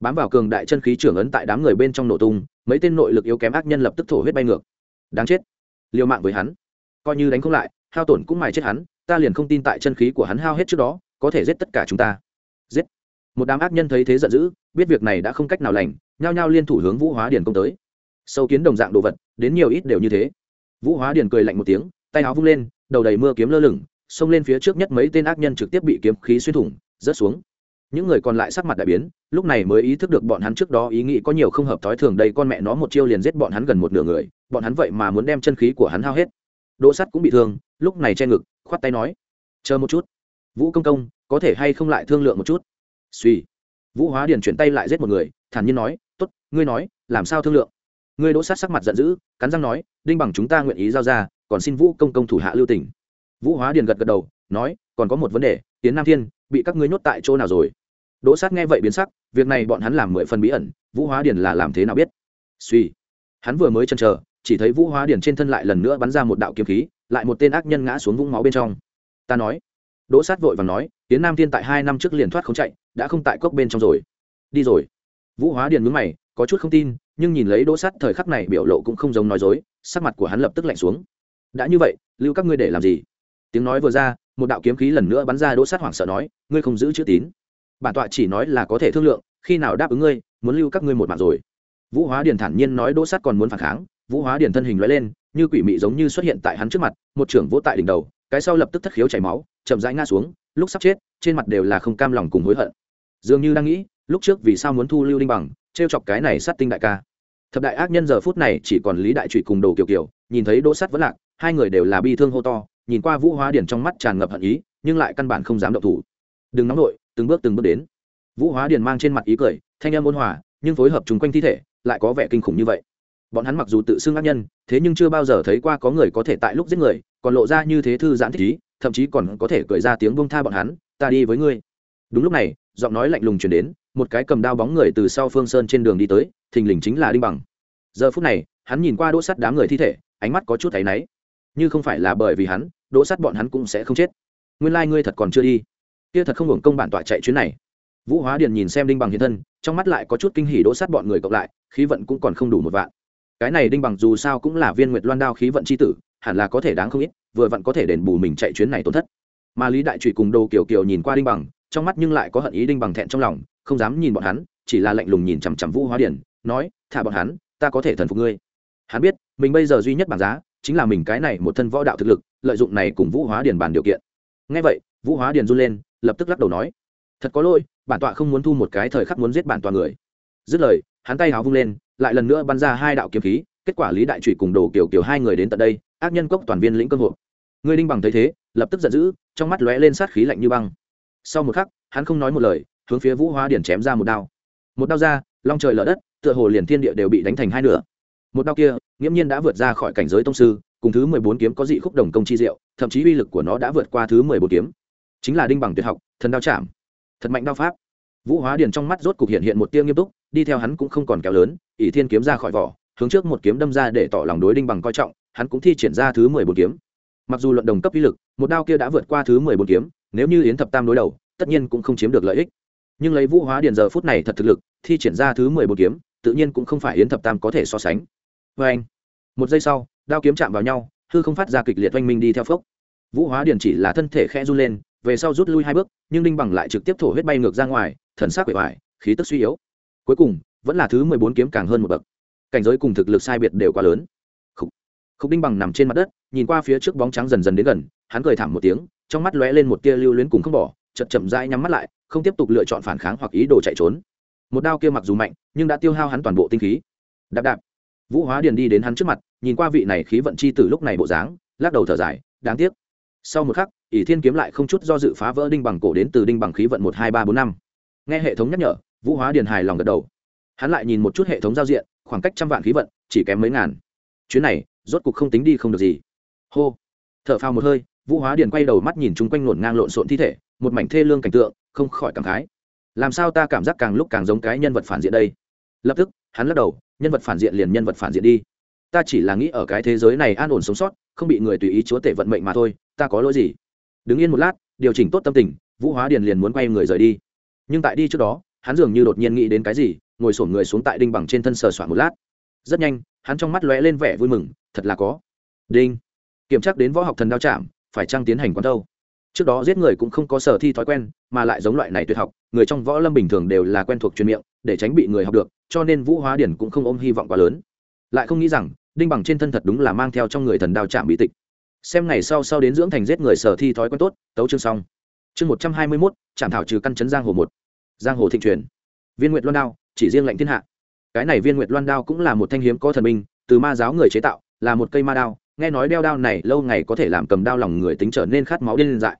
bám vào cường đại chân khí trưởng ấn tại đám người bên trong nổ tung, mấy tên nội lực yếu kém ác nhân lập tức thổ huyết bay ngược. Đáng chết, liều mạng với hắn. Coi như đánh không lại, hao tổn cũng mài chết hắn ta liền không tin tại chân khí của hắn hao hết trước đó, có thể giết tất cả chúng ta. Giết. Một đám ác nhân thấy thế giận dữ, biết việc này đã không cách nào lành, nhao nhao liên thủ hướng vũ hóa điền công tới. Sâu kiến đồng dạng đồ vật, đến nhiều ít đều như thế. Vũ hóa điền cười lạnh một tiếng, tay áo vung lên, đầu đầy mưa kiếm lơ lửng, xông lên phía trước nhất mấy tên ác nhân trực tiếp bị kiếm khí xuyên thủng, rớt xuống. Những người còn lại sắc mặt đại biến, lúc này mới ý thức được bọn hắn trước đó ý nghĩ có nhiều không hợp thói thường đây con mẹ nó một chiêu liền giết bọn hắn gần một nửa người, bọn hắn vậy mà muốn đem chân khí của hắn hao hết. Đỗ sắt cũng bị thương, lúc này che ngực khoát tay nói, chờ một chút. Vũ công công, có thể hay không lại thương lượng một chút? Suy. Vũ hóa điền chuyển tay lại giết một người, thản nhiên nói, tốt, ngươi nói, làm sao thương lượng? Ngươi đỗ sát sắc mặt giận dữ, cắn răng nói, đinh bằng chúng ta nguyện ý giao ra, còn xin vũ công công thủ hạ lưu tỉnh vũ hóa điền gật gật đầu, nói, còn có một vấn đề, tiến nam thiên, bị các ngươi nhốt tại chỗ nào rồi? Đỗ sát nghe vậy biến sắc, việc này bọn hắn làm mười phần bí ẩn, vũ hóa điền là làm thế nào biết? Suy. Hắn vừa mới chân chờ chỉ thấy vũ hóa điển trên thân lại lần nữa bắn ra một đạo kiếm khí, lại một tên ác nhân ngã xuống vũng máu bên trong. Ta nói. Đỗ sát vội và nói, tiến nam thiên tại hai năm trước liền thoát không chạy, đã không tại cốc bên trong rồi. Đi rồi. Vũ hóa điền mướn mày, có chút không tin, nhưng nhìn lấy đỗ sát thời khắc này biểu lộ cũng không giống nói dối, sắc mặt của hắn lập tức lạnh xuống. Đã như vậy, lưu các ngươi để làm gì? Tiếng nói vừa ra, một đạo kiếm khí lần nữa bắn ra đỗ sát hoảng sợ nói, ngươi không giữ chữ tín. Bản tọa chỉ nói là có thể thương lượng, khi nào đáp ứng ngươi, muốn lưu các ngươi một mạng rồi. Vũ hóa điền thản nhiên nói đỗ sát còn muốn phản kháng vũ hóa điền thân hình lóe lên, như quỷ mị giống như xuất hiện tại hắn trước mặt, một trưởng vỗ tại đỉnh đầu, cái sau lập tức thất khiếu chảy máu, chậm rãi ngã xuống, lúc sắp chết, trên mặt đều là không cam lòng cùng hối hận. Dường như đang nghĩ, lúc trước vì sao muốn thu lưu đinh bằng t chọc cái này sát tinh đại ca. Thập đại ác nhân giờ phút này chỉ còn lý đại trụy cùng đồ kiều kiều, nhìn thấy đỗ sắt vẫn lạc, hai người đều là bi thương hô to, nhìn qua vũ hóa điển trong mắt tràn ngập hận ý, nhưng lại căn bản không dám động thủ. Đừng nóng nổi từng bước từng bước đến. Vũ hóa điển mang trên mặt ý cười, thanh em ôn hòa, nhưng phối hợp chung quanh thi thể, lại có vẻ kinh khủng như vậy bọn hắn mặc dù tự xưng ác nhân, thế nhưng chưa bao giờ thấy qua có người có thể tại lúc giết người, còn lộ ra như thế thư giãn thích ý, thậm chí còn có thể cười ra tiếng bông tha bọn hắn, ta đi với ngươi. Đúng lúc này, giọng nói lạnh lùng chuyển đến, một cái cầm đao bóng người từ sau phương sơn trên đường đi tới, thình lình chính là đinh bằng. Giờ phút này, hắn nhìn qua đỗ sắt đám người thi thể, ánh mắt có chút thấy náy. Như không phải là bởi vì hắn, đỗ sắt bọn hắn cũng sẽ không chết. Nguyên lai、like、ngươi thật còn chưa đi. Kia thật không hưởng công bản tọa chạy chuyến này. Vũ hóa điền nhìn xem đinh bằng hiện thân, trong mắt lại có chút kinh hỉ đỗ sắt bọn người cộng lại, khí vận cũng còn không đủ một vạn cái này đinh bằng dù sao cũng là viên nguyệt loan đao khí vận c h i tử, hẳn là có thể đáng không ít, vừa vặn có thể đền bù mình chạy chuyến này tổn thất. Mà lý đại trụy cùng đồ kiều kiều nhìn qua đinh bằng, trong mắt nhưng lại có hận ý đinh bằng thẹn trong lòng, không dám nhìn bọn hắn, chỉ là lạnh lùng nhìn chằm chằm vũ hóa điển nói, thả bọn hắn, ta có thể thần phục ngươi. Hắn biết, mình bây giờ duy nhất bằng giá, chính là mình cái này một thân võ đạo thực lực, lợi dụng này cùng vũ hóa điển bàn điều kiện. Ngay vậy, vũ hóa điển run lên, lập tức lắc đầu nói, thật có lỗi, bản tọa không muốn thu một cái thời khắc muốn giết bản tọa người dứt lời, hắn tay háo vung lên, lại lần nữa bắn ra hai đạo kiếm khí, kết quả lý đại trụy cùng đồ kiểu kiểu hai người đến tận đây, ác nhân cốc toàn viên lĩnh cơ hội. Người đinh bằng thấy thế, lập tức giận dữ, trong mắt lóe lên sát khí lạnh như băng. Sau một khắc, hắn không nói một lời, hướng phía vũ hóa điển chém ra một đao. Một đao ra, long trời lở đất, tựa hồ liền thiên địa đều bị đánh thành hai nửa. Một đao kia, nghiễm nhiên đã vượt ra khỏi cảnh giới tông sư, cùng thứ mười bốn kiếm có dị khúc đồng công chi diệu, thậm chí uy lực của nó đã vượt qua thứ mười bốn kiếm. Chính là đinh bằng tuyệt học, thần đao chạm. Thật mạnh đao pháp. Vũ hóa điển trong mắt rốt cục hiện hiện một tia nghiêm túc đi theo hắn cũng không còn kéo lớn, ỷ thiên kiếm ra khỏi vỏ, hướng trước một kiếm đâm ra để tỏ lòng đối đinh bằng coi trọng, hắn cũng thi triển ra thứ mười bốn kiếm. Mặc dù luận đồng cấp uy lực, một đao kia đã vượt qua thứ mười bốn kiếm, nếu như yến thập tam đối đầu, tất nhiên cũng không chiếm được lợi ích. Nhưng lấy vũ hóa điền giờ phút này thật thực lực, thi triển ra thứ mười bốn kiếm, tự nhiên cũng không phải yến thập tam có thể so sánh. Vê anh, một giây sau, đao kiếm chạm vào nhau, hư không phát ra kịch liệt oanh minh đi theo phốc. Vũ hóa điền chỉ là thân thể khẽ run lên, về sau rút lui hai bước, nhưng đinh bằng lại trực tiếp thổ huyết bay ngược ra ngoài, thần sắc quệ hoài khí tức suy yếu cuối cùng vẫn là thứ mười bốn kiếm càng hơn một bậc. Cảnh giới cùng thực lực sai biệt đều quá lớn. Khúc, khúc đinh bằng nằm trên mặt đất nhìn qua phía trước bóng trắng dần dần đến gần hắn cười thảm một tiếng trong mắt lóe lên một tia lưu luyến cùng không bỏ chật chậm rãi nhắm mắt lại không tiếp tục lựa chọn phản kháng hoặc ý đồ chạy trốn. Một đao kia mặc dù mạnh nhưng đã tiêu hao hắn toàn bộ tinh khí. Đạp đạp. Vũ hóa điền đi đến hắn trước mặt nhìn qua vị này khí vận chi từ lúc này bộ dáng lắc đầu thở dài đáng tiếc. Sau một khắc ỷ thiên kiếm lại không chút do dự phá vỡ đinh bằng cổ đến từ đinh bằng khí vận một hai ba bốn năm. Nghe hệ thống nhắc nhở vũ hóa điền hài lòng gật đầu. Hắn lại nhìn một chút hệ thống giao diện, khoảng cách trăm vạn khí vận, chỉ kém mấy ngàn. Chuyến này, rốt cục không tính đi không được gì. Hô. T h ở phao một hơi, vũ hóa điền quay đầu mắt nhìn chung quanh ngổn ngang lộn xộn thi thể, một mảnh thê lương cảnh tượng, không khỏi cảm khái. Làm sao ta cảm giác càng lúc càng giống cái nhân vật phản diện đây? Lập tức, hắn lắc đầu, nhân vật phản diện liền nhân vật phản diện đi. Ta chỉ là nghĩ ở cái thế giới này an ổn sống sót, không bị người tùy ý chúa tể vận mệnh mà thôi, ta có lỗi gì? Đứng yên một lát, điều chỉnh tốt tâm tình, vũ hóa điền liền muốn quay người rời đi. Nhưng tại đi trước đó hắn dường như đột nhiên nghĩ đến cái gì, ngồi sổn người xuống tại đinh bằng trên thân sờ soạn một lát. Rất nhanh, hắn trong mắt lóe lên vẻ vui mừng, thật là có. Đinh. Kiểm tra đến võ học thần đao chạm, phải trang tiến hành quán đâu trước đó giết người cũng không có sở thi thói quen, mà lại giống loại này tuyệt học, người trong võ lâm bình thường đều là quen thuộc truyền miệng, để tránh bị người học được, cho nên vũ hóa điển cũng không ôm hy vọng quá lớn. Lại không nghĩ rằng, đinh bằng trên thân thật đúng là mang theo trong người thần đao chạm bí tịch. Xem ngày sau sau đến dưỡng thành giết người sở thi thói quen tốt, tấu chương xong. Chương một trăm hai mươi mốt, trạm thảo trừ căn chấn giang hồ một giang hồ thịnh truyền. Viên nguyệt loan đao, chỉ riêng lệnh thiên hạ. Cái này viên nguyệt loan đao cũng là một thanh hiếm có thần minh từ ma giáo người chế tạo, là một cây ma đao. Nghe nói đeo đao này lâu ngày có thể làm cầm đao lòng người tính trở nên khát máu điên dại.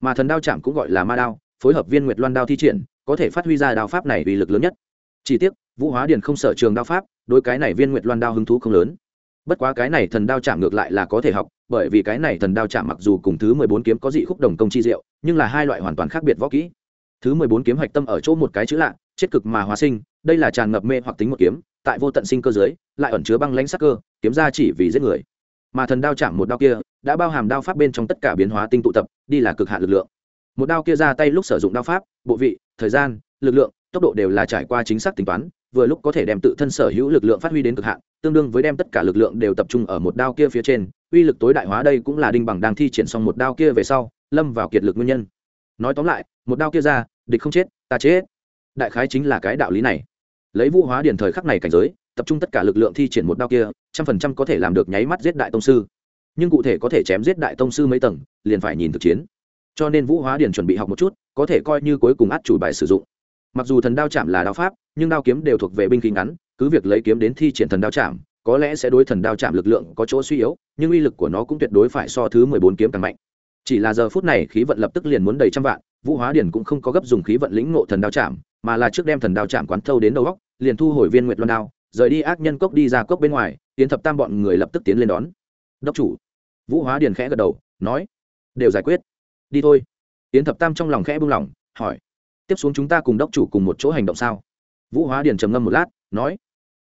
Mà thần đao chạm cũng gọi là ma đao, phối hợp viên nguyệt loan đao thi triển, có thể phát huy ra đao pháp này uy lực lớn nhất. Chỉ tiếc, vũ hóa điền không sở trường đao pháp, đối cái này viên nguyệt loan đao hứng thú không lớn. Bất quá cái này thần đao chạm ngược lại là có thể học, bởi vì cái này thần đao chạm mặc dù cùng thứ mười bốn kiếm có dị khúc đồng công chi diệu, nhưng là hai loại hoàn toàn khác biệt võ kỹ thứ mười bốn kiếm hạch tâm ở chỗ một cái chữ lạ, chết cực mà hóa sinh, đây là tràn ngập mê hoặc tính một kiếm, tại vô tận sinh cơ giới lại ẩn chứa băng lãnh sắc cơ, kiếm ra chỉ vì giết người. Mà thần đao chạm một đao kia, đã bao hàm đao pháp bên trong tất cả biến hóa tinh tụ tập, đi là cực hạn lực lượng. Một đao kia ra tay lúc sử dụng đao pháp, bộ vị, thời gian, lực lượng, tốc độ đều là trải qua chính xác tính toán, vừa lúc có thể đem tự thân sở hữu lực lượng phát huy đến cực hạn, tương đương với đem tất cả lực lượng đều tập trung ở một đao kia phía trên, uy lực tối đại hóa đây cũng là đinh bằng đang thi triển xong một đao kia về sau, lâm vào kiệt lực nguyên nhân. Nói tóm lại một đao kia ra, địch không chết, ta chết. Đại khái chính là cái đạo lý này. Lấy vũ hóa điển thời khắc này cảnh giới, tập trung tất cả lực lượng thi triển một đao kia, trăm phần trăm có thể làm được nháy mắt giết đại tông sư. Nhưng cụ thể có thể chém giết đại tông sư mấy tầng, liền phải nhìn thực chiến. Cho nên vũ hóa điển chuẩn bị học một chút, có thể coi như cuối cùng át chủ bài sử dụng. Mặc dù thần đao chạm là đao pháp, nhưng đao kiếm đều thuộc về binh khí ngắn, cứ việc lấy kiếm đến thi triển thần đao chạm, có lẽ sẽ đối thần đao chạm lực lượng có chỗ suy yếu, nhưng uy lực của nó cũng tuyệt đối phải so thứ mười bốn kiếm càng mạnh. Chỉ là giờ phút này khí vận lập tức liền muốn đầy trăm vạn vũ hóa điển cũng không có gấp dùng khí vận lĩnh ngộ thần đao chạm, mà là trước đem thần đao chạm quán thâu đến đầu góc, liền thu hồi viên nguyệt loan đao, rời đi ác nhân cốc đi ra cốc bên ngoài, tiến thập tam bọn người lập tức tiến lên đón. Đốc chủ. Vũ hóa điền khẽ gật đầu, nói, đều giải quyết. Đi thôi. Tiến thập tam trong lòng khẽ buông lỏng, hỏi, tiếp xuống chúng ta cùng đốc chủ cùng một chỗ hành động sao? Vũ hóa điền trầm ngâm một lát, nói,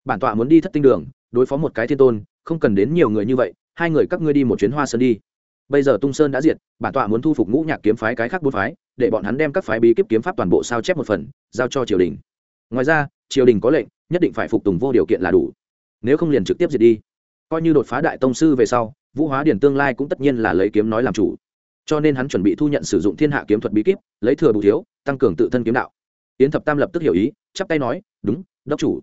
bản tọa muốn đi thất tinh đường, đối phó một cái thiên tôn, không cần đến nhiều người như vậy, hai người các ngươi đi một chuyến hoa sơn đi bây giờ tung sơn đã diệt, bản tọa muốn thu phục ngũ nhạc kiếm phái cái khác bốn phái, để bọn hắn đem các phái bí kíp kiếm pháp toàn bộ sao chép một phần, giao cho triều đình. Ngoài ra, triều đình có lệnh, nhất định phải phục tùng vô điều kiện là đủ. Nếu không liền trực tiếp diệt đi. Coi như đột phá đại tông sư về sau, vũ hóa điển tương lai cũng tất nhiên là lấy kiếm nói làm chủ. Cho nên hắn chuẩn bị thu nhận sử dụng thiên hạ kiếm thuật bí kíp, lấy thừa bù thiếu, tăng cường tự thân kiếm đạo. Yến thập tam lập tức hiểu ý, chắp tay nói, đúng, đốc chủ.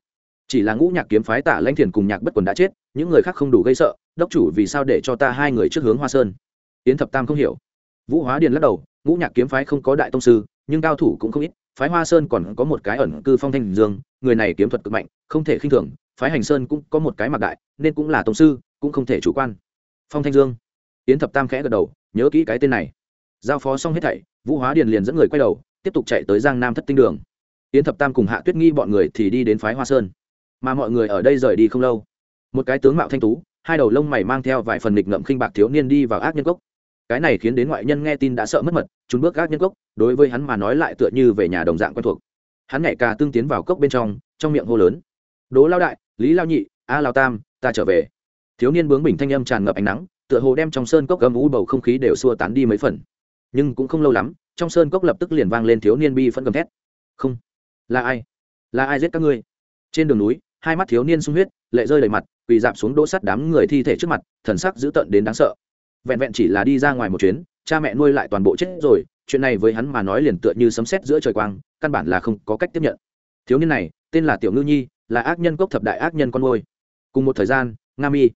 Chỉ là ngũ nhạc kiếm phái tả lanh thiền cùng nhạc bất quần đã chết, những người khác không đủ gây sợ, đốc chủ, vì sao để cho ta hai người trước hướng hoa sơn? Yến thập tam không hiểu. Vũ hóa điền lắc đầu, ngũ nhạc kiếm phái không có đại tông sư, nhưng cao thủ cũng không ít, phái hoa sơn còn có một cái ẩn cư phong thanh dương, người này kiếm thuật cực mạnh, không thể khinh thường, phái hành sơn cũng có một cái mặc đại, nên cũng là tông sư, cũng không thể chủ quan. Phong thanh dương. Yến thập tam khẽ gật đầu, nhớ kỹ cái tên này. Giao phó xong hết thảy, vũ hóa điền liền dẫn người quay đầu, tiếp tục chạy tới giang nam thất tinh đường. Yến thập tam cùng hạ tuyết nghi bọn người thì đi đến phái hoa sơn. Mà mọi người ở đây rời đi không lâu. Một cái tướng mạo thanh tú, hai đầu lông mày mang theo vài phần nghịch ngậm khinh bạc thiếu niên đi vào ác nhân cốc cái này khiến đến ngoại nhân nghe tin đã sợ mất mật chúng bước gác nhân cốc, đối với hắn mà nói lại tựa như về nhà đồng dạng quen thuộc. Hắn nhảy cà tương tiến vào cốc bên trong trong miệng hô lớn. Đố lao đại, lý lao nhị, a lao tam, ta trở về. Thiếu niên bướng bình thanh âm tràn ngập ánh nắng, tựa hồ đem trong sơn cốc gầm u bầu không khí đều xua tán đi mấy phần. Nhưng cũng không lâu lắm, trong sơn cốc lập tức liền vang lên thiếu niên bi phân gầm thét. Không, là ai? Là ai giết các ngươi? Trên đường núi, hai mắt thiếu niên sung huyết, lệ rơi đầy mặt, quỳ dạp xuống đỗ sắt đám người thi thể trước mặt, thần sắc dữ tợn đến đáng sợ vẹn vẹn chỉ là đi ra ngoài một chuyến, cha mẹ nuôi lại toàn bộ chết rồi, chuyện này với hắn mà nói liền tựa như sấm sét giữa trời quang, căn bản là không có cách tiếp nhận. Thiếu niên này, tên là tiểu ngư nhi, là ác nhân cốc thập đại ác nhân con nuôi. Cùng một thời gian, nga mi,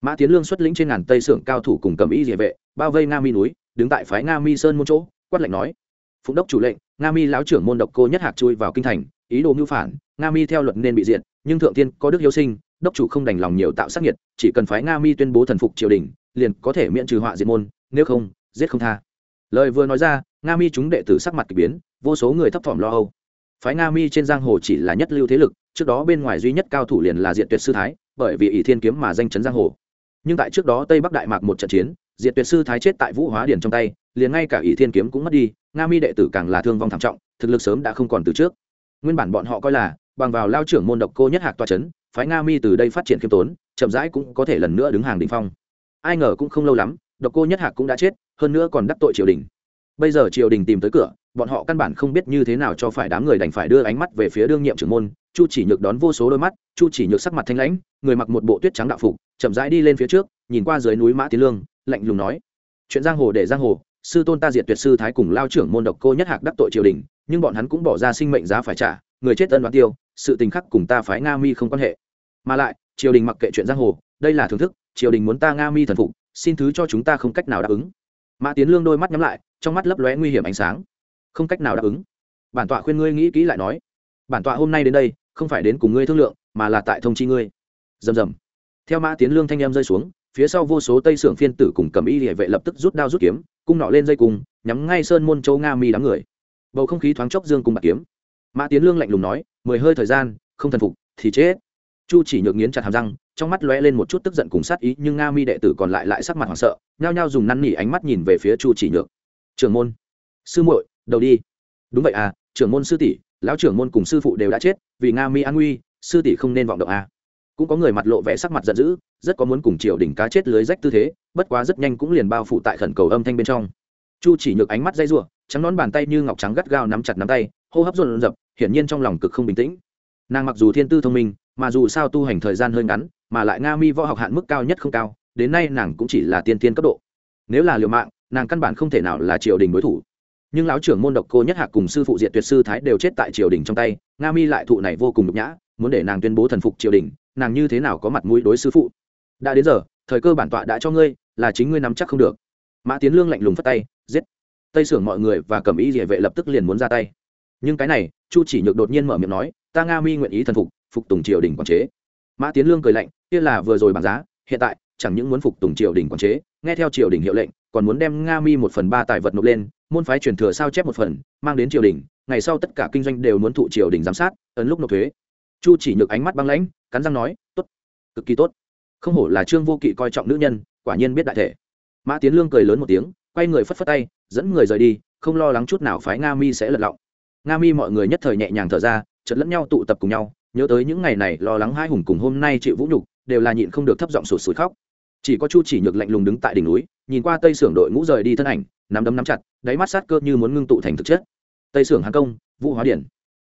mã tiến lương xuất lĩnh trên ngàn tây xưởng cao thủ cùng cầm y địa vệ, bao vây nga mi núi, đứng tại phái nga mi sơn môn chỗ, quát lệnh nói phụng đốc chủ lệnh, nga mi lão trưởng môn độc cô nhất hạc chui vào kinh thành, ý đồ mưu phản, nga mi theo luật nên bị diện nhưng thượng tiên có đức hiếu sinh, đốc chủ không đành lòng nhiều tạo sắc nhiệt chỉ cần phái nga mi tuyên bố thần phục triều đình liền có thể miễn trừ họa diệt môn, nếu không, giết không tha. Lời vừa nói ra, nga mi chúng đệ tử sắc mặt k ỳ biến, vô số người thấp thỏm lo âu. Phái nga mi trên giang hồ chỉ là nhất lưu thế lực, trước đó bên ngoài duy nhất cao thủ liền là diện tuyệt sư thái, bởi vì ỷ thiên kiếm mà danh chấn giang hồ. Nhưng tại trước đó tây bắc đại mạc một trận chiến diện tuyệt sư thái chết tại vũ hóa điển trong tay, liền ngay cả ỷ thiên kiếm cũng mất đi, nga mi đệ tử càng là thương vong thảm trọng, thực lực sớm đã không còn từ trước. Nguyên bản bọn họ coi là, bằng vào lao trưởng môn độc cô nhất hạc toa c h ấ n phái nga mi từ đây phát triển khiêm tốn, chậm rãi cũng có thể lần nữa đứng hàng đ ỉ n h phong ai ngờ cũng không lâu lắm, độc cô nhất hạc cũng đã chết, hơn nữa còn đắc tội triều đình. Bây giờ triều đình tìm tới cửa, bọn họ căn bản không biết như thế nào cho phải đám người đành phải đưa ánh mắt về phía đương nhiệm trưởng môn, chu chỉ nhược đón vô số đôi mắt, chu chỉ nhược sắc mặt thanh lãnh, người mặc một bộ tuyết trắng đạo phục, chậm rãi đi lên phía trước, nhìn qua dưới núi mã tiến lương, lạnh lùng nói, chuyện giang hồ để giang hồ, sư tôn ta diệt tuyệt sư thái cùng lao trưởng môn độc cô nhất hạc đắc tội triều đình, nhưng bọn hắn cũng bỏ ra sinh mệnh giá phải trả, người chết ân đoán tiêu, sự tình khắc cùng ta phái nga mi không quan hệ. Mà lại, triều đình mặc kệ chuyện giang hồ, đây là thưởng thức triều đình muốn ta nga mi thần phục, xin thứ cho chúng ta không cách nào đáp ứng. Mã tiến lương đôi mắt nhắm lại, trong mắt lấp lóe nguy hiểm ánh sáng. Không cách nào đáp ứng. Bản tọa khuyên ngươi nghĩ kỹ lại nói. Bản tọa hôm nay đến đây, không phải đến cùng ngươi thương lượng, mà là tại thông chi ngươi. Dầm dầm theo mã tiến lương thanh em rơi xuống, phía sau vô số tây sưởng phiên tử cùng cầm y địa vệ lập tức rút đao rút kiếm, cung nọ lên dây cung, nhắm ngay sơn môn châu nga mi đám người. Bầu không khí thoáng chốc dương cùng bạc kiếm. Mã tiến lương lạnh lùng nói, mười hơi thời gian, không thần phục thì chết chu chỉ nhược nghiến chặt hàm răng, trong mắt lóe lên một chút tức giận cùng sát ý, nhưng nga mi đệ tử còn lại lại sắc mặt hoảng sợ, nhao nhao dùng năn nỉ ánh mắt nhìn về phía chu chỉ nhược. Trưởng môn, sư muội, đầu đi. Đúng vậy à trưởng môn sư tỷ, lão trưởng môn cùng sư phụ đều đã chết, vì nga mi an nguy, sư tỷ không nên vọng động à. Cũng có người mặt lộ vẻ sắc mặt giận dữ, rất có muốn cùng triều đỉnh cá chết lưới rách tư thế, bất quá rất nhanh cũng liền bao phủ tại khẩn cầu âm thanh bên trong. Chu chỉ nhược ánh mắt dây rụa trắng nón bàn tay như ngọc trắng gắt gao nắm chặt nắm tay, hô hấp dồn dập hiển nhiên trong lòng cực không bình tĩnh. Nàng mặc dù thiên tư thông minh mà dù sao tu hành thời gian hơi ngắn, mà lại nga mi võ học hạn mức cao nhất không cao, đến nay nàng cũng chỉ là tiên tiên cấp độ. Nếu là liều mạng, nàng căn bản không thể nào là triều đình đối thủ. Nhưng lão trưởng môn độc cô nhất hạc cùng sư phụ diện tuyệt sư thái đều chết tại triều đình trong tay, nga mi lại thụ này vô cùng nhục nhã, muốn để nàng tuyên bố thần phục triều đình, nàng như thế nào có mặt mũi đối sư phụ? Đã đến giờ, thời cơ bản tọa đã cho ngươi, là chính ngươi nắm chắc không được. Mã tiến lương lạnh lùng phất tay, giết. Tây sưởng mọi người và cầm ý địa vệ lập tức liền muốn ra tay. Nhưng cái này, chu chỉ nhược đột nhiên mở miệng nói, ta nga mi nguyện ý thần phục phục tùng triều đình quản chế. Mã tiến lương cười lạnh, kia là vừa rồi bảng giá, hiện tại chẳng những muốn phục tùng triều đình quản chế, nghe theo triều đình hiệu lệnh, còn muốn đem nga mi một phần ba tài vật nộp lên, môn phái truyền thừa sao chép một phần, mang đến triều đình, ngày sau tất cả kinh doanh đều muốn thụ triều đình giám sát, ấn lúc nộp thuế. Chu chỉ nhược ánh mắt băng lãnh, cắn răng nói, tốt, cực kỳ tốt. Không hổ là trương vô kỵ coi trọng nữ nhân, quả nhiên biết đại thể. Mã tiến lương cười lớn một tiếng, quay người phất phất tay, dẫn người rời đi, không lo lắng chút nào phái nga mi sẽ lật lọng. Nga mi mọi người nhất thời nhẹ nhàng thở ra chật lẫn nhau tụ tập cùng nhau nhớ tới những ngày này lo lắng hai hùng cùng hôm nay chịu vũ nhục, đều là nhịn không được thấp giọng sụt sùi khóc. Chỉ có chu chỉ nhược lạnh lùng đứng tại đỉnh núi, nhìn qua tây sưởng đội ngũ rời đi thân ảnh, nắm đấm nắm chặt, đáy mắt sát cơ như muốn ngưng tụ thành thực chất. Tây sưởng hàn công, vũ hóa điển.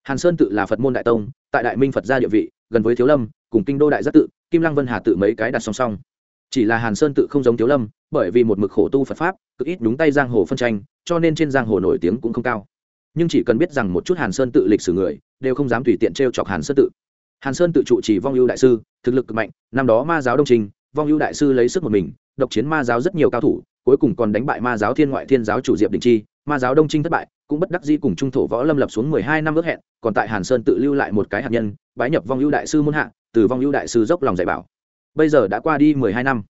Hàn sơn tự là phật môn đại tông, tại đại minh phật gia địa vị, gần với thiếu lâm, cùng kinh đô đại giác tự, kim lăng vân hà tự mấy cái đặt song song. Chỉ là hàn sơn tự không giống thiếu lâm, bởi vì một mực khổ tu phật pháp, cực ít đúng tay giang hồ phân tranh, cho nên trên giang hồ nổi tiếng cũng không cao nhưng chỉ cần biết rằng một chút hàn sơn tự lịch sử người, đều không dám tùy tiện t r e o chọc hàn sơn tự. Hàn sơn tự trụ chỉ vong ưu đại sư, thực lực cực mạnh, năm đó ma giáo đông trình, vong ưu đại sư lấy sức một mình, độc chiến ma giáo rất nhiều cao thủ, cuối cùng còn đánh bại ma giáo thiên ngoại thiên giáo chủ diệp đình chi, ma giáo đông trinh thất bại, cũng bất đắc di cùng trung thổ võ lâm lập xuống mười hai năm ước hẹn, còn tại hàn sơn tự lưu lại một cái hạt nhân, bái nhập vong ưu đại sư muôn hạ, từ vong ưu đại sư dốc lòng dạy bảo. Bây giờ đã qua đi mười hai năm.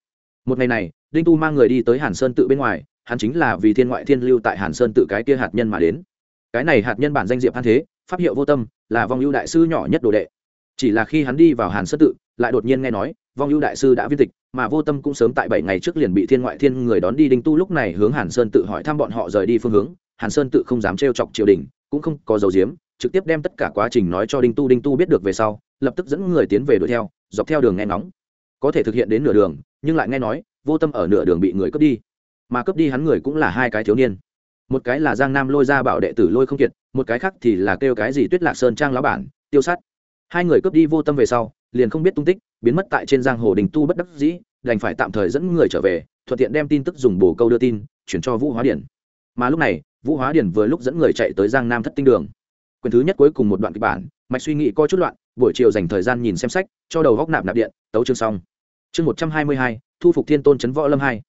Một ngày này, đinh tu mang người đi tới hàn sơn tự bên ngoài, hắn chính là vì thiên ngoại thiên lưu tại hàn sơn tự cái kia hạt nhân mà đến cái này hạt nhân bản danh diệp han thế, pháp hiệu vô tâm, là vong ưu đại sư nhỏ nhất đồ đệ. Chỉ là khi hắn đi vào hàn sơn tự, lại đột nhiên nghe nói, vong ưu đại sư đã viên tịch, mà vô tâm cũng sớm tại bảy ngày trước liền bị thiên ngoại thiên người đón đi đinh tu lúc này hướng hàn sơn tự hỏi thăm bọn họ rời đi phương hướng. Hàn sơn tự không dám trêu chọc triều đình, cũng không có dấu diếm, trực tiếp đem tất cả quá trình nói cho đinh tu. Đinh tu biết được về sau, lập tức dẫn người tiến về đuổi theo, dọc theo đường nghe ngóng. Có thể thực hiện đến nửa đường, nhưng lại nghe nói, vô tâm ở nửa đường bị người cướp đi. Mà cướp đi hắn người cũng là hai cái thiếu niên một cái là giang nam lôi ra bảo đệ tử lôi không kiệt, một cái khác thì là kêu cái gì tuyết lạc sơn trang lão bản, tiêu sát. Hai người cướp đi vô tâm về sau, liền không biết tung tích, biến mất tại trên giang hồ đình tu bất đắc dĩ, đành phải tạm thời dẫn người trở về, thuận tiện đem tin tức dùng bồ câu đưa tin, chuyển cho vũ hóa điển. Mà lúc này, vũ hóa điển vừa lúc dẫn người chạy tới giang nam thất tinh đường. Quyền thứ nhất cuối cùng một đoạn kịch bản, mạch suy nghĩ coi chút loạn, buổi chiều dành thời gian nhìn xem sách, cho đầu góc nạp nạp điện, tấu chương xong. Chương một trăm hai mươi hai, thu phục thiên tôn trấn võ lâm hai.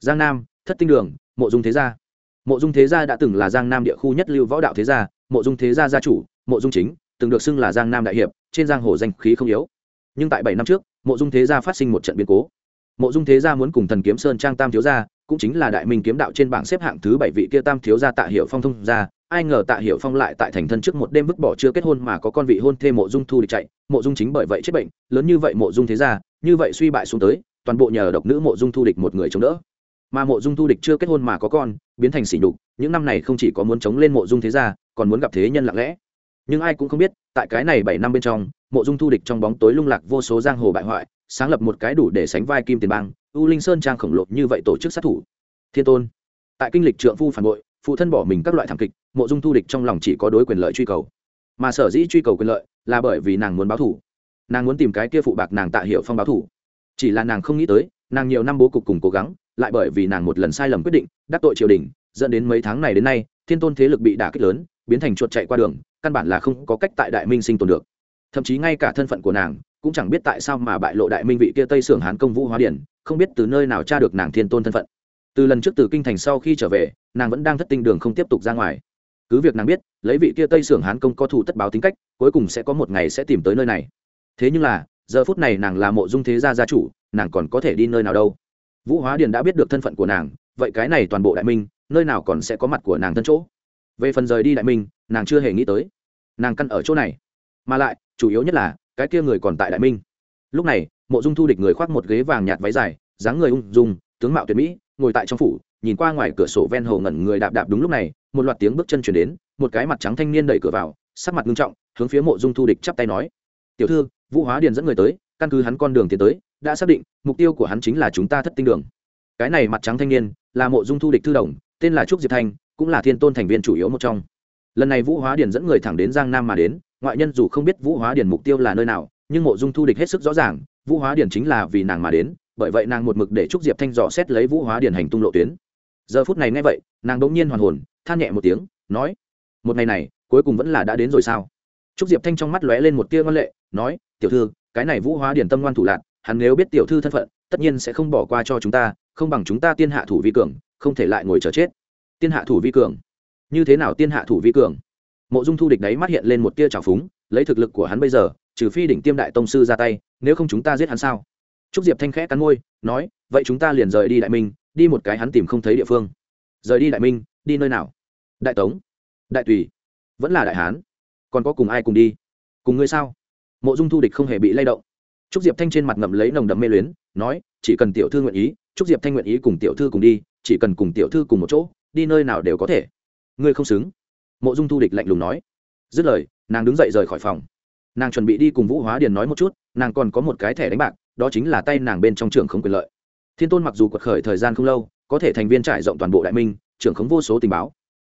Giang nam, thất tinh đường, mộ dung thế gia mộ dung thế gia đã từng là giang nam địa khu nhất lưu võ đạo thế gia, mộ dung thế gia gia chủ, mộ dung chính, từng được xưng là giang nam đại hiệp, trên giang hồ danh khí không yếu. Nhưng tại bảy năm trước, mộ dung thế gia phát sinh một trận biến cố. Mộ dung thế gia muốn cùng thần kiếm sơn trang tam thiếu gia, cũng chính là đại minh kiếm đạo trên bảng xếp hạng thứ bảy vị kia tam thiếu gia tạ hiệu phong thông gia, ai ngờ tạ hiệu phong lại tại thành thân trước một đêm vứt bỏ chưa kết hôn mà có con vị hôn thê mộ dung thu địch chạy, mộ dung chính bởi vậy chết bệnh, lớn như vậy mộ dung thế gia, như vậy suy bại xuống tới, toàn bộ nhờ độc nữ mộ dung thu địch một người chống đỡ mà mộ dung thu địch chưa kết hôn mà có con, biến thành sỉ nhục, những năm này không chỉ có muốn chống lên mộ dung thế gia, còn muốn gặp thế nhân lặng lẽ. Nhưng ai cũng không biết, tại cái này bảy năm bên trong, mộ dung thu địch trong bóng tối lung lạc vô số giang hồ bại hoại, sáng lập một cái đủ để sánh vai kim tiền bang, u linh sơn trang khổng lồ như vậy tổ chức sát thủ. Thiên tôn. Tại kinh lịch trượng phu phản bội, phụ thân bỏ mình các loại thảm kịch, mộ dung thu địch trong lòng chỉ có đối quyền lợi truy cầu. Mà sở dĩ truy cầu quyền lợi là bởi vì nàng muốn báo thủ nàng muốn tìm cái kia phụ bạc nàng tạ hiệu phong báo thủ chỉ là nàng không nghĩ tới, nàng nhiều năm bố cục cùng cố gắng lại bởi vì nàng một lần sai lầm quyết định, đắc tội triều đình, dẫn đến mấy tháng này đến nay, thiên tôn thế lực bị đả kích lớn, biến thành chuột chạy qua đường, căn bản là không có cách tại đại minh sinh tồn được. Thậm chí ngay cả thân phận của nàng, cũng chẳng biết tại sao mà bại lộ đại minh vị kia tây sưởng hán công vũ hóa điển, không biết từ nơi nào tra được nàng thiên tôn thân phận. Từ lần trước từ kinh thành sau khi trở về, nàng vẫn đang thất tinh đường không tiếp tục ra ngoài. Cứ việc nàng biết, lấy vị kia tây sưởng hán công có thủ tất báo tính cách, cuối cùng sẽ có một ngày sẽ tìm tới nơi này. Thế nhưng là, giờ phút này nàng là mộ dung thế gia gia chủ, nàng còn có thể đi nơi nào đâu? Vũ hóa điền đã biết được thân phận của nàng, vậy cái này toàn bộ đại minh, nơi nào còn sẽ có mặt của nàng thân chỗ? Về phần rời đi đại minh, nàng chưa hề nghĩ tới. Nàng căn ở chỗ này. Mà lại, chủ yếu nhất là, cái kia người còn tại đại minh. Lúc này, mộ dung thu địch người khoác một ghế vàng nhạt váy dài, dáng người ung dung, tướng mạo tuyệt mỹ, ngồi tại trong phủ, nhìn qua ngoài cửa sổ ven hồ ngẩn người đạp đạp đúng lúc này, một loạt tiếng bước chân chuyển đến, một cái mặt trắng thanh niên đẩy cửa vào, sắc mặt nghiêm trọng, hướng phía mộ dung thu địch chắp tay nói, tiểu thư, vũ hóa điền dẫn người tới, căn cứ hắn con đường tiến tới đã xác định, mục tiêu của hắn chính là chúng ta thất tinh đường. Cái này mặt trắng thanh niên, là mộ dung thu địch thư đồng, tên là trúc diệp thanh, cũng là thiên tôn thành viên chủ yếu một trong. Lần này vũ hóa điền dẫn người thẳng đến giang nam mà đến, ngoại nhân dù không biết vũ hóa điền mục tiêu là nơi nào, nhưng mộ dung thu địch hết sức rõ ràng, vũ hóa điền chính là vì nàng mà đến, bởi vậy nàng một mực để trúc diệp thanh dò xét lấy vũ hóa điền hành tung lộ tuyến. Giờ phút này nghe vậy, nàng đ ỗ n g nhiên hoàn hồn, than nhẹ một tiếng, nói, một ngày này, cuối cùng vẫn là đã đến rồi sao? Trúc diệp thanh trong mắt lóe lên một tia ngân lệ, nói, tiểu thư, cái này vũ hóa điền tâm ngoan thủ lạc hắn nếu biết tiểu thư thân phận, tất nhiên sẽ không bỏ qua cho chúng ta, không bằng chúng ta tiên hạ thủ vi cường, không thể lại ngồi chờ chết. Tiên hạ thủ vi cường. Như thế nào tiên hạ thủ vi cường? Mộ dung thu địch đấy mắt hiện lên một tia trào phúng, lấy thực lực của hắn bây giờ, trừ phi đỉnh tiêm đại tông sư ra tay, nếu không chúng ta giết hắn sao? Trúc diệp thanh khẽ cắn môi, nói, vậy chúng ta liền rời đi đại minh, đi một cái hắn tìm không thấy địa phương. Rời đi đại minh, đi nơi nào? Đại tống, đại tùy, vẫn là đại hán. Còn có cùng ai cùng đi? Cùng ngươi sao? Mộ dung thu địch không hề bị lay động trúc diệp thanh trên mặt ngậm lấy nồng đậm mê luyến, nói, chỉ cần tiểu thư nguyện ý, trúc diệp thanh nguyện ý cùng tiểu thư cùng đi, chỉ cần cùng tiểu thư cùng một chỗ, đi nơi nào đều có thể. Ngươi không xứng. Mộ dung thu địch lạnh lùng nói. Dứt lời, nàng đứng dậy rời khỏi phòng. Nàng chuẩn bị đi cùng vũ hóa điền nói một chút, nàng còn có một cái thẻ đánh bạc, đó chính là tay nàng bên trong trường không quyền lợi. Thiên tôn mặc dù quật khởi thời gian không lâu, có thể thành viên trải rộng toàn bộ đại minh, trưởng khống vô số tình báo.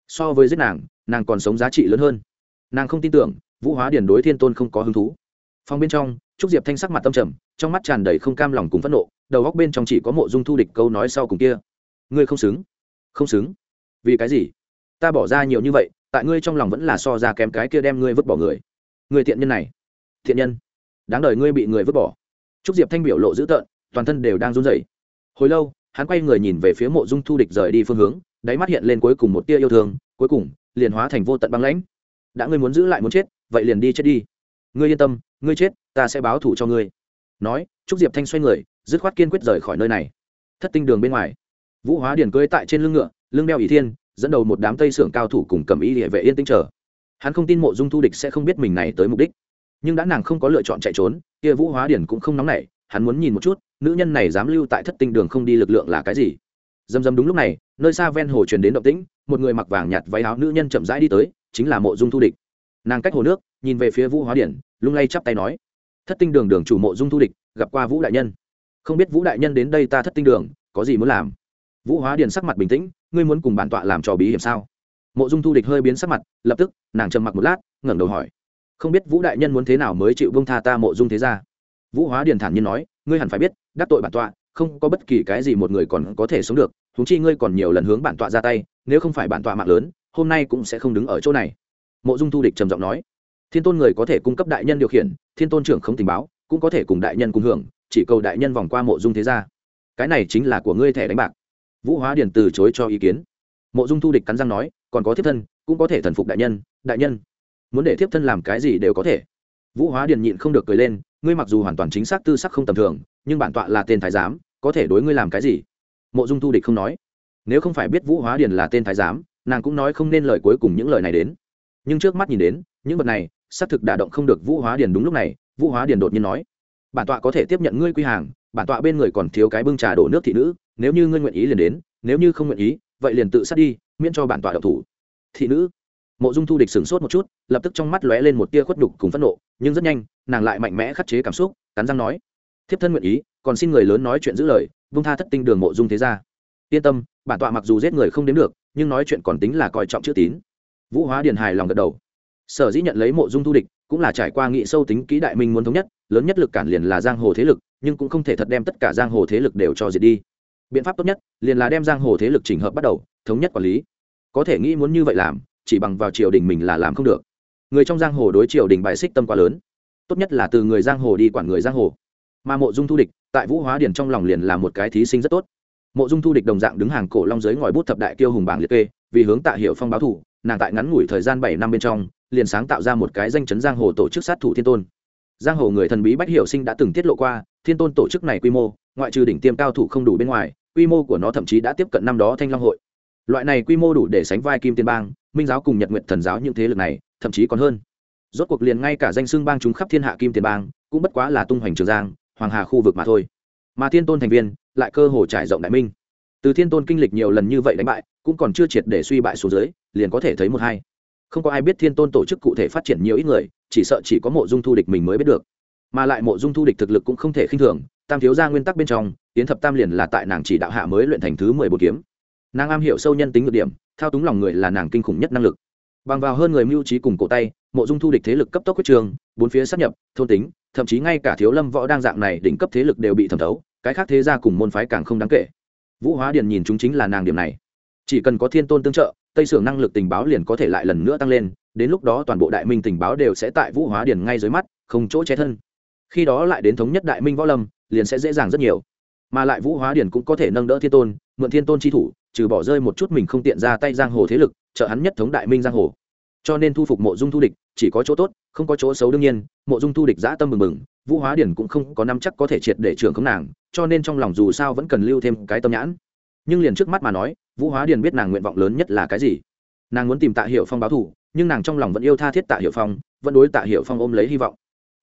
So với giết nàng nàng còn sống giá trị lớn hơn. Nàng không tin tưởng, vũ hóa điền đối thiên tôn không có hứng thú. Phòng bên trong trúc diệp thanh sắc mặt tâm trầm, trong mắt tràn đầy không cam lòng cùng phẫn nộ, đầu góc bên trong chỉ có mộ dung thu địch câu nói sau cùng kia. Ngươi không xứng. Không xứng? Vì cái gì? Ta bỏ ra nhiều như vậy, tại ngươi trong lòng vẫn là so ra kém cái kia đem ngươi vứt bỏ người. Người thiện nhân này. Thiện nhân. Đáng đời ngươi bị người vứt bỏ. Trúc diệp thanh biểu lộ dữ tợn, toàn thân đều đang run rẩy. Hồi lâu, hắn quay người nhìn về phía mộ dung thu địch rời đi phương hướng, đáy mắt hiện lên cuối cùng một tia yêu thương, cuối cùng, liền hóa thành vô tận băng lãnh. Đã ngươi muốn giữ lại muốn chết, vậy liền đi chết đi. Ngươi yên tâm ngươi chết, ta sẽ báo thủ cho ngươi. Nói, trúc diệp thanh xoay người, dứt khoát kiên quyết rời khỏi nơi này. Thất tinh đường bên ngoài, vũ hóa điển cưới tại trên lưng ngựa, lưng đeo ỷ thiên, dẫn đầu một đám tây sưởng cao thủ cùng cầm ý địa vệ yên tĩnh chờ. Hắn không tin mộ dung thu địch sẽ không biết mình này tới mục đích. Nhưng đã nàng không có lựa chọn chạy trốn, kia vũ hóa điển cũng không nóng nảy, hắn muốn nhìn một chút, nữ nhân này dám lưu tại thất tinh đường không đi lực lượng là cái gì. Dầm dầm đúng lúc này, nơi xa ven hồ truyền đến động tĩnh, một người mặc vàng nhạt váy áo nữ nhân chậm rãi đi tới, chính là mộ dung thu địch nàng cách hồ nước, nhìn về phía vũ hóa điển, lung lay chắp tay nói, thất tinh đường đường chủ mộ dung thu địch, gặp qua vũ đại nhân. Không biết vũ đại nhân đến đây ta thất tinh đường, có gì muốn làm? Vũ hóa điển sắc mặt bình tĩnh, ngươi muốn cùng bản tọa làm trò bí hiểm sao? Mộ dung thu địch hơi biến sắc mặt, lập tức, nàng trầm mặc một lát, ngẩng đầu hỏi, không biết vũ đại nhân muốn thế nào mới chịu bông tha ta mộ dung thế ra vũ hóa điển thản nhiên nói, ngươi hẳn phải biết, đắc tội bản tọa, không có bất kỳ cái gì một người còn có thể sống được. Thúng chi ngươi còn nhiều lần hướng bản tọa ra tay, nếu không phải bản tọa mạng lớn, hôm nay cũng sẽ không đứng ở chỗ này mộ dung thu địch trầm giọng nói, thiên tôn người có thể cung cấp đại nhân điều khiển, thiên tôn trưởng không tình báo, cũng có thể cùng đại nhân cùng hưởng, chỉ cầu đại nhân vòng qua mộ dung thế gia. Cái này chính là của ngươi thẻ đánh bạc. Vũ hóa điền từ chối cho ý kiến. Mộ dung thu địch cắn răng nói, còn có thiếp thân, cũng có thể thần phục đại nhân đại nhân. Muốn để thiếp thân làm cái gì đều có thể. Vũ hóa điền nhịn không được cười lên, ngươi mặc dù hoàn toàn chính xác tư sắc không tầm thường, nhưng bản tọa là tên thái giám, có thể đối ngươi làm cái gì? Mộ dung thu địch không nói. Nếu không phải biết vũ hóa điền là tên thái giám, nàng cũng nói không nên lời cuối cùng những lời này đến nhưng trước mắt nhìn đến, những vật này, xác thực đả động không được vũ hóa điền đúng lúc này, vũ hóa điền đột nhiên nói, bản tọa có thể tiếp nhận ngươi quy hàng, bản tọa bên người còn thiếu cái bưng trà đổ nước thị nữ, nếu như ngươi nguyện ý liền đến, nếu như không nguyện ý, vậy liền tự sát đi, miễn cho bản tọa đậu thủ. Thị nữ, mộ dung thu địch sửng sốt một chút, lập tức trong mắt lóe lên một tia khuất đục cùng phẫn nộ, nhưng rất nhanh, nàng lại mạnh mẽ khắt chế cảm xúc, cắn răng nói, thiếp thân nguyện ý, còn xin người lớn nói chuyện giữ lời, vung tha thất tinh đường mộ dung thế ra yên tâm, bản tọa mặc dù giết người không đến được, nhưng nói chuyện còn tính là coi trọng chữ tín vũ hóa điền hài lòng gật đầu. Sở dĩ nhận lấy mộ dung thu địch cũng là trải qua nghị sâu tính kỹ đại minh muốn thống nhất, lớn nhất lực cản liền là giang hồ thế lực, nhưng cũng không thể thật đem tất cả giang hồ thế lực đều cho diệt đi. Biện pháp tốt nhất liền là đem giang hồ thế lực chỉnh hợp bắt đầu, thống nhất quản lý. Có thể nghĩ muốn như vậy làm, chỉ bằng vào triều đình mình là làm không được. Người trong giang hồ đối triều đình bài xích tâm quá lớn. Tốt nhất là từ người giang hồ đi quản người giang hồ. Mà mộ dung thu địch tại vũ hóa điền trong lòng liền là một cái thí sinh rất tốt. Mộ dung thu địch đồng dạng đứng hàng cổ long giới ngòi bút thập đại kiêu hùng bảng liệt kê, vì hướng tạ hiệu phong báo thủ nàng tại ngắn ngủi thời gian bảy năm bên trong, liền sáng tạo ra một cái danh chấn giang hồ tổ chức sát thủ thiên tôn. Giang hồ người thần bí bách hiểu sinh đã từng tiết lộ qua, thiên tôn tổ chức này quy mô, ngoại trừ đỉnh tiêm cao thủ không đủ bên ngoài, quy mô của nó thậm chí đã tiếp cận năm đó thanh long hội. Loại này quy mô đủ để sánh vai kim tiên bang, minh giáo cùng nhật nguyện thần giáo những thế lực này, thậm chí còn hơn. Rốt cuộc liền ngay cả danh xưng bang chúng khắp thiên hạ kim tiền bang, cũng bất quá là tung hoành trường giang, hoàng hà khu vực mà thôi. Mà thiên tôn thành viên, lại cơ hồ trải rộng đại minh. Từ thiên tôn kinh lịch nhiều lần như vậy đánh bại, cũng còn chưa triệt để suy bại xuống dưới liền có thể thấy một hai. Không có ai biết thiên tôn tổ chức cụ thể phát triển nhiều ít người, chỉ sợ chỉ có mộ dung thu địch mình mới biết được. Mà lại mộ dung thu địch thực lực cũng không thể khinh thường, tam thiếu ra nguyên tắc bên trong, tiến thập tam liền là tại nàng chỉ đạo hạ mới luyện thành thứ mười bột kiếm. Nàng am hiểu sâu nhân tính ngược điểm, thao túng lòng người là nàng kinh khủng nhất năng lực. Bằng vào hơn người mưu trí cùng cổ tay, mộ dung thu địch thế lực cấp tốc quyết trường, bốn phía sắp nhập, thôn tính, thậm chí ngay cả thiếu lâm võ đang dạng này đỉnh cấp thế lực đều bị thẩm thấu, cái khác thế ra cùng môn phái càng không đáng kể. Vũ hóa điền nhìn chúng chính là nàng điểm này. Chỉ cần có thiên tôn tương trợ tây sưởng năng lực tình báo liền có thể lại lần nữa tăng lên, đến lúc đó toàn bộ đại minh tình báo đều sẽ tại vũ hóa điền ngay dưới mắt, không chỗ che thân. Khi đó lại đến thống nhất đại minh võ lâm, liền sẽ dễ dàng rất nhiều. Mà lại vũ hóa điền cũng có thể nâng đỡ thiên tôn, mượn thiên tôn chi thủ, trừ bỏ rơi một chút mình không tiện ra tay giang hồ thế lực, trợ hắn nhất thống đại minh giang hồ. Cho nên thu phục mộ dung thu địch, chỉ có chỗ tốt, không có chỗ xấu đương nhiên, mộ dung thu địch giã tâm mừng mừng vũ hóa điển cũng không có năm chắc có thể triệt để trưởng không nàng, cho nên trong lòng dù sao vẫn cần lưu thêm cái tâm nhãn. Nhưng liền trước mắt mà nói vũ hóa Điền biết nàng nguyện vọng lớn nhất là cái gì. Nàng muốn tìm tạ hiệu phong báo thù, nhưng nàng trong lòng vẫn yêu tha thiết tạ hiệu phong, vẫn đối tạ hiệu phong ôm lấy hy vọng.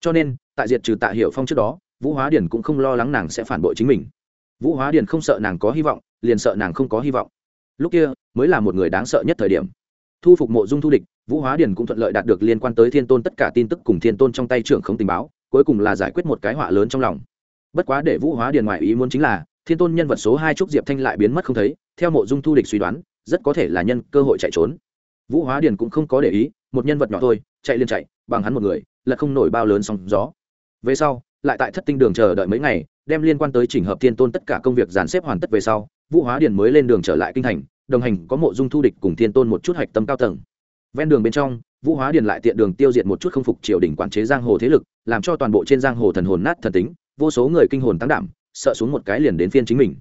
Cho nên, tại diệt trừ tạ hiệu phong trước đó, vũ hóa Điền cũng không lo lắng nàng sẽ phản bội chính mình. Vũ hóa Điền không sợ nàng có hy vọng, liền sợ nàng không có hy vọng. Lúc kia, mới là một người đáng sợ nhất thời điểm. Thu phục mộ dung thu địch, vũ hóa điền cũng thuận lợi đạt được liên quan tới thiên tôn tất cả tin tức cùng thiên tôn trong tay trưởng không tình báo, cuối cùng là giải quyết một cái họa lớn trong lòng. Bất quá để vũ hóa điền ngoại ý muốn chính là thiên tôn nhân vật số hai trúc diệp thanh lại biến mất không thấy, theo mộ dung thu địch suy đoán, rất có thể là nhân cơ hội chạy trốn. Vũ hóa điền cũng không có để ý, một nhân vật nhỏ thôi, chạy liền chạy, bằng hắn một người, là không nổi bao lớn sóng gió. Về sau, lại tại thất tinh đường chờ đợi mấy ngày, đem liên quan tới chỉnh hợp thiên tôn tất cả công việc dàn xếp hoàn tất về sau, vũ hóa điền mới lên đường trở lại kinh thành, đồng hành có mộ dung thu địch cùng thiên tôn một chút hạch tâm cao tầng. Ven đường bên trong, vũ hóa điền lại tiện đường tiêu diệt một chút không phục triều đình quản chế giang hồ thế lực, làm cho toàn bộ trên giang hồ thần hồn nát thần tính, vô số người kinh hồn tăng đảm sợ xuống một cái liền đến phiên chính mình.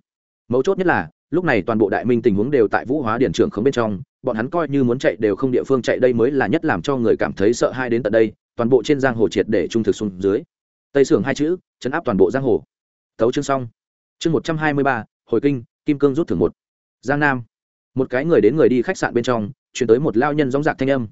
Mấu chốt nhất là, lúc này toàn bộ đại minh tình huống đều tại vũ hóa điển trưởng không bên trong, bọn hắn coi như muốn chạy đều không địa phương chạy đây mới là nhất làm cho người cảm thấy sợ hai đến tận đây, toàn bộ trên giang hồ triệt để trung thực xuống dưới. Tây sưởng hai chữ, chấn áp toàn bộ giang hồ. Tấu chương xong. Chương một trăm hai mươi ba, hồi kinh, kim cương rút thưởng một. Giang nam. Một cái người đến người đi khách sạn bên trong, chuyển tới một lao nhân dóng dạc thanh âm.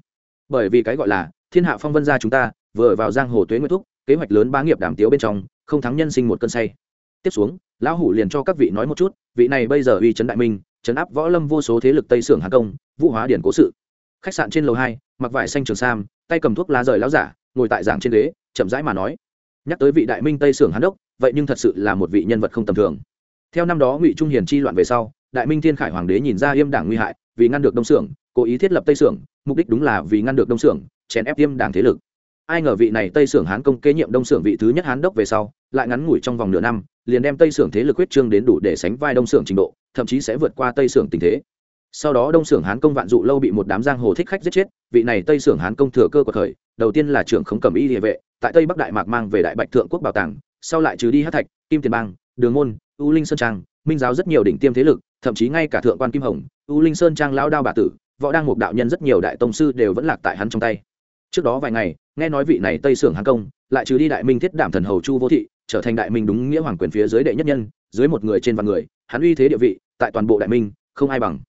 Bởi vì cái gọi là, thiên hạ phong vân gia chúng ta, vừa vào giang hồ tuế nguyệt thúc, kế hoạch lớn bá nghiệp đảm tiếu bên trong, không thắng nhân sinh một cơn say tiếp xuống, lão hủ liền cho các vị nói một chút, vị này bây giờ uy trấn đại minh, trấn áp võ lâm vô số thế lực tây sưởng hà công, vũ hóa điển cố sự. Khách sạn trên lầu hai, mặc vải xanh trường sam, tay cầm thuốc lá rời láo giả, ngồi tại giảng trên ghế, chậm rãi mà nói. Nhắc tới vị đại minh tây sưởng hán đốc, vậy nhưng thật sự là một vị nhân vật không tầm thường. Theo năm đó ngụy trung hiền chi loạn về sau, đại minh thiên khải hoàng đế nhìn ra yêm đảng nguy hại, vì ngăn được đông xưởng cố ý thiết lập tây xưởng mục đích đúng là vì ngăn được đông xưởng chèn ép yêm đảng thế lực ai ngờ vị này tây xưởng hán công kế nhiệm đông xưởng vị thứ nhất hán đốc về sau, lại ngắn ngủi trong vòng nửa năm, liền đem tây xưởng thế lực huyết trương đến đủ để sánh vai đông xưởng trình độ, thậm chí sẽ vượt qua tây xưởng tình thế. Sau đó đông xưởng hán công vạn dụ lâu bị một đám giang hồ thích khách giết chết, vị này tây xưởng hán công thừa cơ của thời đầu tiên là trưởng khống cầm y địa vệ, tại tây bắc đại mạc mang về đại bạch thượng quốc bảo tàng, sau lại trừ đi hát thạch, kim tiền bang, đường môn, u linh sơn trang, minh giáo rất nhiều đỉnh tiêm thế lực, thậm chí ngay cả thượng quan kim hồng, u linh sơn trang lao đao bà tử, võ đang một đạo nhân rất nhiều đại tông sư đều vẫn lạc tại hắn trong tay. Trước đó vài ngày nghe nói vị này tây sưởng hán công, lại trừ đi đại minh thiết đảm thần hầu chu vô thị, trở thành đại minh đúng nghĩa hoàng quyền phía dưới đệ nhất nhân, dưới một người trên vạn người, hắn uy thế địa vị, tại toàn bộ đại minh, không ai bằng.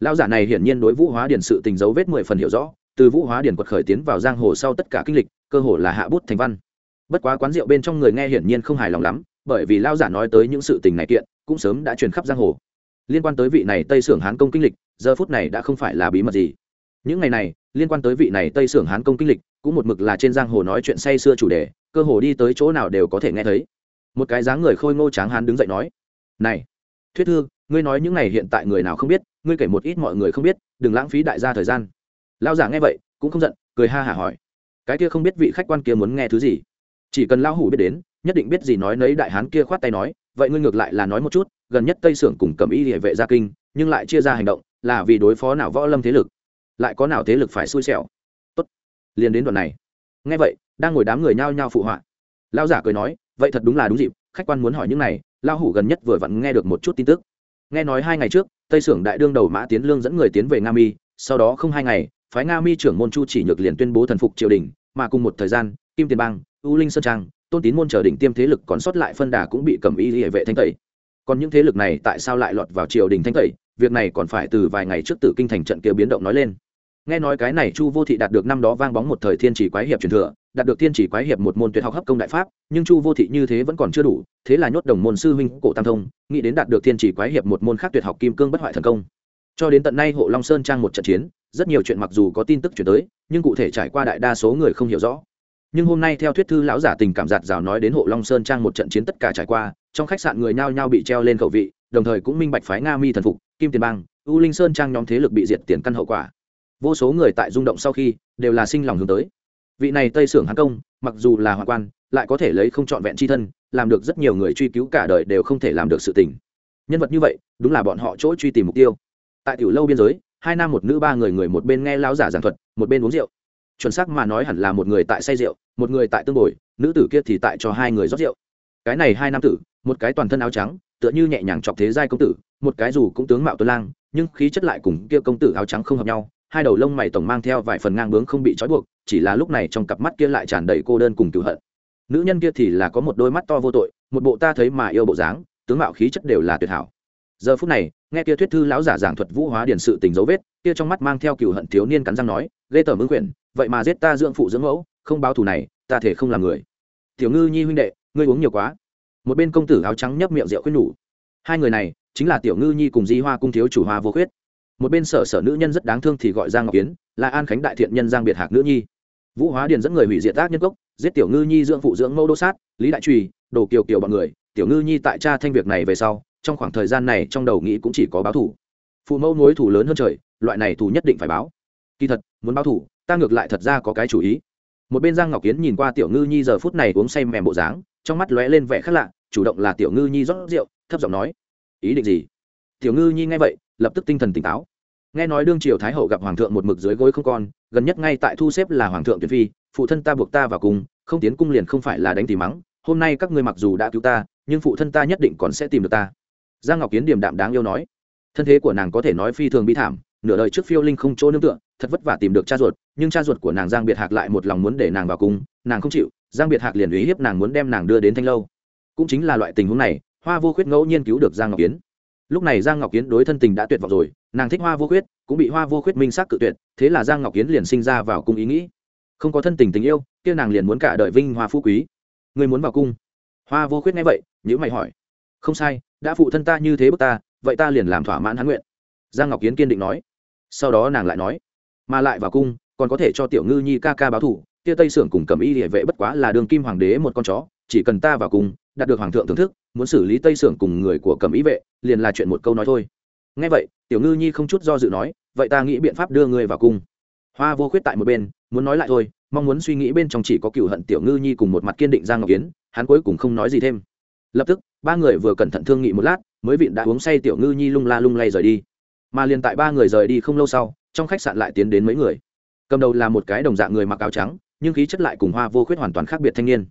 Lão giả này hiển nhiên đối vũ hóa điển sự tình dấu vết mười phần hiểu rõ, từ vũ hóa điển quật khởi tiến vào giang hồ sau tất cả kinh lịch, cơ hồ là hạ bút thành văn. Bất quá quán rượu bên trong người nghe hiển nhiên không hài lòng lắm, bởi vì lao giả nói tới những sự tình này kiện, cũng sớm đã truyền khắp giang hồ. Liên quan tới vị này tây sưởng hán công kinh lịch, giờ phút này đã không phải là bí mật gì. Những ngày này, liên quan tới vị này tây sưởng hán công kinh lịch cũng một mực là trên giang hồ nói chuyện say xưa chủ đề, cơ hồ đi tới chỗ nào đều có thể nghe thấy. Một cái dáng người khôi ngô tráng hán đứng dậy nói, này, thuyết thư, ngươi nói những này hiện tại người nào không biết, ngươi kể một ít mọi người không biết, đừng lãng phí đại gia thời gian. Lao giả nghe vậy, cũng không giận, cười ha hả hỏi, cái kia không biết vị khách quan kia muốn nghe thứ gì? Chỉ cần lão hủ biết đến, nhất định biết gì nói nấy đại hán kia khoát tay nói, vậy ngươi ngược lại là nói một chút, gần nhất tây sưởng cùng cầm y địa vệ gia kinh, nhưng lại chia ra hành động, là vì đối phó nào võ lâm thế lực, lại có nào thế lực phải xui xẻo? Liền đến đoạn này. Nghe vậy, đang ngồi đám người nhao nhao phụ họa. Lao giả cười nói, vậy thật đúng là đúng dịp, khách quan muốn hỏi những này lao hủ gần nhất vừa vặn nghe được một chút tin tức. Nghe nói hai ngày trước, tây sưởng đại đương đầu mã tiến lương dẫn người tiến về nga mi, sau đó không hai ngày, phái nga mi trưởng môn chu chỉ nhược liền tuyên bố thần phục triều đình, mà cùng một thời gian, kim tiền bang, u linh sơn trang, tôn tín môn chờ đỉnh tiêm thế lực còn sót lại phân đà cũng bị cầm y hệ vệ thanh tẩy. Còn những thế lực này tại sao lại lọt vào triều đình thanh tẩy? Việc này còn phải từ vài ngày trước tử kinh thành trận kia biến động nói lên nghe nói cái này chu vô thị đạt được năm đó vang bóng một thời thiên chỉ quái hiệp truyền thừa, đạt được thiên chỉ quái hiệp một môn tuyệt học hấp công đại pháp, nhưng chu vô thị như thế vẫn còn chưa đủ, thế là nhốt đồng môn sư huynh cổ tam thông, nghĩ đến đạt được thiên chỉ quái hiệp một môn khác tuyệt học kim cương bất hoại thần công. Cho đến tận nay hộ long sơn trang một trận chiến, rất nhiều chuyện mặc dù có tin tức chuyển tới, nhưng cụ thể trải qua đại đa số người không hiểu rõ. Nhưng hôm nay theo thuyết thư lão giả tình cảm giạt rào nói đến hộ long sơn trang một trận chiến tất cả trải qua, trong khách sạn người nhao nhao bị treo lên khẩu vị, đồng thời cũng minh bạch phái nga mi thần phục, kim tiền bang, u linh sơn trang nhóm thế lực bị diệt tiền căn hậu quả vô số người tại rung động sau khi, đều là sinh lòng hướng tới. Vị này tây sưởng hán công, mặc dù là hoàng quan, lại có thể lấy không trọn vẹn c h i thân, làm được rất nhiều người truy cứu cả đời đều không thể làm được sự tình. Nhân vật như vậy, đúng là bọn họ chỗ truy tìm mục tiêu. Tại tiểu lâu biên giới, hai nam một nữ ba người người một bên nghe lao giả giảng thuật, một bên uống rượu. Chuẩn xác mà nói hẳn là một người tại say rượu, một người tại tương bồi, nữ tử kia thì tại cho hai người rót rượu. Cái này hai nam tử, một cái toàn thân áo trắng, tựa như nhẹ nhàng chọc thế giai công tử, một cái dù cũng tướng mạo tuấn lang, nhưng khí chất lại cùng kia công tử áo trắng không hợp nhau hai đầu lông mày tổng mang theo vài phần ngang bướng không bị trói buộc, chỉ là lúc này trong cặp mắt kia lại tràn đầy cô đơn cùng cựu hận. Nữ nhân kia thì là có một đôi mắt to vô tội, một bộ ta thấy mà yêu bộ dáng, tướng mạo khí chất đều là tuyệt hảo. Giờ phút này, nghe kia thuyết thư lão giả giảng thuật vũ hóa điển sự tình dấu vết, kia trong mắt mang theo cựu hận thiếu niên cắn răng nói, ghê tởm ứng quyển, vậy mà giết ta dưỡng phụ dưỡng mẫu, không báo thù này, ta thể không làm người. Tiểu ngư nhi huynh đệ, ngươi uống nhiều quá. Một bên công tử áo trắng nhấp miệng rượu khuyên nhủ. Hai người này, chính là tiểu ngư nhi cùng di hoa cung thiếu chủ hoa vô khuyết một bên sở sở nữ nhân rất đáng thương thì gọi giang ngọc kiến, là an khánh đại thiện nhân giang biệt hạc nữ nhi. Vũ hóa điền dẫn người hủy diệt tác nhân cốc, giết tiểu ngư nhi dưỡng phụ dưỡng mẫu đô sát, lý đại trùy đồ kiều kiều bọn người. Tiểu ngư nhi tại cha thanh việc này về sau, trong khoảng thời gian này trong đầu nghĩ cũng chỉ có báo thủ. Phụ mẫu mối thủ lớn hơn trời, loại này thủ nhất định phải báo. Kỳ thật, muốn báo thủ, ta ngược lại thật ra có cái chủ ý. Một bên giang ngọc kiến nhìn qua tiểu ngư nhi giờ phút này uống say mèm bộ dáng, trong mắt lóe lên vẻ khác lạ, chủ động là tiểu ngư nhi rót rượu, thấp giọng nói, ý định gì? Tiểu ngư nhi nghe vậy lập tức tinh thần tỉnh táo. Nghe nói đương triều thái hậu gặp hoàng thượng một mực dưới gối không con, gần nhất ngay tại thu xếp là hoàng thượng tuyển phi, phụ thân ta buộc ta vào cung, không tiến cung liền không phải là đánh tìm mắng, hôm nay các ngươi mặc dù đã cứu ta, nhưng phụ thân ta nhất định còn sẽ tìm được ta. Giang ngọc kiến điềm đạm đáng yêu nói, thân thế của nàng có thể nói phi thường bi thảm, nửa đời trước phiêu linh không chỗ nương tựa, thật vất vả tìm được cha ruột, nhưng cha ruột của nàng giang biệt hạc lại một lòng muốn để nàng vào cung, nàng không chịu, giang biệt hạc liền ý hiếp nàng muốn đem nàng đưa đến thanh lâu. Cũng chính là loại tình huống này, hoa vô khuyết ngẫu nhiên cứu được giang ngọc kiến lúc này giang ngọc kiến đối thân tình đã tuyệt vọng rồi, nàng thích hoa vô khuyết, cũng bị hoa vô khuyết minh xác cự tuyệt, thế là giang ngọc kiến liền sinh ra vào cung ý nghĩ. Không có thân tình tình yêu, kia nàng liền muốn cả đời vinh hoa phú quý. Người muốn vào cung? Hoa vô khuyết nghe vậy nhữ mày hỏi. Không sai, đã phụ thân ta như thế bức ta, vậy ta liền làm thỏa mãn hắn nguyện. Giang ngọc kiến kiên định nói. Sau đó nàng lại nói. Mà lại vào cung, còn có thể cho tiểu ngư nhi ca ca báo thủ, kia tây sưởng cùng cầm y địa vệ bất quá là đường kim hoàng đế một con chó, chỉ cần ta vào cung đạt được hoàng thượng thưởng thức, muốn xử lý tây sưởng cùng người của cầm ý vệ, liền là chuyện một câu nói thôi. Ngay vậy, tiểu ngư nhi không chút do dự nói, vậy ta nghĩ biện pháp đưa người vào cung. Hoa vô khuyết tại một bên, muốn nói lại thôi, mong muốn suy nghĩ bên trong chỉ có cựu hận tiểu ngư nhi cùng một mặt kiên định giang ngọc kiến, hắn cuối cùng không nói gì thêm. Lập tức, ba người vừa cẩn thận thương nghị một lát, mới vịn đã uống say tiểu ngư nhi lung la lung lay rời đi. Mà liền tại ba người rời đi không lâu sau, trong khách sạn lại tiến đến mấy người. Cầm đầu là một cái đồng dạng người mặc áo trắng, nhưng khí chất lại cùng hoa vô khuyết hoàn toàn khác biệt thanh niên.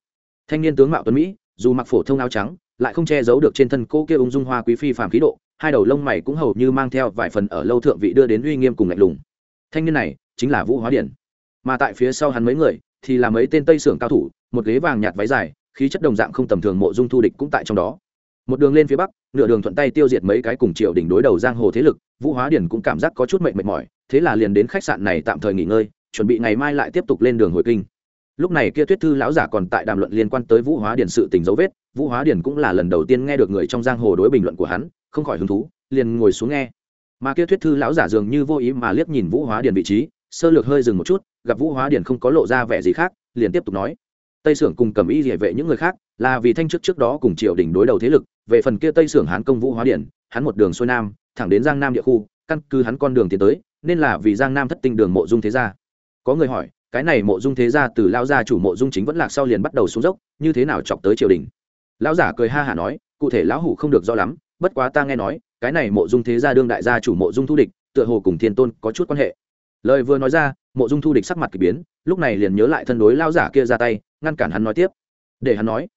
Thanh niên tướng mạo tuấn mỹ dù mặc phổ thông áo trắng, lại không che giấu được trên thân cô kia ung dung hoa quý phi phàm khí độ, hai đầu lông mày cũng hầu như mang theo vài phần ở lâu thượng vị đưa đến uy nghiêm cùng lạnh lùng. Thanh niên này chính là vũ hóa điển. Mà tại phía sau hắn mấy người thì là mấy tên tây sưởng cao thủ, một ghế vàng nhạt váy dài, khí chất đồng dạng không tầm thường mộ dung thu địch cũng tại trong đó. Một đường lên phía bắc, nửa đường thuận tay tiêu diệt mấy cái cùng triều đỉnh đối đầu giang hồ thế lực, vũ hóa điển cũng cảm giác có chút mệt mệt mỏi, thế là liền đến khách sạn này tạm thời nghỉ ngơi, chuẩn bị ngày mai lại tiếp tục lên đường hồi kinh lúc này kia tuyết thư lão giả còn tại đàm luận liên quan tới vũ hóa điển sự tình dấu vết. Vũ hóa điển cũng là lần đầu tiên nghe được người trong giang hồ đối bình luận của hắn, không khỏi hứng thú, liền ngồi xuống nghe. Mà kia tuyết thư lão giả dường như vô ý mà liếc nhìn vũ hóa điển vị trí, sơ lược hơi dừng một chút, gặp vũ hóa điển không có lộ ra vẻ gì khác, liền tiếp tục nói. Tây sưởng cùng cầm y địa vệ những người khác, là vì thanh chức trước đó cùng triều đình đối đầu thế lực, về phần kia tây sưởng hán công vũ hóa điển hắn một đường xuôi nam, thẳng đến giang nam địa khu, căn cứ hắn con đường tiến tới, nên là vì giang nam thất tinh đường mộ dung thế gia. Có người hỏi cái này mộ dung thế gia từ lao gia chủ mộ dung chính vẫn lạc sau liền bắt đầu xuống dốc, như thế nào chọc tới triều đình? Lão giả cười ha hả nói, cụ thể lão hủ không được rõ lắm, bất quá ta nghe nói, cái này mộ dung thế gia đương đại gia chủ mộ dung thu địch, tựa hồ cùng thiên tôn có chút quan hệ. Lời vừa nói ra, mộ dung thu địch sắc mặt k ỳ biến, lúc này liền nhớ lại thân đối lao giả kia ra tay, ngăn cản hắn nói tiếp. Để hắn nói.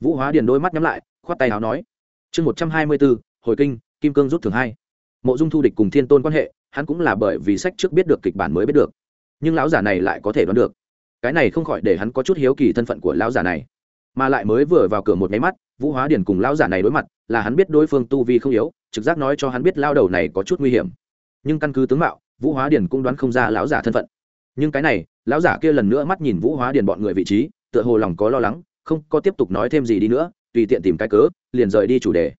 Vũ hóa điền đôi mắt nhắm lại, khoát tay áo nói. Chương một trăm hai mươi bốn, hồi kinh, kim cương rút thường hai. Mộ dung thu địch cùng thiên tôn quan hệ, hắn cũng là bởi vì sách trước biết được kịch bản mới biết được nhưng lão giả này lại có thể đoán được. Cái này không khỏi để hắn có chút hiếu kỳ thân phận của lão giả này. Mà lại mới vừa vào cửa một máy mắt, vũ hóa điền cùng lão giả này đối mặt, là hắn biết đối phương tu vi không yếu, trực giác nói cho hắn biết lao đầu này có chút nguy hiểm. Nhưng căn cứ tướng mạo, vũ hóa điền cũng đoán không ra lão giả thân phận. Nhưng cái này, lão giả kia lần nữa mắt nhìn vũ hóa điền bọn người vị trí, tựa hồ lòng có lo lắng, không có tiếp tục nói thêm gì đi nữa, tùy tiện tìm cái cớ, liền rời đi chủ đề.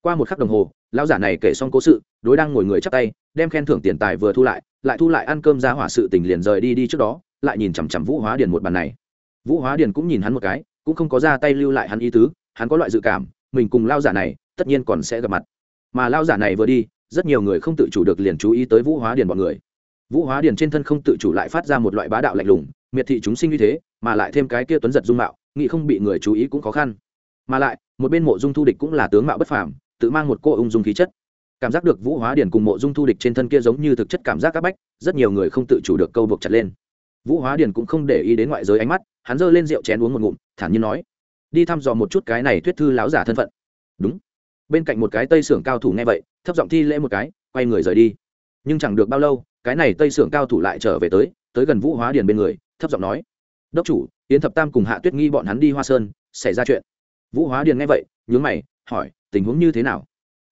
Qua một khắc đồng hồ lão giả này kể xong cố sự, đối đang ngồi người chắp tay, đem khen thưởng tiền tài vừa thu lại lại thu lại ăn cơm ra hỏa sự tình liền rời đi đi trước đó, lại nhìn chằm chằm vũ hóa điền một bàn này. Vũ hóa điền cũng nhìn hắn một cái, cũng không có ra tay lưu lại hắn ý tứ, hắn có loại dự cảm, mình cùng lao giả này, tất nhiên còn sẽ gặp mặt. Mà lao giả này vừa đi, rất nhiều người không tự chủ được liền chú ý tới vũ hóa điền bọn người. Vũ hóa điền trên thân không tự chủ lại phát ra một loại bá đạo lạnh lùng, miệt thị chúng sinh như thế, mà lại thêm cái kia tuấn giật dung mạo, nghĩ không bị người chú ý cũng khó khăn. Mà lại, một bên mộ dung thu địch cũng là tướng mạo bất phàm tự mang một cô ung dung khí chất. Cảm giác được vũ hóa điển cùng mộ dung thu địch trên thân kia giống như thực chất cảm giác áp bách, rất nhiều người không tự chủ được câu buộc chặt lên. Vũ hóa điển cũng không để ý đến ngoại giới ánh mắt, hắn giơ lên rượu chén uống một ngụm, thản nhiên nói, đi thăm dò một chút cái này thuyết thư láo giả thân phận. Đúng. Bên cạnh một cái tây sưởng cao thủ nghe vậy, thấp giọng thi lễ một cái, quay người rời đi. Nhưng chẳng được bao lâu, cái này tây sưởng cao thủ lại trở về tới tới gần vũ hóa điền bên người, thấp giọng nói, đốc chủ, yến thập tam cùng hạ tuyết nghi bọn hắn đi hoa sơn, xảy ra chuyện. Vũ hóa điền nghe vậy, nhướng mày, hỏi tình huống như thế nào?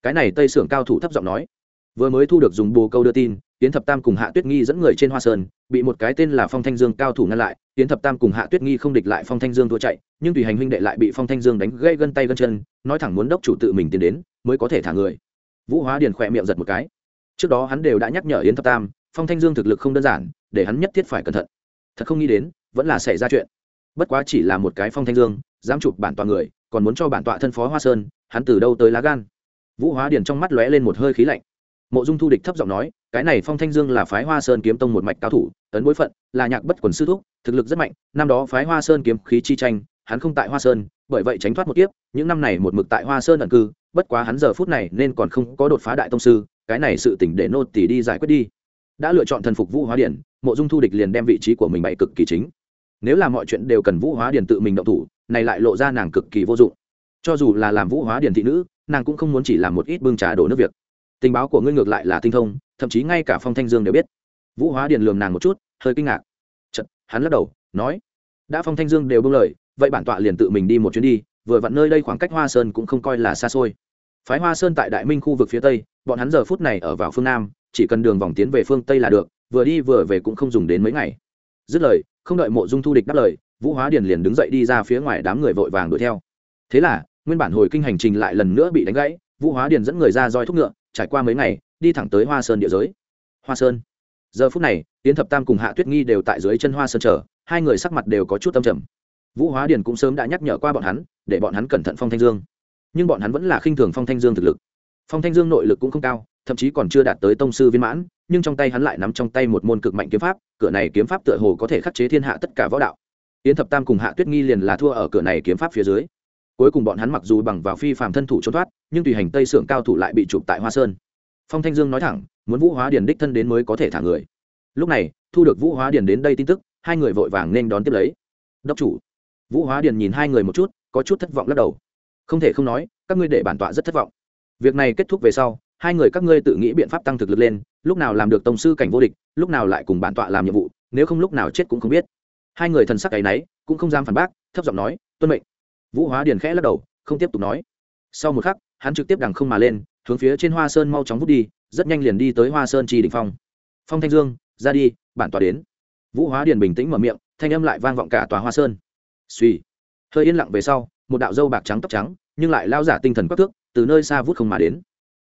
Cái này tây Sưởng cao thủ thấp giọng nói. Vừa mới thu được dùng bồ câu đưa tin tiến thập tam cùng hạ tuyết nghi dẫn người trên hoa sơn, bị một cái tên là phong thanh dương cao thủ ngăn lại. Tiến thập tam cùng hạ tuyết nghi không địch lại phong thanh dương thua chạy, nhưng tùy hành huynh đệ lại bị phong thanh dương đánh gây gân tay gân chân, nói thẳng muốn đốc chủ tự mình tiến đến, mới có thể thả người. Vũ hóa điền khỏe miệng giật một cái. Trước đó hắn đều đã nhắc nhở yến thập tam, phong thanh dương thực lực không đơn giản, để hắn nhất thiết phải cẩn thận. Thật không nghĩ đến, vẫn là xảy ra chuyện. Bất quá chỉ là một cái phong thanh dương, dám chụp bản toàn người còn muốn cho bản tọa thân phó hoa sơn, hắn từ đâu tới lá gan? Vũ hóa điền trong mắt lóe lên một hơi khí lạnh. Mộ dung thu địch thấp giọng nói, cái này phong thanh dương là phái hoa sơn kiếm tông một mạch cao thủ ấn bối phận, là nhạc bất quần sư thúc, thực lực rất mạnh, năm đó phái hoa sơn kiếm khí chi tranh, hắn không tại hoa sơn, bởi vậy tránh thoát một kiếp, những năm này một mực tại hoa sơn ẩn cư, bất quá hắn giờ phút này nên còn không có đột phá đại tông sư, cái này sự tỉnh để nô tỷ đi giải quyết đi. Đã lựa chọn thần phục vũ hóa điển mộ dung thu địch liền đem vị trí của mình bày cực kỳ chính nếu là mọi chuyện đều cần vũ hóa điền tự mình động thủ này lại lộ ra nàng cực kỳ vô dụng. Cho dù là làm vũ hóa điền thị nữ nàng cũng không muốn chỉ làm một ít bưng trà đổ nước việc. Tình báo của ngươi ngược lại là tinh thông thậm chí ngay cả phong thanh dương đều biết. Vũ hóa điền lường nàng một chút hơi kinh ngạc. Chật, hắn lắc đầu nói đã phong thanh dương đều bưng lời vậy bản tọa liền tự mình đi một chuyến đi vừa vặn nơi đây khoảng cách hoa sơn cũng không coi là xa xôi. Phái hoa sơn tại đại minh khu vực phía tây bọn hắn giờ phút này ở vào phương nam chỉ cần đường vòng tiến về phương tây là được vừa đi vừa về cũng không dùng đến mấy ngày. Dứt lời không đợi mộ dung thu địch đáp lời, vũ hóa điền liền đứng dậy đi ra phía ngoài đám người vội vàng đuổi theo. Thế là, nguyên bản hồi kinh hành trình lại lần nữa bị đánh gãy, vũ hóa điền dẫn người ra roi thúc ngựa, trải qua mấy ngày, đi thẳng tới hoa sơn địa giới. Hoa sơn. Giờ phút này tiến thập tam cùng hạ tuyết nghi đều tại dưới chân hoa sơn chờ, hai người sắc mặt đều có chút tâm trầm. Vũ hóa điền cũng sớm đã nhắc nhở qua bọn hắn, để bọn hắn cẩn thận phong thanh dương. Nhưng bọn hắn vẫn là khinh thường phong thanh dương thực lực. Phong thanh dương nội lực cũng không cao, thậm chí còn chưa đạt tới tông sư viên mãn nhưng trong tay hắn lại nắm trong tay một môn cực mạnh kiếm pháp, cửa này kiếm pháp tựa hồ có thể khắc chế thiên hạ tất cả võ đạo. Yến thập tam cùng hạ tuyết nghi liền là thua ở cửa này kiếm pháp phía dưới. Cuối cùng bọn hắn mặc dù bằng vào phi phàm thân thủ trốn thoát, nhưng tùy hành tây sưởng cao thủ lại bị chụp tại hoa sơn. Phong thanh dương nói thẳng, muốn vũ hóa điền đích thân đến mới có thể thả người. Lúc này, thu được vũ hóa điền đến đây tin tức, hai người vội vàng nên đón tiếp lấy. Đốc chủ. Vũ hóa điền nhìn hai người một chút, có chút thất vọng lắc đầu. Không thể không nói, các ngươi để bản tọa rất thất vọng. Việc này kết thúc về sau hai người các ngươi tự nghĩ biện pháp tăng thực lực lên, lúc nào làm được tổng sư cảnh vô địch, lúc nào lại cùng bản tọa làm nhiệm vụ, nếu không lúc nào chết cũng không biết. Hai người thần sắc cái náy cũng không dám phản bác, thấp giọng nói, tuân mệnh. Vũ hóa điền khẽ lắc đầu, không tiếp tục nói. Sau một khắc, hắn trực tiếp đằng không mà lên, hướng phía trên hoa sơn mau chóng vút đi, rất nhanh liền đi tới hoa sơn trì đỉnh phong. Phong thanh dương, ra đi, bản tòa đến. Vũ hóa điền bình tĩnh mở miệng, thanh âm lại vang vọng cả tòa hoa sơn. Suy hơi yên lặng về sau, một đạo dâu bạc trắng tóc trắng, nhưng lại lao giả tinh thần quắc thước, từ nơi xa vút không mà đến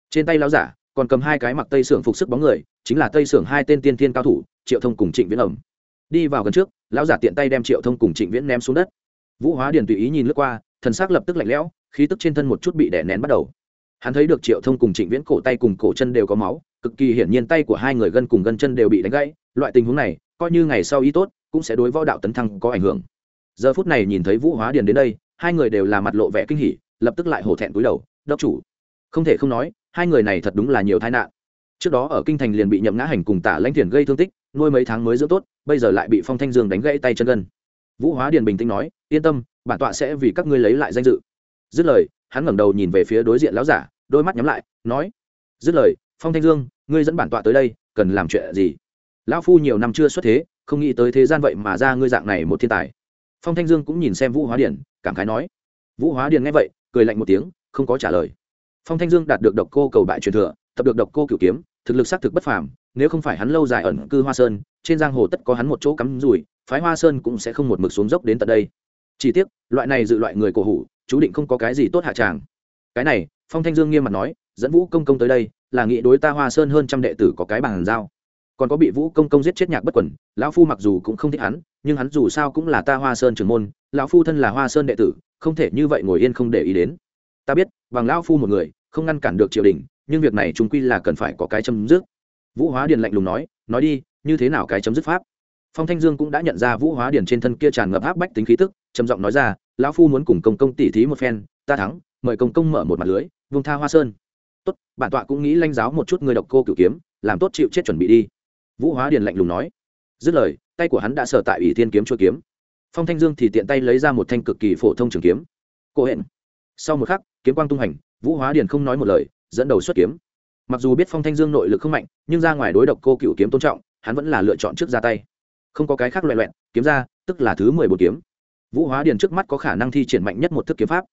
trên tay lão giả, còn cầm hai cái mặc tây sưởng phục sức bóng người, chính là tây sưởng hai tên tiên thiên cao thủ, triệu thông cùng trịnh viễn ẩm. Đi vào gần trước, lão giả tiện tay đem triệu thông cùng trịnh viễn ném xuống đất. Vũ hóa điền tùy ý nhìn lướt qua, thần s ắ c lập tức lạnh lẽo, khí tức trên thân một chút bị đè nén bắt đầu. Hắn thấy được triệu thông cùng trịnh viễn cổ tay cùng cổ chân đều có máu, cực kỳ hiển nhiên tay của hai người gân cùng gân chân đều bị đánh gãy, loại tình huống này, coi như ngày sau y tốt, cũng sẽ đối võ đạo tấn thăng có ảnh hưởng. Giờ phút này nhìn thấy vũ hóa điền đến đây, hai người đều là mặt lộ vẻ kinh hỉ, lập tức lại hổ thẹn cúi đầu, đốc chủ. Không thể không nói hai người này thật đúng là nhiều tai nạn. Trước đó ở kinh thành liền bị nhậm ngã hành cùng tả lãnh thiền gây thương tích, nuôi mấy tháng mới dưỡng tốt, bây giờ lại bị phong thanh dương đánh gãy tay chân gân. Vũ hóa điền bình tĩnh nói, yên tâm, bản tọa sẽ vì các ngươi lấy lại danh dự. Dứt lời, hắn ngẩng đầu nhìn về phía đối diện lão giả, đôi mắt nhắm lại, nói, dứt lời, phong thanh dương, ngươi dẫn bản tọa tới đây, cần làm chuyện gì? Lão phu nhiều năm chưa xuất thế, không nghĩ tới thế gian vậy mà ra ngươi dạng này một thiên tài. Phong thanh dương cũng nhìn xem vũ hóa điền, cảm khái nói. Vũ hóa điền nghe vậy, cười lạnh một tiếng, không có trả lời phong thanh dương đạt được độc cô cầu bại truyền thừa, tập được độc cô cửu kiếm, thực lực xác thực bất phàm, nếu không phải hắn lâu dài ẩn cư hoa sơn, trên giang hồ tất có hắn một chỗ cắm rủi, phái hoa sơn cũng sẽ không một mực xuống dốc đến tận đây. Chỉ tiếc, loại này dự loại người cổ hủ, chú định không có cái gì tốt hạ tràng. Cái này, phong thanh dương nghiêm mặt nói, dẫn vũ công công tới đây, là nghị đối ta hoa sơn hơn trăm đệ tử có cái bàn giao. Còn có bị vũ công công giết chết nhạc bất quẩn lão phu mặc dù cũng không thích hắn, nhưng hắn dù sao cũng là ta hoa sơn trưởng môn, lão phu thân là hoa sơn đệ tử, không thể như vậy ngồi yên không để ý đến ta biết, bằng lão phu một người, không ngăn cản được triều đình, nhưng việc này chúng quy là cần phải có cái chấm dứt. Vũ hóa điền lạnh lùng nói nói đi, như thế nào cái chấm dứt pháp? Phong thanh dương cũng đã nhận ra vũ hóa điền trên thân kia tràn ngập áp bách tính khí tức, trầm giọng nói ra, lão phu muốn cùng công công tỉ thí một phen, ta thắng, mời công công mở một mặt lưới, vung tha hoa sơn. Tốt, bản tọa cũng nghĩ lanh giáo một chút người độc cô cửu kiếm, làm tốt chịu chết chuẩn bị đi. Vũ hóa điền lạnh lùng nói. Dứt lời, tay của hắn đã sở tại ủy thiên kiếm chua kiếm. Phong thanh dương thì tiện tay lấy ra một thanh cực kỳ phổ thông trường kiếm. Cô hẹn. Sau một khắc kiếm quang tung hành, vũ hóa điền không nói một lời, dẫn đầu xuất kiếm. Mặc dù biết phong thanh dương nội lực không mạnh, nhưng ra ngoài đối độc cô cựu kiếm tôn trọng, hắn vẫn là lựa chọn trước ra tay. Không có cái khác loại loẹn, kiếm ra, tức là thứ mười một kiếm. Vũ hóa điền trước mắt có khả năng thi triển mạnh nhất một thức kiếm pháp.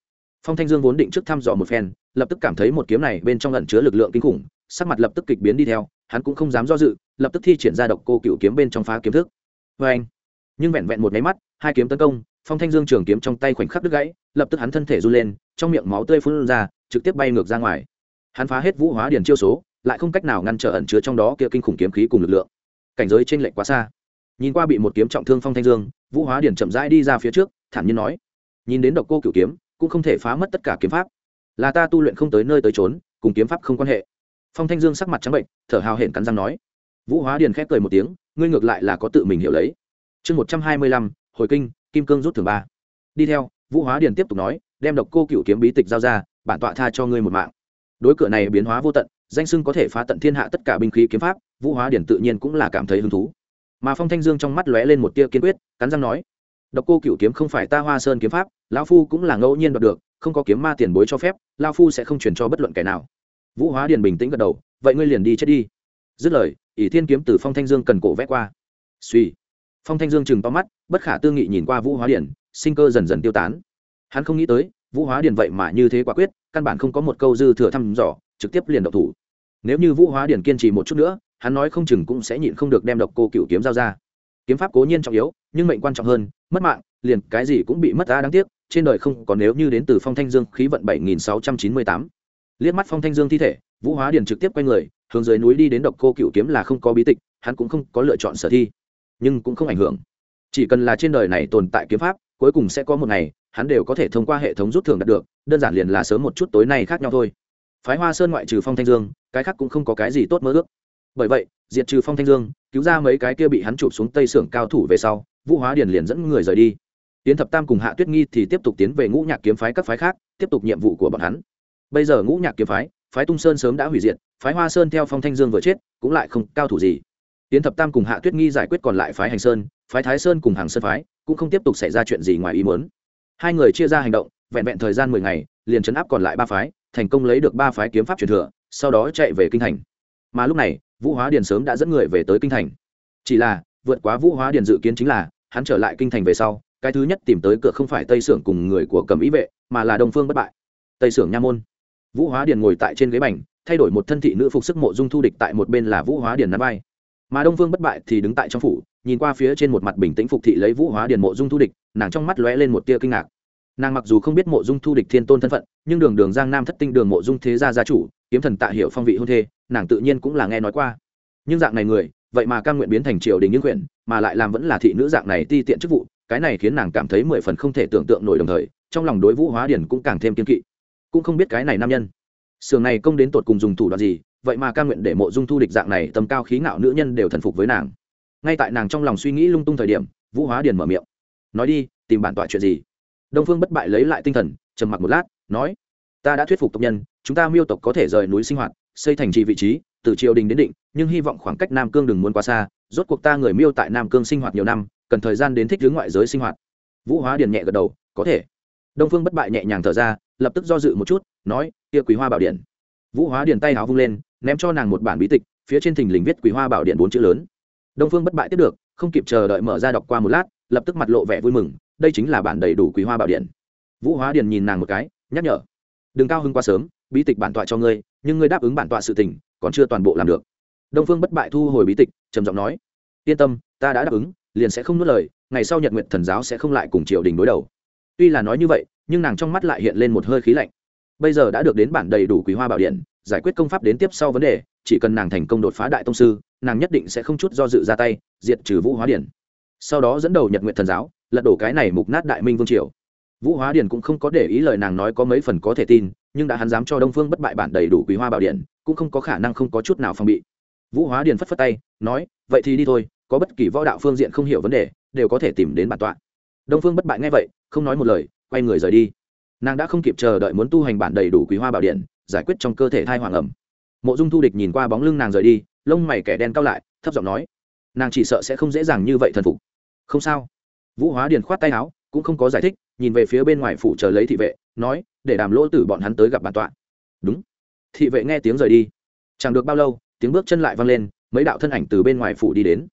Phong thanh dương vốn định trước thăm dò một phen, lập tức cảm thấy một kiếm này bên trong lẩn chứa lực lượng kinh khủng, sắc mặt lập tức kịch biến đi theo, hắn cũng không dám do dự, lập tức thi triển ra độc cô cựu kiếm bên trong phá kiếm thức. Vê anh nhưng vẹn vẹn một máy mắt, hai kiếm tấn công, phong thanh dương trường kiếm trong tay khoảnh khắc đứt gãy lập tức hắn thân thể run lên, trong miệng máu tươi phun ra, trực tiếp bay ngược ra ngoài. Hắn phá hết vũ hóa điền chiêu số, lại không cách nào ngăn trở ẩn chứa trong đó kia kinh khủng kiếm khí cùng lực lượng. Cảnh giới trên lệnh quá xa. Nhìn qua bị một kiếm trọng thương phong thanh dương, vũ hóa điền chậm rãi đi ra phía trước, thản nhiên nói, nhìn đến độc cô cựu kiếm, cũng không thể phá mất tất cả kiếm pháp. Là ta tu luyện không tới nơi tới trốn cùng kiếm pháp không quan hệ. Phong thanh dương sắc mặt trắng bệnh, thở hào hển cắn răng nói. Vũ hóa điền khép cười một tiếng, ngươi ngược lại là có tự mình hiểu lấy. Chương một trăm hai mươi lăm, hồi kinh, kim cương rút thường ba. Đi theo vũ hóa điền tiếp tục nói, đem độc cô cựu kiếm bí tịch giao ra, bản tọa tha cho ngươi một mạng. Đối cửa này biến hóa vô tận, danh sưng có thể phá tận thiên hạ tất cả binh khí kiếm pháp, vũ hóa điển tự nhiên cũng là cảm thấy hứng thú. Mà phong thanh dương trong mắt lóe lên một tia kiên quyết, cắn răng nói, độc cô cựu kiếm không phải ta hoa sơn kiếm pháp, lão phu cũng là ngẫu nhiên đoạt được, không có kiếm ma tiền bối cho phép lao phu sẽ không chuyển cho bất luận kẻ nào. Vũ hóa điền bình tĩnh gật đầu, vậy ngươi liền đi chết đi. Dứt lời, ỷ thiên kiếm từ phong thanh dương cần cổ vét qua. Suy phong thanh dương chừng to mắt bất khả tư nghị nhìn qua vũ hóa điện sinh cơ dần dần tiêu tán. Hắn không nghĩ tới, vũ hóa điện vậy mà như thế quả quyết, căn bản không có một câu dư thừa thăm dò, trực tiếp liền độc thủ. Nếu như vũ hóa điện kiên trì một chút nữa, hắn nói không chừng cũng sẽ nhịn không được đem độc cô cựu kiếm giao ra. Kiếm pháp cố nhiên trọng yếu, nhưng mệnh quan trọng hơn, mất mạng, liền cái gì cũng bị mất ta đáng tiếc, trên đời không còn nếu như đến từ phong thanh dương khí vận bảy nghìn sáu trăm chín mươi tám. Liếc mắt phong thanh dương thi thể, vũ hóa điền trực tiếp quay người, hướng dưới núi đi đến độc cô cựu kiếm là không có bí tịch, hắn cũng không có lựa chọn sở thi, nhưng cũng không ảnh hưởng chỉ cần là trên đời này tồn tại kiếm pháp, cuối cùng sẽ có một ngày, hắn đều có thể thông qua hệ thống rút thưởng đạt được, đơn giản liền là sớm một chút tối nay khác nhau thôi. Phái hoa sơn ngoại trừ phong thanh dương, cái khác cũng không có cái gì tốt mơ ước. Bởi vậy, diệt trừ phong thanh dương, cứu ra mấy cái kia bị hắn chụp xuống tây xưởng cao thủ về sau, vũ hóa điền liền dẫn người rời đi. Tiến thập tam cùng hạ tuyết nghi thì tiếp tục tiến về ngũ nhạc kiếm phái các phái khác, tiếp tục nhiệm vụ của bọn hắn. Bây giờ ngũ nhạc kiếm phái phái tung sơn sớm đã hủy diệt, phái hoa sơn theo phong thanh dương vừa chết, cũng lại không cao thủ gì. Tiến thập tam cùng hạ tuyết nghi giải quyết còn lại phái hành sơn phái thái sơn cùng hàng sơn phái, cũng không tiếp tục xảy ra chuyện gì ngoài ý muốn. Hai người chia ra hành động, vẹn vẹn thời gian mười ngày, liền chấn áp còn lại ba phái, thành công lấy được ba phái kiếm pháp truyền thừa, sau đó chạy về kinh thành. Mà lúc này, vũ hóa điền sớm đã dẫn người về tới kinh thành. Chỉ là, vượt quá vũ hóa điền dự kiến chính là, hắn trở lại kinh thành về sau, cái thứ nhất tìm tới cửa không phải tây sưởng cùng người của cầm ý vệ, mà là đông phương bất bại. Tây sưởng nha môn. Vũ hóa điền ngồi tại trên ghế bành, thay đổi một thân thị nữ phục sức mộ dung thu địch tại một bên là vũ hóa điền nắm vai mà đông phương bất bại thì đứng tại trong phủ, nhìn qua phía trên một mặt bình tĩnh phục thị lấy vũ hóa điền mộ dung thu địch, nàng trong mắt lóe lên một tia kinh ngạc. Nàng mặc dù không biết mộ dung thu địch thiên tôn thân phận, nhưng đường đường giang nam thất tinh đường mộ dung thế gia gia chủ, kiếm thần tạ hiệu phong vị hôn thê, nàng tự nhiên cũng là nghe nói qua. Nhưng dạng này người, vậy mà cam nguyện biến thành triều đình những quyển mà lại làm vẫn là thị nữ dạng này ti tiện chức vụ, cái này khiến nàng cảm thấy mười phần không thể tưởng tượng nổi đồng thời, trong lòng đối vũ hóa điển cũng càng thêm kiên kỵ. Cũng không biết cái này nam nhân, sường này công đến tột cùng dùng thủ đoạn gì vậy mà ca nguyện để mộ dung thu địch dạng này tầm cao khí ngạo nữ nhân đều thần phục với nàng. Ngay tại nàng trong lòng suy nghĩ lung tung thời điểm, vũ hóa điền mở miệng. Nói đi, tìm bản tọa chuyện gì? Đông phương bất bại lấy lại tinh thần, trầm mặc một lát, nói, ta đã thuyết phục tộc nhân, chúng ta miêu tộc có thể rời núi sinh hoạt, xây thành trì vị trí, từ triều đình đến định, nhưng hy vọng khoảng cách nam cương đừng muốn quá xa, rốt cuộc ta người miêu tại nam cương sinh hoạt nhiều năm, cần thời gian đến thích hướng ngoại giới sinh hoạt. Vũ hóa điền nhẹ gật đầu, có thể. Đông phương bất bại nhẹ nhàng thở ra, lập tức do dự một chút, nói, kia quý hoa bảo điện. Vũ hóa điền tay áo vung lên ném cho nàng một bản bí tịch, phía trên thình lình viết quý hoa bảo điện bốn chữ lớn. Đông phương bất bại tiếp được, không kịp chờ đợi mở ra đọc qua một lát, lập tức mặt lộ vẻ vui mừng, đây chính là bản đầy đủ quý hoa bảo điện. Vũ hóa điền nhìn nàng một cái, nhắc nhở, đừng cao hưng quá sớm, bí tịch bản tọa cho ngươi, nhưng ngươi đáp ứng bản tọa sự tình, còn chưa toàn bộ làm được. Đông phương bất bại thu hồi bí tịch, trầm giọng nói, yên tâm, ta đã đáp ứng, liền sẽ không nuốt lời, ngày sau nhật nguyện thần giáo sẽ không lại cùng triều đình đối đầu. Tuy là nói như vậy, nhưng nàng trong mắt lại hiện lên một hơi khí lạnh. Bây giờ đã được đến bản đầy đủ quý hoa bảo điện giải quyết công pháp đến tiếp sau vấn đề, chỉ cần nàng thành công đột phá đại tông sư, nàng nhất định sẽ không chút do dự ra tay, diệt trừ vũ hóa điển. Sau đó dẫn đầu nhật nguyện thần giáo, lật đổ cái này mục nát đại minh vương triều. Vũ hóa điển cũng không có để ý lời nàng nói có mấy phần có thể tin, nhưng đã hắn dám cho đông phương bất bại bản đầy đủ quý hoa bảo điện, cũng không có khả năng không có chút nào phòng bị. Vũ hóa điển phất phất tay, nói, vậy thì đi thôi, có bất kỳ võ đạo phương diện không hiểu vấn đề, đều có thể tìm đến bản tọa. Đông phương bất bại nghe vậy, không nói một lời, quay người rời đi. Nàng đã không kịp chờ đợi muốn tu hành bản đầy đủ quý hoa bảo điện giải quyết trong cơ thể thai hoàng ẩm. Mộ dung thu địch nhìn qua bóng lưng nàng rời đi, lông mày kẻ đen cao lại, thấp giọng nói, nàng chỉ sợ sẽ không dễ dàng như vậy thần phục. Không sao. Vũ hóa điền khoát tay áo, cũng không có giải thích, nhìn về phía bên ngoài phủ chờ lấy thị vệ, nói, để đàm lỗ tử bọn hắn tới gặp bản tọa. Đúng. Thị vệ nghe tiếng rời đi. Chẳng được bao lâu, tiếng bước chân lại vang lên, mấy đạo thân ảnh từ bên ngoài phủ đi đến.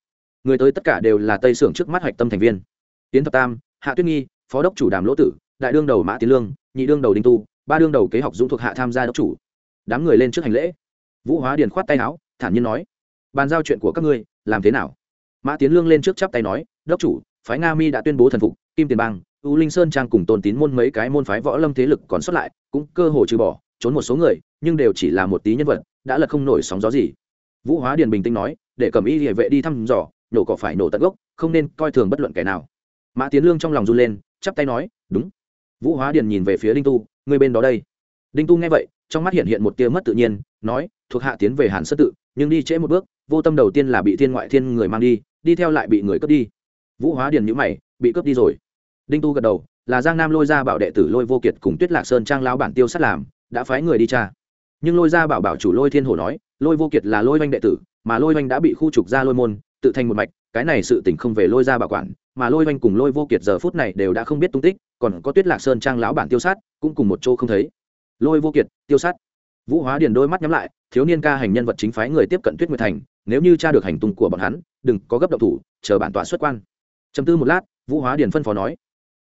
Người tới tất cả đều là tây sưởng trước mắt hoạch tâm thành viên. Tiến thập tam, hạ tuyết nghi, phó đốc chủ đàm lỗ tử, đại đương đầu mã tiến lương, nhị đương đầu đinh tu ba đương đầu kế học dũng thuộc hạ tham gia đốc chủ. Đám người lên trước hành lễ. Vũ hóa điền khoát tay áo, thản nhiên nói, bàn giao chuyện của các ngươi, làm thế nào? Mã tiến lương lên trước chắp tay nói, đốc chủ, phái nga mi đã tuyên bố thần phục, kim tiền bang, u linh sơn trang cùng tôn tín môn mấy cái môn phái võ lâm thế lực còn sót lại, cũng cơ hồ trừ bỏ, trốn một số người, nhưng đều chỉ là một tí nhân vật, đã là không nổi sóng gió gì. Vũ hóa điền bình tĩnh nói, để cầm y địa vệ đi thăm dò, nổ cỏ phải nổ tận gốc, không nên coi thường bất luận kẻ nào. Mã tiến lương trong lòng run lên, chắp tay nói, đúng. Vũ hóa điền nhìn về phía đinh tu Ngươi bên đó đây. Đinh tu nghe vậy, trong mắt hiện hiện một tia mất tự nhiên, nói, thuộc hạ tiến về hàn sơ tự, nhưng đi trễ một bước, vô tâm đầu tiên là bị thiên ngoại thiên người mang đi đi theo lại bị người cướp đi. Vũ hóa điền nhữ mày, bị cướp đi rồi. Đinh tu gật đầu, là giang nam lôi ra bảo đệ tử lôi vô kiệt cùng tuyết lạc sơn trang lao bản tiêu sát làm, đã phái người đi tra. Nhưng lôi ra bảo bảo chủ lôi thiên hồ nói, lôi vô kiệt là lôi oanh đệ tử, mà lôi oanh đã bị khu trục ra lôi môn, tự thành một mạch, cái này sự tình không về lôi ra bảo quản, mà lôi oanh cùng lôi vô kiệt giờ phút này đều đã không biết tung tích còn có tuyết lạc sơn trang lão bản tiêu sát, cũng cùng một chỗ không thấy. Lôi vô kiệt, tiêu sát. Vũ hóa điền đôi mắt nhắm lại, thiếu niên ca hành nhân vật chính phái người tiếp cận tuyết nguyệt thành, nếu như tra được hành tung của bọn hắn, đừng có gấp động thủ, chờ bản tọa xuất quan. Chấm tư một lát, vũ hóa điền phân phó nói.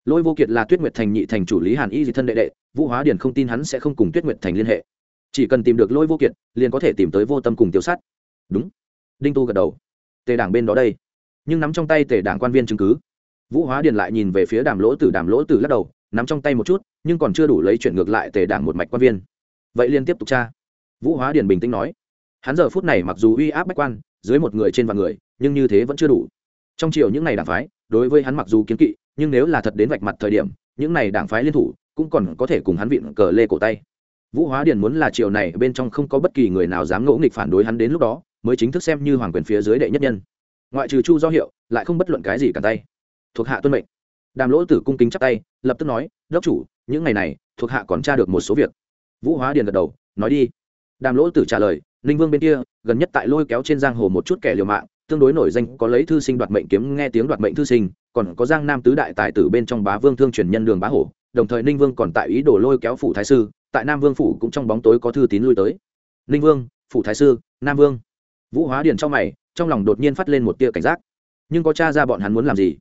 Lôi vô kiệt là tuyết nguyệt thành nhị thành chủ lý hàn y di thân đệ đệ, vũ hóa điền không tin hắn sẽ không cùng tuyết nguyệt thành liên hệ. Chỉ cần tìm được lôi vô kiệt, liền có thể tìm tới vô tâm cùng tiêu sát. Đúng. Đinh tu gật đầu. Tề đảng bên đó đây. Nhưng nắm trong tay tề đảng quan viên chứng cứ vũ hóa điền lại nhìn về phía đàm lỗ tử, đàm lỗ tử lắc đầu, nắm trong tay một chút, nhưng còn chưa đủ lấy chuyển ngược lại tề đảng một mạch quan viên. Vậy liên tiếp tục tra. Vũ hóa điền bình tĩnh nói. Hắn giờ phút này mặc dù uy áp bách quan, dưới một người trên vạn người, nhưng như thế vẫn chưa đủ. Trong chiều những ngày đảng phái, đối với hắn mặc dù kiến kỵ, nhưng nếu là thật đến vạch mặt thời điểm, những này đảng phái liên thủ cũng còn có thể cùng hắn vịn cờ lê cổ tay. Vũ hóa điền muốn là chiều này bên trong không có bất kỳ người nào dám ngỗ nghịch phản đối hắn đến lúc đó, mới chính thức xem như hoàng quyền phía dưới đệ nhất nhân. Ngoại trừ chu do hiệu, lại không bất luận cái gì cả tay thuộc hạ tuân mệnh. Đàm lỗ tử cung kính chắp tay, lập tức nói, đốc chủ, những ngày này, thuộc hạ còn tra được một số việc. Vũ hóa điền gật đầu, nói đi. Đàm lỗ tử trả lời, ninh vương bên kia, gần nhất tại lôi kéo trên giang hồ một chút kẻ liều mạng, tương đối nổi danh có lấy thư sinh đoạt mệnh kiếm, nghe tiếng đoạt mệnh thư sinh, còn có giang nam tứ đại tài tử bên trong bá vương thương truyền nhân đường bá hổ, đồng thời ninh vương còn tại ý đồ lôi kéo phủ thái sư, tại nam vương phủ cũng trong bóng tối có thư tín lui tới. Ninh vương, phủ thái sư, nam vương. Vũ hóa điền trong mày, trong lòng đột nhiên phát lên một tia cảnh giác. Nhưng có cha ra bọn hắn muốn làm gì?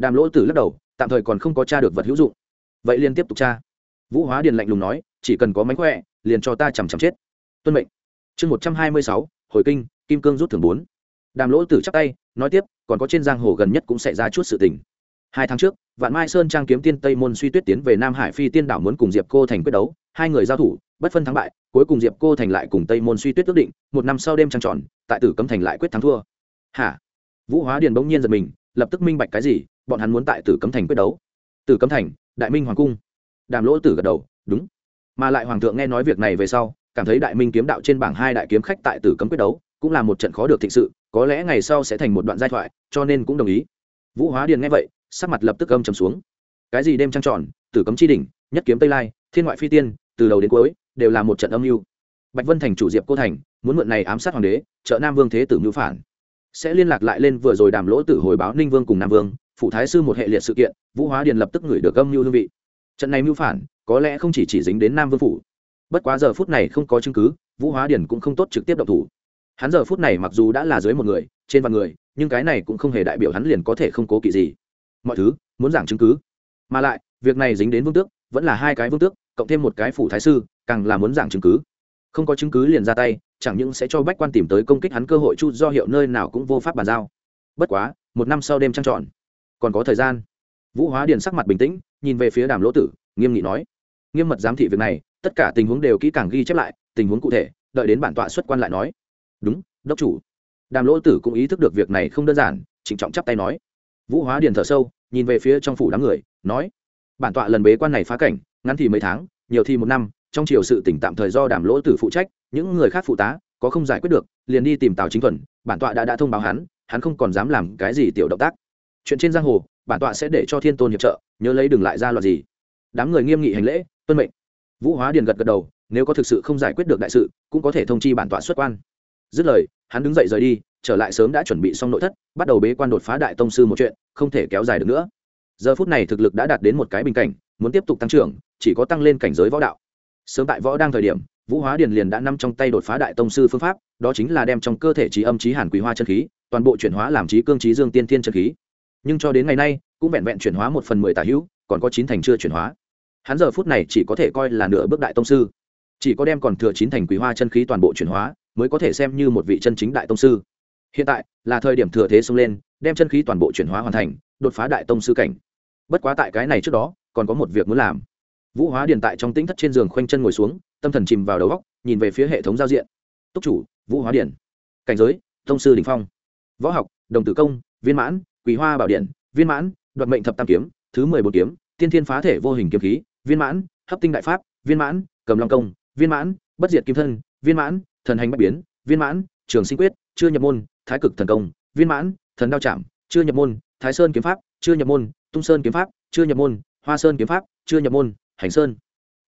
Đàm lỗ tử lắc đầu, tạm thời còn không có cha được vật hữu dụng. Vậy liên tiếp tục cha vũ hóa điền lạnh lùng nói, chỉ cần có mánh khỏe, liền cho ta chằm chằm chết. Tuân mệnh. Chương một trăm hai mươi sáu, hồi kinh, kim cương rút thường bốn. Đàm lỗ tử chắc tay, nói tiếp, còn có trên giang hồ gần nhất cũng xảy ra chút sự tình. Hai tháng trước, vạn mai sơn trang kiếm tiên tây môn suy tuyết tiến về nam hải phi tiên đảo muốn cùng diệp cô thành quyết đấu, hai người giao thủ, bất phân thắng bại, cuối cùng diệp cô thành lại cùng tây môn suy tuyết ước định, một năm sau đêm trăng tròn, tại tử cấm thành lại quyết thắng thua. Hả? Vũ hóa điền bỗng nhiên giật mình, lập tức minh bạch cái gì bọn hắn muốn tại tử cấm thành quyết đấu. Tử cấm thành, đại minh hoàng cung. Đàm lỗ tử gật đầu, đúng. Mà lại hoàng thượng nghe nói việc này về sau, cảm thấy đại minh kiếm đạo trên bảng hai đại kiếm khách tại tử cấm quyết đấu cũng là một trận khó được thịnh sự, có lẽ ngày sau sẽ thành một đoạn giai thoại, cho nên cũng đồng ý. Vũ hóa điền nghe vậy, sắc mặt lập tức âm trầm xuống. Cái gì đêm trăng tròn, tử cấm chi đỉnh, nhất kiếm tây lai, thiên ngoại phi tiên, từ đầu đến cuối đều là một trận âm mưu. Bạch vân thành chủ diệp cô thành, muốn mượn này ám sát hoàng đế, trợ nam vương thế tử mưu phản. Sẽ liên lạc lại lên vừa rồi đàm lỗ tử hồi báo ninh vương cùng nam vương phụ thái sư một hệ liệt sự kiện, vũ hóa điền lập tức gửi được âm mưu hương vị. Trận này mưu phản, có lẽ không chỉ chỉ dính đến nam vương phủ. Bất quá giờ phút này không có chứng cứ, vũ hóa điền cũng không tốt trực tiếp động thủ. Hắn giờ phút này mặc dù đã là dưới một người, trên vạn người, nhưng cái này cũng không hề đại biểu hắn liền có thể không cố kỵ gì. Mọi thứ, muốn giảng chứng cứ. Mà lại, việc này dính đến vương tước, vẫn là hai cái vương tước, cộng thêm một cái phủ thái sư, càng là muốn giảng chứng cứ. Không có chứng cứ liền ra tay, chẳng những sẽ cho bách quan tìm tới công kích hắn cơ hội chu do hiệu nơi nào cũng vô pháp bàn giao. Bất quá, một năm sau đêm trăng trọn còn có thời gian. Vũ hóa điền sắc mặt bình tĩnh, nhìn về phía đàm lỗ tử, nghiêm nghị nói, nghiêm mật giám thị việc này, tất cả tình huống đều kỹ càng ghi chép lại, tình huống cụ thể, đợi đến bản tọa xuất quan lại nói. Đúng, đốc chủ. Đàm lỗ tử cũng ý thức được việc này không đơn giản, trịnh trọng chắp tay nói. Vũ hóa điền thở sâu, nhìn về phía trong phủ đám người, nói, bản tọa lần bế quan này phá cảnh, ngắn thì mấy tháng, nhiều thì một năm, trong chiều sự tỉnh tạm thời do đàm lỗ tử phụ trách, những người khác phụ tá, có không giải quyết được, liền đi tìm tào chính thuần, bản tọa đã đã thông báo hắn hắn không còn dám làm cái gì tiểu động tác chuyện trên giang hồ, bản tọa sẽ để cho thiên tôn hiệp trợ, nhớ lấy đừng lại ra loạt gì. Đám người nghiêm nghị hành lễ, tuân mệnh. Vũ hóa điền gật gật đầu, nếu có thực sự không giải quyết được đại sự, cũng có thể thông chi bản tọa xuất quan. Dứt lời, hắn đứng dậy rời đi, trở lại sớm đã chuẩn bị xong nội thất, bắt đầu bế quan đột phá đại tông sư một chuyện, không thể kéo dài được nữa. Giờ phút này thực lực đã đạt đến một cái bình cảnh, muốn tiếp tục tăng trưởng, chỉ có tăng lên cảnh giới võ đạo. Sớm tại võ đang thời điểm, vũ hóa điền liền đã nằm trong tay đột phá đại tông sư phương pháp, đó chính là đem trong cơ thể trí âm trí hàn quý hoa chân khí, toàn bộ chuyển hóa làm trí cương trí dương tiên thiên chân khí nhưng cho đến ngày nay cũng vẹn vẹn chuyển hóa một phần mười tả hữu, còn có chín thành chưa chuyển hóa. Hắn giờ phút này chỉ có thể coi là nửa bước đại tông sư. Chỉ có đem còn thừa chín thành quý hoa chân khí toàn bộ chuyển hóa, mới có thể xem như một vị chân chính đại tông sư. Hiện tại là thời điểm thừa thế xông lên, đem chân khí toàn bộ chuyển hóa hoàn thành, đột phá đại tông sư cảnh. Bất quá tại cái này trước đó, còn có một việc muốn làm. Vũ hóa điền tại trong tĩnh thất trên giường khoanh chân ngồi xuống, tâm thần chìm vào đầu góc nhìn về phía hệ thống giao diện. Túc chủ, vũ hóa điền. Cảnh giới, tông sư đình phong. Võ học, đồng tử công, viên mãn quý hoa bảo điện, viên mãn, đoạt mệnh thập tam kiếm, thứ mười bốn kiếm, tiên thiên phá thể vô hình kiếm khí, viên mãn, hấp tinh đại pháp, viên mãn, cầm long công, viên mãn, bất diệt kim thân, viên mãn, thần hành bách biến, viên mãn, trường sinh quyết, chưa nhập môn, thái cực thần công, viên mãn, thần đao chạm, chưa nhập môn, thái sơn kiếm pháp, chưa nhập môn, tung sơn kiếm pháp, chưa nhập môn, hoa sơn kiếm pháp, chưa nhập môn, hành sơn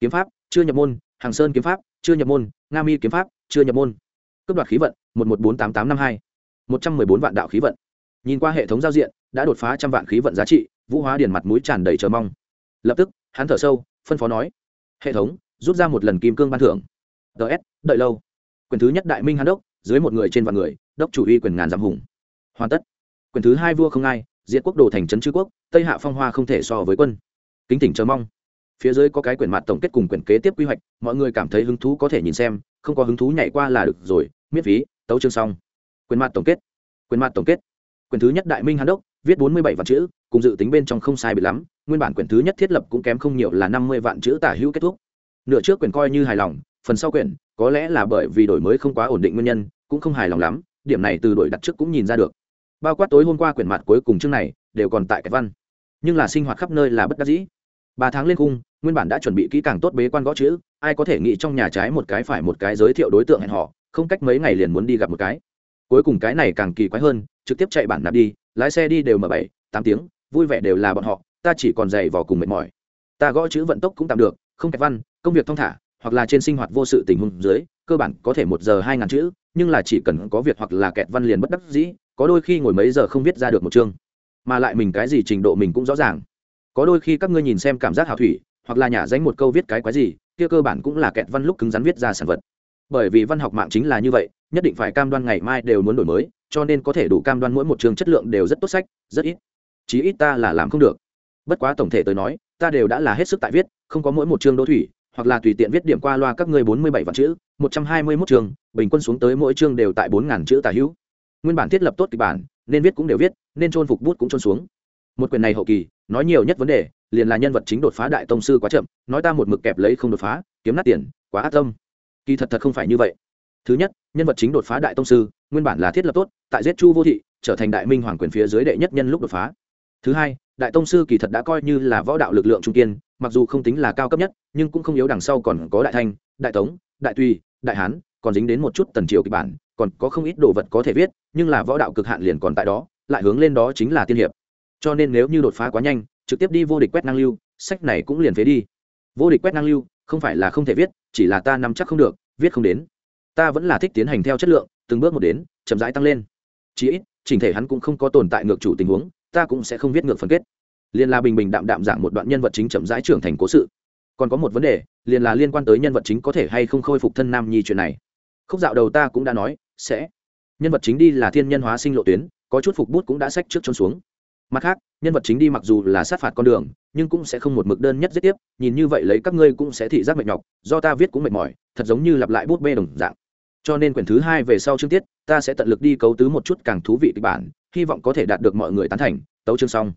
kiếm pháp, chưa nhập môn, hàng sơn kiếm pháp, chưa nhập môn, nga mi kiếm pháp, chưa nhập môn. Cấp đoạt khí vận, một một bốn tám tám năm hai. Một trăm mười bốn vạn đạo khí vận nhìn qua hệ thống giao diện, đã đột phá trăm vạn khí vận giá trị, vũ hóa điền mặt mũi tràn đầy chờ mong. Lập tức, hắn thở sâu, phân phó nói, hệ thống, rút ra một lần kim cương ban thưởng. Ts đợi lâu. Quyền thứ nhất đại minh hán đốc, dưới một người trên vạn người, đốc chủ uy quyền ngàn giảm hùng. Hoàn tất. Quyền thứ hai vua không ai diệt quốc đồ thành trấn chư quốc, tây hạ phong hoa không thể so với quân. Kính tỉnh chờ mong. Phía dưới có cái quyển mặt tổng kết cùng quyển kế tiếp quy hoạch, mọi người cảm thấy hứng thú có thể nhìn xem, không có hứng thú nhảy qua là được rồi miết phí, tấu chương xong. Quyển mặt tổng kết. Quyển mặt tổng kết quyển thứ nhất đại minh hán đốc, viết bốn mươi bảy vạn chữ, cùng dự tính bên trong không sai bị lắm, nguyên bản quyển thứ nhất thiết lập cũng kém không nhiều là năm mươi vạn chữ tả hữu kết thúc. Nửa trước quyển coi như hài lòng, phần sau quyển, có lẽ là bởi vì đổi mới không quá ổn định nguyên nhân, cũng không hài lòng lắm, điểm này từ đổi đặt trước cũng nhìn ra được. Bao quát tối hôm qua quyển mặt cuối cùng chương này, đều còn tại cái văn. Nhưng là sinh hoạt khắp nơi là bất đắc dĩ. Ba tháng lên cung, nguyên bản đã chuẩn bị kỹ càng tốt bế quan gõ chữ, ai có thể nghĩ trong nhà trái một cái phải một cái giới thiệu đối tượng hẹn họ không cách mấy ngày liền muốn đi gặp một cái cuối cùng cái này càng kỳ quái hơn, trực tiếp chạy bản nạp đi, lái xe đi đều m bảy, tám tiếng, vui vẻ đều là bọn họ, ta chỉ còn dày vò cùng mệt mỏi. Ta gõ chữ vận tốc cũng tạm được, không kẹt văn, công việc thong thả, hoặc là trên sinh hoạt vô sự tình huống dưới, cơ bản có thể một giờ hai ngàn chữ, nhưng là chỉ cần có việc hoặc là kẹt văn liền bất đắc dĩ, có đôi khi ngồi mấy giờ không viết ra được một chương. Mà lại mình cái gì trình độ mình cũng rõ ràng. Có đôi khi các ngươi nhìn xem cảm giác hào thủy, hoặc là nhả danh một câu viết cái quái gì, kia cơ bản cũng là kẹt văn lúc cứng rắn viết ra sản vật. Bởi vì văn học mạng chính là như vậy nhất định phải cam đoan ngày mai đều muốn đổi mới, cho nên có thể đủ cam đoan mỗi một trường chất lượng đều rất tốt sách, rất ít. Chí ít ta là làm không được. Bất quá tổng thể tới nói, ta đều đã là hết sức tại viết, không có mỗi một chương đô thủy, hoặc là tùy tiện viết điểm qua loa các ngươi bốn mươi bảy vạn chữ, một trăm hai mươi mốt chương bình quân xuống tới mỗi chương đều tại bốn ngàn chữ tả hữu. Nguyên bản thiết lập tốt kịch bản, nên viết cũng đều viết, nên trôn phục bút cũng trôn xuống. Một quyền này hậu kỳ, nói nhiều nhất vấn đề, liền là nhân vật chính đột phá đại tông sư quá chậm, nói ta một mực kẹp lấy không đột phá, kiếm nát tiền, quá ác tâm. Kỳ thật thật không phải như vậy thứ nhất, nhân vật chính đột phá đại tông sư, nguyên bản là thiết lập tốt, tại giết chu vô thị, trở thành đại minh hoàng quyền phía dưới đệ nhất nhân lúc đột phá. Thứ hai, đại tông sư kỳ thật đã coi như là võ đạo lực lượng trung kiên, mặc dù không tính là cao cấp nhất, nhưng cũng không yếu đằng sau còn có đại thanh, đại tống, đại tùy, đại hán, còn dính đến một chút tần triều kịch bản, còn có không ít đồ vật có thể viết, nhưng là võ đạo cực hạn liền còn tại đó, lại hướng lên đó chính là tiên hiệp. Cho nên nếu như đột phá quá nhanh, trực tiếp đi vô địch quét năng lưu, sách này cũng liền phế đi. Vô địch quét năng lưu, không phải là không thể viết, chỉ là ta nắm chắc không được, viết không đến ta vẫn là thích tiến hành theo chất lượng, từng bước một đến, chậm rãi tăng lên. Chí ít, chỉnh thể hắn cũng không có tồn tại ngược chủ tình huống, ta cũng sẽ không viết ngược phân kết. Liên là bình bình đạm đạm dạng một đoạn nhân vật chính chậm rãi trưởng thành cố sự. Còn có một vấn đề liền là liên quan tới nhân vật chính có thể hay không khôi phục thân nam nhi chuyện này. Khúc dạo đầu ta cũng đã nói, sẽ. Nhân vật chính đi là thiên nhân hóa sinh lộ tuyến, có chút phục bút cũng đã sách trước trốn xuống. Mặt khác, nhân vật chính đi mặc dù là sát phạt con đường, nhưng cũng sẽ không một mực đơn nhất giết tiếp, nhìn như vậy lấy các ngươi cũng sẽ thị giác mệt nhọc, do ta viết cũng mệt mỏi, thật giống như lặp lại bút bê đồng dạng cho nên quyển thứ hai về sau chương tiết, ta sẽ tận lực đi cấu tứ một chút càng thú vị kịch bản, hy vọng có thể đạt được mọi người tán thành. Tấu chương xong.